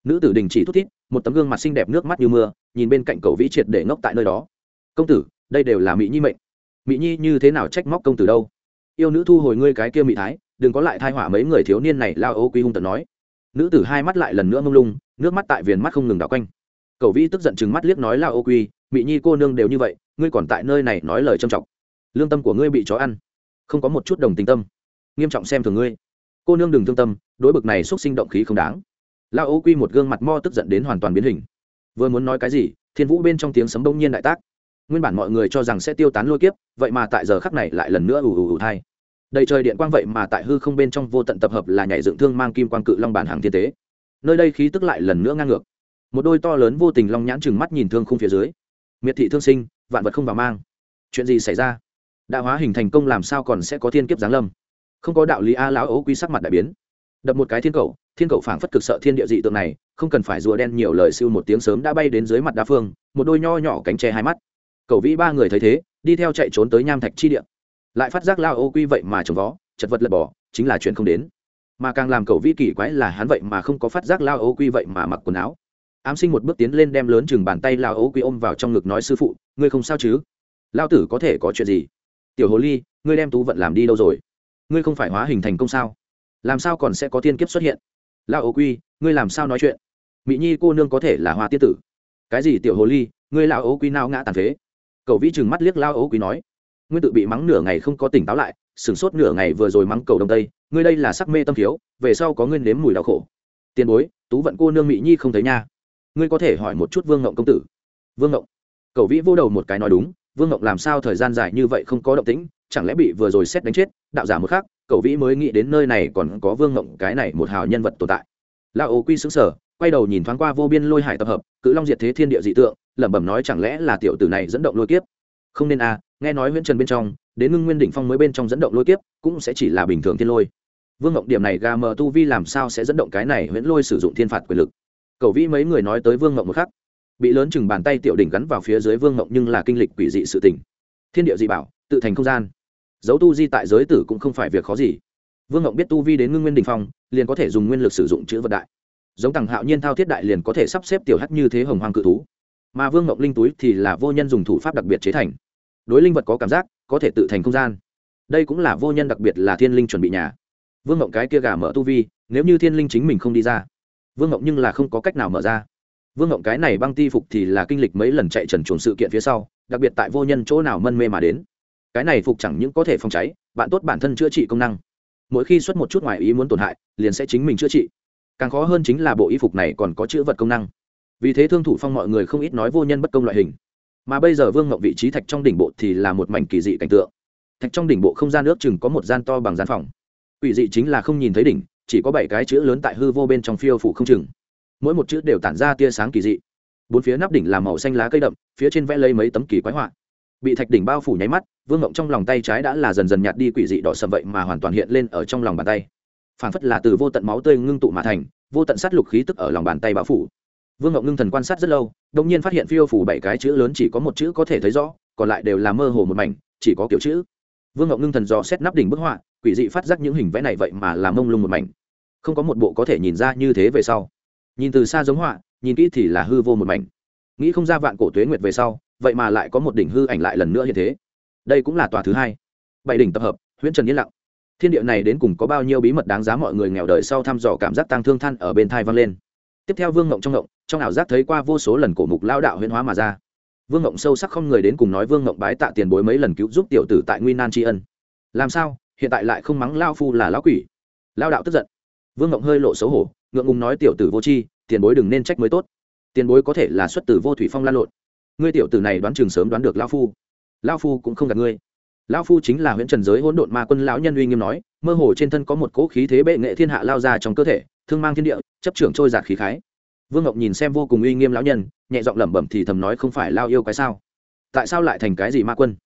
Nữ tử đình chỉ thút thít, một tấm gương mặt xinh đẹp nước mắt như mưa, nhìn bên cạnh cầu vĩ triệt để ngốc tại nơi đó. Công tử, đây đều là mỹ nhi mệnh. Mỹ nhi như thế nào trách móc công tử đâu? Yêu nữ thu hồi ngươi cái kia mỹ thái, đừng có lại thai hỏa mấy người thiếu niên này, lao ô quy hung tận nói. Nữ tử hai mắt lại lần nữa mông lung, nước mắt tại viền mắt không ngừng đảo quanh. Cầu vĩ tức giận chừng mắt liếc nói lao ô quy mỹ nhi cô nương đều như vậy, ngươi còn tại nơi này nói lời trầm trọng. Lương tâm của ngươi bị chó ăn. Không có một chút đồng tình tâm. Nghiêm trọng xem thường ngươi. Cô nương đừng thương tâm, đối bực này xúc sinh động khí không đáng. Lao ô quy một gương mặt mo tức giận đến hoàn toàn biến hình. Vừa muốn nói cái gì, thiên vũ bên trong tiếng sấm bỗng nhiên đại tác. Nguyên bản mọi người cho rằng sẽ tiêu tán lôi kiếp, vậy mà tại giờ khắc này lại lần nữa ù ù ù thai đầy trời điện quang vậy mà tại hư không bên trong vô tận tập hợp là nhảy dựng thương mang kim quang cự long bản hàng thiên tế. Nơi đây khí tức lại lần nữa ngang ngược. Một đôi to lớn vô tình long nhãn chừng mắt nhìn thương khung phía dưới. Miệt thị thương sinh, vạn vật không vào mang. Chuyện gì xảy ra? Đạo hóa hình thành công làm sao còn sẽ có thiên kiếp giáng lâm? Không có đạo lý a lão ấu quy sắc mặt đại biến. Đập một cái thiên cầu thiên cầu phảng phất cực sợ thiên địa dị tượng này, không cần phải rùa đen nhiều lời siêu một tiếng sớm đã bay đến dưới mặt đa phương, một đôi nho nhỏ cánh tre hai mắt. Cầu vĩ ba người thấy thế, đi theo chạy trốn tới nham thạch chi địa lại phát giác lao ô quy vậy mà trồng vó, chật vật lật bỏ, chính là chuyện không đến. Mà càng làm cầu vĩ kỳ quái là hắn vậy mà không có phát giác lao ô quy vậy mà mặc quần áo. Ám sinh một bước tiến lên đem lớn chừng bàn tay lao ô quy ôm vào trong ngực nói, sư phụ, ngươi không sao chứ? Lao tử có thể có chuyện gì? Tiểu hồ ly, ngươi đem tú vận làm đi đâu rồi? Ngươi không phải hóa hình thành công sao? Làm sao còn sẽ có thiên kiếp xuất hiện? Lao ô quy, ngươi làm sao nói chuyện? Mỹ nhi cô nương có thể là hoa tiết tử. Cái gì tiểu hồ ly, ngươi lao ô quy nao ngã tàn phế? Cầu vĩ chừng mắt liếc lao ô quy nói nguyên tự bị mắng nửa ngày không có tỉnh táo lại, sửng sốt nửa ngày vừa rồi mắng cầu đông tây, ngươi đây là sắc mê tâm thiếu, về sau có ngươi nếm mùi đau khổ. Tiền bối, tú vận cô nương mỹ nhi không thấy nha. Ngươi có thể hỏi một chút vương ngộng công tử. Vương ngộng, cầu vĩ vô đầu một cái nói đúng, vương ngộng làm sao thời gian dài như vậy không có động tĩnh, chẳng lẽ bị vừa rồi xét đánh chết, đạo giả một khác cầu vĩ mới nghĩ đến nơi này còn có vương ngộng cái này một hào nhân vật tồn tại. La ô quy xứng sở quay đầu nhìn thoáng qua vô biên lôi hải tập hợp, cự long diệt thế thiên địa dị tượng, lẩm bẩm nói chẳng lẽ là tiểu tử này dẫn động lôi kiếp? Không nên à nghe nói nguyễn trần bên trong, đến ngưng nguyên đỉnh phong mới bên trong dẫn động lôi kiếp, cũng sẽ chỉ là bình thường thiên lôi. Vương ngộng điểm này gà mờ tu vi làm sao sẽ dẫn động cái này huyễn lôi sử dụng thiên phạt quyền lực? Cầu vĩ mấy người nói tới vương ngộng một khắc. Bị lớn chừng bàn tay tiểu đỉnh gắn vào phía dưới vương ngộng nhưng là kinh lịch quỷ dị sự tình. Thiên địa dị bảo, tự thành không gian. Dấu tu di tại giới tử cũng không phải việc khó gì. Vương ngộng biết tu vi đến ngưng nguyên đình phong, liền có thể dùng nguyên lực sử dụng chữ vật đại. Giống tằng hạo nhiên thao thiết đại liền có thể sắp xếp tiểu hắc như thế hồng hoang cự thú. Mà vương ngộng linh túi thì là vô nhân dùng thủ pháp đặc biệt chế thành đối linh vật có cảm giác, có thể tự thành không gian. Đây cũng là vô nhân đặc biệt là thiên linh chuẩn bị nhà. Vương ngộng cái kia gà mở tu vi, nếu như thiên linh chính mình không đi ra, vương ngộng nhưng là không có cách nào mở ra. Vương ngộng cái này băng ti phục thì là kinh lịch mấy lần chạy trần chuồng sự kiện phía sau, đặc biệt tại vô nhân chỗ nào mân mê mà đến. Cái này phục chẳng những có thể phòng cháy, bạn tốt bản thân chữa trị công năng. Mỗi khi xuất một chút ngoài ý muốn tổn hại, liền sẽ chính mình chữa trị. Càng khó hơn chính là bộ y phục này còn có chữ vật công năng. Vì thế thương thủ phong mọi người không ít nói vô nhân bất công loại hình mà bây giờ vương ngộng vị trí thạch trong đỉnh bộ thì là một mảnh kỳ dị cảnh tượng. Thạch trong đỉnh bộ không gian nước chừng có một gian to bằng gian phòng. Quỷ dị chính là không nhìn thấy đỉnh, chỉ có bảy cái chữ lớn tại hư vô bên trong phiêu phủ không chừng. Mỗi một chữ đều tản ra tia sáng kỳ dị. Bốn phía nắp đỉnh là màu xanh lá cây đậm, phía trên vẽ lấy mấy tấm kỳ quái họa. Bị thạch đỉnh bao phủ nháy mắt, vương ngộng trong lòng tay trái đã là dần dần nhạt đi quỷ dị đỏ sầm vậy mà hoàn toàn hiện lên ở trong lòng bàn tay. Phản phất là từ vô tận máu tươi ngưng tụ mà thành, vô tận sát lục khí tức ở lòng bàn tay bao phủ vương ngọc ngưng thần quan sát rất lâu đông nhiên phát hiện phiêu phủ bảy cái chữ lớn chỉ có một chữ có thể thấy rõ, còn lại đều là mơ hồ một mảnh, chỉ có kiểu chữ. Vương ngọc ngưng thần dò xét nắp đỉnh bức họa, quỷ dị phát giác những hình vẽ này vậy mà làm mông lung một mảnh. Không có một bộ có thể nhìn ra như thế về sau. Nhìn từ xa giống họa, nhìn kỹ thì là hư vô một mảnh. Nghĩ không ra vạn cổ tuế nguyệt về sau, vậy mà lại có một đỉnh hư ảnh lại lần nữa như thế. Đây cũng là tòa thứ hai. Bảy đỉnh tập hợp, huyễn trần yên lặng. Thiên địa này đến cùng có bao nhiêu bí mật đáng giá mọi người nghèo đời sau thăm dò cảm giác tăng thương than ở bên thai vang lên tiếp theo vương ngộng trong ngộng, trong ảo giác thấy qua vô số lần cổ mục lao đạo huyễn hóa mà ra. Vương ngộng sâu sắc không người đến cùng nói vương ngộng bái tạ tiền bối mấy lần cứu giúp tiểu tử tại nguy nan tri ân. Làm sao? Hiện tại lại không mắng lao phu là lão quỷ. Lao đạo tức giận. Vương ngộng hơi lộ xấu hổ, ngượng ngùng nói tiểu tử vô tri, tiền bối đừng nên trách mới tốt. Tiền bối có thể là xuất tử vô thủy phong lan lộn. Ngươi tiểu tử này đoán chừng sớm đoán được lao phu. Lao phu cũng không gạt ngươi. Lao phu chính là huyện trần giới hỗn độn ma quân lão nhân uy nghiêm nói, mơ hồ trên thân có một cỗ khí thế bệ nghệ thiên hạ lao ra trong cơ thể thương mang thiên địa chấp trưởng trôi giạt khí khái. Vương ngọc nhìn xem vô cùng uy nghiêm lão nhân nhẹ giọng lẩm bẩm thì thầm nói không phải lao yêu cái sao? Tại sao lại thành cái gì ma quân?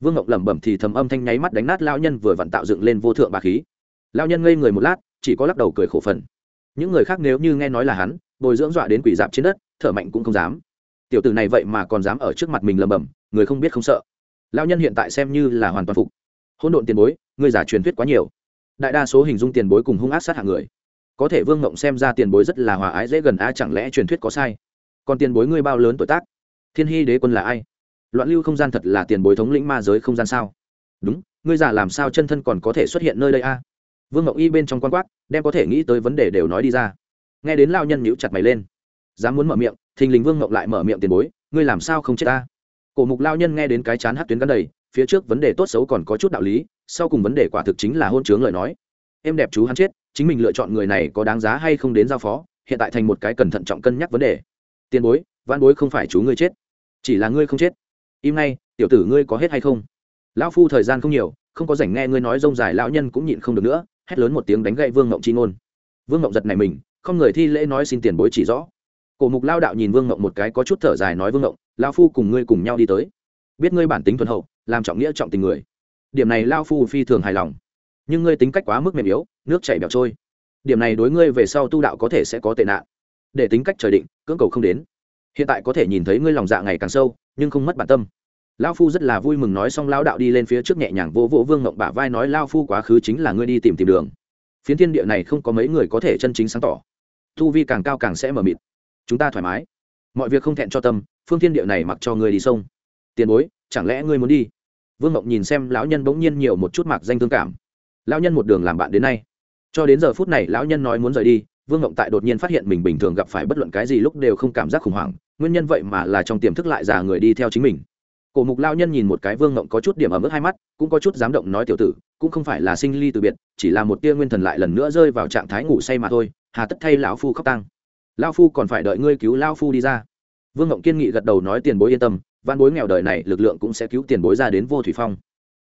Vương ngọc lẩm bẩm thì thầm âm thanh nháy mắt đánh nát lao nhân vừa vặn tạo dựng lên vô thượng bà khí. Lao nhân ngây người một lát chỉ có lắc đầu cười khổ phần. Những người khác nếu như nghe nói là hắn bồi dưỡng dọa đến quỷ dạp trên đất thở mạnh cũng không dám. Tiểu tử này vậy mà còn dám ở trước mặt mình lẩm bẩm, người không biết không sợ. Lao nhân hiện tại xem như là hoàn toàn phục. Hỗn độn tiền bối người giả truyền thuyết quá nhiều. Đại đa số hình dung tiền bối cùng hung ác sát hạng người có thể vương ngộng xem ra tiền bối rất là hòa ái dễ gần a chẳng lẽ truyền thuyết có sai? Còn tiền bối ngươi bao lớn tuổi tác? Thiên hy đế quân là ai? Loạn lưu không gian thật là tiền bối thống lĩnh ma giới không gian sao? Đúng, ngươi giả làm sao chân thân còn có thể xuất hiện nơi đây a? Vương ngộng y bên trong quan quát, đem có thể nghĩ tới vấn đề đều nói đi ra. Nghe đến lao nhân nhíu chặt mày lên. Dám muốn mở miệng, thình lình vương ngộng lại mở miệng tiền bối, ngươi làm sao không chết ta? Cổ mục lao nhân nghe đến cái chán hát tuyến gắn đầy, phía trước vấn đề tốt xấu còn có chút đạo lý, sau cùng vấn đề quả thực chính là hôn chướng lời nói. Em đẹp chú hắn chết chính mình lựa chọn người này có đáng giá hay không đến giao phó, hiện tại thành một cái cẩn thận trọng cân nhắc vấn đề. Tiền bối, văn bối không phải chú ngươi chết, chỉ là ngươi không chết. Im ngay, tiểu tử ngươi có hết hay không? Lão phu thời gian không nhiều, không có rảnh nghe ngươi nói rông dài lão nhân cũng nhịn không được nữa, hét lớn một tiếng đánh gậy vương ngộng chi ngôn. Vương ngộng giật này mình, không người thi lễ nói xin tiền bối chỉ rõ. Cổ mục lao đạo nhìn vương ngộng một cái có chút thở dài nói vương ngộng lao phu cùng ngươi cùng nhau đi tới. Biết ngươi bản tính thuần hậu, làm trọng nghĩa trọng tình người. Điểm này lao phu phi thường hài lòng. Nhưng ngươi tính cách quá mức mềm yếu nước chảy bẹo trôi. Điểm này đối ngươi về sau tu đạo có thể sẽ có tệ nạn. Để tính cách trời định, cưỡng cầu không đến. Hiện tại có thể nhìn thấy ngươi lòng dạ ngày càng sâu, nhưng không mất bản tâm. Lao phu rất là vui mừng nói xong lao đạo đi lên phía trước nhẹ nhàng vỗ vỗ vương ngộng bả vai nói lao phu quá khứ chính là ngươi đi tìm tìm đường. Phiến thiên địa này không có mấy người có thể chân chính sáng tỏ. Tu vi càng cao càng sẽ mờ mịt. Chúng ta thoải mái. Mọi việc không thẹn cho tâm, phương thiên địa này mặc cho ngươi đi sông. Tiền bối, chẳng lẽ ngươi muốn đi? Vương ngộng nhìn xem lão nhân bỗng nhiên nhiều một chút mạc danh thương cảm. Lão nhân một đường làm bạn đến nay cho đến giờ phút này lão nhân nói muốn rời đi, vương ngộng tại đột nhiên phát hiện mình bình thường gặp phải bất luận cái gì lúc đều không cảm giác khủng hoảng, nguyên nhân vậy mà là trong tiềm thức lại già người đi theo chính mình. Cổ mục lao nhân nhìn một cái vương ngộng có chút điểm ở mức hai mắt, cũng có chút dám động nói tiểu tử, cũng không phải là sinh ly từ biệt, chỉ là một tia nguyên thần lại lần nữa rơi vào trạng thái ngủ say mà thôi, hà tất thay lão phu khóc tăng lao phu còn phải đợi ngươi cứu lao phu đi ra. Vương ngộng kiên nghị gật đầu nói tiền bối yên tâm văn bối nghèo đời này lực lượng cũng sẽ cứu tiền bối ra đến vô thủy phong.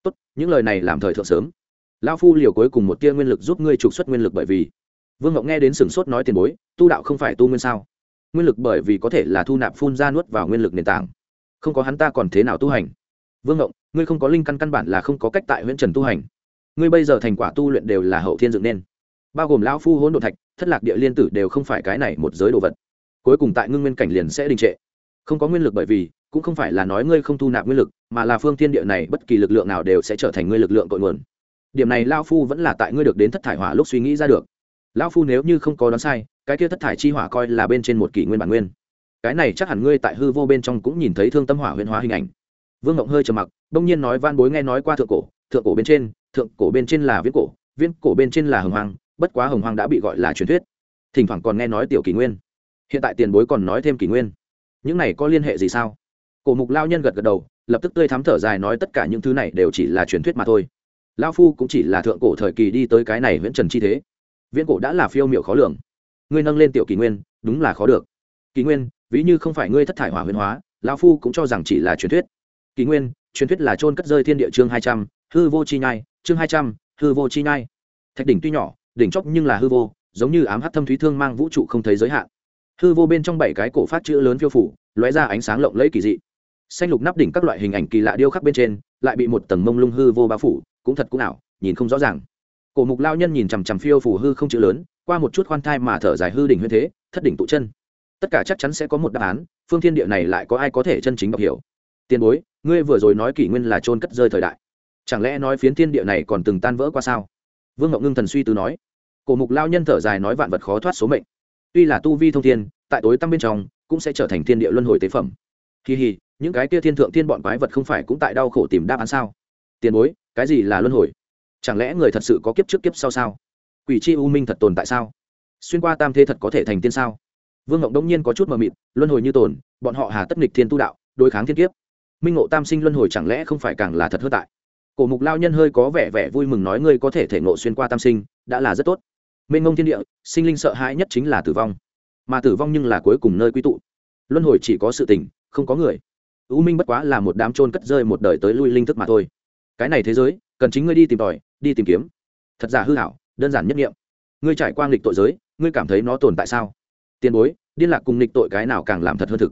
Tốt, những lời này làm thời thượng sớm. Lão phu liều cuối cùng một tia nguyên lực giúp ngươi trục xuất nguyên lực bởi vì. Vương ngọc nghe đến sừng sốt nói tiền bối, tu đạo không phải tu nguyên sao? Nguyên lực bởi vì có thể là thu nạp phun ra nuốt vào nguyên lực nền tảng. Không có hắn ta còn thế nào tu hành? Vương ngộng ngươi không có linh căn căn bản là không có cách tại huyện trần tu hành. Ngươi bây giờ thành quả tu luyện đều là hậu thiên dựng nên. Bao gồm lão phu hỗn độ thạch, thất lạc địa liên tử đều không phải cái này một giới đồ vật. Cuối cùng tại ngưng nguyên cảnh liền sẽ đình trệ. Không có nguyên lực bởi vì, cũng không phải là nói ngươi không thu nạp nguyên lực, mà là phương thiên địa này bất kỳ lực lượng nào đều sẽ trở thành ngươi lực lượng cội nguồn điểm này lao phu vẫn là tại ngươi được đến thất thải hỏa lúc suy nghĩ ra được. Lao phu nếu như không có đoán sai cái kia thất thải chi hỏa coi là bên trên một kỷ nguyên bản nguyên. Cái này chắc hẳn ngươi tại hư vô bên trong cũng nhìn thấy thương tâm hỏa huyền hóa hình ảnh. Vương ngộng hơi trầm mặc đông nhiên nói van bối nghe nói qua thượng cổ thượng cổ bên trên thượng cổ bên trên là viễn cổ viễn cổ bên trên là hồng hoàng, bất quá hồng hoàng đã bị gọi là truyền thuyết. Thỉnh thoảng còn nghe nói tiểu kỷ nguyên. Hiện tại tiền bối còn nói thêm kỷ nguyên. Những này có liên hệ gì sao? Cổ mục lao nhân gật gật đầu lập tức tươi thắm thở dài nói tất cả những thứ này đều chỉ là truyền thuyết mà thôi lao phu cũng chỉ là thượng cổ thời kỳ đi tới cái này viễn trần chi thế. Viễn cổ đã là phiêu miệu khó lường. Ngươi nâng lên tiểu kỷ nguyên, đúng là khó được. Kỷ nguyên, ví như không phải ngươi thất thải hỏa huyền hóa lao phu cũng cho rằng chỉ là truyền thuyết. Kỷ nguyên, truyền thuyết là trôn cất rơi thiên địa chương hai trăm, hư vô chi nhai, chương hai trăm, hư vô chi nhai. Thạch đỉnh tuy nhỏ, đỉnh chóc nhưng là hư vô, giống như ám hát thâm thúy thương mang vũ trụ không thấy giới hạn. Hư vô bên trong bảy cái cổ phát chữ lớn phiêu phủ, lóe ra ánh sáng lộng lẫy kỳ dị. Xanh lục nắp đỉnh các loại hình ảnh kỳ lạ điêu khắc bên trên, lại bị một tầng mông lung hư vô bao phủ cũng thật cũng ảo, nhìn không rõ ràng. Cổ mục lao nhân nhìn chằm chằm phiêu phủ hư không chữ lớn, qua một chút khoan thai mà thở dài hư đỉnh huyên thế, thất đỉnh tụ chân. Tất cả chắc chắn sẽ có một đáp án, phương thiên địa này lại có ai có thể chân chính đọc hiểu? Tiền bối, ngươi vừa rồi nói kỷ nguyên là trôn cất rơi thời đại. Chẳng lẽ nói phiến thiên địa này còn từng tan vỡ qua sao? Vương ngọc ngưng thần suy tư nói. Cổ mục lao nhân thở dài nói vạn vật khó thoát số mệnh. Tuy là tu vi thông thiên, tại tối tăm bên trong, cũng sẽ trở thành thiên địa luân hồi tế phẩm. Kỳ hì, những cái kia thiên thượng thiên bọn quái vật không phải cũng tại đau khổ tìm đáp án sao? Tiền bối cái gì là luân hồi? Chẳng lẽ người thật sự có kiếp trước kiếp sau sao? Quỷ chi u minh thật tồn tại sao? Xuyên qua tam thế thật có thể thành tiên sao? Vương ngộng đông nhiên có chút mờ mịt, luân hồi như tồn, bọn họ hà tất nghịch thiên tu đạo, đối kháng thiên kiếp. Minh ngộ tam sinh luân hồi chẳng lẽ không phải càng là thật hơn tại? Cổ mục lao nhân hơi có vẻ vẻ vui mừng nói ngươi có thể thể ngộ xuyên qua tam sinh, đã là rất tốt. Mênh ngông thiên địa, sinh linh sợ hãi nhất chính là tử vong. Mà tử vong nhưng là cuối cùng nơi quy tụ. Luân hồi chỉ có sự tình không có người. U minh bất quá là một đám trôn cất rơi một đời tới lui linh thức mà thôi cái này thế giới, cần chính ngươi đi tìm tòi, đi tìm kiếm. Thật giả hư hảo, đơn giản nhất nghiệm. Ngươi trải qua nghịch tội giới, ngươi cảm thấy nó tồn tại sao? Tiền bối, điên lạc cùng nghịch tội cái nào càng làm thật hơn thực?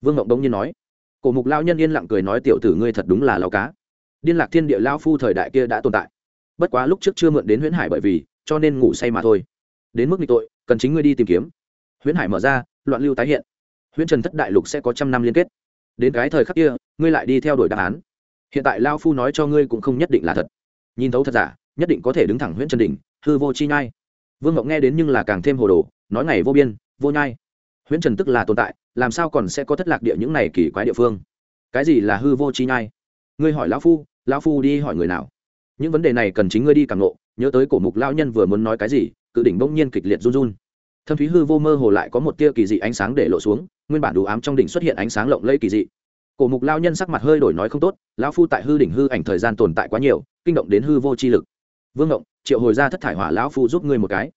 Vương ngộng đông nhiên nói. Cổ mục lao nhân yên lặng cười nói, tiểu tử ngươi thật đúng là lao cá. Điên lạc thiên địa lao phu thời đại kia đã tồn tại. Bất quá lúc trước chưa mượn đến huyễn hải bởi vì, cho nên ngủ say mà thôi. Đến mức nghịch tội, cần chính ngươi đi tìm kiếm. Huyễn hải mở ra, loạn lưu tái hiện. Huyễn trần thất đại lục sẽ có trăm năm liên kết. Đến cái thời khắc kia, ngươi lại đi theo đuổi đáp án hiện tại lao phu nói cho ngươi cũng không nhất định là thật. Nhìn thấu thật giả, nhất định có thể đứng thẳng huyễn trần đỉnh, hư vô chi nhai. Vương ngọc nghe đến nhưng là càng thêm hồ đồ, nói ngày vô biên, vô nhai. Huyễn trần tức là tồn tại, làm sao còn sẽ có thất lạc địa những này kỳ quái địa phương? Cái gì là hư vô chi nhai? Ngươi hỏi lão phu lão phu đi hỏi người nào? Những vấn đề này cần chính ngươi đi càng lộ nhớ tới cổ mục lao nhân vừa muốn nói cái gì, cự đỉnh bỗng nhiên kịch liệt run run. Thâm thúy hư vô mơ hồ lại có một tia kỳ dị ánh sáng để lộ xuống, nguyên bản đủ ám trong đỉnh xuất hiện ánh sáng lộng lẫy kỳ dị cổ mục lao nhân sắc mặt hơi đổi nói không tốt, lão phu tại hư đỉnh hư ảnh thời gian tồn tại quá nhiều, kinh động đến hư vô chi lực. Vương ngộng, triệu hồi ra thất thải hỏa lão phu giúp ngươi một cái.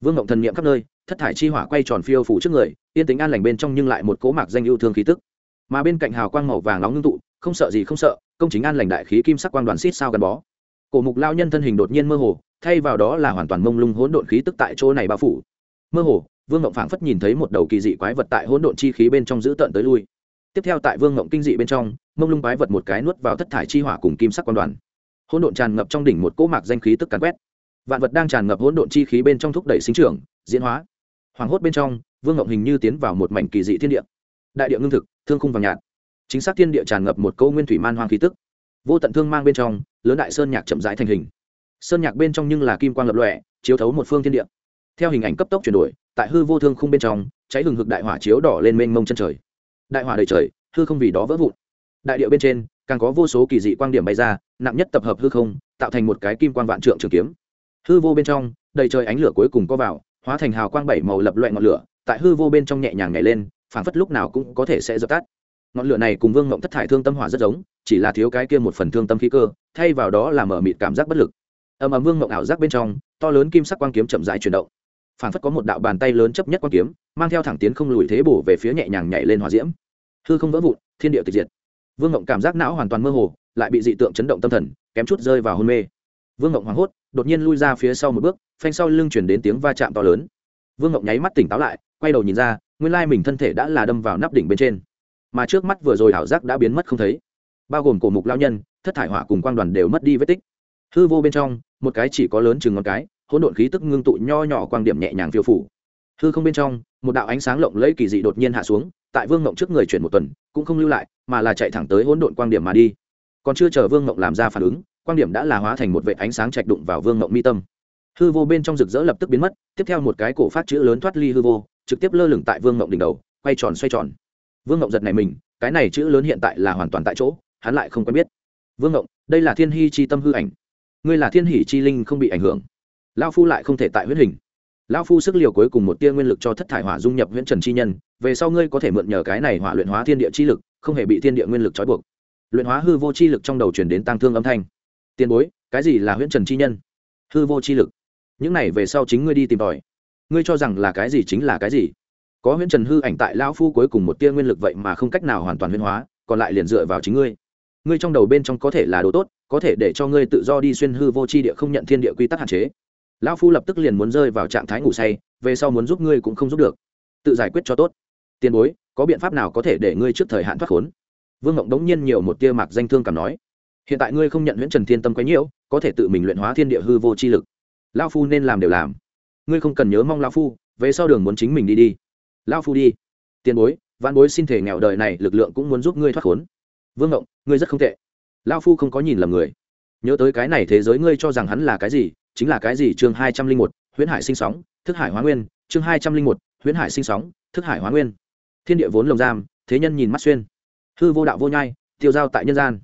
Vương ngộng thần niệm khắp nơi, thất thải chi hỏa quay tròn phiêu phủ trước người, yên tính an lành bên trong nhưng lại một cố mạc danh yêu thương khí tức. Mà bên cạnh hào quang màu vàng nóng ngưng tụ, không sợ gì không sợ, công chính an lành đại khí kim sắc quang đoàn xít sao gắn bó. Cổ mục lao nhân thân hình đột nhiên mơ hồ, thay vào đó là hoàn toàn mông lung hỗn độn khí tức tại chỗ này bao phủ. Mơ hồ, vương ngộng phảng phất nhìn thấy một đầu kỳ dị quái vật tại hỗn độn chi khí bên trong giữ tận tới lui tiếp theo tại vương ngộng kinh dị bên trong, mông lung quái vật một cái nuốt vào thất thải chi hỏa cùng kim sắc quan đoàn. Hỗn độn tràn ngập trong đỉnh một cỗ mạc danh khí tức càn quét. Vạn vật đang tràn ngập hỗn độn chi khí bên trong thúc đẩy sinh trưởng, diễn hóa. Hoàng hốt bên trong, vương ngộng hình như tiến vào một mảnh kỳ dị thiên địa. Đại địa ngưng thực, thương khung vàng nhạt. Chính xác thiên địa tràn ngập một câu nguyên thủy man hoang khí tức. Vô tận thương mang bên trong, lớn đại sơn nhạc chậm rãi thành hình. Sơn nhạc bên trong nhưng là kim quang lập lòe, chiếu thấu một phương thiên địa. Theo hình ảnh cấp tốc chuyển đổi, tại hư vô thương khung bên trong, cháy hừng hực đại hỏa chiếu đỏ lên mênh mông chân trời đại hỏa đầy trời, hư không vì đó vỡ vụn. Đại điệu bên trên, càng có vô số kỳ dị quang điểm bay ra, nặng nhất tập hợp hư không, tạo thành một cái kim quang vạn trượng trường kiếm. Hư vô bên trong, đầy trời ánh lửa cuối cùng có vào, hóa thành hào quang bảy màu lập loại ngọn lửa, tại hư vô bên trong nhẹ nhàng nhảy lên, phảng phất lúc nào cũng có thể sẽ dập tắt. Ngọn lửa này cùng vương ngộng thất thải thương tâm hỏa rất giống, chỉ là thiếu cái kia một phần thương tâm khí cơ, thay vào đó là mở mịt cảm giác bất lực. Ầm ầm vương ngộng ảo giác bên trong, to lớn kim sắc quang kiếm chậm rãi chuyển động phảng phất có một đạo bàn tay lớn chấp nhất quan kiếm, mang theo thẳng tiến không lùi thế bổ về phía nhẹ nhàng nhảy lên hỏa diễm. Hư không vỡ vụn, thiên địa tịch diệt. Vương ngộng cảm giác não hoàn toàn mơ hồ, lại bị dị tượng chấn động tâm thần, kém chút rơi vào hôn mê. Vương ngộng hoảng hốt, đột nhiên lui ra phía sau một bước, phanh sau lưng chuyển đến tiếng va chạm to lớn. Vương ngộng nháy mắt tỉnh táo lại, quay đầu nhìn ra, nguyên lai mình thân thể đã là đâm vào nắp đỉnh bên trên. Mà trước mắt vừa rồi ảo giác đã biến mất không thấy. Bao gồm cổ mục lao nhân, thất thải hỏa cùng quang đoàn đều mất đi vết tích. Hư vô bên trong, một cái chỉ có lớn chừng ngón cái hỗn độn khí tức ngưng tụ nho nhỏ quang điểm nhẹ nhàng phiêu phủ. Hư không bên trong, một đạo ánh sáng lộng lẫy kỳ dị đột nhiên hạ xuống, tại vương ngộng trước người chuyển một tuần, cũng không lưu lại, mà là chạy thẳng tới hỗn độn quang điểm mà đi. Còn chưa chờ vương ngộng làm ra phản ứng, quang điểm đã là hóa thành một vệ ánh sáng chạch đụng vào vương ngộng mi tâm. Hư vô bên trong rực rỡ lập tức biến mất, tiếp theo một cái cổ phát chữ lớn thoát ly hư vô, trực tiếp lơ lửng tại vương ngộng đỉnh đầu, quay tròn xoay tròn. Vương ngộng giật này mình, cái này chữ lớn hiện tại là hoàn toàn tại chỗ, hắn lại không quen biết. Vương ngộng, đây là thiên hy chi tâm hư ảnh. Ngươi là thiên hỷ chi linh không bị ảnh hưởng lao phu lại không thể tại huyết hình. Lao phu sức liều cuối cùng một tia nguyên lực cho thất thải hỏa dung nhập huyễn trần chi nhân, về sau ngươi có thể mượn nhờ cái này hỏa luyện hóa thiên địa chi lực, không hề bị thiên địa nguyên lực trói buộc. Luyện hóa hư vô chi lực trong đầu chuyển đến tăng thương âm thanh. Tiền bối, cái gì là huyễn trần chi nhân? Hư vô chi lực. Những này về sau chính ngươi đi tìm tòi. Ngươi cho rằng là cái gì chính là cái gì? Có huyễn trần hư ảnh tại lão phu cuối cùng một tia nguyên lực vậy mà không cách nào hoàn toàn huyễn hóa, còn lại liền dựa vào chính ngươi. Ngươi trong đầu bên trong có thể là đồ tốt, có thể để cho ngươi tự do đi xuyên hư vô c h i địa không nhận thiên địa quy tắc hạn chế lão phu lập tức liền muốn rơi vào trạng thái ngủ say, về sau muốn giúp ngươi cũng không giúp được. Tự giải quyết cho tốt. Tiền bối, có biện pháp nào có thể để ngươi trước thời hạn thoát khốn? Vương ngộng đống nhiên nhiều một tia mạc danh thương cảm nói. Hiện tại ngươi không nhận huyễn trần thiên tâm quấy nhiễu, có thể tự mình luyện hóa thiên địa hư vô chi lực. Lao phu nên làm đều làm. Ngươi không cần nhớ mong lao phu, về sau đường muốn chính mình đi đi. Lao phu đi. Tiền bối văn bối xin thể nghèo đời này, lực lượng cũng muốn giúp ngươi thoát khốn. Vương ngộng, ngươi rất không tệ. Lao phu không có nhìn lầm người. Nhớ tới cái này thế giới ngươi cho rằng hắn là cái gì chính là cái gì? Chương hai trăm linh một, huyễn hải sinh sóng, thức hải hóa nguyên. Chương hai trăm linh một, huyễn hải sinh sóng, thức hải hóa nguyên. Thiên địa vốn lồng giam, thế nhân nhìn mắt xuyên. Hư vô đạo vô nhai, tiêu giao tại nhân gian.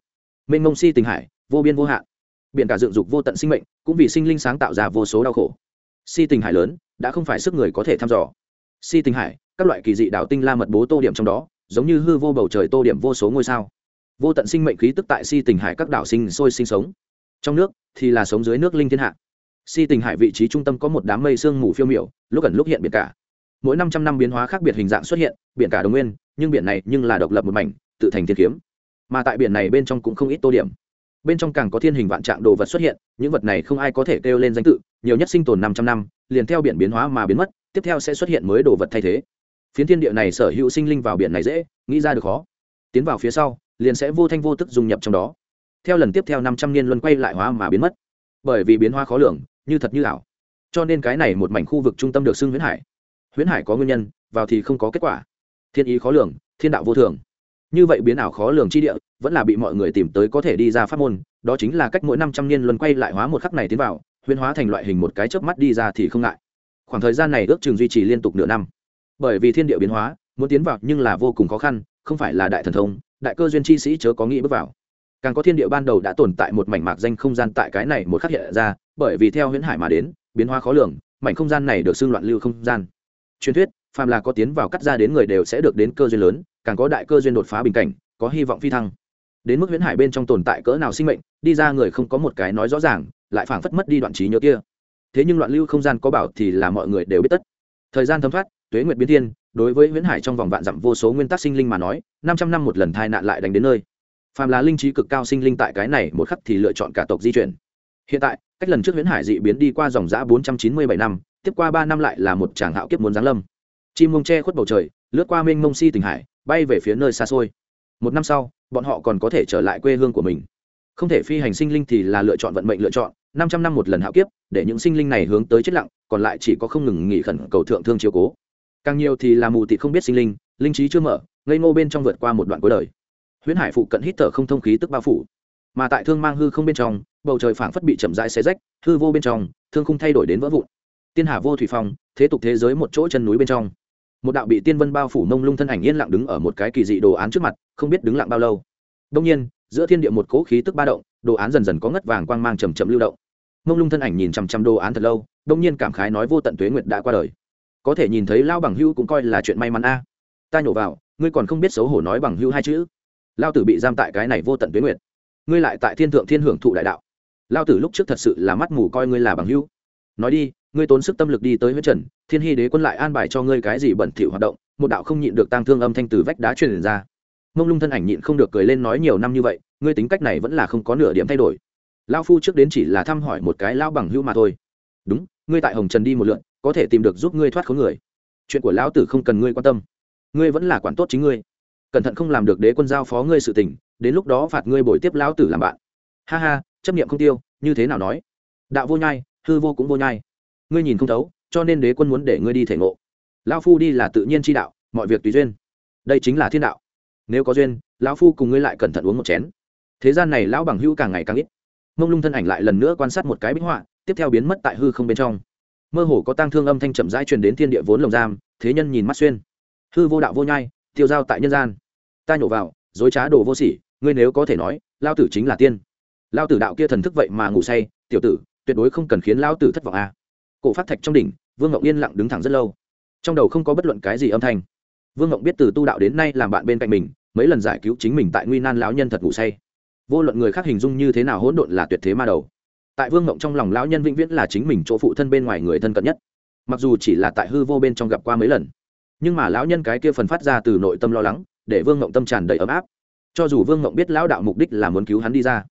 Mênh mông si tình hải, vô biên vô hạn. Biển cả dựng dục vô tận sinh mệnh, cũng vì sinh linh sáng tạo ra vô số đau khổ. Si tình hải lớn, đã không phải sức người có thể thăm dò. Si tình hải, các loại kỳ dị đạo tinh la mật bố tô điểm trong đó, giống như hư vô bầu trời tô điểm vô số ngôi sao. Vô tận sinh mệnh khí tức tại si tình hải các đảo sinh sôi sinh sống. Trong nước thì là sống dưới nước linh thiên hạ si tình hải vị trí trung tâm có một đám mây sương mù phiêu miểu, lúc ẩn lúc hiện biển cả. Mỗi năm trăm năm biến hóa khác biệt hình dạng xuất hiện, biển cả đồng nguyên, nhưng biển này nhưng là độc lập một mảnh, tự thành thiên kiếm. Mà tại biển này bên trong cũng không ít tô điểm. Bên trong càng có thiên hình vạn trạng đồ vật xuất hiện, những vật này không ai có thể kêu lên danh tự, nhiều nhất sinh tồn năm trăm năm, liền theo biển biến hóa mà biến mất, tiếp theo sẽ xuất hiện mới đồ vật thay thế. Phiến thiên địa này sở hữu sinh linh vào biển này dễ, nghĩ ra được khó. Tiến vào phía sau, liền sẽ vô thanh vô tức dung nhập trong đó. Theo lần tiếp theo năm trăm niên luân quay lại hóa mà biến mất. Bởi vì biến hóa khó lường như thật như ảo. Cho nên cái này một mảnh khu vực trung tâm được xưng huyễn hải. Huyễn hải có nguyên nhân, vào thì không có kết quả. Thiên ý khó lường, thiên đạo vô thường. Như vậy biến ảo khó lường chi địa, vẫn là bị mọi người tìm tới có thể đi ra pháp môn, đó chính là cách mỗi năm trăm niên luân quay lại hóa một khắc này tiến vào, huyễn hóa thành loại hình một cái chớp mắt đi ra thì không ngại. Khoảng thời gian này ước chừng duy trì liên tục nửa năm. Bởi vì thiên địa biến hóa, muốn tiến vào nhưng là vô cùng khó khăn, không phải là đại thần thông, đại cơ duyên chi sĩ chớ có nghĩ bước vào càng có thiên địa ban đầu đã tồn tại một mảnh mạc danh không gian tại cái này một khắc hiện ra, bởi vì theo huyễn hải mà đến, biến hóa khó lường, mảnh không gian này được xưng loạn lưu không gian. Truyền thuyết, phàm là có tiến vào cắt ra đến người đều sẽ được đến cơ duyên lớn, càng có đại cơ duyên đột phá bình cảnh, có hy vọng phi thăng. Đến mức huyễn hải bên trong tồn tại cỡ nào sinh mệnh, đi ra người không có một cái nói rõ ràng, lại phảng phất mất đi đoạn trí nhớ kia. Thế nhưng loạn lưu không gian có bảo thì là mọi người đều biết tất. Thời gian thấm thoát, tuế nguyệt biến thiên, đối với huyễn hải trong vòng vạn dặm vô số nguyên tắc sinh linh mà nói, năm trăm năm một lần thai nạn lại đánh đến nơi phàm là linh trí cực cao sinh linh tại cái này một khắc thì lựa chọn cả tộc di chuyển. Hiện tại, cách lần trước huyễn hải dị biến đi qua dòng giã bốn trăm chín mươi bảy năm, tiếp qua ba năm lại là một tràng hạo kiếp muốn giáng lâm. Chim mông che khuất bầu trời, lướt qua mênh mông si tình hải, bay về phía nơi xa xôi. Một năm sau, bọn họ còn có thể trở lại quê hương của mình. Không thể phi hành sinh linh thì là lựa chọn vận mệnh lựa chọn, năm trăm năm một lần hạo kiếp, để những sinh linh này hướng tới chết lặng, còn lại chỉ có không ngừng nghỉ khẩn cầu thượng thương chiếu cố. Càng nhiều thì là mù tị không biết sinh linh linh trí chưa mở, ngây ngô bên trong vượt qua một đoạn cuối đời huyễn hải phụ cận hít thở không thông khí tức bao phủ mà tại thương mang hư không bên trong bầu trời phảng phất bị chậm rãi xé rách hư vô bên trong thương không thay đổi đến vỡ vụn tiên hà vô thủy phong thế tục thế giới một chỗ chân núi bên trong một đạo bị tiên vân bao phủ nông lung thân ảnh yên lặng đứng ở một cái kỳ dị đồ án trước mặt không biết đứng lặng bao lâu đông nhiên giữa thiên địa một cỗ khí tức ba động đồ án dần dần có ngất vàng quang mang chầm chậm lưu động nông lung thân ảnh nhìn chằm chằm đồ án thật lâu đông nhiên cảm khái nói vô tận tuế nguyệt đã qua đời có thể nhìn thấy lao bằng hưu cũng coi là chuyện may mắn a ta nhổ vào ngươi còn không biết xấu hổ nói bằng hưu hai chữ lao tử bị giam tại cái này vô tận tuyến nguyệt. Ngươi lại tại thiên thượng thiên hưởng thụ đại đạo. Lao tử lúc trước thật sự là mắt mù coi ngươi là bằng hữu. nói đi, ngươi tốn sức tâm lực đi tới huyết trần, thiên hy đế quân lại an bài cho ngươi cái gì bẩn thỉu hoạt động, một đạo không nhịn được tăng thương âm thanh từ vách đá truyền ra. Mông lung thân ảnh nhịn không được cười lên nói nhiều năm như vậy, ngươi tính cách này vẫn là không có nửa điểm thay đổi. Lao phu trước đến chỉ là thăm hỏi một cái lao bằng hữu mà thôi. Đúng, ngươi tại hồng trần đi một lượn, có thể tìm được giúp ngươi thoát khốn người. Chuyện của lão tử không cần ngươi quan tâm. Ngươi vẫn là quản tốt chính ngươi cẩn thận không làm được đế quân giao phó ngươi sự tình, đến lúc đó phạt ngươi bồi tiếp lão tử làm bạn. Ha ha, chấp niệm không tiêu, như thế nào nói? Đạo vô nhai, hư vô cũng vô nhai. Ngươi nhìn không thấu, cho nên đế quân muốn để ngươi đi thể ngộ. Lão phu đi là tự nhiên chi đạo, mọi việc tùy duyên. Đây chính là thiên đạo. Nếu có duyên, lão phu cùng ngươi lại cẩn thận uống một chén. Thế gian này lão bằng hữu càng ngày càng ít. Mông lung thân ảnh lại lần nữa quan sát một cái bích họa, tiếp theo biến mất tại hư không bên trong. Mơ hồ có tang thương âm thanh chậm rãi truyền đến thiên địa vốn lồng giam, thế nhân nhìn mắt xuyên. Hư vô đạo vô nhai tiêu giao tại nhân gian. Ta nhổ vào, dối trá đồ vô sỉ, ngươi nếu có thể nói lao tử chính là tiên. Lao tử đạo kia thần thức vậy mà ngủ say, tiểu tử, tuyệt đối không cần khiến lao tử thất vọng a à. cổ phát thạch trong đỉnh, vương ngộng yên lặng đứng thẳng rất lâu. Trong đầu không có bất luận cái gì âm thanh. Vương ngộng biết từ tu đạo đến nay làm bạn bên cạnh mình, mấy lần giải cứu chính mình tại nguy nan lão nhân thật ngủ say. Vô luận người khác hình dung như thế nào hỗn độn là tuyệt thế ma đầu. Tại vương ngộng trong lòng lão nhân vĩnh viễn là chính mình chỗ phụ thân bên ngoài người thân cận nhất. Mặc dù chỉ là tại hư vô bên trong gặp qua mấy lần nhưng mà lão nhân cái kia phần phát ra từ nội tâm lo lắng, để vương ngộng tâm tràn đầy ấm áp. Cho dù vương ngộng biết lão đạo mục đích là muốn cứu hắn đi ra,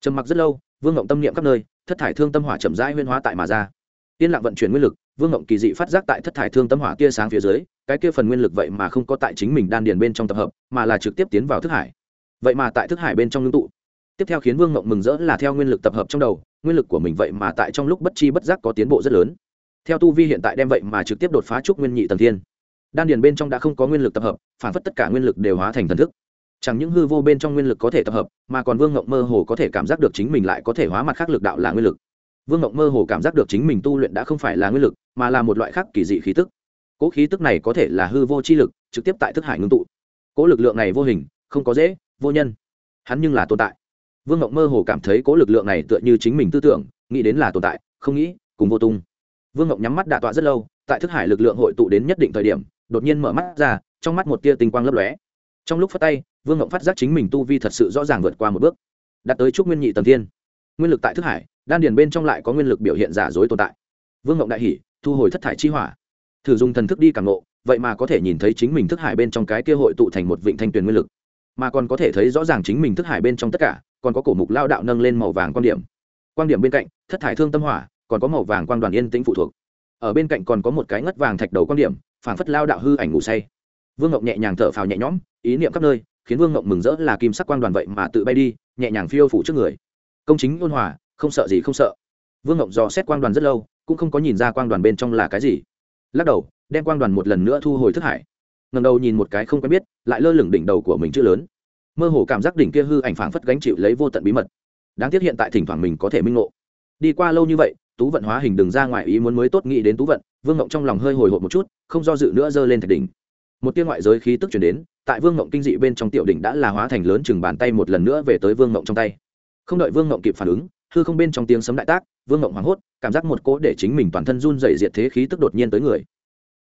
trầm mặc rất lâu, vương ngộng tâm niệm khắp nơi, thất thải thương tâm hỏa chậm rãi huyên hóa tại mà ra. Yên lặng vận chuyển nguyên lực, vương ngộng kỳ dị phát giác tại thất thải thương tâm hỏa tia sáng phía dưới, cái kia phần nguyên lực vậy mà không có tại chính mình đan điền bên trong tập hợp, mà là trực tiếp tiến vào thức hải. Vậy mà tại thức hải bên trong ngưng tụ. Tiếp theo khiến vương ngộng mừng rỡ là theo nguyên lực tập hợp trong đầu, nguyên lực của mình vậy mà tại trong lúc bất chi bất giác có tiến bộ rất lớn. Theo tu vi hiện tại đem vậy mà trực tiếp đột phá trúc nguyên nhị tầng thiên đan điền bên trong đã không có nguyên lực tập hợp, phản phất tất cả nguyên lực đều hóa thành thần thức. Chẳng những hư vô bên trong nguyên lực có thể tập hợp, mà còn vương ngộng mơ hồ có thể cảm giác được chính mình lại có thể hóa mặt khác lực đạo là nguyên lực. Vương ngộng mơ hồ cảm giác được chính mình tu luyện đã không phải là nguyên lực, mà là một loại khác kỳ dị khí tức. Cỗ khí tức này có thể là hư vô chi lực, trực tiếp tại thức hải ngưng tụ. Cỗ lực lượng này vô hình, không có dễ, vô nhân. Hắn nhưng là tồn tại. Vương ngộng mơ hồ cảm thấy cỗ lực lượng này tựa như chính mình tư tưởng, nghĩ đến là tồn tại, không nghĩ, cùng vô tung. Vương ngộng nhắm mắt đạ tọa rất lâu, tại thức hải lực lượng hội tụ đến nhất định thời điểm đột nhiên mở mắt ra, trong mắt một tia tinh quang lấp lóe. Trong lúc phát tay, vương ngộng phát giác chính mình tu vi thật sự rõ ràng vượt qua một bước. Đạt tới trúc nguyên nhị tầng thiên. Nguyên lực tại thức hải, đan điền bên trong lại có nguyên lực biểu hiện giả dối tồn tại. Vương ngộng đại hỉ, thu hồi thất thải chi hỏa. Thử dùng thần thức đi càng ngộ, vậy mà có thể nhìn thấy chính mình thức hải bên trong cái kia hội tụ thành một vịnh thanh tuyền nguyên lực. Mà còn có thể thấy rõ ràng chính mình thức hải bên trong tất cả, còn có cổ mục lao đạo nâng lên màu vàng quan điểm. Quan điểm bên cạnh, thất thải thương tâm hỏa, còn có màu vàng quan đoàn yên tĩnh phụ thuộc. Ở bên cạnh còn có một cái ngất vàng thạch đầu quan điểm phảng phất lao đạo hư ảnh ngủ say. Vương ngộng nhẹ nhàng thở phào nhẹ nhõm, ý niệm khắp nơi, khiến vương ngộng mừng rỡ là kim sắc Quang đoàn vậy mà tự bay đi, nhẹ nhàng phiêu phủ trước người. Công chính ôn hòa, không sợ gì không sợ. Vương ngộng dò xét quang đoàn rất lâu, cũng không có nhìn ra quang đoàn bên trong là cái gì. Lắc đầu, đem quang đoàn một lần nữa thu hồi thức hải. Ngầm đầu nhìn một cái không quen biết, lại lơ lửng đỉnh đầu của mình chữ lớn. Mơ hồ cảm giác đỉnh kia hư ảnh phảng phất gánh chịu lấy vô tận bí mật. Đáng tiếc hiện tại thỉnh thoảng mình có thể minh ngộ. Đi qua lâu như vậy, tú vận hóa hình đừng ra ngoài ý muốn mới tốt nghĩ đến tú vận vương ngộng trong lòng hơi hồi hộp một chút, không do dự nữa giơ lên thạch đỉnh. Một tia ngoại giới khí tức chuyển đến, tại vương ngộng kinh dị bên trong tiểu đỉnh đã là hóa thành lớn chừng bàn tay một lần nữa về tới vương ngộng trong tay. Không đợi vương ngộng kịp phản ứng, hư không bên trong tiếng sấm đại tác, vương ngộng hoảng hốt, cảm giác một cỗ để chính mình toàn thân run dày diệt thế khí tức đột nhiên tới người.